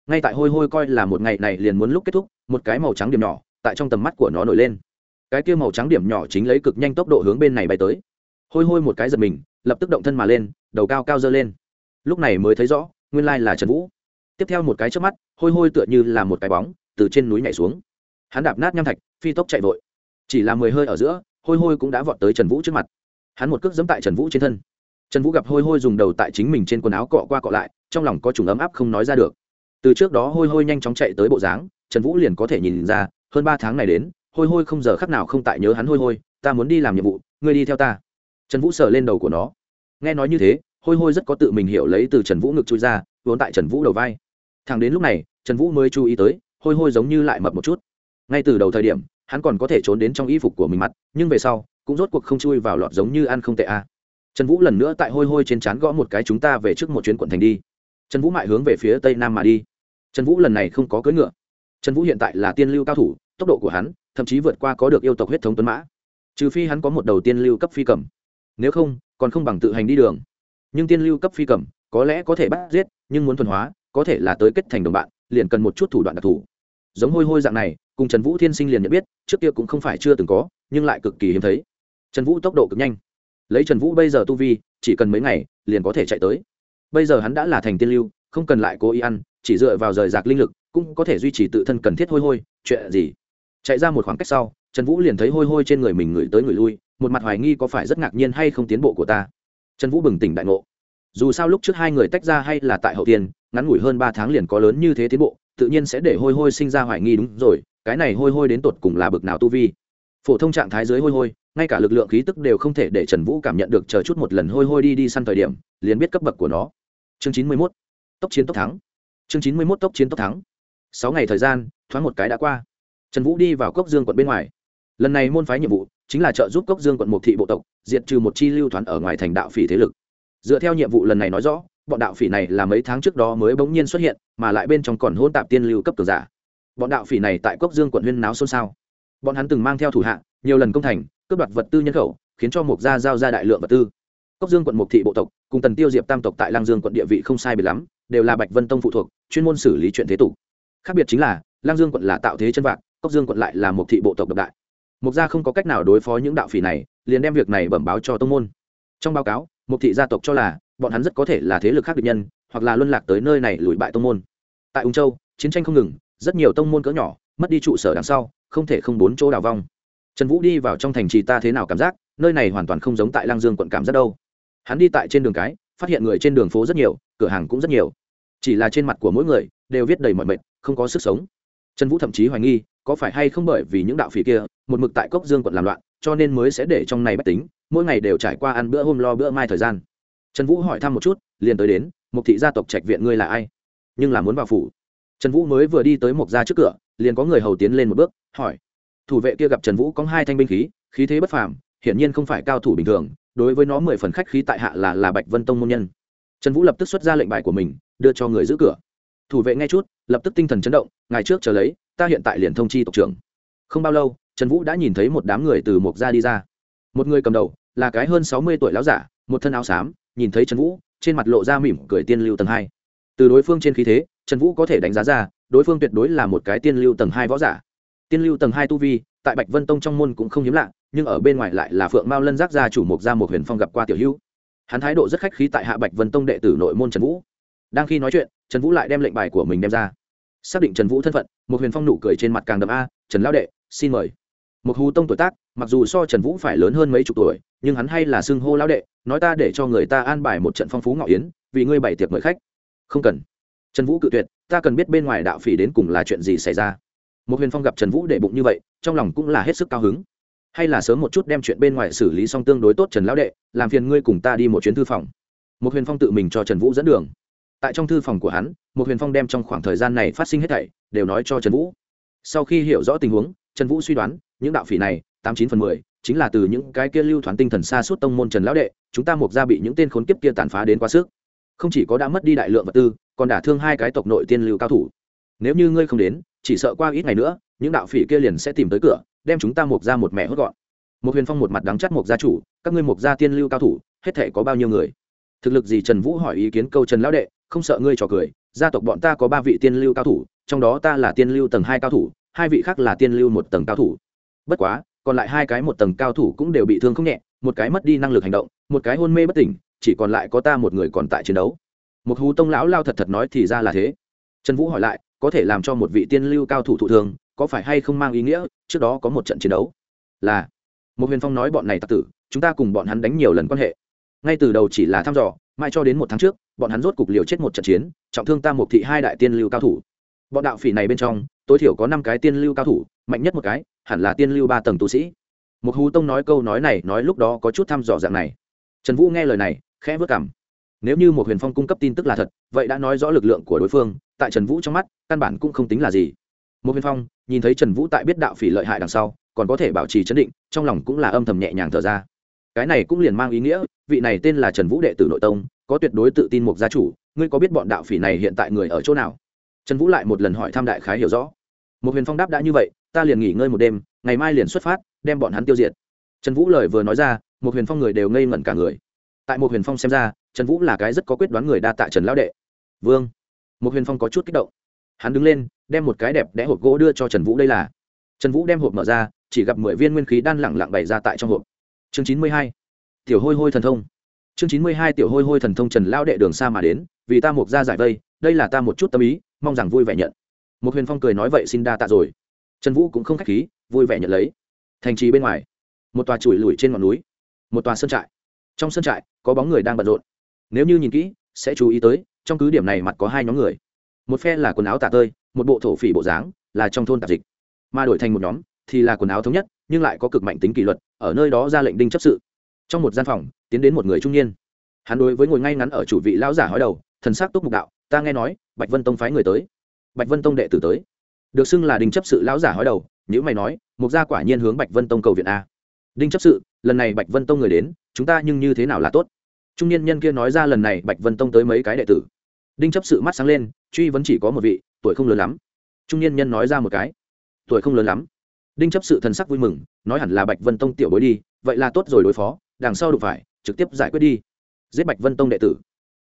Ngay tại hôi hôi coi là một ngày này liền muốn lúc kết thúc, một cái màu trắng điểm nhỏ tại trong tầm mắt của nó nổi lên. Cái kia màu trắng điểm nhỏ chính lấy cực nhanh tốc độ hướng bên này bay tới. Hôi hôi một cái giật mình, lập tức động thân mà lên, đầu cao cao dơ lên. Lúc này mới thấy rõ, nguyên lai là trần vũ. Tiếp theo một cái trước mắt, hôi hôi tựa như là một cái bóng, từ trên núi nhảy xuống. Hắn đạp nát nham thạch, phi tốc chạy vội. Chỉ là mười hơi ở giữa, hôi hôi cũng đã vọt tới trần vũ trước mặt. Hắn một cước dẫm tại trần vũ trên thân trần vũ gặp hôi hôi dùng đầu tại chính mình trên quần áo cọ qua cọ lại, trong lòng có trùng ấm áp không nói ra được. Từ trước đó hôi hôi nhanh chóng chạy tới bộ dáng, trần vũ liền có thể nhìn ra, hơn ba tháng này đến, hôi hôi không giờ khắc nào không tại nhớ hắn hôi hôi, ta muốn đi làm nhiệm vụ, ngươi đi theo ta. Trần vũ sờ lên đầu của nó. Nghe nói như thế, hôi hôi rất có tự mình hiểu lấy từ trần vũ ngực chui ra, vốn tại trần vũ đầu vai. Thằng đến lúc này, trần vũ mới chú ý tới, hôi hôi giống như lại mập một chút. Ngay từ đầu thời điểm, hắn còn có thể trốn đến trong y phục của mình mặt, nhưng về sau, cũng rốt cuộc không chui vào lọt giống như ăn không tệ a trần vũ lần nữa tại hôi hôi trên trán gõ một cái chúng ta về trước một chuyến quận thành đi. Trần vũ mại hướng về phía tây nam mà đi. Trần vũ lần này không có cưỡi ngựa. Trần vũ hiện tại là tiên lưu cao thủ, tốc độ của hắn, thậm chí vượt qua có được yêu tộc huyết thống tuấn mã. Trừ phi hắn có một đầu tiên lưu cấp phi cầm. Nếu không, còn không bằng tự hành đi đường. Nhưng tiên lưu cấp phi cầm, có lẽ có thể bắt giết, nhưng muốn thuần hóa, có thể là tới kết thành đồng bạn, liền cần một chút thủ đoạn đặc thù. Giống hôi hôi dạng này, cùng trần vũ thiên sinh liền nhận biết, trước kia cũng không phải chưa từng có, nhưng lại cực kỳ hiếm thấy. Trần vũ tốc độ cực nhanh lấy trần vũ bây giờ tu vi, chỉ cần mấy ngày, liền có thể chạy tới. Bây giờ hắn đã là thành tiên lưu, không cần lại cố ý ăn, chỉ dựa vào rời rạc linh lực, cũng có thể duy trì tự thân cần thiết hôi hôi, chuyện gì? Chạy ra một khoảng cách sau, trần vũ liền thấy hôi hôi trên người mình ngửi tới người lui, một mặt hoài nghi có phải rất ngạc nhiên hay không tiến bộ của ta. Trần vũ bừng tỉnh đại ngộ. Dù sao lúc trước hai người tách ra hay là tại hậu tiên, ngắn ngủi hơn ba tháng liền có lớn như thế tiến bộ, tự nhiên sẽ để hôi hôi sinh ra hoài nghi đúng rồi, cái này hôi hôi đến tột cùng là bực nào tu vi? Phổ thông trạng thái dưới hôi hôi ngay cả lực lượng khí tức đều không thể để trần vũ cảm nhận được, chờ chút một lần hôi hôi đi đi săn thời điểm, liền biết cấp bậc của nó. Chương chín mươi mốt, tốc chiến tốc thắng. Chương chín mươi mốt, tốc chiến tốc thắng. Sáu ngày thời gian, thoáng một cái đã qua. Trần vũ đi vào cốc dương quận bên ngoài. Lần này môn phái nhiệm vụ chính là trợ giúp cốc dương quận một thị bộ tộc, diệt trừ một chi lưu thoán ở ngoài thành đạo phỉ thế lực. Dựa theo nhiệm vụ lần này nói rõ, bọn đạo phỉ này là mấy tháng trước đó mới bỗng nhiên xuất hiện, mà lại bên trong còn hôn tạp tiên lưu cấp cường giả. Bọn đạo phỉ này tại cốc dương quận huyên náo xôn xao. Bọn hắn từng mang theo thủ hạ, nhiều lần công thành cướp đoạt vật tư nhân khẩu, khiến cho mục gia giao ra đại lượng vật tư. Cốc dương quận mục thị bộ tộc cùng tần tiêu diệp tam tộc tại lang dương quận địa vị không sai biệt lắm, đều là bạch vân tông phụ thuộc, chuyên môn xử lý chuyện thế tục. Khác biệt chính là lang dương quận là tạo thế chân vạc, cốc dương quận lại là Mục thị bộ tộc độc đại. Mục gia không có cách nào đối phó những đạo phỉ này, liền đem việc này bẩm báo cho tông môn. Trong báo cáo Mục thị gia tộc cho là, bọn hắn rất có thể là thế lực khác biệt nhân, hoặc là luân lạc tới nơi này lùi bại tông môn. Tại ung châu, chiến tranh không ngừng, rất nhiều tông môn cỡ nhỏ, mất đi trụ sở đằng sau, không thể không bốn chỗ đào vong trần vũ đi vào trong thành trì ta thế nào cảm giác, nơi này hoàn toàn không giống tại lang dương quận cảm giác đâu. Hắn đi tại trên đường cái, phát hiện người trên đường phố rất nhiều, cửa hàng cũng rất nhiều. Chỉ là trên mặt của mỗi người đều viết đầy mọi mệt, không có sức sống. Trần vũ thậm chí hoài nghi, có phải hay không bởi vì những đạo phỉ kia, một mực tại cốc dương quận làm loạn, cho nên mới sẽ để trong này bất tính, mỗi ngày đều trải qua ăn bữa hôm lo bữa mai thời gian. Trần vũ hỏi thăm một chút, liền tới đến một thị gia tộc trạch viện ngươi là ai? Nhưng là muốn vào phủ. Trần vũ mới vừa đi tới một gia trước cửa, liền có người hầu tiến lên một bước, hỏi thủ vệ kia gặp trần vũ có hai thanh binh khí khí thế bất phàm, hiển nhiên không phải cao thủ bình thường, đối với nó mười phần khách khí tại hạ là là bạch vân tông môn nhân. Trần vũ lập tức xuất ra lệnh bài của mình, đưa cho người giữ cửa. Thủ vệ nghe chút, lập tức tinh thần chấn động ngày trước chờ lấy, ta hiện tại liền thông chi tộc trưởng. Không bao lâu, trần vũ đã nhìn thấy một đám người từ mộc ra đi ra. Một người cầm đầu, là cái hơn sáu mươi tuổi láo giả, một thân áo xám, nhìn thấy trần vũ, trên mặt lộ ra mỉm cười tiên lưu tầng hai. Từ đối phương trên khí thế, trần vũ có thể đánh giá ra, đối phương tuyệt đối là một cái tiên lưu tầng hai võ giả tiên lưu tầng hai tu vi, tại bạch vân tông trong môn cũng không hiếm lạ, nhưng ở bên ngoài lại là phượng mao lân giác gia chủ mục gia một huyền phong gặp qua tiểu hữu. Hắn thái độ rất khách khí tại hạ bạch vân tông đệ tử nội môn trần vũ. Đang khi nói chuyện, trần vũ lại đem lệnh bài của mình đem ra. Xác định trần vũ thân phận một huyền phong nụ cười trên mặt càng đậm a, trần lão đệ, xin mời. Một hù tông tuổi tác, mặc dù so trần vũ phải lớn hơn mấy chục tuổi, nhưng hắn hay là xưng hô lão đệ, nói ta để cho người ta an bài một trận phong phú ngọ yến, vì ngươi bày tiệc mời khách. Không cần. Trần vũ cự tuyệt, ta cần biết bên ngoài đạo phỉ đến cùng là chuyện gì xảy ra một huyền phong gặp trần vũ để bụng như vậy, trong lòng cũng là hết sức cao hứng. Hay là sớm một chút đem chuyện bên ngoài xử lý xong tương đối tốt trần lão đệ, làm phiền ngươi cùng ta đi một chuyến thư phòng. Một huyền phong tự mình cho trần vũ dẫn đường. Tại trong thư phòng của hắn, một huyền phong đem trong khoảng thời gian này phát sinh hết thảy, đều nói cho trần vũ. Sau khi hiểu rõ tình huống, trần vũ suy đoán, những đạo phỉ này, tám chín phần mười, chính là từ những cái kia lưu thoáng tinh thần xa suốt tông môn trần lão đệ, chúng ta mục ra bị những tên khốn kiếp kia tàn phá đến quá sức. Không chỉ có đã mất đi đại lượng vật tư, còn đả thương hai cái tộc nội tiên lưu cao thủ. Nếu như ngươi không đến chỉ sợ qua ít ngày nữa, những đạo phỉ kia liền sẽ tìm tới cửa, đem chúng ta mục ra một mẹ hốt gọn. Một huyền phong một mặt đắng chắt mục gia chủ, các ngươi mục gia tiên lưu cao thủ, hết thể có bao nhiêu người? Thực lực gì trần vũ hỏi ý kiến câu trần lão đệ, không sợ ngươi trò cười, gia tộc bọn ta có ba vị tiên lưu cao thủ, trong đó ta là tiên lưu tầng hai cao thủ, hai vị khác là tiên lưu một tầng cao thủ. Bất quá, còn lại hai cái một tầng cao thủ cũng đều bị thương không nhẹ, một cái mất đi năng lực hành động, một cái hôn mê bất tỉnh, chỉ còn lại có ta một người còn tại chiến đấu. Một hú tông lão lao thật thật nói thì ra là thế. Trần vũ hỏi lại có thể làm cho một vị tiên lưu cao thủ thụ thường, có phải hay không mang ý nghĩa, trước đó có một trận chiến đấu? Là. Một huyền phong nói bọn này tặc tử, chúng ta cùng bọn hắn đánh nhiều lần quan hệ. Ngay từ đầu chỉ là thăm dò mai cho đến một tháng trước, bọn hắn rốt cục liều chết một trận chiến, trọng thương ta một thị hai đại tiên lưu cao thủ. Bọn đạo phỉ này bên trong, tối thiểu có năm cái tiên lưu cao thủ, mạnh nhất một cái, hẳn là tiên lưu ba tầng tu sĩ. Một hú tông nói câu nói này, nói lúc đó có chút thăm dò dạng này. Trần vũ nghe lời này, khẽ vớt cảm nếu như một huyền phong cung cấp tin tức là thật, vậy đã nói rõ lực lượng của đối phương tại trần vũ trong mắt, căn bản cũng không tính là gì. Một huyền phong nhìn thấy trần vũ tại biết đạo phỉ lợi hại đằng sau, còn có thể bảo trì chấn định, trong lòng cũng là âm thầm nhẹ nhàng thở ra. Cái này cũng liền mang ý nghĩa, vị này tên là trần vũ đệ tử nội tông, có tuyệt đối tự tin một gia chủ, ngươi có biết bọn đạo phỉ này hiện tại người ở chỗ nào? Trần vũ lại một lần hỏi thăm đại khái hiểu rõ. Một huyền phong đáp đã như vậy, ta liền nghỉ ngơi một đêm, ngày mai liền xuất phát, đem bọn hắn tiêu diệt. Trần vũ lời vừa nói ra một huyền phong người đều ngây ngẩn cả người. Tại một huyền phong xem ra, trần vũ là cái rất có quyết đoán người đa tạ trần lão đệ. Vương một huyền phong có chút kích động. Hắn đứng lên, đem một cái đẹp đẽ hộp gỗ đưa cho trần vũ đây là. Trần vũ đem hộp mở ra, chỉ gặp mười viên nguyên khí đan lẳng lặng bày ra tại trong hộp. Chương chín mươi hai. Tiểu hôi hôi thần thông. Chương chín mươi hai, tiểu hôi hôi thần thông trần lão đệ đường xa mà đến, vì ta mục ra giải vây, đây là ta một chút tâm ý, mong rằng vui vẻ nhận. Một huyền phong cười nói vậy xin đa tạ rồi. Trần vũ cũng không k h á c h khí, vui vẻ nhận lấy. Thành trì bên ngoài, một tòa chùi lùi trên ngọn núi, một tòa sơn trại. Trong sơn trại, có bóng người đang bận rộn. Nếu như nhìn kỹ, sẽ chú ý tới trong cứ điểm này mặt có hai nhóm người. Một phe là quần áo tả tơi, một bộ thổ phỉ bộ dáng, là trong thôn tạp dịch. Mà đổi thành một nhóm thì là quần áo thống nhất, nhưng lại có cực mạnh tính kỷ luật, ở nơi đó ra lệnh đinh chấp sự. Trong một gian phòng, tiến đến một người trung niên. Hắn đối với ngồi ngay ngắn ở chủ vị lão giả hói đầu, thần sắc túc mục đạo, ta nghe nói, bạch vân tông phái người tới. Bạch vân tông đệ tử tới. Được xưng là đinh chấp sự lão giả hói đầu nếu mày nói, mục gia quả nhiên hướng bạch vân tông cầu viện a. Đinh chấp sự, lần này bạch vân tông người đến, chúng ta nhưng như thế nào là tốt? Trung niên nhân kia nói ra lần này bạch vân tông tới mấy cái đệ tử đinh chấp sự mắt sáng lên, truy vẫn chỉ có một vị, tuổi không lớn lắm. Trung niên nhân nói ra một cái. Tuổi không lớn lắm. Đinh chấp sự thần sắc vui mừng, nói hẳn là bạch vân tông tiểu bối đi, vậy là tốt rồi đối phó, đằng sau đụng phải, trực tiếp giải quyết đi. Giết bạch vân tông đệ tử.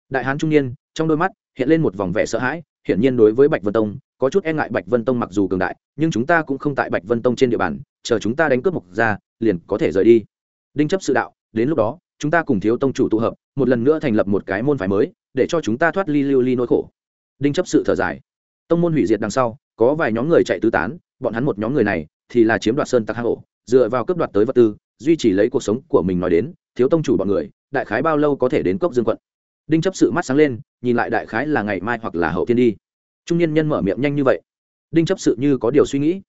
Đại hán trung niên, trong đôi mắt, hiện lên một vòng vẻ sợ hãi, hiển nhiên đối với bạch vân tông, có chút e ngại bạch vân tông mặc dù cường đại, nhưng chúng ta cũng không tại bạch vân tông trên địa bàn, chờ chúng ta đánh cướp mộc ra, liền có thể rời đi. Đinh chấp sự đạo, đến lúc đó, chúng ta cùng thiếu tông chủ tụ hợp, một lần nữa thành lập một cái môn phái mới để cho chúng ta thoát ly lưu ly nỗi khổ. Đinh chấp sự thở dài. Tông môn hủy diệt đằng sau, có vài nhóm người chạy tứ tán, bọn hắn một nhóm người này thì là chiếm đoạt sơn tặc hang ổ, dựa vào cấp đoạt tới vật tư, duy trì lấy cuộc sống của mình nói đến, thiếu tông chủ bọn người, đại khái bao lâu có thể đến cốc dương quận. Đinh chấp sự mắt sáng lên, nhìn lại đại khái là ngày mai hoặc là hậu thiên đi. Trung niên nhân mở miệng nhanh như vậy. Đinh chấp sự như có điều suy nghĩ.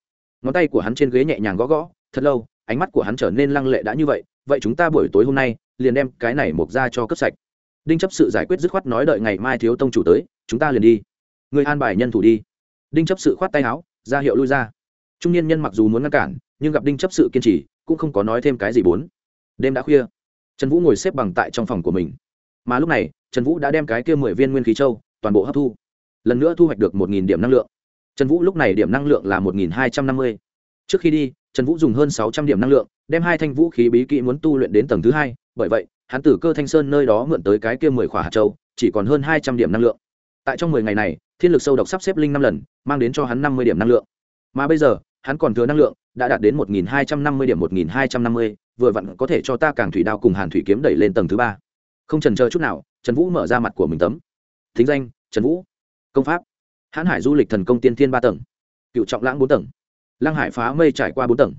Ngón tay của hắn trên ghế nhẹ nhàng gõ gõ, thật lâu, ánh mắt của hắn trở nên lăng lệ đã như vậy vậy chúng ta buổi tối hôm nay liền đem cái này mộc ra cho cấp sạch đinh chấp sự giải quyết dứt khoát nói đợi ngày mai thiếu tông chủ tới, chúng ta liền đi. Người an bài nhân thủ đi. Đinh chấp sự khoát tay áo, ra hiệu lui ra. Trung niên nhân mặc dù muốn ngăn cản, nhưng gặp đinh chấp sự kiên trì, cũng không có nói thêm cái gì bốn. Đêm đã khuya. Trần vũ ngồi xếp bằng tại trong phòng của mình. Mà lúc này, trần vũ đã đem cái kia mười viên nguyên khí châu, toàn bộ hấp thu. Lần nữa thu hoạch được một điểm năng lượng. Trần vũ lúc này điểm năng lượng là một hai trăm năm mươi. Trước khi đi, trần vũ dùng hơn sáu trăm điểm năng lượng, đem hai thanh vũ khí bí kỹ muốn tu luyện đến tầng thứ hai, bởi vậy hắn từ cơ thanh sơn nơi đó mượn tới cái kia mười khỏa hạt châu, chỉ còn hơn hai trăm điểm năng lượng. Tại trong mười ngày này, thiên lực sâu độc sắp xếp linh năm lần, mang đến cho hắn năm mươi điểm năng lượng. Mà bây giờ, hắn còn thừa năng lượng, đã đạt đến một nghìn hai trăm năm mươi điểm, một nghìn hai trăm năm mươi, vừa vặn có thể cho ta càng thủy đao cùng hàn thủy kiếm đẩy lên tầng thứ ba. Không trần chờ chút nào, trần vũ mở ra mặt của mình tấm. Thính danh, trần vũ. Công pháp, hãn hải du lịch thần công tiên thiên ba tầng. Cựu trọng lãng bốn tầng. Lăng hải phá mây trải qua bốn tầng.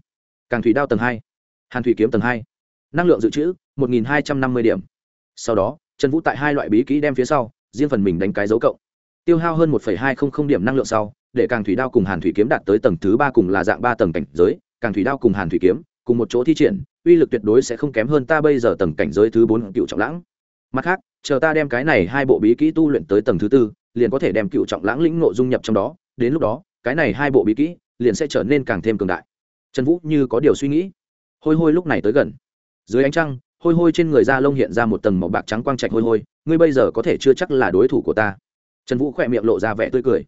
Càng thủy đao tầng hai. Hàn thủy kiếm tầng hai năng lượng dự trữ, một nghìn hai trăm năm mươi điểm. Sau đó, trần vũ tại hai loại bí kỹ đem phía sau, riêng phần mình đánh cái dấu cộng. Tiêu hao hơn một hai trăm linh điểm năng lượng sau, để càng thủy đao cùng hàn thủy kiếm đạt tới tầng thứ ba cùng là dạng ba tầng cảnh giới, càng thủy đao cùng hàn thủy kiếm, cùng một chỗ thi triển, uy lực tuyệt đối sẽ không kém hơn ta bây giờ tầng cảnh giới thứ bốn cựu trọng lãng. Mặt khác, chờ ta đem cái này hai bộ bí kỹ tu luyện tới tầng thứ tư, liền có thể đem cựu trọng lãng lĩnh nội dung nhập trong đó, đến lúc đó, cái này hai bộ bí kỹ liền sẽ trở nên càng thêm cường đại. Trần vũ như có điều suy nghĩ. Hôi hôi lúc này tới gần dưới ánh trăng, hôi hôi trên người da lông hiện ra một tầng màu bạc trắng quang trạch hôi hôi, ngươi bây giờ có thể chưa chắc là đối thủ của ta. Trần vũ khỏe miệng lộ ra vẻ tươi cười.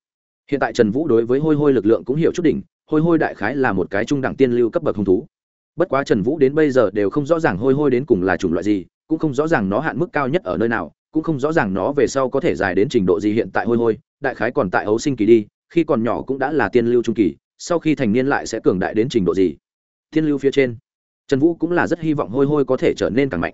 Hiện tại trần vũ đối với hôi hôi lực lượng cũng hiểu chút đỉnh, hôi hôi đại khái là một cái trung đẳng tiên lưu cấp bậc hung thú. Bất quá trần vũ đến bây giờ đều không rõ ràng hôi hôi đến cùng là chủng loại gì, cũng không rõ ràng nó hạn mức cao nhất ở nơi nào, cũng không rõ ràng nó về sau có thể dài đến trình độ gì hiện tại hôi hôi, đại khái còn tại ấu sinh kỳ đi, khi còn nhỏ cũng đã là tiên lưu trung kỳ, sau khi thành niên lại sẽ cường đại đến trình độ gì. Tiên lưu phía trên trần vũ cũng là rất hy vọng hôi hôi có thể trở nên càng mạnh.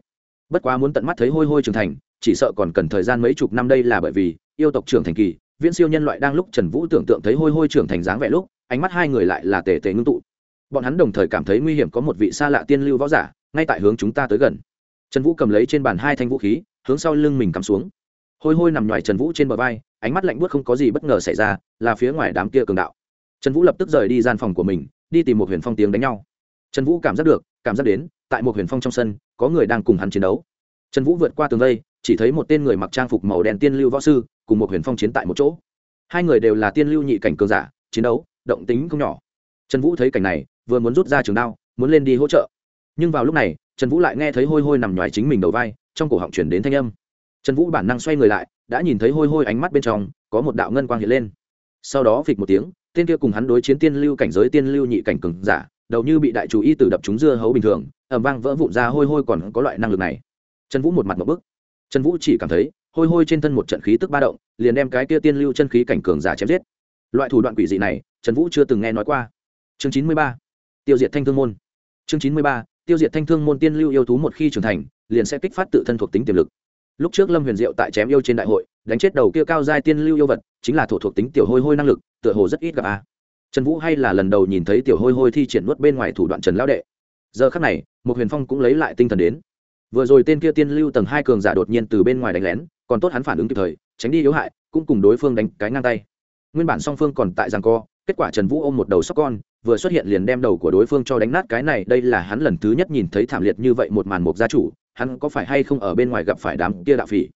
Bất quá muốn tận mắt thấy hôi hôi trưởng thành, chỉ sợ còn cần thời gian mấy chục năm đây là bởi vì, yêu tộc trưởng thành kỳ, viễn siêu nhân loại đang lúc trần vũ tưởng tượng thấy hôi hôi trưởng thành dáng vẻ lúc, ánh mắt hai người lại là tề tề ngưng tụ. Bọn hắn đồng thời cảm thấy nguy hiểm có một vị xa lạ tiên lưu võ giả, ngay tại hướng chúng ta tới gần. Trần vũ cầm lấy trên bàn hai thanh vũ khí, hướng sau lưng mình cắm xuống. Hôi hôi nằm ngoài trần vũ trên bờ vai, ánh mắt lạnh buốt không có gì bất ngờ xảy ra, là phía ngoài đám kia cường đạo. Trần vũ lập tức rời đi gian phòng của mình, đi tìm một huyền phong tiếng đánh nhau. Trần vũ cảm giác được cảm giác đến, tại một huyền phong trong sân, có người đang cùng hắn chiến đấu. Trần vũ vượt qua tường vây, chỉ thấy một tên người mặc trang phục màu đen tiên lưu võ sư, cùng một huyền phong chiến tại một chỗ. Hai người đều là tiên lưu nhị cảnh cường giả, chiến đấu, động tính không nhỏ. Trần vũ thấy cảnh này, vừa muốn rút ra trường đao, muốn lên đi hỗ trợ. Nhưng vào lúc này, trần vũ lại nghe thấy hôi hôi nằm ngoài chính mình đầu vai, trong cổ họng chuyển đến thanh âm. Trần vũ bản năng xoay người lại, đã nhìn thấy hôi hôi ánh mắt bên trong, có một đạo ngân quang hiện lên. Sau đó phịch một tiếng, tên kia cùng hắn đối chiến tiên lưu cảnh giới tiên lưu nhị cảnh cường giả đầu như bị đại chú y tử đập trúng dưa hấu bình thường ẩm vang vỡ vụn ra hôi hôi còn có loại năng lực này. Trần vũ một mặt một bức. Trần vũ chỉ cảm thấy, hôi hôi trên thân một trận khí tức ba động, liền đem cái kia tiên lưu chân khí cảnh cường giả chém giết. Loại thủ đoạn quỷ dị này, trần vũ chưa từng nghe nói qua. Chương chín mươi ba, tiêu diệt thanh thương môn. Chương chín mươi ba, tiêu diệt thanh thương môn tiên lưu yêu thú một khi trưởng thành, liền sẽ kích phát tự thân thuộc tính tiềm lực. Lúc trước lâm huyền diệu tại chém yêu trên đại hội, đánh chết đầu kia cao giai tiên lưu yêu vật, chính là thổ thuộc tính tiểu hôi hôi năng lực, tựa hồ rất ít gặp a trần vũ hay là lần đầu nhìn thấy tiểu hôi hôi thi triển nuốt bên ngoài thủ đoạn trần lão đệ. Giờ khắc này một huyền phong cũng lấy lại tinh thần đến. Vừa rồi tên kia tiên lưu tầng hai cường giả đột nhiên từ bên ngoài đánh lén, còn tốt hắn phản ứng kịp thời, tránh đi yếu hại, cũng cùng đối phương đánh cái ngang tay. Nguyên bản song phương còn tại giằng co, kết quả trần vũ ôm một đầu sóc con, vừa xuất hiện liền đem đầu của đối phương cho đánh nát cái này, đây là hắn lần thứ nhất nhìn thấy thảm liệt như vậy một màn mục gia chủ, hắn có phải hay không ở bên ngoài gặp phải đám kia đạo phỉ?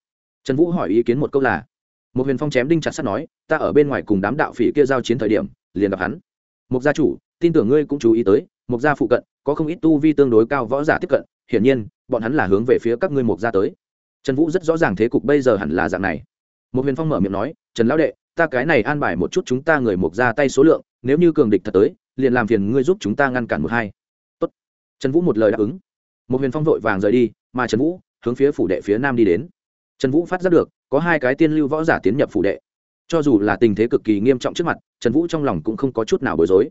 Trần vũ hỏi ý kiến một câu là một huyền phong chém đinh chặt sắt nói, ta ở bên ngoài cùng đám đạo phỉ kia giao chiến thời điểm liền gặp hắn. Mục gia chủ, tin tưởng ngươi cũng chú ý tới, mục gia phụ cận, có không ít tu vi tương đối cao võ giả tiếp cận, hiển nhiên, bọn hắn là hướng về phía các ngươi mục gia tới. Trần vũ rất rõ ràng thế cục bây giờ hẳn là dạng này. Một huyền phong mở miệng nói, trần lão đệ, ta cái này an bài một chút chúng ta người mục ra tay số lượng, nếu như cường địch thật tới, liền làm phiền ngươi giúp chúng ta ngăn cản một hai. Tốt. trần vũ một lời đáp ứng. Một huyền phong vội vàng rời đi, mà trần vũ hướng phía phủ đệ phía nam đi đến. Trần vũ phát giác được, có hai cái tiên lưu võ giả tiến nhập phủ đệ. Cho dù là tình thế cực kỳ nghiêm trọng trước mặt trần vũ trong lòng cũng không có chút nào bối rối.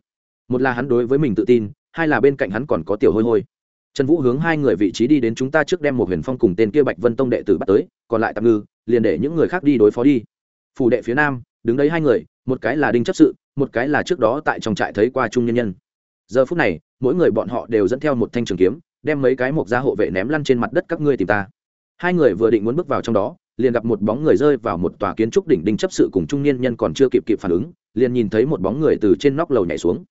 Một là hắn đối với mình tự tin, hai là bên cạnh hắn còn có tiểu hôi hôi. Trần vũ hướng hai người vị trí đi đến chúng ta trước đem một huyền phong cùng tên kia bạch vân tông đệ tử bắt tới, còn lại tạm ngư, liền để những người khác đi đối phó đi. Phủ đệ phía nam, đứng đấy hai người, một cái là đinh chấp sự, một cái là trước đó tại trong trại thấy qua trung nhân nhân. Giờ phút này, mỗi người bọn họ đều dẫn theo một thanh trường kiếm, đem mấy cái mộc gia hộ vệ ném lăn trên mặt đất các ngươi tìm ta. Hai người vừa định muốn bước vào trong đó liền gặp một bóng người rơi vào một tòa kiến trúc đỉnh đinh chấp sự cùng trung niên nhân còn chưa kịp kịp phản ứng, liền nhìn thấy một bóng người từ trên nóc lầu nhảy xuống.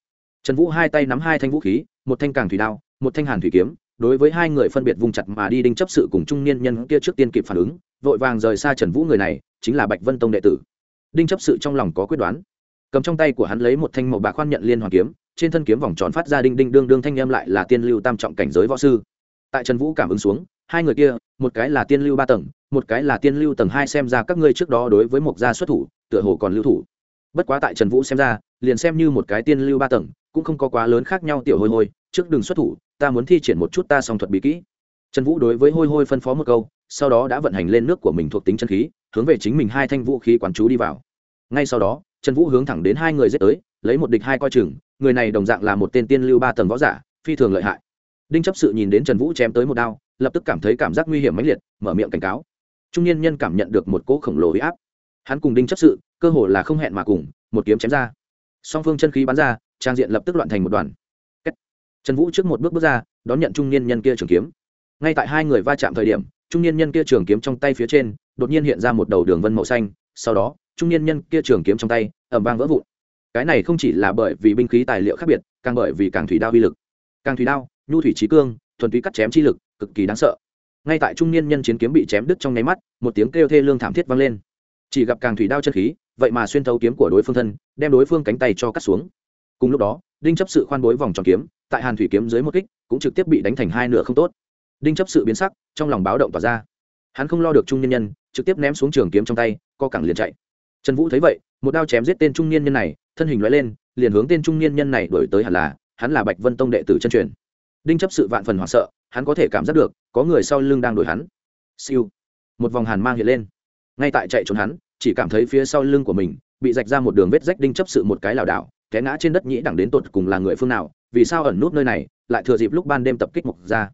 Trần vũ hai tay nắm hai thanh vũ khí, một thanh càng thủy đao, một thanh hàn thủy kiếm, đối với hai người phân biệt vùng chặt mà đi đinh chấp sự cùng trung niên nhân kia trước tiên kịp phản ứng, vội vàng rời xa trần vũ người này, chính là bạch vân tông đệ tử. Đinh chấp sự trong lòng có quyết đoán. Cầm trong tay của hắn lấy một thanh màu bạc khoan nhận liên hoàn kiếm, trên thân kiếm vòng tròn phát ra đinh đinh đương đương thanh âm lại là tiên lưu tam trọng cảnh giới võ sư. Tại trần vũ cảm ứng xuống, hai người kia, một cái là tiên lưu ba tầng một cái là tiên lưu tầng hai xem ra các ngươi trước đó đối với một gia xuất thủ, tựa hồ còn lưu thủ. Bất quá tại trần vũ xem ra, liền xem như một cái tiên lưu ba tầng, cũng không có quá lớn khác nhau tiểu hôi hôi, trước đừng xuất thủ, ta muốn thi triển một chút ta song thuật bí kỹ. Trần vũ đối với hôi hôi phân phó một câu, sau đó đã vận hành lên nước của mình thuộc tính chân khí, hướng về chính mình hai thanh vũ khí quán chú đi vào. Ngay sau đó, trần vũ hướng thẳng đến hai người giết tới, lấy một địch hai coi chừng, người này đồng dạng là một tên tiên lưu ba tầng võ giả, phi thường lợi hại. Đinh chấp sự nhìn đến trần vũ chém tới một đao, lập tức cảm thấy cảm giác nguy hiểm mãnh liệt, mở miệng cảnh cáo trung niên nhân cảm nhận được một cỗ khổng lồ huy áp. Hắn cùng đinh chấp sự, cơ hồ là không hẹn mà cùng, một kiếm chém ra. Song phương chân khí bắn ra, trang diện lập tức loạn thành một đoàn. Trần vũ trước một bước bước ra, đón nhận trung niên nhân kia trường kiếm. Ngay tại hai người va chạm thời điểm, trung niên nhân kia trường kiếm trong tay phía trên, đột nhiên hiện ra một đầu đường vân màu xanh, sau đó, trung niên nhân kia trường kiếm trong tay ẩm vang vỡ vụn. Cái này không chỉ là bởi vì binh khí tài liệu khác biệt, càng bởi vì càng thủy đao uy lực. Càng thủy đao, nhu thủy trí cương, thuần túy cắt chém chi lực, cực kỳ đáng sợ ngay tại trung niên nhân chiến kiếm bị chém đứt trong nháy mắt, một tiếng kêu thê lương thảm thiết vang lên. Chỉ gặp càng thủy đao chân khí, vậy mà xuyên thấu kiếm của đối phương thân, đem đối phương cánh tay cho cắt xuống. Cùng lúc đó, đinh chấp sự khoan bối vòng tròn kiếm, tại hàn thủy kiếm dưới một kích, cũng trực tiếp bị đánh thành hai nửa không tốt. Đinh chấp sự biến sắc, trong lòng báo động tỏa ra. Hắn không lo được trung nhân nhân, trực tiếp ném xuống trường kiếm trong tay, co cẳng liền chạy. Trần vũ thấy vậy, một đao chém giết tên trung niên nhân này, thân hình loại lên, liền hướng tên trung niên nhân này đổi tới hẳn là, hắn là bạch vân tông đệ tử chân truyền. Đinh chấp sự vạn phần hoảng sợ hắn có thể cảm giác được, có người sau lưng đang đuổi hắn. Siêu. Một vòng hàn mang hiện lên. Ngay tại chạy trốn hắn, chỉ cảm thấy phía sau lưng của mình bị rạch ra một đường vết rách đinh chấp sự một cái lảo đảo, té ngã trên đất nhĩ đẳng đến tột cùng là người phương nào, vì sao ẩn nút nơi này, lại thừa dịp lúc ban đêm tập kích mục ra.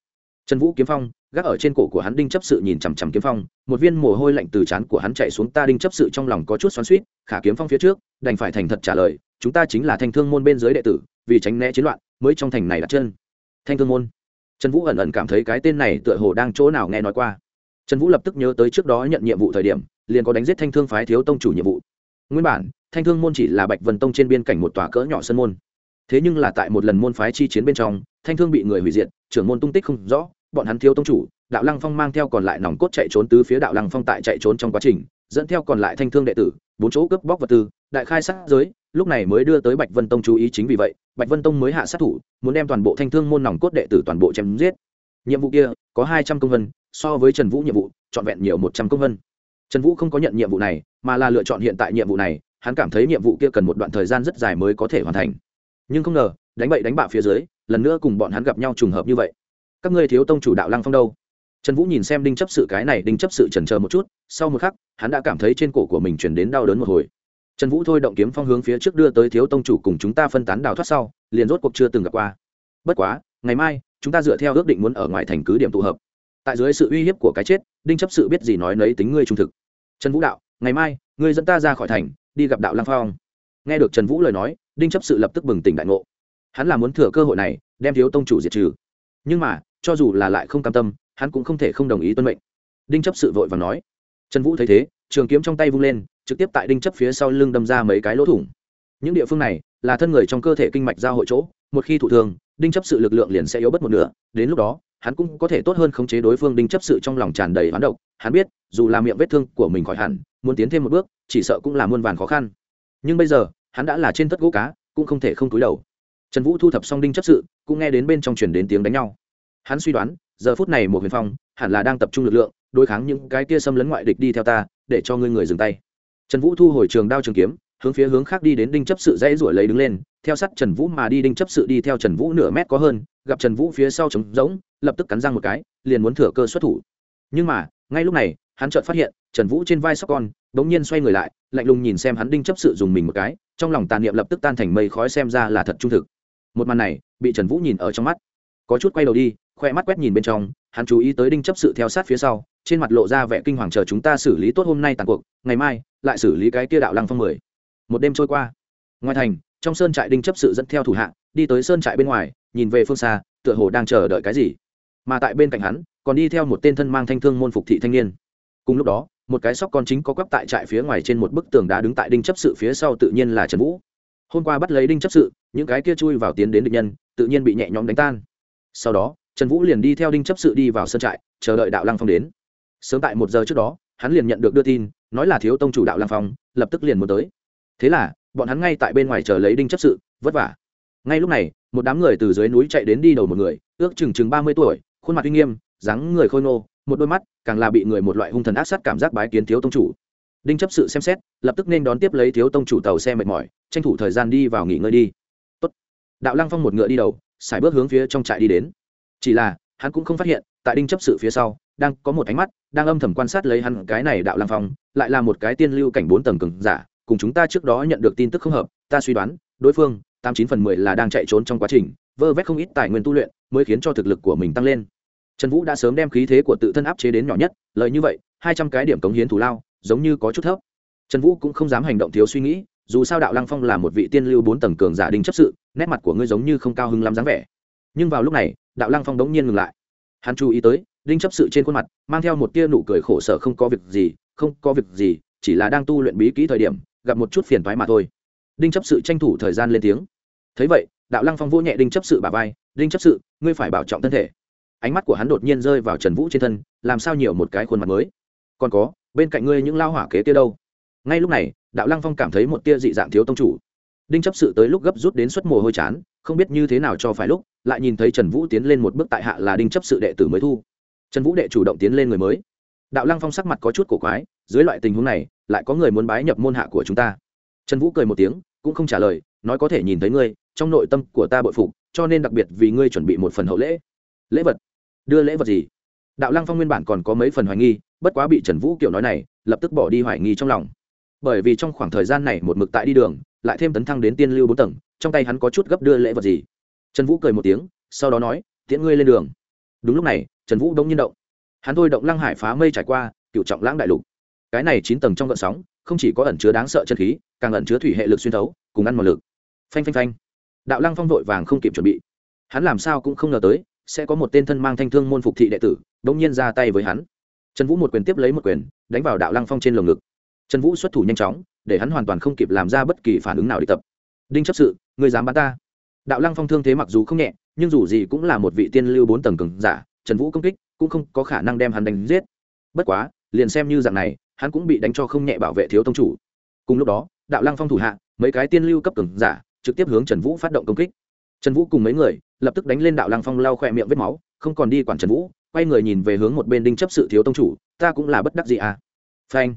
Trần vũ kiếm phong, gác ở trên cổ của hắn đinh chấp sự nhìn chằm chằm kiếm phong, một viên mồ hôi lạnh từ trán của hắn chạy xuống ta đinh chấp sự trong lòng có chút xoắn suýt khả kiếm phong phía trước, đành phải thành thật trả lời, chúng ta chính là thanh thương môn bên dưới đệ tử, vì tránh né chiến loạn, mới trong thành này đặt chân. Thanh thương môn trần vũ ẩn ẩn cảm thấy cái tên này tựa hồ đang chỗ nào nghe nói qua. Trần vũ lập tức nhớ tới trước đó nhận nhiệm vụ thời điểm, liền có đánh giết thanh thương phái thiếu tông chủ nhiệm vụ. Nguyên bản, thanh thương môn chỉ là bạch vân tông trên biên cảnh một tòa cỡ nhỏ sân môn. Thế nhưng là tại một lần môn phái chi chiến bên trong, thanh thương bị người hủy diệt, trưởng môn tung tích không rõ, bọn hắn thiếu tông chủ, đạo lăng phong mang theo còn lại nòng cốt chạy trốn tứ phía đạo lăng phong tại chạy trốn trong quá trình, dẫn theo còn lại thanh thương đệ tử, bốn chỗ cướp bóc vật tư, đại khai sát giới lúc này mới đưa tới bạch vân tông chú ý chính vì vậy, bạch vân tông mới hạ sát thủ, muốn đem toàn bộ thanh thương môn nòng cốt đệ tử toàn bộ chém giết. Nhiệm vụ kia, có hai trăm công vân, so với trần vũ nhiệm vụ, trọn vẹn nhiều một trăm công vân. Trần vũ không có nhận nhiệm vụ này, mà là lựa chọn hiện tại nhiệm vụ này, hắn cảm thấy nhiệm vụ kia cần một đoạn thời gian rất dài mới có thể hoàn thành. Nhưng không ngờ, đánh bậy đánh bạ phía dưới, lần nữa cùng bọn hắn gặp nhau trùng hợp như vậy. Các ngươi thiếu tông chủ đạo lăng phong đâu? Trần vũ nhìn xem đinh chấp sự cái này, đinh chấp sự chần chờ một chút, sau một khắc, hắn đã cảm thấy trên cổ của mình chuyển đến đau đớn một hồi trần vũ thôi động kiếm phong hướng phía trước đưa tới thiếu tông chủ cùng chúng ta phân tán đào thoát sau, liền rốt cuộc chưa từng gặp qua. Bất quá, ngày mai, chúng ta dựa theo ước định muốn ở ngoài thành cứ điểm tụ hợp. Tại dưới sự uy hiếp của cái chết, đinh chấp sự biết gì nói nấy tính ngươi trung thực. Trần vũ đạo, ngày mai, ngươi dẫn ta ra khỏi thành, đi gặp đạo lăng phong. Nghe được trần vũ lời nói, đinh chấp sự lập tức bừng tỉnh đại ngộ. Hắn là muốn thừa cơ hội này, đem thiếu tông chủ diệt trừ. Nhưng mà, cho dù là lại không cam tâm, hắn cũng không thể không đồng ý tuân mệnh. Đinh chấp sự vội và nói. Trần vũ thấy thế trường kiếm trong tay vung lên, trực tiếp tại đinh chấp phía sau lưng đâm ra mấy cái lỗ thủng. Những địa phương này là thân người trong cơ thể kinh mạch giao hội chỗ, một khi thụ thường đinh chấp sự lực lượng liền sẽ yếu bất một nửa, đến lúc đó, hắn cũng có thể tốt hơn khống chế đối phương đinh chấp sự trong lòng tràn đầy hoán độc. Hắn biết, dù là miệng vết thương của mình khỏi hẳn, muốn tiến thêm một bước, chỉ sợ cũng là muôn vàn khó khăn. Nhưng bây giờ, hắn đã là trên tất gỗ cá, cũng không thể không túi đầu. Trần vũ thu thập xong đinh chấp sự, cũng nghe đến bên trong chuyển đến tiếng đánh nhau. Hắn suy đoán, giờ phút này một huyền phong, hẳn là đang tập trung lực lượng, đối kháng những cái kia xâm lấn ngoại địch đi theo ta để cho ngươi người dừng tay. Trần vũ thu hồi trường đao trường kiếm, hướng phía hướng khác đi đến đinh chấp sự dãy ruổi lấy đứng lên, theo sát trần vũ mà đi, đinh chấp sự đi theo trần vũ nửa mét có hơn, gặp trần vũ phía sau trống rỗng, lập tức cắn răng một cái, liền muốn thừa cơ xuất thủ. Nhưng mà, ngay lúc này, hắn chợt phát hiện, trần vũ trên vai sóc con đ ỗ n g nhiên xoay người lại, lạnh lùng nhìn xem hắn đinh chấp sự dùng mình một cái, trong lòng tàn niệm lập tức tan thành mây khói xem ra là thật trung thực. Một màn này, bị trần vũ nhìn ở trong mắt. Có chút quay đầu đi, khoe mắt quét nhìn bên trong hắn chú ý tới đinh chấp sự theo sát phía sau, trên mặt lộ ra vẻ kinh hoàng chờ chúng ta xử lý tốt hôm nay tàn cuộc, ngày mai lại xử lý cái kia đạo lăng phong mười. Một đêm trôi qua. Ngoài thành, trong sơn trại đinh chấp sự dẫn theo thủ hạ, đi tới sơn trại bên ngoài, nhìn về phương xa, tựa hồ đang chờ đợi cái gì. Mà tại bên cạnh hắn, còn đi theo một tên thân mang thanh thương môn phục thị thanh niên. Cùng lúc đó, một cái sóc con chính có quắp tại trại phía ngoài trên một bức tường đá đứng tại đinh chấp sự phía sau tự nhiên là trần vũ. Hôm qua bắt lấy đinh chấp sự, những cái kia chui vào tiến đến địch nhân, tự nhiên bị nhẹ nhõm đánh tan. Sau đó trần vũ liền đi theo đinh chấp sự đi vào sân trại, chờ đợi đạo lăng phong đến. Sớm tại một giờ trước đó, hắn liền nhận được đưa tin, nói là thiếu tông chủ đạo lăng phong, lập tức liền muốn tới. Thế là, bọn hắn ngay tại bên ngoài chờ lấy đinh chấp sự, vất vả. Ngay lúc này, một đám người từ dưới núi chạy đến đi đầu một người, ước chừng chừng ba mươi tuổi, khuôn mặt uy nghiêm, dáng người khôi ngô, một đôi mắt càng là bị người một loại hung thần ác sát cảm giác bái kiến thiếu tông chủ. Đinh chấp sự xem xét, lập tức nên đón tiếp lấy thiếu tông chủ tàu xe mệt mỏi, tranh thủ thời gian đi vào nghỉ ngơi đi. Tốt. đạo lăng phong một ngựa đi đầu xài bước hướng phía trong trại đi đến chỉ là, hắn cũng không phát hiện, tại đinh chấp sự phía sau, đang có một ánh mắt, đang âm thầm quan sát lấy hắn cái này đạo lăng phong, lại là một cái tiên lưu cảnh bốn tầng cường giả, cùng chúng ta trước đó nhận được tin tức không hợp, ta suy đoán, đối phương, tám chín phần mười là đang chạy trốn trong quá trình, vơ vét không ít tài nguyên tu luyện, mới khiến cho thực lực của mình tăng lên. Trần vũ đã sớm đem khí thế của tự thân áp chế đến nhỏ nhất, lợi như vậy, hai trăm cái điểm cống hiến thù lao, giống như có chút thấp. Trần vũ cũng không dám hành động thiếu suy nghĩ, dù sao đạo lăng phong là một vị tiên lưu bốn tầng cường giả đình chấp sự, nét mặt của ngươi giống như không cao hứng lắm dáng vẻ nhưng vào lúc này, đạo lăng phong đống nhiên ngừng lại. Hắn chú ý tới, đinh chấp sự trên khuôn mặt, mang theo một tia nụ cười khổ sở không có việc gì, không có việc gì, chỉ là đang tu luyện bí kỹ thời điểm, gặp một chút phiền thoái mà thôi. Đinh chấp sự tranh thủ thời gian lên tiếng. Thấy vậy, đạo lăng phong vỗ nhẹ đinh chấp sự bà vai, đinh chấp sự, ngươi phải bảo trọng thân thể. Ánh mắt của hắn đột nhiên rơi vào trần vũ trên thân, làm sao nhiều một cái khuôn mặt mới? Còn có, bên cạnh ngươi những lao hỏa kế tia đâu? Ngay lúc này, đạo lăng phong cảm thấy một tia dị dạng thiếu tông chủ đinh chấp sự tới lúc gấp rút đến suất mồ hôi chán, không biết như thế nào cho phải lúc, lại nhìn thấy trần vũ tiến lên một bước tại hạ là đinh chấp sự đệ tử mới thu. Trần vũ đệ chủ động tiến lên người mới. Đạo lăng phong sắc mặt có chút cổ quái, dưới loại tình huống này, lại có người muốn bái nhập môn hạ của chúng ta. Trần vũ cười một tiếng, cũng không trả lời, nói có thể nhìn thấy ngươi, trong nội tâm của ta bội phục, cho nên đặc biệt vì ngươi chuẩn bị một phần hậu lễ. Lễ vật? Đưa lễ vật gì? Đạo lăng phong nguyên bản còn có mấy phần hoài nghi, bất quá bị trần vũ kiểu nói này, lập tức bỏ đi hoài nghi trong lòng. Bởi vì trong khoảng thời gian này một mực tại đi đường lại thêm tấn thăng đến tiên lưu bốn tầng, trong tay hắn có chút gấp đưa lễ vật gì? Trần vũ cười một tiếng, sau đó nói, tiễn ngươi lên đường. Đúng lúc này, trần vũ đông nhiên động. Hắn thôi động lăng hải phá mây trải qua, cựu trọng lãng đại lục. Cái này chín tầng trong gợn sóng, không chỉ có ẩn chứa đáng sợ chân khí, càng ẩn chứa thủy hệ lực xuyên thấu, cùng ăn một lực. Phanh phanh phanh. Đạo lăng phong vội vàng không kịp chuẩn bị. Hắn làm sao cũng không ngờ tới, sẽ có một tên thân mang thanh thương môn phục thị đệ tử đông nhiên ra tay với hắn. Trần vũ một quyền tiếp lấy một quyền, đánh vào đạo lăng phong trên lồng ngực. Trần vũ xuất thủ nhanh chóng để hắn hoàn toàn không kịp làm ra bất kỳ phản ứng nào để tập. Đinh chấp sự người dám bắn ta? Đạo lăng phong thương thế mặc dù không nhẹ, nhưng dù gì cũng là một vị tiên lưu bốn tầng cường giả, trần vũ công kích cũng không có khả năng đem hắn đánh giết. Bất quá, liền xem như dạng này, hắn cũng bị đánh cho không nhẹ bảo vệ thiếu tông chủ. Cùng lúc đó, đạo lăng phong thủ hạ, mấy cái tiên lưu cấp cường giả trực tiếp hướng trần vũ phát động công kích. Trần vũ cùng mấy người lập tức đánh lên đạo lăng phong lau khỏe miệng vết máu, không còn đi quản trần vũ, quay người nhìn về hướng một bên đinh chấp sự thiếu tông chủ, ta cũng là bất đắc gì à. Phanh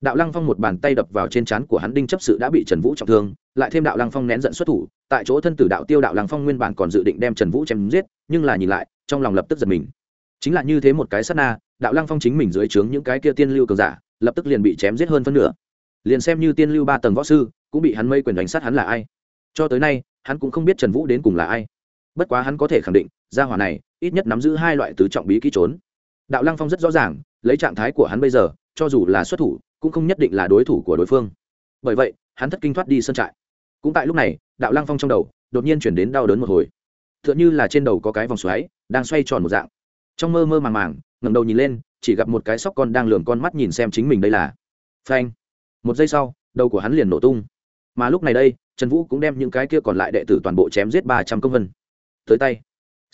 đạo lăng phong một bàn tay đập vào trên trán của hắn đinh chấp sự đã bị trần vũ trọng thương, lại thêm đạo lăng phong nén giận xuất thủ, tại chỗ thân tử đạo tiêu đạo lăng phong nguyên bản còn dự định đem trần vũ chém giết, nhưng là nhìn lại, trong lòng lập tức giật mình. Chính là như thế một cái sát na, đạo lăng phong chính mình dưới trướng những cái kia tiên lưu cường giả, lập tức liền bị chém giết hơn phân nửa. Liền xem như tiên lưu ba tầng võ sư, cũng bị hắn mây quyền đánh sát hắn là ai. Cho tới nay, hắn cũng không biết trần vũ đến cùng là ai. Bất quá hắn có thể khẳng định, gia hỏa này ít nhất nắm giữ hai loại tứ trọng bí kỹ trốn. Đạo lăng phong rất rõ ràng, lấy trạng thái của hắn bây giờ, cho dù là xuất thủ cũng không nhất định là đối thủ của đối phương. Bởi vậy, hắn thất kinh thoát đi sân trại. Cũng tại lúc này, đạo lăng phong trong đầu đột nhiên chuyển đến đau đớn một hồi. T h ư ợ n h ư là trên đầu có cái vòng xoáy, đang xoay tròn một dạng. Trong mơ mơ màng màng, ngẩng đầu nhìn lên, chỉ gặp một cái sóc con đang lường con mắt nhìn xem chính mình đây là phanh. Một giây sau, đầu của hắn liền nổ tung. Mà lúc này đây, trần vũ cũng đem những cái kia còn lại đệ tử toàn bộ chém giết ba trăm công vân. Tới tay.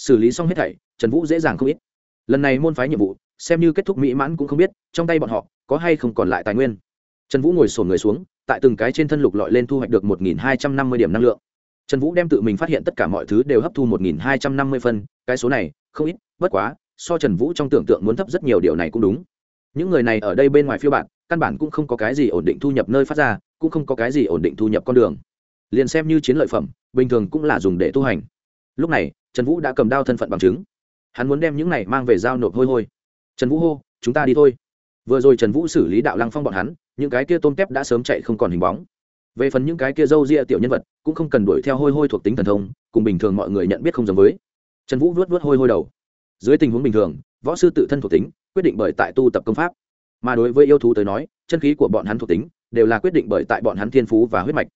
Xử lý xong hết thảy, trần vũ dễ dàng không ít. Lần này môn phái nhiệm vụ, xem như kết thúc mỹ mãn cũng không biết, trong tay bọn họ có hay không còn lại tài nguyên. Trần vũ ngồi sổn người xuống, tại từng cái trên thân lục lọi lên thu hoạch được một nghìn hai trăm năm mươi điểm năng lượng. Trần vũ đem tự mình phát hiện tất cả mọi thứ đều hấp thu một nghìn hai trăm năm mươi phân, cái số này, không ít, bất quá, so trần vũ trong tưởng tượng muốn thấp rất nhiều điều này cũng đúng. Những người này ở đây bên ngoài phiêu bạn, căn bản cũng không có cái gì ổn định thu nhập nơi phát ra, cũng không có cái gì ổn định thu nhập con đường. Liền xem như chiến lợi phẩm, bình thường cũng là dùng để tu hành. Lúc này, trần vũ đã cầm đao thân phận bằng chứng. Hắn muốn đem những này mang về giao nộp hôi hôi. Trần vũ hô, chúng ta đi thôi vừa rồi trần vũ xử lý đạo lăng phong bọn hắn, những cái kia tôm tép đã sớm chạy không còn hình bóng. Về phần những cái kia dâu ria tiểu nhân vật, cũng không cần đuổi theo hôi hôi thuộc tính thần thông, cùng bình thường mọi người nhận biết không giống với. Trần vũ vuốt vuốt hôi hôi đầu. Dưới tình huống bình thường, võ sư tự thân thuộc tính, quyết định bởi tại tu tập công pháp. Mà đối với yêu thú tới nói, chân khí của bọn hắn thuộc tính, đều là quyết định bởi tại bọn hắn thiên phú và huyết mạch.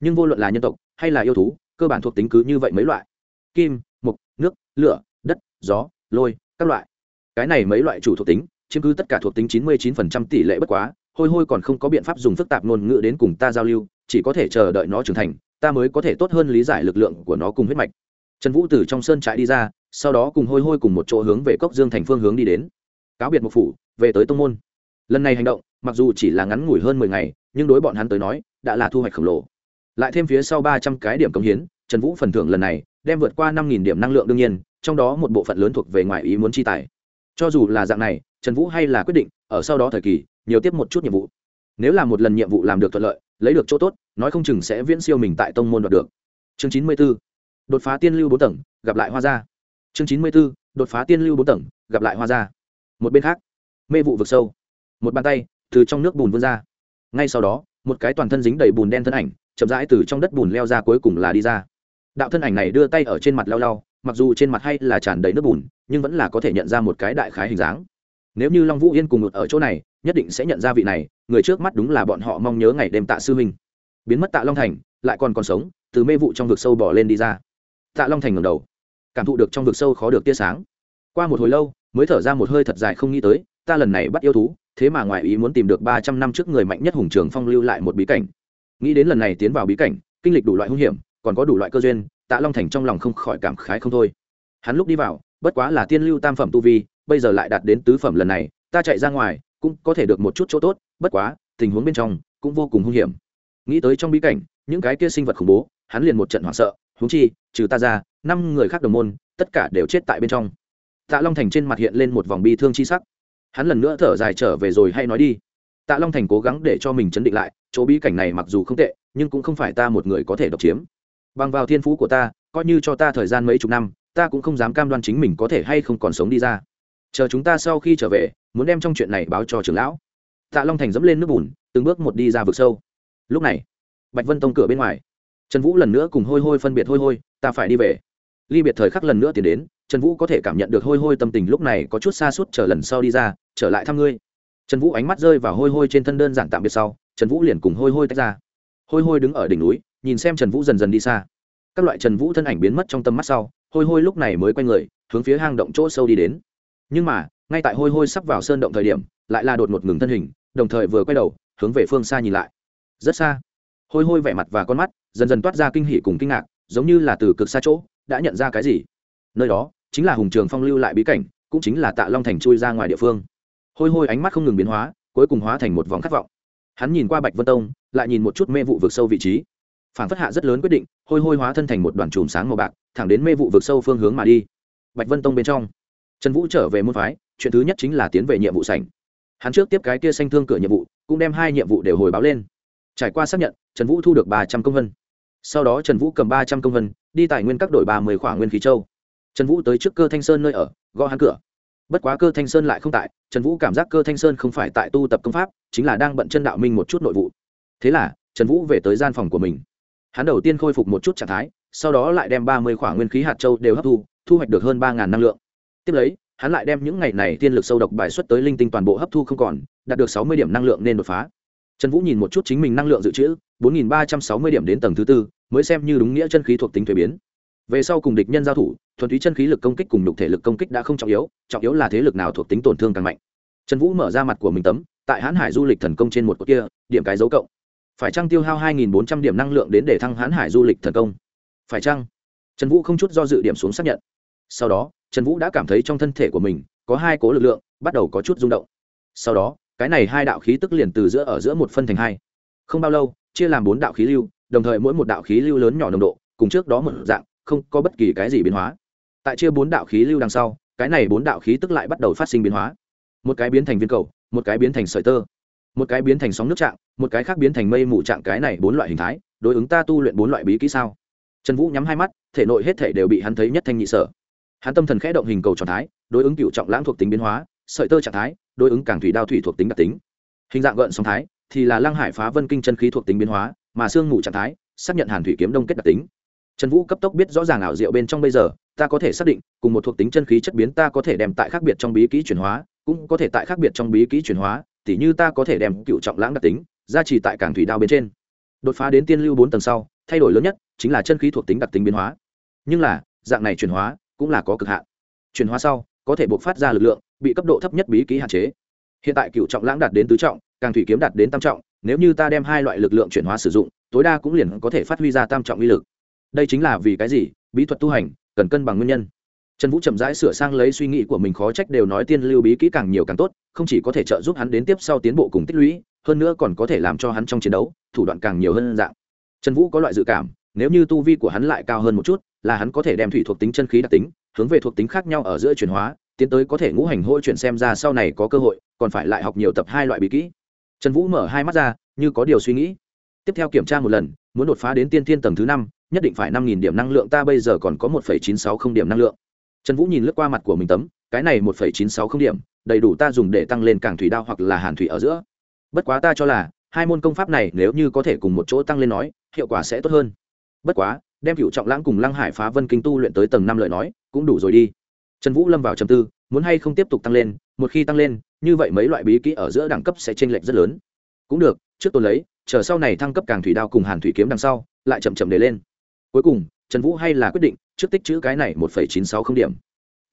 Nhưng vô luận là nhân tộc, hay là yêu thú, cơ bản thuộc tính cứ như vậy mấy loại. Kim mục nước, lửa, đất, gió, lôi, các loại. Cái này mấy loại chủ thuộc tính chiếm cứ tất cả thuộc tính chín mươi chín phần trăm tỷ lệ bất quá, hôi hôi còn không có biện pháp dùng phức tạp ngôn ngữ đến cùng ta giao lưu, chỉ có thể chờ đợi nó trưởng thành, ta mới có thể tốt hơn lý giải lực lượng của nó cùng huyết mạch. Trần vũ từ trong sơn trại đi ra, sau đó cùng hôi hôi cùng một chỗ hướng về cốc dương thành phương hướng đi đến. Cáo biệt một phủ, về tới tông môn. Lần này hành động, mặc dù chỉ là ngắn ngủi hơn mười ngày, nhưng đối bọn hắn tới nói, đã là thu hoạch khổng lồ. Lại thêm phía sau ba trăm cái điểm cống hiến, trần vũ phần thưởng lần này, đem vượt qua năm nghìn điểm năng lượng đương nhiên, trong đó một bộ phận lớn thuộc về ngoại ý muốn chi tài. Cho dù là dạng này trần vũ hay là quyết định, ở sau đó thời kỳ, nhiều tiếp một chút nhiệm vụ. Nếu là một lần nhiệm vụ làm được thuận lợi, lấy được chỗ tốt, nói không chừng sẽ viễn siêu mình tại tông môn đoạt được. Chương chín mươi b ố đột phá tiên lưu bốn tầng, gặp lại hoa gia. Chương chín mươi b ố đột phá tiên lưu bốn tầng, gặp lại hoa gia. Một bên khác, mê vụ vực sâu. Một bàn tay, từ trong nước bùn vươn ra. Ngay sau đó, một cái toàn thân dính đầy bùn đen thân ảnh, chậm rãi từ trong đất bùn leo ra cuối cùng là đi ra. Đạo thân ảnh này đưa tay ở trên mặt lau lau, mặc dù trên mặt hay là tràn đầy nước bùn, nhưng vẫn là có thể nhận ra một cái đại khái hình dáng nếu như long vũ yên cùng một ở chỗ này, nhất định sẽ nhận ra vị này, người trước mắt đúng là bọn họ mong nhớ ngày đêm tạ sư huynh biến mất tạ long thành, lại còn còn sống, từ mê vụ trong vực sâu bỏ lên đi ra. Tạ long thành ngầm đầu, cảm thụ được trong vực sâu khó được tia sáng. Qua một hồi lâu, mới thở ra một hơi thật dài không nghĩ tới, ta lần này bắt yêu thú, thế mà ngoài ý muốn tìm được ba trăm năm trước người mạnh nhất hùng trường phong lưu lại một bí cảnh. Nghĩ đến lần này tiến vào bí cảnh, kinh lịch đủ loại hung hiểm, còn có đủ loại cơ duyên, tạ long thành trong lòng không khỏi cảm khái không thôi. Hắn lúc đi vào, bất quá là tiên lưu tam phẩm tu vi bây giờ lại đạt đến tứ phẩm lần này, ta chạy ra ngoài, cũng có thể được một chút chỗ tốt, bất quá, tình huống bên trong, cũng vô cùng hung hiểm. Nghĩ tới trong bí cảnh, những cái kia sinh vật khủng bố, hắn liền một trận hoảng sợ húng chi, trừ ta ra, năm người khác đồng môn, tất cả đều chết tại bên trong. Tạ long thành trên mặt hiện lên một vòng bi thương chi sắc. Hắn lần nữa thở dài trở về rồi hay nói đi. Tạ long thành cố gắng để cho mình chấn định lại, chỗ bí cảnh này mặc dù không tệ, nhưng cũng không phải ta một người có thể độc chiếm. Bằng vào thiên phú của ta, coi như cho ta thời gian mấy chục năm, ta cũng không dám cam đoan chính mình có thể hay không còn sống đi ra chờ chúng ta sau khi trở về, muốn đem trong chuyện này báo cho trưởng lão. Tạ long thành dẫm lên nước bùn, từng bước một đi ra vực sâu. Lúc này, bạch vân tông cửa bên ngoài, trần vũ lần nữa cùng hôi hôi phân biệt hôi hôi, ta phải đi về. Ly biệt thời khắc lần nữa tiến đến, trần vũ có thể cảm nhận được hôi hôi tâm tình lúc này có chút xa suốt chờ lần sau đi ra, trở lại thăm ngươi. Trần vũ ánh mắt rơi vào hôi hôi trên thân đơn giản tạm biệt sau, trần vũ liền cùng hôi hôi tách ra. Hôi hôi đứng ở đỉnh núi, nhìn xem trần vũ dần dần đi xa. Các loại trần vũ thân ảnh biến mất trong tâm mắt sau, hôi hôi lúc này mới quay người, hướng phía hang động chỗ sâu đi đến nhưng mà, ngay tại hôi hôi sắp vào sơn động thời điểm, lại là đột ngột ngừng thân hình, đồng thời vừa quay đầu, hướng về phương xa nhìn lại. Rất xa. Hôi hôi vẻ mặt và con mắt, dần dần toát ra kinh hỉ cùng kinh ngạc, giống như là từ cực xa chỗ, đã nhận ra cái gì. Nơi đó, chính là hùng trường phong lưu lại bí cảnh, cũng chính là tạ long thành chui ra ngoài địa phương. Hôi hôi ánh mắt không ngừng biến hóa, cuối cùng hóa thành một vòng khát vọng. Hắn nhìn qua bạch vân tông, lại nhìn một chút mê vụ vực sâu vị trí. Phản phất hạ rất lớn quyết định, hôi hôi hóa thân thành một đoàn chùm sáng màu bạc, thẳng đến mê vụ vực sâu phương hướng mà đi. Bạch vân tông bên trong trần vũ trở về môn phái, chuyện thứ nhất chính là tiến về nhiệm vụ sảnh. Hắn trước tiếp cái kia xanh thương cửa nhiệm vụ, cũng đem hai nhiệm vụ đều hồi báo lên. Trải qua xác nhận, trần vũ thu được ba trăm công vân. Sau đó trần vũ cầm ba trăm công vân, đi tài nguyên các đội ba mươi khoảng nguyên khí châu. Trần vũ tới trước cơ thanh sơn nơi ở, gõ hắn cửa. Bất quá cơ thanh sơn lại không tại, trần vũ cảm giác cơ thanh sơn không phải tại tu tập công pháp, chính là đang bận chân đạo minh một chút nội vụ. Thế là, trần vũ về tới gian phòng của mình. Hắn đầu tiên khôi phục một chút trạng thái, sau đó lại đem ba mươi khoảng nguyên khí hạt châu đều hấp thu thu hoạch được hơn ba năng lượng tiếp lấy, hắn lại đem những ngày này tiên lực sâu độc bài xuất tới linh tinh toàn bộ hấp thu không còn, đạt được sáu mươi điểm năng lượng nên đột phá. Trần vũ nhìn một chút chính mình năng lượng dự trữ, bốn nghìn ba trăm sáu mươi điểm đến tầng thứ tư, mới xem như đúng nghĩa chân khí thuộc tính thuế biến. Về sau cùng địch nhân giao thủ, thuần túy chân khí lực công kích cùng nhục thể lực công kích đã không trọng yếu trọng yếu là thế lực nào thuộc tính tổn thương càng mạnh. Trần vũ mở ra mặt của mình tấm, tại hãn hải du lịch thần công trên một cột kia, điểm cái dấu cộng. Phải chăng tiêu hao hai nghìn bốn trăm điểm năng lượng đến để thăng hãn hải du lịch thần công? Phải chăng? Trần vũ không chút do dự điểm xuống xác nhận. Sau đó trần vũ đã cảm thấy trong thân thể của mình có hai cố lực lượng, bắt đầu có chút rung động. Sau đó, cái này hai đạo khí tức liền từ giữa ở giữa một phân thành hai. Không bao lâu, chia làm bốn đạo khí lưu, đồng thời mỗi một đạo khí lưu lớn nhỏ nồng độ, cùng trước đó một dạng, không có bất kỳ cái gì biến hóa. Tại chia bốn đạo khí lưu đằng sau, cái này bốn đạo khí tức lại bắt đầu phát sinh biến hóa. Một cái biến thành viên cầu, một cái biến thành sợi tơ, một cái biến thành sóng nước trạng, một cái khác biến thành mây mù trạng, cái này bốn loại hình thái, đối ứng ta tu luyện bốn loại bí kỹ sao? Trần vũ nhắm hai mắt, thể nội hết thể đều bị hắn thấy nhất thanh nhị sở hắn tâm thần khẽ động hình cầu trạng thái, đối ứng cựu trọng lãng thuộc tính biến hóa, sợi tơ trạng thái, đối ứng cảng thủy đao thủy thuộc tính đặc tính. Hình dạng gợn sóng thái thì là lăng hải phá vân kinh chân khí thuộc tính biến hóa, mà xương ngủ trạng thái xác nhận hàn thủy kiếm đông kết đặc tính. Trần vũ cấp tốc biết rõ ràng ảo diệu bên trong bây giờ, ta có thể xác định, cùng một thuộc tính chân khí chất biến ta có thể đem tại khác biệt trong bí kỹ chuyển hóa, cũng có thể tại khác biệt trong bí kỹ chuyển hóa, tỉ như ta có thể đem cựu trọng lãng đặc tính gia trì tại cảng thủy đao bên trên. Đột phá đến tiên lưu bốn tầng sau, thay đổi lớn nhất chính là chân khí thuộc tính đặc tính biến hóa. Nhưng là, dạng này chuyển hóa cũng là có cực hạn. Chuyển hóa sau, có thể buộc phát ra lực lượng, bị cấp độ thấp nhất bí kỹ hạn chế. Hiện tại cựu trọng lãng đạt đến tứ trọng, càng thủy kiếm đạt đến tam trọng, nếu như ta đem hai loại lực lượng chuyển hóa sử dụng, tối đa cũng liền có thể phát huy ra tam trọng uy lực. Đây chính là vì cái gì? Bí thuật tu hành, cần cân bằng nguyên nhân. Trần vũ chậm rãi sửa sang lấy suy nghĩ của mình khó trách đều nói tiên lưu bí kỹ càng nhiều càng tốt, không chỉ có thể trợ giúp hắn đến tiếp sau tiến bộ cùng tích lũy, hơn nữa còn có thể làm cho hắn trong chiến đấu, thủ đoạn càng nhiều hơn dạng. Trần vũ có loại dự cảm nếu như tu vi của hắn lại cao hơn một chút, là hắn có thể đem thủy thuộc tính chân khí đặc tính, hướng về thuộc tính khác nhau ở giữa chuyển hóa, tiến tới có thể ngũ hành hôi chuyển xem ra sau này có cơ hội, còn phải lại học nhiều tập hai loại bí kỹ. Trần vũ mở hai mắt ra, như có điều suy nghĩ. Tiếp theo kiểm tra một lần, muốn đột phá đến tiên thiên tầng thứ năm, nhất định phải năm nghìn điểm năng lượng, ta bây giờ còn có một phẩy chín sáu không điểm năng lượng. Trần vũ nhìn lướt qua mặt của mình tấm, cái này một phẩy chín sáu không điểm, đầy đủ ta dùng để tăng lên cảng thủy đao hoặc là hàn thủy ở giữa. Bất quá ta cho là, hai môn công pháp này nếu như có thể cùng một chỗ tăng lên nói, hiệu quả sẽ tốt hơn bất quá, đem cựu trọng lãng cùng lăng hải phá vân kinh tu luyện tới tầng năm lợi nói, cũng đủ rồi đi. Trần vũ lâm vào trầm tư, muốn hay không tiếp tục tăng lên, một khi tăng lên, như vậy mấy loại bí kỹ ở giữa đẳng cấp sẽ chênh lệch rất lớn. Cũng được, trước tôi lấy, chờ sau này thăng cấp càng thủy đao cùng hàn thủy kiếm đằng sau, lại chậm chậm để lên. Cuối cùng, trần vũ hay là quyết định, trước tích chữ cái này một phẩy chín sáu không điểm.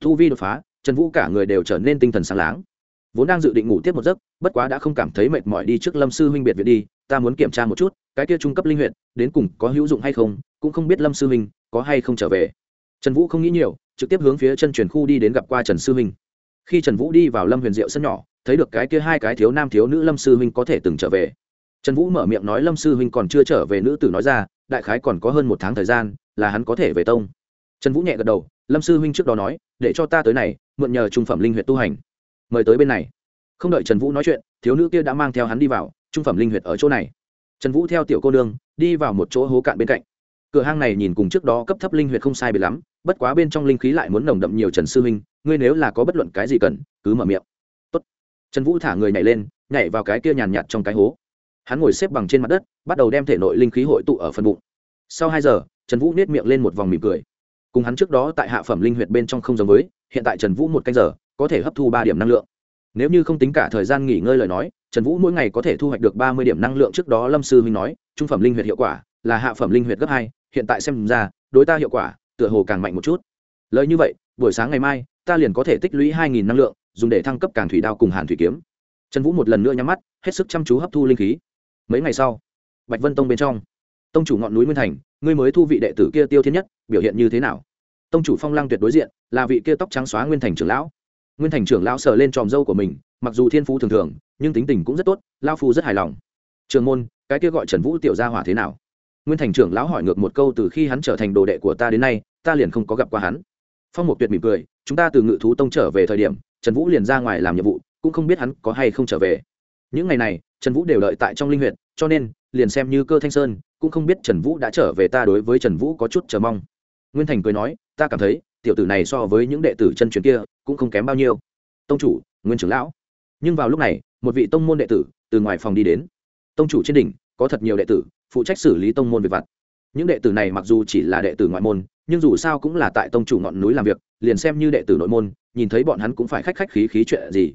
Thu vi đột phá, trần vũ cả người đều trở nên tinh thần sáng láng. Vốn đang dự định ngủ tiếp một giấc, bất quá đã không cảm thấy mệt mỏi đi trước lâm sư huynh biệt viện đi, ta muốn kiểm tra một chút cái kia trung cấp linh huyện đến cùng có hữu dụng hay không, cũng không biết lâm sư huynh có hay không trở về. Trần vũ không nghĩ nhiều, trực tiếp hướng phía chân truyền khu đi đến gặp qua trần sư huynh khi trần vũ đi vào lâm huyền diệu sân nhỏ, thấy được cái kia hai cái thiếu nam thiếu nữ lâm sư huynh có thể từng trở về. Trần vũ mở miệng nói lâm sư huynh còn chưa trở về nữ tử nói ra, đại khái còn có hơn một tháng thời gian, là hắn có thể về tông. Trần vũ nhẹ gật đầu, lâm sư huynh trước đó nói, để cho ta tới này, mượn nhờ trung phẩm linh huyện tu hành. Mời tới bên này. Không đợi trần vũ nói chuyện, thiếu nữ kia đã mang theo hắn đi vào, trung phẩm linh huyệt ở chỗ này trần vũ theo tiểu cô nương, đi vào một chỗ hố cạn bên cạnh. Cửa hang này nhìn cùng trước đó cấp thấp linh huyệt không sai biệt lắm, bất quá bên trong linh khí lại muốn nồng đậm nhiều trần sư huynh, ngươi nếu là có bất luận cái gì cần, cứ mở miệng. Tốt. trần vũ thả người nhảy lên, nhảy vào cái kia nhàn nhạt trong cái hố. Hắn ngồi xếp bằng trên mặt đất, bắt đầu đem thể nội linh khí hội tụ ở phần bụng. Sau hai giờ, trần vũ nết miệng lên một vòng mỉm cười. Cùng hắn trước đó tại hạ phẩm linh huyệt bên trong không giống với, hiện tại trần vũ một canh giờ, có thể hấp thu ba điểm năng lượng. Nếu như không tính cả thời gian nghỉ ngơi lời nói trần vũ mỗi ngày có thể thu hoạch được ba mươi điểm năng lượng trước đó lâm sư huynh nói, trung phẩm linh huyệt hiệu quả là hạ phẩm linh huyệt gấp hai, hiện tại xem ra, đối ta hiệu quả, tựa hồ càng mạnh một chút. Lời như vậy, buổi sáng ngày mai, ta liền có thể tích lũy hai nghìn năng lượng, dùng để thăng cấp càng thủy đao cùng hàn thủy kiếm. Trần vũ một lần nữa nhắm mắt, hết sức chăm chú hấp thu linh khí. Mấy ngày sau, bạch vân tông bên trong, tông chủ ngọn núi nguyên thành, ngươi mới thu vị đệ tử kia tiêu thiên nhất, biểu hiện như thế nào? Tông chủ phong lăng tuyệt đối diện, là vị kia tóc trắng xóa nguyên thành trưởng lão. Nguyên thành trưởng lão sờ lên tròm dâu của mình, mặc dù thiên phú thường thường nhưng tính tình cũng rất tốt lao phu rất hài lòng. Trường môn, cái kia gọi trần vũ tiểu gia hỏa thế nào? Nguyên thành trưởng lão hỏi ngược một câu, từ khi hắn trở thành đồ đệ của ta đến nay, ta liền không có gặp qua hắn. Phong một tuyệt mỉm cười, chúng ta từ ngự thú tông trở về thời điểm, trần vũ liền ra ngoài làm nhiệm vụ, cũng không biết hắn có hay không trở về. Những ngày này, trần vũ đều đợi tại trong linh huyện cho nên, liền xem như cơ thanh sơn, cũng không biết trần vũ đã trở về ta đối với trần vũ có chút chờ mong. Nguyên thành cười nói, ta cảm thấy, tiểu tử này so với những đệ tử chân truyền kia, cũng không kém bao nhiêu. Tông chủ, nguyên trưởng lão. Nhưng vào lúc này một vị tông môn đệ tử từ ngoài phòng đi đến. Tông chủ trên đỉnh, có thật nhiều đệ tử, phụ trách xử lý tông môn việc vặt. Những đệ tử này mặc dù chỉ là đệ tử ngoại môn, nhưng dù sao cũng là tại tông chủ ngọn núi làm việc, liền xem như đệ tử nội môn, nhìn thấy bọn hắn cũng phải khách khách khí khí chuyện gì.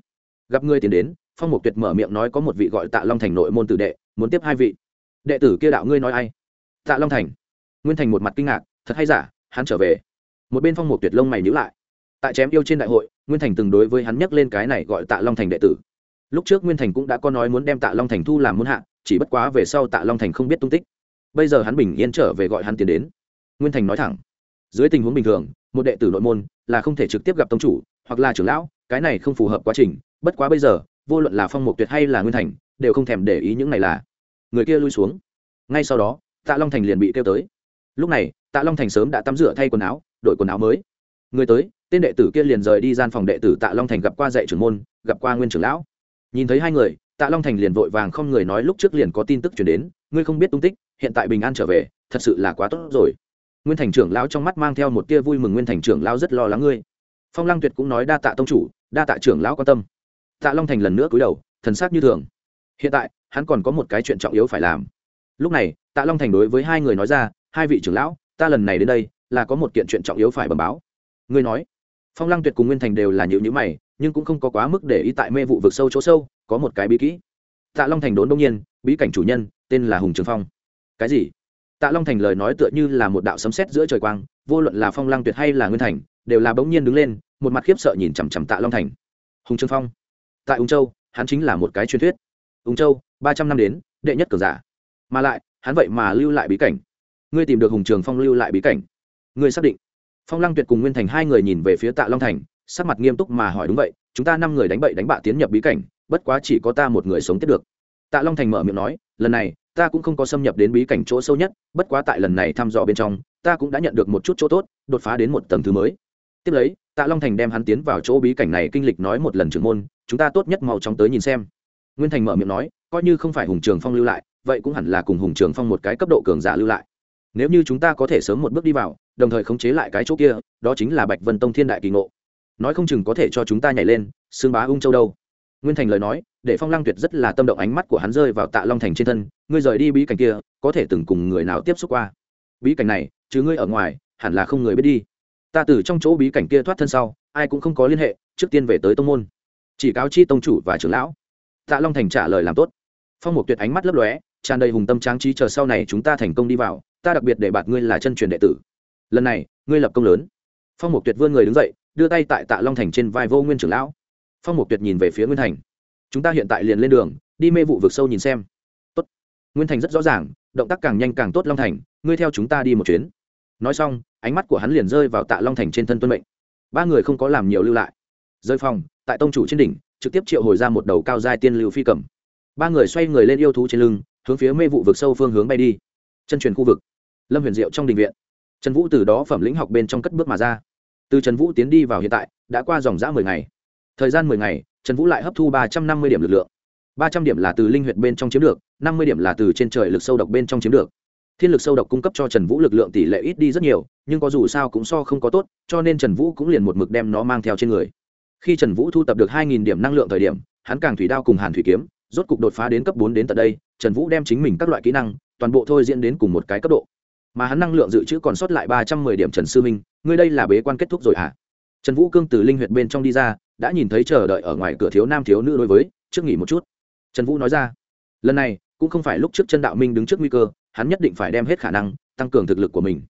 Gặp ngươi tiến đến, phong mục tuyệt mở miệng nói có một vị gọi tạ long thành nội môn tử đệ, muốn tiếp hai vị. Đệ tử kia đạo ngươi nói ai? Tạ long thành. Nguyên thành một mặt kinh ngạc, thật hay giả, hắn trở về. Một bên phong mục tuyệt lông mày nhữ lại. Tại chém yêu trên đại hội, nguyên thành từng đối với hắn nhắc lên cái này gọi tạ long thành đệ tử lúc trước nguyên thành cũng đã có nói muốn đem tạ long thành thu làm muôn hạ, chỉ bất quá về sau tạ long thành không biết tung tích. Bây giờ hắn bình yên trở về gọi hắn tiến đến. Nguyên thành nói thẳng, dưới tình huống bình thường, một đệ tử nội môn là không thể trực tiếp gặp tông chủ hoặc là trưởng lão, cái này không phù hợp quá trình, bất quá bây giờ, vô luận là phong mục tuyệt hay là nguyên thành, đều không thèm để ý những này là. Người kia lui xuống. Ngay sau đó, tạ long thành liền bị kêu tới. Lúc này, tạ long thành sớm đã tắm rửa thay quần áo, đổi quần áo mới. Người tới, tên đệ tử kia liền rời đi gian phòng đệ tử tạ long thành gặp qua dạy trưởng môn, gặp qua nguyên trưởng lão nhìn thấy hai người, tạ long thành liền vội vàng không người nói lúc trước liền có tin tức chuyển đến, ngươi không biết tung tích, hiện tại bình an trở về, thật sự là quá tốt rồi. Nguyên thành trưởng lão trong mắt mang theo một tia vui mừng, nguyên thành trưởng lão rất lo lắng ngươi. Phong lăng tuyệt cũng nói, đa tạ tông chủ, đa tạ trưởng lão quan tâm. Tạ long thành lần nữa cúi đầu, thần sắc như thường. Hiện tại, hắn còn có một cái chuyện trọng yếu phải làm. Lúc này, tạ long thành đối với hai người nói ra, hai vị trưởng lão, ta lần này đến đây là có một kiện chuyện trọng yếu phải bẩm báo. Ngươi nói phong lăng tuyệt cùng nguyên thành đều là nhịu nhữ mày, nhưng cũng không có quá mức để ý tại mê vụ vực sâu chỗ sâu, có một cái bí kỹ. Tạ long thành đốn đông nhiên, bí cảnh chủ nhân, tên là hùng trường phong. Cái gì? Tạ long thành lời nói tựa như là một đạo sấm sét giữa trời quang, vô luận là phong lăng tuyệt hay là nguyên thành, đều là bỗng nhiên đứng lên, một mặt khiếp sợ nhìn chằm chằm tạ long thành. Hùng trường phong. Tại ung châu, hắn chính là một cái truyền thuyết. Ung châu, ba trăm năm đến, đệ nhất cường giả. Mà lại, hắn vậy mà lưu lại bí cảnh. Ngươi tìm được hùng trường phong lưu lại bí cảnh. Ngươi xác định phong lăng tuyệt cùng nguyên thành hai người nhìn về phía tạ long thành, sắc mặt nghiêm túc mà hỏi đúng vậy, chúng ta năm người đánh bậy đánh bạ tiến nhập bí cảnh, bất quá chỉ có ta một người sống tiếp được. Tạ long thành mở miệng nói, lần này, ta cũng không có xâm nhập đến bí cảnh chỗ sâu nhất, bất quá tại lần này thăm dò bên trong, ta cũng đã nhận được một chút chỗ tốt, đột phá đến một tầng thứ mới. Tiếp lấy, tạ long thành đem hắn tiến vào chỗ bí cảnh này kinh lịch nói một lần trưởng môn, chúng ta tốt nhất mau chóng tới nhìn xem. Nguyên thành mở miệng nói, coi như không phải hùng trường phong lưu lại, vậy cũng hẳn là cùng hùng trường phong một cái cấp độ cường giả lưu lại. Nếu như chúng ta có thể sớm một bước đi vào đồng thời khống chế lại cái chỗ kia, đó chính là bạch vân tông thiên đại kỳ ngộ. Nói không chừng có thể cho chúng ta nhảy lên xương bá ung châu đâu. Nguyên thành lời nói, để phong lăng tuyệt rất là tâm động ánh mắt của hắn rơi vào tạ long thành trên thân, ngươi rời đi bí cảnh kia, có thể từng cùng người nào tiếp xúc qua? Bí cảnh này, chứ ngươi ở ngoài, hẳn là không người biết đi. Ta từ trong chỗ bí cảnh kia thoát thân sau, ai cũng không có liên hệ, trước tiên về tới tông môn. Chỉ cáo chi tông chủ và trưởng lão. Tạ long thành trả lời làm tốt. Phong một tuyệt ánh mắt lấp lóe, tràn đầy hùng tâm tráng trí chờ sau này chúng ta thành công đi vào, ta đặc biệt để bạt ngươi là chân truyền đệ tử lần này, ngươi lập công lớn. Phong mục tuyệt vươn người đứng dậy, đưa tay tại tạ long thành trên vai vô nguyên trưởng lão. Phong mục tuyệt nhìn về phía nguyên thành. Chúng ta hiện tại liền lên đường, đi mê vụ vực sâu nhìn xem. Tốt. Nguyên thành rất rõ ràng, động tác càng nhanh càng tốt long thành, ngươi theo chúng ta đi một chuyến. Nói xong, ánh mắt của hắn liền rơi vào tạ long thành trên thân tuân mệnh. Ba người không có làm nhiều lưu lại. Rơi phòng, tại tông chủ trên đỉnh, trực tiếp triệu hồi ra một đầu cao giai tiên lưu phi cầm. Ba người xoay người lên yêu thú trên lưng, hướng phía mê vụ vực sâu phương hướng bay đi. Chân truyền khu vực. Lâm huyền diệu trong đình viện trần vũ từ đó phẩm lĩnh học bên trong cất bước mà ra. Từ trần vũ tiến đi vào hiện tại, đã qua dòng giã mười ngày. Thời gian mười ngày, trần vũ lại hấp thu ba trăm năm mươi điểm lực lượng. ba trăm điểm là từ linh huyệt bên trong chiếm được, năm mươi điểm là từ trên trời lực sâu độc bên trong chiếm được. Thiên lực sâu độc cung cấp cho trần vũ lực lượng tỷ lệ ít đi rất nhiều, nhưng có dù sao cũng so không có tốt, cho nên trần vũ cũng liền một mực đem nó mang theo trên người. Khi trần vũ thu tập được hai điểm năng lượng thời điểm, hắn càng thủy đao cùng hàn thủy kiếm, rốt cục đột phá đến cấp bốn đến tận đây, trần vũ đem chính mình các loại kỹ năng, toàn bộ thôi diễn đến cùng một cái cấp độ mà hắn năng lượng dự trữ còn sót lại ba trăm mười điểm trần sư minh, ngươi đây là bế quan kết thúc rồi hả? À? trần vũ cương từ linh huyệt bên trong đi ra, đã nhìn thấy chờ đợi ở ngoài cửa thiếu nam thiếu nữ đối với, trước nghỉ một chút. Trần vũ nói ra, lần này cũng không phải lúc trước chân đạo minh đứng trước nguy cơ, hắn nhất định phải đem hết khả năng, tăng cường thực lực của mình.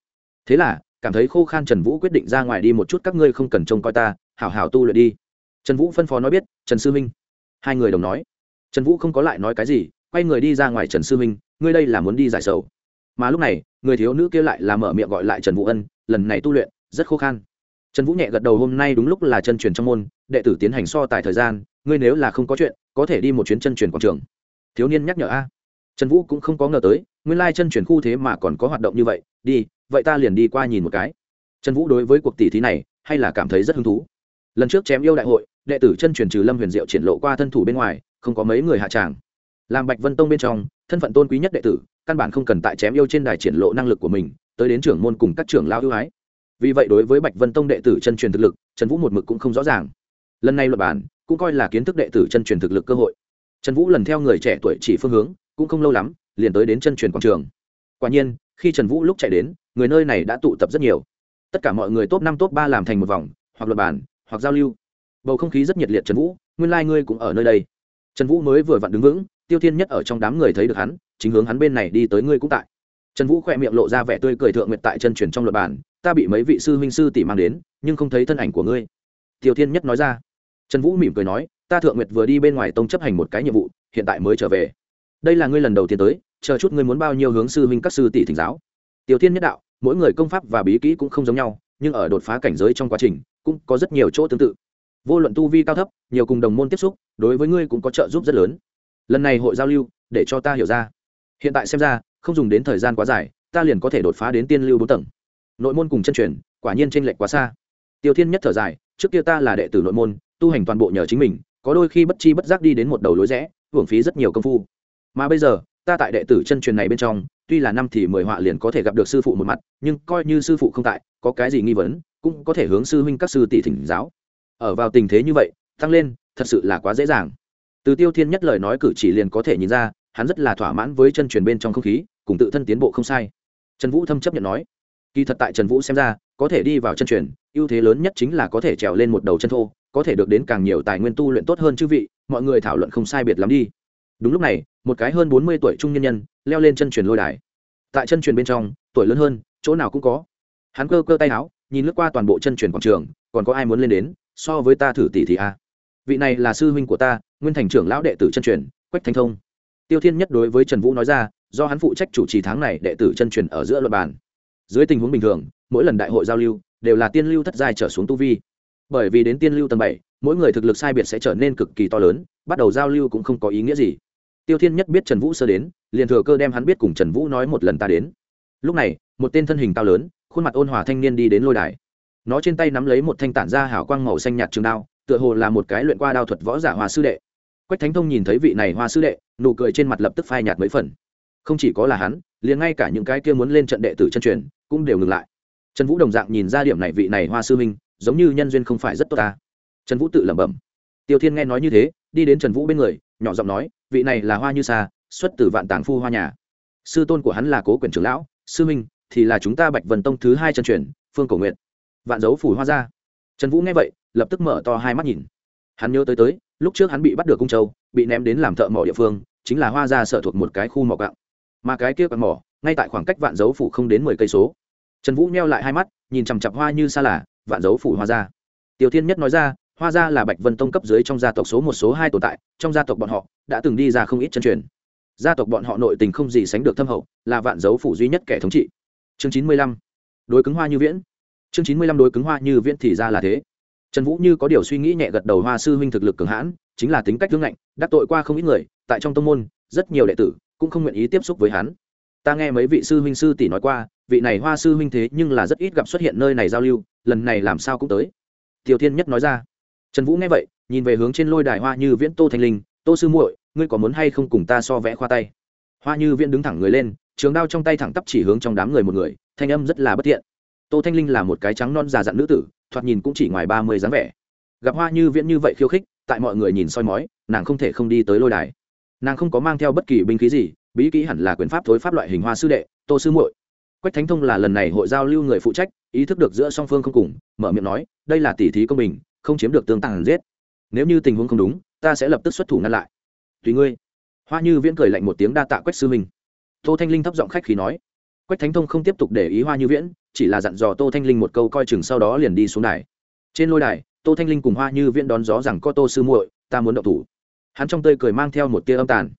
Thế là, cảm thấy khô khan trần vũ quyết định ra ngoài đi một chút, các ngươi không cần trông coi ta, hảo hảo tu luyện đi. Trần vũ phân phó nói biết, trần sư minh. Hai người đồng nói. Trần vũ không có lại nói cái gì, quay người đi ra ngoài trần sư minh, ngươi đây là muốn đi giải sầu. Mà lúc này người thiếu nữ kia lại là mở miệng gọi lại trần vũ ân, lần này tu luyện rất khô khan. Trần vũ nhẹ gật đầu, hôm nay đúng lúc là chân truyền trong môn, đệ tử tiến hành so tài thời gian, ngươi nếu là không có chuyện, có thể đi một chuyến chân truyền quảng trường. Thiếu niên nhắc nhở a. Trần vũ cũng không có ngờ tới, nguyên lai chân truyền khu thế mà còn có hoạt động như vậy, đi, vậy ta liền đi qua nhìn một cái. Trần vũ đối với cuộc tỷ thí này, hay là cảm thấy rất hứng thú. Lần trước chém yêu đại hội, đệ tử chân truyền trừ lâm huyền diệu triển lộ qua thân thủ bên ngoài, không có mấy người hạ tràng làm bạch vân tông bên trong, thân phận tôn quý nhất đệ tử, căn bản không cần tại chém yêu trên đài triển lộ năng lực của mình, tới đến trưởng môn cùng các trưởng lao ưu ái. Vì vậy đối với bạch vân tông đệ tử chân truyền thực lực, trần vũ một mực cũng không rõ ràng. Lần này luật bản cũng coi là kiến thức đệ tử chân truyền thực lực cơ hội. Trần vũ lần theo người trẻ tuổi chỉ phương hướng, cũng không lâu lắm, liền tới đến chân truyền quảng trường. Quả nhiên, khi trần vũ lúc chạy đến, người nơi này đã tụ tập rất nhiều. Tất cả mọi người top năm, top ba làm thành một vòng, hoặc luật bản hoặc giao lưu. Bầu không khí rất nhiệt liệt trần vũ, nguyên lai、like、ngươi cũng ở nơi đây. Trần vũ mới vừa vặn đứng vững tiêu thiên nhất ở trong đám người thấy được hắn, chính hướng hắn bên này đi tới ngươi cũng tại. Trần vũ khỏe miệng lộ ra vẻ tươi cười thượng nguyệt tại chân truyền trong luật bản, ta bị mấy vị sư huynh sư tỷ mang đến, nhưng không thấy thân ảnh của ngươi. Tiêu thiên nhất nói ra. Trần vũ mỉm cười nói, ta thượng nguyệt vừa đi bên ngoài tông chấp hành một cái nhiệm vụ, hiện tại mới trở về. Đây là ngươi lần đầu tiên tới, chờ chút ngươi muốn bao nhiêu hướng sư huynh các sư tỷ thỉnh giáo. Tiêu thiên nhất đạo, mỗi người công pháp và bí kỹ cũng không giống nhau, nhưng ở đột phá cảnh giới trong quá trình, cũng có rất nhiều chỗ tương tự. Vô luận tu vi cao thấp, nhiều cùng đồng môn tiếp xúc, đối với ngươi cũng có trợ giúp rất lớn lần này hội giao lưu, để cho ta hiểu ra. Hiện tại xem ra, không dùng đến thời gian quá dài, ta liền có thể đột phá đến tiên lưu bốn tầng. Nội môn cùng chân truyền, quả nhiên tranh lệch quá xa. Tiêu thiên nhất thở dài, trước kia ta là đệ tử nội môn, tu hành toàn bộ nhờ chính mình, có đôi khi bất chi bất giác đi đến một đầu lối rẽ, hưởng phí rất nhiều công phu. Mà bây giờ, ta tại đệ tử chân truyền này bên trong, tuy là năm thì mười họa liền có thể gặp được sư phụ một mặt, nhưng coi như sư phụ không tại, có cái gì nghi vấn, cũng có thể hướng sư huynh các sư tỷ thỉnh giáo. Ở vào tình thế như vậy, tăng lên, thật sự là quá dễ dàng từ tiêu thiên nhất lời nói cử chỉ liền có thể nhìn ra, hắn rất là thỏa mãn với chân truyền bên trong không khí, cùng tự thân tiến bộ không sai. Trần vũ thâm chấp nhận nói, kỳ thật tại trần vũ xem ra, có thể đi vào chân truyền, ưu thế lớn nhất chính là có thể trèo lên một đầu chân thô, có thể được đến càng nhiều tài nguyên tu luyện tốt hơn chư vị, mọi người thảo luận không sai biệt lắm đi. Đúng lúc này, một cái hơn bốn mươi tuổi trung nhân nhân, leo lên chân truyền lôi đài. Tại chân truyền bên trong, tuổi lớn hơn, chỗ nào cũng có. Hắn cơ cơ tay áo, nhìn lướt qua toàn bộ chân truyền quảng trường, còn có ai muốn lên đến, so với ta thử tỷ thì a à? vị này là sư huynh của ta nguyên thành trưởng lão đệ tử chân truyền, quách thanh thông. Tiêu thiên nhất đối với trần vũ nói ra, do hắn phụ trách chủ trì tháng này đệ tử chân truyền ở giữa luật bàn. Dưới tình huống bình thường, mỗi lần đại hội giao lưu, đều là tiên lưu thất giai trở xuống tu vi. Bởi vì đến tiên lưu tầng bảy, mỗi người thực lực sai biệt sẽ trở nên cực kỳ to lớn, bắt đầu giao lưu cũng không có ý nghĩa gì. Tiêu thiên nhất biết trần vũ sơ đến, liền thừa cơ đem hắn biết cùng trần vũ nói một lần ta đến. Lúc này, một tên thân hình cao lớn, khuôn mặt ôn hòa thanh niên đi đến lôi đài. Nó trên tay nắm lấy một thanh tản da hảo quang màu xanh nhạt trường đao, tựa hồ là một cái luyện qua đao thuật võ giả hòa sư đệ quách thánh thông nhìn thấy vị này hoa sư đệ, nụ cười trên mặt lập tức phai nhạt mấy phần. Không chỉ có là hắn, liền ngay cả những cái kia muốn lên trận đệ tử chân truyền, cũng đều ngừng lại. Trần vũ đồng dạng nhìn ra điểm này vị này hoa sư minh, giống như nhân duyên không phải rất tốt ta. Trần vũ tự lẩm bẩm. Tiêu thiên nghe nói như thế, đi đến trần vũ bên người, nhỏ giọng nói, vị này là hoa như sa, xuất từ vạn tàng phu hoa nhà. Sư tôn của hắn là cố quyền trưởng lão, sư minh, thì là chúng ta bạch vân tông thứ hai chân truyền, phương cổ nguyện vạn dấu phủ hoa ra. Trần vũ nghe vậy, lập tức mở to hai mắt nhìn. Hắn nhớ tới tới lúc trước hắn bị bắt được cung châu, bị ném đến làm thợ mỏ địa phương, chính là hoa Gia sở thuộc một cái khu mỏ gạo. Mà cái kia quặng mỏ, ngay tại khoảng cách vạn dấu phủ không đến mười cây số. Trần vũ neo lại hai mắt, nhìn chằm chặp hoa như xa là, vạn dấu phủ hoa Gia. tiểu thiên nhất nói ra, hoa Gia là bạch vân tông cấp dưới trong gia tộc số một số hai tồn tại, trong gia tộc bọn họ đã từng đi ra không ít chân truyền. Gia tộc bọn họ nội tình không gì sánh được thâm hậu, là vạn dấu phủ duy nhất kẻ thống trị. Chương chín mươi lăm, đối cứng hoa như viễn. Chương chín mươi lăm đối cứng hoa như viễn thì ra là thế trần vũ như có điều suy nghĩ nhẹ gật đầu, hoa sư huynh thực lực cường hãn, chính là tính cách thương ngạnh, đắc tội qua không ít người, tại trong tông môn, rất nhiều đệ tử cũng không nguyện ý tiếp xúc với hắn. Ta nghe mấy vị sư huynh sư tỷ nói qua, vị này hoa sư huynh thế nhưng là rất ít gặp xuất hiện nơi này giao lưu, lần này làm sao cũng tới. Tiểu thiên nhất nói ra. Trần vũ nghe vậy, nhìn về hướng trên lôi đài hoa như viễn tô thanh linh, tô sư muội, ngươi có muốn hay không cùng ta so vẽ khoa tay? Hoa như viễn đứng thẳng người lên, trường đao trong tay thẳng tắp chỉ hướng trong đám người một người, thanh âm rất là bất thiện. Tô thanh linh là một cái trắng non già dặn nữ tử thoạt nhìn cũng chỉ ngoài ba mươi dáng vẻ. Gặp hoa như viễn như vậy khiêu khích, tại mọi người nhìn soi mói, nàng không thể không đi tới lôi đài. Nàng không có mang theo bất kỳ binh khí gì, bí kỹ hẳn là quyền pháp thối pháp loại hình hoa sư đệ, tô sư muội. Quách thánh thông là lần này hội giao lưu người phụ trách, ý thức được giữa song phương không cùng, mở miệng nói, đây là tỉ thí công bình, không chiếm được tương tàng giết. Nếu như tình huống không đúng, ta sẽ lập tức xuất thủ ngăn lại. Tùy ngươi. Hoa như viễn cười lạnh một tiếng đa tạ quách sư minh. Tô thanh linh thấp giọng khách khí nói. Quách thánh thông không tiếp tục để ý hoa như viễn chỉ là dặn dò tô thanh linh một câu coi chừng sau đó liền đi xuống đài. Trên lôi đài, tô thanh linh cùng hoa như viễn đón gió rằng có tô sư muội, ta muốn động thủ. Hắn trong tơi cười mang theo một tia âm tàn.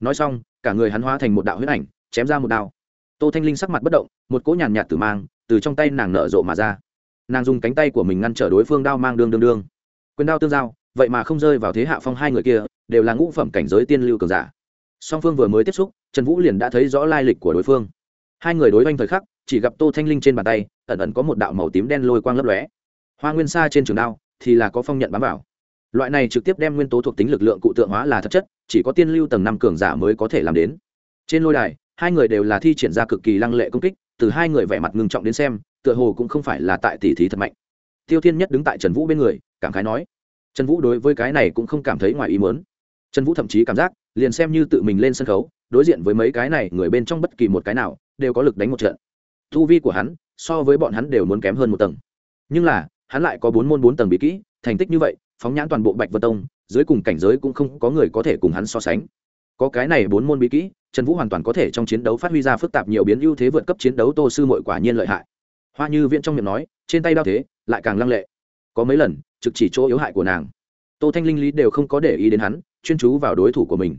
Nói xong, cả người hắn hóa thành một đạo huyết ảnh, chém ra một đao. Tô thanh linh sắc mặt bất động, một cỗ nhàn nhạt tử mang từ trong tay nàng nở rộ mà ra. Nàng dùng cánh tay của mình ngăn trở đối phương đao mang đương đương đương. Quyền đao tương giao, vậy mà không rơi vào thế hạ phong hai người kia, đều là ngũ phẩm cảnh giới tiên lưu cường giả. Song phương vừa mới tiếp xúc, trần vũ liền đã thấy rõ lai lịch của đối phương. Hai người đối oanh thời khắc chỉ gặp tô thanh linh trên bàn tay, ẩn ẩn có một đạo màu tím đen lôi quang lấp lóe. Hoa nguyên sa trên trường đao, thì là có phong nhận bám vào. Loại này trực tiếp đem nguyên tố thuộc tính lực lượng cụ tượng hóa là thật chất, chỉ có tiên lưu tầng năm cường giả mới có thể làm đến. Trên lôi đài, hai người đều là thi triển ra cực kỳ lăng lệ công kích, từ hai người vẻ mặt ngưng trọng đến xem, tựa hồ cũng không phải là tại tỷ thí thật mạnh. Tiêu thiên nhất đứng tại trần vũ bên người, cảm khái nói, trần vũ đối với cái này cũng không cảm thấy ngoài ý mớn trần vũ thậm chí cảm giác, liền xem như tự mình lên sân khấu, đối diện với mấy cái này người bên trong bất kỳ một cái nào, đều có lực đánh một trận thu vi của hắn so với bọn hắn đều muốn kém hơn một tầng. Nhưng là, hắn lại có bốn môn bốn tầng bí kỹ, thành tích như vậy, phóng nhãn toàn bộ bạch vân tông, dưới cùng cảnh giới cũng không có người có thể cùng hắn so sánh. Có cái này bốn môn bí kỹ, trần vũ hoàn toàn có thể trong chiến đấu phát huy ra phức tạp nhiều biến ưu thế vượt cấp chiến đấu tô sư mội quả nhiên lợi hại. Hoa như viễn trong miệng nói, trên tay đao thế, lại càng lăng lệ. Có mấy lần, trực chỉ chỗ yếu hại của nàng. Tô thanh linh lý đều không có để ý đến hắn, chuyên chú vào đối thủ của mình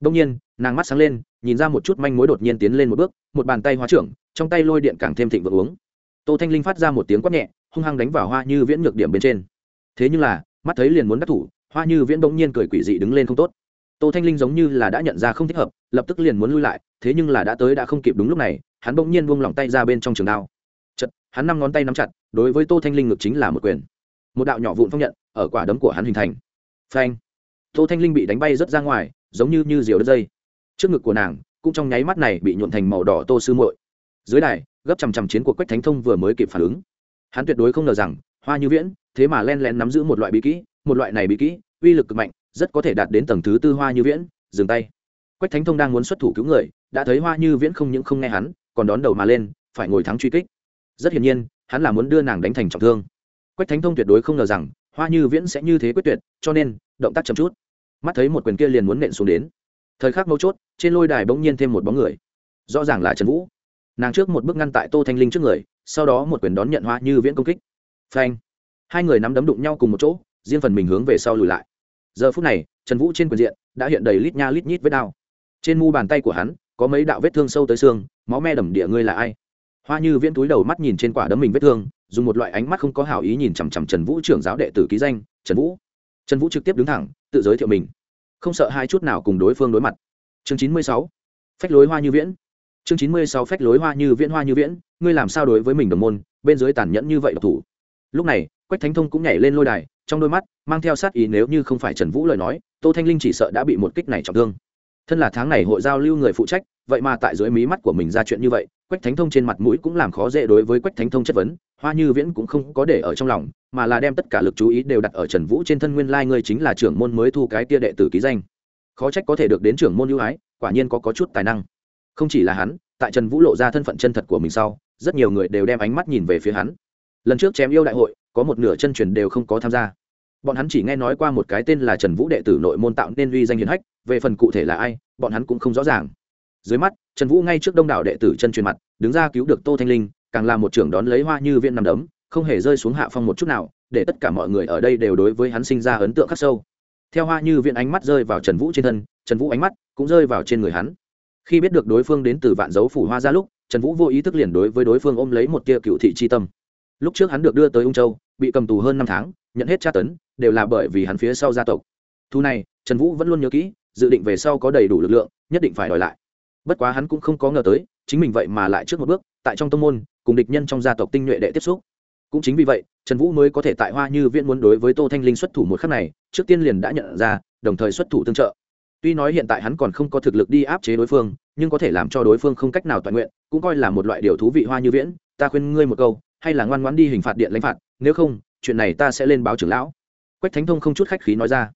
đông nhiên, nàng mắt sáng lên, nhìn ra một chút manh mối đột nhiên tiến lên một bước, một bàn tay hóa trưởng, trong tay lôi điện càng thêm thịnh vượng uống. Tô thanh linh phát ra một tiếng quát nhẹ, hung hăng đánh vào hoa như viễn nhược điểm bên trên. Thế nhưng là, mắt thấy liền muốn đắc thủ, hoa như viễn bỗng nhiên cười quỷ dị đứng lên không tốt. Tô thanh linh giống như là đã nhận ra không thích hợp, lập tức liền muốn lui lại, thế nhưng là đã tới đã không kịp đúng lúc này, hắn bỗng nhiên buông lỏng tay ra bên trong trường đao. Chật, hắn năm ngón tay nắm chặt, đối với tô thanh linh ngực chính là một quyền. Một đạo nhỏ vụn phong nhận, ở quả đấm của hắn hình thành. Phanh! Tô thanh linh bị đánh bay rất ra ngoài giống như như diều đất dây. Trước ngực của nàng, cũng trong nháy mắt này bị nhuộn thành màu đỏ tô sư muội. Dưới đài, gấp chằm chằm chiến của quách thánh thông vừa mới kịp phản ứng. Hắn tuyệt đối không ngờ rằng, hoa như viễn, thế mà len lén nắm giữ một loại bí kỹ, một loại này bí kỹ, uy lực cực mạnh, rất có thể đạt đến tầng thứ tư hoa như viễn, dừng tay. Quách thánh thông đang muốn xuất thủ cứu người, đã thấy hoa như viễn không những không nghe hắn, còn đón đầu mà lên, phải ngồi thắng truy kích. Rất hiển nhiên, hắn là muốn đưa nàng đánh thành trọng thương. Quách thánh thông tuyệt đối không ngờ rằng, hoa như viễn sẽ như thế quyết tuyệt, cho nên, động tác chậm chút mắt thấy một quyền kia liền muốn nện xuống đến. Thời khắc mấu chốt, trên lôi đài bỗng nhiên thêm một bóng người. Rõ ràng là trần vũ. Nàng trước một bước ngăn tại tô thanh linh trước người, sau đó một quyền đón nhận hoa như viễn công kích. Phanh. Hai người nắm đấm đụng nhau cùng một chỗ, riêng phần mình hướng về sau lùi lại. Giờ phút này, trần vũ trên quyền diện đã hiện đầy lít nha lít nhít vết đao. Trên mu bàn tay của hắn, có mấy đạo vết thương sâu tới xương, máu me đầm địa ngươi là ai? Hoa như viễn túi đầu mắt nhìn trên quả đấm mình vết thương, dùng một loại ánh mắt không có hảo ý nhìn chằm chằm trần vũ trưởng giáo đệ tử ký danh, trần vũ. Trần vũ trực tiếp đứng thẳng tự giới thiệu mình. Không sợ hai chút nào cùng đối phương đối mặt. Chương chín mươi sáu, phách lối hoa như viễn. Chương chín mươi sáu, phách lối hoa như viễn, hoa như viễn, ngươi làm sao đối với mình đồng môn, bên dưới tàn nhẫn như vậy độc thủ. Lúc này, quách thánh thông cũng nhảy lên lôi đài, trong đôi mắt mang theo sát ý nếu như không phải trần vũ lời nói, tô thanh linh chỉ sợ đã bị một kích này trọng thương. Thân là tháng này hội giao lưu người phụ trách, vậy mà tại dưới mí mắt của mình ra chuyện như vậy quách thánh thông trên mặt mũi cũng làm khó dễ đối với quách thánh thông chất vấn hoa như viễn cũng không có để ở trong lòng mà là đem tất cả lực chú ý đều đặt ở trần vũ trên thân nguyên lai ngươi chính là trưởng môn mới thu cái tia đệ tử ký danh. Khó trách có thể được đến trưởng môn ưu ái quả nhiên có, có chút tài năng. Không chỉ là hắn tại trần vũ lộ ra thân phận chân thật của mình sau rất nhiều người đều đem ánh mắt nhìn về phía hắn. Lần trước chém yêu đại hội có một nửa chân truyền đều không có tham gia. Bọn hắn chỉ nghe nói qua một cái tên là trần vũ đệ tử nội môn tạo nên uy danh hiền hách về phần cụ thể là ai bọn hắn cũng không rõ ràng dưới mắt, trần vũ ngay trước đông đảo đệ tử chân truyền mặt, đứng ra cứu được tô thanh linh, càng là một trưởng đón lấy hoa như viên nằm đấm, không hề rơi xuống hạ phong một chút nào, để tất cả mọi người ở đây đều đối với hắn sinh ra ấn tượng khắc sâu. Theo hoa như viên ánh mắt rơi vào trần vũ trên thân, trần vũ ánh mắt cũng rơi vào trên người hắn. Khi biết được đối phương đến từ vạn dấu phủ hoa ra lúc, trần vũ vô ý thức liền đối với đối phương ôm lấy một tia cựu thị c h i tâm. Lúc trước hắn được đưa tới ung châu, bị cầm tù hơn năm tháng, nhận hết tra tấn, đều là bởi vì hắn phía sau gia tộc. Thu này, trần vũ vẫn luôn nhớ kỹ, dự định về sau có đầy đủ lực lượng, nhất định phải đòi lại bất quá hắn cũng không có ngờ tới, chính mình vậy mà lại trước một bước, tại trong tông môn, cùng địch nhân trong gia tộc tinh nhuệ đệ tiếp xúc. Cũng chính vì vậy, trần vũ mới có thể tại hoa như viễn muốn đối với tô thanh linh xuất thủ một khắc này, trước tiên liền đã nhận ra, đồng thời xuất thủ tương trợ. Tuy nói hiện tại hắn còn không có thực lực đi áp chế đối phương, nhưng có thể làm cho đối phương không cách nào toàn nguyện, cũng coi là một loại điều thú vị hoa như viễn, ta khuyên ngươi một câu, hay là ngoan ngoãn đi hình phạt điện lãnh phạt, nếu không, chuyện này ta sẽ lên báo trưởng lão. Quách thánh thông không chút khách khí nói ra.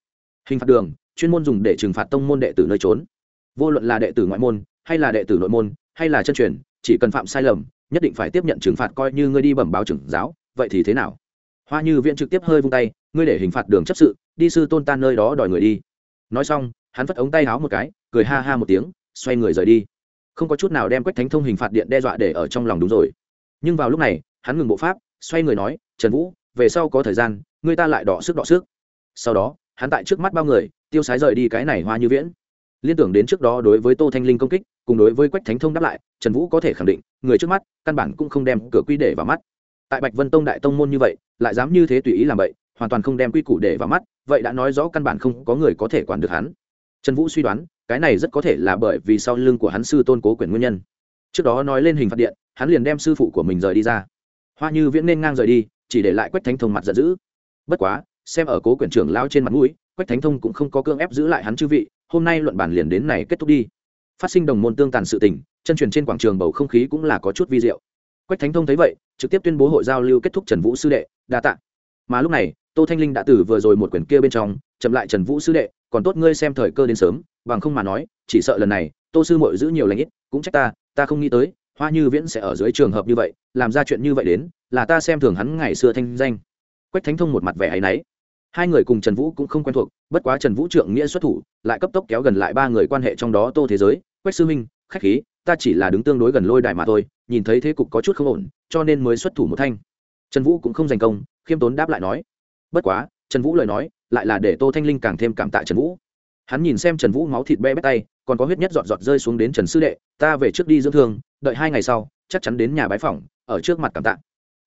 Hình phạt đường, chuyên môn dùng để trừng phạt tông môn đệ tử nơi trốn vô luận là đệ tử ngoại môn, hay là đệ tử nội môn, hay là chân truyền, chỉ cần phạm sai lầm, nhất định phải tiếp nhận trừng phạt coi như ngươi đi bẩm báo trưởng giáo, vậy thì thế nào? Hoa như viện trực tiếp hơi vung tay, ngươi để hình phạt đường chấp sự, đi sư tôn tan nơi đó đòi người đi. Nói xong, hắn vất ống tay háo một cái, cười ha ha một tiếng, xoay người rời đi. Không có chút nào đem quách thánh thông hình phạt điện đe dọa để ở trong lòng đúng rồi. Nhưng vào lúc này, hắn ngừng bộ pháp, xoay người nói, trần vũ, về sau có thời gian, người ta lại đỏ sức đỏ sức. Sau đó, hắn tại trước mắt bao người, tiêu sái rời đi cái này hoa như viễn liên tưởng đến trước đó đối với tô thanh linh công kích, cùng đối với quách thánh thông đáp lại, trần vũ có thể khẳng định, người trước mắt, căn bản cũng không đem cửa quy để vào mắt. Tại bạch vân tông đại tông môn như vậy, lại dám như thế tùy ý làm vậy, hoàn toàn không đem quy củ để vào mắt, vậy đã nói rõ căn bản không có người có thể quản được hắn. Trần vũ suy đoán, cái này rất có thể là bởi vì sau lưng của hắn sư tôn cố quyền nguyên nhân. Trước đó nói lên hình phạt điện, hắn liền đem sư phụ của mình rời đi ra. Hoa như viễn nên ngang rời đi, chỉ để lại quách thánh thông mặt giận dữ. Bất quá, xem ở cố quyển trưởng lao trên mặt mũi, quách thánh thông cũng không có cương ép giữ lại hắn chư vị hôm nay luận bản liền đến này kết thúc đi. Phát sinh đồng môn tương tàn sự tình, chân truyền trên quảng trường bầu không khí cũng là có chút vi diệu. Quách thánh thông thấy vậy, trực tiếp tuyên bố hội giao lưu kết thúc trần vũ sư đệ, đa tạ. Mà lúc này, tô thanh linh đã từ vừa rồi một quyển kia bên trong, chậm lại trần vũ sư đệ, còn tốt ngươi xem thời cơ đến sớm, bằng không mà nói, chỉ sợ lần này, tô sư mội giữ nhiều lãnh ít, cũng trách ta ta không nghĩ tới, hoa như viễn sẽ ở dưới trường hợp như vậy, làm ra chuyện như vậy đến, là ta xem thường hắn ngày xưa thanh danh. Quách thánh thông một mặt vẻ áy náy hai người cùng trần vũ cũng không quen thuộc, bất quá trần vũ trượng nghĩa xuất thủ, lại cấp tốc kéo gần lại ba người quan hệ trong đó tô thế giới, quách sư minh, khách khí, ta chỉ là đứng tương đối gần lôi đài mà thôi, nhìn thấy thế cục có chút không ổn, cho nên mới xuất thủ một thanh. Trần vũ cũng không giành công, khiêm tốn đáp lại nói. Bất quá, trần vũ lời nói, lại là để tô thanh linh càng thêm cảm tạ trần vũ. Hắn nhìn xem trần vũ máu thịt be bét tay, còn có huyết nhất giọt giọt rơi xuống đến trần sư đệ, ta về trước đi dưỡng thương, đợi hai ngày sau, chắc chắn đến nhà bái phỏng, ở trước mặt cảm tạ.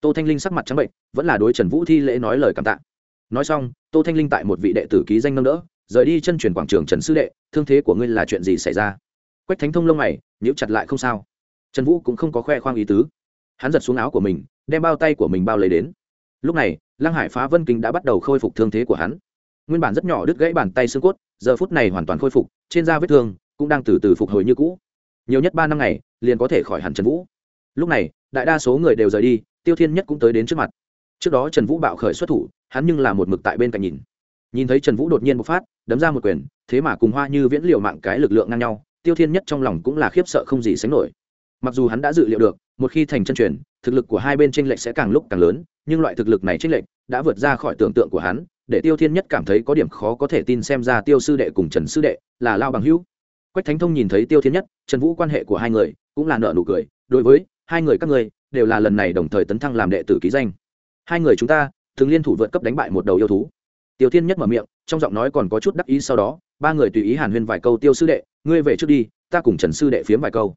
Tô thanh linh sắc mặt trắng bệnh, vẫn là đối trần vũ thi lễ nói lời cảm tạ nói xong, tô thanh linh tại một vị đệ tử ký danh nâng đỡ, rời đi chân truyền quảng trường trần sư đệ, thương thế của ngươi là chuyện gì xảy ra? Quách thánh thông lông mày, nhíu chặt lại không sao. Trần vũ cũng không có khoe khoang ý tứ. Hắn giật xuống áo của mình, đem bao tay của mình bao lấy đến. Lúc này, lăng hải phá vân kính đã bắt đầu khôi phục thương thế của hắn. Nguyên bản rất nhỏ đứt gãy bàn tay xương cốt, giờ phút này hoàn toàn khôi phục, trên da vết thương cũng đang từ từ phục hồi như cũ. Nhiều nhất ba năm ngày, liền có thể khỏi hẳn trần vũ. Lúc này, đại đa số người đều rời đi, tiêu thiên nhất cũng tới đến trước mặt. Trước đó trần vũ bạo khởi xuất thủ hắn nhưng là một mực tại bên cạnh nhìn. Nhìn thấy trần vũ đột nhiên bộc phát, đấm ra một quyền, thế mà cùng hoa như viễn liều mạng cái lực lượng ngang nhau, tiêu thiên nhất trong lòng cũng là khiếp sợ không gì sánh nổi. Mặc dù hắn đã dự liệu được, một khi thành chân truyền, thực lực của hai bên tranh lệch sẽ càng lúc càng lớn, nhưng loại thực lực này tranh lệch đã vượt ra khỏi tưởng tượng của hắn, để tiêu thiên nhất cảm thấy có điểm khó có thể tin xem ra tiêu sư đệ cùng trần sư đệ là lao bằng hữu. Quách thánh thông nhìn thấy tiêu thiên nhất, trần vũ quan hệ của hai người cũng là nợ nụ cười, đối với hai người các ngươi đều là lần này đồng thời tấn thăng làm đệ tử ký danh. Hai người chúng ta thường liên thủ vượt cấp đánh bại một đầu yêu thú. Tiêu thiên nhất mở miệng, trong giọng nói còn có chút đắc ý sau đó, ba người tùy ý hàn huyên vài câu, tiêu sư đệ, ngươi về trước đi, ta cùng trần sư đệ phiếm vài câu.